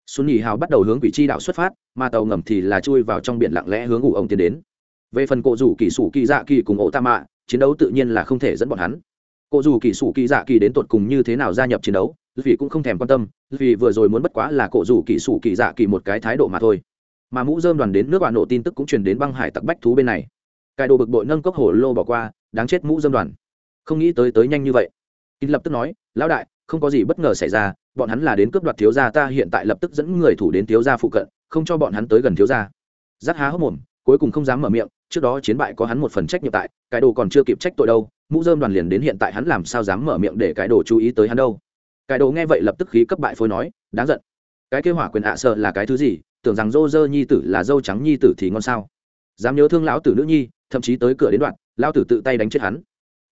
Xuân nhì hào bắt đầu hướng vị chi đạo xuất phát, mà tàu ngầm thì là chui vào trong biển lặng lẽ hướng ủ ông tiến đến. Về phần cô rủ kỳ sủ kỳ dạ kỳ cùng ổ tam mạ, chiến đấu tự nhiên là không thể dẫn bọn hắn. Cô dù kỳ sủ kỳ dạ kỳ đến tột cùng như thế nào gia nhập chiến đấu vì cũng không thèm quan tâm vì vừa rồi muốn bất quá là cô dù kỳ sủ kỳ dạ kỳ một cái thái độ mà thôi. Mà mũ dơm đoàn đến nước bạn nổ tin tức cũng truyền đến băng hải tặc bách thú bên này. Cài đồ bực bội nâng cốc hổ lô bỏ qua, đáng chết mũ dơm đoàn. Không nghĩ tới tới nhanh như vậy. Kinh lập tức nói, lão đại không có gì bất ngờ xảy ra, bọn hắn là đến cướp đoạt thiếu gia, ta hiện tại lập tức dẫn người thủ đến thiếu gia phụ cận, không cho bọn hắn tới gần thiếu gia. Giác há hốc mồm, cuối cùng không dám mở miệng, trước đó chiến bại có hắn một phần trách nhiệm tại, cái đồ còn chưa kịp trách tội đâu, mũ dơm đoàn liền đến hiện tại hắn làm sao dám mở miệng để cái đồ chú ý tới hắn đâu. Cái đồ nghe vậy lập tức khí cấp bại phôi nói, đáng giận. Cái kêu hỏa quyền ạ sợ là cái thứ gì, tưởng rằng dô dơ nhi tử là dâu trắng nhi tử thì ngon sao. Dám nhớ thương lão tử nữ nhi, thậm chí tới cửa đến đoạn lao tử tự tay đánh chết hắn.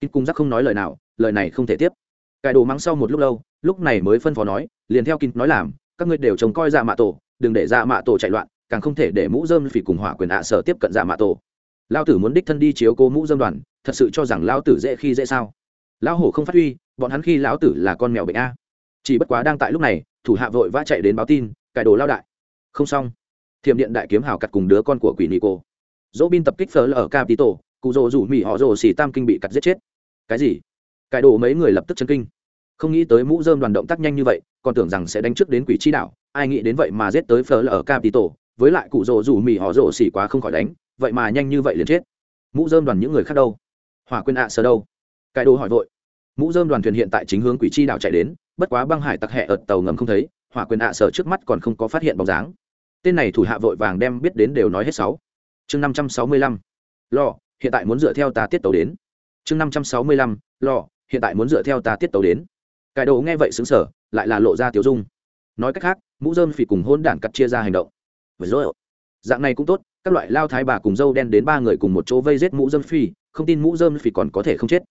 Kinh cung giác không nói lời nào, lời này không thể tiếp cải đồ mắng sau một lúc lâu lúc này mới phân phó nói liền theo kinh nói làm các ngươi đều trông coi dạ mạ tổ đừng để dạ mạ tổ chạy loạn càng không thể để mũ dơm phỉ cùng hỏa quyền ạ sở tiếp cận dạ mạ tổ. Lao tử muốn đích thân đi chiếu cố mũ dơm đoàn thật sự cho rằng lao tử dễ khi dễ sao? Lão hổ không phát huy bọn hắn khi lão tử là con mèo bệnh a. Chỉ bất quá đang tại lúc này thủ hạ vội vã chạy đến báo tin cải đồ lao đại. Không xong. Thiểm điện đại kiếm hào cặt cùng đứa con của quỷ nị cô, dỗ bin tập kích phở ở capito cụ rồ rủ mỹ họ rồ xỉ tam kinh bị cắt giết chết. Cái gì? Cải đồ mấy người lập tức chân kinh không nghĩ tới mũ dơm đoàn động tác nhanh như vậy, còn tưởng rằng sẽ đánh trước đến quỷ chi đảo. ai nghĩ đến vậy mà giết tới phở ở capito với lại cụ rồ rủ mì họ rồ xỉ quá không khỏi đánh, vậy mà nhanh như vậy liền chết. Mũ dơm đoàn những người khác đâu? Hỏa quên ạ à sơ đâu? Cải đồ hỏi vội. Mũ dơm đoàn thuyền hiện tại chính hướng quỷ chi đảo chạy đến, bất quá băng hải tặc hẹ ở tàu ngầm không thấy, hỏa quyền ạ à sở trước mắt còn không có phát hiện bóng dáng. Tên này thủ hạ vội vàng đem biết đến đều nói hết sáu. Chương năm trăm sáu mươi lăm. Lò, hiện tại muốn dựa theo ta tiết tấu đến. Chương năm trăm sáu mươi lăm, lò, hiện tại muốn dựa theo ta tiết tấu đến cải đồ nghe vậy xứng sở lại là lộ ra tiểu dung. Nói cách khác, mũ dơm phỉ cùng hôn đản cắt chia ra hành động. Vừa rồi, dạng này cũng tốt, các loại lao thái bà cùng dâu đen đến ba người cùng một chỗ vây giết mũ dơm phi không tin mũ dơm phỉ còn có thể không chết.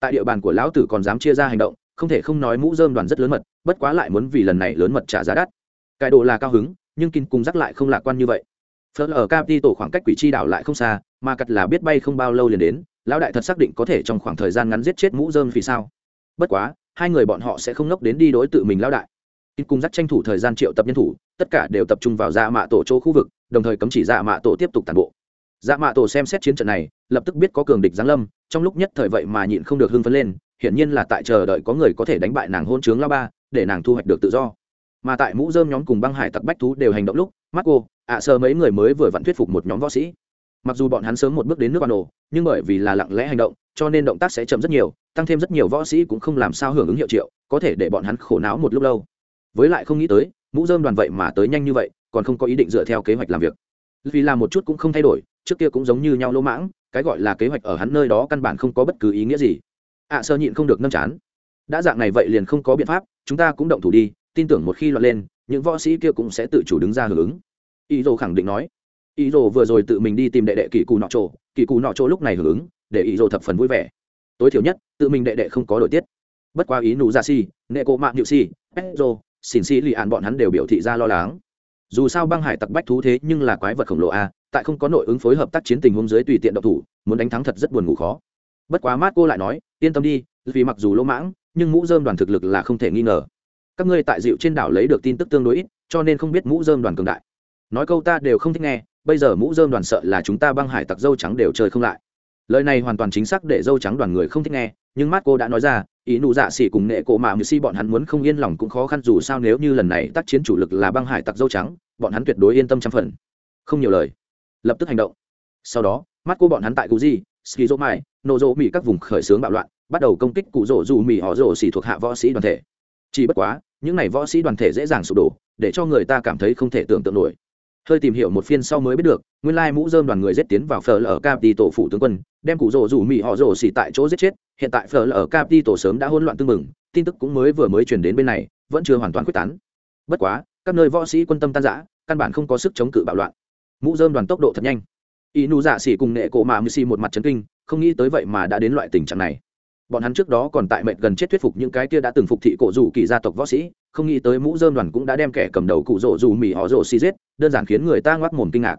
Tại địa bàn của lão tử còn dám chia ra hành động, không thể không nói mũ dơm đoàn rất lớn mật, bất quá lại muốn vì lần này lớn mật trả giá đắt. Cải đồ là cao hứng, nhưng kinh cùng rắc lại không lạc quan như vậy. Phớt ở capi tổ khoảng cách quỷ chi đảo lại không xa, mà cặt là biết bay không bao lâu liền đến, lão đại thật xác định có thể trong khoảng thời gian ngắn giết chết mũ dơm vì sao? Bất quá hai người bọn họ sẽ không ngốc đến đi đối tự mình lão đại. Kinh cùng dắt tranh thủ thời gian triệu tập nhân thủ, tất cả đều tập trung vào dạ mạ tổ chỗ khu vực, đồng thời cấm chỉ dạ mạ tổ tiếp tục tàn bộ. Dạ mạ tổ xem xét chiến trận này, lập tức biết có cường địch giáng lâm, trong lúc nhất thời vậy mà nhịn không được hưng phấn lên, hiển nhiên là tại chờ đợi có người có thể đánh bại nàng hôn trướng lao ba, để nàng thu hoạch được tự do. Mà tại mũ dơm nhóm cùng băng hải tặc bách thú đều hành động lúc mắt cô ạ sơ mấy người mới vừa vặn thuyết phục một nhóm võ sĩ mặc dù bọn hắn sớm một bước đến nước ban ổ nhưng bởi vì là lặng lẽ hành động, cho nên động tác sẽ chậm rất nhiều, tăng thêm rất nhiều võ sĩ cũng không làm sao hưởng ứng hiệu triệu, có thể để bọn hắn khổ não một lúc lâu. Với lại không nghĩ tới, mũ dơm đoàn vậy mà tới nhanh như vậy, còn không có ý định dựa theo kế hoạch làm việc. Vì làm một chút cũng không thay đổi, trước kia cũng giống như nhau lỗ mãng, cái gọi là kế hoạch ở hắn nơi đó căn bản không có bất cứ ý nghĩa gì. Ạ, sơ nhịn không được nâm chán. Đã dạng này vậy liền không có biện pháp, chúng ta cũng động thủ đi, tin tưởng một khi loạn lên, những võ sĩ kia cũng sẽ tự chủ đứng ra hưởng ứng. Ý đồ khẳng định nói ý rồ vừa rồi tự mình đi tìm đệ đệ kỳ cù nọ chỗ kỳ cù nọ chỗ lúc này hưởng ứng, để ý rồ thập phần vui vẻ. Tối thiểu nhất, tự mình đệ đệ không có đổi tiết. Bất quá ý nụ ra si, nệ cộ mạng nhự si petro xin si lì ạn bọn hắn đều biểu thị ra lo lắng. Dù sao băng hải tặc bách thú thế nhưng là quái vật khổng lồ a, tại không có nội ứng phối hợp tác chiến tình huống dưới tùy tiện độc thủ, muốn đánh thắng thật rất buồn ngủ khó. Bất quá mát cô lại nói, yên tâm đi, vì mặc dù lỗ mãng, nhưng mũ dơm đoàn thực lực là không thể nghi ngờ. Các ngươi tại dịu trên đảo lấy được tin tức tương đối ít, cho nên không biết mũ dơm đoàn cường đại. Nói câu ta đều không thích nghe bây giờ mũ dơm đoàn sợ là chúng ta băng hải tặc dâu trắng đều chơi không lại. Lời này hoàn toàn chính xác để dâu trắng đoàn người không thích nghe, nhưng mát cô đã nói ra, ý nụ dạ xỉ cùng nghệ cổ mà mười si bọn hắn muốn không yên lòng cũng khó khăn dù sao nếu như lần này tác chiến chủ lực là băng hải tặc dâu trắng, bọn hắn tuyệt đối yên tâm trăm phần. Không nhiều lời. Lập tức hành động. Sau đó mắt cô bọn hắn tại cụ di ski dỗ mai nô dỗ mỹ các vùng khởi xướng bạo loạn, bắt đầu công kích cụ rỗ dù mỹ họ rỗ xỉ thuộc hạ võ sĩ đoàn thể. Chỉ bất quá, những n à y võ sĩ đoàn thể dễ dàng sụp đổ, để cho người ta cảm thấy không thể tưởng tượng nổi hơi tìm hiểu một phiên sau mới biết được, nguyên lai mũ dơm đoàn người giết tiến vào phở ở cap đi tổ phủ tướng quân, đem cụ rổ rủ mỹ họ rổ xỉ tại chỗ giết chết, hiện tại phở ở cap đi tổ sớm đã hỗn loạn tưng mừng tin tức cũng mới vừa mới chuyển đến bên này, vẫn chưa hoàn toàn quyết tán. Bất quá, các nơi võ sĩ quân tâm tan giã căn bản không có sức chống cự bạo loạn. Mũ dơm đoàn tốc độ thật nhanh. Y nu dạ xỉ cùng nệ cổ mạ mười xì một mặt trấn kinh, không nghĩ tới vậy mà đã đến loại tình trạng này bọn hắn trước đó còn tại mệnh gần chết thuyết phục những cái kia đã từng phục thị cổ rủ kỳ gia tộc võ sĩ không nghĩ tới mũ dơm đoàn cũng đã đem kẻ cầm đầu cụ rỗ dù mì họ rỗ xi giết đơn giản khiến người ta ngoác mồm kinh ngạc.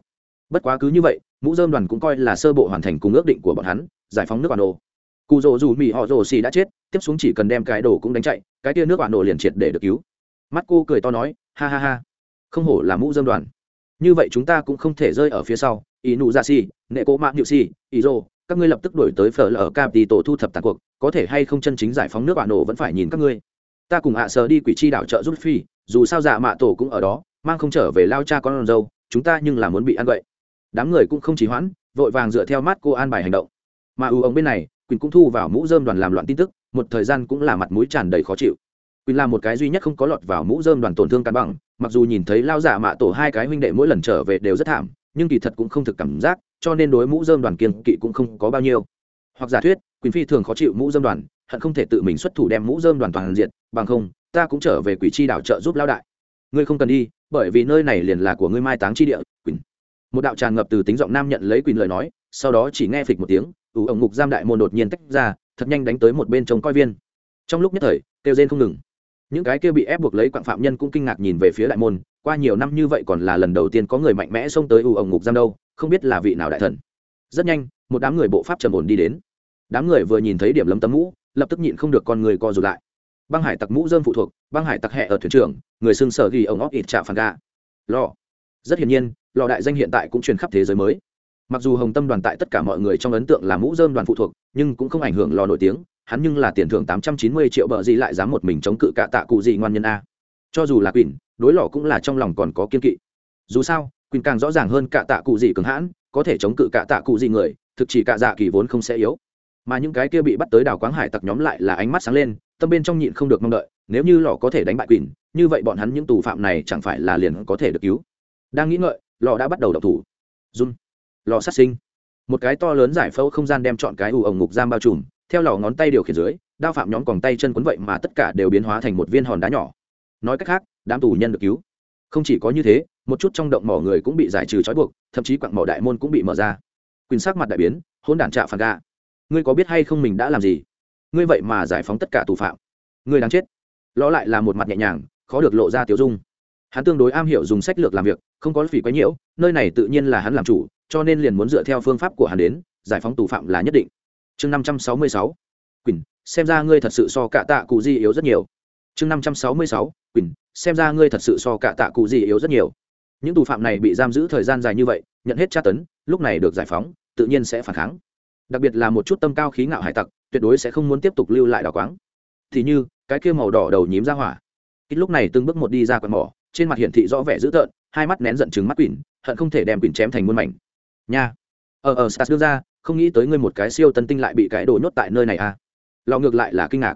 Bất quá cứ như vậy mũ dơm đoàn cũng coi là sơ bộ hoàn thành cùng ước định của bọn hắn giải phóng nước bản đồ. Cụ rỗ dù mì họ rỗ xi đã chết tiếp xuống chỉ cần đem cái đồ cũng đánh chạy cái kia nước bản đồ liền triệt để được cứu. Mắt cô cười to nói ha ha ha không hổ là mũ dơm đoàn. Như vậy chúng ta cũng không thể rơi ở phía sau. Ý nụ dạ ra xi, nệ cố mạng nhự xi, ý rô các ngươi lập tức đổi tới phở lở cap đi tổ thu thập tàn cuộc, có thể hay không chân chính giải phóng nước bạn nổ vẫn phải nhìn các ngươi. Ta cùng hạ à sờ đi quỷ chi đảo trợ giúp phi, dù sao dạ mạ tổ cũng ở đó, mang không trở về lao cha con dâu, chúng ta nhưng là muốn bị ăn vậy. Đám người cũng không chỉ hoãn, vội vàng dựa theo mắt cô an bài hành động. Mà ưu ống bên này, quỳnh cũng thu vào mũ dơm đoàn làm loạn tin tức, một thời gian cũng là mặt mũi tràn đầy khó chịu. Quỳnh là một cái duy nhất không có lọt vào mũ dơm đoàn tổn thương cân bằng, mặc dù nhìn thấy lao giả mạ tổ hai cái huynh đệ mỗi lần trở về đều rất thảm, nhưng kỳ thật cũng không thực cảm giác cho nên đối mũ dơm đoàn kiên kỵ cũng không có bao nhiêu. Hoặc giả thuyết, quỳnh phi thường khó chịu mũ dơm đoàn, hận không thể tự mình xuất thủ đem mũ dơm đoàn toàn diện, bằng không, ta cũng trở về quỷ chi đảo trợ giúp lao đại. Ngươi không cần đi, bởi vì nơi này liền là của ngươi mai táng chi địa, quỳnh. Một đạo tràn ngập từ tính giọng nam nhận lấy quỳnh lời nói, sau đó chỉ nghe phịch một tiếng ủ ổng ngục giam đại môn đột nhiên tách ra, thật nhanh đánh tới một bên trông coi viên. Trong lúc nhất thời, kêu rên không ngừng. Những cái kia bị ép buộc lấy quạng phạm nhân cũng kinh ngạc nhìn về phía đại môn, qua nhiều năm như vậy còn là lần đầu tiên có người mạnh mẽ xông tới ủ ổng ngục giam đâu không biết là vị nào đại thần. Rất nhanh một đám người bộ pháp trầm ổn đi đến. Đám người vừa nhìn thấy điểm lấm tấm mũ lập tức nhịn không được con người co rụt lại. Băng hải tặc mũ dơm phụ thuộc băng hải tặc hẹ ở thuyền trưởng người xưng sở ghi ông óc ít trả phản gà. Lò. Rất hiển nhiên lò đại danh hiện tại cũng truyền khắp thế giới mới. Mặc dù hồng tâm đoàn tại tất cả mọi người trong ấn tượng là mũ dơm đoàn phụ thuộc nhưng cũng không ảnh hưởng lò nổi tiếng hắn nhưng là tiền thưởng tám trăm chín mươi triệu bờ gì lại dám một mình chống cự cả tạ cụ gì ngoan nhân a. Cho dù là quỷ, đối lò cũng là trong lòng còn có kiên kỵ. Dù sao quỳnh càng rõ ràng hơn cả tạ cụ gì cứng hãn, có thể chống cự cả tạ cụ gì người, thực chỉ cả dạ kỳ vốn không sẽ yếu. Mà những cái kia bị bắt tới đảo quáng hải tặc nhóm lại là ánh mắt sáng lên, tâm bên trong nhịn không được mong đợi, nếu như lò có thể đánh bại quỳnh, như vậy bọn hắn những tù phạm này chẳng phải là liền có thể được cứu. Đang nghĩ ngợi, lò đã bắt đầu đọc thủ. Run. Lò sát sinh. Một cái to lớn giải phẫu không gian đem chọn cái ù ổng ngục giam bao trùm, theo lò ngón tay điều khiển dưới, đao phạm nhóm còn tay chân quấn vậy mà tất cả đều biến hóa thành một viên hòn đá nhỏ. Nói cách khác, đám tù nhân được cứu không chỉ có như thế, một chút trong động mỏ người cũng bị giải trừ trói buộc, thậm chí quặng mỏ đại môn cũng bị mở ra. Quyền sắc mặt đại biến hôn đản trạ phản gà ngươi có biết hay không mình đã làm gì? Ngươi vậy mà giải phóng tất cả tù phạm. Ngươi đang chết. Ló lại là một mặt nhẹ nhàng, khó được lộ ra tiểu dung. Hắn tương đối am hiểu dùng sách lược làm việc, không có phỉ quấy nhiễu, nơi này tự nhiên là hắn làm chủ, cho nên liền muốn dựa theo phương pháp của hắn đến, giải phóng tù phạm là nhất định. Chương năm trăm sáu mươi sáu. Quỳnh, xem ra ngươi thật sự so cả tạ cụ di yếu rất nhiều chương năm trăm sáu mươi sáu, quỳnh, xem ra ngươi thật sự so cả tạ cụ gì yếu rất nhiều. Những tù phạm này bị giam giữ thời gian dài như vậy, nhận hết tra tấn, lúc này được giải phóng, tự nhiên sẽ phản kháng. Đặc biệt là một chút tâm cao khí ngạo hải tặc, tuyệt đối sẽ không muốn tiếp tục lưu lại đào quáng. Thì như, cái kia màu đỏ đầu nhím ra hỏa. Ít lúc này từng bước một đi ra quạt mỏ, trên mặt hiển thị rõ vẻ dữ tợn, hai mắt nén giận chừng mắt quỳnh, hận không thể đem quỳnh chém thành muôn mảnh. Nha. Ờ ờ sas đưa ra, không nghĩ tới ngươi một cái siêu tân tinh lại bị cái đồ nhốt tại nơi này à? Lò ngược lại là kinh ngạc.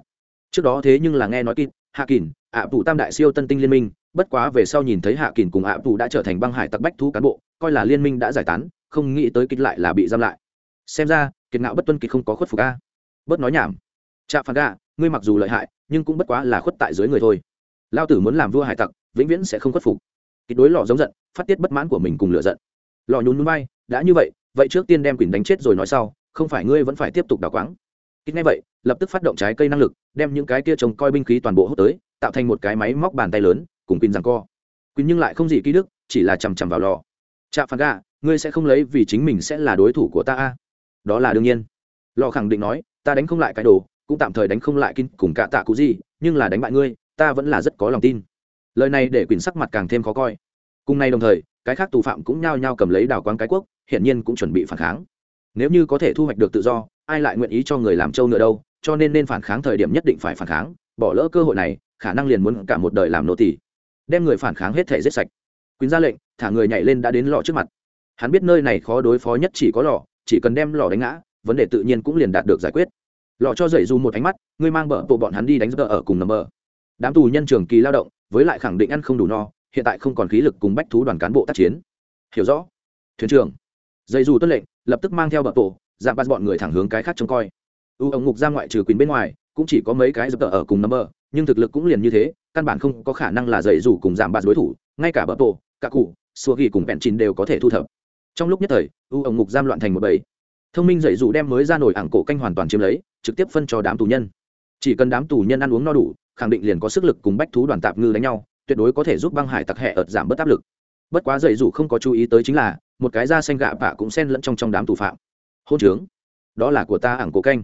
Trước đó thế nhưng là nghe nói kịp hạ kỳn ạ à, tam đại siêu tân tinh liên minh bất quá về sau nhìn thấy hạ kỳn cùng ạ à, đã trở thành băng hải tặc bách thú cán bộ coi là liên minh đã giải tán không nghĩ tới kịch lại là bị giam lại. Xem ra kiệt ngạo bất tuân kịch không có khuất phục a. Bớt nói nhảm. Trạ phản gà ngươi mặc dù lợi hại nhưng cũng bất quá là khuất tại dưới người thôi. Lao tử muốn làm vua hải tặc vĩnh viễn sẽ không khuất phục. Kịch đối lò giống giận phát tiết bất mãn của mình cùng lựa giận. Lò nhún núi bay đã như vậy vậy trước tiên đem quỳnh đánh chết rồi nói sau không phải ngươi vẫn phải tiếp tục đào quáng. Kịch ngay vậy lập tức phát động trái cây năng lực, đem những cái kia trông coi binh khí toàn bộ hút tới, tạo thành một cái máy móc bàn tay lớn, cùng pin rằng co. Quỳnh nhưng lại không gì ký đức, chỉ là chằm chằm vào lò. Chạ phản gà ngươi sẽ không lấy vì chính mình sẽ là đối thủ của ta a? Đó là đương nhiên. Lò khẳng định nói, ta đánh không lại cái đồ, cũng tạm thời đánh không lại kinh cùng cả tạ cụ gì, nhưng là đánh bại ngươi, ta vẫn là rất có lòng tin. Lời này để quyền sắc mặt càng thêm khó coi. Cùng nay đồng thời, cái khác tù phạm cũng nhao nhao cầm lấy đào quang cái quốc, hiển nhiên cũng chuẩn bị phản kháng. Nếu như có thể thu hoạch được tự do, ai lại nguyện ý cho người làm trâu nữa đâu? Cho nên nên phản kháng thời điểm nhất định phải phản kháng, bỏ lỡ cơ hội này, khả năng liền muốn cả một đời làm nô tỷ đem người phản kháng hết thể giết sạch. Quyến ra lệnh, thả người nhảy lên đã đến lò trước mặt. Hắn biết nơi này khó đối phó nhất chỉ có lò, chỉ cần đem lò đánh ngã, vấn đề tự nhiên cũng liền đạt được giải quyết. Lò cho dậy dù một ánh mắt, ngươi mang bờ bộ bọn hắn đi đánh giấc ở cùng nằm bờ. Đám tù nhân trường kỳ lao động, với lại khẳng định ăn không đủ no, hiện tại không còn khí lực cùng bách thú đoàn cán bộ tác chiến. Hiểu rõ. Thuyền trưởng. Dây dù tuân lệnh, lập tức mang theo bờ bộ giảm bắt bọn người thẳng hướng cái khác trông coi u ống ngục ra ngoại trừ quyền bên ngoài cũng chỉ có mấy cái giấc ở cùng nấm bờ nhưng thực lực cũng liền như thế căn bản không có khả năng là dạy dù cùng giảm bạt đối thủ ngay cả bờ tổ, cả cụ xua ghi cùng bẹn chín đều có thể thu thập. Trong lúc nhất thời u ống ngục giam loạn thành một bầy. Thông minh dạy dù đem mới ra nổi ảng cổ canh hoàn toàn chiếm lấy trực tiếp phân cho đám tù nhân. Chỉ cần đám tù nhân ăn uống no đủ khẳng định liền có sức lực cùng bách thú đoàn tạp ngư đánh nhau tuyệt đối có thể giúp băng hải tặc hẹ ợt giảm bớt áp lực. Bất quá dạy dù không có chú ý tới chính là một cái da xanh gạ bạ cũng xen lẫn trong trong đám tù phạm. Hôn trướng. Đó là của ta ảng cổ canh.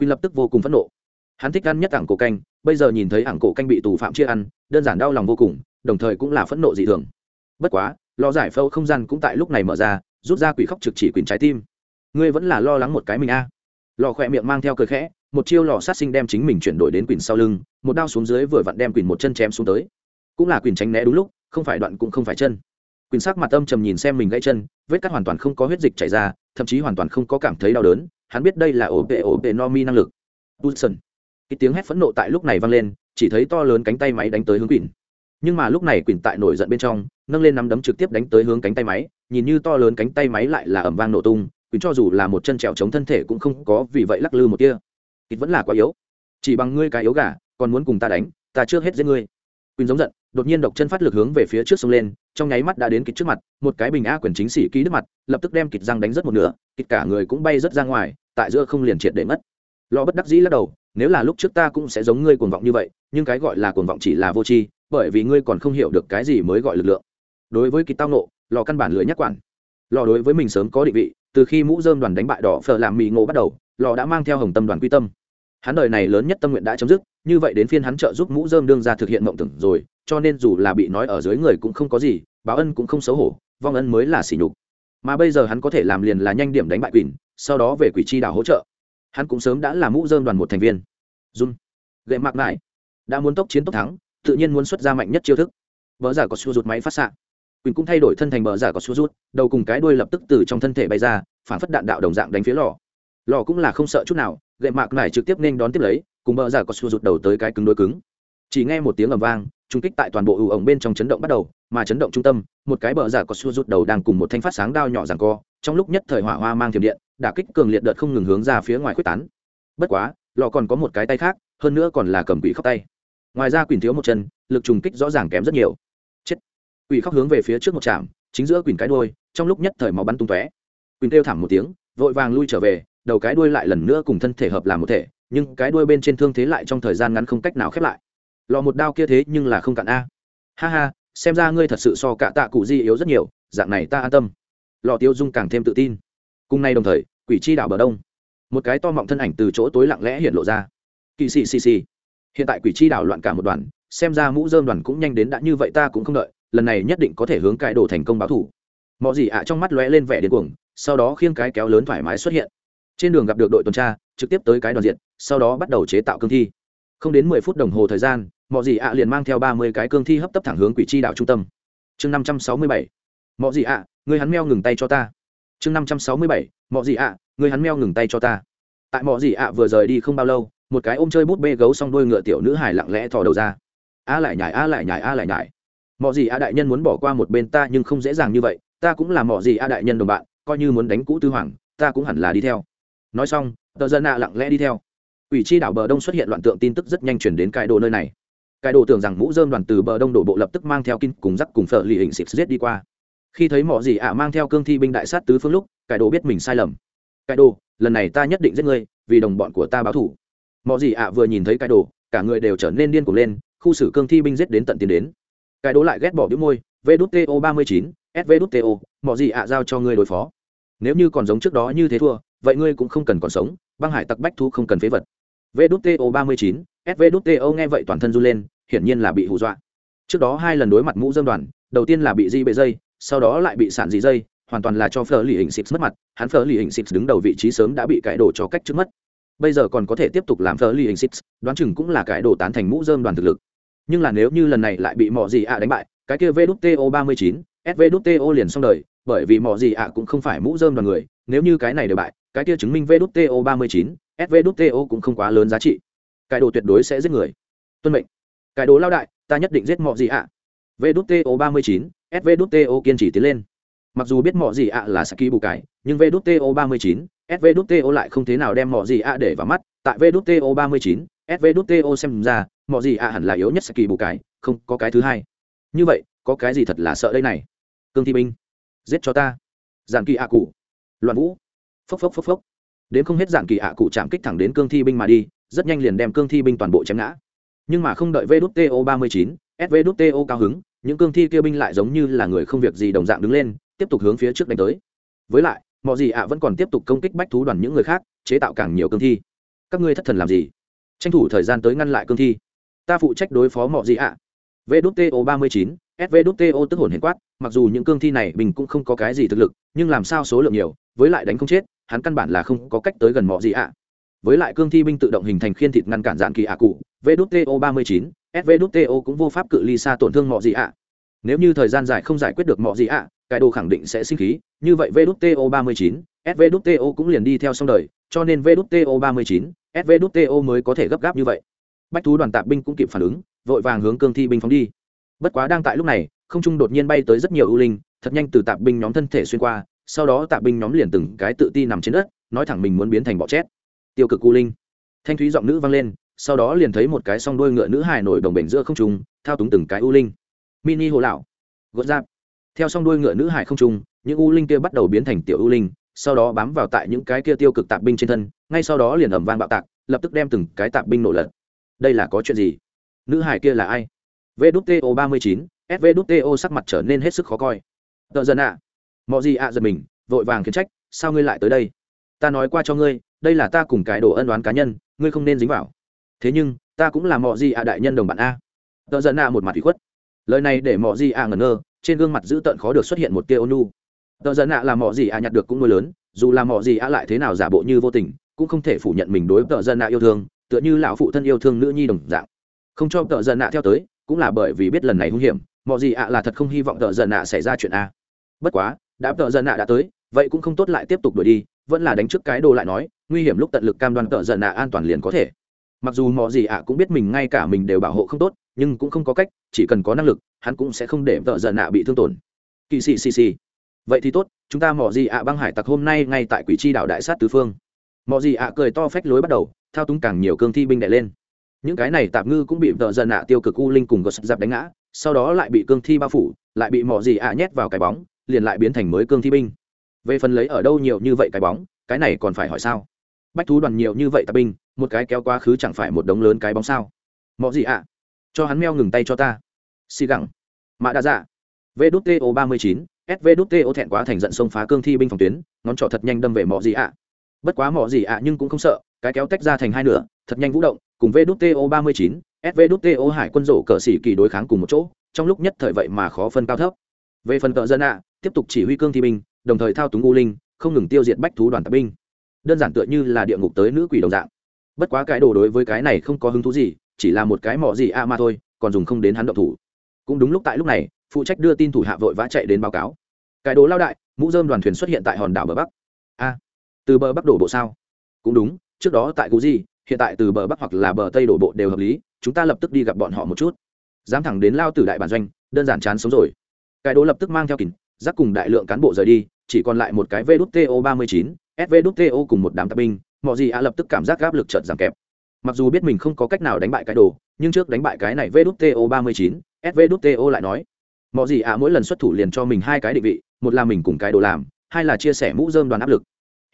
Quy lập tức vô cùng phẫn nộ. Hắn thích ăn nhất ảng cổ canh, bây giờ nhìn thấy ảng cổ canh bị tù phạm chia ăn, đơn giản đau lòng vô cùng, đồng thời cũng là phẫn nộ dị thường. Bất quá lo giải phâu không gian cũng tại lúc này mở ra, rút ra quỷ khóc trực chỉ quyền trái tim. Ngươi vẫn là lo lắng một cái mình a. À. lò khỏe miệng mang theo cười khẽ, một chiêu lò sát sinh đem chính mình chuyển đổi đến quỳnh sau lưng, một đao xuống dưới vừa vặn đem quỳnh một chân chém xuống tới. Cũng là quỳnh tránh né đúng lúc, không phải đoạn cũng không phải chân. Quỳnh sắc mặt âm trầm nhìn xem mình gãy chân, vết cắt hoàn toàn không có huyết dịch chảy ra, thậm chí hoàn toàn không có cảm thấy đau đớn hắn biết đây là ổ vệ ổ vệ no mi năng lực. Wilson. cái tiếng hét phẫn nộ tại lúc này vang lên, chỉ thấy to lớn cánh tay máy đánh tới hướng quỳnh. Nhưng mà lúc này quỳnh tại nổi giận bên trong, nâng lên nắm đấm trực tiếp đánh tới hướng cánh tay máy, nhìn như to lớn cánh tay máy lại là ẩm vang nổ tung, quỳnh cho dù là một chân trèo chống thân thể cũng không có vì vậy lắc lư một tia. Kịch vẫn là quá yếu. Chỉ bằng ngươi cái yếu gà, còn muốn cùng ta đánh, ta trước hết giết ngươi. Quỳnh giống giận đột nhiên độc chân phát lực hướng về phía trước sông lên, trong nháy mắt đã đến kịch trước mặt, một cái bình a quyền chính sĩ ký đứt mặt, lập tức đem kịch răng đánh rất một nửa, kịch cả người cũng bay rất ra ngoài, tại giữa không liền triệt để mất lo bất đắc dĩ lắc đầu, nếu là lúc trước ta cũng sẽ giống ngươi cuồng vọng như vậy, nhưng cái gọi là cuồng vọng chỉ là vô tri, bởi vì ngươi còn không hiểu được cái gì mới gọi lực lượng. Đối với kịch tao nộ lò căn bản lưỡi nhắc quản. Lò đối với mình sớm có định vị, từ khi mũ dơm đoàn đánh bại đỏ phở làm mì ngộ bắt đầu lò đã mang theo hồng tâm đoàn quy tâm. Hắn đời này lớn nhất tâm nguyện đã chấm dứt, như vậy đến phiên hắn trợ giúp mũ dơm đương ra thực hiện mộng tưởng rồi cho nên dù là bị nói ở dưới người cũng không có gì báo ân cũng không xấu hổ vong ân mới là sỉ nhục. Mà bây giờ hắn có thể làm liền là nhanh điểm đánh bại quỷ sau đó về quỷ chi đảo hỗ trợ. Hắn cũng sớm đã là mũ dơm đoàn một thành viên. Jun, gậy mạc lại. Đã muốn tốc chiến tốc thắng tự nhiên muốn xuất ra mạnh nhất chiêu thức. Vợ giả có xua rụt máy phát xạ. Quỳnh cũng thay đổi thân thành bờ giả có xua rút đầu cùng cái đuôi lập tức từ trong thân thể bay ra phản phất đạn đạo đồng dạng đánh phía lò. Lò cũng là không sợ chút nào gậy mạc này trực tiếp nên đón tiếp lấy cùng bờ giả có xua rút đầu tới cái cứng đôi cứng. Chỉ nghe một tiếng ầm vang trung kích tại toàn bộ ủ ổng bên trong chấn động bắt đầu, mà chấn động trung tâm, một cái bờ giả có xua rút đầu đang cùng một thanh phát sáng đao nhỏ rằng co, trong lúc nhất thời hỏa hoa mang thiểm điện, đả kích cường liệt đợt không ngừng hướng ra phía ngoài quyết tán. Bất quá lọ còn có một cái tay khác, hơn nữa còn là cầm quỷ khóc tay. Ngoài ra quỷ thiếu một chân, lực trùng kích rõ ràng kém rất nhiều. Chết. Quỷ khóc hướng về phía trước một trạm, chính giữa quỷ cái đuôi, trong lúc nhất thời máu bắn tung tóe. Quỷ kêu thảm một tiếng, vội vàng lui trở về, đầu cái đuôi lại lần nữa cùng thân thể hợp làm một thể, nhưng cái đuôi bên trên thương thế lại trong thời gian ngắn không cách nào khép lại lò một đao kia thế nhưng là không cạn a. Ha ha, xem ra ngươi thật sự so cả tạ cụ di yếu rất nhiều, dạng này ta an tâm. Lò tiêu dung càng thêm tự tin. Cùng nay đồng thời, quỷ chi đảo bờ đông. Một cái to mọng thân ảnh từ chỗ tối lặng lẽ hiện lộ ra. Kỳ xì xì xì. Hiện tại quỷ chi đảo loạn cả một đoàn, xem ra mũ dơm đoàn cũng nhanh đến đã như vậy ta cũng không đợi, lần này nhất định có thể hướng cải đồ thành công báo thủ. Mọi gì ạ trong mắt lóe lên vẻ điên cuồng, sau đó khiêng cái kéo lớn thoải mái xuất hiện. Trên đường gặp được đội tuần tra, trực tiếp tới cái đoàn diện, sau đó bắt đầu chế tạo cương thi. Không đến mười phút đồng hồ thời gian mọi gì ạ liền mang theo ba mươi cái cương thi hấp tấp thẳng hướng quỷ chi đạo trung tâm. Chương năm trăm sáu mươi bảy. Mọi gì ạ người hắn meo ngừng tay cho ta. Chương năm trăm sáu mươi bảy mọi gì ạ người hắn meo ngừng tay cho ta. Tại mọi gì ạ vừa rời đi không bao lâu, một cái ôm chơi bút bê gấu xong đôi ngựa tiểu nữ hải lặng lẽ thò đầu ra. A lại nhải a lại nhải a lại nhải mọi gì a đại nhân muốn bỏ qua một bên ta nhưng không dễ dàng như vậy, ta cũng là mọi gì a đại nhân đồng bạn, coi như muốn đánh cũ tư hoàng, ta cũng hẳn là đi theo. Nói xong, tờ dân ạ lặng lẽ đi theo. Ủy chi đảo bờ đông xuất hiện loạn tượng tin tức rất nhanh chuyển đến cái đồ nơi này cái đồ tưởng rằng mũ dơm đoàn từ bờ đông đổ bộ lập tức mang theo kinh cùng rắc cùng phở lì hình xịt giết đi qua. Khi thấy mỏ gì ạ mang theo cương thi binh đại sát tứ phương lúc, cái đồ biết mình sai lầm. Cái đồ, lần này ta nhất định giết ngươi, vì đồng bọn của ta báo thủ mỏ gì ạ vừa nhìn thấy cái đồ, cả người đều trở nên điên cuồng lên, khu xử cương thi binh giết đến tận tiền đến. Cái đồ lại ghét bỏ đĩu môi vdto ba mươi chín svđto mỏ gì ạ giao cho ngươi đối phó. Nếu như còn giống trước đó như thế thua, vậy ngươi cũng không cần còn sống, băng hải tặc bách thu không cần phế vật. Vdto ba mươi chín SVDTO nghe vậy toàn thân run lên, hiển nhiên là bị hù dọa. Trước đó hai lần đối mặt mũ dâm đoàn, đầu tiên là bị di bệ dây, sau đó lại bị sản dị dây, hoàn toàn là cho phở lì hình xịt mất mặt, hắn phở lì hình xịt đứng đầu vị trí sớm đã bị cải đổ cho cách trước mất. Bây giờ còn có thể tiếp tục làm phở lì hình xịt đoán chừng cũng là cải đổ tán thành mũ dơm đoàn thực lực. Nhưng là nếu như lần này lại bị mỏ gì ạ đánh bại, cái kia vto ba mươi chín liền xong đời, bởi vì mỏ gì ạ cũng không phải mũ dơm đoàn người, nếu như cái này đều bại, cái kia chứng minh vto ba mươi chín cũng không quá lớn giá trị cải đồ tuyệt đối sẽ giết người. Tuân mệnh. Cải đồ lao đại, ta nhất định giết mọi gì ạ? Vđto ba mươi chín svđto kiên trì tiến lên. Mặc dù biết mọi gì ạ là saki bù cải, nhưng vđto ba mươi chín svđto lại không thế nào đem mọi gì ạ để vào mắt. Tại vđto ba mươi chín svđto xem ra mọi gì ạ hẳn là yếu nhất saki bù cải, không có cái thứ hai. Như vậy, có cái gì thật là sợ đây này? Cương thi binh giết cho ta. Giàn kỳ ạ cụ. Loạn vũ. Phốc phốc phốc phốc. Đến không hết giàn kỳ ạ cụ chạm kích thẳng đến cương thi binh mà đi rất nhanh liền đem cương thi binh toàn bộ chém ngã. Nhưng mà không đợi vto ba mươi chín svto cao hứng, những cương thi kia binh lại giống như là người không việc gì đồng dạng đứng lên, tiếp tục hướng phía trước đánh tới. Với lại, mọi gì ạ vẫn còn tiếp tục công kích bách thú đoàn những người khác, chế tạo càng nhiều cương thi. Các ngươi thất thần làm gì? Tranh thủ thời gian tới ngăn lại cương thi. Ta phụ trách đối phó mọi gì ạ. Vto ba mươi chín svto tức hồn hiền quát, mặc dù những cương thi này mình cũng không có cái gì thực lực, nhưng làm sao số lượng nhiều, với lại đánh không chết, hắn căn bản là không có cách tới gần mọi gì ạ với lại cương thi binh tự động hình thành khiên thịt ngăn cản dạng kỳ ạ cụ vto ba mươi chín svto cũng vô pháp cự ly xa tổn thương mọi gì ạ. Nếu như thời gian dài không giải quyết được mọi gì ạ, cái đồ khẳng định sẽ sinh khí. Như vậy vto ba mươi chín svto cũng liền đi theo xong đời, cho nên vto ba mươi chín svto mới có thể gấp gáp như vậy. Bách thú đoàn tạp binh cũng kịp phản ứng, vội vàng hướng cương thi binh phóng đi. Bất quá đang tại lúc này, không trung đột nhiên bay tới rất nhiều ưu linh, thật nhanh từ tạp binh nhóm thân thể xuyên qua, sau đó tạp binh nhóm liền từng cái tự ti nằm trên đất, nói thẳng mình muốn biến thành bọ chét tiêu cực cu linh. Thanh thúy giọng nữ vang lên, sau đó liền thấy một cái song đôi ngựa nữ hài nổi đồng bể giữa không trung, thao túng từng cái u linh. Mini hồ lão. Gột giáp. Theo song đôi ngựa nữ hải không trung, những u linh kia bắt đầu biến thành tiểu u linh, sau đó bám vào tại những cái kia tiêu cực tạp binh trên thân, ngay sau đó liền ẩm vang bạo tạc, lập tức đem từng cái tạp binh nổ lật. Đây là có chuyện gì? Nữ hải kia là ai? Vto ba mươi chín svto sắc mặt trở nên hết sức khó coi. Tợ dần ạ. À. mọi gì ạ giật mình, vội vàng khiến trách, sao ngươi lại tới đây? Ta nói qua cho ngươi đây là ta cùng cái đồ ân đoán cá nhân, ngươi không nên dính vào. Thế nhưng, ta cũng là mọi gì ạ đại nhân đồng bạn a. Tợ giận ạ một mặt ủy khuất. Lời này để mọi gì ạ ngẩn ngơ, trên gương mặt dữ tợn khó được xuất hiện một tia ônu tợ giận ạ là mọi gì ạ nhặt được cũng nuôi lớn, dù là mọi gì ạ lại thế nào giả bộ như vô tình, cũng không thể phủ nhận mình đối tợ giận ạ yêu thương, tựa như lão phụ thân yêu thương nữ nhi đồng dạng. Không cho tợ giận ạ theo tới, cũng là bởi vì biết lần này hung hiểm mọi gì ạ là thật không hy vọng tợ giận ạ xảy ra chuyện a. Bất quá, đã tợ giận ạ đã tới, vậy cũng không tốt lại tiếp tục đuổi đi, vẫn là đánh trước cái đồ lại nói nguy hiểm lúc tận lực cam đoan tợ giận ạ an toàn liền có thể. Mặc dù mọi gì ạ cũng biết mình ngay cả mình đều bảo hộ không tốt, nhưng cũng không có cách, chỉ cần có năng lực, hắn cũng sẽ không để tợ giận nạ bị thương tổn. Kỳ xì xì xì. Vậy thì tốt, chúng ta mọi gì ạ băng hải tặc hôm nay ngay tại quỷ chi đảo đại sát tứ phương. Mọi gì ạ cười to phách lối bắt đầu, thao túng càng nhiều cương thi binh đẻ lên. Những cái này tạp ngư cũng bị tợ giận nạ tiêu cực u linh cùng gột giáp đánh ngã, sau đó lại bị cương thi bao phủ, lại bị mọi gì ạ nhét vào cái bóng, liền lại biến thành mới cương thi binh. Về phần lấy ở đâu nhiều như vậy cái bóng, cái này còn phải hỏi sao? Bách thú đoàn nhiều như vậy tạp binh, một cái kéo quá khứ chẳng phải một đống lớn cái bóng sao? Mò gì ạ? Cho hắn meo ngừng tay cho ta. Xì gẳng. Mạ đã dạ. Vđto ba mươi chín svđto thẹn quá thành giận sông phá cương thi binh phòng tuyến, ngón trỏ thật nhanh đâm về mỏ gì ạ? Bất quá mỏ gì ạ nhưng cũng không sợ, cái kéo tách ra thành hai nửa, thật nhanh vũ động, cùng vđto ba mươi chín svđto hải quân rổ cờ xỉ kỳ đối kháng cùng một chỗ, trong lúc nhất thời vậy mà khó phân cao thấp. Về phần cờ dân ạ, tiếp tục chỉ huy cương thi binh, đồng thời thao túng u linh, không ngừng tiêu diệt bách thú đoàn tạp binh đơn giản tựa như là địa ngục tới nữ quỷ đồng dạng. Bất quá cái đồ đối với cái này không có hứng thú gì, chỉ là một cái mỏ gì a mà thôi, còn dùng không đến hắn động thủ. Cũng đúng lúc tại lúc này, phụ trách đưa tin thủ hạ vội vã chạy đến báo cáo. Cái đồ lao đại, mũ dơm đoàn thuyền xuất hiện tại hòn đảo bờ bắc. A, từ bờ bắc đổ bộ sao? Cũng đúng, trước đó tại cú gì hiện tại từ bờ bắc hoặc là bờ tây đổ bộ đều hợp lý, chúng ta lập tức đi gặp bọn họ một chút. Dám thẳng đến lao tử đại bản doanh, đơn giản chán sống rồi. Cái đồ lập tức mang theo kín giác cùng đại lượng cán bộ rời đi, chỉ còn lại một cái vđto ba mươi chín svđto cùng một đám tạp binh, mọi gì ạ lập tức cảm giác gáp lực trợt giảm kẹp. Mặc dù biết mình không có cách nào đánh bại cái đồ, nhưng trước đánh bại cái này vto ba mươi chín svto lại nói, mọi gì ạ mỗi lần xuất thủ liền cho mình hai cái định vị, một là mình cùng cái đồ làm, hai là chia sẻ mũ dơm đoàn áp lực.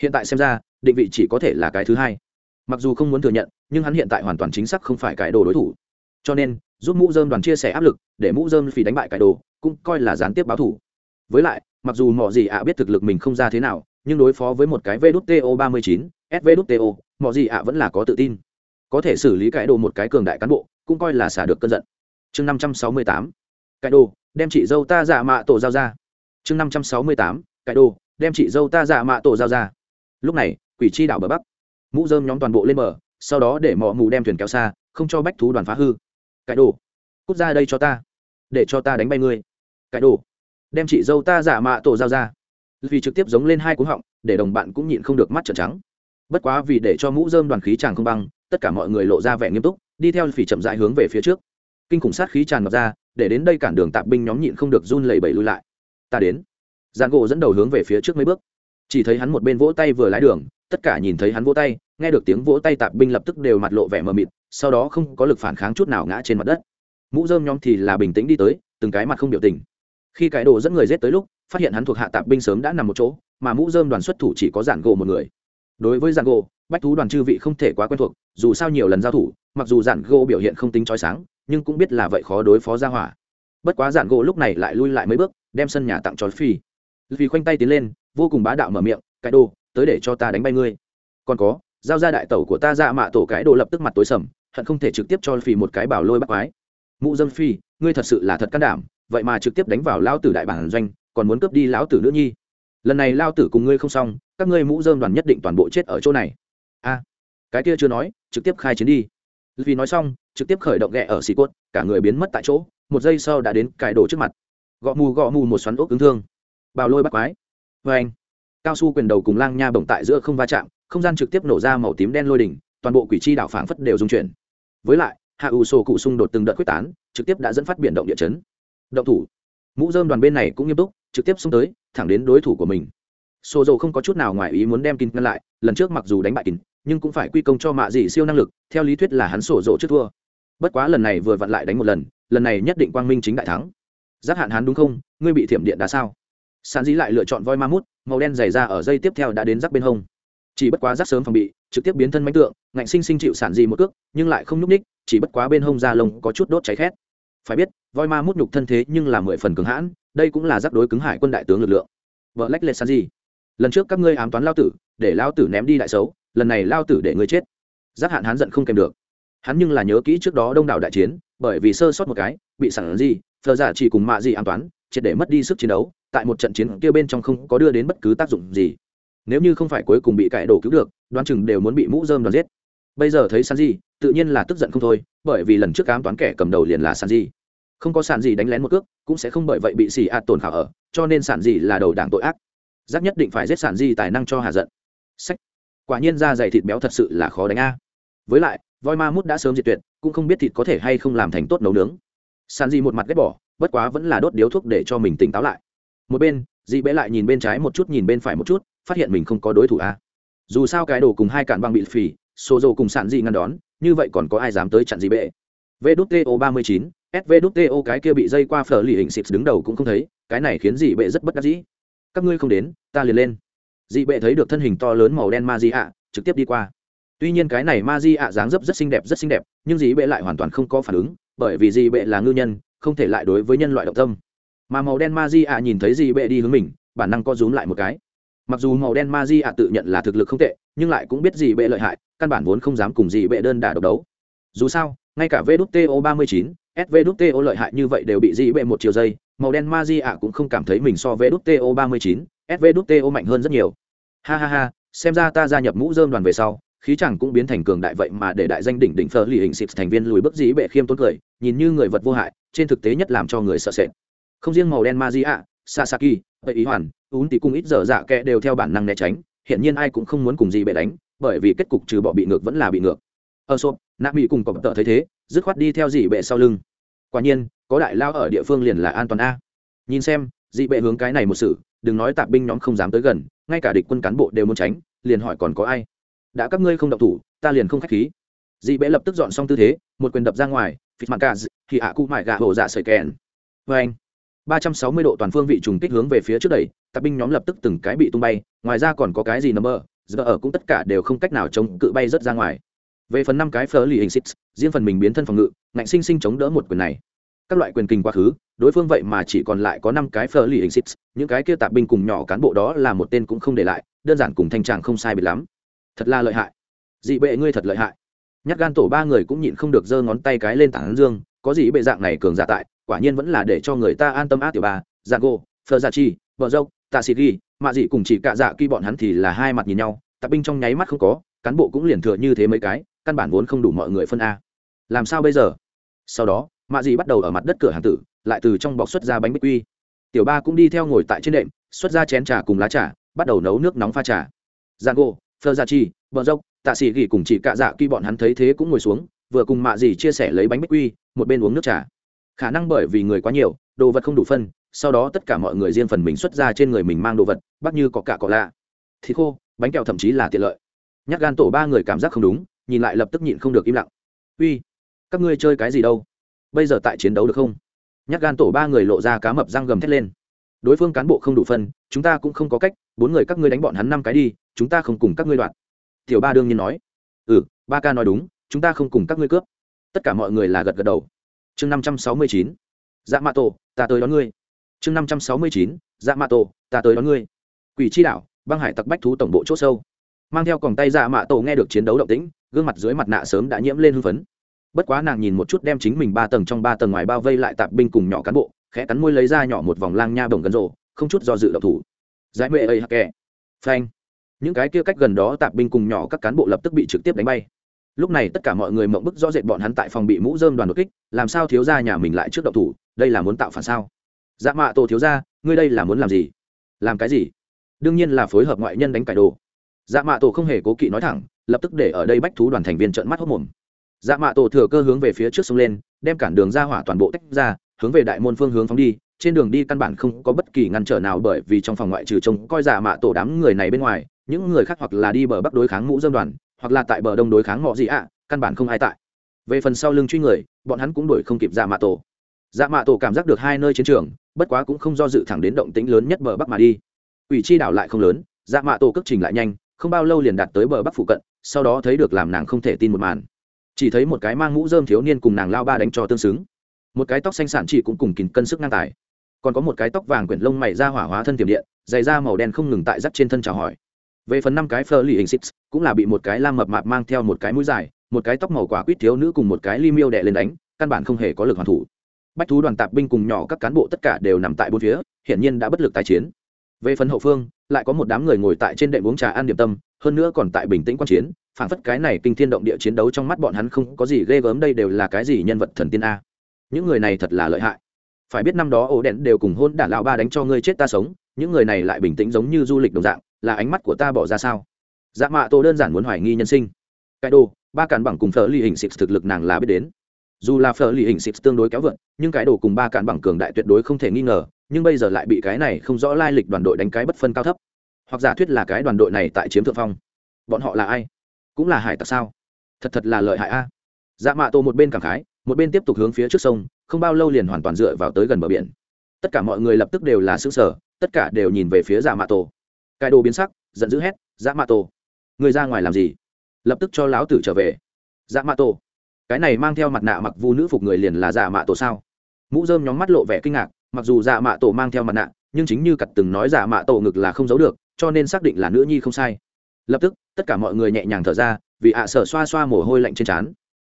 Hiện tại xem ra, định vị chỉ có thể là cái thứ hai. Mặc dù không muốn thừa nhận, nhưng hắn hiện tại hoàn toàn chính xác không phải cái đồ đối thủ. Cho nên, giúp mũ dơm đoàn chia sẻ áp lực, để mũ dơm phì đánh bại cái đồ, cũng coi là gián tiếp báo thủ. Với lại, mặc dù mọi gì ạ biết thực lực mình không ra thế nào nhưng đối phó với một cái vto ba mươi mọi gì ạ vẫn là có tự tin. Có thể xử lý cái đồ một cái cường đại cán bộ, cũng coi là xả được cơn giận. Chương năm trăm sáu mươi tám, cái đồ, đem chị dâu ta giả mạ tổ giao ra. Chương năm trăm sáu mươi tám, cái đồ, đem chị dâu ta giả mạ tổ giao ra. Lúc này, quỷ chi đảo bờ bắc. Mũ dơm nhóm toàn bộ lên bờ, sau đó để mọ mù đem thuyền kéo xa, không cho bách thú đoàn phá hư. Cái đồ, cút ra đây cho ta. Để cho ta đánh bay ngươi. Cái đồ, đem chị dâu ta giả mạ tổ giao ra vì trực tiếp giống lên hai cú họng, để đồng bạn cũng nhịn không được mắt trợn trắng. Bất quá vì để cho mũ dơm đoàn khí chàng không băng, tất cả mọi người lộ ra vẻ nghiêm túc, đi theo phỉ chậm rãi hướng về phía trước. Kinh khủng sát khí tràn ngập ra, để đến đây cản đường tạp binh nhóm nhịn không được run lẩy bẩy lui lại. Ta đến. Giang gỗ dẫn đầu hướng về phía trước mấy bước. Chỉ thấy hắn một bên vỗ tay vừa lái đường, tất cả nhìn thấy hắn vỗ tay, nghe được tiếng vỗ tay tạp binh lập tức đều mặt lộ vẻ mờ mịt, sau đó không có lực phản kháng chút nào ngã trên mặt đất. Mũ dơm nhóm thì là bình tĩnh đi tới, từng cái mặt không biểu tình. Khi cái đồ dẫn người rết tới lúc phát hiện hắn thuộc hạ tạp binh sớm đã nằm một chỗ, mà mũ dơm đoàn xuất thủ chỉ có giản gỗ một người. Đối với giản gỗ, bách thú đoàn chư vị không thể quá quen thuộc, dù sao nhiều lần giao thủ, mặc dù giản gỗ biểu hiện không tính trói sáng, nhưng cũng biết là vậy khó đối phó ra hỏa. Bất quá giản gỗ lúc này lại lui lại mấy bước, đem sân nhà tặng cho phi vì khoanh tay tiến lên, vô cùng bá đạo mở miệng, cái đồ, tới để cho ta đánh bay ngươi. Còn có, giao ra đại tẩu của ta ra mạ tổ cái đồ lập tức mặt tối sầm, hận không thể trực tiếp cho phi một cái bảo lôi bắt quái. Mụ dâm phi ngươi thật sự là thật can đảm, vậy mà trực tiếp đánh vào lão tử đại bản doanh còn muốn cướp đi lão tử nữ nhi. Lần này lao tử cùng ngươi không xong, các ngươi mũ dơm đoàn nhất định toàn bộ chết ở chỗ này. A, cái kia chưa nói, trực tiếp khai chiến đi. Vì nói xong, trực tiếp khởi động ghẹ ở xì cốt, cả người biến mất tại chỗ, một giây sau đã đến cải đổ trước mặt. Gõ mù gõ mù một xoắn ốc ứng thương. Bào lôi bắt quái. Vê anh, cao su quyền đầu cùng lang nha bổng tại giữa không va chạm, không gian trực tiếp nổ ra màu tím đen lôi đỉnh, toàn bộ quỷ chi đảo phảng phất đều dung chuyển. Với lại, hạ ủ sổ cụ xung đột từng đợt quyết tán, trực tiếp đã dẫn phát biển động địa chấn. Động thủ. Mũ dơm đoàn bên này cũng nghiêm túc trực tiếp xông tới, thẳng đến đối thủ của mình. Sổ dầu không có chút nào ngoài ý muốn đem kín ngăn lại, lần trước mặc dù đánh bại kín nhưng cũng phải quy công cho mạ dị siêu năng lực, theo lý thuyết là hắn sổ dỗ trước thua. Bất quá lần này vừa vặn lại đánh một lần lần này nhất định quang minh chính đại thắng. Giác hạn hắn đúng không? Ngươi bị thiểm điện đá sao? Sán dĩ lại lựa chọn voi ma mút, màu đen dày ra ở dây tiếp theo đã đến rắc bên hông. Chỉ bất quá rắc sớm phòng bị, trực tiếp biến thân mánh tượng, ngạnh sinh sinh chịu sản dị một cước, nhưng lại không nhúc ních chỉ bất quá bên hông da lông có chút đốt cháy khét. Phải biết, voi ma mút nhục thân thế nhưng là mười phần cứng hãn đây cũng là giáp đối cứng hải quân đại tướng lực lượng. Vợ lách lệ san gì lần trước các ngươi ám toán lao tử, để lao tử ném đi đại xấu, lần này lao tử để ngươi chết. Giáp hạn hắn giận không kèm được. Hắn nhưng là nhớ kỹ trước đó đông đảo đại chiến, bởi vì sơ sót một cái, bị sẵn gì, phờ giả chỉ cùng mạ gì an toán, triệt để mất đi sức chiến đấu, tại một trận chiến kia bên trong không có đưa đến bất cứ tác dụng gì. Nếu như không phải cuối cùng bị cải đổ cứu được, đoán chừng đều muốn bị mũ dơm đoán giết. Bây giờ thấy san gì tự nhiên là tức giận không thôi, bởi vì lần trước ám toán kẻ cầm đầu liền là san gì không có sàn gì đánh lén một cước, cũng sẽ không bởi vậy bị xì ạt tổn khảo ở, cho nên sàn gì là đầu đảng tội ác. Giác nhất định phải giết sản gì tài năng cho hà giận. Sách. Quả nhiên da dày thịt béo thật sự là khó đánh a. Với lại, voi ma mút đã sớm diệt tuyệt, cũng không biết thịt có thể hay không làm thành tốt nấu nướng. Sản gì một mặt ghét bỏ, bất quá vẫn là đốt điếu thuốc để cho mình tỉnh táo lại. Một bên dị bẽ lại nhìn bên trái một chút, nhìn bên phải một chút, phát hiện mình không có đối thủ a. Dù sao cái đồ cùng hai cản băng bị phì xô dầu cùng sản dị ngăn đón, như vậy còn có ai dám tới chặn dị bệ vto ba mươi cái kia bị dây qua phở lì hình xịt đứng đầu cũng không thấy, cái này khiến dị bệ rất bất đắc dĩ. Các ngươi không đến, ta liền lên. Dị bệ thấy được thân hình to lớn màu đen ma di ạ trực tiếp đi qua. Tuy nhiên cái này ma di ạ dáng dấp rất xinh đẹp, rất xinh đẹp, nhưng dị bệ lại hoàn toàn không có phản ứng, bởi vì dị bệ là ngư nhân, không thể lại đối với nhân loại động tâm. Mà màu đen ma di ạ nhìn thấy dị bệ đi hướng mình, bản năng co rúm lại một cái. Mặc dù màu đen ma di ạ tự nhận là thực lực không tệ, nhưng lại cũng biết dị bệ lợi hại, căn bản vốn không dám cùng dị bệ đơn đả độc đấu. Dù sao ngay cả vto ba mươi chín svto lợi hại như vậy đều bị dị bệ một chiều dây, màu đen ma di ạ cũng không cảm thấy mình so với đút to mạnh hơn rất nhiều. Ha ha ha, xem ra ta gia nhập mũ dơm đoàn về sau, khí chẳng cũng biến thành cường đại vậy mà để đại danh đỉnh đỉnh phở lì hình xịt thành viên lùi bước dĩ bệ khiêm tốn cười, nhìn như người vật vô hại, trên thực tế nhất làm cho người sợ sệt. Không riêng màu đen ma di ạ, sasaki vậy ý hoàn ún thì cung ít dở dạ kẹ đều theo bản năng né tránh hiện nhiên ai cũng không muốn cùng gì bệ đánh, bởi vì kết cục trừ bỏ bị ngược vẫn là bị ngược. Ờ, ở sộp nạ mỹ cùng cọp tợ thấy thế, dứt khoát đi theo dị bệ sau lưng. Quả nhiên, có đại lao ở địa phương liền là an toàn a. Nhìn xem, dị bệ hướng cái này một sự, đừng nói tạp binh nhóm không dám tới gần, ngay cả địch quân cán bộ đều muốn tránh, liền hỏi còn có ai? Đã các ngươi không động thủ, ta liền không k h á c h khí. Dị bệ lập tức dọn xong tư thế, một quyền đập ra ngoài phít mặt cả thì ạ cụ mại gà hổ dạ sợi kèn. Vê anh. ba trăm sáu mươi độ toàn phương vị trùng kích hướng về phía trước đẩy, tạp binh nhóm lập tức từng cái bị tung bay, ngoài ra còn có cái gì nằm mơ giờ ở cũng tất cả đều không cách nào chống cự bay rớt ra ngoài về phần năm cái phở lì hình xích riêng phần mình biến thân phòng ngự, ngạnh sinh sinh chống đỡ một quyền này. Các loại quyền kinh quá khứ, đối phương vậy mà chỉ còn lại có năm cái phở lì hình xích những cái kia tạp binh cùng nhỏ cán bộ đó là một tên cũng không để lại, đơn giản cùng thanh trạng không sai biệt lắm. Thật là lợi hại. Dị bệ ngươi thật lợi hại. Nhát gan tổ ba người cũng nhịn không được giơ ngón tay cái lên tảng dương, có gì bệ dạng này cường giả tại, quả nhiên vẫn là để cho người ta an tâm át tiểu ba giả gô phờ giả chi vợ dâu tạ xịt ghi mạ dị cùng chỉ cạ dạ khi bọn hắn thì là hai mặt nhìn nhau, tạp binh trong nháy mắt không có cán bộ cũng liền thừa như thế mấy cái, căn bản vốn không đủ mọi người phân a. Làm sao bây giờ? Sau đó, mạ dì bắt đầu ở mặt đất cửa hàng tử, lại từ trong bọc xuất ra bánh bích quy. Tiểu ba cũng đi theo ngồi tại trên đệm, xuất ra chén trà cùng lá trà, bắt đầu nấu nước nóng pha trà. Giang gô phơ gia dạ chi, bờ dốc, tạ sĩ gỉ cùng chị cạ dạ khi bọn hắn thấy thế cũng ngồi xuống, vừa cùng mạ dì chia sẻ lấy bánh bích quy, một bên uống nước trà. Khả năng bởi vì người quá nhiều, đồ vật không đủ phân, sau đó tất cả mọi người riêng phần mình xuất ra trên người mình mang đồ vật bắt như có cả cỏ lạ. Thịt khô, bánh kẹo thậm chí là tiện lợi nhắc gan tổ ba người cảm giác không đúng, nhìn lại lập tức nhịn không được im lặng. Uy, các ngươi chơi cái gì đâu? Bây giờ tại chiến đấu được không? Nhắc gan tổ ba người lộ ra cá mập răng gầm thét lên. Đối phương cán bộ không đủ phân, chúng ta cũng không có cách, bốn người các ngươi đánh bọn hắn năm cái đi, chúng ta không cùng các ngươi đoạn tiểu ba đương nhiên nói. Ừ ba ca nói đúng, chúng ta không cùng các ngươi cướp. Tất cả mọi người là gật gật đầu. Chương năm trăm sáu mươi chín. Dạ mạ tổ, ta tới đón ngươi. Chương năm trăm sáu mươi chín. Dạ mạ tổ, ta tới đón ngươi. Quỷ chi đạo băng hải tặc bách thú tổng bộ c h ỗ sâu mang theo còng tay dạ mạ tổ nghe được chiến đấu động tĩnh, gương mặt dưới mặt nạ sớm đã nhiễm lên hưng phấn. Bất quá nàng nhìn một chút đem chính mình ba tầng trong ba tầng ngoài bao vây lại tạp binh cùng nhỏ cán bộ, khẽ cắn môi lấy ra nhỏ một vòng lang nha bồng gần rộ, không chút do dự độc thủ. Giải mệ ây hắc kè phanh. Những cái kia cách gần đó tạp binh cùng nhỏ các cán bộ lập tức bị trực tiếp đánh bay. Lúc này tất cả mọi người mộng bức rõ rệt bọn hắn tại phòng bị mũ dơm đoàn đột kích, làm sao thiếu ra nhà mình lại trước độc thủ, đây là muốn tạo phản sao? Dạ mạ tổ thiếu ra ngươi đây là muốn làm gì? Làm cái gì? Đương nhiên là phối hợp ngoại nhân đánh cải đồ dạ mạ tổ không hề cố kỵ nói thẳng, lập tức để ở đây bách thú đoàn thành viên trợn mắt hốc mồm. Dạ mạ tổ thừa cơ hướng về phía trước sông lên, đem cản đường ra hỏa toàn bộ tách ra, hướng về đại môn phương hướng phóng đi. Trên đường đi căn bản không có bất kỳ ngăn trở nào bởi vì trong phòng ngoại trừ trông coi dạ mạ tổ đám người này bên ngoài, những người khác hoặc là đi bờ bắc đối kháng mũ dâm đoàn, hoặc là tại bờ đông đối kháng ngọ gì ạ, căn bản không ai tại. Về phần sau lưng truy người, bọn hắn cũng đuổi không kịp dạ mạ tổ. Dạ mạ tổ cảm giác được hai nơi chiến trường, bất quá cũng không do dự thẳng đến động tĩnh lớn nhất bờ bắc mà đi. Ủy chi đảo lại không lớn dạ mạ tổ cất trình lại nhanh không bao lâu liền đạt tới bờ bắc phụ cận, sau đó thấy được làm nàng không thể tin một màn. Chỉ thấy một cái mang mũ dơm thiếu niên cùng nàng lao ba đánh cho tương xứng. Một cái tóc xanh sản chỉ cũng cùng kìm cân sức ngang tài. Còn có một cái tóc vàng quyển lông mày ra hỏa hóa thân tiềm điện dày da màu đen không ngừng tại dắt trên thân chào hỏi. Về phần năm cái phơ lì hình xích, cũng là bị một cái lam mập mạp mang theo một cái mũi dài, một cái tóc màu quả quýt thiếu nữ cùng một cái ly miêu đè lên đánh, căn bản không hề có lực hoàn thủ. Bách thú đoàn tạp binh cùng nhỏ các cán bộ tất cả đều nằm tại bốn phía, hiển nhiên đã bất lực tái chiến về phần hậu phương, lại có một đám người ngồi tại trên đệm uống trà ăn điểm tâm, hơn nữa còn tại bình tĩnh quan chiến, phản phất cái này kinh thiên động địa chiến đấu trong mắt bọn hắn không có gì ghê gớm đây đều là cái gì nhân vật thần tiên a. Những người này thật là lợi hại. Phải biết năm đó ổ đèn đều cùng hôn đản lão ba đánh cho ngươi chết ta sống, những người này lại bình tĩnh giống như du lịch đồng dạng, là ánh mắt của ta bỏ ra sao? Dạ mạ tô đơn giản muốn hoài nghi nhân sinh. Cái đồ, ba cản bằng cùng phở ly hình xịt thực lực nàng là biết đến dù là phở lì hình xịt tương đối kéo vượn, nhưng cái đồ cùng ba cạn bằng cường đại tuyệt đối không thể nghi ngờ, nhưng bây giờ lại bị cái này không rõ lai lịch đoàn đội đánh cái bất phân cao thấp. Hoặc giả thuyết là cái đoàn đội này tại chiếm thượng phong. Bọn họ là ai? Cũng là hải tặc sao? Thật thật là lợi hại a. Dạ mạ tô một bên cảm khái, một bên tiếp tục hướng phía trước sông, không bao lâu liền hoàn toàn dựa vào tới gần bờ biển. Tất cả mọi người lập tức đều là xứ sở tất cả đều nhìn về phía dạ mạ tổ. Cái đồ biến sắc, giận dữ hét dạ mạ tổ, người ra ngoài làm gì? Lập tức cho lão tử trở về. Dạ mạ tổ cái này mang theo mặt nạ mặc vu nữ phục người liền là dạ mạ tổ sao? Mũ dơm nhóm mắt lộ vẻ kinh ngạc, mặc dù dạ mạ tổ mang theo mặt nạ, nhưng chính như cặt từng nói dạ mạ tổ ngực là không giấu được, cho nên xác định là nữ nhi không sai. Lập tức, tất cả mọi người nhẹ nhàng thở ra, vì ạ sở xoa xoa mồ hôi lạnh trên trán.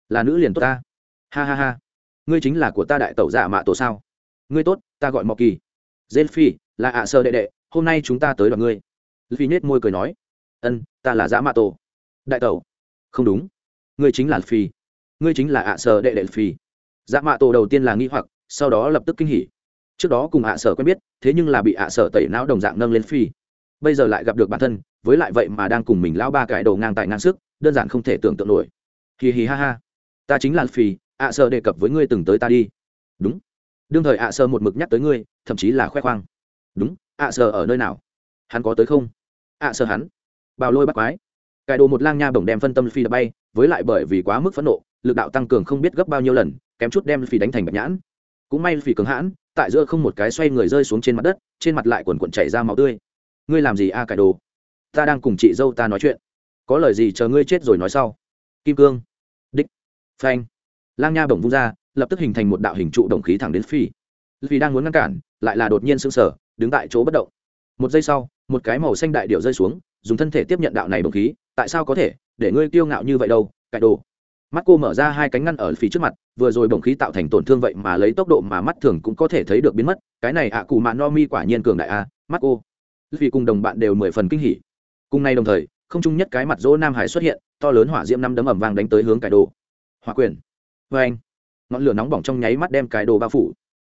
Là nữ liền tốt ta. Ha ha ha. Ngươi chính là của ta đại tẩu dạ mạ tổ sao? Ngươi tốt, ta gọi mọc kỳ. Dê phi là ạ sở đệ đệ, hôm nay chúng ta tới đoàn ngươi. Phi nết môi cười nói. Ân, ta là dạ mạ tổ. Đại tẩu. Không đúng. Ngươi chính là phi ngươi chính là ạ sở đệ đệ phi dạ mạ tổ đầu tiên là nghi hoặc, sau đó lập tức kinh hỉ. Trước đó cùng ạ sở quen biết, thế nhưng là bị ạ sở tẩy não đồng dạng nâng lên phi bây giờ lại gặp được bản thân, với lại vậy mà đang cùng mình lão ba cái đầu ngang tại ngang sức, đơn giản không thể tưởng tượng nổi. Hì hì ha ha. Ta chính là phi ạ sở đề cập với ngươi từng tới ta đi. Đúng. Đương thời ạ sở một mực nhắc tới ngươi, thậm chí là khoe khoang. Đúng, ạ sở ở nơi nào? Hắn có tới không? Ạ sở hắn. Bào lôi bắt quái. Cải đồ một lang nha bổng đem phân tâm phi đập bay, với lại bởi vì quá mức phẫn nộ lực đạo tăng cường không biết gấp bao nhiêu lần, kém chút đem phì đánh thành bạch nhãn. Cũng may phì cường hãn, tại giữa không một cái xoay người rơi xuống trên mặt đất, trên mặt lại quần quần chảy ra máu tươi. Ngươi làm gì a, cải đồ? Ta đang cùng chị dâu ta nói chuyện. Có lời gì chờ ngươi chết rồi nói sau. Kim cương. Đích. Phanh. Lang nha bổng vung ra, lập tức hình thành một đạo hình trụ đồng khí thẳng đến phi vì đang muốn ngăn cản, lại là đột nhiên sững sờ, đứng tại chỗ bất động. Một giây sau, một cái màu xanh đại điệu rơi xuống, dùng thân thể tiếp nhận đạo này bổng khí, tại sao có thể, để ngươi kiêu ngạo như vậy đâu, cải đồ? Mắt cô mở ra hai cánh ngăn ở phía trước mặt vừa rồi bổng khí tạo thành tổn thương vậy mà lấy tốc độ mà mắt thường cũng có thể thấy được biến mất cái này ạ cụ mạ no mi quả nhiên cường đại a mắt cô. Vì cùng đồng bạn đều mười phần kinh hỉ. Cùng nay đồng thời không chung nhất cái mặt dỗ nam hải xuất hiện to lớn hỏa diễm năm đấm ẩm vang đánh tới hướng cải đồ. Hỏa quyền. Vê anh ngọn lửa nóng bỏng trong nháy mắt đem cái đồ bao phủ.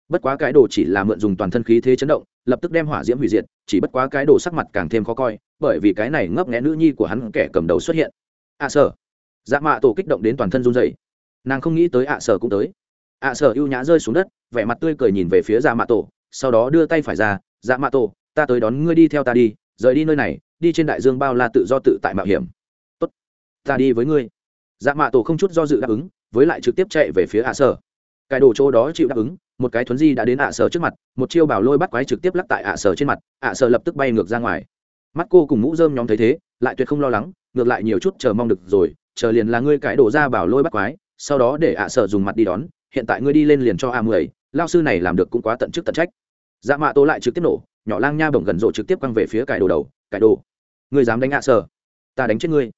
Bất quá cái đồ chỉ là mượn dùng toàn thân khí thế chấn động lập tức đem hỏa diễm hủy diệt chỉ bất quá cái đồ sắc mặt càng thêm khó coi bởi vì cái này ngấp nghẽ nữ nhi của hắn kẻ cầm đầu xuất hiện. A à, sở dạ mạ tổ kích động đến toàn thân run dày nàng không nghĩ tới ạ à, sở cũng tới. Ạ à, sở ưu nhã rơi xuống đất vẻ mặt tươi cười nhìn về phía dạ mạ tổ sau đó đưa tay phải ra dạ mạ tổ ta tới đón ngươi đi theo ta đi rời đi nơi này đi trên đại dương bao la tự do tự tại mạo hiểm. Tốt ta đi với ngươi. Dạ mạ tổ không chút do dự đáp ứng với lại trực tiếp chạy về phía ạ sở. Cái đồ chỗ đó chịu đáp ứng một cái thuấn di đã đến ạ sở trước mặt một chiêu bảo lôi bắt quái trực tiếp lắc tại ạ sở trên mặt ạ sở lập tức bay ngược ra ngoài. Mắt cô cùng mũ dơm nhóm thấy thế lại tuyệt không lo lắng ngược lại nhiều chút chờ mong được rồi chờ liền là ngươi cãi đổ ra bảo lôi bắt quái, sau đó để ạ sở dùng mặt đi đón, hiện tại ngươi đi lên liền cho a mười, lao sư này làm được cũng quá tận chức tận trách. Dạ mạ tô lại trực tiếp nổ, nhỏ lang nha bổng gần rộ trực tiếp quăng về phía cải đồ đầu, cải đồ, ngươi dám đánh ạ sở? Ta đánh chết ngươi.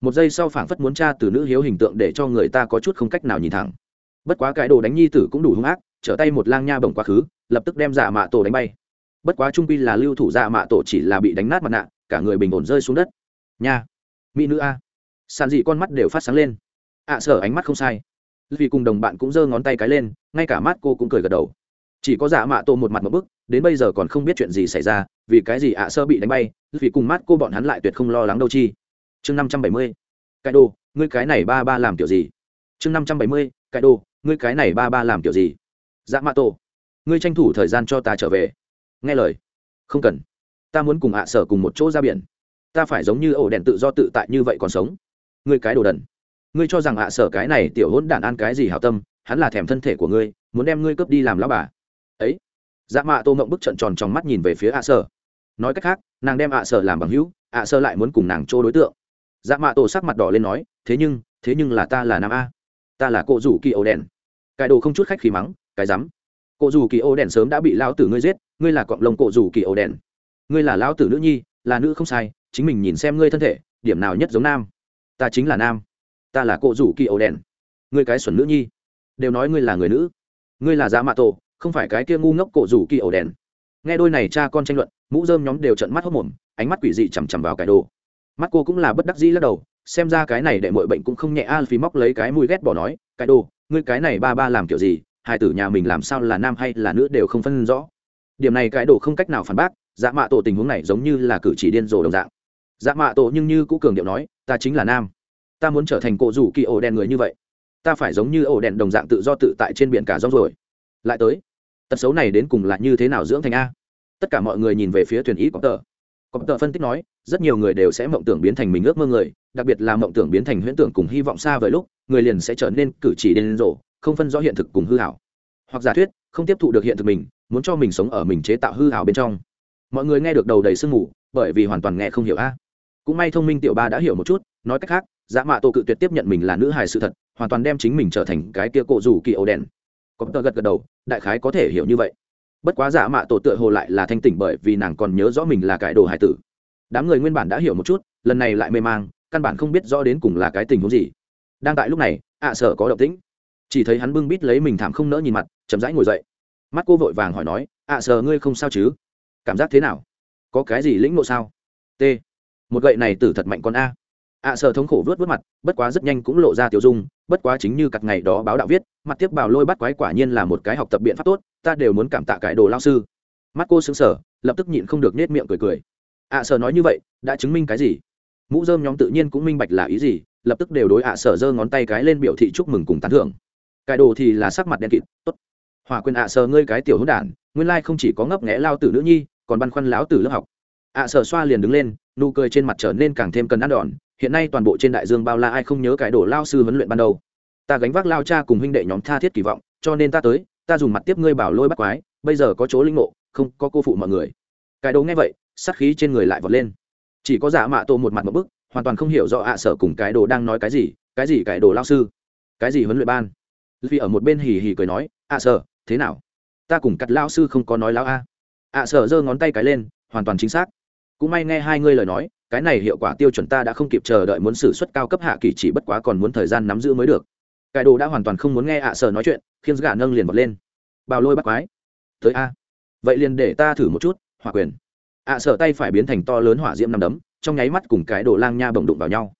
Một giây sau phảng phất muốn tra từ nữ hiếu hình tượng để cho người ta có chút không cách nào nhìn thẳng. Bất quá cải đồ đánh nhi tử cũng đủ hung ác, trở tay một lang nha bổng quá khứ, lập tức đem dạ mạ tổ đánh bay. Bất quá trung quy là lưu thủ dạ mạ tổ chỉ là bị đánh nát mặt nạ, cả người bình ổn rơi xuống đất. Nha, mỹ nữ a sàn dị con mắt đều phát sáng lên. Ạ à, sở ánh mắt không sai. Vì cùng đồng bạn cũng giơ ngón tay cái lên ngay cả mắt cô cũng cười gật đầu. Chỉ có giả mạ tô một mặt một bức đến bây giờ còn không biết chuyện gì xảy ra vì cái gì ạ sơ bị đánh bay vì cùng mắt cô bọn hắn lại tuyệt không lo lắng đâu chi. Chương năm trăm bảy mươi. Cái đồ ngươi cái này ba ba làm kiểu gì? Chương năm trăm bảy mươi cái đồ ngươi cái này ba ba làm kiểu gì? Dạ mạ tổ ngươi tranh thủ thời gian cho ta trở về. Nghe lời. Không cần. Ta muốn cùng ạ sở cùng một chỗ ra biển. Ta phải giống như ổ đèn tự do tự tại như vậy còn sống ngươi cái đồ đần. Ngươi cho rằng ạ sở cái này tiểu hỗn đản ăn cái gì hảo tâm, hắn là thèm thân thể của ngươi, muốn đem ngươi cướp đi làm lão bà. Ấy. Dạ mạ tô mộng bức trận tròn trong mắt nhìn về phía ạ sở. Nói cách khác, nàng đem ạ sở làm bằng hữu, ạ sở lại muốn cùng nàng chỗ đối tượng. Dạ mạ tô sắc mặt đỏ lên nói, thế nhưng thế nhưng là ta là nam a. Ta là cô rủ kỳ ổ đèn. Cái đồ không chút khách khí mắng, cái rắm. Cô rủ kỳ ổ đèn sớm đã bị lão tử ngươi giết, ngươi là cọng lông cô rủ kỳ ổ đèn. Ngươi là lão tử nữ nhi, là nữ không sai, chính mình nhìn xem ngươi thân thể, điểm nào nhất giống nam? Ta chính là nam, ta là cộ rủ kỳ ổ đèn. Ngươi cái xuẩn nữ nhi, đều nói ngươi là người nữ. Ngươi là giá mạ tổ, không phải cái kia ngu ngốc cộ rủ kỳ ổ đèn. Nghe đôi này cha con tranh luận, mũ dơm nhóm đều trận mắt hốc mồm, ánh mắt quỷ dị chằm chằm vào cái đồ. Mắt cô cũng là bất đắc dĩ lắc đầu, xem ra cái này để mọi bệnh cũng không nhẹ a phí móc lấy cái mùi ghét bỏ nói, cái đồ, ngươi cái này ba ba làm kiểu gì, hai tử nhà mình làm sao là nam hay là nữ đều không phân rõ. Điểm này cái đồ không cách nào phản bác dạ mạ tổ tình huống này giống như là cử chỉ điên rồ đồng dạng dạ mạ tổ nhưng như cũ cường điệu nói, ta chính là nam. Ta muốn trở thành cổ rủ kỳ ổ đèn người như vậy. Ta phải giống như ổ đèn đồng dạng tự do tự tại trên biển cả rong rồi lại tới, tật xấu này đến cùng là như thế nào dưỡng thành a? Tất cả mọi người nhìn về phía thuyền ý có tờ. Có tờ phân tích nói, rất nhiều người đều sẽ mộng tưởng biến thành mình ước mơ người, đặc biệt là mộng tưởng biến thành huyễn tưởng cùng hy vọng xa vời lúc, người liền sẽ trở nên cử chỉ điên rồ, không phân rõ hiện thực cùng hư hảo. Hoặc giả thuyết, không tiếp thụ được hiện thực mình, muốn cho mình sống ở mình chế tạo hư hảo bên trong. Mọi người nghe được đầu đầy sương mù, bởi vì hoàn toàn nghe không hiểu a cũng may thông minh tiểu ba đã hiểu một chút, nói cách khác dã mạ tổ cự tuyệt tiếp nhận mình là nữ hài sự thật, hoàn toàn đem chính mình trở thành cái kia cổ rủ kỳ ấu đèn. Có tờ gật gật đầu, đại khái có thể hiểu như vậy. Bất quá giả mạ tổ tựa hồ lại là thanh tỉnh bởi vì nàng còn nhớ rõ mình là cái đồ hải tử. Đám người nguyên bản đã hiểu một chút, lần này lại mê mang, căn bản không biết rõ đến cùng là cái tình huống gì. Đang tại lúc này, ạ sở có động tĩnh. Chỉ thấy hắn bưng bít lấy mình thảm không nỡ nhìn mặt, chậm rãi ngồi dậy. Mắt cô vội vàng hỏi nói, ạ sở ngươi không sao chứ? Cảm giác thế nào? Có cái gì lĩnh ngộ sao? T một gậy này tử thật mạnh con a. Ạ sở thống khổ vớt vớt mặt, bất quá rất nhanh cũng lộ ra tiểu dung, bất quá chính như cặp ngày đó báo đạo viết, mặt tiếp bào lôi bắt quái quả nhiên là một cái học tập biện pháp tốt, ta đều muốn cảm tạ cái đồ lao sư. Mắt cô xứng sở lập tức nhịn không được nết miệng cười cười. Ạ sở nói như vậy, đã chứng minh cái gì? Mũ dơm nhóm tự nhiên cũng minh bạch là ý gì, lập tức đều đối ạ sở giơ ngón tay cái lên biểu thị chúc mừng cùng tán thưởng. Cái đồ thì là sắc mặt đen kịt, tốt. Hòa quyền ạ sở ngươi cái tiểu hữu đản, nguyên lai không chỉ có ngấp nghẽ lao tử nữ nhi, còn băn khoăn láo tử lớp học. Ạ sở xoa liền đứng lên nụ cười trên mặt trở nên càng thêm cần ăn đòn, hiện nay toàn bộ trên đại dương bao la ai không nhớ cái đồ lao sư huấn luyện ban đầu. Ta gánh vác lao cha cùng huynh đệ nhóm tha thiết kỳ vọng, cho nên ta tới, ta dùng mặt tiếp ngươi bảo lôi bắt quái, bây giờ có chỗ linh ngộ, không có cô phụ mọi người. Cái đồ nghe vậy, sát khí trên người lại vọt lên. Chỉ có giả mạ tô một mặt một bức, hoàn toàn không hiểu rõ ạ sở cùng cái đồ đang nói cái gì cái gì cái đồ lao sư, cái gì huấn luyện ban. Vì ở một bên hì hì cười nói, ạ sở, thế nào? Ta cùng cắt lao sư không có nói lao a. Ạ sở giơ ngón tay cái lên, hoàn toàn chính xác cũng may nghe hai ngươi lời nói, cái này hiệu quả tiêu chuẩn ta đã không kịp chờ đợi muốn xử suất cao cấp hạ kỳ chỉ bất quá còn muốn thời gian nắm giữ mới được. Cái đồ đã hoàn toàn không muốn nghe ạ sở nói chuyện khiến gà nâng liền bật lên. Bào lôi bắt quái. Tới a. Vậy liền để ta thử một chút, hỏa quyền. Ạ sở tay phải biến thành to lớn hỏa diễm nằm đấm, trong nháy mắt cùng cái đồ lang nha bồng đụng vào nhau.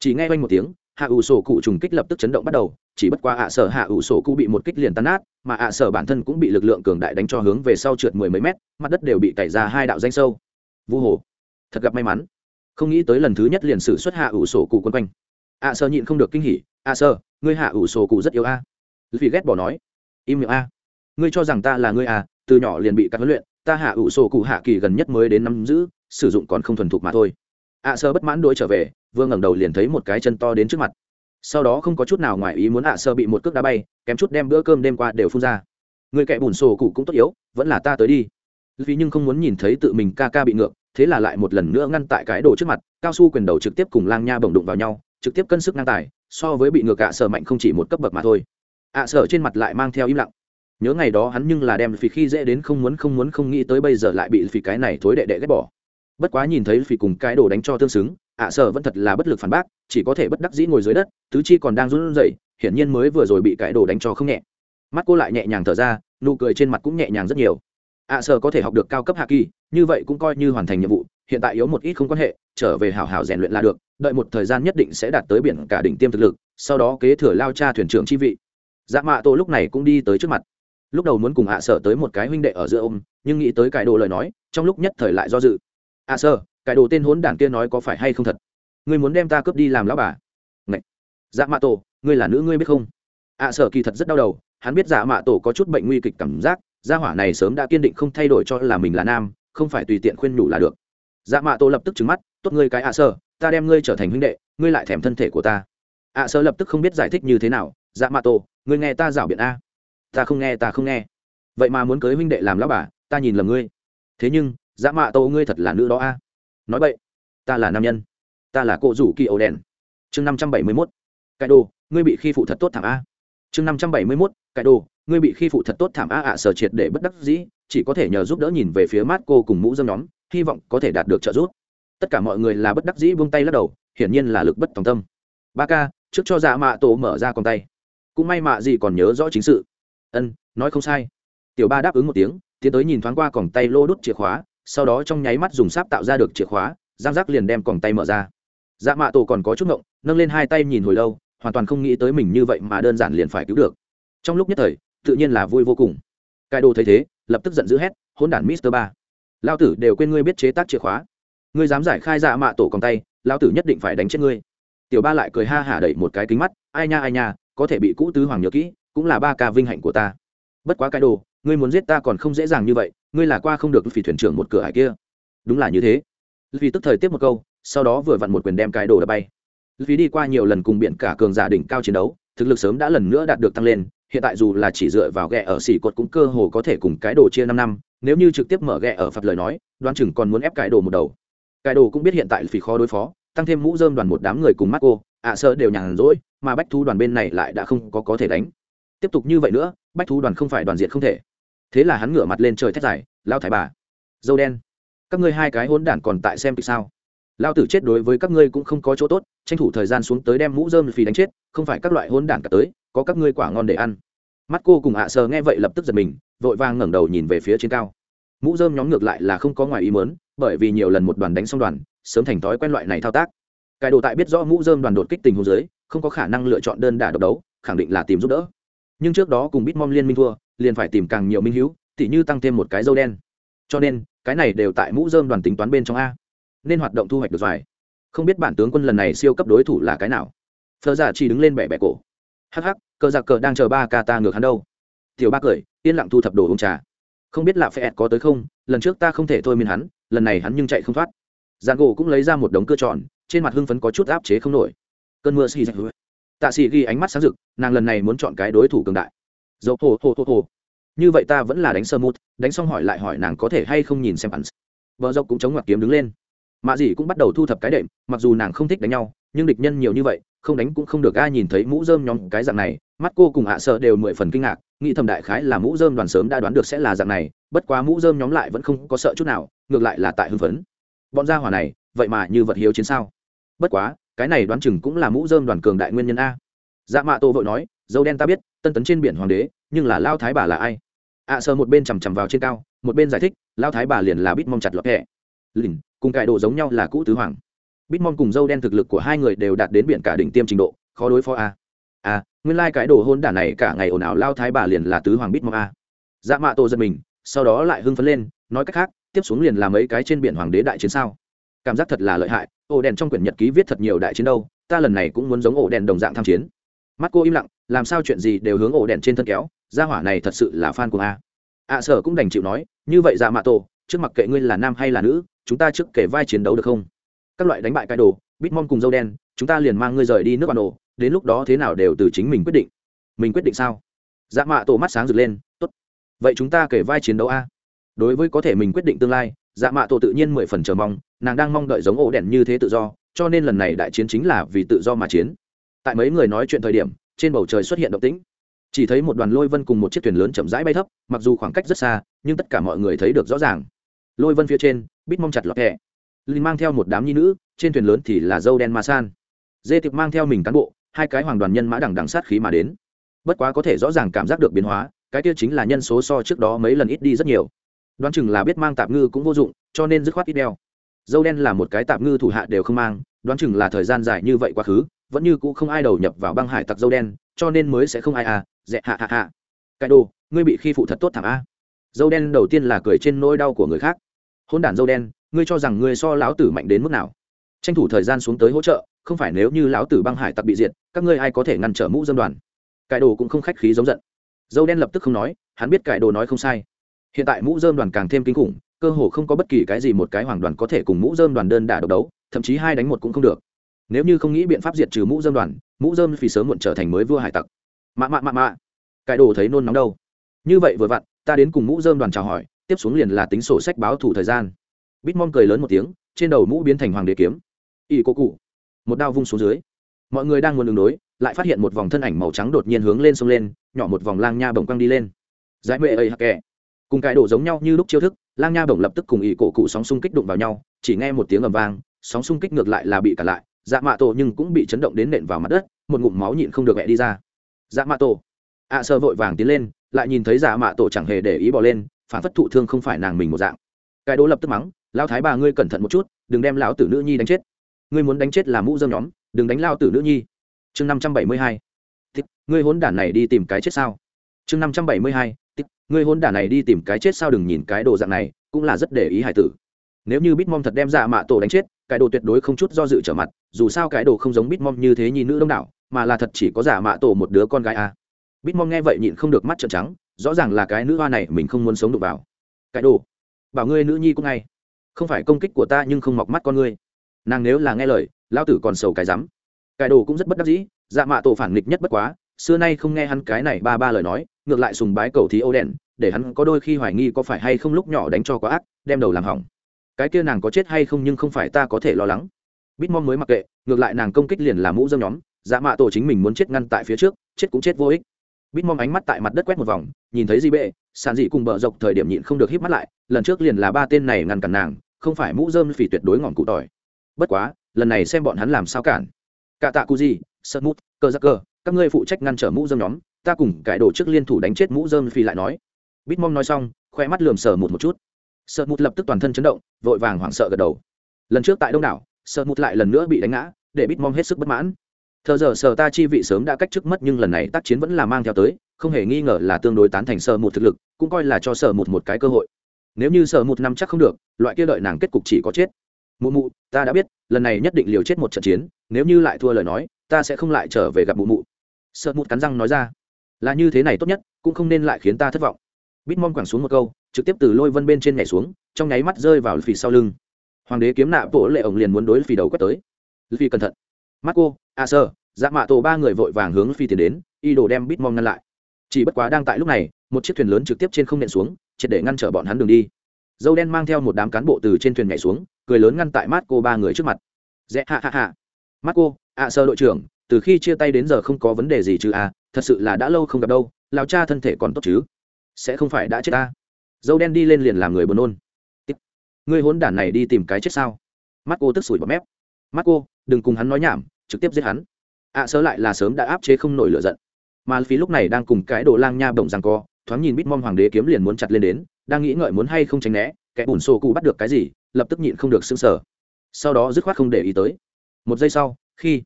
Chỉ nghe quanh một tiếng, hạ ủ sổ cụ trùng kích lập tức chấn động bắt đầu, chỉ bất qua ạ sở hạ ủ sổ cụ bị một kích liền tan nát, mà ạ sở bản thân cũng bị lực lượng cường đại đánh cho hướng về sau trượt mười mấy mét, mặt đất đều bị cày ra hai đạo danh sâu vu hồ. Thật gặp may mắn. Không nghĩ tới lần thứ nhất liền sử xuất hạ ủ sổ cụ quân quanh. Ạ sơ nhịn không được kinh hỉ ạ sơ, ngươi hạ ủ sổ cụ rất yếu a. Vì ghét bỏ nói im miệng a. Ngươi cho rằng ta là ngươi à, từ nhỏ liền bị các huấn luyện ta hạ ủ sổ cụ hạ kỳ gần nhất mới đến năm giữ sử dụng còn không thuần thục mà thôi. Ạ sơ bất mãn đuổi trở về vương ngẩng đầu liền thấy một cái chân to đến trước mặt. Sau đó không có chút nào ngoài ý muốn ạ sơ bị một cước đá bay kém chút đem bữa cơm đêm qua đều phun ra. Người kẻ bùn sổ cụ cũng tốt yếu vẫn là ta tới đi vì nhưng không muốn nhìn thấy tự mình ca ca bị ngược, thế là lại một lần nữa ngăn tại cái đồ trước mặt, cao su quyền đầu trực tiếp cùng lang nha bồng đụng vào nhau, trực tiếp cân sức ngang tài, so với bị ngược ạ sở mạnh không chỉ một cấp bậc mà thôi. Ạ sở trên mặt lại mang theo im lặng. Nhớ ngày đó hắn nhưng là đem phì khi dễ đến không muốn không muốn không nghĩ tới bây giờ lại bị phì cái này thối đệ đệ ghét bỏ. Bất quá nhìn thấy phì cùng cái đồ đánh cho tương xứng, ạ sở vẫn thật là bất lực phản bác, chỉ có thể bất đắc dĩ ngồi dưới đất, tứ chi còn đang run rẩy, hiển nhiên mới vừa rồi bị cái đồ đánh cho không nhẹ. Mắt cô lại nhẹ nhàng thở ra, nụ cười trên mặt cũng nhẹ nhàng rất nhiều ạ sở có thể học được cao cấp hạ kỳ, như vậy cũng coi như hoàn thành nhiệm vụ, hiện tại yếu một ít không quan hệ, trở về hảo hảo rèn luyện là được, đợi một thời gian nhất định sẽ đạt tới biển cả đỉnh tiêm thực lực, sau đó kế thừa lao cha thuyền trưởng chi vị. Dạ mạ tổ lúc này cũng đi tới trước mặt. Lúc đầu muốn cùng ạ sở tới một cái huynh đệ ở giữa ôm, nhưng nghĩ tới cải đồ lời nói, trong lúc nhất thời lại do dự. Ạ sở cải đồ tên hốn đảng kia nói có phải hay không thật? Ngươi muốn đem ta cướp đi làm lão bà? Ngậy! dạ mạ tổ, ngươi là nữ ngươi biết không? Ạ sở kỳ thật rất đau đầu, hắn biết dạ mạ tổ có chút bệnh nguy kịch cảm giác gia hỏa này sớm đã kiên định không thay đổi cho là mình là nam không phải tùy tiện khuyên nhủ là được. Dạ mạ tô lập tức trứng mắt tốt ngươi cái ạ sơ, ta đem ngươi trở thành huynh đệ ngươi lại thèm thân thể của ta. Ạ sơ lập tức không biết giải thích như thế nào dạ mạ tô, ngươi nghe ta rảo biện a. Ta không nghe ta không nghe. Vậy mà muốn cưới huynh đệ làm lão bà ta nhìn lầm ngươi. Thế nhưng dạ mạ tô ngươi thật là nữ đó a. Nói vậy ta là nam nhân ta là cô rủ kỳ ấu đèn chương năm trăm bảy mươi mốt. Cải đồ ngươi bị khi phụ thật tốt thảm a. Chương năm trăm bảy mươi mốt. Cải đồ ngươi bị khi phụ thật tốt thảm a ạ sở triệt để bất đắc dĩ, chỉ có thể nhờ giúp đỡ nhìn về phía mát cô cùng mũ dâm nhóm, hy vọng có thể đạt được trợ giúp. Tất cả mọi người là bất đắc dĩ buông tay lắc đầu, hiển nhiên là lực bất tòng tâm. Ba ca, trước cho dạ mạ tổ mở ra con tay. Cũng may mạ gì còn nhớ rõ chính sự. Ân, nói không sai. Tiểu ba đáp ứng một tiếng, tiến tới nhìn thoáng qua còng tay lô đốt chìa khóa, sau đó trong nháy mắt dùng sáp tạo ra được chìa khóa, giang giác liền đem còng tay mở ra. Dạ mạ tổ còn có chút ngộng, nâng lên hai tay nhìn hồi lâu, hoàn toàn không nghĩ tới mình như vậy mà đơn giản liền phải cứu được. Trong lúc nhất thời tự nhiên là vui vô cùng. Cái đồ thấy thế, lập tức giận dữ hét hôn đản mister ba lao tử đều quên ngươi biết chế tác chìa khóa. Ngươi dám giải khai dạ mạ tổ còng tay lao tử nhất định phải đánh chết ngươi. Tiểu ba lại cười ha hả đẩy một cái kính mắt, ai nha ai nha, có thể bị cũ tứ hoàng nhớ kỹ, cũng là ba ca vinh hạnh của ta. Bất quá cái đồ, ngươi muốn giết ta còn không dễ dàng như vậy, ngươi là qua không được phỉ thuyền trưởng một cửa hải kia. Đúng là như thế. Vì tức thời tiếp một câu, sau đó vừa vặn một quyền đem cái đồ đập bay. Vì đi qua nhiều lần cùng biển cả cường giả đỉnh cao chiến đấu, thực lực sớm đã lần nữa đạt được tăng lên hiện tại dù là chỉ dựa vào ghẹ ở xỉ cột cũng cơ hồ có thể cùng cái đồ chia năm năm, nếu như trực tiếp mở ghẹ ở phật lời nói, đoán chừng còn muốn ép cái đồ một đầu. Cái đồ cũng biết hiện tại phỉ khó đối phó, tăng thêm mũ dơm đoàn một đám người cùng mắt cô ạ sơ đều nhàn rỗi, mà bách thu đoàn bên này lại đã không có có thể đánh. Tiếp tục như vậy nữa, bách thú đoàn không phải đoàn diện không thể. Thế là hắn ngửa mặt lên trời thét dài lao thải bà, dâu đen, các ngươi hai cái hỗn đản còn tại xem kịch sao? Lao tử chết đối với các ngươi cũng không có chỗ tốt, tranh thủ thời gian xuống tới đem mũ dơm phì đánh chết, không phải các loại hôn đản cả tới, có các ngươi quả ngon để ăn. Mắt cô cùng ạ sờ nghe vậy lập tức giật mình, vội vàng ngẩng đầu nhìn về phía trên cao. Mũ dơm nhóm ngược lại là không có ngoài ý mớn bởi vì nhiều lần một đoàn đánh xong đoàn, sớm thành thói quen loại này thao tác. Cải đồ tại biết rõ mũ dơm đoàn đột kích tình hồ dưới, không có khả năng lựa chọn đơn đả độc đấu, khẳng định là tìm giúp đỡ. Nhưng trước đó cùng bitmom liên minh thua, liền phải tìm càng nhiều minh hữu, tỉ như tăng thêm một cái dâu đen. Cho nên, cái này đều tại mũ dơm đoàn tính toán bên trong a nên hoạt động thu hoạch được dài không biết bản tướng quân lần này siêu cấp đối thủ là cái nào. Phờ giả chỉ đứng lên bẻ bẻ cổ. Hắc hắc, cờ giặc cờ đang chờ ba ca ta ngược hắn đâu. Tiểu ba cười, yên lặng thu thập đồ uống trà. Không biết là phe có tới không, lần trước ta không thể thôi miên hắn, lần này hắn nhưng chạy không thoát. Giàn gỗ cũng lấy ra một đống cưa tròn, trên mặt hưng phấn có chút áp chế không nổi. Cơn mưa xì dạch tạ xì ghi ánh mắt sáng rực, nàng lần này muốn chọn cái đối thủ cường đại. Dầu hồ hồ hồ hồ như vậy ta vẫn là đánh sơ mút, đánh xong hỏi lại hỏi nàng có thể hay không nhìn xem hắn vợ dốc cũng chống ngoặc kiếm đứng lên mạ dì cũng bắt đầu thu thập cái đệm mặc dù nàng không thích đánh nhau nhưng địch nhân nhiều như vậy không đánh cũng không được ai nhìn thấy mũ dơm nhóm cái dạng này. Mắt cô cùng hạ sợ đều mười phần kinh ngạc nghĩ thầm đại khái là mũ dơm đoàn sớm đã đoán được sẽ là dạng này bất quá mũ dơm nhóm lại vẫn không có sợ chút nào ngược lại là tại hưng phấn. Bọn gia hỏa này vậy mà như vật hiếu chiến sao? Bất quá cái này đoán chừng cũng là mũ dơm đoàn cường đại nguyên nhân a. Dạ mạ tô vội nói dâu đen ta biết tân tấn trên biển hoàng đế nhưng là lao thái bà là ai? ạ à, một bên chằm chằm vào trên cao một bên giải thích lao thái bà liền là bít mong chặt lọt hẹ. Lìn cùng cải độ giống nhau là cũ tứ hoàng. Bít cùng dâu đen thực lực của hai người đều đạt đến biển cả đỉnh tiêm trình độ, khó đối phó a. A nguyên lai、like、cái đồ hôn đả này cả ngày ồn ào lao thái bà liền là tứ hoàng bít a. Dạ mạ tô giật mình, sau đó lại hưng phấn lên, nói cách khác, tiếp xuống liền là mấy cái trên biển hoàng đế đại chiến sao. Cảm giác thật là lợi hại, ổ đèn trong quyển nhật ký viết thật nhiều đại chiến đâu, ta lần này cũng muốn giống ổ đèn đồng dạng tham chiến. Mắt cô im lặng, làm sao chuyện gì đều hướng ổ đèn trên thân kéo, gia hỏa này thật sự là fan của a. Ạ sở cũng đành chịu nói, như vậy dạ mạ tổ, trước mặc kệ ngươi là nam hay là nữ chúng ta trước kể vai chiến đấu được không? Các loại đánh bại cái đồ bitmon cùng dâu đen, chúng ta liền mang ngươi rời đi nước bản đồ đến lúc đó thế nào đều từ chính mình quyết định. Mình quyết định sao? Dạ mạ tổ mắt sáng rực lên, tốt. Vậy chúng ta kể vai chiến đấu a. Đối với có thể mình quyết định tương lai dạ mạ tổ tự nhiên mười phần chờ mong, nàng đang mong đợi giống ổ đèn như thế tự do, cho nên lần này đại chiến chính là vì tự do mà chiến. Tại mấy người nói chuyện thời điểm, trên bầu trời xuất hiện động tĩnh. Chỉ thấy một đoàn lôi vân cùng một chiếc thuyền lớn chậm rãi bay thấp, mặc dù khoảng cách rất xa, nhưng tất cả mọi người thấy được rõ ràng. Lôi vân phía trên bít mong chặt lọt thẻ. Linh mang theo một đám nhi nữ, trên thuyền lớn thì là dâu đen ma san. Dê tiệp mang theo mình cán bộ, hai cái hoàng đoàn nhân mã đằng đằng sát khí mà đến. Bất quá có thể rõ ràng cảm giác được biến hóa, cái kia chính là nhân số so trước đó mấy lần ít đi rất nhiều. Đoán chừng là biết mang tạp ngư cũng vô dụng, cho nên dứt khoát ít đeo. Dâu đen là một cái tạp ngư thủ hạ đều không mang, đoán chừng là thời gian dài như vậy quá khứ, vẫn như cũ không ai đầu nhập vào băng hải tặc dâu đen, cho nên mới sẽ không ai à dẹ hạ hạ hạ. Cái đồ, ngươi bị khi phụ thật tốt thảm a. Dâu đen đầu tiên là cười trên nỗi đau của người khác hôn đản dâu đen, ngươi cho rằng ngươi so lão tử mạnh đến mức nào? Tranh thủ thời gian xuống tới hỗ trợ, không phải nếu như lão tử băng hải tặc bị diệt, các ngươi ai có thể ngăn trở mũ dân đoàn? Cải đồ cũng không khách khí giống giận. Dâu đen lập tức không nói, hắn biết cải đồ nói không sai. Hiện tại mũ dơm đoàn càng thêm kinh khủng, cơ hồ không có bất kỳ cái gì một cái hoàng đoàn có thể cùng mũ dơm đoàn đơn đả độc đấu, thậm chí hai đánh một cũng không được. Nếu như không nghĩ biện pháp diệt trừ mũ dơm đoàn, mũ dơm vì sớm muộn trở thành mới vua hải tặc. Mạ mạ mạ mạ. Cải đồ thấy nôn nóng đâu. Như vậy vừa vặn, ta đến cùng mũ dơm đoàn chào hỏi tiếp xuống liền là tính sổ sách báo thủ thời gian. Bitmom cười lớn một tiếng, trên đầu mũ biến thành hoàng đế kiếm. Ỵ cô cụ. Một đao vung xuống dưới. Mọi người đang muốn đường đối, lại phát hiện một vòng thân ảnh màu trắng đột nhiên hướng lên sông lên, nhỏ một vòng lang nha bồng quăng đi lên. Giải mệ ấy hạc kẻ. Cùng cái đổ giống nhau như lúc chiêu thức, lang nha bồng lập tức cùng ỵ cổ cụ sóng xung kích đụng vào nhau, chỉ nghe một tiếng ầm vang, sóng xung kích ngược lại là bị cả lại. Dạ mạ tổ nhưng cũng bị chấn động đến nện vào mặt đất, một ngụm máu nhịn không được mẹ đi ra. Dạ mạ tổ. Ạ sơ vội vàng tiến lên, lại nhìn thấy dạ mạ tổ chẳng hề để ý bỏ lên phản phất thụ thương không phải nàng mình một dạng. Cái đố lập tức mắng lao thái bà ngươi cẩn thận một chút, đừng đem lão tử nữ nhi đánh chết. Ngươi muốn đánh chết là mũ dơm nhóm, đừng đánh lao tử nữ nhi. Chương năm trăm bảy mươi hai. Ngươi hốn đản này đi tìm cái chết sao? Chương năm trăm bảy mươi hai. Ngươi hôn đản này đi tìm cái chết sao đừng nhìn cái đồ dạng này, cũng là rất để ý hải tử. Nếu như bitmom thật đem ra mạ tổ đánh chết, cái đồ tuyệt đối không chút do dự trở mặt, dù sao cái đồ không giống bitmom như thế nhi nữ đông đảo, mà là thật chỉ có giả mạ tổ một đứa con gái à. bitmom nghe vậy nhịn không được mắt trợn trắng rõ ràng là cái nữ hoa này mình không muốn sống được vào. Cái đồ, bảo ngươi nữ nhi cũng ngay. Không phải công kích của ta nhưng không mọc mắt con ngươi. Nàng nếu là nghe lời lao tử còn sầu cái rắm. Cái đồ cũng rất bất đắc dĩ dạ mạ tổ phản nghịch nhất bất quá, xưa nay không nghe hắn cái này ba ba lời nói, ngược lại sùng bái cầu thí ô đèn, để hắn có đôi khi hoài nghi có phải hay không lúc nhỏ đánh cho quá ác, đem đầu làm hỏng. Cái kia nàng có chết hay không nhưng không phải ta có thể lo lắng. Bít mong mới mặc kệ, ngược lại nàng công kích liền là mũ dâm nhóm dạ mạ tổ chính mình muốn chết ngăn tại phía trước, chết cũng chết vô ích bít mong ánh mắt tại mặt đất quét một vòng, nhìn thấy di bệ, sàn dị cùng bờ dọc thời điểm nhịn không được hít mắt lại, lần trước liền là ba tên này ngăn cản nàng, không phải mũ dơm phỉ tuyệt đối ngọn cụ tỏi. Bất quá, lần này xem bọn hắn làm sao cản. Cả tạ cụ gì sợ mút, cơ giặc cơ, các ngươi phụ trách ngăn trở mũ dơm nhóm, ta cùng cải đồ trước liên thủ đánh chết mũ dơm phỉ lại nói. Bít mong nói xong, khoe mắt lườm sờ một một chút. Sợ mút lập tức toàn thân chấn động, vội vàng hoảng sợ gật đầu. Lần trước tại đông đảo sợ mút lại lần nữa bị đánh ngã, để bít mong hết sức bất mãn thờ giờ sở ta chi vị sớm đã cách chức mất nhưng lần này tác chiến vẫn là mang theo tới, không hề nghi ngờ là tương đối tán thành sở một thực lực, cũng coi là cho sở một một cái cơ hội. Nếu như sở một năm chắc không được, loại kia đợi nàng kết cục chỉ có chết. Mụ mụ, ta đã biết, lần này nhất định liều chết một trận chiến, nếu như lại thua lời nói, ta sẽ không lại trở về gặp mụ mụ. Sợ mụ cắn răng nói ra. Là như thế này tốt nhất, cũng không nên lại khiến ta thất vọng. Bít mong quẳng xuống một câu, trực tiếp từ lôi vân bên trên nhảy xuống, trong nháy mắt rơi vào phì sau lưng. Hoàng đế kiếm nạ bộ lệ ổng liền muốn đối phì đầu quét tới. Phì cẩn thận marco à a sơ dạ mạ tổ ba người vội vàng hướng phi tiến đến y đồ đem bít mong ngăn lại. Chỉ bất quá đang tại lúc này, một chiếc thuyền lớn trực tiếp trên không nện xuống, triệt để ngăn trở bọn hắn đường đi. Dâu đen mang theo một đám cán bộ từ trên thuyền nhảy xuống, cười lớn ngăn tại Marco ba người trước mặt. Dễ hạ hạ hạ Marco à a sơ đội trưởng, từ khi chia tay đến giờ không có vấn đề gì chứ à thật sự là đã lâu không gặp đâu lao cha thân thể còn tốt chứ? Sẽ không phải đã chết ta. Dâu đen đi lên liền làm người buồn nôn. Ngươi hốn đản này đi tìm cái chết sao? Mắt cô tức sủi bọt mép. Mắt cô đừng cùng hắn nói nhảm trực tiếp giết hắn. Ạ à, sớ lại là sớm đã áp chế không nổi lửa giận. Mà phí lúc này đang cùng cái đồ lang nha bổng rằng co thoáng nhìn bít mong hoàng đế kiếm liền muốn chặt lên đến đang nghĩ ngợi muốn hay không tránh né kẻ bùn xô cụ bắt được cái gì lập tức nhịn không được xương sở sau đó dứt khoát không để ý tới. Một giây sau khi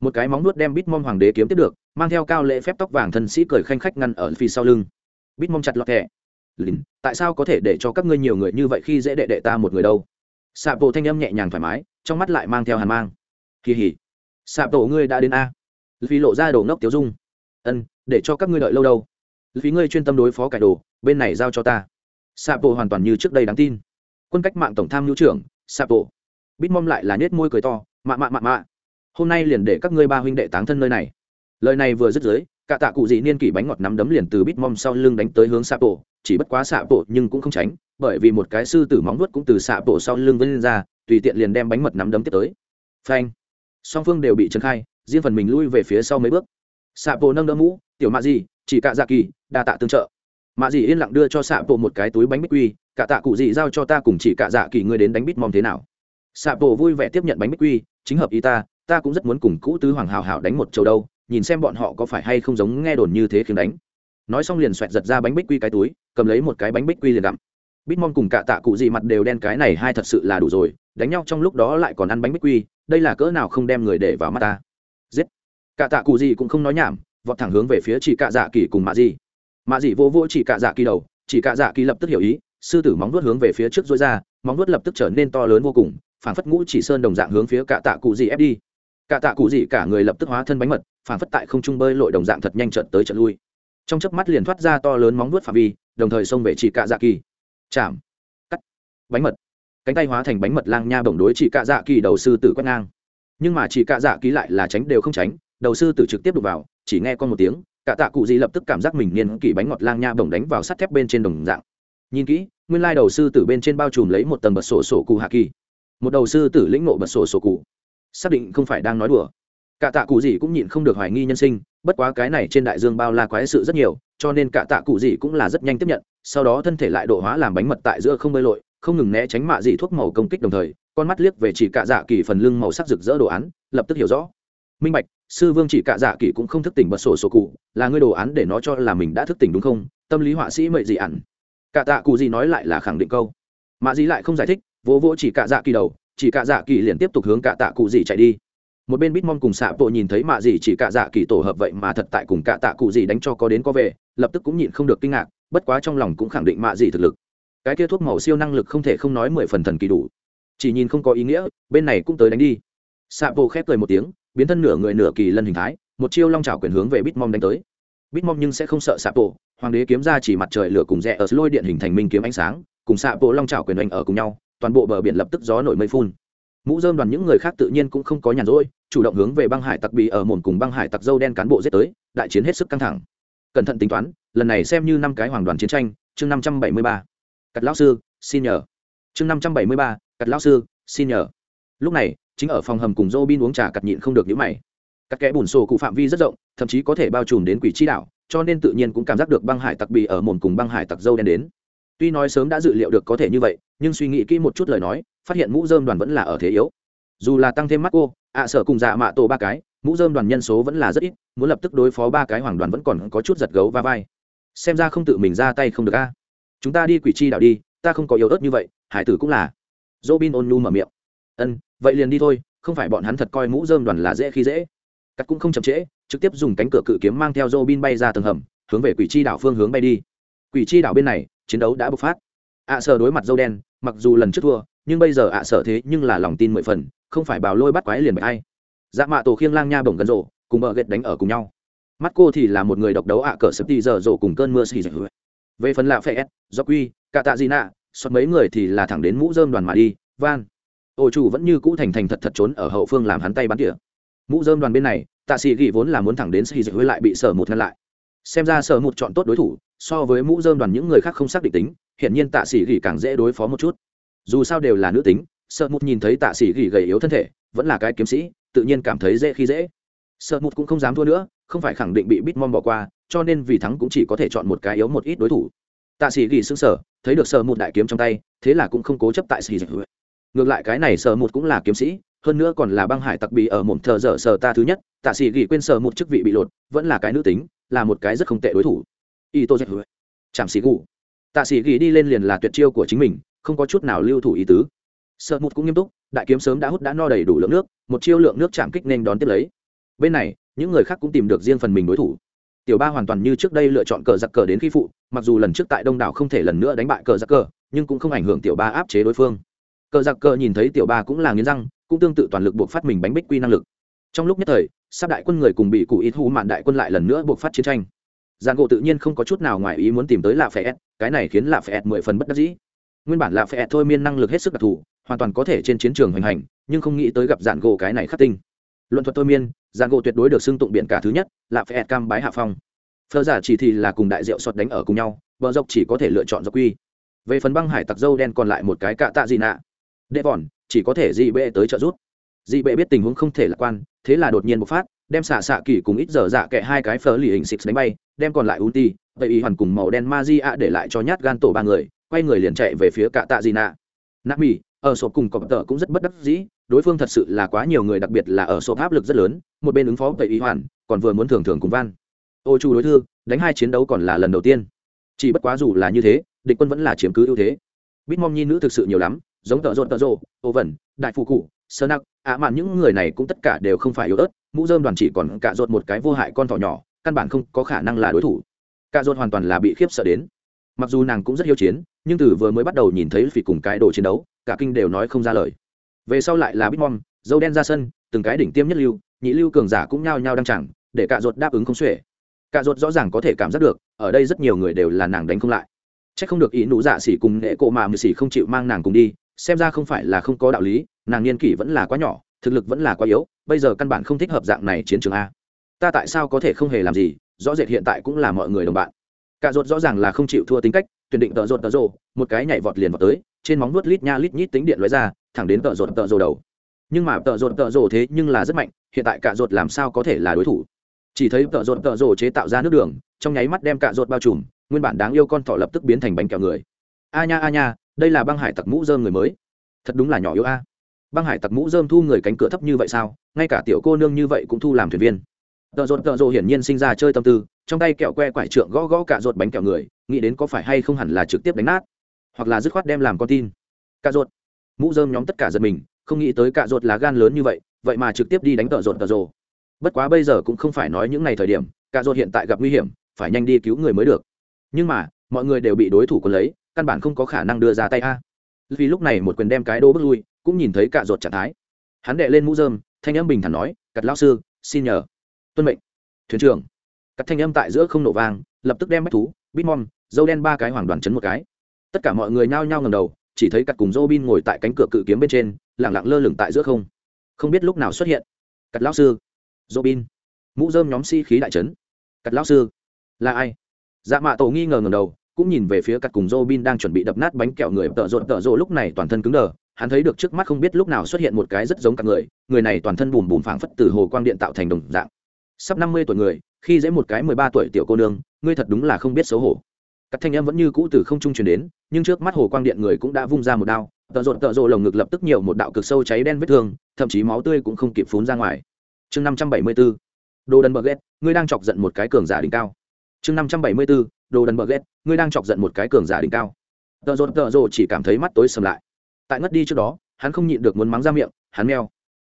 một cái móng nuốt đem bít mong hoàng đế kiếm tiếp được mang theo cao lễ phép tóc vàng thân sĩ cười khanh khách ngăn ở phía sau lưng. Bít mong chặt lọt kẻ lính tại sao có thể để cho các ngươi nhiều người như vậy khi dễ đệ đệ ta một người đâu? Xạ bộ thanh âm nhẹ nhàng thoải mái trong mắt lại mang theo hàn mang. Kỳ hỉ xạ tổ ngươi đã đến a. Vì lộ ra đồ ngốc tiếu dung. Ân, để cho các ngươi đợi lâu đâu. Vì ngươi chuyên tâm đối phó cải đồ, bên này giao cho ta. Xạ tổ hoàn toàn như trước đây đáng tin. Quân cách mạng tổng tham mưu trưởng xạ tổ. bít mom lại là nết môi cười to, mạ mạ mạ mạ. Hôm nay liền để các ngươi ba huynh đệ táng thân nơi này. Lời này vừa dứt dưới, cả tạ cụ dị niên kỷ bánh ngọt nắm đấm liền từ bít mom sau lưng đánh tới hướng xạ tổ. chỉ bất quá xạ tổ nhưng cũng không tránh, bởi vì một cái sư tử móng vuốt cũng từ xạ tổ sau lưng vân lên ra, tùy tiện liền đem bánh mật nắm đấm tiếp tới. Phanh song phương đều bị trấn khai, riêng phần mình lui về phía sau mấy bước. Xạ bộ nâng đỡ mũ, tiểu mạ gì chỉ cạ dạ kỳ, đa tạ tương trợ. Mạ gì yên lặng đưa cho xạ bộ một cái túi bánh bích quy, cả tạ cụ gì giao cho ta cùng chỉ cạ dạ kỳ ngươi đến đánh bít mong thế nào? Xạ bộ vui vẻ tiếp nhận bánh bích quy, chính hợp ý ta ta cũng rất muốn cùng cũ tứ hoàng hào hào đánh một châu đâu, nhìn xem bọn họ có phải hay không giống nghe đồn như thế khiến đánh. Nói xong liền xoẹt giật ra bánh bích quy cái túi, cầm lấy một cái bánh bích quy liền đặm bít mong cùng cả tạ cụ gì mặt đều đen, cái này hai thật sự là đủ rồi, đánh nhau trong lúc đó lại còn ăn bánh bích quy đây là cỡ nào không đem người để vào mắt ta? Giết. Cả tạ cụ gì cũng không nói nhảm, vọt thẳng hướng về phía chị cạ dạ kỳ cùng mạ dị. Mạ dị vô vô chỉ cạ dạ kỳ đầu, chỉ cạ dạ kỳ lập tức hiểu ý, sư tử móng vuốt hướng về phía trước dối ra, móng vuốt lập tức trở nên to lớn vô cùng phản phất ngũ chỉ sơn đồng dạng hướng phía cạ tạ cụ gì ép đi. Cạ tạ cụ gì cả người lập tức hóa thân bánh mật phản phất tại không trung bơi lội đồng dạng thật nhanh trận tới trận lui. Trong chớp mắt liền thoát ra to lớn móng vuốt phạm vi, đồng thời xông về chỉ cạ dạ kỳ. Chạm. Cắt. Bánh mật cánh tay hóa thành bánh mật lang nha bổng đối chỉ cạ dạ kỳ đầu sư tử quét ngang. Nhưng mà chỉ cạ dạ kỳ lại là tránh đều không tránh, đầu sư tử trực tiếp đục vào, chỉ nghe con một tiếng, cạ tạ cụ gì lập tức cảm giác mình niên kỳ bánh ngọt lang nha bổng đánh vào sắt thép bên trên đồng dạng. Nhìn kỹ, nguyên lai đầu sư tử bên trên bao trùm lấy một tầng bật sổ sổ cụ hạ kỳ. Một đầu sư tử lĩnh ngộ bật sổ sổ cụ. Xác định không phải đang nói đùa. Cả tạ cụ gì cũng nhịn không được hoài nghi nhân sinh, bất quá cái này trên đại dương bao la quái sự rất nhiều, cho nên cả tạ cụ gì cũng là rất nhanh tiếp nhận, sau đó thân thể lại độ hóa làm bánh mật tại giữa không bơi lội không ngừng né tránh mạ dị thuốc màu công kích đồng thời, con mắt liếc về chỉ cạ dạ kỳ phần lưng màu sắc rực rỡ đồ án, lập tức hiểu rõ. Minh bạch, sư vương chỉ cạ dạ kỳ cũng không thức tỉnh bật sổ sổ cụ, là ngươi đồ án để nó cho là mình đã thức tỉnh đúng không? Tâm lý họa sĩ mệ dị ẩn. Cạ tạ cụ gì nói lại là khẳng định câu. Mạ dị lại không giải thích, vỗ vỗ chỉ cạ dạ kỳ đầu, chỉ cạ dạ kỳ liền tiếp tục hướng cạ tạ cụ gì chạy đi. Một bên bitmom cùng xạ bộ nhìn thấy mạ dị chỉ cạ dạ kỳ tổ hợp vậy mà thật tại cùng cạ tạ cụ gì đánh cho có đến có về, lập tức cũng nhịn không được kinh ngạc, bất quá trong lòng cũng khẳng định mạ dị thực lực cái kia thuốc màu siêu năng lực không thể không nói mười phần thần kỳ đủ. Chỉ nhìn không có ý nghĩa, bên này cũng tới đánh đi. Xạ bộ khép cười một tiếng, biến thân nửa người nửa kỳ lân hình thái, một chiêu long trào quyền hướng về bitmom đánh tới. Bitmom nhưng sẽ không sợ xạ bộ hoàng đế kiếm ra chỉ mặt trời lửa cùng rẽ ở lôi điện hình thành minh kiếm ánh sáng, cùng xạ bộ long trào quyền đánh ở cùng nhau, toàn bộ bờ biển lập tức gió nổi mây phun. Mũ dơm đoàn những người khác tự nhiên cũng không có nhàn rỗi, chủ động hướng về băng hải tặc bị ở mồn cùng băng hải tặc dâu đen cán bộ giết tới, đại chiến hết sức căng thẳng. Cẩn thận tính toán, lần này xem như năm cái hoàng đoàn chiến tranh, chương năm trăm bảy mươi ba cắt lão sư, xin nhờ. Chương năm trăm bảy mươi ba, cắt lão sư, xin nhờ. Lúc này, chính ở phòng hầm cùng dô bin uống trà cặt nhịn không được nhữ mày. Các kẽ bùn sổ cụ phạm vi rất rộng, thậm chí có thể bao trùm đến quỷ chi đảo, cho nên tự nhiên cũng cảm giác được băng hải tặc bị ở mồn cùng băng hải tặc dâu đen đến. Tuy nói sớm đã dự liệu được có thể như vậy, nhưng suy nghĩ kỹ một chút lời nói, phát hiện mũ dơm đoàn vẫn là ở thế yếu. Dù là tăng thêm mắt cô, ạ sở cùng dạ mạ tổ ba cái, mũ dơm đoàn nhân số vẫn là rất ít, muốn lập tức đối phó ba cái hoàng đoàn vẫn còn có chút giật gấu va vai. Xem ra không tự mình ra tay không được a chúng ta đi quỷ chi đảo đi, ta không có yếu ớt như vậy, hải tử cũng là. Dỗ bin ôn nu mở miệng. Ân, vậy liền đi thôi, không phải bọn hắn thật coi mũ dơm đoàn là dễ khi dễ. Cắt cũng không chậm trễ, trực tiếp dùng cánh cửa cự kiếm mang theo dô bin bay ra tầng hầm, hướng về quỷ chi đảo phương hướng bay đi. Quỷ chi đảo bên này, chiến đấu đã bộc phát. Ạ sở đối mặt dâu đen, mặc dù lần trước thua, nhưng bây giờ ạ sở thế nhưng là lòng tin mười phần, không phải bào lôi bắt quái liền bởi ai. Dạ mạ tổ khiêng lang nha bổng gần rộ cùng bờ ghét đánh ở cùng nhau. Mắt cô thì là một người độc đấu ạ cờ sập đi giờ rộ cùng cơn mưa xì dậy về phần lạ phe s, do quy, cả tạ gì nạ xót mấy người thì là thẳng đến mũ dơm đoàn mà đi, van. Ổ chủ vẫn như cũ thành thành thật thật trốn ở hậu phương làm hắn tay bắn tỉa. Mũ dơm đoàn bên này, tạ sĩ ghi vốn là muốn thẳng đến sĩ dịch với lại bị sở một ngăn lại. Xem ra sở một chọn tốt đối thủ, so với mũ dơm đoàn những người khác không xác định tính hiện nhiên tạ sĩ ghi càng dễ đối phó một chút. Dù sao đều là nữ tính sợ một nhìn thấy tạ sĩ ghi gầy yếu thân thể, vẫn là cái kiếm sĩ, tự nhiên cảm thấy dễ khi dễ. Sợ một cũng không dám thua nữa, không phải khẳng định bị bitmom bỏ qua cho nên vì thắng cũng chỉ có thể chọn một cái yếu một ít đối thủ. Tạ sĩ ghi xứng sở thấy được sợ một đại kiếm trong tay, thế là cũng không cố chấp tại sĩ dịch ngược lại cái này sợ một cũng là kiếm sĩ, hơn nữa còn là băng hải tặc bị ở mồm thờ dở sờ ta thứ nhất, tạ sĩ ghi quên sờ một chức vị bị lột, vẫn là cái nữ tính, là một cái rất không tệ đối thủ. Y tô dạy chạm sĩ gù. Tạ sĩ ghi đi lên liền là tuyệt chiêu của chính mình, không có chút nào lưu thủ ý tứ. Sợ một cũng nghiêm túc, đại kiếm sớm đã hút đã no đầy đủ lượng nước, một chiêu lượng nước chạm kích nên đón tiếp lấy. Bên này, những người khác cũng tìm được riêng phần mình đối thủ tiểu ba hoàn toàn như trước đây lựa chọn cờ giặc cờ đến khi phụ, mặc dù lần trước tại đông đảo không thể lần nữa đánh bại cờ giặc cờ, nhưng cũng không ảnh hưởng tiểu ba áp chế đối phương. Cờ giặc cờ nhìn thấy tiểu ba cũng là nghiến răng, cũng tương tự toàn lực buộc phát mình bánh bích quy năng lực. Trong lúc nhất thời, sắp đại quân người cùng bị cụ ít hú mạn đại quân lại lần nữa buộc phát chiến tranh. Giàn gỗ tự nhiên không có chút nào ngoài ý muốn tìm tới lạ phẹt cái này khiến lạ phẹt mười phần bất đắc dĩ. Nguyên bản lạ phẹt thôi miên năng lực hết sức đặc thù, hoàn toàn có thể trên chiến trường hoành hành, nhưng không nghĩ tới gặp dàn gỗ cái này khắc tinh luận thuật thôi miên dàn gỗ tuyệt đối được xưng tụng biển cả thứ nhất, là phẹ cam bái hạ phong. Phơ giả chỉ thì là cùng đại diệu sọt đánh ở cùng nhau, bờ dốc chỉ có thể lựa chọn dốc quy. Về phần băng hải tặc dâu đen còn lại một cái cạ tạ gì nạ. Đệ vòn, chỉ có thể dị bệ tới trợ giúp. Dị bệ biết tình huống không thể lạc quan, thế là đột nhiên bộc phát, đem xạ xạ kỳ cùng ít giờ dạ kệ hai cái phở lì hình xịt đánh bay, đem còn lại ulti vậy ý hoàn cùng màu đen ma di ạ để lại cho nhát gan tổ ba người, quay người liền chạy về phía cạ tạ gì nạ. Nạ mì, ở sổ cùng cọp tờ cũng rất bất đắc dĩ đối phương thật sự là quá nhiều người đặc biệt là ở số áp lực rất lớn, một bên ứng phó vậy ý hoàn, còn vừa muốn thường thường cùng van. Ô chu đối thư, đánh hai chiến đấu còn là lần đầu tiên. Chỉ bất quá dù là như thế, địch quân vẫn là chiếm cứ ưu thế. Bitmom nhi nữ thực sự nhiều lắm, giống tợ rộn tợ rộ ô vẩn, đại phụ cụ sơ nặc, ạ mạn những người này cũng tất cả đều không phải yếu ớt, mũ dơm đoàn chỉ còn cạ rột một cái vô hại con thỏ nhỏ, căn bản không có khả năng là đối thủ. Cạ rột hoàn toàn là bị khiếp sợ đến. Mặc dù nàng cũng rất yêu chiến, nhưng từ vừa mới bắt đầu nhìn thấy phỉ cùng cái đồ chiến đấu, cả kinh đều nói không ra lời về sau lại là bitmom, dâu đen ra sân, từng cái đỉnh tiêm nhất lưu, nhị lưu cường giả cũng nhao nhao đăng chẳng để cạ ruột đáp ứng không xuể. Cạ ruột rõ ràng có thể cảm giác được, ở đây rất nhiều người đều là nàng đánh không lại. C h ắ c không được ý nụ dạ xỉ cùng nghệ cộ mà mười xỉ không chịu mang nàng cùng đi, xem ra không phải là không có đạo lý, nàng niên kỷ vẫn là quá nhỏ, thực lực vẫn là quá yếu, bây giờ căn bản không thích hợp dạng này chiến trường a. Ta tại sao có thể không hề làm gì, rõ rệt hiện tại cũng là mọi người đồng bạn. Cạ ruột rõ ràng là không chịu thua tính cách, tuyển định tợ ruột tợ rộ một cái nhảy vọt liền vào tới, trên móng nuốt lít nha lít nhít tính điện lóe ra thẳng đến tợ rột tợ rồ đầu. Nhưng mà tợ rột tợ rồ thế nhưng là rất mạnh, hiện tại cạ rột làm sao có thể là đối thủ? Chỉ thấy tợ rột tợ rồ chế tạo ra nước đường, trong nháy mắt đem cạ rột bao trùm, nguyên bản đáng yêu con thỏ lập tức biến thành bánh kẹo người. A nha a nha, đây là băng hải tặc mũ dơm người mới. Thật đúng là nhỏ yếu a. Băng hải tặc mũ dơm thu người cánh cửa thấp như vậy sao? Ngay cả tiểu cô nương như vậy cũng thu làm thuyền viên. Tợ rột tợ rồ hiển nhiên sinh ra chơi tâm tư, trong tay kẹo que quải trượng gõ gõ cả rột bánh kẹo người, nghĩ đến có phải hay không hẳn là trực tiếp đánh nát, hoặc là dứt khoát đem làm con tin. Cà rột mũ dơm nhóm tất cả giật mình, không nghĩ tới cạ rột lá gan lớn như vậy vậy mà trực tiếp đi đánh tợ rột tợ rồ. Bất quá bây giờ cũng không phải nói những ngày thời điểm, cạ rột hiện tại gặp nguy hiểm, phải nhanh đi cứu người mới được. Nhưng mà, mọi người đều bị đối thủ quân lấy, căn bản không có khả năng đưa ra tay a. Vì lúc này một quyền đem cái đô bước lui, cũng nhìn thấy cạ rột trạng thái. Hắn đệ lên mũ dơm thanh âm bình thản nói cặt lao sư, xin nhờ. Tuân mệnh. Thuyền trưởng. Cắt thanh âm tại giữa không nổ vang, lập tức đem bách thú bitmom dâu đen ba cái hoàng đoàn chấn một cái. Tất cả mọi người nhao nhao ngầm đầu chỉ thấy cặt cùng robin ngồi tại cánh cửa cự kiếm bên trên lẳng lặng lơ lửng tại giữa không. Không biết lúc nào xuất hiện. Cặt lão sư. Robin. Mũ dơm nhóm si-khí đại trấn Cặt lão sư. Là ai? Dạ mạ tổ nghi ngờ ngẩng đầu, cũng nhìn về phía cặt cùng robin đang chuẩn bị đập nát bánh kẹo người. Tợ rộn, tợ rộ lúc này toàn thân cứng đờ. Hắn thấy được trước mắt không biết lúc nào xuất hiện một cái rất giống các người. Người này toàn thân bùm bùm phảng phất từ hồ quang điện tạo thành đồng dạng. Sắp năm mươi tuổi người, khi dễ một cái mười ba tuổi tiểu cô nương, ngươi thật đúng là không biết xấu hổ. Các thanh em vẫn như cũ từ không trung truyền đến nhưng trước mắt hồ quang điện người cũng đã vung ra một đao, tợ rộn tợ rộ lồng ngực lập tức nhiều một đạo cực sâu cháy đen vết thương, thậm chí máu tươi cũng không kịp phún ra ngoài. Chương năm trăm bảy mươi bốn, đồ đần bờ ghét, ngươi đang chọc giận một cái cường giả đỉnh cao. Chương năm trăm bảy mươi bốn, đồ đần bờ ghét, ngươi đang chọc giận một cái cường giả đỉnh cao. Tợ rộn tợ rộ chỉ cảm thấy mắt tối sầm lại. Tại ngất đi trước đó, hắn không nhịn được muốn mắng ra miệng, hắn meo.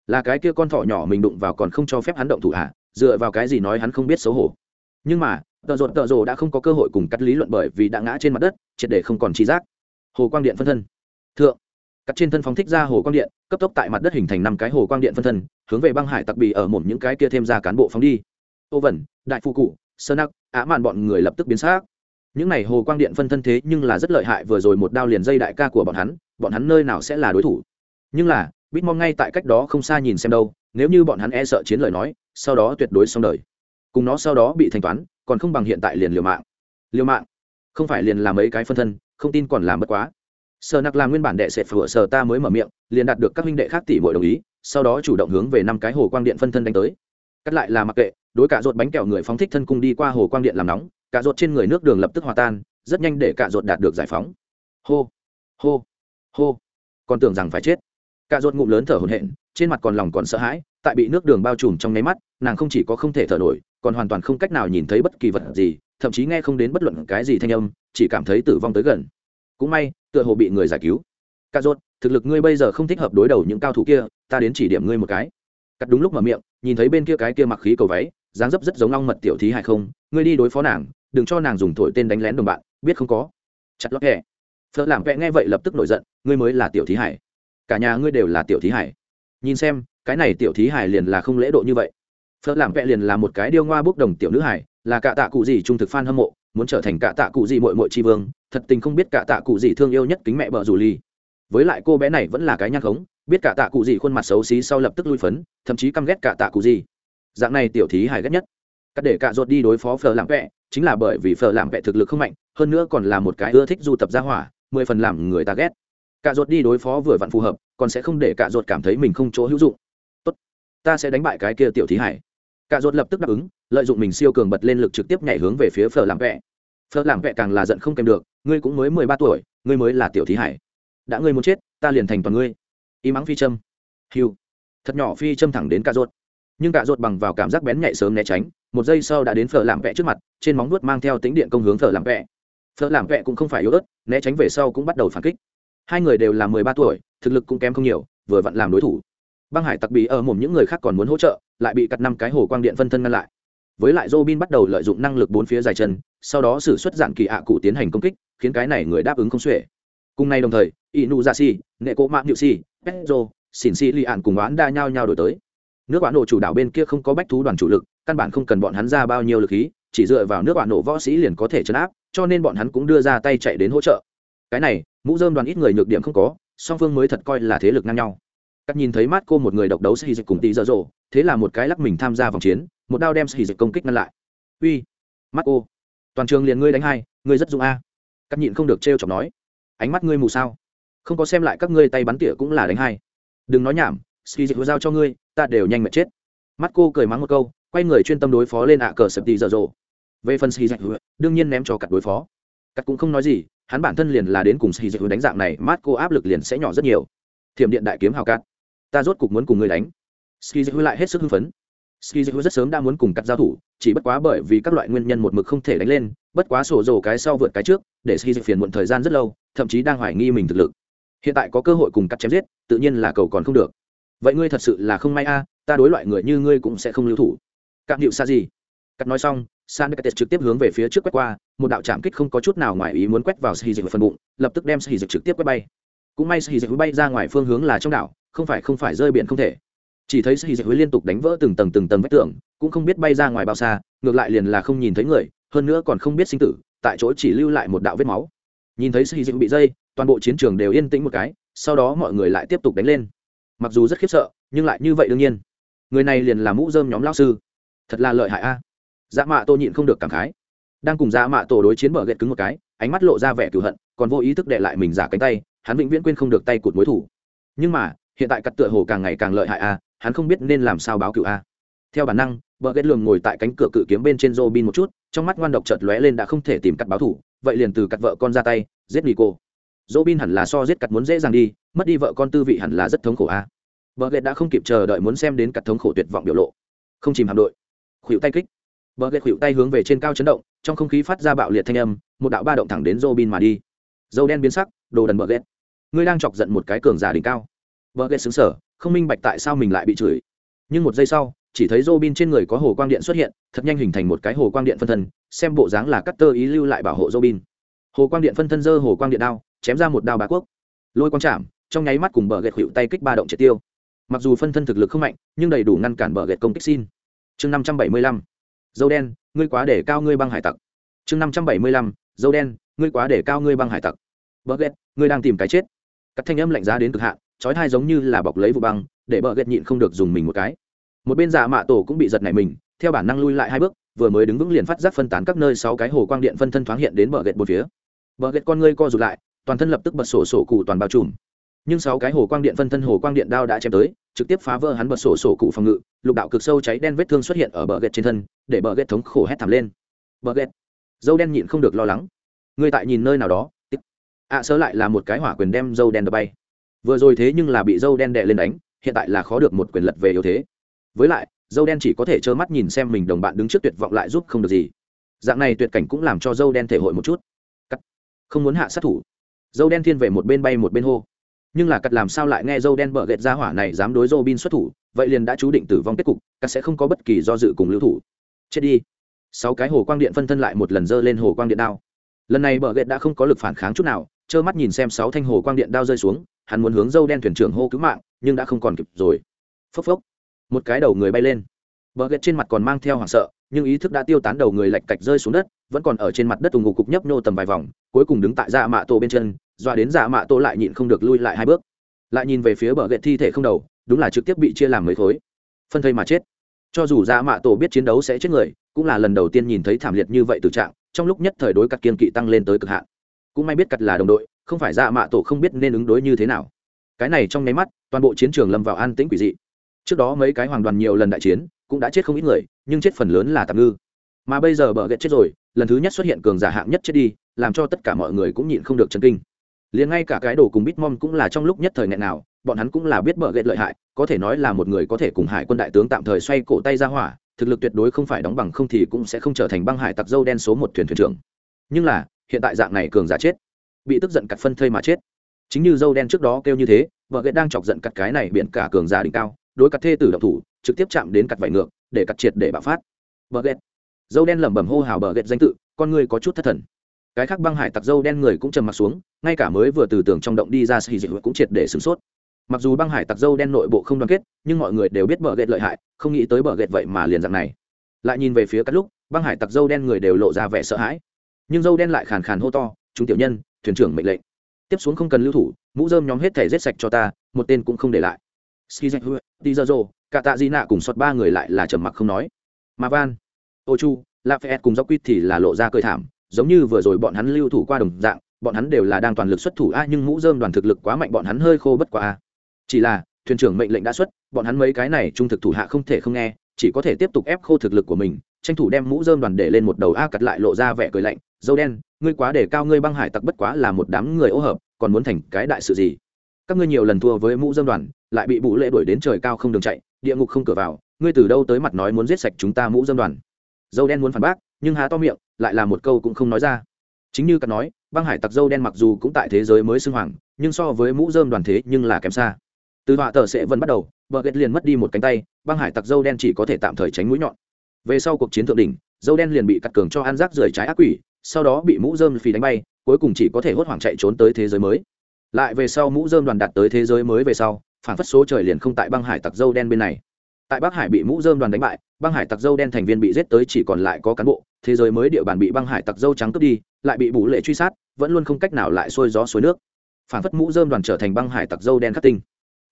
Là cái kia con thỏ nhỏ mình đụng vào còn không cho phép hắn động thủ hạ dựa vào cái gì nói hắn không biết xấu hổ? Nhưng mà tợ rột tợ rồ đã không có cơ hội cùng cắt lý luận bởi vì đã ngã trên mặt đất, triệt để không còn trí giác. Hồ quang điện phân thân. Thượng. Cắt trên thân phóng thích ra hồ quang điện, cấp tốc tại mặt đất hình thành năm cái hồ quang điện phân thân, hướng về băng hải tặc bì ở một những cái kia thêm ra cán bộ phóng đi. Ô vẩn đại phu cụ sơ nắc á mạn bọn người lập tức biến xác những này hồ quang điện phân thân thế nhưng là rất lợi hại, vừa rồi một đao liền dây đại ca của bọn hắn bọn hắn nơi nào sẽ là đối thủ? Nhưng là bitmom ngay tại cách đó không xa nhìn xem đâu, nếu như bọn hắn e sợ chiến lời nói, sau đó tuyệt đối xong đời. Cùng nó sau đó bị thanh toán còn không bằng hiện tại liền liều mạng. Liều mạng? Không phải liền làm mấy cái phân thân, không tin còn làm bất quá. Sở nặc làm nguyên bản đệ sệt phở sở ta mới mở miệng, liền đạt được các huynh đệ khác tỷ bội đồng ý, sau đó chủ động hướng về năm cái hồ quang điện phân thân đánh tới. Cắt lại là mặc kệ, đối cả ruột bánh kẹo người phóng thích thân cung đi qua hồ quang điện làm nóng, cả ruột trên người nước đường lập tức hòa tan, rất nhanh để cả ruột đạt được giải phóng. Hô hô hô. Còn tưởng rằng phải chết. Cả ruột ngụm lớn thở hổn hển, trên mặt còn lòng còn sợ hãi, tại bị nước đường bao trùm trong nháy mắt, nàng không chỉ có không thể thở nổi còn hoàn toàn không cách nào nhìn thấy bất kỳ vật gì, thậm chí nghe không đến bất luận cái gì thanh âm, chỉ cảm thấy tử vong tới gần. Cũng may, tựa hồ bị người giải cứu. Cà rốt, thực lực ngươi bây giờ không thích hợp đối đầu những cao thủ kia, ta đến chỉ điểm ngươi một cái. Cắt đúng lúc mở miệng, nhìn thấy bên kia cái kia mặc khí cầu váy, dáng dấp rất giống long mật tiểu thí hay không, ngươi đi đối phó nàng, đừng cho nàng dùng thổi tên đánh lén đồng bạn, biết không có? Chặt lót hẹ. phở làm vẽ nghe vậy lập tức nổi giận, ngươi mới là tiểu thí hải. Cả nhà ngươi đều là tiểu thí hải. Nhìn xem, cái này tiểu thí hải liền là không lễ độ như vậy phở làm vẹ liền là một cái điêu ngoa bốc đồng tiểu nữ hải là cả tạ cụ gì trung thực fan hâm mộ, muốn trở thành cả tạ cụ gì muội muội tri vương, thật tình không biết cả tạ cụ gì thương yêu nhất kính mẹ bờ rủ ly với lại cô bé này vẫn là cái nhang khống, biết cả tạ cụ gì khuôn mặt xấu xí sau lập tức lui phấn, thậm chí căm ghét cả tạ cụ gì. Dạng này tiểu thí hài ghét nhất. Cắt để cạ ruột đi đối phó phở làm vẹ, chính là bởi vì phở làm vẹ thực lực không mạnh, hơn nữa còn là một cái ưa thích du tập gia hỏa, mười phần làm người ta ghét. Cạ ruột đi đối phó vừa vặn phù hợp, còn sẽ không để cả ruột cảm thấy mình không chỗ hữu dụng. Tốt, ta sẽ đánh bại cái kia tiểu thí hải cả ruột lập tức đáp ứng, lợi dụng mình siêu cường bật lên lực trực tiếp nhảy hướng về phía phở làm vẽ phở làm vẽ càng là giận không kèm được, ngươi cũng mới mười ba tuổi, ngươi mới là tiểu thí hải. Đã ngươi muốn chết, ta liền thành toàn ngươi. Y mắng phi châm hiu thật nhỏ phi châm thẳng đến cả ruột. Nhưng cả ruột bằng vào cảm giác bén nhạy sớm né tránh, một giây sau đã đến phở làm vẽ trước mặt, trên móng nuốt mang theo tính điện công hướng phở làm vẽ phở làm vẽ cũng không phải yếu ớt, né tránh về sau cũng bắt đầu phản kích. Hai người đều là mười ba tuổi, thực lực cũng kém không nhiều, vừa vặn làm đối thủ. Băng hải tặc bị ở mồm những người khác còn muốn hỗ trợ lại bị cắt năm cái hồ quang điện phân thân ngăn lại. Với lại Robin bắt đầu lợi dụng năng lực bốn phía dài chân, sau đó xử suất dạng kỳ ạ cụ tiến hành công kích, khiến cái này người đáp ứng không xuể. Cùng nay đồng thời inu ra si nệ cỗ mạng nhự si petro xỉn si li ạn cùng oán đa nhau nhau đổi tới. Nước oán nổ chủ đạo bên kia không có bách thú đoàn chủ lực, căn bản không cần bọn hắn ra bao nhiêu lực khí, chỉ dựa vào nước oán nổ võ sĩ liền có thể chấn áp, cho nên bọn hắn cũng đưa ra tay chạy đến hỗ trợ. Cái này, mũ dơm đoàn ít người nhược điểm không có, song phương mới thật coi là thế lực ngang nhau cắt nhìn thấy mát cô một người độc đấu sĩ dịch cùng tỷ giờ rồ, thế là một cái lắc mình tham gia vòng chiến một đao đem sĩ dịch công kích ngăn lại. Uy mắt cô toàn trường liền ngươi đánh hai ngươi rất dũng a. Cắt nhịn không được trêu chọc nói. Ánh mắt ngươi mù sao? Không có xem lại các ngươi tay bắn tỉa cũng là đánh hai. Đừng nói nhảm sĩ dịch giao cho ngươi ta đều nhanh mệt chết. Mắt cô cười mắng một câu quay người chuyên tâm đối phó lên ạ cờ sập tỷ giờ rồ. về phần sĩ dịch đương nhiên ném cho cặt đối phó. Cắt cũng không nói gì hắn bản thân liền là đến cùng sĩ dịch đánh dạng này mắt cô áp lực liền sẽ nhỏ rất nhiều. Thiểm điện đại kiếm hào cát ta rốt cục muốn cùng ngươi đánh. Ski dịch lại hết sức hưng phấn. Ski dịch rất sớm đã muốn cùng cắt giao thủ, chỉ bất quá bởi vì các loại nguyên nhân một mực không thể đánh lên, bất quá sổ dồ cái sau vượt cái trước, để ski dịch phiền muộn thời gian rất lâu, thậm chí đang hoài nghi mình thực lực. Hiện tại có cơ hội cùng cắt chém giết, tự nhiên là cầu còn không được. Vậy ngươi thật sự là không may a, ta đối loại người như ngươi cũng sẽ không lưu thủ. Cạm hiệu xa gì? Cắt nói xong, san đeket trực tiếp hướng về phía trước quét qua, một đạo chạm kích không có chút nào ngoài ý muốn quét vào ski dịch phần bụng, lập tức đem ski dịch trực tiếp quét bay cũng may ski dịch bay ra ngoài phương hướng là trong đảo, không phải không phải rơi biển không thể. Chỉ thấy sĩ dịch liên tục đánh vỡ từng tầng từng tầng vách tường, cũng không biết bay ra ngoài bao xa, ngược lại liền là không nhìn thấy người, hơn nữa còn không biết sinh tử, tại chỗ chỉ lưu lại một đạo vết máu. Nhìn thấy sĩ dạy bị dây, toàn bộ chiến trường đều yên tĩnh một cái, sau đó mọi người lại tiếp tục đánh lên. Mặc dù rất khiếp sợ, nhưng lại như vậy đương nhiên. Người này liền là mũ dơm nhóm lao sư. Thật là lợi hại a. Dạ mạ tô nhịn không được cảm khái. Đang cùng dạ mạ tổ đối chiến bờ ghét cứng một cái, ánh mắt lộ ra vẻ cửu hận, còn vô ý thức để lại mình giả cánh tay hắn vĩnh viễn quên không được tay cụt mối thủ. Nhưng mà, hiện tại cắt tựa hồ càng ngày càng lợi hại a, hắn không biết nên làm sao báo cựu a. Theo bản năng vợ ghét lường ngồi tại cánh cửa cự kiếm bên trên rô bin một chút, trong mắt ngoan độc chợt lóe lên đã không thể tìm cắt báo thủ, vậy liền từ cắt vợ con ra tay, giết nico. Dỗ bin hẳn là so giết cắt muốn dễ dàng đi, mất đi vợ con tư vị hẳn là rất thống khổ a. Vợ ghét đã không kịp chờ đợi muốn xem đến cắt thống khổ tuyệt vọng biểu lộ. Không chìm hạm đội. Khuỵu tay kích. Vợ ghét khuỵu tay hướng về trên cao chấn động, trong không khí phát ra bạo liệt thanh âm, một đạo ba động thẳng đến dô bin mà đi. Dâu đen biến sắc, đồ đần vợ ghét ngươi đang chọc giận một cái cường giả đỉnh cao vợ ghét xứng sở không minh bạch tại sao mình lại bị chửi nhưng một giây sau chỉ thấy Robin trên người có hồ quang điện xuất hiện, thật nhanh hình thành một cái hồ quang điện phân thân, xem bộ dáng là cắt tơ ý lưu lại bảo hộ Robin. Hồ quang điện phân thân giơ hồ quang điện đao, chém ra một đao bá quốc. Lôi quang chạm, trong nháy mắt cùng bờ gậy hữu tay kích ba động triệt tiêu. Mặc dù phân thân thực lực không mạnh, nhưng đầy đủ ngăn cản bờ gậy công kích xin. Chương năm trăm bảy mươi lăm, Dâu đen, ngươi quá để cao ngươi băng hải tặc. Chương năm trăm bảy mươi lăm, Dâu đen, ngươi quá để cao ngươi băng hải tặc. Bờ gậy ngươi đang tìm cái chết. Cắt thanh âm lạnh giá đến cực hạn, chói thai giống như là bọc lấy vụ băng để bờ ghét nhịn không được dùng mình một cái. Một bên giả mạ tổ cũng bị giật này mình theo bản năng lui lại hai bước vừa mới đứng vững liền phát giác phân tán các nơi sáu cái hồ quang điện phân thân thoáng hiện đến bờ ghét một phía. Bờ ghét con ngươi co rụt lại toàn thân lập tức bật sổ sổ cụ toàn bao trùm. Nhưng sáu cái hồ quang điện phân thân hồ quang điện đao đã chém tới trực tiếp phá vỡ hắn bật sổ sổ cụ phòng ngự lục đạo cực sâu cháy đen vết thương xuất hiện ở bờ ghét trên thân để bờ ghét thống khổ hét thảm lên. Bờ ghét dâu đen nhịn không được lo lắng. Ngươi tại nhìn nơi nào đó? Ạ à, lại là một cái hỏa quyền đem dâu đen đập bay. Vừa rồi thế nhưng là bị dâu đen đệ lên đánh hiện tại là khó được một quyền lật về yếu thế. Với lại dâu đen chỉ có thể trơ mắt nhìn xem mình đồng bạn đứng trước tuyệt vọng lại giúp không được gì. Dạng này tuyệt cảnh cũng làm cho dâu đen thể hội một chút. Cắt. Không muốn hạ sát thủ. Dâu đen thiên về một bên bay một bên hô. Nhưng là cắt làm sao lại nghe dâu đen bợ ghẹt ra hỏa này dám đối dâu bin xuất thủ vậy liền đã chú định tử vong kết cục cắt sẽ không có bất kỳ do dự cùng lưu thủ. Chết đi. Sáu cái hồ quang điện phân thân lại một lần dơ lên hồ quang điện đao. Lần này bợ ghẹt đã không có lực phản kháng chút nào trơ mắt nhìn xem sáu thanh hồ quang điện đao rơi xuống, hắn muốn hướng dâu đen thuyền trưởng hô cứu mạng, nhưng đã không còn kịp rồi. Phốc phốc. Một cái đầu người bay lên. Bờ ghét trên mặt còn mang theo hoảng sợ, nhưng ý thức đã tiêu tán đầu người lạch cạch rơi xuống đất, vẫn còn ở trên mặt đất tùng ngục cục nhấp nhô tầm vài vòng, cuối cùng đứng tại dạ mạ tổ bên chân, dọa đến dạ mạ tổ lại nhịn không được lui lại hai bước. Lại nhìn về phía bờ ghét thi thể không đầu, đúng là trực tiếp bị chia làm mấy khối. Phân thây mà chết. Cho dù dạ mạ tổ biết chiến đấu sẽ chết người, cũng là lần đầu tiên nhìn thấy thảm liệt như vậy từ trạng, trong lúc nhất thời đối cắt kiên kỵ tăng lên tới cực hạn cũng may biết cật là đồng đội, không phải dạ mạ tổ không biết nên ứng đối như thế nào. Cái này trong nháy mắt, toàn bộ chiến trường lâm vào an tĩnh quỷ dị. Trước đó mấy cái hoàng đoàn nhiều lần đại chiến, cũng đã chết không ít người, nhưng chết phần lớn là tạm ngư. Mà bây giờ bờ ghét chết rồi, lần thứ nhất xuất hiện cường giả hạng nhất chết đi, làm cho tất cả mọi người cũng nhịn không được chấn kinh. Liền ngay cả cái đồ cùng bitmom cũng là trong lúc nhất thời nghẹn nào, bọn hắn cũng là biết bờ ghét lợi hại, có thể nói là một người có thể cùng hải quân đại tướng tạm thời xoay cổ tay ra hỏa, thực lực tuyệt đối không phải đóng bằng không thì cũng sẽ không trở thành băng hải tặc dâu đen số một thuyền thuyền trưởng. Nhưng là hiện tại dạng này cường giả chết, bị tức giận cặt phân thây mà chết. Chính như dâu đen trước đó kêu như thế, vợ ghét đang chọc giận cặt cái này biển cả cường giả đỉnh cao, đối cặt thê tử độc thủ, trực tiếp chạm đến cặt vải ngược, để cặt triệt để bạo phát. Bờ ghét. Dâu đen lẩm bẩm hô hào bờ ghét danh tự, con người có chút thất thần. Cái khác băng hải tặc dâu đen người cũng trầm mặt xuống, ngay cả mới vừa từ tường trong động đi ra xì dịch cũng triệt để sửng sốt. Mặc dù băng hải tặc dâu đen nội bộ không đoàn kết, nhưng mọi người đều biết bờ ghét lợi hại, không nghĩ tới bờ ghét vậy mà liền dạng này. Lại nhìn về phía các lúc, băng hải tặc dâu đen người đều lộ ra vẻ sợ hãi nhưng dâu đen lại khàn khàn hô to, chúng tiểu nhân, thuyền trưởng mệnh lệnh. Tiếp xuống không cần lưu thủ, mũ dơm nhóm hết thể giết sạch cho ta, một tên cũng không để lại. Ski dạch đi dơ dô, cả tạ di nạ cùng xót ba người lại là trầm mặc không nói. Mà van, ô chu, la phe cùng dốc quýt thì là lộ ra cơi thảm, giống như vừa rồi bọn hắn lưu thủ qua đồng dạng, bọn hắn đều là đang toàn lực xuất thủ, a, nhưng mũ dơm đoàn thực lực quá mạnh, bọn hắn hơi khô bất quá, a. Chỉ là, thuyền trưởng mệnh lệnh đã xuất, bọn hắn mấy cái này trung thực thủ hạ không thể không nghe, chỉ có thể tiếp tục ép khô thực lực của mình, tranh thủ đem mũ dơm đoàn để lên một đầu a cặt lại lộ ra vẻ cười lạnh dâu đen, ngươi quá để cao ngươi băng hải tặc bất quá là một đám người ô hợp, còn muốn thành cái đại sự gì? Các ngươi nhiều lần thua với mũ dâm đoàn, lại bị bụ lệ đuổi đến trời cao không đường chạy, địa ngục không cửa vào, ngươi từ đâu tới mặt nói muốn giết sạch chúng ta mũ dâm đoàn? Dâu đen muốn phản bác, nhưng há to miệng, lại là một câu cũng không nói ra. Chính như cắt nói, băng hải tặc dâu đen mặc dù cũng tại thế giới mới xưng hoàng, nhưng so với mũ dơm đoàn thế nhưng là kém xa. Từ họa tờ sẽ vẫn bắt đầu, vợ ghét liền mất đi một cánh tay, băng hải tặc dâu đen chỉ có thể tạm thời tránh mũi nhọn. Về sau cuộc chiến thượng đỉnh, dâu đen liền bị cắt cường cho ăn rác rời trái ác quỷ sau đó bị mũ dơm phì đánh bay, cuối cùng chỉ có thể hốt hoảng chạy trốn tới thế giới mới. Lại về sau mũ dơm đoàn đặt tới thế giới mới về sau, phản phất số trời liền không tại băng hải tặc dâu đen bên này. Tại bắc hải bị mũ dơm đoàn đánh bại, băng hải tặc dâu đen thành viên bị giết tới chỉ còn lại có cán bộ, thế giới mới địa bàn bị băng hải tặc dâu trắng cướp đi, lại bị bù lệ truy sát, vẫn luôn không cách nào lại xuôi gió suối nước. Phản phất mũ dơm đoàn trở thành băng hải tặc dâu đen khắc tinh.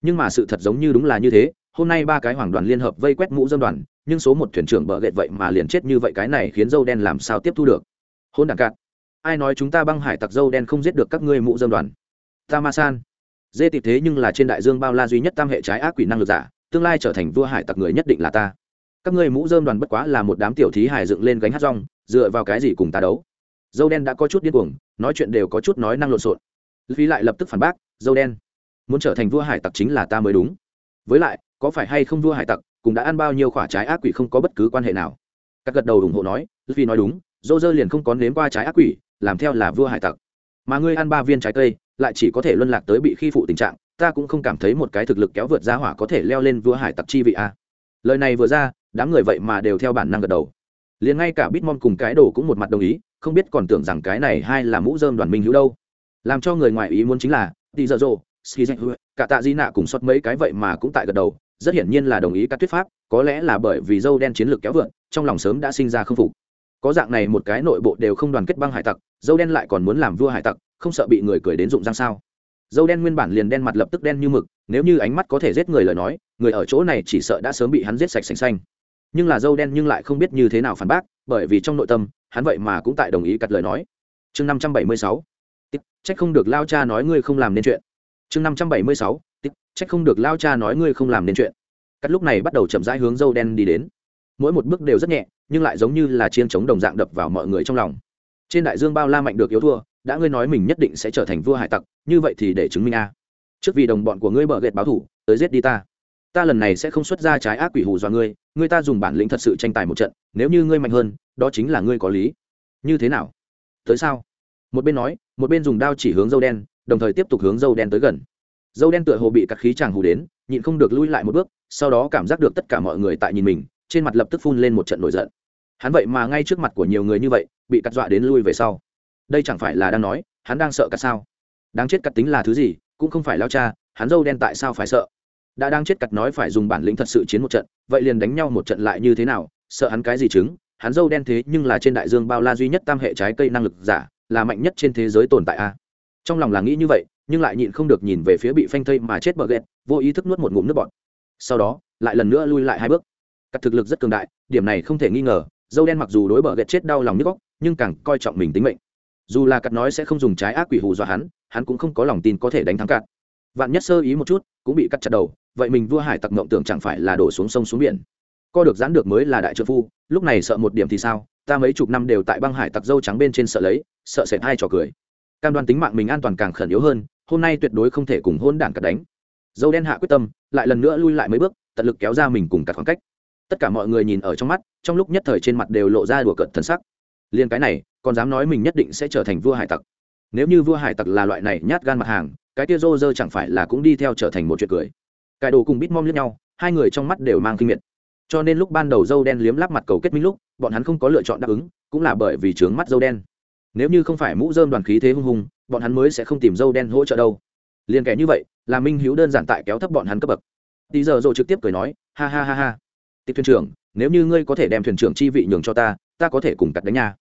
Nhưng mà sự thật giống như đúng là như thế, hôm nay ba cái hoàng đoàn liên hợp vây quét mũ dơm đoàn, nhưng số một thuyền trưởng bờ gậy vậy mà liền chết như vậy, cái này khiến dâu đen làm sao tiếp thu được? Hôn đàn cạn. Ai nói chúng ta băng hải tặc dâu đen không giết được các ngươi mũ dâm đoàn? Ta ma san dê tịp thế nhưng là trên đại dương bao la duy nhất tam hệ trái ác quỷ năng lực giả, tương lai trở thành vua hải tặc người nhất định là ta. Các ngươi mũ dơm đoàn bất quá là một đám tiểu thí hải dựng lên gánh hát rong, dựa vào cái gì cùng ta đấu? Dâu đen đã có chút điên cuồng, nói chuyện đều có chút nói năng lộn xộn. Phí lại lập tức phản bác, dâu đen, muốn trở thành vua hải tặc chính là ta mới đúng. Với lại, có phải hay không vua hải tặc cũng đã ăn bao nhiêu quả trái ác quỷ không có bất cứ quan hệ nào? Các gật đầu ủng hộ nói vì nói đúng dô dơ liền không có nếm qua trái ác quỷ, làm theo là vua hải tặc. Mà ngươi ăn ba viên trái cây, lại chỉ có thể luân lạc tới bị khi phụ tình trạng, ta cũng không cảm thấy một cái thực lực kéo vượt ra hỏa có thể leo lên vua hải tặc chi vị a. Lời này vừa ra, đám người vậy mà đều theo bản năng gật đầu. Liền ngay cả bitmon cùng cái đồ cũng một mặt đồng ý, không biết còn tưởng rằng cái này hai là mũ dơm đoàn minh hữu đâu. Làm cho người ngoài ý muốn chính là đi dở dộ ski cả tạ di nạ cùng xót mấy cái vậy mà cũng tại gật đầu, rất hiển nhiên là đồng ý các thuyết pháp, có lẽ là bởi vì dâu đen chiến lược kéo vượn trong lòng sớm đã sinh ra không phục có dạng này một cái nội bộ đều không đoàn kết băng hải tặc, dâu đen lại còn muốn làm vua hải tặc, không sợ bị người cười đến dụng răng sao? Dâu đen nguyên bản liền đen mặt lập tức đen như mực, nếu như ánh mắt có thể giết người lời nói, người ở chỗ này chỉ sợ đã sớm bị hắn giết sạch xanh xanh. Nhưng là dâu đen nhưng lại không biết như thế nào phản bác, bởi vì trong nội tâm, hắn vậy mà cũng tại đồng ý cặt lời nói. Chương năm trăm bảy mươi sáu trách không được lao cha nói ngươi không làm nên chuyện. Chương năm trăm bảy mươi sáu trách không được lao cha nói ngươi không làm nên chuyện. Cắt lúc này bắt đầu chậm rãi hướng dâu đen đi đến. Mỗi một bước đều rất nhẹ nhưng lại giống như là chiên chống đồng dạng đập vào mọi người trong lòng. Trên đại dương bao la mạnh được yếu thua, đã ngươi nói mình nhất định sẽ trở thành vua hải tặc, như vậy thì để chứng minh a. Trước vì đồng bọn của ngươi bờ ghét báo thủ, tới giết đi ta. Ta lần này sẽ không xuất ra trái ác quỷ hù do ngươi ngươi ta dùng bản lĩnh thật sự tranh tài một trận, nếu như ngươi mạnh hơn, đó chính là ngươi có lý. Như thế nào? Tới sao? Một bên nói, một bên dùng đao chỉ hướng dâu đen, đồng thời tiếp tục hướng dâu đen tới gần. Dâu đen tựa hồ bị các khí chàng hù đến, nhịn không được lui lại một bước, sau đó cảm giác được tất cả mọi người tại nhìn mình, trên mặt lập tức phun lên một trận nổi giận hắn vậy mà ngay trước mặt của nhiều người như vậy, bị cắt dọa đến lui về sau. Đây chẳng phải là đang nói, hắn đang sợ cắt sao? Đáng chết cắt tính là thứ gì, cũng không phải lao cha, hắn dâu đen tại sao phải sợ? Đã đang chết cắt nói phải dùng bản lĩnh thật sự chiến một trận, vậy liền đánh nhau một trận lại như thế nào? Sợ hắn cái gì chứng? Hắn dâu đen thế nhưng là trên đại dương bao la duy nhất tam hệ trái cây năng lực giả, là mạnh nhất trên thế giới tồn tại a. Trong lòng là nghĩ như vậy, nhưng lại nhịn không được nhìn về phía bị phanh thây mà chết bờ ghét vô ý thức nuốt một ngụm nước bọt. Sau đó, lại lần nữa lui lại hai bước. Cắt thực lực rất cường đại, điểm này không thể nghi ngờ dâu đen mặc dù đối bờ ghét chết đau lòng nhức góc, nhưng càng coi trọng mình tính mệnh. Dù là cắt nói sẽ không dùng trái ác quỷ hù dọa hắn hắn cũng không có lòng tin có thể đánh thắng cắt. Vạn nhất sơ ý một chút, cũng bị cắt chặt đầu, vậy mình vua hải tặc mộng tưởng chẳng phải là đổ xuống sông xuống biển. Co được giãn được mới là đại trợ phu, lúc này sợ một điểm thì sao, ta mấy chục năm đều tại băng hải tặc dâu trắng bên trên sợ lấy, sợ sệt hai trò cười. Cam đoan tính mạng mình an toàn càng khẩn yếu hơn, hôm nay tuyệt đối không thể cùng hôn đảng cắt đánh. Dâu đen hạ quyết tâm, lại lần nữa lui lại mấy bước, tận lực kéo ra mình cùng cắt khoảng cách tất cả mọi người nhìn ở trong mắt, trong lúc nhất thời trên mặt đều lộ ra đùa cợt thần sắc. Liên cái này, còn dám nói mình nhất định sẽ trở thành vua hải tặc. Nếu như vua hải tặc là loại này nhát gan mặt hàng, cái tia rô rơ chẳng phải là cũng đi theo trở thành một chuyện cười. Cải đồ cùng bít mom lẫn nhau, hai người trong mắt đều mang kinh miệt. Cho nên lúc ban đầu dâu đen liếm lắp mặt cầu kết minh lúc, bọn hắn không có lựa chọn đáp ứng, cũng là bởi vì trướng mắt dâu đen. Nếu như không phải mũ dơm đoàn khí thế hung hùng, bọn hắn mới sẽ không tìm dâu đen hỗ trợ đâu. Liền kẻ như vậy, là minh hữu đơn giản tại kéo thấp bọn hắn cấp bậc. Tí giờ rồi trực tiếp cười nói, ha ha ha ha tịch thuyền trưởng, nếu như ngươi có thể đem thuyền trưởng chi vị nhường cho ta ta có thể cùng cặt đánh nha.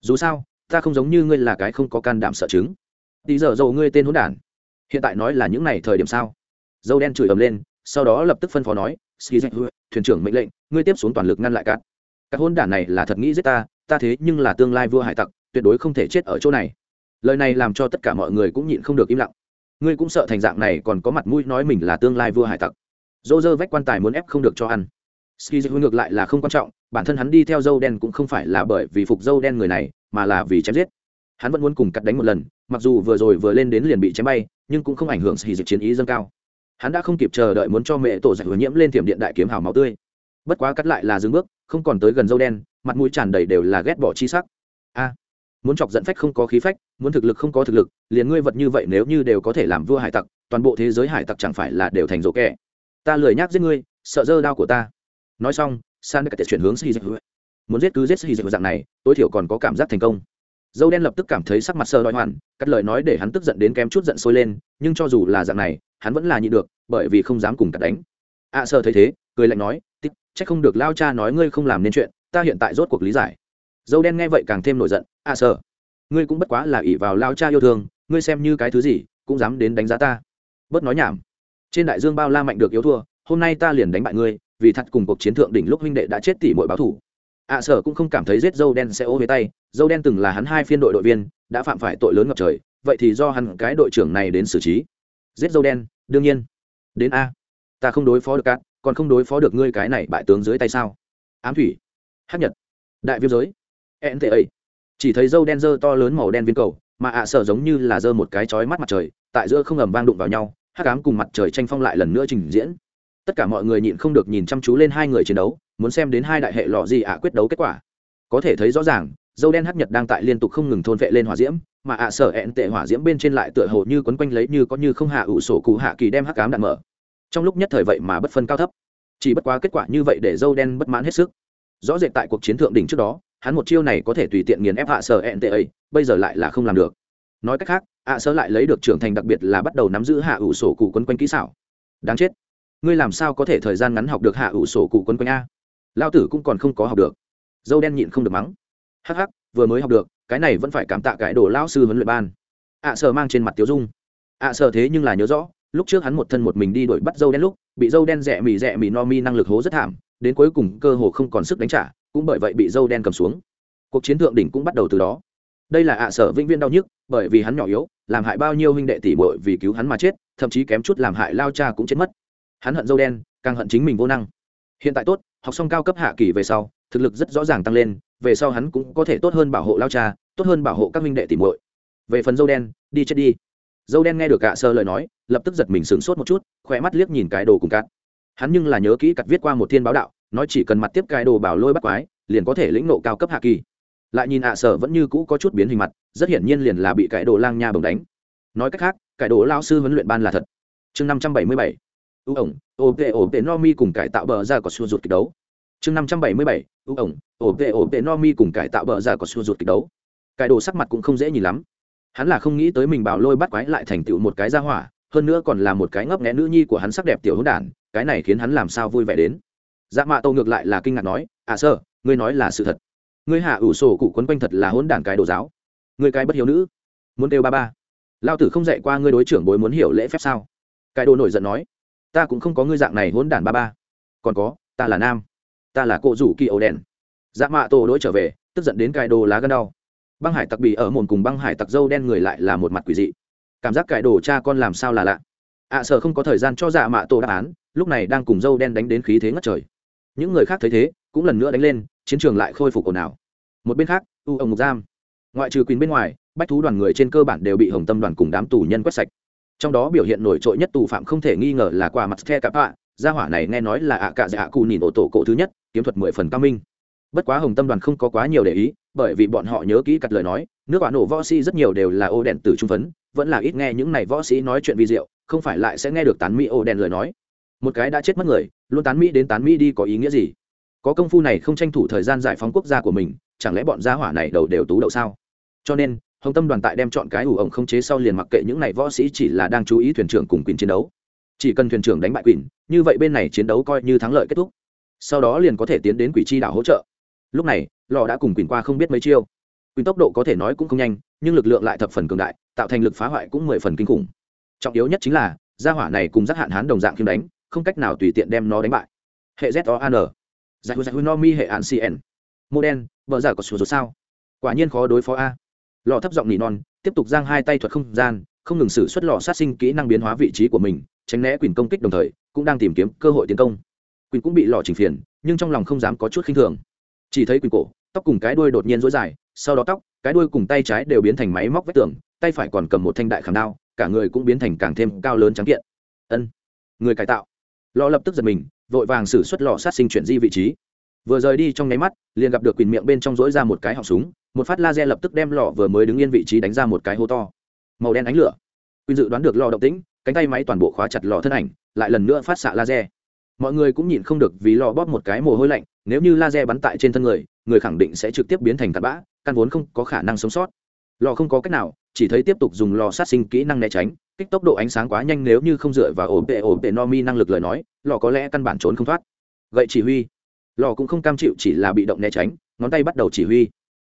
Dù sao, ta không giống như ngươi là cái không có can đảm sợ chứng. Tí giờ dầu ngươi tên hỗn đản. Hiện tại nói là những này thời điểm sao? Dâu đen chửi ầm lên, sau đó lập tức phân phó nói ski thuyền trưởng mệnh lệnh, ngươi tiếp xuống toàn lực ngăn lại cát. Các hôn đản này là thật nghĩ giết ta ta thế nhưng là tương lai vua hải tặc, tuyệt đối không thể chết ở chỗ này. Lời này làm cho tất cả mọi người cũng nhịn không được im lặng. Ngươi cũng sợ thành dạng này còn có mặt mũi nói mình là tương lai vua hải tặc. Dô dơ vách quan tài muốn ép không được cho ăn ski ngược lại là không quan trọng, bản thân hắn đi theo dâu đen cũng không phải là bởi vì phục dâu đen người này, mà là vì chém giết. Hắn vẫn muốn cùng cắt đánh một lần, mặc dù vừa rồi vừa lên đến liền bị chém bay, nhưng cũng không ảnh hưởng ski dịch chiến ý dâng cao. Hắn đã không kịp chờ đợi muốn cho mẹ tổ giải hứa nhiễm lên tiềm điện đại kiếm hào máu tươi. Bất quá cắt lại là dừng bước, không còn tới gần dâu đen, mặt mũi tràn đầy đều là ghét bỏ chi sắc. A, muốn chọc giận phách không có khí phách, muốn thực lực không có thực lực, liền ngươi vật như vậy nếu như đều có thể làm vua hải tặc, toàn bộ thế giới hải tặc chẳng phải là đều thành rổ kẻ. Ta lười nhác giết ngươi, sợ dơ đao của ta nói xong san đã chuyển hướng sĩ dịch muốn giết cứ giết sĩ dịch dạng này tối thiểu còn có cảm giác thành công. Dâu đen lập tức cảm thấy sắc mặt sơ đói hoàn cắt lời nói để hắn tức giận đến kém chút giận sôi lên nhưng cho dù là dạng này hắn vẫn là nhịn được bởi vì không dám cùng cắt đánh. Ạ à, sơ thấy thế cười lạnh nói tích chắc không được lao cha nói ngươi không làm nên chuyện ta hiện tại rốt cuộc lý giải. Dâu đen nghe vậy càng thêm nổi giận ạ à, sơ ngươi cũng bất quá là ỷ vào lao cha yêu thương ngươi xem như cái thứ gì cũng dám đến đánh giá ta. Bớt nói nhảm trên đại dương bao la mạnh được yếu thua hôm nay ta liền đánh bại ngươi vì thật cùng cuộc chiến thượng đỉnh lúc huynh đệ đã chết tỷ mọi báo thủ ạ à, sở cũng không cảm thấy giết dâu đen sẽ ô về tay dâu đen từng là hắn hai phiên đội đội viên đã phạm phải tội lớn ngập trời vậy thì do hắn cái đội trưởng này đến xử trí. Giết dâu đen đương nhiên. Đến a. Ta không đối phó được cát còn không đối phó được ngươi cái này bại tướng dưới tay sao? Ám thủy. Hát nhật. Đại viêm giới. Ẹn tệ ấy. Chỉ thấy dâu đen dơ to lớn màu đen viên cầu mà ạ à sở giống như là dơ một cái chói mắt mặt trời tại giữa không ầm vang đụng vào nhau hát cám cùng mặt trời tranh phong lại lần nữa trình diễn tất cả mọi người nhịn không được nhìn chăm chú lên hai người chiến đấu, muốn xem đến hai đại hệ lọ gì ạ quyết đấu kết quả. Có thể thấy rõ ràng, dâu đen hắc nhật đang tại liên tục không ngừng thôn vệ lên hỏa diễm, mà ạ sở ẹn tệ hỏa diễm bên trên lại tựa hồ như quấn quanh lấy như có như không hạ ủ sổ cụ hạ kỳ đem hắc cám đạn mở. Trong lúc nhất thời vậy mà bất phân cao thấp. Chỉ bất quá kết quả như vậy để dâu đen bất mãn hết sức. Rõ rệt tại cuộc chiến thượng đỉnh trước đó, hắn một chiêu này có thể tùy tiện nghiền ép hạ sở ẹn tệ ấy, bây giờ lại là không làm được. Nói cách khác, ạ sở lại lấy được trưởng thành đặc biệt là bắt đầu nắm giữ hạ ủ sổ cụ quấn quanh kỹ xảo. Đáng chết ngươi làm sao có thể thời gian ngắn học được hạ ủ sổ cụ quấn quanh a? Lao tử cũng còn không có học được. Dâu đen nhịn không được mắng. Hắc hắc vừa mới học được cái này vẫn phải cảm tạ cái đồ lao sư huấn luyện ban. Ạ à, mang trên mặt tiếu dung. Ạ sợ thế nhưng là nhớ rõ lúc trước hắn một thân một mình đi đuổi bắt dâu đen lúc bị dâu đen rẻ mì rẻ mì no mi năng lực hố rất thảm đến cuối cùng cơ hồ không còn sức đánh trả cũng bởi vậy bị dâu đen cầm xuống. Cuộc chiến thượng đỉnh cũng bắt đầu từ đó. Đây là ạ sở vĩnh viên đau nhức bởi vì hắn nhỏ yếu làm hại bao nhiêu huynh đệ tỷ bội vì cứu hắn mà chết thậm chí kém chút làm hại lao cha cũng chết mất hắn hận dâu đen, càng hận chính mình vô năng. Hiện tại tốt, học xong cao cấp hạ kỳ về sau, thực lực rất rõ ràng tăng lên, về sau hắn cũng có thể tốt hơn bảo hộ lao cha, tốt hơn bảo hộ các minh đệ tìm muội. Về phần dâu đen, đi chết đi. Dâu đen nghe được ạ sơ lời nói, lập tức giật mình sửng sốt một chút, khỏe mắt liếc nhìn cái đồ cùng cắt hắn nhưng là nhớ kỹ cặt viết qua một thiên báo đạo, nói chỉ cần mặt tiếp cái đồ bảo lôi bắt quái, liền có thể lĩnh nộ cao cấp hạ kỳ. Lại nhìn ạ sở vẫn như cũ có chút biến hình mặt, rất hiển nhiên liền là bị cải đồ lang nha bồng đánh. Nói cách khác cải đồ lao sư huấn luyện ban là thật. Chương năm trăm bảy mươi bảy ưu ổng, ổ tệ ổ tệ no mi cùng cải tạo bờ ra có xua ruột kịch đấu. Chương năm trăm bảy mươi bảy ưu ổng, ổ tệ ổ tệ no mi cùng cải tạo bờ ra có xua ruột kịch đấu. Cải đồ sắc mặt cũng không dễ nhìn lắm. Hắn là không nghĩ tới mình bảo lôi bắt quái lại thành tựu một cái ra hỏa, hơn nữa còn là một cái ngấp nghẽ nữ nhi của hắn sắc đẹp tiểu hữu đản, cái này khiến hắn làm sao vui vẻ đến. Dạ mạ tô ngược lại là kinh ngạc nói à sơ, ngươi nói là sự thật. Ngươi hạ ủ sổ cụ quấn quanh thật là hỗn đản cái đồ giáo. Ngươi cái bất hiếu nữ. Muốn kêu ba ba. Lao tử không dạy qua ngươi đối trưởng bối muốn hiểu lễ phép sao? Cái đồ nổi giận nói ta cũng không có ngươi dạng này hỗn đản ba ba. Còn có ta là nam. Ta là cộ rủ kỳ ấu đèn. Dạ mạ tổ đối trở về tức giận đến cài đồ lá gân đau. Băng hải tặc bì ở mồn cùng băng hải tặc dâu đen người lại là một mặt quỷ dị. Cảm giác cài đồ cha con làm sao là lạ. Ạ à, sợ không có thời gian cho dạ mạ tổ đáp án lúc này đang cùng dâu đen đánh đến khí thế ngất trời. Những người khác thấy thế cũng lần nữa đánh lên chiến trường lại khôi phục ồn ào. Một bên khác u ông mục giam. Ngoại trừ quyền bên ngoài bách thú đoàn người trên cơ bản đều bị hồng tâm đoàn cùng đám tù nhân quét sạch trong đó biểu hiện nổi trội nhất tù phạm không thể nghi ngờ là quả mặt the cặp ạ. Gia hỏa này nghe nói là ạ cạ dạ cù nhìn ổ tổ cổ thứ nhất, kiếm thuật mười phần cao minh. Bất quá hồng tâm đoàn không có quá nhiều để ý, bởi vì bọn họ nhớ kỹ cặt lời nói, nước quả nổ võ sĩ rất nhiều đều là ô đèn từ trung phấn, vẫn là ít nghe những này võ sĩ nói chuyện vi diệu, không phải lại sẽ nghe được tán mỹ ô đèn lời nói. Một cái đã chết mất người, luôn tán mỹ đến tán mỹ đi có ý nghĩa gì? Có công phu này không tranh thủ thời gian giải phóng quốc gia của mình, chẳng lẽ bọn gia hỏa này đầu đều tú đậu sao? Cho nên hồng tâm đoàn tại đem chọn cái ủ ổng không chế sau liền mặc kệ những này võ sĩ chỉ là đang chú ý thuyền trưởng cùng quyền chiến đấu. Chỉ cần thuyền trưởng đánh bại quyền như vậy bên này chiến đấu coi như thắng lợi kết thúc. Sau đó liền có thể tiến đến quỷ chi đảo hỗ trợ. Lúc này, lò đã cùng quyền qua không biết mấy chiêu. Quyền tốc độ có thể nói cũng không nhanh, nhưng lực lượng lại thập phần cường đại, tạo thành lực phá hoại cũng mười phần kinh khủng. Trọng yếu nhất chính là, gia hỏa này cùng giác hạn hán đồng dạng khiêm đánh, không cách nào tùy tiện đem nó đánh bại. Hệ z o an giải hữu giải no mi hệ an cn mô đen vợ giả có số rốt sao? Quả nhiên khó đối phó a lò thấp giọng nỉ non, tiếp tục giang hai tay thuật không gian, không ngừng xử suất lò sát sinh kỹ năng biến hóa vị trí của mình, tránh né quyền công kích đồng thời, cũng đang tìm kiếm cơ hội tiến công. Quyền cũng bị lò chỉnh phiền, nhưng trong lòng không dám có chút khinh thường. Chỉ thấy quyền cổ, tóc cùng cái đuôi đột nhiên rối dài, sau đó tóc, cái đuôi cùng tay trái đều biến thành máy móc vách tường, tay phải còn cầm một thanh đại khảm đao, cả người cũng biến thành càng thêm cao lớn trắng kiện. Ân, người cải tạo. Lò lập tức giật mình, vội vàng xử suất lò sát sinh chuyển di vị trí vừa rời đi trong nháy mắt, liền gặp được quyền miệng bên trong rỗi ra một cái họng súng, một phát laser lập tức đem lò vừa mới đứng yên vị trí đánh ra một cái hố to. Màu đen ánh lửa. Quyền dự đoán được lò động tĩnh, cánh tay máy toàn bộ khóa chặt lò thân ảnh, lại lần nữa phát xạ laser. Mọi người cũng nhìn không được vì lò bóp một cái mồ hôi lạnh, nếu như laser bắn tại trên thân người người khẳng định sẽ trực tiếp biến thành tạt bã, căn vốn không có khả năng sống sót. Lò không có cách nào, chỉ thấy tiếp tục dùng lò sát sinh kỹ năng né tránh, kích tốc độ ánh sáng quá nhanh nếu như không dựa vào ổn tệ ổn tệ no mi năng lực lời nói, lò có lẽ căn bản trốn không thoát. Gậy chỉ huy lò cũng không cam chịu chỉ là bị động né tránh, ngón tay bắt đầu chỉ huy.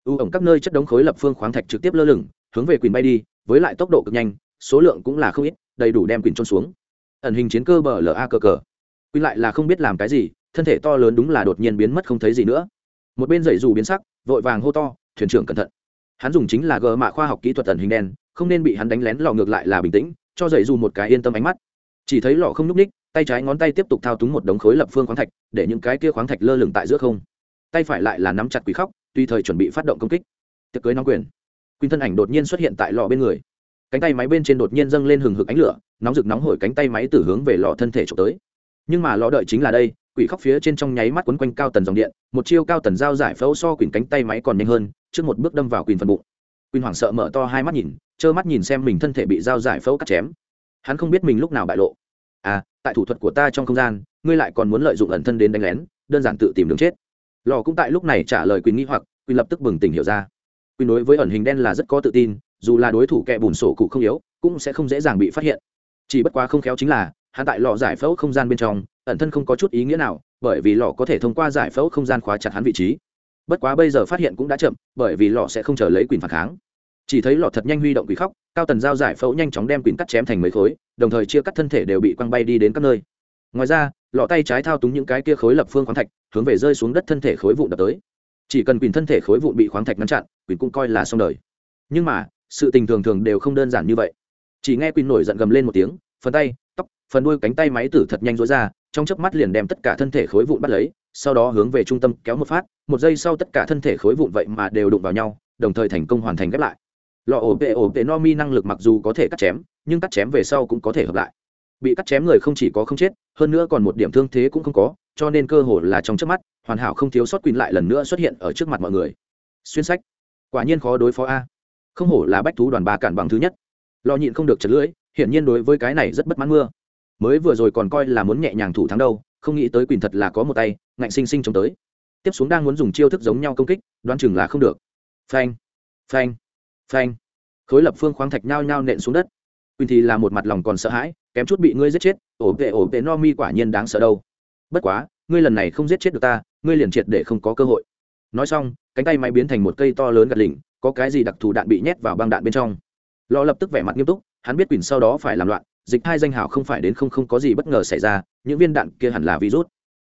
U ổng các nơi chất đống khối lập phương khoáng thạch trực tiếp lơ lửng, hướng về quyền bay đi, với lại tốc độ cực nhanh, số lượng cũng là không ít, đầy đủ đem quyền trôn xuống. Ẩn hình chiến cơ bờ la cờ cờ. Quyền lại là không biết làm cái gì, thân thể to lớn đúng là đột nhiên biến mất không thấy gì nữa. Một bên dậy dù biến sắc, vội vàng hô to, thuyền trưởng cẩn thận. Hắn dùng chính là gờ mạ khoa học kỹ thuật ẩn hình đen, không nên bị hắn đánh lén, lò ngược lại là bình tĩnh, cho dậy dù một cái yên tâm ánh mắt. Chỉ thấy lò không nhúc ních tay trái ngón tay tiếp tục thao túng một đống khối lập phương khoáng thạch, để những cái kia khoáng thạch lơ lửng tại giữa không. Tay phải lại là nắm chặt quỷ khóc, tùy thời chuẩn bị phát động công kích. Tiệc cưới nóng quyền. Quyền thân ảnh đột nhiên xuất hiện tại lò bên người. Cánh tay máy bên trên đột nhiên dâng lên hừng hực ánh lửa, nóng rực nóng hổi cánh tay máy từ hướng về lò thân thể trộm tới. Nhưng mà lò đợi chính là đây, quỷ khóc phía trên trong nháy mắt quấn quanh cao tần dòng điện, một chiêu cao tần giao giải phẫu so quyền cánh tay máy còn nhanh hơn, trước một bước đâm vào quyền phần bụng. Quyền hoảng sợ mở to hai mắt nhìn, trơ mắt nhìn xem mình thân thể bị giao giải phẫu cắt chém. Hắn không biết mình lúc nào bại lộ. À tại thủ thuật của ta trong không gian, ngươi lại còn muốn lợi dụng ẩn thân đến đánh lén, đơn giản tự tìm đường chết. Lò cũng tại lúc này trả lời quyền nghi hoặc quyền lập tức bừng tỉnh hiểu ra. Quyền đối với ẩn hình đen là rất có tự tin, dù là đối thủ kẻ bùn sổ cụ không yếu, cũng sẽ không dễ dàng bị phát hiện. Chỉ bất quá không khéo chính là, hắn tại lò giải phẫu không gian bên trong, ẩn thân không có chút ý nghĩa nào, bởi vì lò có thể thông qua giải phẫu không gian khóa chặt hắn vị trí. Bất quá bây giờ phát hiện cũng đã chậm, bởi vì lò sẽ không chờ lấy quyền phản kháng chỉ thấy lọ thật nhanh huy động quỷ khóc, cao tần giao giải phẫu nhanh chóng đem quỳnh cắt chém thành mấy khối, đồng thời chia cắt thân thể đều bị quăng bay đi đến các nơi. Ngoài ra, lọ tay trái thao túng những cái kia khối lập phương khoáng thạch, hướng về rơi xuống đất thân thể khối vụn đập tới. Chỉ cần quỳnh thân thể khối vụn bị khoáng thạch ngăn chặn quỳnh cũng coi là xong đời. Nhưng mà, sự tình thường thường đều không đơn giản như vậy. Chỉ nghe quỳnh nổi giận gầm lên một tiếng, phần tay, tóc, phần đuôi cánh tay máy tử thật nhanh rối ra, trong chớp mắt liền đem tất cả thân thể khối vụn bắt lấy, sau đó hướng về trung tâm kéo một phát, một giây sau tất cả thân thể khối vụn vậy mà đều đụng vào nhau, đồng thời thành công hoàn thành ghép lại lọ ổ tệ ổ tệ no mi năng lực mặc dù có thể cắt chém, nhưng cắt chém về sau cũng có thể hợp lại. Bị cắt chém người không chỉ có không chết, hơn nữa còn một điểm thương thế cũng không có, cho nên cơ hội là trong trước mắt, hoàn hảo không thiếu sót quỳnh lại lần nữa xuất hiện ở trước mặt mọi người. Xuyên sách. Quả nhiên khó đối phó a. Không hổ là bách thú đoàn ba cản bằng thứ nhất. Lò nhịn không được chật lưỡi, hiển nhiên đối với cái này rất bất mãn mưa. Mới vừa rồi còn coi là muốn nhẹ nhàng thủ thắng đâu, không nghĩ tới quỳnh thật là có một tay, ngạnh sinh sinh chống tới. Tiếp xuống đang muốn dùng chiêu thức giống nhau công kích, đoán chừng là không được. Phanh. Phanh phanh. Khối lập phương khoáng thạch nhao nhao nện xuống đất. Quỳnh thì là một mặt lòng còn sợ hãi, kém chút bị ngươi giết chết, ổ vệ ổ vệ no mi quả nhiên đáng sợ đâu. Bất quá, ngươi lần này không giết chết được ta, ngươi liền triệt để không có cơ hội. Nói xong, cánh tay máy biến thành một cây to lớn gạt lỉnh, có cái gì đặc thù đạn bị nhét vào băng đạn bên trong. Lo lập tức vẻ mặt nghiêm túc, hắn biết quỳnh sau đó phải làm loạn, dịch hai danh hào không phải đến không không có gì bất ngờ xảy ra, những viên đạn kia hẳn là virus.